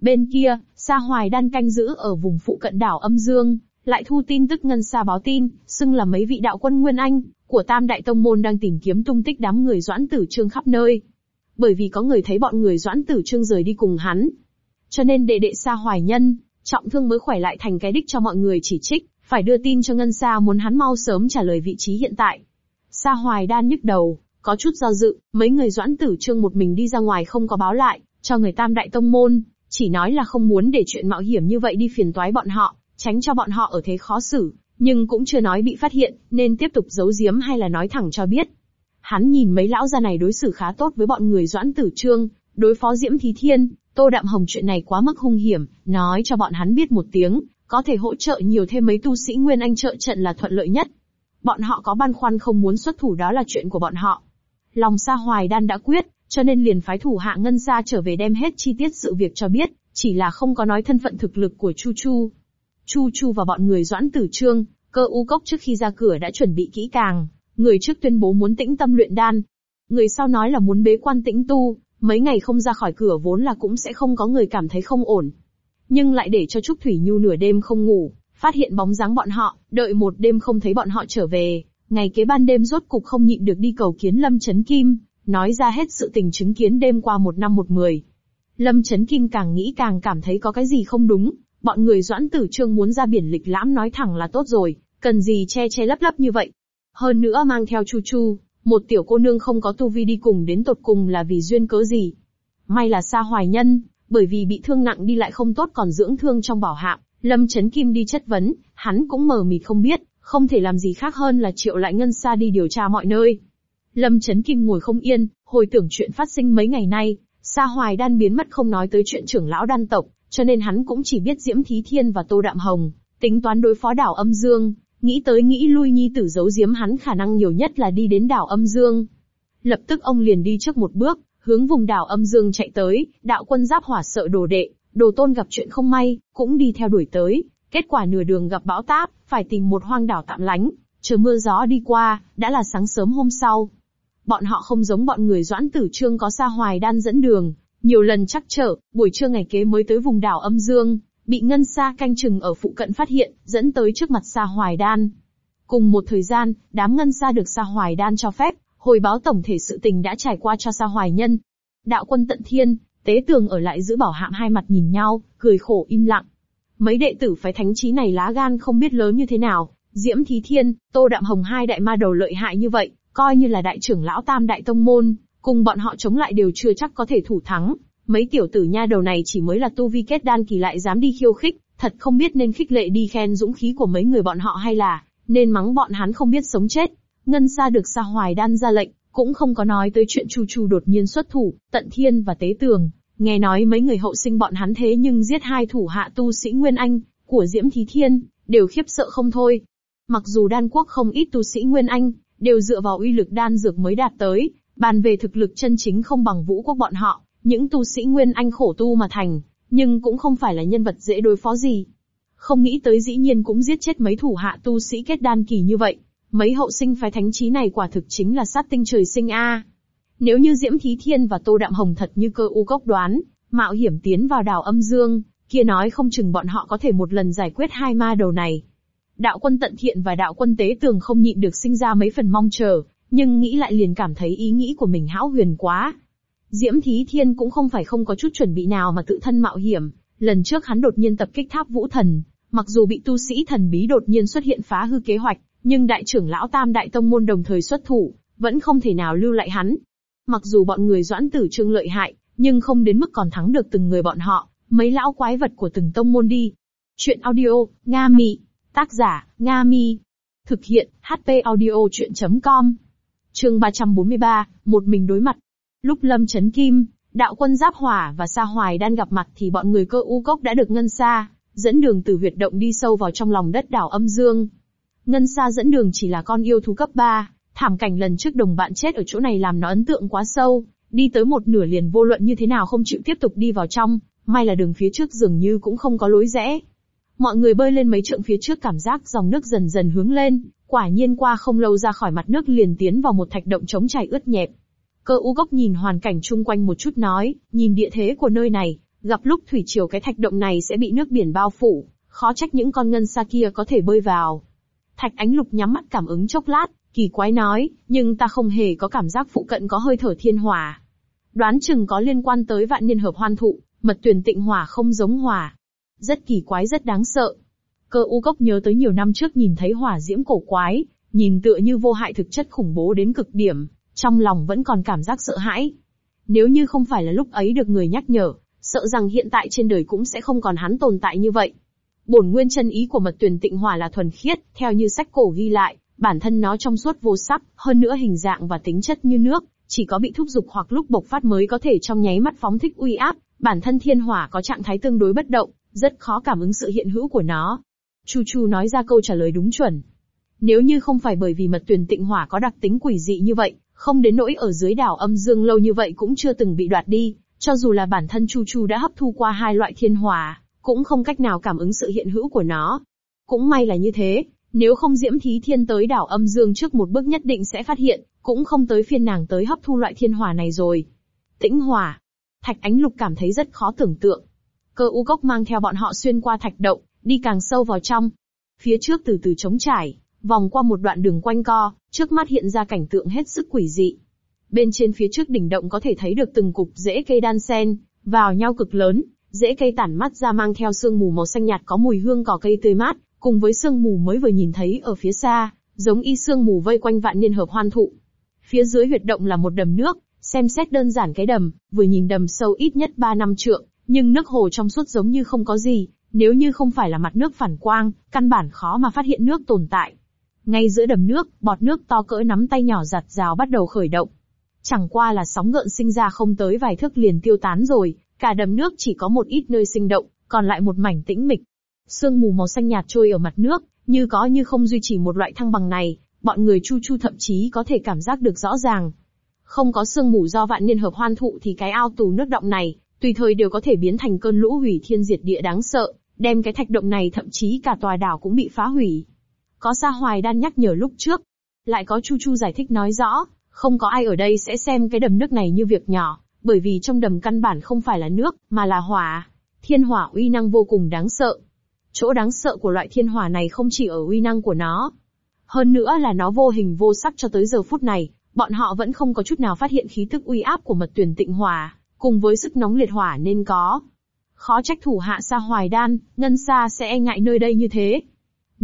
Bên kia, Sa Hoài đan canh giữ ở vùng phụ cận đảo Âm Dương, lại thu tin tức ngân xa báo tin, xưng là mấy vị đạo quân Nguyên Anh, của Tam Đại Tông Môn đang tìm kiếm tung tích đám người Doãn Tử Trương khắp nơi. Bởi vì có người thấy bọn người Doãn Tử Trương rời đi cùng hắn. Cho nên đệ đệ Sa Hoài Nhân, trọng thương mới khỏe lại thành cái đích cho mọi người chỉ trích, phải đưa tin cho Ngân Sa muốn hắn mau sớm trả lời vị trí hiện tại. Sa Hoài đan nhức đầu, có chút do dự, mấy người doãn tử trương một mình đi ra ngoài không có báo lại, cho người tam đại tông môn, chỉ nói là không muốn để chuyện mạo hiểm như vậy đi phiền toái bọn họ, tránh cho bọn họ ở thế khó xử, nhưng cũng chưa nói bị phát hiện, nên tiếp tục giấu giếm hay là nói thẳng cho biết. Hắn nhìn mấy lão gia này đối xử khá tốt với bọn người doãn tử trương, đối phó Diễm Thí Thiên, Tô Đạm Hồng chuyện này quá mức hung hiểm, nói cho bọn hắn biết một tiếng, có thể hỗ trợ nhiều thêm mấy tu sĩ Nguyên Anh trợ trận là thuận lợi nhất. Bọn họ có băn khoăn không muốn xuất thủ đó là chuyện của bọn họ. Lòng Sa Hoài Đan đã quyết, cho nên liền phái thủ hạ Ngân gia trở về đem hết chi tiết sự việc cho biết, chỉ là không có nói thân phận thực lực của Chu Chu. Chu Chu và bọn người Doãn Tử Trương, cơ u cốc trước khi ra cửa đã chuẩn bị kỹ càng, người trước tuyên bố muốn tĩnh tâm luyện đan. Người sau nói là muốn bế quan tĩnh tu, mấy ngày không ra khỏi cửa vốn là cũng sẽ không có người cảm thấy không ổn. Nhưng lại để cho Trúc Thủy Nhu nửa đêm không ngủ, phát hiện bóng dáng bọn họ, đợi một đêm không thấy bọn họ trở về, ngày kế ban đêm rốt cục không nhịn được đi cầu kiến Lâm Chấn Kim, nói ra hết sự tình chứng kiến đêm qua một năm một mười. Lâm Chấn Kim càng nghĩ càng cảm thấy có cái gì không đúng, bọn người doãn tử trương muốn ra biển lịch lãm nói thẳng là tốt rồi, cần gì che che lấp lấp như vậy. Hơn nữa mang theo Chu Chu, một tiểu cô nương không có tu vi đi cùng đến tột cùng là vì duyên cớ gì. May là xa hoài nhân, bởi vì bị thương nặng đi lại không tốt còn dưỡng thương trong bảo hạm, Lâm Chấn Kim đi chất vấn, hắn cũng mờ mịt không biết, không thể làm gì khác hơn là triệu lại ngân xa đi điều tra mọi nơi. Lâm Chấn Kim ngồi không yên, hồi tưởng chuyện phát sinh mấy ngày nay, Sa Hoài Đan biến mất không nói tới chuyện trưởng lão đan tộc, cho nên hắn cũng chỉ biết Diễm Thí Thiên và Tô Đạm Hồng, tính toán đối phó đảo âm dương, nghĩ tới nghĩ lui nhi tử giấu giếm hắn khả năng nhiều nhất là đi đến đảo âm dương. Lập tức ông liền đi trước một bước, hướng vùng đảo âm dương chạy tới, đạo quân giáp hỏa sợ đồ đệ, đồ tôn gặp chuyện không may, cũng đi theo đuổi tới, Kết quả nửa đường gặp bão táp, phải tìm một hoang đảo tạm lánh, chờ mưa gió đi qua, đã là sáng sớm hôm sau. Bọn họ không giống bọn người doãn tử trương có xa hoài đan dẫn đường, nhiều lần chắc trở, buổi trưa ngày kế mới tới vùng đảo âm dương, bị ngân xa canh chừng ở phụ cận phát hiện, dẫn tới trước mặt xa hoài đan. Cùng một thời gian, đám ngân xa được xa hoài đan cho phép, hồi báo tổng thể sự tình đã trải qua cho xa hoài nhân. Đạo quân tận thiên, tế tường ở lại giữ bảo hạm hai mặt nhìn nhau, cười khổ im lặng. Mấy đệ tử phái thánh trí này lá gan không biết lớn như thế nào, Diễm Thí Thiên, Tô Đạm Hồng hai đại ma đầu lợi hại như vậy, coi như là đại trưởng lão tam đại tông môn, cùng bọn họ chống lại đều chưa chắc có thể thủ thắng, Mấy tiểu tử nha đầu này chỉ mới là tu vi kết đan kỳ lại dám đi khiêu khích, thật không biết nên khích lệ đi khen dũng khí của mấy người bọn họ hay là, nên mắng bọn hắn không biết sống chết. Ngân Sa được Sa Hoài Đan ra lệnh, cũng không có nói tới chuyện Chu Chu đột nhiên xuất thủ, Tận Thiên và Tế Tường. Nghe nói mấy người hậu sinh bọn hắn thế nhưng giết hai thủ hạ tu sĩ Nguyên Anh, của Diễm Thí Thiên, đều khiếp sợ không thôi. Mặc dù đan quốc không ít tu sĩ Nguyên Anh, đều dựa vào uy lực đan dược mới đạt tới, bàn về thực lực chân chính không bằng vũ quốc bọn họ, những tu sĩ Nguyên Anh khổ tu mà thành, nhưng cũng không phải là nhân vật dễ đối phó gì. Không nghĩ tới dĩ nhiên cũng giết chết mấy thủ hạ tu sĩ kết đan kỳ như vậy. Mấy hậu sinh phái thánh trí này quả thực chính là sát tinh trời sinh a. Nếu như Diễm Thí Thiên và Tô Đạm Hồng thật như cơ u cốc đoán, mạo hiểm tiến vào đảo âm dương, kia nói không chừng bọn họ có thể một lần giải quyết hai ma đầu này. Đạo quân tận thiện và đạo quân tế tường không nhịn được sinh ra mấy phần mong chờ, nhưng nghĩ lại liền cảm thấy ý nghĩ của mình hão huyền quá. Diễm Thí Thiên cũng không phải không có chút chuẩn bị nào mà tự thân mạo hiểm, lần trước hắn đột nhiên tập kích tháp vũ thần, mặc dù bị tu sĩ thần bí đột nhiên xuất hiện phá hư kế hoạch, nhưng đại trưởng lão tam đại tông môn đồng thời xuất thủ, vẫn không thể nào lưu lại hắn. Mặc dù bọn người doãn tử trương lợi hại, nhưng không đến mức còn thắng được từng người bọn họ, mấy lão quái vật của từng tông môn đi. Chuyện audio, Nga Mi. Tác giả, Nga Mi. Thực hiện, HP audio chuyện.com. Chương 343, một mình đối mặt. Lúc Lâm Chấn Kim, đạo quân Giáp Hỏa và Sa Hoài đang gặp mặt thì bọn người cơ u cốc đã được ngân xa, dẫn đường từ huyệt động đi sâu vào trong lòng đất đảo âm dương. Ngân xa dẫn đường chỉ là con yêu thú cấp 3, thảm cảnh lần trước đồng bạn chết ở chỗ này làm nó ấn tượng quá sâu, đi tới một nửa liền vô luận như thế nào không chịu tiếp tục đi vào trong, may là đường phía trước dường như cũng không có lối rẽ. Mọi người bơi lên mấy trượng phía trước cảm giác dòng nước dần dần hướng lên, quả nhiên qua không lâu ra khỏi mặt nước liền tiến vào một thạch động trống trải ướt nhẹp. Cơ u gốc nhìn hoàn cảnh chung quanh một chút nói, nhìn địa thế của nơi này, gặp lúc thủy triều cái thạch động này sẽ bị nước biển bao phủ, khó trách những con ngân xa kia có thể bơi vào. Thạch ánh lục nhắm mắt cảm ứng chốc lát, kỳ quái nói, nhưng ta không hề có cảm giác phụ cận có hơi thở thiên hỏa. Đoán chừng có liên quan tới vạn niên hợp hoan thụ, mật tuyển tịnh hỏa không giống hỏa. Rất kỳ quái rất đáng sợ. Cơ u gốc nhớ tới nhiều năm trước nhìn thấy hỏa diễm cổ quái, nhìn tựa như vô hại thực chất khủng bố đến cực điểm, trong lòng vẫn còn cảm giác sợ hãi. Nếu như không phải là lúc ấy được người nhắc nhở, sợ rằng hiện tại trên đời cũng sẽ không còn hắn tồn tại như vậy. Bổn nguyên chân ý của mật tuyển tịnh hỏa là thuần khiết, theo như sách cổ ghi lại, bản thân nó trong suốt vô sắc, hơn nữa hình dạng và tính chất như nước, chỉ có bị thúc dục hoặc lúc bộc phát mới có thể trong nháy mắt phóng thích uy áp, bản thân thiên hỏa có trạng thái tương đối bất động, rất khó cảm ứng sự hiện hữu của nó. Chu Chu nói ra câu trả lời đúng chuẩn. Nếu như không phải bởi vì mật tuyển tịnh hỏa có đặc tính quỷ dị như vậy, không đến nỗi ở dưới đảo âm dương lâu như vậy cũng chưa từng bị đoạt đi, cho dù là bản thân Chu Chu đã hấp thu qua hai loại thiên hỏa, cũng không cách nào cảm ứng sự hiện hữu của nó. Cũng may là như thế, nếu không Diễm Thí Thiên tới đảo âm dương trước một bước nhất định sẽ phát hiện, cũng không tới phiên nàng tới hấp thu loại thiên hỏa này rồi. Tĩnh hỏa. Thạch Ánh Lục cảm thấy rất khó tưởng tượng. Cơ u cốc mang theo bọn họ xuyên qua thạch động, đi càng sâu vào trong. Phía trước từ từ trống trải, vòng qua một đoạn đường quanh co, trước mắt hiện ra cảnh tượng hết sức quỷ dị. Bên trên phía trước đỉnh động có thể thấy được từng cục rễ cây đan sen, vào nhau cực lớn, rễ cây tản mắt ra mang theo sương mù màu xanh nhạt có mùi hương cỏ cây tươi mát, cùng với sương mù mới vừa nhìn thấy ở phía xa, giống y sương mù vây quanh vạn niên hợp hoan thụ. Phía dưới huyệt động là một đầm nước, xem xét đơn giản cái đầm, vừa nhìn đầm sâu ít nhất 3 năm trượng, nhưng nước hồ trong suốt giống như không có gì, nếu như không phải là mặt nước phản quang, căn bản khó mà phát hiện nước tồn tại. Ngay giữa đầm nước, bọt nước to cỡ nắm tay nhỏ giặt rào bắt đầu khởi động. Chẳng qua là sóng gợn sinh ra không tới vài thước liền tiêu tán rồi, cả đầm nước chỉ có một ít nơi sinh động, còn lại một mảnh tĩnh mịch. Sương mù màu xanh nhạt trôi ở mặt nước, như có như không duy trì một loại thăng bằng này, bọn người chu chu thậm chí có thể cảm giác được rõ ràng. Không có sương mù do vạn niên hợp hoan thụ thì cái ao tù nước động này, tùy thời đều có thể biến thành cơn lũ hủy thiên diệt địa đáng sợ, đem cái thạch động này thậm chí cả tòa đảo cũng bị phá hủy. Có Sa Hoài Đan nhắc nhở lúc trước. Lại có Chu Chu giải thích nói rõ, không có ai ở đây sẽ xem cái đầm nước này như việc nhỏ, bởi vì trong đầm căn bản không phải là nước, mà là hỏa. Thiên hỏa uy năng vô cùng đáng sợ. Chỗ đáng sợ của loại thiên hỏa này không chỉ ở uy năng của nó. Hơn nữa là nó vô hình vô sắc cho tới giờ phút này, bọn họ vẫn không có chút nào phát hiện khí tức uy áp của mật tuyển tịnh hỏa, cùng với sức nóng liệt hỏa nên có. Khó trách thủ hạ Sa Hoài Đan, Ngân Sa sẽ e ngại nơi đây như thế.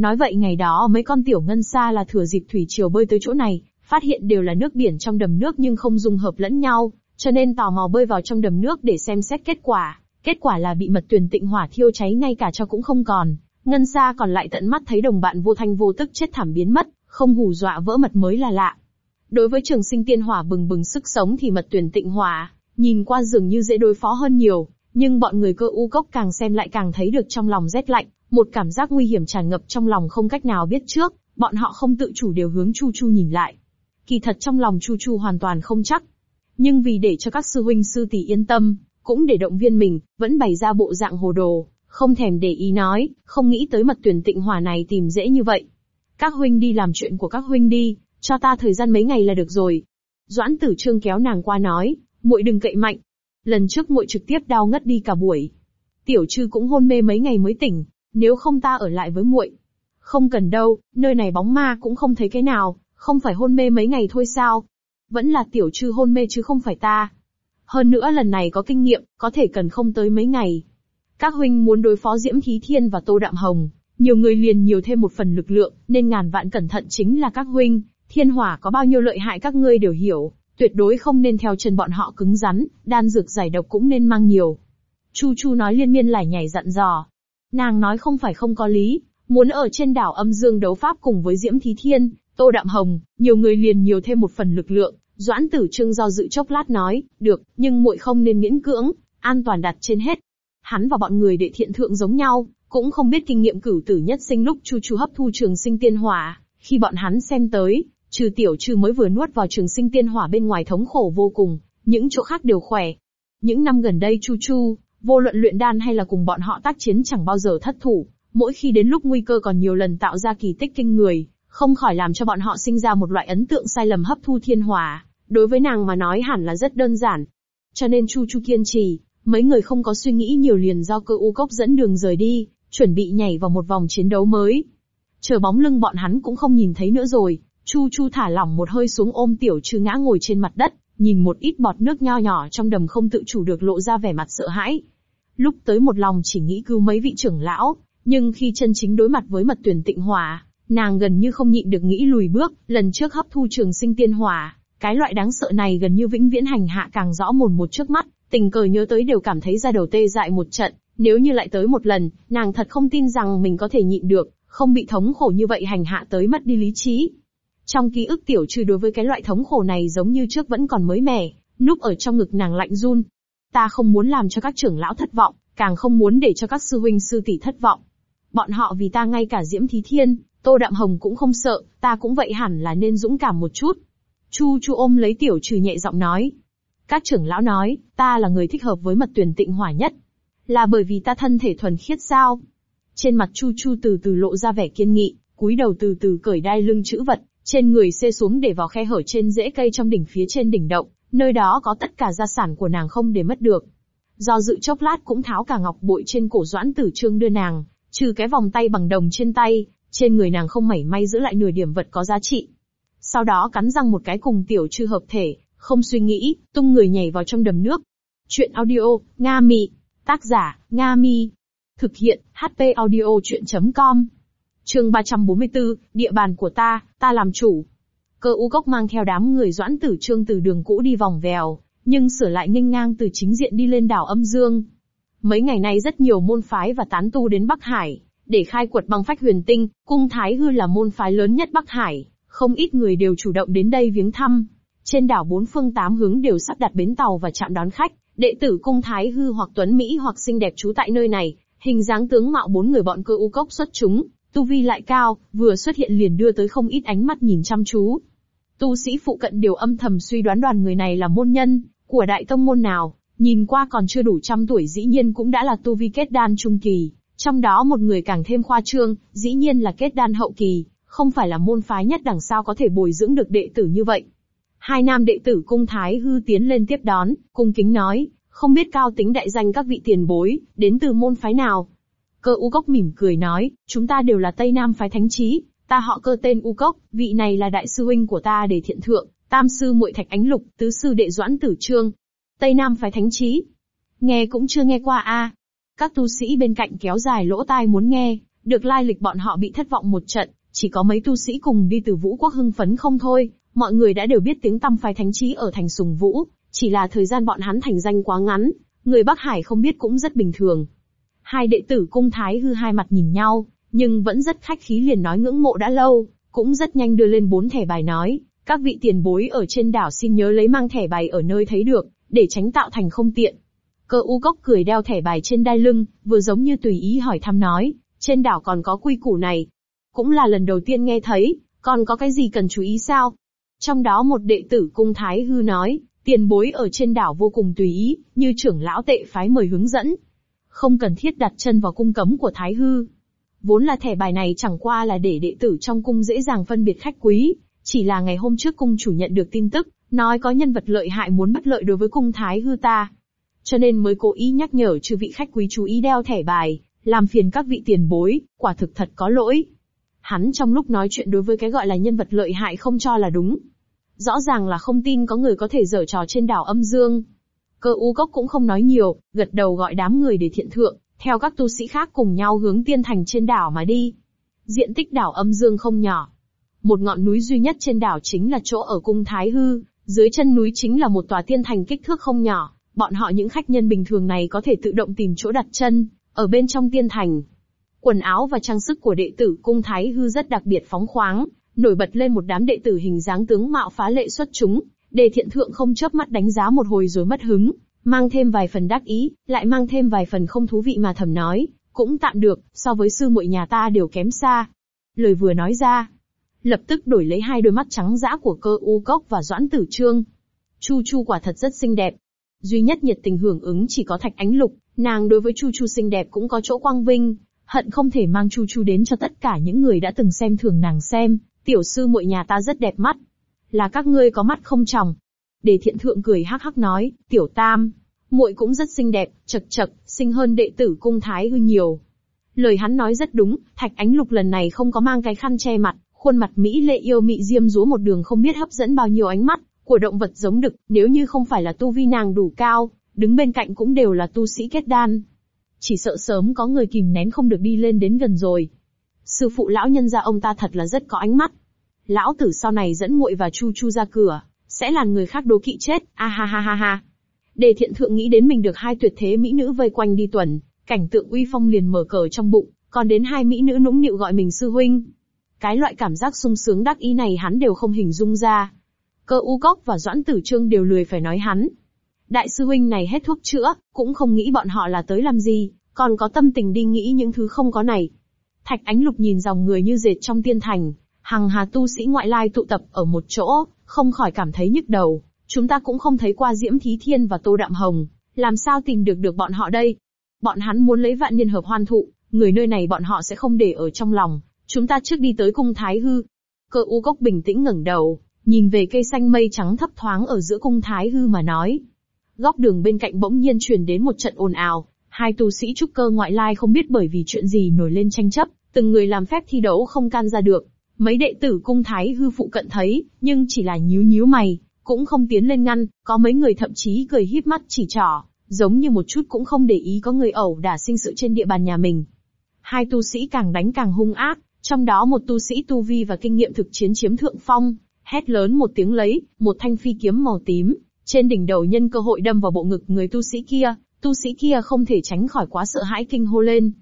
Nói vậy ngày đó mấy con tiểu ngân xa là thừa dịp thủy triều bơi tới chỗ này, phát hiện đều là nước biển trong đầm nước nhưng không dung hợp lẫn nhau, cho nên tò mò bơi vào trong đầm nước để xem xét kết quả. Kết quả là bị mật tuyển tịnh hỏa thiêu cháy ngay cả cho cũng không còn. Ngân xa còn lại tận mắt thấy đồng bạn vô thanh vô tức chết thảm biến mất, không hù dọa vỡ mật mới là lạ. Đối với trường sinh tiên hỏa bừng bừng sức sống thì mật tuyển tịnh hỏa, nhìn qua dường như dễ đối phó hơn nhiều, nhưng bọn người cơ u cốc càng xem lại càng thấy được trong lòng rét lạnh, một cảm giác nguy hiểm tràn ngập trong lòng không cách nào biết trước, bọn họ không tự chủ đều hướng Chu Chu nhìn lại. Kỳ thật trong lòng Chu Chu hoàn toàn không chắc. Nhưng vì để cho các sư huynh sư tỷ yên tâm, cũng để động viên mình, vẫn bày ra bộ dạng hồ đồ, không thèm để ý nói, không nghĩ tới mật tuyển tịnh hỏa này tìm dễ như vậy. Các huynh đi làm chuyện của các huynh đi, cho ta thời gian mấy ngày là được rồi. Doãn tử trương kéo nàng qua nói, muội đừng cậy mạnh. Lần trước muội trực tiếp đau ngất đi cả buổi. Tiểu trư cũng hôn mê mấy ngày mới tỉnh, nếu không ta ở lại với muội. Không cần đâu, nơi này bóng ma cũng không thấy cái nào, không phải hôn mê mấy ngày thôi sao? Vẫn là tiểu trư hôn mê chứ không phải ta. Hơn nữa lần này có kinh nghiệm, có thể cần không tới mấy ngày. Các huynh muốn đối phó Diễm Thí Thiên và Tô Đạm Hồng, nhiều người liền nhiều thêm một phần lực lượng, nên ngàn vạn cẩn thận chính là các huynh, thiên hỏa có bao nhiêu lợi hại các ngươi đều hiểu, tuyệt đối không nên theo chân bọn họ cứng rắn, đan dược giải độc cũng nên mang nhiều. Chu Chu nói liên miên lải nhảy dặn dò. Nàng nói không phải không có lý, muốn ở trên đảo âm dương đấu pháp cùng với Diễm Thí Thiên, Tô Đạm Hồng, nhiều người liền nhiều thêm một phần lực lượng. Doãn Tử Trương do dự chốc lát nói, được, nhưng muội không nên miễn cưỡng, an toàn đặt trên hết. Hắn và bọn người đệ thiện thượng giống nhau, cũng không biết kinh nghiệm cửu tử nhất sinh lúc Chu Chu hấp thu trường sinh tiên hỏa, khi bọn hắn xem tới, trừ tiểu trừ mới vừa nuốt vào trường sinh tiên hỏa bên ngoài thống khổ vô cùng, những chỗ khác đều khỏe. Những năm gần đây Chu Chu, vô luận luyện đan hay là cùng bọn họ tác chiến chẳng bao giờ thất thủ, mỗi khi đến lúc nguy cơ còn nhiều lần tạo ra kỳ tích kinh người, không khỏi làm cho bọn họ sinh ra một loại ấn tượng sai lầm hấp thu thiên hỏa. Đối với nàng mà nói hẳn là rất đơn giản. Cho nên Chu Chu kiên trì, mấy người không có suy nghĩ nhiều liền do cơ u cốc dẫn đường rời đi, chuẩn bị nhảy vào một vòng chiến đấu mới. Chờ bóng lưng bọn hắn cũng không nhìn thấy nữa rồi, Chu Chu thả lỏng một hơi xuống ôm tiểu trừ ngã ngồi trên mặt đất, nhìn một ít bọt nước nho nhỏ trong đầm không tự chủ được lộ ra vẻ mặt sợ hãi. Lúc tới một lòng chỉ nghĩ cứu mấy vị trưởng lão, nhưng khi chân chính đối mặt với mật tuyển tịnh hòa nàng gần như không nhịn được nghĩ lùi bước, lần trước hấp thu trường sinh tiên hòa cái loại đáng sợ này gần như vĩnh viễn hành hạ càng rõ mồn một trước mắt, tình cờ nhớ tới đều cảm thấy ra đầu tê dại một trận, nếu như lại tới một lần, nàng thật không tin rằng mình có thể nhịn được, không bị thống khổ như vậy hành hạ tới mất đi lý trí. Trong ký ức tiểu trừ đối với cái loại thống khổ này giống như trước vẫn còn mới mẻ, núp ở trong ngực nàng lạnh run. Ta không muốn làm cho các trưởng lão thất vọng, càng không muốn để cho các sư huynh sư tỷ thất vọng. Bọn họ vì ta ngay cả Diễm Thí Thiên, Tô Đạm Hồng cũng không sợ, ta cũng vậy hẳn là nên dũng cảm một chút. Chu Chu ôm lấy tiểu trừ nhẹ giọng nói. Các trưởng lão nói, ta là người thích hợp với mật tuyển tịnh hỏa nhất. Là bởi vì ta thân thể thuần khiết sao? Trên mặt Chu Chu từ từ lộ ra vẻ kiên nghị, cúi đầu từ từ cởi đai lưng chữ vật, trên người xê xuống để vào khe hở trên rễ cây trong đỉnh phía trên đỉnh động, nơi đó có tất cả gia sản của nàng không để mất được. Do dự chốc lát cũng tháo cả ngọc bội trên cổ doãn tử trương đưa nàng, trừ cái vòng tay bằng đồng trên tay, trên người nàng không mảy may giữ lại nửa điểm vật có giá trị. Sau đó cắn răng một cái cùng tiểu trư hợp thể, không suy nghĩ, tung người nhảy vào trong đầm nước. Chuyện audio, Nga Mi. Tác giả, Nga Mi. Thực hiện, HP audio chuyện.com. Chương 344, địa bàn của ta, ta làm chủ. Cơ u cốc mang theo đám người doãn tử trương từ đường cũ đi vòng vèo, nhưng sửa lại nghênh ngang từ chính diện đi lên đảo âm dương. Mấy ngày nay rất nhiều môn phái và tán tu đến Bắc Hải, để khai quật băng phách huyền tinh, cung Thái Hư là môn phái lớn nhất Bắc Hải, không ít người đều chủ động đến đây viếng thăm. Trên đảo bốn phương tám hướng đều sắp đặt bến tàu và chạm đón khách, đệ tử cung Thái Hư hoặc Tuấn Mỹ hoặc xinh đẹp trú tại nơi này, hình dáng tướng mạo bốn người bọn cơ u cốc xuất chúng, tu vi lại cao, vừa xuất hiện liền đưa tới không ít ánh mắt nhìn chăm chú. Tu sĩ phụ cận đều âm thầm suy đoán đoàn người này là môn nhân, của đại tông môn nào, nhìn qua còn chưa đủ trăm tuổi dĩ nhiên cũng đã là tu vi kết đan trung kỳ, trong đó một người càng thêm khoa trương, dĩ nhiên là kết đan hậu kỳ, không phải là môn phái nhất đẳng sao có thể bồi dưỡng được đệ tử như vậy. Hai nam đệ tử cung thái hư tiến lên tiếp đón, cung kính nói, không biết cao tính đại danh các vị tiền bối, đến từ môn phái nào. Cơ u cốc mỉm cười nói, chúng ta đều là Tây Nam phái thánh trí, ta họ cơ tên u cốc, vị này là đại sư huynh của ta để thiện thượng, tam sư muội thạch ánh lục, tứ sư đệ doãn tử trương. Tây Nam phái thánh trí. Nghe cũng chưa nghe qua a. Các tu sĩ bên cạnh kéo dài lỗ tai muốn nghe, được lai lịch bọn họ bị thất vọng một trận, chỉ có mấy tu sĩ cùng đi từ vũ quốc hưng phấn không thôi, mọi người đã đều biết tiếng tăm phái thánh trí ở thành sùng vũ, Chỉ là thời gian bọn hắn thành danh quá ngắn, người Bắc Hải không biết cũng rất bình thường. Hai đệ tử cung thái hư hai mặt nhìn nhau, nhưng vẫn rất khách khí liền nói ngưỡng mộ đã lâu, cũng rất nhanh đưa lên bốn thẻ bài nói, các vị tiền bối ở trên đảo xin nhớ lấy mang thẻ bài ở nơi thấy được, để tránh tạo thành không tiện. Cơ u cốc cười đeo thẻ bài trên đai lưng, vừa giống như tùy ý hỏi thăm nói, trên đảo còn có quy củ này. Cũng là lần đầu tiên nghe thấy, còn có cái gì cần chú ý sao? Trong đó một đệ tử cung thái hư nói, tiền bối ở trên đảo vô cùng tùy ý, như trưởng lão tệ phái mời hướng dẫn. Không cần thiết đặt chân vào cung cấm của thái hư. Vốn là thẻ bài này chẳng qua là để đệ tử trong cung dễ dàng phân biệt khách quý, chỉ là ngày hôm trước cung chủ nhận được tin tức, nói có nhân vật lợi hại muốn bất lợi đối với cung thái hư ta. Cho nên mới cố ý nhắc nhở chư vị khách quý chú ý đeo thẻ bài, làm phiền các vị tiền bối, quả thực thật có lỗi. Hắn trong lúc nói chuyện đối với cái gọi là nhân vật lợi hại không cho là đúng. Rõ ràng là không tin có người có thể dở trò trên đảo âm dương. Cơ u cốc cũng không nói nhiều, gật đầu gọi đám người để thiện thượng, theo các tu sĩ khác cùng nhau hướng tiên thành trên đảo mà đi. Diện tích đảo âm dương không nhỏ. Một ngọn núi duy nhất trên đảo chính là chỗ ở cung Thái Hư, dưới chân núi chính là một tòa tiên thành kích thước không nhỏ, bọn họ những khách nhân bình thường này có thể tự động tìm chỗ đặt chân, ở bên trong tiên thành. Quần áo và trang sức của đệ tử cung Thái Hư rất đặc biệt phóng khoáng, nổi bật lên một đám đệ tử hình dáng tướng mạo phá lệ xuất chúng, đề thiện thượng không chớp mắt đánh giá một hồi rồi mất hứng, mang thêm vài phần đắc ý, lại mang thêm vài phần không thú vị mà thầm nói, cũng tạm được, so với sư muội nhà ta đều kém xa. Lời vừa nói ra, lập tức đổi lấy hai đôi mắt trắng dã của cơ u cốc và doãn tử trương. Chu Chu quả thật rất xinh đẹp. Duy nhất nhiệt tình hưởng ứng chỉ có thạch ánh lục, nàng đối với Chu Chu xinh đẹp cũng có chỗ quang vinh, hận không thể mang Chu Chu đến cho tất cả những người đã từng xem thường nàng xem, tiểu sư muội nhà ta rất đẹp mắt. Là các ngươi có mắt không tròng. Đề thiện thượng cười hắc hắc nói, tiểu tam, muội cũng rất xinh đẹp, chật chật, xinh hơn đệ tử cung thái hư nhiều. Lời hắn nói rất đúng, thạch ánh lục lần này không có mang cái khăn che mặt, khuôn mặt mỹ lệ yêu mị diêm dúa một đường không biết hấp dẫn bao nhiêu ánh mắt của động vật giống đực, nếu như không phải là tu vi nàng đủ cao, đứng bên cạnh cũng đều là tu sĩ kết đan. Chỉ sợ sớm có người kìm nén không được đi lên đến gần rồi. Sư phụ lão nhân gia ông ta thật là rất có ánh mắt. Lão tử sau này dẫn muội và Chu Chu ra cửa, sẽ là người khác đố kỵ chết, a ha ha ha ha. Đề thiện thượng nghĩ đến mình được hai tuyệt thế mỹ nữ vây quanh đi tuần, cảnh tượng uy phong liền mở cờ trong bụng, còn đến hai mỹ nữ nũng nịu gọi mình sư huynh. Cái loại cảm giác sung sướng đắc ý này hắn đều không hình dung ra. Cơ u cốc và doãn tử trương đều lười phải nói hắn. Đại sư huynh này hết thuốc chữa, cũng không nghĩ bọn họ là tới làm gì, còn có tâm tình đi nghĩ những thứ không có này. Thạch ánh lục nhìn dòng người như dệt trong tiên thành, hằng hà tu sĩ ngoại lai tụ tập ở một chỗ, không khỏi cảm thấy nhức đầu. Chúng ta cũng không thấy qua Diễm Thí Thiên và Tô Đạm Hồng, làm sao tìm được được bọn họ đây? Bọn hắn muốn lấy vạn niên hợp hoan thụ, người nơi này bọn họ sẽ không để ở trong lòng, Chúng ta trước đi tới cung Thái Hư. Cơ u cốc bình tĩnh ngẩng đầu, nhìn về cây xanh mây trắng thấp thoáng ở giữa cung Thái Hư mà nói. Góc đường bên cạnh bỗng nhiên truyền đến một trận ồn ào, hai tu sĩ trúc cơ ngoại lai không biết bởi vì chuyện gì nổi lên tranh chấp, từng người làm phép thi đấu không can ra được. Mấy đệ tử cung Thái Hư phụ cận thấy, nhưng chỉ là nhíu nhíu mày, cũng không tiến lên ngăn, có mấy người thậm chí cười híp mắt chỉ trỏ, giống như một chút cũng không để ý có người ẩu đả sinh sự trên địa bàn nhà mình. Hai tu sĩ càng đánh càng hung ác, trong đó một tu sĩ tu vi và kinh nghiệm thực chiến chiếm thượng phong, hét lớn một tiếng lấy, một thanh phi kiếm màu tím, trên đỉnh đầu nhân cơ hội đâm vào bộ ngực người tu sĩ kia, tu sĩ kia không thể tránh khỏi quá sợ hãi kinh hô lên.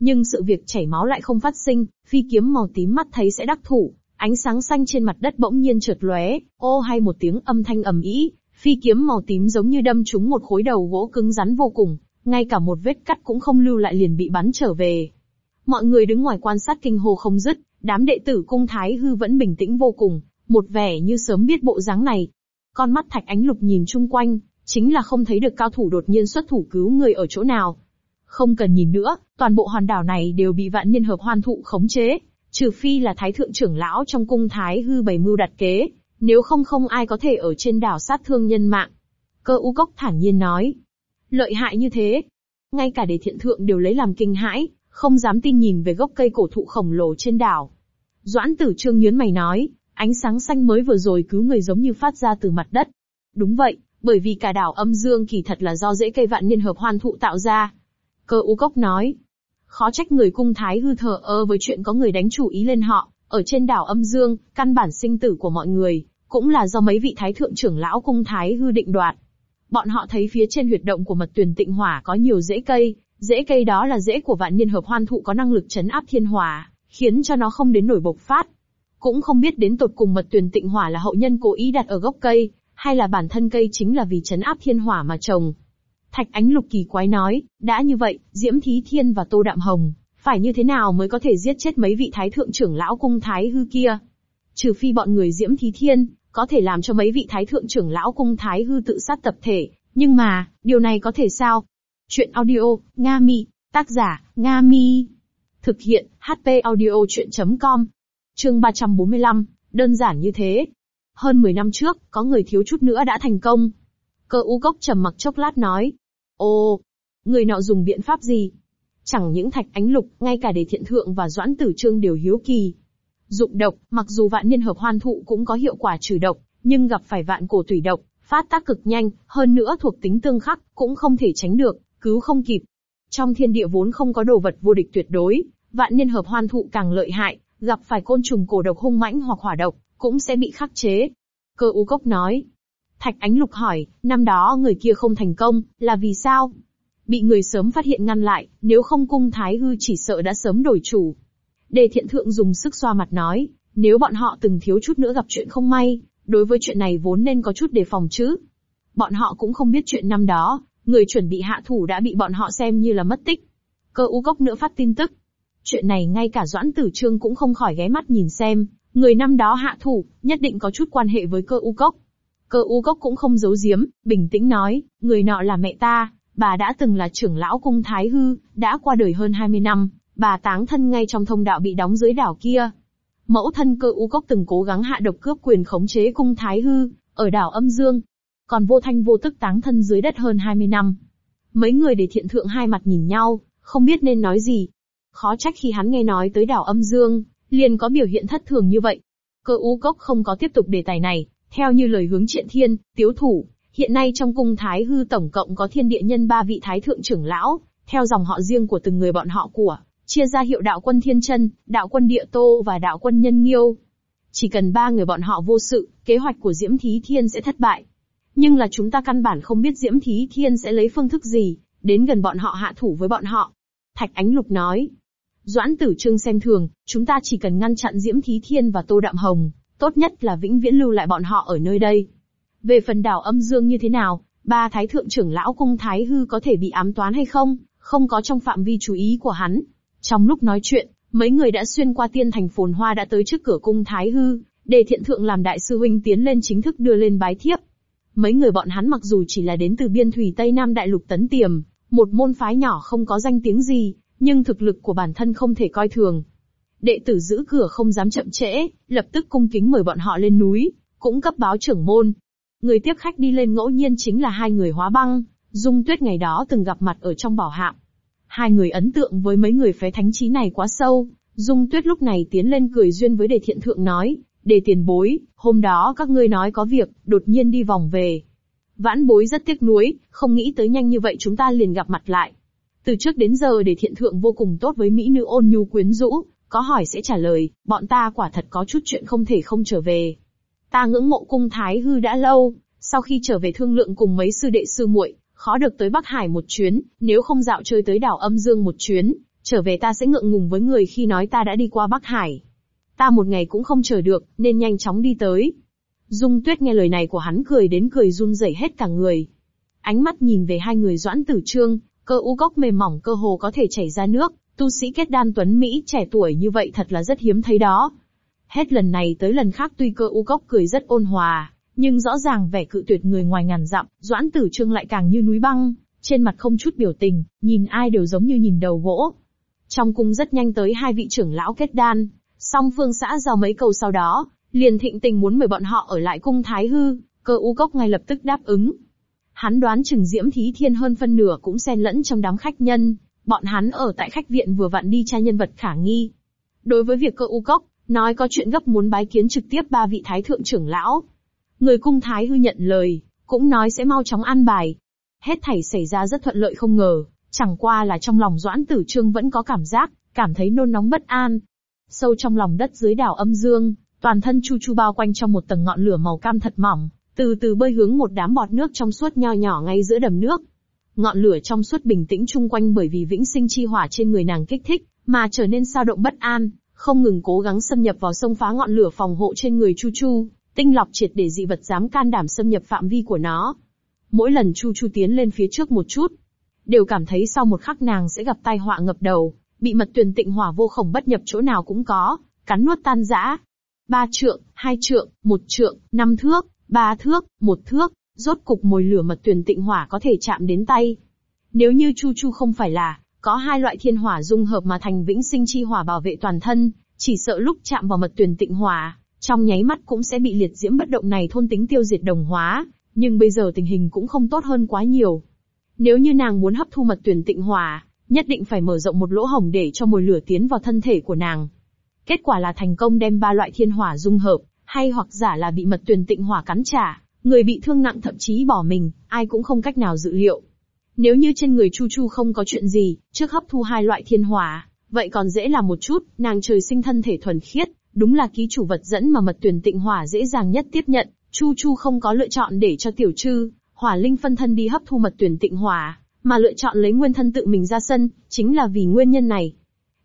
Nhưng sự việc chảy máu lại không phát sinh, phi kiếm màu tím mắt thấy sẽ đắc thủ, ánh sáng xanh trên mặt đất bỗng nhiên trượt lóe, ô hay một tiếng âm thanh ầm ĩ, phi kiếm màu tím giống như đâm trúng một khối đầu gỗ cứng rắn vô cùng, ngay cả một vết cắt cũng không lưu lại liền bị bắn trở về. Mọi người đứng ngoài quan sát kinh hô không dứt, đám đệ tử cung thái hư vẫn bình tĩnh vô cùng, một vẻ như sớm biết bộ dáng này. Con mắt thạch ánh lục nhìn chung quanh, chính là không thấy được cao thủ đột nhiên xuất thủ cứu người ở chỗ nào. Không cần nhìn nữa, toàn bộ hòn đảo này đều bị vạn niên hợp hoan thụ khống chế, trừ phi là thái thượng trưởng lão trong cung thái hư bày mưu đặt kế, nếu không không ai có thể ở trên đảo sát thương nhân mạng. Cơ u cốc thản nhiên nói. Lợi hại như thế. Ngay cả đề thiện thượng đều lấy làm kinh hãi, không dám tin nhìn về gốc cây cổ thụ khổng lồ trên đảo. Doãn tử trương nhớn mày nói, ánh sáng xanh mới vừa rồi cứu người giống như phát ra từ mặt đất. Đúng vậy, bởi vì cả đảo âm dương kỳ thật là do rễ cây vạn niên hợp hoan thụ tạo ra. Cơ u cốc nói, khó trách người cung thái hư thờ ơ với chuyện có người đánh chủ ý lên họ, ở trên đảo âm dương, căn bản sinh tử của mọi người, cũng là do mấy vị thái thượng trưởng lão cung thái hư định đoạt. Bọn họ thấy phía trên huyệt động của mật tuyển tịnh hỏa có nhiều rễ cây, rễ cây đó là rễ của vạn niên hợp hoan thụ có năng lực chấn áp thiên hỏa, khiến cho nó không đến nổi bộc phát. Cũng không biết đến tột cùng mật tuyển tịnh hỏa là hậu nhân cố ý đặt ở gốc cây, hay là bản thân cây chính là vì chấn áp thiên hỏa mà trồng. Thạch Ánh Lục kỳ quái nói, đã như vậy, Diễm Thí Thiên và Tô Đạm Hồng, phải như thế nào mới có thể giết chết mấy vị thái thượng trưởng lão cung thái hư kia? Trừ phi bọn người Diễm Thí Thiên, có thể làm cho mấy vị thái thượng trưởng lão cung thái hư tự sát tập thể, nhưng mà, điều này có thể sao? Chuyện audio, Nga Mi, tác giả, Nga Mi. Thực hiện, HP audio chuyện.com. Chương 345, đơn giản như thế. Hơn 10 năm trước, có người thiếu chút nữa đã thành công. Cơ u cốc trầm mặc chốc lát nói. ô, người nọ dùng biện pháp gì? Chẳng những thạch ánh lục, ngay cả đề thiện thượng và doãn tử trương đều hiếu kỳ. Dụng độc, mặc dù vạn niên hợp hoan thụ cũng có hiệu quả trừ độc, nhưng gặp phải vạn cổ Tủy độc, phát tác cực nhanh, hơn nữa thuộc tính tương khắc, cũng không thể tránh được, cứu không kịp. Trong thiên địa vốn không có đồ vật vô địch tuyệt đối, vạn niên hợp hoan thụ càng lợi hại, gặp phải côn trùng cổ độc hung mãnh hoặc hỏa độc, cũng sẽ bị khắc chế. Cơ u cốc nói. Thạch ánh lục hỏi, năm đó người kia không thành công, là vì sao? Bị người sớm phát hiện ngăn lại, nếu không cung thái hư chỉ sợ đã sớm đổi chủ. Đề thiện thượng dùng sức xoa mặt nói, nếu bọn họ từng thiếu chút nữa gặp chuyện không may, đối với chuyện này vốn nên có chút đề phòng chứ. Bọn họ cũng không biết chuyện năm đó, người chuẩn bị hạ thủ đã bị bọn họ xem như là mất tích. Cơ u gốc nữa phát tin tức. Chuyện này ngay cả Doãn Tử Trương cũng không khỏi ghé mắt nhìn xem, người năm đó hạ thủ, nhất định có chút quan hệ với cơ u cốc. Cơ u cốc cũng không giấu giếm, bình tĩnh nói, người nọ là mẹ ta, bà đã từng là trưởng lão cung Thái Hư, đã qua đời hơn 20 năm, bà táng thân ngay trong thông đạo bị đóng dưới đảo kia. Mẫu thân cơ u cốc từng cố gắng hạ độc cướp quyền khống chế cung Thái Hư, ở đảo âm dương. Còn vô thanh vô tức táng thân dưới đất hơn 20 năm. Mấy người để thiện thượng hai mặt nhìn nhau, không biết nên nói gì. Khó trách khi hắn nghe nói tới đảo âm dương, liền có biểu hiện thất thường như vậy. Cơ u cốc không có tiếp tục đề tài này, theo như lời hướng triện thiên, tiếu thủ, hiện nay trong cung Thái Hư tổng cộng có thiên địa nhân ba vị Thái Thượng trưởng lão, theo dòng họ riêng của từng người bọn họ của, chia ra hiệu đạo quân Thiên Chân, đạo quân Địa Tô và đạo quân Nhân Nghiêu. Chỉ cần ba người bọn họ vô sự, kế hoạch của Diễm Thí Thiên sẽ thất bại. Nhưng là chúng ta căn bản không biết Diễm Thí Thiên sẽ lấy phương thức gì, đến gần bọn họ hạ thủ với bọn họ. Thạch Ánh Lục nói. Doãn Tử Trương xem thường, chúng ta chỉ cần ngăn chặn Diễm Thí Thiên và Tô Đạm Hồng, tốt nhất là vĩnh viễn lưu lại bọn họ ở nơi đây. Về phần đảo âm dương như thế nào, ba thái thượng trưởng lão cung thái hư có thể bị ám toán hay không, không có trong phạm vi chú ý của hắn. Trong lúc nói chuyện, mấy người đã xuyên qua tiên thành phồn hoa đã tới trước cửa cung thái hư, để thiện thượng làm đại sư huynh tiến lên chính thức đưa lên bái thiếp. Mấy người bọn hắn mặc dù chỉ là đến từ biên thủy Tây Nam Đại Lục Tấn Tiềm, một môn phái nhỏ không có danh tiếng gì, nhưng thực lực của bản thân không thể coi thường. Đệ tử giữ cửa không dám chậm trễ, lập tức cung kính mời bọn họ lên núi, cũng cấp báo trưởng môn, Người tiếp khách đi lên ngẫu nhiên chính là hai người hóa băng, Dung Tuyết ngày đó từng gặp mặt ở trong bảo hạm. Hai người ấn tượng với mấy người phế thánh trí này quá sâu, Dung Tuyết lúc này tiến lên cười duyên với đề thiện thượng nói, đề tiền bối, hôm đó các ngươi nói có việc, đột nhiên đi vòng về. Vãn bối rất tiếc nuối, không nghĩ tới nhanh như vậy chúng ta liền gặp mặt lại. Từ trước đến giờ đề thiện thượng vô cùng tốt với mỹ nữ ôn nhu quyến rũ, có hỏi sẽ trả lời, bọn ta quả thật có chút chuyện không thể không trở về. Ta ngưỡng mộ cung Thái Hư đã lâu, sau khi trở về thương lượng cùng mấy sư đệ sư muội, khó được tới Bắc Hải một chuyến, nếu không dạo chơi tới đảo âm dương một chuyến, trở về ta sẽ ngượng ngùng với người khi nói ta đã đi qua Bắc Hải. Ta một ngày cũng không chờ được, nên nhanh chóng đi tới. Dung Tuyết nghe lời này của hắn cười đến cười run rẩy hết cả người. Ánh mắt nhìn về hai người doãn tử trương, cơ u gốc mềm mỏng cơ hồ có thể chảy ra nước, tu sĩ kết đan tuấn Mỹ trẻ tuổi như vậy thật là rất hiếm thấy đó. Hết lần này tới lần khác tuy cơ u cốc cười rất ôn hòa, nhưng rõ ràng vẻ cự tuyệt người ngoài ngàn dặm, Doãn Tử Trương lại càng như núi băng, trên mặt không chút biểu tình, nhìn ai đều giống như nhìn đầu gỗ. Trong cung rất nhanh tới hai vị trưởng lão kết đan, song phương xã giao mấy câu sau đó, liền thịnh tình muốn mời bọn họ ở lại cung Thái Hư, cơ u cốc ngay lập tức đáp ứng. Hắn đoán chừng diễm thí thiên hơn phân nửa cũng xen lẫn trong đám khách nhân, bọn hắn ở tại khách viện vừa vặn đi tra nhân vật khả nghi. Đối với việc cơ u cốc, Nói có chuyện gấp muốn bái kiến trực tiếp ba vị thái thượng trưởng lão. Người cung thái hư nhận lời, cũng nói sẽ mau chóng an bài. Hết thảy xảy ra rất thuận lợi không ngờ, chẳng qua là trong lòng doãn tử trương vẫn có cảm giác, cảm thấy nôn nóng bất an. Sâu trong lòng đất dưới đảo âm dương, toàn thân chu chu bao quanh trong một tầng ngọn lửa màu cam thật mỏng, từ từ bơi hướng một đám bọt nước trong suốt nho nhỏ ngay giữa đầm nước. Ngọn lửa trong suốt bình tĩnh chung quanh bởi vì vĩnh sinh chi hỏa trên người nàng kích thích, mà trở nên sao động bất an, không ngừng cố gắng xâm nhập vào sông phá ngọn lửa phòng hộ trên người Chu Chu, tinh lọc triệt để dị vật dám can đảm xâm nhập phạm vi của nó. Mỗi lần Chu Chu tiến lên phía trước một chút, đều cảm thấy sau một khắc nàng sẽ gặp tai họa ngập đầu, bị mật tuyền tịnh hỏa vô khổng bất nhập chỗ nào cũng có, cắn nuốt tan rã. Ba trượng, hai trượng, một trượng, năm thước, ba thước, một thước, rốt cục mồi lửa mật tuyền tịnh hỏa có thể chạm đến tay. Nếu như Chu Chu không phải là, có hai loại thiên hỏa dung hợp mà thành vĩnh sinh chi hỏa bảo vệ toàn thân, chỉ sợ lúc chạm vào mật tuyền tịnh hỏa, trong nháy mắt cũng sẽ bị liệt diễm bất động này thôn tính tiêu diệt đồng hóa, nhưng bây giờ tình hình cũng không tốt hơn quá nhiều. Nếu như nàng muốn hấp thu mật tuyển tịnh hỏa, nhất định phải mở rộng một lỗ hổng để cho mồi lửa tiến vào thân thể của nàng. Kết quả là thành công đem ba loại thiên hỏa dung hợp, hay hoặc giả là bị mật tuyển tịnh hỏa cắn trả, người bị thương nặng thậm chí bỏ mình, ai cũng không cách nào dự liệu. Nếu như trên người Chu Chu không có chuyện gì, trước hấp thu hai loại thiên hỏa, vậy còn dễ làm một chút, nàng trời sinh thân thể thuần khiết, đúng là ký chủ vật dẫn mà mật tuyển tịnh hỏa dễ dàng nhất tiếp nhận, Chu Chu không có lựa chọn để cho tiểu trư, hỏa linh phân thân đi hấp thu mật tuyển tịnh hỏa, mà lựa chọn lấy nguyên thân tự mình ra sân, chính là vì nguyên nhân này.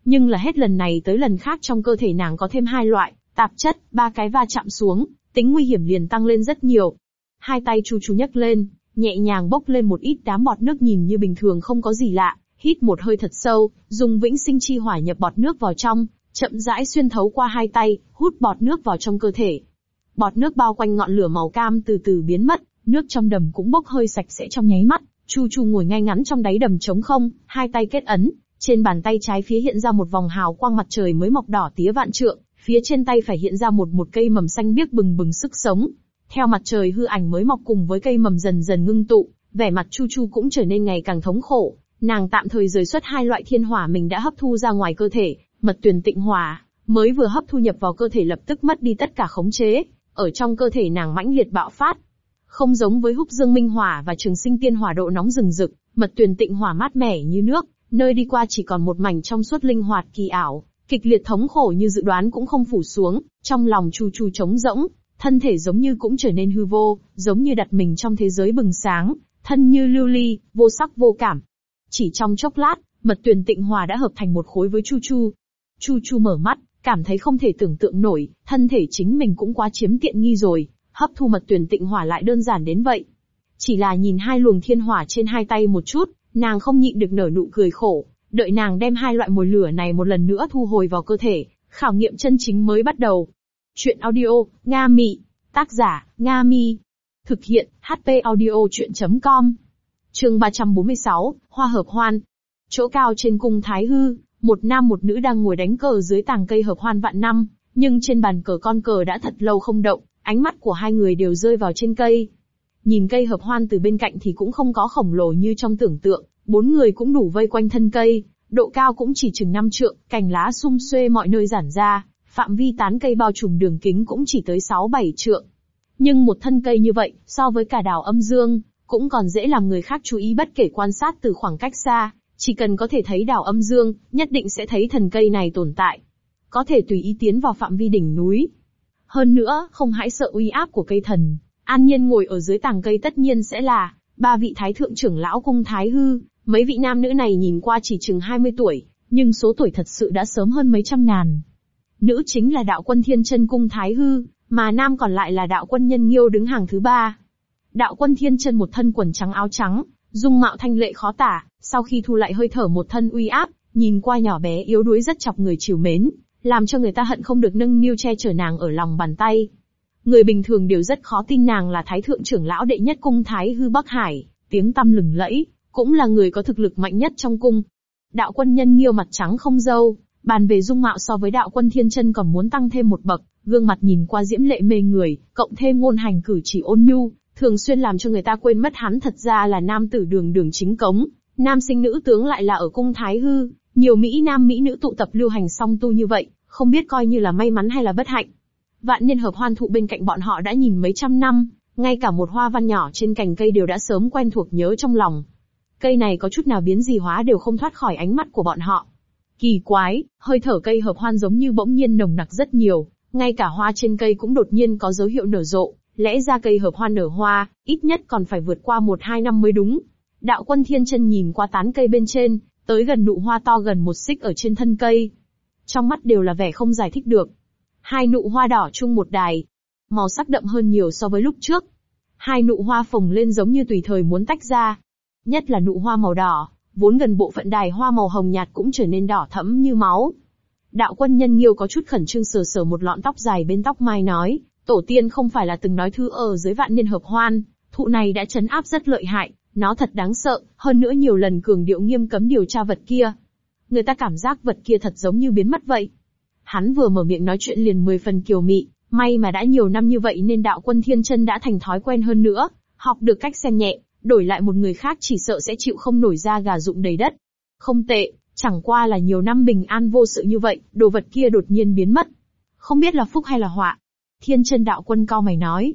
Nhưng là hết lần này tới lần khác trong cơ thể nàng có thêm hai loại, tạp chất, ba cái va chạm xuống, tính nguy hiểm liền tăng lên rất nhiều. Hai tay Chu Chu nhấc lên, nhẹ nhàng bốc lên một ít đám bọt nước nhìn như bình thường không có gì lạ, hít một hơi thật sâu, dùng vĩnh sinh chi hỏa nhập bọt nước vào trong, chậm rãi xuyên thấu qua hai tay, hút bọt nước vào trong cơ thể. Bọt nước bao quanh ngọn lửa màu cam từ từ biến mất, nước trong đầm cũng bốc hơi sạch sẽ trong nháy mắt. Chu Chu ngồi ngay ngắn trong đáy đầm trống không, hai tay kết ấn, trên bàn tay trái phía hiện ra một vòng hào quang mặt trời mới mọc đỏ tía vạn trượng, phía trên tay phải hiện ra một một cây mầm xanh biếc bừng bừng sức sống. Theo mặt trời hư ảnh mới mọc cùng với cây mầm dần dần ngưng tụ, vẻ mặt Chu Chu cũng trở nên ngày càng thống khổ. Nàng tạm thời rời xuất hai loại thiên hỏa mình đã hấp thu ra ngoài cơ thể, mật tuyền tịnh hỏa, mới vừa hấp thu nhập vào cơ thể lập tức mất đi tất cả khống chế, ở trong cơ thể nàng mãnh liệt bạo phát. Không giống với húc dương minh hỏa và trường sinh tiên hỏa độ nóng rừng rực, mật tuyền tịnh hỏa mát mẻ như nước, nơi đi qua chỉ còn một mảnh trong suốt linh hoạt kỳ ảo, kịch liệt thống khổ như dự đoán cũng không phủ xuống, trong lòng chu chu trống rỗng, thân thể giống như cũng trở nên hư vô, giống như đặt mình trong thế giới bừng sáng, thân như lưu ly, vô sắc vô cảm. Chỉ trong chốc lát, mật tuyền tịnh hòa đã hợp thành một khối với chu chu. Chu chu mở mắt, cảm thấy không thể tưởng tượng nổi, thân thể chính mình cũng quá chiếm tiện nghi rồi, hấp thu mật tuyền tịnh hỏa lại đơn giản đến vậy. Chỉ là nhìn hai luồng thiên hỏa trên hai tay một chút, nàng không nhịn được nở nụ cười khổ, đợi nàng đem hai loại mồi lửa này một lần nữa thu hồi vào cơ thể, khảo nghiệm chân chính mới bắt đầu. Chuyện audio, Nga Mị, tác giả, Nga Mi. Thực hiện, HP audio chuyện.com. Trường 346, Hoa hợp hoan. Chỗ cao trên cung Thái Hư, một nam một nữ đang ngồi đánh cờ dưới tàng cây hợp hoan vạn năm, nhưng trên bàn cờ con cờ đã thật lâu không động, ánh mắt của hai người đều rơi vào trên cây. Nhìn cây hợp hoan từ bên cạnh thì cũng không có khổng lồ như trong tưởng tượng, bốn người cũng đủ vây quanh thân cây, độ cao cũng chỉ chừng năm trượng, cành lá sum xuê mọi nơi giản ra, phạm vi tán cây bao trùm đường kính cũng chỉ tới 6-7 trượng. Nhưng một thân cây như vậy, so với cả đảo âm dương, cũng còn dễ làm người khác chú ý bất kể quan sát từ khoảng cách xa, chỉ cần có thể thấy đảo âm dương, nhất định sẽ thấy thần cây này tồn tại. Có thể tùy ý tiến vào phạm vi đỉnh núi. Hơn nữa, không hãi sợ uy áp của cây thần. An nhiên ngồi ở dưới tàng cây tất nhiên sẽ là, ba vị thái thượng trưởng lão cung thái hư, mấy vị nam nữ này nhìn qua chỉ chừng 20 tuổi, nhưng số tuổi thật sự đã sớm hơn mấy trăm ngàn. Nữ chính là đạo quân thiên chân cung thái hư, mà nam còn lại là đạo quân nhân nghiêu đứng hàng thứ ba. Đạo quân thiên chân một thân quần trắng áo trắng, dung mạo thanh lệ khó tả, sau khi thu lại hơi thở một thân uy áp, nhìn qua nhỏ bé yếu đuối rất chọc người chiều mến, làm cho người ta hận không được nâng niu che chở nàng ở lòng bàn tay. Người bình thường đều rất khó tin nàng là thái thượng trưởng lão đệ nhất cung thái hư Bắc Hải, tiếng tăm lừng lẫy, cũng là người có thực lực mạnh nhất trong cung. Đạo quân nhân nghiêu mặt trắng không dâu, bàn về dung mạo so với đạo quân thiên chân còn muốn tăng thêm một bậc, gương mặt nhìn qua diễm lệ mê người, cộng thêm ngôn hành cử chỉ ôn nhu, thường xuyên làm cho người ta quên mất hắn thật ra là nam tử đường đường chính cống, nam sinh nữ tướng lại là ở cung Thái Hư, nhiều Mỹ nam Mỹ nữ tụ tập lưu hành song tu như vậy, không biết coi như là may mắn hay là bất hạnh. Vạn niên hợp hoan thụ bên cạnh bọn họ đã nhìn mấy trăm năm, ngay cả một hoa văn nhỏ trên cành cây đều đã sớm quen thuộc nhớ trong lòng. Cây này có chút nào biến gì hóa đều không thoát khỏi ánh mắt của bọn họ. Kỳ quái, hơi thở cây hợp hoan giống như bỗng nhiên nồng nặc rất nhiều, ngay cả hoa trên cây cũng đột nhiên có dấu hiệu nở rộ, Lẽ ra cây hợp hoan nở hoa, ít nhất còn phải vượt qua một hai năm mới đúng. Đạo quân thiên chân nhìn qua tán cây bên trên, tới gần nụ hoa to gần một xích ở trên thân cây. Trong mắt đều là vẻ không giải thích được. Hai nụ hoa đỏ chung một đài. Màu sắc đậm hơn nhiều so với lúc trước. Hai nụ hoa phồng lên giống như tùy thời muốn tách ra. Nhất là nụ hoa màu đỏ, vốn gần bộ phận đài hoa màu hồng nhạt cũng trở nên đỏ thẫm như máu. Đạo quân nhân nghiêu có chút khẩn trương sờ sờ một lọn tóc dài bên tóc mai nói, tổ tiên không phải là từng nói thứ ở dưới vạn niên hợp hoan, thụ này đã chấn áp rất lợi hại, nó thật đáng sợ, hơn nữa nhiều lần cường điệu nghiêm cấm điều tra vật kia. Người ta cảm giác vật kia thật giống như biến mất vậy. Hắn vừa mở miệng nói chuyện liền mười phần kiều mị, may mà đã nhiều năm như vậy nên đạo quân thiên chân đã thành thói quen hơn nữa, học được cách xem nhẹ, đổi lại một người khác chỉ sợ sẽ chịu không nổi ra gà rụng đầy đất. Không tệ, chẳng qua là nhiều năm bình an vô sự như vậy, đồ vật kia đột nhiên biến mất. Không biết là phúc hay là họa. Thiên chân đạo quân cao mày nói.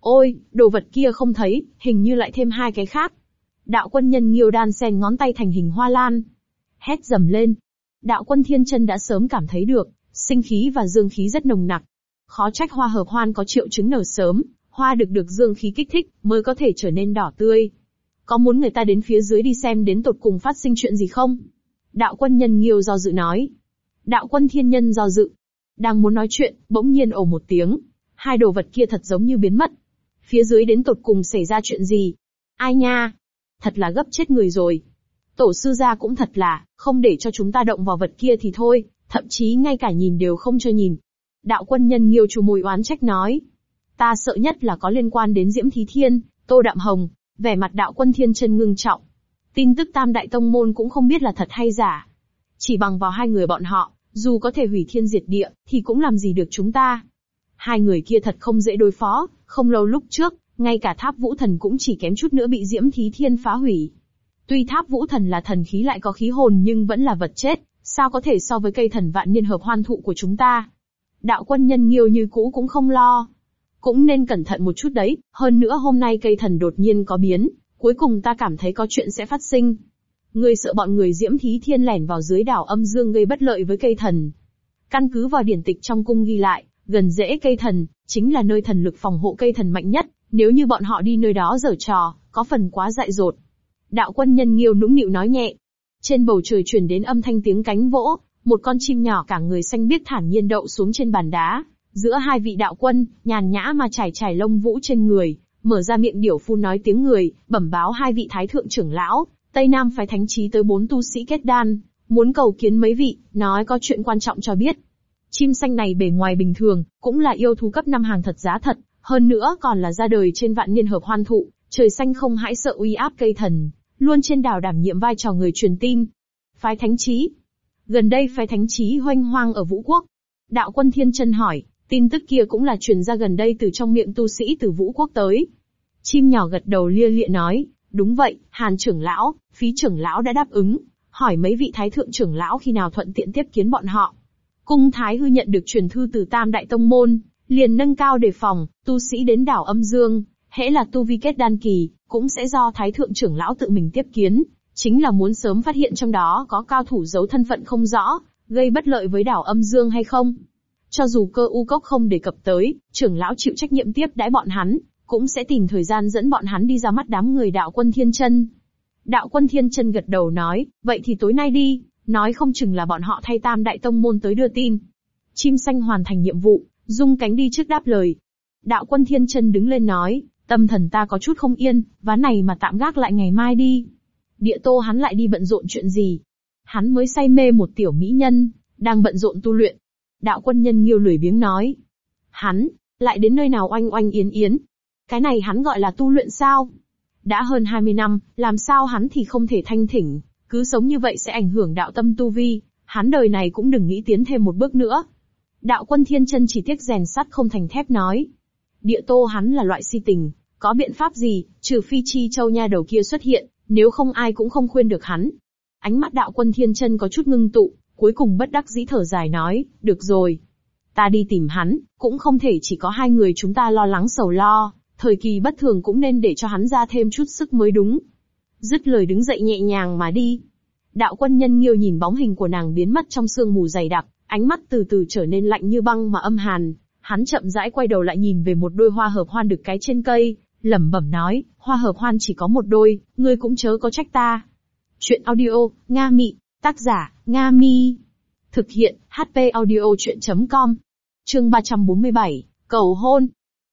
Ôi, đồ vật kia không thấy, hình như lại thêm hai cái khác. Đạo quân nhân nghiêu đan sen ngón tay thành hình hoa lan. Hét dầm lên. Đạo quân thiên chân đã sớm cảm thấy được, sinh khí và dương khí rất nồng nặc. Khó trách hoa hợp hoan có triệu chứng nở sớm, hoa được được dương khí kích thích, mới có thể trở nên đỏ tươi. Có muốn người ta đến phía dưới đi xem đến tột cùng phát sinh chuyện gì không? Đạo quân nhân nghiêu do dự nói. Đạo quân thiên nhân do dự. Đang muốn nói chuyện, bỗng nhiên ồ một tiếng. Hai đồ vật kia thật giống như biến mất. Phía dưới đến tột cùng xảy ra chuyện gì? Ai nha? Thật là gấp chết người rồi. Tổ sư gia cũng thật là, không để cho chúng ta động vào vật kia thì thôi, thậm chí ngay cả nhìn đều không cho nhìn. Đạo quân nhân nghiêu chủ mùi oán trách nói. Ta sợ nhất là có liên quan đến Diễm Thí Thiên, Tô Đạm Hồng, vẻ mặt đạo quân thiên chân ngưng trọng. Tin tức tam đại tông môn cũng không biết là thật hay giả. Chỉ bằng vào hai người bọn họ, dù có thể hủy thiên diệt địa, thì cũng làm gì được chúng ta. Hai người kia thật không dễ đối phó, không lâu lúc trước, ngay cả tháp vũ thần cũng chỉ kém chút nữa bị Diễm Thí Thiên phá hủy. Tuy tháp vũ thần là thần khí lại có khí hồn nhưng vẫn là vật chết, sao có thể so với cây thần vạn niên hợp hoan thụ của chúng ta. Đạo quân nhân nghiêu như cũ cũng không lo. Cũng nên cẩn thận một chút đấy, hơn nữa hôm nay cây thần đột nhiên có biến, cuối cùng ta cảm thấy có chuyện sẽ phát sinh. Ngươi sợ bọn người diễm thí thiên lẻn vào dưới đảo âm dương gây bất lợi với cây thần. Căn cứ vào điển tịch trong cung ghi lại, gần rễ cây thần, chính là nơi thần lực phòng hộ cây thần mạnh nhất, nếu như bọn họ đi nơi đó giở trò, có phần quá dại dột. Đạo quân nhân nghiêu nũng nịu nói nhẹ. Trên bầu trời truyền đến âm thanh tiếng cánh vỗ, một con chim nhỏ cả người xanh biếc thản nhiên đậu xuống trên bàn đá. Giữa hai vị đạo quân, nhàn nhã mà trải trải lông vũ trên người, mở ra miệng điểu phu nói tiếng người, bẩm báo hai vị thái thượng trưởng lão, Tây Nam phái thánh trí tới bốn tu sĩ kết đan, muốn cầu kiến mấy vị, nói có chuyện quan trọng cho biết. Chim xanh này bề ngoài bình thường, cũng là yêu thú cấp năm hàng thật giá thật, hơn nữa còn là ra đời trên vạn niên hợp hoan thụ, trời xanh không hãi sợ uy áp cây thần, luôn trên đảo đảm nhiệm vai trò người truyền tin. Phái thánh trí. Gần đây phái thánh trí hoanh hoang ở Vũ Quốc. Đạo quân thiên chân hỏi, tin tức kia cũng là truyền ra gần đây từ trong miệng tu sĩ từ Vũ Quốc tới. Chim nhỏ gật đầu lia lịa nói, đúng vậy, Hàn trưởng lão, phí trưởng lão đã đáp ứng, hỏi mấy vị thái thượng trưởng lão khi nào thuận tiện tiếp kiến bọn họ. Cung Thái hư nhận được truyền thư từ Tam Đại Tông Môn, liền nâng cao đề phòng, tu sĩ đến đảo âm dương, hễ là tu vi kết đan kỳ, cũng sẽ do Thái thượng trưởng lão tự mình tiếp kiến, chính là muốn sớm phát hiện trong đó có cao thủ giấu thân phận không rõ, gây bất lợi với đảo âm dương hay không. Cho dù cơ u cốc không đề cập tới, trưởng lão chịu trách nhiệm tiếp đãi bọn hắn, cũng sẽ tìm thời gian dẫn bọn hắn đi ra mắt đám người đạo quân thiên chân. Đạo quân thiên chân gật đầu nói, vậy thì tối nay đi, nói không chừng là bọn họ thay tam đại tông môn tới đưa tin. Chim xanh hoàn thành nhiệm vụ, dung cánh đi trước đáp lời. Đạo quân thiên chân đứng lên nói, tâm thần ta có chút không yên, ván này mà tạm gác lại ngày mai đi. Địa tô hắn lại đi bận rộn chuyện gì? Hắn mới say mê một tiểu mỹ nhân, đang bận rộn tu luyện. Đạo quân nhân nghiêu lười biếng nói. Hắn, lại đến nơi nào oanh oanh yến yến, cái này hắn gọi là tu luyện sao? Đã hơn 20 năm, làm sao hắn thì không thể thanh thỉnh, cứ sống như vậy sẽ ảnh hưởng đạo tâm tu vi, hắn đời này cũng đừng nghĩ tiến thêm một bước nữa. Đạo quân thiên chân chỉ tiếc rèn sắt không thành thép nói. Địa tô hắn là loại si tình, có biện pháp gì, trừ phi chi châu nha đầu kia xuất hiện, nếu không ai cũng không khuyên được hắn. Ánh mắt đạo quân thiên chân có chút ngưng tụ, cuối cùng bất đắc dĩ thở dài nói, được rồi. Ta đi tìm hắn, cũng không thể chỉ có hai người chúng ta lo lắng sầu lo, thời kỳ bất thường cũng nên để cho hắn ra thêm chút sức mới đúng. Dứt lời đứng dậy nhẹ nhàng mà đi. Đạo quân nhân nghiêu nhìn bóng hình của nàng biến mất trong sương mù dày đặc, ánh mắt từ từ trở nên lạnh như băng mà âm hàn, Hắn chậm rãi quay đầu lại nhìn về một đôi hoa hợp hoan được cái trên cây, lẩm bẩm nói, hoa hợp hoan chỉ có một đôi, ngươi cũng chớ có trách ta. Chuyện audio, Nga Mị, tác giả, Nga Mi. Thực hiện, HP audio chuyện.com. Chương 347, cầu hôn.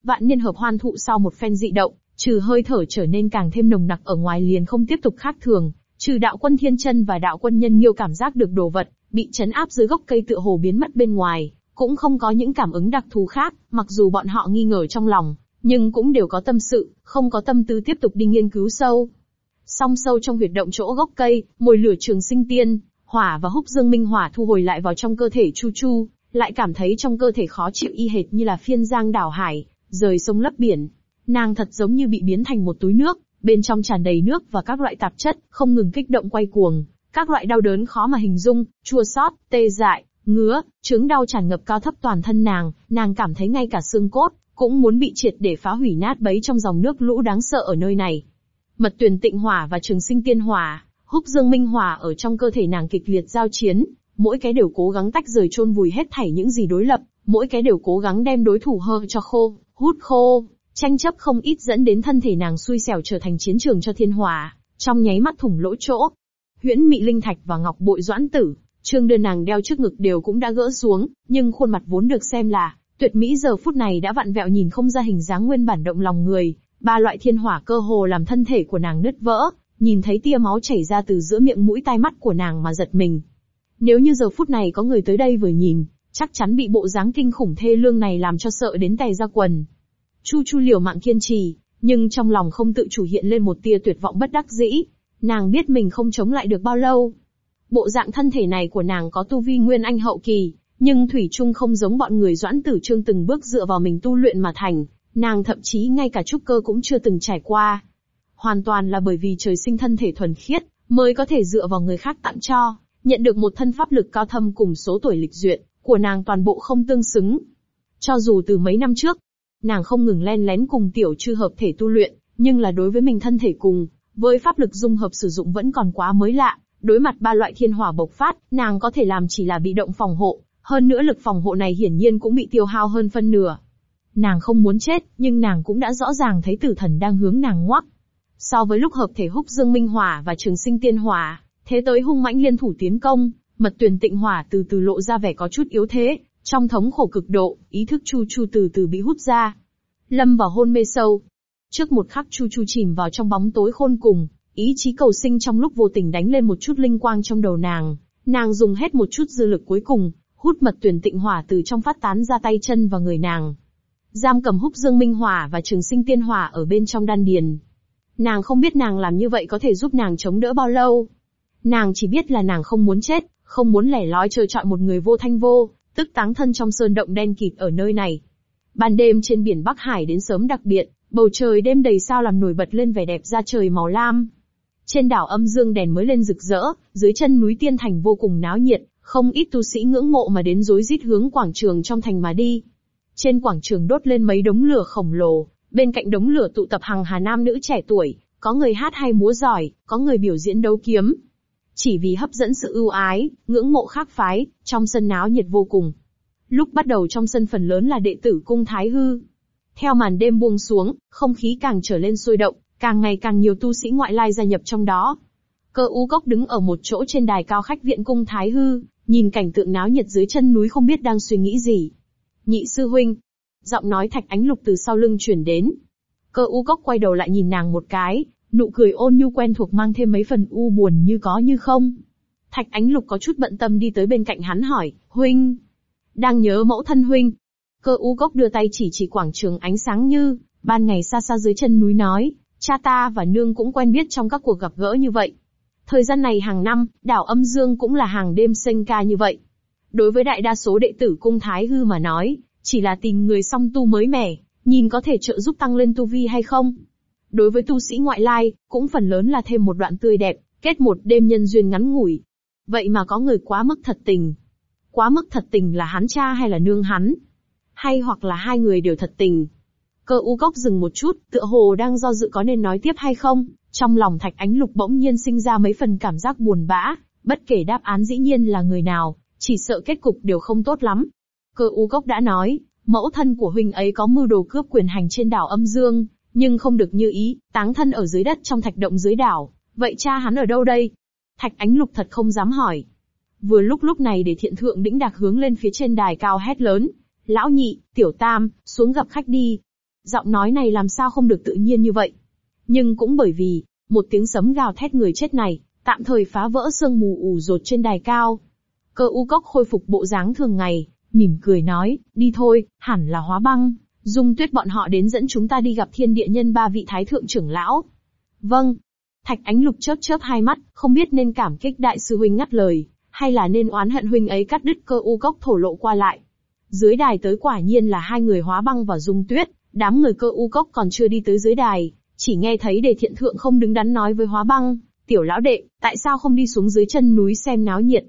Vạn niên hợp hoan thụ sau một phen dị động, trừ hơi thở trở nên càng thêm nồng nặc ở ngoài liền không tiếp tục khác thường, trừ đạo quân thiên chân và đạo quân nhân nghiêu cảm giác được đồ vật, bị chấn áp dưới gốc cây tựa hồ biến mất bên ngoài, cũng không có những cảm ứng đặc thù khác, mặc dù bọn họ nghi ngờ trong lòng, nhưng cũng đều có tâm sự, không có tâm tư tiếp tục đi nghiên cứu sâu. Song sâu trong huyệt động chỗ gốc cây, mồi lửa trường sinh tiên, hỏa và húc dương minh hỏa thu hồi lại vào trong cơ thể Chu Chu, lại cảm thấy trong cơ thể khó chịu y hệt như là phiên giang đảo hải, rời sông lấp biển. Nàng thật giống như bị biến thành một túi nước, bên trong tràn đầy nước và các loại tạp chất, không ngừng kích động quay cuồng. Các loại đau đớn khó mà hình dung, chua xót, tê dại, ngứa, chứng đau tràn ngập cao thấp toàn thân nàng, nàng cảm thấy ngay cả xương cốt, cũng muốn bị triệt để phá hủy nát bấy trong dòng nước lũ đáng sợ ở nơi này. Mật tuyển tịnh hỏa và trường sinh tiên hỏa, húc dương minh hỏa ở trong cơ thể nàng kịch liệt giao chiến, mỗi cái đều cố gắng tách rời chôn vùi hết thảy những gì đối lập, mỗi cái đều cố gắng đem đối thủ hơ cho khô, hút khô, tranh chấp không ít dẫn đến thân thể nàng xui xẻo trở thành chiến trường cho thiên hỏa, trong nháy mắt thủng lỗ chỗ. Huyễn Mị Linh Thạch và Ngọc Bội Doãn Tử, trương đơn nàng đeo trước ngực đều cũng đã gỡ xuống, nhưng khuôn mặt vốn được xem là tuyệt mỹ giờ phút này đã vặn vẹo nhìn không ra hình dáng nguyên bản động lòng người, ba loại thiên hỏa cơ hồ làm thân thể của nàng nứt vỡ, nhìn thấy tia máu chảy ra từ giữa miệng mũi tai mắt của nàng mà giật mình. Nếu như giờ phút này có người tới đây vừa nhìn, chắc chắn bị bộ dáng kinh khủng thê lương này làm cho sợ đến tè ra quần. Chu Chu liều mạng kiên trì, nhưng trong lòng không tự chủ hiện lên một tia tuyệt vọng bất đắc dĩ. Nàng biết mình không chống lại được bao lâu. Bộ dạng thân thể này của nàng có tu vi nguyên anh hậu kỳ, nhưng Thủy Trung không giống bọn người doãn tử trương từng bước dựa vào mình tu luyện mà thành, nàng thậm chí ngay cả trúc cơ cũng chưa từng trải qua. Hoàn toàn là bởi vì trời sinh thân thể thuần khiết, mới có thể dựa vào người khác tặng cho, nhận được một thân pháp lực cao thâm cùng số tuổi lịch duyệt, của nàng toàn bộ không tương xứng. Cho dù từ mấy năm trước, nàng không ngừng len lén cùng tiểu chư hợp thể tu luyện, nhưng là đối với mình thân thể cùng, với pháp lực dung hợp sử dụng vẫn còn quá mới lạ, đối mặt ba loại thiên hỏa bộc phát, nàng có thể làm chỉ là bị động phòng hộ, hơn nữa lực phòng hộ này hiển nhiên cũng bị tiêu hao hơn phân nửa. Nàng không muốn chết, nhưng nàng cũng đã rõ ràng thấy tử thần đang hướng nàng ngoắc. So với lúc hợp thể húc dương minh hỏa và trường sinh tiên hỏa, thế tới hung mãnh liên thủ tiến công, mật tuyển tịnh hỏa từ từ lộ ra vẻ có chút yếu thế, trong thống khổ cực độ, ý thức chu chu từ từ bị hút ra. Lâm vào hôn mê sâu. Trước một khắc chu chu chìm vào trong bóng tối khôn cùng, ý chí cầu sinh trong lúc vô tình đánh lên một chút linh quang trong đầu nàng. Nàng dùng hết một chút dư lực cuối cùng, hút mật tuyển tịnh hỏa từ trong phát tán ra tay chân và người nàng. Giam cầm húc dương minh hỏa và trường sinh tiên hỏa ở bên trong đan điền. Nàng không biết nàng làm như vậy có thể giúp nàng chống đỡ bao lâu. Nàng chỉ biết là nàng không muốn chết, không muốn lẻ loi chờ chọi một người vô thanh vô, tức táng thân trong sơn động đen kịt ở nơi này. Ban đêm trên biển Bắc Hải đến sớm đặc biệt, bầu trời đêm đầy sao làm nổi bật lên vẻ đẹp da trời màu lam. Trên đảo âm dương đèn mới lên rực rỡ, dưới chân núi tiên thành vô cùng náo nhiệt, không ít tu sĩ ngưỡng mộ mà đến rối rít hướng quảng trường trong thành mà đi. Trên quảng trường đốt lên mấy đống lửa khổng lồ, bên cạnh đống lửa tụ tập hàng hà nam nữ trẻ tuổi, có người hát hay múa giỏi, có người biểu diễn đấu kiếm. Chỉ vì hấp dẫn sự ưu ái, ngưỡng mộ khác phái, trong sân náo nhiệt vô cùng. Lúc bắt đầu trong sân phần lớn là đệ tử cung Thái Hư. Theo màn đêm buông xuống, không khí càng trở lên sôi động, càng ngày càng nhiều tu sĩ ngoại lai gia nhập trong đó. Cơ u cốc đứng ở một chỗ trên đài cao khách viện cung Thái Hư, nhìn cảnh tượng náo nhiệt dưới chân núi không biết đang suy nghĩ gì. Nhị sư huynh. Giọng nói thạch ánh lục từ sau lưng chuyển đến. Cơ u cốc quay đầu lại nhìn nàng một cái, nụ cười ôn nhu quen thuộc mang thêm mấy phần u buồn như có như không. Thạch ánh lục có chút bận tâm đi tới bên cạnh hắn hỏi, huynh. Đang nhớ mẫu thân huynh. Cơ u cốc đưa tay chỉ chỉ quảng trường ánh sáng như, ban ngày xa xa dưới chân núi nói, cha ta và nương cũng quen biết trong các cuộc gặp gỡ như vậy. Thời gian này hàng năm, đảo âm dương cũng là hàng đêm sinh ca như vậy. Đối với đại đa số đệ tử cung Thái Hư mà nói, chỉ là tìm người song tu mới mẻ, nhìn có thể trợ giúp tăng lên tu vi hay không. Đối với tu sĩ ngoại lai, cũng phần lớn là thêm một đoạn tươi đẹp, kết một đêm nhân duyên ngắn ngủi. Vậy mà có người quá mức thật tình. Quá mức thật tình là hắn cha hay là nương hắn? Hay hoặc là hai người đều thật tình? Cơ u cốc dừng một chút, tựa hồ đang do dự có nên nói tiếp hay không, trong lòng thạch ánh lục bỗng nhiên sinh ra mấy phần cảm giác buồn bã, bất kể đáp án dĩ nhiên là người nào, chỉ sợ kết cục đều không tốt lắm. Cơ u cốc đã nói, Mẫu thân của huynh ấy có mưu đồ cướp quyền hành trên đảo âm dương, nhưng không được như ý, táng thân ở dưới đất trong thạch động dưới đảo. Vậy cha hắn ở đâu đây? Thạch ánh lục thật không dám hỏi. Vừa lúc lúc này để thiện thượng đĩnh đạc hướng lên phía trên đài cao hét lớn. Lão nhị, tiểu tam, xuống gặp khách đi. Giọng nói này làm sao không được tự nhiên như vậy. Nhưng cũng bởi vì, một tiếng sấm gào thét người chết này, tạm thời phá vỡ sương mù ủ rột trên đài cao. Cơ u cốc khôi phục bộ dáng thường ngày, mỉm cười nói, đi thôi, hẳn là hóa băng. Dung tuyết bọn họ đến dẫn chúng ta đi gặp thiên địa nhân ba vị thái thượng trưởng lão. Vâng. Thạch ánh lục chớp chớp hai mắt, không biết nên cảm kích đại sư huynh ngắt lời, hay là nên oán hận huynh ấy cắt đứt cơ u cốc thổ lộ qua lại. Dưới đài tới quả nhiên là hai người hóa băng và dung tuyết, đám người cơ u cốc còn chưa đi tới dưới đài, chỉ nghe thấy đề thiện thượng không đứng đắn nói với hóa băng, tiểu lão đệ, tại sao không đi xuống dưới chân núi xem náo nhiệt?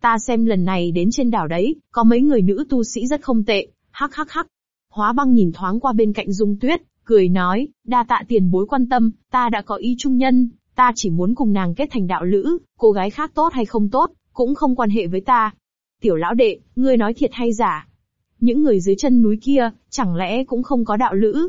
Ta xem lần này đến trên đảo đấy, có mấy người nữ tu sĩ rất không tệ, hắc hắc hắc. Hóa băng nhìn thoáng qua bên cạnh dung tuyết, cười nói, đa tạ tiền bối quan tâm, ta đã có ý trung nhân, ta chỉ muốn cùng nàng kết thành đạo lữ, cô gái khác tốt hay không tốt, cũng không quan hệ với ta. Tiểu lão đệ, ngươi nói thiệt hay giả? Những người dưới chân núi kia, chẳng lẽ cũng không có đạo lữ?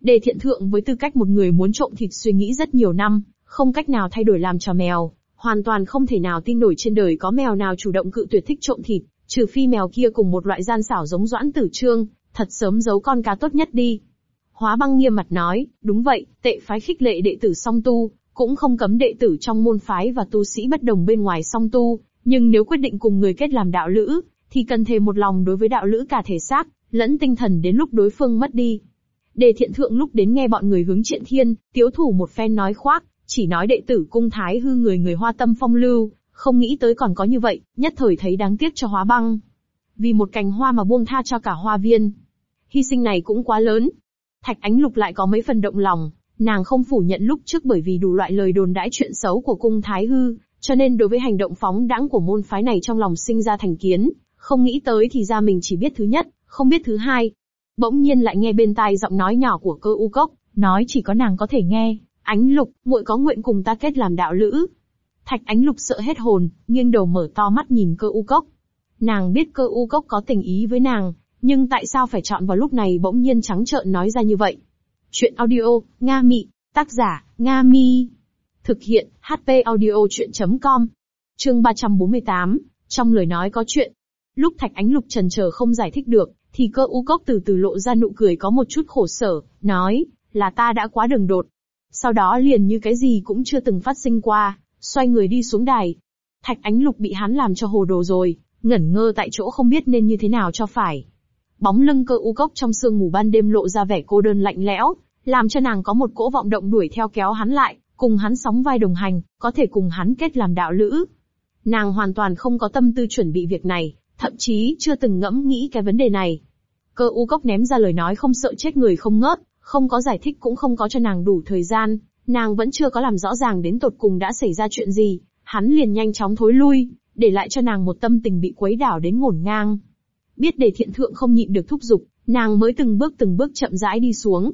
Đề thiện thượng với tư cách một người muốn trộm thịt suy nghĩ rất nhiều năm, không cách nào thay đổi làm trò mèo, hoàn toàn không thể nào tin nổi trên đời có mèo nào chủ động cự tuyệt thích trộm thịt, trừ phi mèo kia cùng một loại gian xảo giống doãn tử trương, thật sớm giấu con cá tốt nhất đi. Hóa băng nghiêm mặt nói, đúng vậy, tệ phái khích lệ đệ tử song tu, cũng không cấm đệ tử trong môn phái và tu sĩ bất đồng bên ngoài song tu, nhưng nếu quyết định cùng người kết làm đạo lữ, thì cần thề một lòng đối với đạo lữ cả thể xác, lẫn tinh thần đến lúc đối phương mất đi. Đề thiện thượng lúc đến nghe bọn người hướng triện thiên, tiếu thủ một phen nói khoác, chỉ nói đệ tử cung thái hư người người hoa tâm phong lưu, không nghĩ tới còn có như vậy, nhất thời thấy đáng tiếc cho hóa băng. Vì một cành hoa mà buông tha cho cả hoa viên. Hy sinh này cũng quá lớn. Thạch ánh lục lại có mấy phần động lòng, nàng không phủ nhận lúc trước bởi vì đủ loại lời đồn đãi chuyện xấu của cung thái hư, cho nên đối với hành động phóng đãng của môn phái này trong lòng sinh ra thành kiến, không nghĩ tới thì ra mình chỉ biết thứ nhất, không biết thứ hai. Bỗng nhiên lại nghe bên tai giọng nói nhỏ của cơ u cốc, nói chỉ có nàng có thể nghe, ánh lục, muội có nguyện cùng ta kết làm đạo lữ. Thạch ánh lục sợ hết hồn, nghiêng đầu mở to mắt nhìn cơ u cốc. Nàng biết cơ u cốc có tình ý với nàng, nhưng tại sao phải chọn vào lúc này bỗng nhiên trắng trợn nói ra như vậy? Chuyện audio, Nga Mị, tác giả, Nga Mi. Thực hiện, HP audio chuyện.com. Chương 348, trong lời nói có chuyện. Lúc Thạch Ánh Lục trần chờ không giải thích được, thì cơ u cốc từ từ lộ ra nụ cười có một chút khổ sở, nói, là ta đã quá đường đột. Sau đó liền như cái gì cũng chưa từng phát sinh qua, xoay người đi xuống đài. Thạch Ánh Lục bị hắn làm cho hồ đồ rồi, ngẩn ngơ tại chỗ không biết nên như thế nào cho phải. Bóng lưng cơ u cốc trong sương mù ban đêm lộ ra vẻ cô đơn lạnh lẽo, làm cho nàng có một cỗ vọng động đuổi theo kéo hắn lại, cùng hắn sóng vai đồng hành, có thể cùng hắn kết làm đạo lữ. Nàng hoàn toàn không có tâm tư chuẩn bị việc này, thậm chí chưa từng ngẫm nghĩ cái vấn đề này. Cơ u cốc ném ra lời nói không sợ chết người không ngớt, không có giải thích cũng không có cho nàng đủ thời gian, nàng vẫn chưa có làm rõ ràng đến tột cùng đã xảy ra chuyện gì, hắn liền nhanh chóng thối lui, để lại cho nàng một tâm tình bị quấy đảo đến ngổn ngang. Biết để thiện thượng không nhịn được thúc giục, nàng mới từng bước từng bước chậm rãi đi xuống.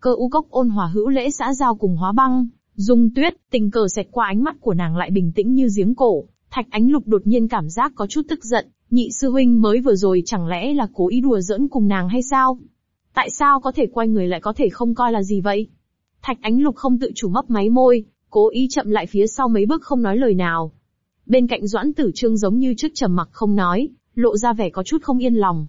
Cơ u cốc ôn hòa hữu lễ xã giao cùng hóa băng, dung tuyết, tình cờ xẹt qua ánh mắt của nàng lại bình tĩnh như giếng cổ. Thạch ánh lục đột nhiên cảm giác có chút tức giận, nhị sư huynh mới vừa rồi chẳng lẽ là cố ý đùa giỡn cùng nàng hay sao? Tại sao có thể quay người lại có thể không coi là gì vậy? Thạch ánh lục không tự chủ mấp máy môi, cố ý chậm lại phía sau mấy bước không nói lời nào. Bên cạnh Doãn Tử Trương giống như trước trầm mặc không nói, lộ ra vẻ có chút không yên lòng.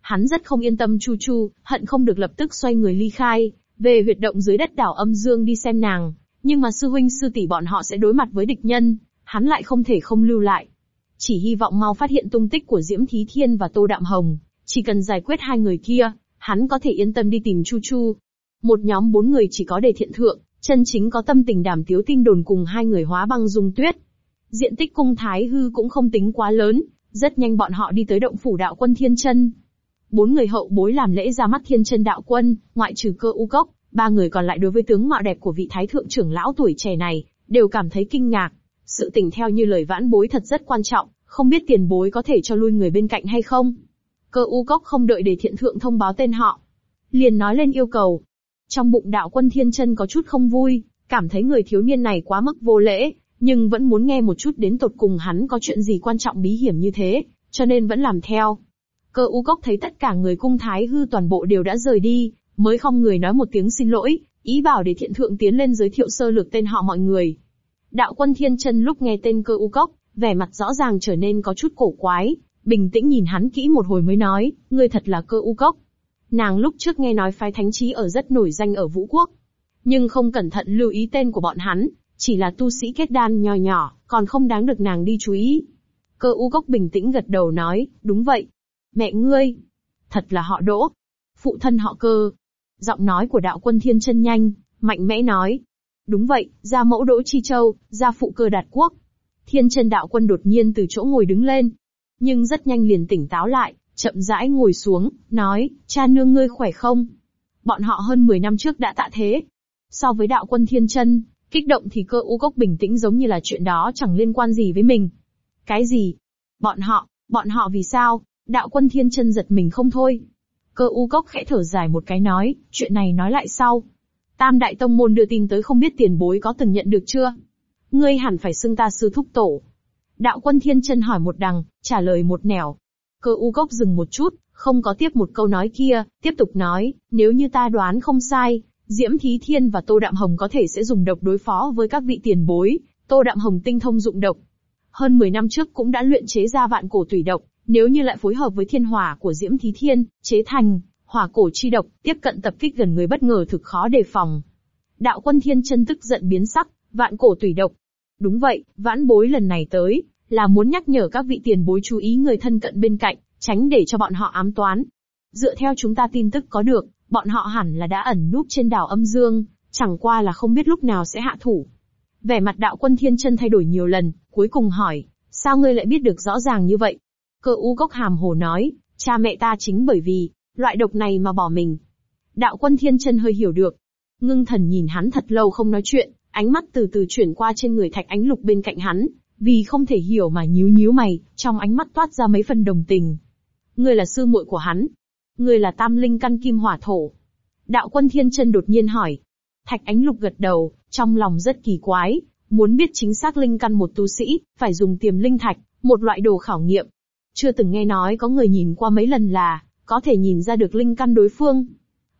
Hắn rất không yên tâm Chu Chu, hận không được lập tức xoay người ly khai, về huyệt động dưới đất đảo âm dương đi xem nàng, nhưng mà sư huynh sư tỷ bọn họ sẽ đối mặt với địch nhân, hắn lại không thể không lưu lại. Chỉ hy vọng mau phát hiện tung tích của Diễm Thí Thiên và Tô Đạm Hồng, chỉ cần giải quyết hai người kia, hắn có thể yên tâm đi tìm Chu Chu. Một nhóm bốn người chỉ có đề thiện thượng, chân chính có tâm tình đảm tiếu tinh đồn cùng hai người hóa băng dung tuyết. Diện tích cung thái hư cũng không tính quá lớn, rất nhanh bọn họ đi tới động phủ đạo quân thiên chân. Bốn người hậu bối làm lễ ra mắt thiên chân đạo quân, ngoại trừ cơ u cốc, ba người còn lại đối với tướng mạo đẹp của vị thái thượng trưởng lão tuổi trẻ này, đều cảm thấy kinh ngạc. Sự tình theo như lời vãn bối thật rất quan trọng, không biết tiền bối có thể cho lui người bên cạnh hay không. Cơ u cốc không đợi để thiện thượng thông báo tên họ. Liền nói lên yêu cầu. Trong bụng đạo quân thiên chân có chút không vui, cảm thấy người thiếu niên này quá mức vô lễ, nhưng vẫn muốn nghe một chút đến tột cùng hắn có chuyện gì quan trọng bí hiểm như thế, cho nên vẫn làm theo. Cơ u cốc thấy tất cả người cung thái hư toàn bộ đều đã rời đi, mới không người nói một tiếng xin lỗi, ý bảo để thiện thượng tiến lên giới thiệu sơ lược tên họ mọi người. Đạo quân thiên chân lúc nghe tên cơ u cốc, vẻ mặt rõ ràng trở nên có chút cổ quái, bình tĩnh nhìn hắn kỹ một hồi mới nói, ngươi thật là cơ u cốc. Nàng lúc trước nghe nói phái thánh trí ở rất nổi danh ở Vũ Quốc, nhưng không cẩn thận lưu ý tên của bọn hắn, chỉ là tu sĩ kết đan nhỏ nhỏ, còn không đáng được nàng đi chú ý. Cơ u cốc bình tĩnh gật đầu nói, đúng vậy. Mẹ ngươi, thật là họ đỗ. Phụ thân họ cơ. Giọng nói của đạo quân thiên chân nhanh, mạnh mẽ nói. Đúng vậy, gia mẫu đỗ chi châu, gia phụ cơ đạt quốc. Thiên chân đạo quân đột nhiên từ chỗ ngồi đứng lên. Nhưng rất nhanh liền tỉnh táo lại, chậm rãi ngồi xuống, nói, cha nương ngươi khỏe không? Bọn họ hơn 10 năm trước đã tạ thế. So với đạo quân thiên chân, kích động thì cơ u cốc bình tĩnh giống như là chuyện đó chẳng liên quan gì với mình. Cái gì? Bọn họ, bọn họ vì sao? Đạo quân thiên chân giật mình không thôi. Cơ u cốc khẽ thở dài một cái nói, chuyện này nói lại sau. Tam đại tông môn đưa tin tới không biết tiền bối có từng nhận được chưa? Ngươi hẳn phải xưng ta sư thúc tổ. Đạo quân thiên chân hỏi một đằng, trả lời một nẻo. Cơ u gốc dừng một chút, không có tiếp một câu nói kia, tiếp tục nói, nếu như ta đoán không sai, Diễm Thí Thiên và Tô Đạm Hồng có thể sẽ dùng độc đối phó với các vị tiền bối, Tô Đạm Hồng tinh thông dụng độc. Hơn 10 năm trước cũng đã luyện chế ra vạn cổ tùy độc, nếu như lại phối hợp với thiên hỏa của Diễm Thí Thiên, chế thành hỏa cổ chi độc, tiếp cận tập kích gần người bất ngờ thực khó đề phòng. Đạo quân thiên chân tức giận biến sắc, vạn cổ tùy độc. Đúng vậy, vãn bối lần này tới, là muốn nhắc nhở các vị tiền bối chú ý người thân cận bên cạnh, tránh để cho bọn họ ám toán. Dựa theo chúng ta tin tức có được, bọn họ hẳn là đã ẩn núp trên đảo âm dương, chẳng qua là không biết lúc nào sẽ hạ thủ. Vẻ mặt đạo quân thiên chân thay đổi nhiều lần, cuối cùng hỏi, sao ngươi lại biết được rõ ràng như vậy? Cơ u gốc hàm hồ nói, cha mẹ ta chính bởi vì, loại độc này mà bỏ mình. Đạo quân thiên chân hơi hiểu được. Ngưng thần nhìn hắn thật lâu không nói chuyện, ánh mắt từ từ chuyển qua trên người thạch ánh lục bên cạnh hắn, vì không thể hiểu mà nhíu nhíu mày, trong ánh mắt toát ra mấy phần đồng tình. Ngươi là sư muội của hắn. Ngươi là tam linh căn kim hỏa thổ. Đạo quân thiên chân đột nhiên hỏi. Thạch ánh lục gật đầu, trong lòng rất kỳ quái, muốn biết chính xác linh căn một tu sĩ, phải dùng tiềm linh thạch, một loại đồ khảo nghiệm. Chưa từng nghe nói có người nhìn qua mấy lần là, có thể nhìn ra được linh căn đối phương.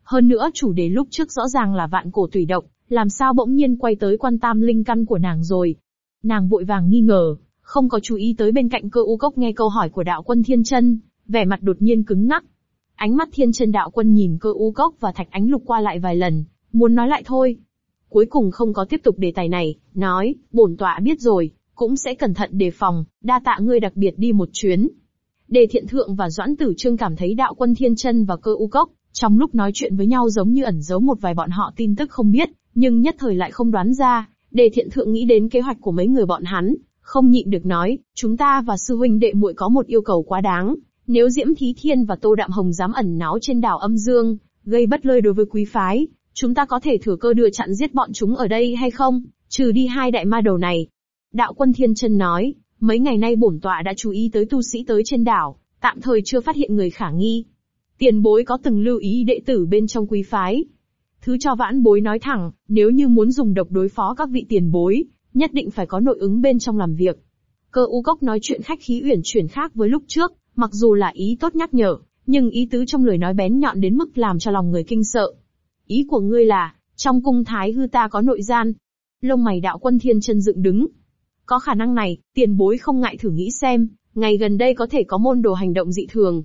Hơn nữa chủ đề lúc trước rõ ràng là vạn cổ tùy độc, làm sao bỗng nhiên quay tới quan tam linh căn của nàng rồi. Nàng vội vàng nghi ngờ, không có chú ý tới bên cạnh cơ u cốc nghe câu hỏi của đạo quân thiên chân, vẻ mặt đột nhiên cứng ngắc. Ánh mắt thiên chân đạo quân nhìn cơ u cốc và thạch ánh lục qua lại vài lần, muốn nói lại thôi. Cuối cùng không có tiếp tục đề tài này, nói, bổn tọa biết rồi, cũng sẽ cẩn thận đề phòng, đa tạ ngươi đặc biệt đi một chuyến. Đề thiện thượng và doãn tử trương cảm thấy đạo quân thiên chân và cơ u cốc, trong lúc nói chuyện với nhau giống như ẩn giấu một vài bọn họ tin tức không biết, nhưng nhất thời lại không đoán ra, đề thiện thượng nghĩ đến kế hoạch của mấy người bọn hắn, không nhịn được nói, chúng ta và sư huynh đệ muội có một yêu cầu quá đáng, nếu Diễm Thí Thiên và Tô Đạm Hồng dám ẩn náu trên đảo âm dương, gây bất lợi đối với quý phái, chúng ta có thể thừa cơ đưa chặn giết bọn chúng ở đây hay không, trừ đi hai đại ma đầu này. Đạo quân Thiên chân nói, mấy ngày nay bổn tọa đã chú ý tới tu sĩ tới trên đảo, tạm thời chưa phát hiện người khả nghi. Tiền bối có từng lưu ý đệ tử bên trong quý phái. Thứ cho vãn bối nói thẳng, nếu như muốn dùng độc đối phó các vị tiền bối, nhất định phải có nội ứng bên trong làm việc. Cơ u cốc nói chuyện khách khí uyển chuyển khác với lúc trước, mặc dù là ý tốt nhắc nhở, nhưng ý tứ trong lời nói bén nhọn đến mức làm cho lòng người kinh sợ. Ý của ngươi là, trong cung thái hư ta có nội gian. Lông mày đạo quân thiên chân dựng đứng. Có khả năng này, tiền bối không ngại thử nghĩ xem, ngày gần đây có thể có môn đồ hành động dị thường.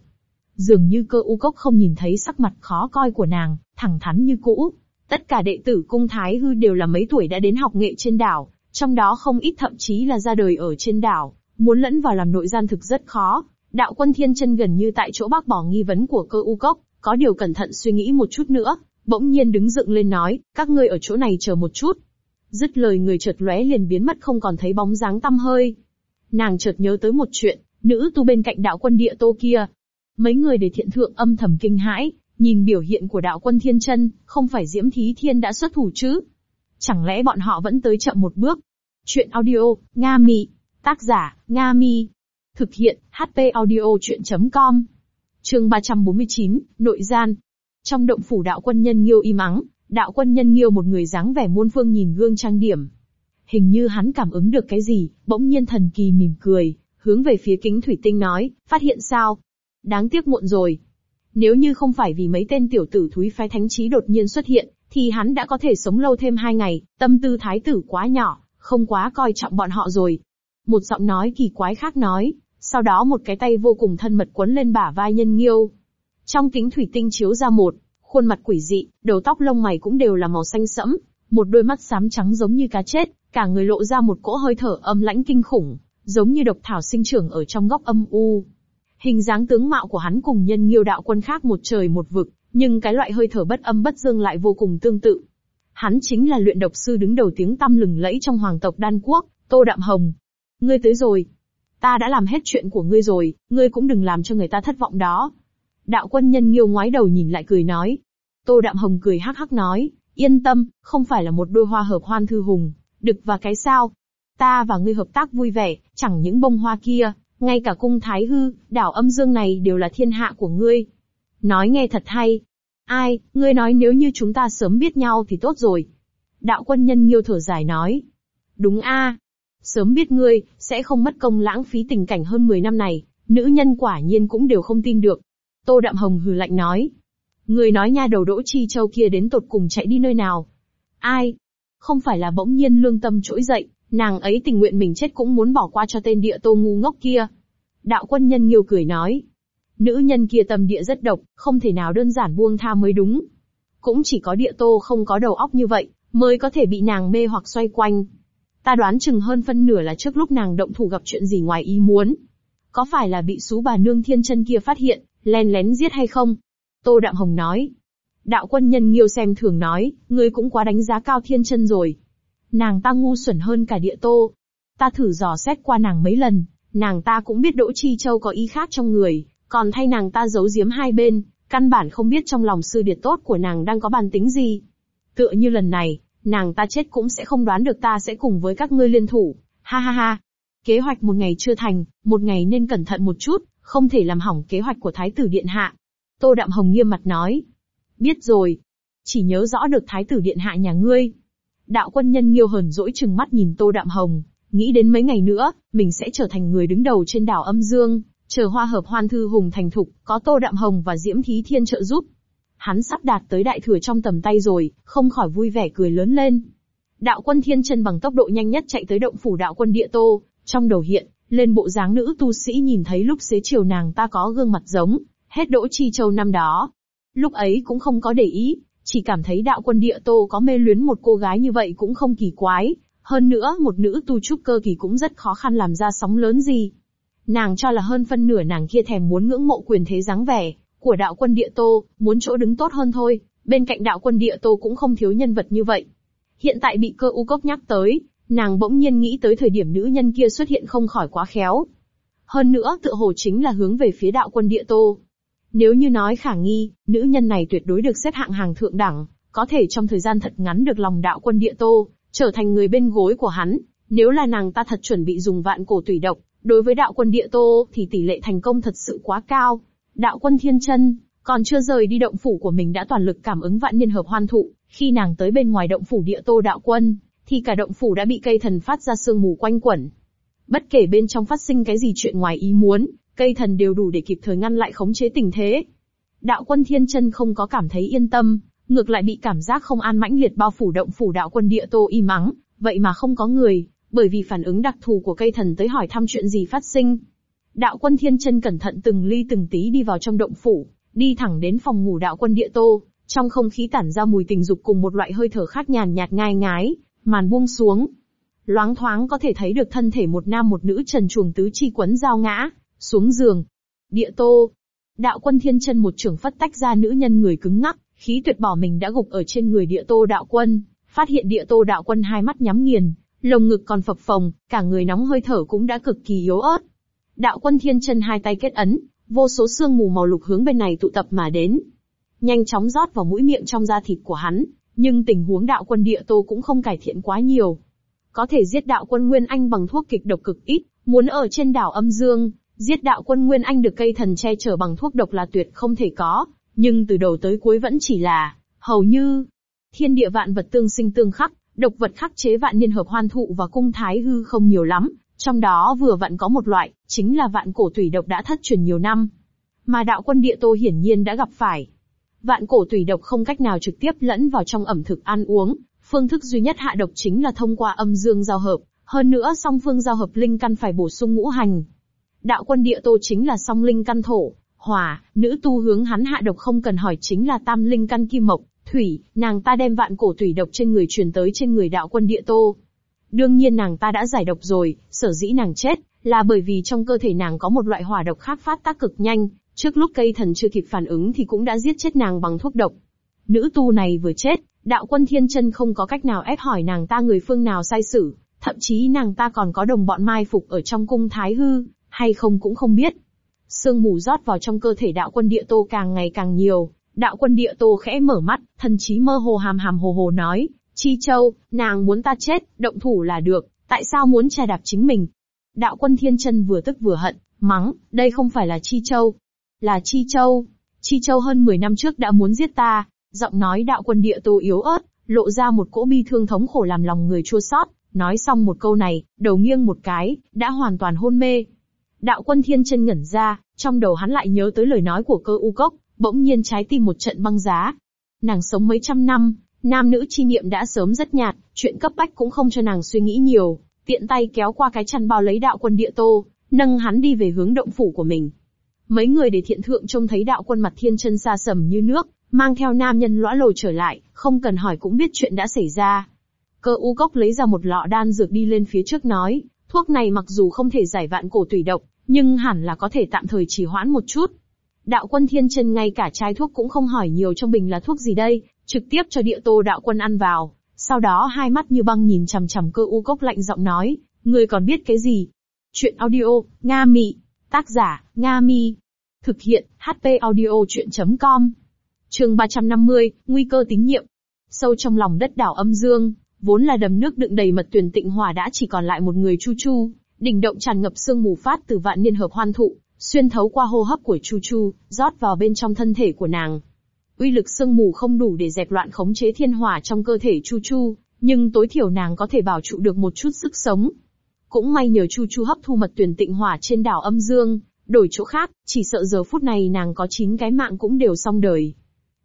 Dường như cơ u cốc không nhìn thấy sắc mặt khó coi của nàng, thẳng thắn như cũ. Tất cả đệ tử cung thái hư đều là mấy tuổi đã đến học nghệ trên đảo, trong đó không ít thậm chí là ra đời ở trên đảo, muốn lẫn vào làm nội gian thực rất khó. Đạo quân thiên chân gần như tại chỗ bác bỏ nghi vấn của cơ u cốc, có điều cẩn thận suy nghĩ một chút nữa, bỗng nhiên đứng dựng lên nói, các ngươi ở chỗ này chờ một chút. Dứt lời người chợt lóe liền biến mất không còn thấy bóng dáng tăm hơi. Nàng chợt nhớ tới một chuyện, nữ tu bên cạnh đạo quân địa tô kia. Mấy người để thiện thượng âm thầm kinh hãi, nhìn biểu hiện của đạo quân thiên chân, không phải diễm thí thiên đã xuất thủ chứ? Chẳng lẽ bọn họ vẫn tới chậm một bước? Chuyện audio, Nga Mi. Tác giả, Nga Mi. Thực hiện, HP audio chuyện.com. mươi 349, Nội gian. Trong động phủ đạo quân nhân nghiêu im ắng, đạo quân nhân nghiêu một người dáng vẻ muôn phương nhìn gương trang điểm. Hình như hắn cảm ứng được cái gì, bỗng nhiên thần kỳ mỉm cười, hướng về phía kính thủy tinh nói, phát hiện sao? Đáng tiếc muộn rồi. Nếu như không phải vì mấy tên tiểu tử thúi phái thánh trí đột nhiên xuất hiện, thì hắn đã có thể sống lâu thêm hai ngày, tâm tư thái tử quá nhỏ, không quá coi trọng bọn họ rồi. Một giọng nói kỳ quái khác nói, sau đó một cái tay vô cùng thân mật quấn lên bả vai nhân nghiêu. Trong kính thủy tinh chiếu ra một, khuôn mặt quỷ dị, đầu tóc lông mày cũng đều là màu xanh sẫm, một đôi mắt xám trắng giống như cá chết, cả người lộ ra một cỗ hơi thở âm lãnh kinh khủng, giống như độc thảo sinh trưởng ở trong góc âm u. Hình dáng tướng mạo của hắn cùng nhân nghiêu đạo quân khác một trời một vực, nhưng cái loại hơi thở bất âm bất dương lại vô cùng tương tự. Hắn chính là luyện độc sư đứng đầu tiếng tăm lừng lẫy trong hoàng tộc đan quốc, Tô Đạm Hồng. Ngươi tới rồi. Ta đã làm hết chuyện của ngươi rồi, ngươi cũng đừng làm cho người ta thất vọng đó. Đạo quân nhân nghiêu ngoái đầu nhìn lại cười nói. Tô Đạm Hồng cười hắc hắc nói, yên tâm, không phải là một đôi hoa hợp hoan thư hùng, đực và cái sao. Ta và ngươi hợp tác vui vẻ, chẳng những bông hoa kia, ngay cả cung thái hư, đảo âm dương này đều là thiên hạ của ngươi. Nói nghe thật hay. Ai, ngươi nói nếu như chúng ta sớm biết nhau thì tốt rồi. Đạo quân nhân nghiêu thở dài nói. Đúng a, Sớm biết ngươi, sẽ không mất công lãng phí tình cảnh hơn 10 năm này, nữ nhân quả nhiên cũng đều không tin được. Tô Đạm Hồng hừ lạnh nói. Ngươi nói nha đầu đỗ chi châu kia đến tột cùng chạy đi nơi nào? Ai? Không phải là bỗng nhiên lương tâm trỗi dậy, nàng ấy tình nguyện mình chết cũng muốn bỏ qua cho tên địa tô ngu ngốc kia. Đạo quân nhân nghiêu cười nói. Nữ nhân kia tâm địa rất độc, không thể nào đơn giản buông tha mới đúng. Cũng chỉ có địa tô không có đầu óc như vậy, mới có thể bị nàng mê hoặc xoay quanh. Ta đoán chừng hơn phân nửa là trước lúc nàng động thủ gặp chuyện gì ngoài ý muốn. Có phải là bị xú bà nương thiên chân kia phát hiện, len lén giết hay không? Tô Đạm Hồng nói. Đạo quân nhân nghiêu xem thường nói, ngươi cũng quá đánh giá cao thiên chân rồi. Nàng ta ngu xuẩn hơn cả địa tô. Ta thử dò xét qua nàng mấy lần, nàng ta cũng biết Đỗ Chi Châu có ý khác trong người, còn thay nàng ta giấu giếm hai bên, căn bản không biết trong lòng sư điệt tốt của nàng đang có bàn tính gì. Tựa như lần này, nàng ta chết cũng sẽ không đoán được ta sẽ cùng với các ngươi liên thủ. Ha ha ha. Kế hoạch một ngày chưa thành, một ngày nên cẩn thận một chút, không thể làm hỏng kế hoạch của Thái tử Điện Hạ. Tô Đạm Hồng nghiêm mặt nói. Biết rồi. Chỉ nhớ rõ được Thái tử Điện Hạ nhà ngươi. Đạo quân nhân nghiêu hờn dỗi chừng mắt nhìn Tô Đạm Hồng, nghĩ đến mấy ngày nữa, mình sẽ trở thành người đứng đầu trên đảo âm dương, chờ hoa hợp hoan thư hùng thành thục, có Tô Đạm Hồng và Diễm Thí Thiên trợ giúp, hắn sắp đạt tới đại thừa trong tầm tay rồi, không khỏi vui vẻ cười lớn lên. Đạo quân thiên chân bằng tốc độ nhanh nhất chạy tới động phủ đạo quân địa tô, trong đầu hiện, lên bộ dáng nữ tu sĩ nhìn thấy lúc xế chiều nàng ta có gương mặt giống, hết đỗ chi châu năm đó. Lúc ấy cũng không có để ý, chỉ cảm thấy đạo quân địa tô có mê luyến một cô gái như vậy cũng không kỳ quái, hơn nữa một nữ tu trúc cơ kỳ cũng rất khó khăn làm ra sóng lớn gì. Nàng cho là hơn phân nửa nàng kia thèm muốn ngưỡng mộ quyền thế dáng vẻ, của đạo quân địa tô, muốn chỗ đứng tốt hơn thôi, bên cạnh đạo quân địa tô cũng không thiếu nhân vật như vậy. Hiện tại bị cơ u cốc nhắc tới, nàng bỗng nhiên nghĩ tới thời điểm nữ nhân kia xuất hiện không khỏi quá khéo. Hơn nữa tựa hồ chính là hướng về phía đạo quân địa tô. Nếu như nói khả nghi, nữ nhân này tuyệt đối được xếp hạng hàng thượng đẳng, có thể trong thời gian thật ngắn được lòng đạo quân địa tô, trở thành người bên gối của hắn. Nếu là nàng ta thật chuẩn bị dùng vạn cổ tùy độc, đối với đạo quân địa tô thì tỷ lệ thành công thật sự quá cao. Đạo quân thiên chân, còn chưa rời đi động phủ của mình đã toàn lực cảm ứng vạn niên hợp hoan thụ, khi nàng tới bên ngoài động phủ địa tô đạo quân, thì cả động phủ đã bị cây thần phát ra sương mù quanh quẩn. Bất kể bên trong phát sinh cái gì chuyện ngoài ý muốn, cây thần đều đủ để kịp thời ngăn lại khống chế tình thế. Đạo quân thiên chân không có cảm thấy yên tâm, ngược lại bị cảm giác không an mãnh liệt bao phủ động phủ đạo quân địa tô im mắng, vậy mà không có người, bởi vì phản ứng đặc thù của cây thần tới hỏi thăm chuyện gì phát sinh. Đạo quân thiên chân cẩn thận từng ly từng tí đi vào trong động phủ, đi thẳng đến phòng ngủ đạo quân địa tô, trong không khí tản ra mùi tình dục cùng một loại hơi thở khác nhàn nhạt ngai ngái, màn buông xuống. Loáng thoáng có thể thấy được thân thể một nam một nữ trần chuồng tứ chi quấn giao ngã, xuống giường. Địa tô. Đạo quân thiên chân một trường phất tách ra nữ nhân người cứng ngắc, khí tuyệt bỏ mình đã gục ở trên người địa tô đạo quân, phát hiện địa tô đạo quân hai mắt nhắm nghiền, lồng ngực còn phập phồng, cả người nóng hơi thở cũng đã cực kỳ yếu ớt. Đạo quân thiên chân hai tay kết ấn, vô số xương mù màu lục hướng bên này tụ tập mà đến. Nhanh chóng rót vào mũi miệng trong da thịt của hắn, nhưng tình huống đạo quân địa tô cũng không cải thiện quá nhiều. Có thể giết đạo quân Nguyên Anh bằng thuốc kịch độc cực ít, muốn ở trên đảo âm dương, giết đạo quân Nguyên Anh được cây thần che chở bằng thuốc độc là tuyệt không thể có, nhưng từ đầu tới cuối vẫn chỉ là, hầu như, thiên địa vạn vật tương sinh tương khắc, độc vật khắc chế vạn niên hợp hoan thụ và cung thái hư không nhiều lắm, trong đó vừa vặn có một loại, chính là vạn cổ thủy độc đã thất truyền nhiều năm. mà đạo quân địa tô hiển nhiên đã gặp phải. Vạn cổ tùy độc không cách nào trực tiếp lẫn vào trong ẩm thực ăn uống, phương thức duy nhất hạ độc chính là thông qua âm dương giao hợp, hơn nữa song phương giao hợp linh căn phải bổ sung ngũ hành. Đạo quân địa tô chính là song linh căn thổ, hỏa, nữ tu hướng hắn hạ độc không cần hỏi chính là tam linh căn kim mộc, thủy, nàng ta đem vạn cổ thủy độc trên người truyền tới trên người đạo quân địa tô. Đương nhiên nàng ta đã giải độc rồi, sở dĩ nàng chết, là bởi vì trong cơ thể nàng có một loại hỏa độc khác phát tác cực nhanh, trước lúc cây thần chưa kịp phản ứng thì cũng đã giết chết nàng bằng thuốc độc. Nữ tu này vừa chết, đạo quân thiên chân không có cách nào ép hỏi nàng ta người phương nào sai sử, thậm chí nàng ta còn có đồng bọn mai phục ở trong cung thái hư, hay không cũng không biết. Sương mù rót vào trong cơ thể đạo quân địa tô càng ngày càng nhiều, đạo quân địa tô khẽ mở mắt, thần trí mơ hồ hàm hàm hồ hồ nói, Chi Châu, nàng muốn ta chết, động thủ là được, tại sao muốn che đạp chính mình? Đạo quân thiên chân vừa tức vừa hận, mắng, đây không phải là Chi Châu. Là Chi Châu. Chi Châu hơn 10 năm trước đã muốn giết ta, giọng nói đạo quân địa tô yếu ớt, lộ ra một cỗ bi thương thống khổ làm lòng người chua xót. Nói xong một câu này, đầu nghiêng một cái, đã hoàn toàn hôn mê. Đạo quân thiên chân ngẩn ra, trong đầu hắn lại nhớ tới lời nói của cơ u cốc, bỗng nhiên trái tim một trận băng giá. Nàng sống mấy trăm năm, nam nữ chi niệm đã sớm rất nhạt, chuyện cấp bách cũng không cho nàng suy nghĩ nhiều, tiện tay kéo qua cái chăn bao lấy đạo quân địa tô, nâng hắn đi về hướng động phủ của mình. Mấy người để thiện thượng trông thấy đạo quân mặt thiên chân xa sầm như nước, mang theo nam nhân lõa lồ trở lại, không cần hỏi cũng biết chuyện đã xảy ra. Cơ u cốc lấy ra một lọ đan dược đi lên phía trước nói, thuốc này mặc dù không thể giải vạn cổ tùy độc, nhưng hẳn là có thể tạm thời trì hoãn một chút. Đạo quân thiên chân ngay cả chai thuốc cũng không hỏi nhiều trong bình là thuốc gì đây, trực tiếp cho địa tô đạo quân ăn vào. Sau đó hai mắt như băng nhìn chằm chằm cơ u cốc lạnh giọng nói, người còn biết cái gì? Chuyện audio, Nga Mị. Tác giả, Nga Mi. Thực hiện, HP audio chuyện.com. Trường 350, Nguy cơ tín nhiệm. Sâu trong lòng đất đảo âm dương, vốn là đầm nước đựng đầy mật tuyển tịnh hỏa đã chỉ còn lại một người Chu Chu, đỉnh động tràn ngập sương mù phát từ vạn niên hợp hoan thụ, xuyên thấu qua hô hấp của Chu Chu, rót vào bên trong thân thể của nàng. Uy lực sương mù không đủ để dẹp loạn khống chế thiên hỏa trong cơ thể Chu Chu, nhưng tối thiểu nàng có thể bảo trụ được một chút sức sống. Cũng may nhờ Chu Chu hấp thu mật tuyển tịnh hỏa trên đảo âm dương, đổi chỗ khác, chỉ sợ giờ phút này nàng có chín cái mạng cũng đều xong đời.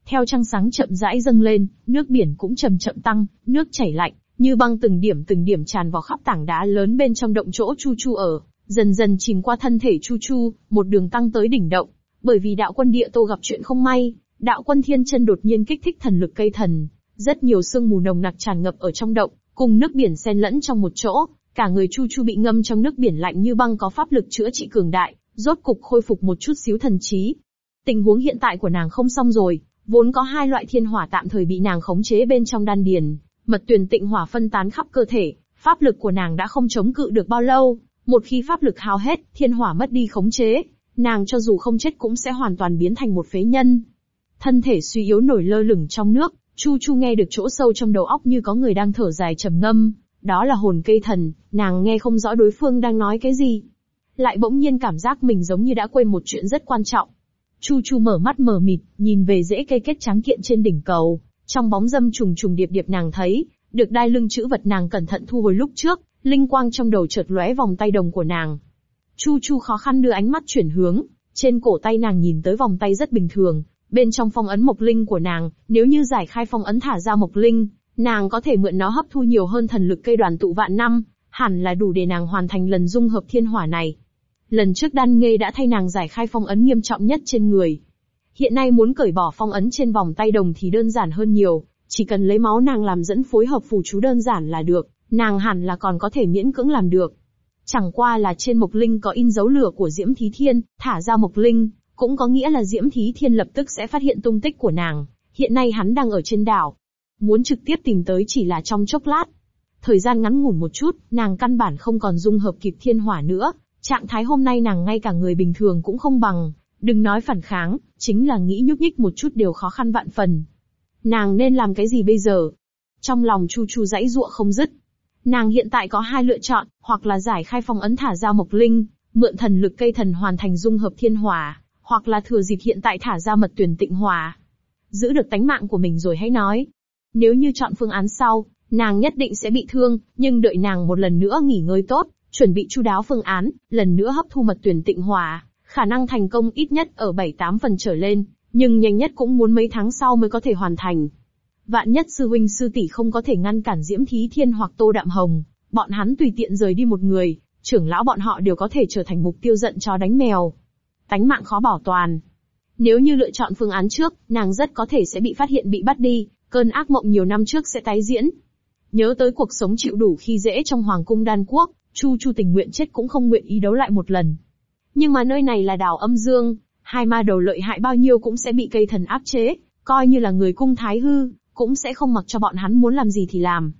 Theo trăng sáng chậm rãi dâng lên, nước biển cũng chậm chậm tăng, nước chảy lạnh, như băng từng điểm từng điểm tràn vào khắp tảng đá lớn bên trong động chỗ Chu Chu ở, dần dần chìm qua thân thể Chu Chu, một đường tăng tới đỉnh động. Bởi vì đạo quân địa tô gặp chuyện không may, đạo quân thiên chân đột nhiên kích thích thần lực cây thần, rất nhiều sương mù nồng nặc tràn ngập ở trong động, cùng nước biển xen lẫn trong một chỗ, cả người Chu Chu bị ngâm trong nước biển lạnh như băng có pháp lực chữa trị cường đại, rốt cục khôi phục một chút xíu thần trí. Tình huống hiện tại của nàng không xong rồi, vốn có hai loại thiên hỏa tạm thời bị nàng khống chế bên trong đan điền, mật tuyển tịnh hỏa phân tán khắp cơ thể, pháp lực của nàng đã không chống cự được bao lâu, một khi pháp lực hao hết, thiên hỏa mất đi khống chế, nàng cho dù không chết cũng sẽ hoàn toàn biến thành một phế nhân. Thân thể suy yếu nổi lơ lửng trong nước, Chu Chu nghe được chỗ sâu trong đầu óc như có người đang thở dài trầm ngâm, đó là hồn cây thần, nàng nghe không rõ đối phương đang nói cái gì. Lại bỗng nhiên cảm giác mình giống như đã quên một chuyện rất quan trọng. Chu Chu mở mắt mở mịt, nhìn về rễ cây kết trắng kiện trên đỉnh cầu, trong bóng dâm trùng trùng điệp điệp nàng thấy, được đai lưng chữ vật nàng cẩn thận thu hồi lúc trước, linh quang trong đầu chợt lóe vòng tay đồng của nàng. Chu Chu khó khăn đưa ánh mắt chuyển hướng, trên cổ tay nàng nhìn tới vòng tay rất bình thường, bên trong phong ấn mộc linh của nàng, nếu như giải khai phong ấn thả ra mộc linh, nàng có thể mượn nó hấp thu nhiều hơn thần lực cây đoàn tụ vạn năm, hẳn là đủ để nàng hoàn thành lần dung hợp thiên hỏa này. Lần trước đan nghê đã thay nàng giải khai phong ấn nghiêm trọng nhất trên người, Hiện nay muốn cởi bỏ phong ấn trên vòng tay đồng thì đơn giản hơn nhiều, chỉ cần lấy máu nàng làm dẫn phối hợp phù chú đơn giản là được, nàng hẳn là còn có thể miễn cưỡng làm được. Chẳng qua là trên mộc linh có in dấu lửa của Diễm Thí Thiên, thả ra mộc linh, cũng có nghĩa là Diễm Thí Thiên lập tức sẽ phát hiện tung tích của nàng. Hiện nay hắn đang ở trên đảo. Muốn trực tiếp tìm tới chỉ là trong chốc lát. Thời gian ngắn ngủn một chút, nàng căn bản không còn dung hợp kịp thiên hỏa nữa. Trạng thái hôm nay nàng ngay cả người bình thường cũng không bằng. Đừng nói phản kháng, chính là nghĩ nhúc nhích một chút đều khó khăn vạn phần. Nàng nên làm cái gì bây giờ? Trong lòng Chu Chu dãy ruộng không dứt. Nàng hiện tại có hai lựa chọn, hoặc là giải khai phong ấn thả ra mộc linh, mượn thần lực cây thần hoàn thành dung hợp thiên hỏa, hoặc là thừa dịp hiện tại thả ra mật tuyển tịnh hỏa. Giữ được tánh mạng của mình rồi hãy nói. Nếu như chọn phương án sau, nàng nhất định sẽ bị thương, nhưng đợi nàng một lần nữa nghỉ ngơi tốt, chuẩn bị chu đáo phương án, lần nữa hấp thu mật tuyển tịnh hỏa, Khả năng thành công ít nhất ở 7-8 phần trở lên, nhưng nhanh nhất cũng muốn mấy tháng sau mới có thể hoàn thành. Vạn nhất sư huynh sư tỷ không có thể ngăn cản Diễm Thí Thiên hoặc Tô Đạm Hồng, bọn hắn tùy tiện rời đi một người, trưởng lão bọn họ đều có thể trở thành mục tiêu giận chó đánh mèo. Tánh mạng khó bảo toàn. Nếu như lựa chọn phương án trước, nàng rất có thể sẽ bị phát hiện bị bắt đi, cơn ác mộng nhiều năm trước sẽ tái diễn. Nhớ tới cuộc sống chịu đủ khi dễ trong Hoàng cung Đan Quốc, Chu Chu tình nguyện chết cũng không nguyện ý đấu lại một lần. Nhưng mà nơi này là đảo âm dương, hai ma đầu lợi hại bao nhiêu cũng sẽ bị cây thần áp chế, coi như là người cung thái hư, cũng sẽ không mặc cho bọn hắn muốn làm gì thì làm.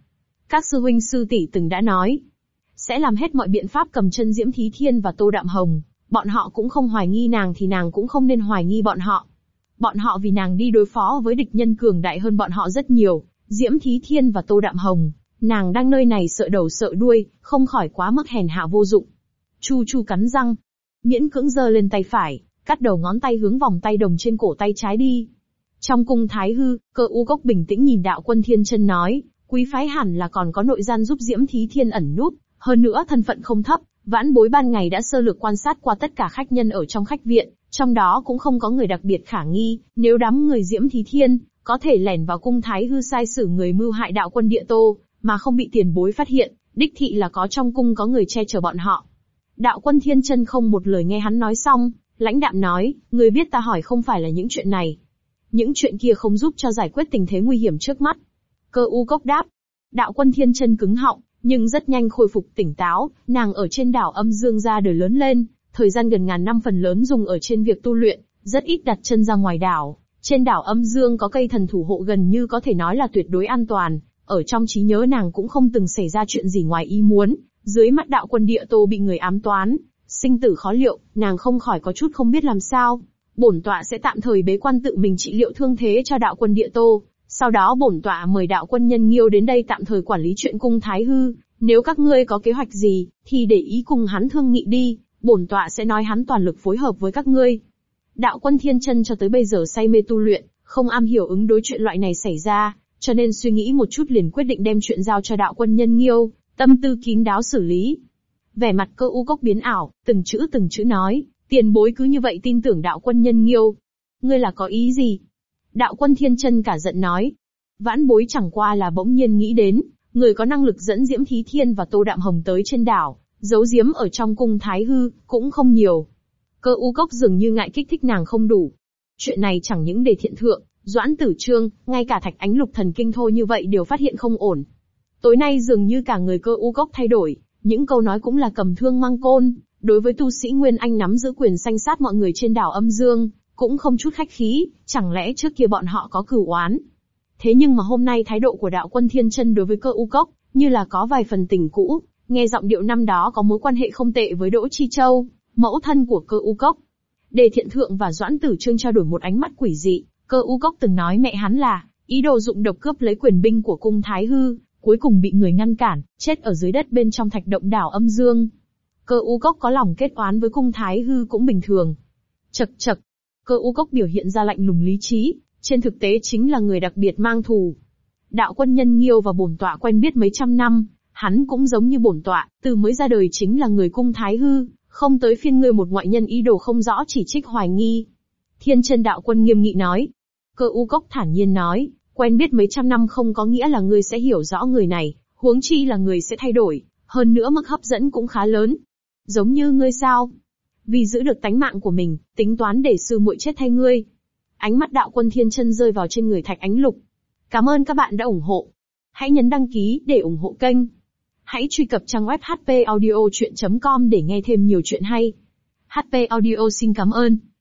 Các sư huynh sư tỷ từng đã nói, sẽ làm hết mọi biện pháp cầm chân Diễm Thí Thiên và Tô Đạm Hồng, bọn họ cũng không hoài nghi nàng thì nàng cũng không nên hoài nghi bọn họ. Bọn họ vì nàng đi đối phó với địch nhân cường đại hơn bọn họ rất nhiều, Diễm Thí Thiên và Tô Đạm Hồng, nàng đang nơi này sợ đầu sợ đuôi, không khỏi quá mức hèn hạ vô dụng. Chu Chu cắn răng, miễn cưỡng giơ lên tay phải, cắt đầu ngón tay hướng vòng tay đồng trên cổ tay trái đi. Trong cung thái hư, cơ u cốc bình tĩnh nhìn đạo quân thiên chân nói, quý phái hẳn là còn có nội gian giúp Diễm Thí Thiên ẩn núp, hơn nữa thân phận không thấp, vãn bối ban ngày đã sơ lược quan sát qua tất cả khách nhân ở trong khách viện, trong đó cũng không có người đặc biệt khả nghi, nếu đám người Diễm Thí Thiên, có thể lẻn vào cung thái hư sai sử người mưu hại đạo quân địa tô, mà không bị tiền bối phát hiện, đích thị là có trong cung có người che chở bọn họ. Đạo quân thiên chân không một lời nghe hắn nói xong, lãnh đạm nói, người biết ta hỏi không phải là những chuyện này. Những chuyện kia không giúp cho giải quyết tình thế nguy hiểm trước mắt. Cơ u cốc đáp. Đạo quân thiên chân cứng họng, nhưng rất nhanh khôi phục tỉnh táo, nàng ở trên đảo âm dương ra đời lớn lên, thời gian gần ngàn năm phần lớn dùng ở trên việc tu luyện, rất ít đặt chân ra ngoài đảo. Trên đảo âm dương có cây thần thủ hộ gần như có thể nói là tuyệt đối an toàn, ở trong trí nhớ nàng cũng không từng xảy ra chuyện gì ngoài ý muốn, dưới mắt đạo quân địa tô bị người ám toán, sinh tử khó liệu, nàng không khỏi có chút không biết làm sao. Bổn tọa sẽ tạm thời bế quan tự mình trị liệu thương thế cho đạo quân địa tô, sau đó bổn tọa mời đạo quân nhân nghiêu đến đây tạm thời quản lý chuyện cung thái hư, nếu các ngươi có kế hoạch gì, thì để ý cùng hắn thương nghị đi, bổn tọa sẽ nói hắn toàn lực phối hợp với các ngươi. Đạo quân thiên chân cho tới bây giờ say mê tu luyện, không am hiểu ứng đối chuyện loại này xảy ra, cho nên suy nghĩ một chút liền quyết định đem chuyện giao cho đạo quân nhân nghiêu, tâm tư kín đáo xử lý. Vẻ mặt cơ u cốc biến ảo, từng chữ từng chữ nói, tiền bối cứ như vậy tin tưởng đạo quân nhân nghiêu. Ngươi là có ý gì? Đạo quân thiên chân cả giận nói. Vãn bối chẳng qua là bỗng nhiên nghĩ đến, người có năng lực dẫn Diễm Thí Thiên và Tô Đạm Hồng tới trên đảo, giấu Diễm ở trong cung Thái Hư, cũng không nhiều. Cơ u cốc dường như ngại kích thích nàng không đủ. Chuyện này chẳng những để thiện thượng, Doãn Tử Trương, ngay cả thạch ánh lục thần kinh thôi như vậy đều phát hiện không ổn. Tối nay dường như cả người cơ u cốc thay đổi, những câu nói cũng là cầm thương mang côn, đối với tu sĩ Nguyên Anh nắm giữ quyền sanh sát mọi người trên đảo âm dương, cũng không chút khách khí, chẳng lẽ trước kia bọn họ có cửu oán. Thế nhưng mà hôm nay thái độ của đạo quân thiên chân đối với cơ u cốc, như là có vài phần tình cũ, nghe giọng điệu năm đó có mối quan hệ không tệ với Đỗ Chi Châu, mẫu thân của cơ u cốc. Đề thiện thượng và doãn tử trương trao đổi một ánh mắt quỷ dị, cơ u cốc từng nói mẹ hắn là, ý đồ dụng độc cướp lấy quyền binh của cung Thái Hư, cuối cùng bị người ngăn cản, chết ở dưới đất bên trong thạch động đảo âm dương. Cơ u cốc có lòng kết oán với cung Thái Hư cũng bình thường. Chật chật, cơ u cốc biểu hiện ra lạnh lùng lý trí, trên thực tế chính là người đặc biệt mang thù. Đạo quân nhân nghiêu và bổn tọa quen biết mấy trăm năm, hắn cũng giống như bổn tọa, từ mới ra đời chính là người cung thái hư, không tới phiên ngươi một ngoại nhân ý đồ không rõ chỉ trích hoài nghi. Thiên chân đạo quân nghiêm nghị nói. Cơ u cốc thản nhiên nói, quen biết mấy trăm năm không có nghĩa là ngươi sẽ hiểu rõ người này, huống chi là người sẽ thay đổi, hơn nữa mức hấp dẫn cũng khá lớn. Giống như ngươi sao? Vì giữ được tánh mạng của mình, tính toán để sư muội chết thay ngươi. Ánh mắt đạo quân thiên chân rơi vào trên người thạch ánh lục. Cảm ơn các bạn đã ủng hộ. Hãy nhấn đăng ký để ủng hộ kênh. Hãy truy cập trang web hpaudiochuyen.com để nghe thêm nhiều chuyện hay. HP Audio xin cảm ơn.